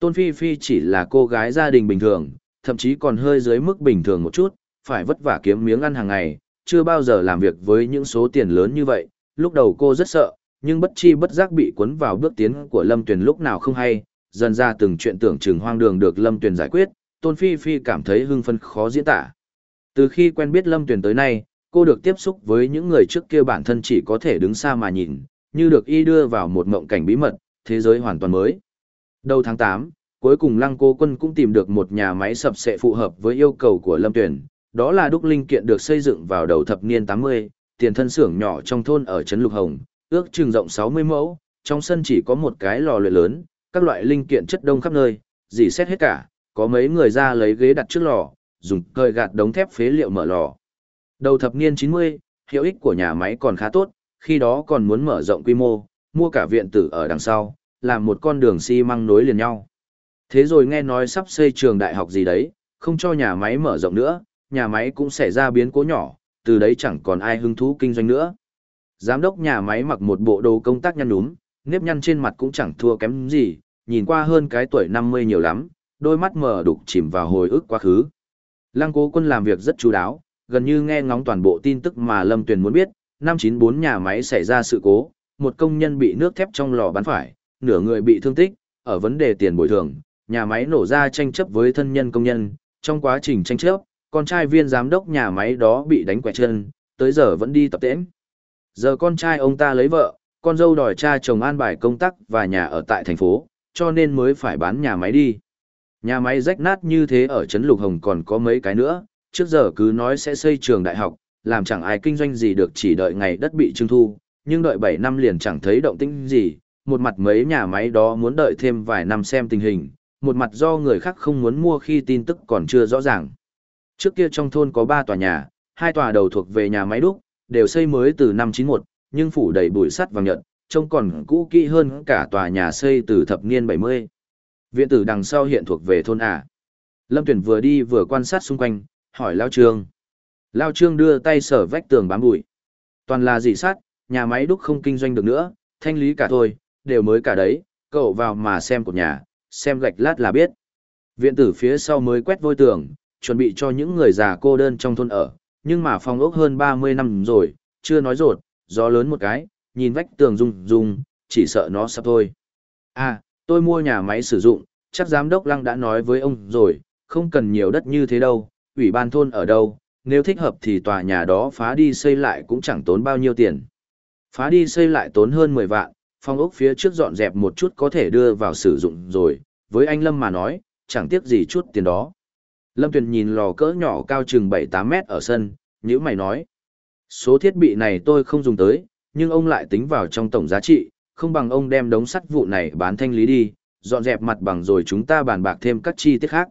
Tôn Phi Phi chỉ là cô gái gia đình bình thường, thậm chí còn hơi dưới mức bình thường một chút, phải vất vả kiếm miếng ăn hàng ngày, chưa bao giờ làm việc với những số tiền lớn như vậy. Lúc đầu cô rất sợ, nhưng bất chi bất giác bị cuốn vào bước tiến của Lâm Tuyền lúc nào không hay, dần ra từng chuyện tưởng chừng hoang đường được Lâm Tuyền giải quyết, Tôn Phi Phi cảm thấy hưng phấn khó diễn tả. Từ khi quen biết Lâm Tuyền tới nay, cô được tiếp xúc với những người trước kia bản thân chỉ có thể đứng xa mà nhìn, như được y đưa vào một mộng cảnh bí mật, thế giới hoàn toàn mới. Đầu tháng 8, cuối cùng Lăng Cô Quân cũng tìm được một nhà máy sập sệ phù hợp với yêu cầu của Lâm Tuyền, đó là đúc linh kiện được xây dựng vào đầu thập niên 80, tiền thân xưởng nhỏ trong thôn ở trấn Lục Hồng, ước chừng rộng 60 mẫu, trong sân chỉ có một cái lò luyện lớn, các loại linh kiện chất đông khắp nơi, dì xét hết cả, có mấy người ra lấy ghế đặt trước lò, dùng cơi gạt đống thép phế liệu mở lò. Đầu thập niên 90, hiệu ích của nhà máy còn khá tốt, khi đó còn muốn mở rộng quy mô, mua cả viện tử ở đằng sau, làm một con đường xi măng nối liền nhau. Thế rồi nghe nói sắp xây trường đại học gì đấy, không cho nhà máy mở rộng nữa, nhà máy cũng xảy ra biến cố nhỏ, từ đấy chẳng còn ai hứng thú kinh doanh nữa. Giám đốc nhà máy mặc một bộ đồ công tác nhăn núm, nếp nhăn trên mặt cũng chẳng thua kém gì, nhìn qua hơn cái tuổi 50 nhiều lắm, đôi mắt mờ đục chìm vào hồi ức quá khứ. Lăng cố quân làm việc rất chú đáo, gần như nghe ngóng toàn bộ tin tức mà Lâm Tuyền muốn biết, năm 94 nhà máy xảy ra sự cố, một công nhân bị nước thép trong lò bắn phải, nửa người bị thương tích, ở vấn đề tiền bồi thường, nhà máy nổ ra tranh chấp với thân nhân công nhân, trong quá trình tranh chấp, con trai viên giám đốc nhà máy đó bị đánh quẹt chân, tới giờ vẫn đi tập tễnh. Giờ con trai ông ta lấy vợ, con dâu đòi cha chồng an bài công tác và nhà ở tại thành phố, cho nên mới phải bán nhà máy đi. Nhà máy rách nát như thế ở Trấn Lục Hồng còn có mấy cái nữa, trước giờ cứ nói sẽ xây trường đại học, làm chẳng ai kinh doanh gì được chỉ đợi ngày đất bị trưng thu, nhưng đợi 7 năm liền chẳng thấy động tĩnh gì, một mặt mấy nhà máy đó muốn đợi thêm vài năm xem tình hình, một mặt do người khác không muốn mua khi tin tức còn chưa rõ ràng. Trước kia trong thôn có 3 tòa nhà, hai tòa đầu thuộc về nhà máy đúc, đều xây mới từ năm 91, nhưng phủ đầy bụi sắt vàng nhật, trông còn cũ kỹ hơn cả tòa nhà xây từ thập niên 70. Viện tử đằng sau hiện thuộc về thôn ả. Lâm Tuyển vừa đi vừa quan sát xung quanh, hỏi Lao Trương. Lao Trương đưa tay sở vách tường bám bụi. Toàn là dị sát, nhà máy đúc không kinh doanh được nữa, thanh lý cả thôi, đều mới cả đấy, cậu vào mà xem cột nhà, xem gạch lát là biết. Viện tử phía sau mới quét vôi tường, chuẩn bị cho những người già cô đơn trong thôn ở, nhưng mà phòng ốc hơn 30 năm rồi, chưa nói rột, gió lớn một cái, nhìn vách tường rung rung, chỉ sợ nó sắp thôi. À, tôi mua nhà máy sử dụng, chắc giám đốc lăng đã nói với ông rồi, không cần nhiều đất như thế đâu, ủy ban thôn ở đâu, nếu thích hợp thì tòa nhà đó phá đi xây lại cũng chẳng tốn bao nhiêu tiền. Phá đi xây lại tốn hơn 10 vạn, phòng ốc phía trước dọn dẹp một chút có thể đưa vào sử dụng rồi, với anh Lâm mà nói, chẳng tiếc gì chút tiền đó. Lâm Tuyền nhìn lò cỡ nhỏ cao chừng 7-8 mét ở sân, như mày nói. Số thiết bị này tôi không dùng tới, nhưng ông lại tính vào trong tổng giá trị, không bằng ông đem đống sắt vụ này bán thanh lý đi, dọn dẹp mặt bằng rồi chúng ta bàn bạc thêm các chi tiết khác.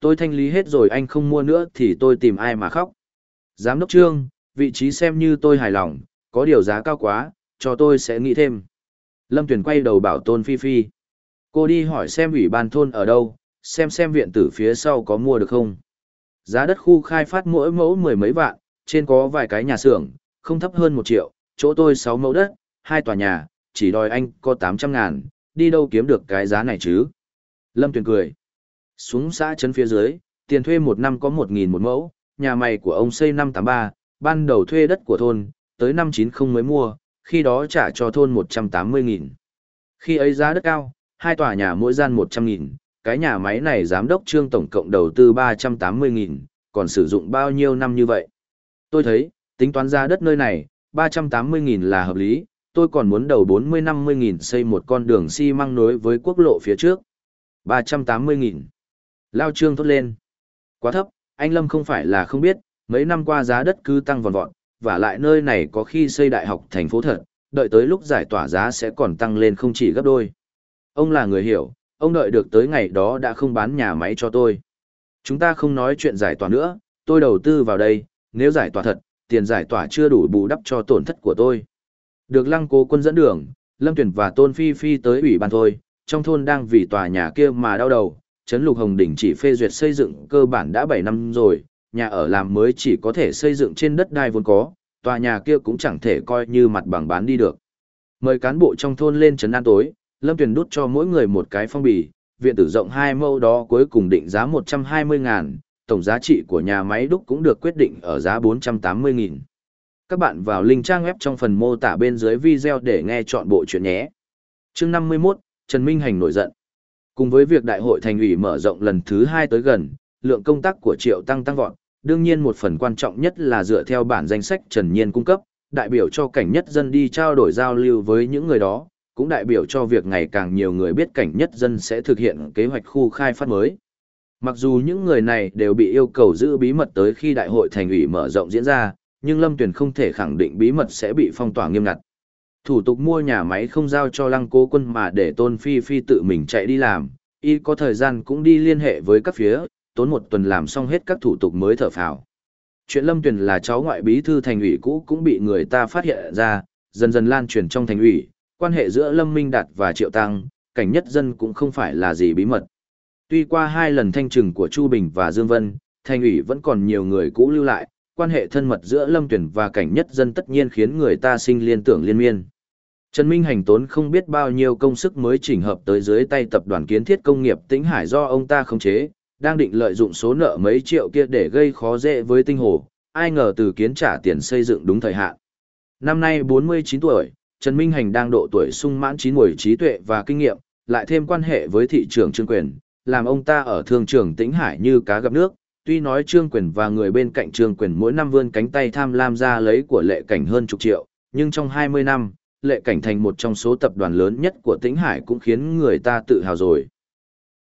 Tôi thanh lý hết rồi anh không mua nữa thì tôi tìm ai mà khóc. Giám đốc trương, vị trí xem như tôi hài lòng, có điều giá cao quá, cho tôi sẽ nghĩ thêm. Lâm Tuyền quay đầu bảo Tôn Phi Phi. Cô đi hỏi xem ủy ban thôn ở đâu, xem xem viện tử phía sau có mua được không. Giá đất khu khai phát mỗi mẫu mười mấy vạn, trên có vài cái nhà xưởng, không thấp hơn một triệu, chỗ tôi sáu mẫu đất, hai tòa nhà, chỉ đòi anh có tám trăm ngàn, đi đâu kiếm được cái giá này chứ. Lâm Tuyền cười. Xuống xã trấn phía dưới, tiền thuê một năm có một nghìn một mẫu, nhà mày của ông xây năm tám ba, ban đầu thuê đất của thôn, tới năm chín không mới mua, khi đó trả cho thôn một trăm tám mươi nghìn. Khi ấy giá đất cao, hai tòa nhà mỗi gian một trăm nghìn, cái nhà máy này giám đốc trương tổng cộng đầu tư ba trăm tám mươi nghìn, còn sử dụng bao nhiêu năm như vậy? Tôi thấy, tính toán ra đất nơi này, ba trăm tám mươi nghìn là hợp lý, tôi còn muốn đầu bốn mươi năm mươi nghìn xây một con đường xi măng nối với quốc lộ phía trước. ba trăm tám mươi nghìn. Lao trương thốt lên. Quá thấp, anh Lâm không phải là không biết, mấy năm qua giá đất cứ tăng vòn vọt, và lại nơi này có khi xây đại học thành phố thật, đợi tới lúc giải tỏa giá sẽ còn tăng lên không chỉ gấp đôi. Ông là người hiểu, ông đợi được tới ngày đó đã không bán nhà máy cho tôi. Chúng ta không nói chuyện giải tỏa nữa, tôi đầu tư vào đây, nếu giải tỏa thật, tiền giải tỏa chưa đủ bù đắp cho tổn thất của tôi. Được lăng cố quân dẫn đường, Lâm Tuyển và Tôn Phi Phi tới ủy ban thôi, trong thôn đang vì tòa nhà kia mà đau đầu, Trấn Lục Hồng Đỉnh chỉ phê duyệt xây dựng cơ bản đã 7 năm rồi, nhà ở làm mới chỉ có thể xây dựng trên đất đai vốn có, tòa nhà kia cũng chẳng thể coi như mặt bằng bán đi được. Mời cán bộ trong thôn lên trấn an tối, Lâm Tuyền đút cho mỗi người một cái phong bì, viện tử rộng hai mẫu đó cuối cùng định giá 120 ngàn, tổng giá trị của nhà máy đúc cũng được quyết định ở giá 480 nghìn. Các bạn vào link trang web trong phần mô tả bên dưới video để nghe chọn bộ chuyện nhé. chương 51, Trần Minh Hành nổi giận. Cùng với việc đại hội thành ủy mở rộng lần thứ hai tới gần, lượng công tác của Triệu Tăng tăng vọt, đương nhiên một phần quan trọng nhất là dựa theo bản danh sách Trần Nhiên cung cấp, đại biểu cho cảnh nhất dân đi trao đổi giao lưu với những người đó, cũng đại biểu cho việc ngày càng nhiều người biết cảnh nhất dân sẽ thực hiện kế hoạch khu khai phát mới. Mặc dù những người này đều bị yêu cầu giữ bí mật tới khi đại hội thành ủy mở rộng diễn ra, nhưng Lâm Tuyền không thể khẳng định bí mật sẽ bị phong tỏa nghiêm ngặt. Thủ tục mua nhà máy không giao cho lăng cố quân mà để Tôn Phi Phi tự mình chạy đi làm, y có thời gian cũng đi liên hệ với các phía, tốn một tuần làm xong hết các thủ tục mới thở phào. Chuyện Lâm Tuyền là cháu ngoại bí thư thành ủy cũ cũng bị người ta phát hiện ra, dần dần lan truyền trong thành ủy, quan hệ giữa Lâm Minh Đạt và Triệu Tăng, cảnh nhất dân cũng không phải là gì bí mật. Tuy qua hai lần thanh trừng của Chu Bình và Dương Vân, thành ủy vẫn còn nhiều người cũ lưu lại, quan hệ thân mật giữa Lâm Tuyển và cảnh nhất dân tất nhiên khiến người ta sinh liên tưởng liên miên. Trần Minh Hành tốn không biết bao nhiêu công sức mới chỉnh hợp tới dưới tay tập đoàn kiến thiết công nghiệp Tĩnh Hải do ông ta khống chế, đang định lợi dụng số nợ mấy triệu kia để gây khó dễ với tinh hồ, ai ngờ từ kiến trả tiền xây dựng đúng thời hạn. Năm nay 49 tuổi, Trần Minh Hành đang độ tuổi sung mãn chín mùi trí tuệ và kinh nghiệm, lại thêm quan hệ với thị trường trương quyền, làm ông ta ở thương trường tĩnh hải như cá gặp nước. Tuy nói trương quyền và người bên cạnh trương quyền mỗi năm vươn cánh tay tham lam ra lấy của lệ cảnh hơn chục triệu, nhưng trong 20 năm, lệ cảnh thành một trong số tập đoàn lớn nhất của tĩnh hải cũng khiến người ta tự hào rồi.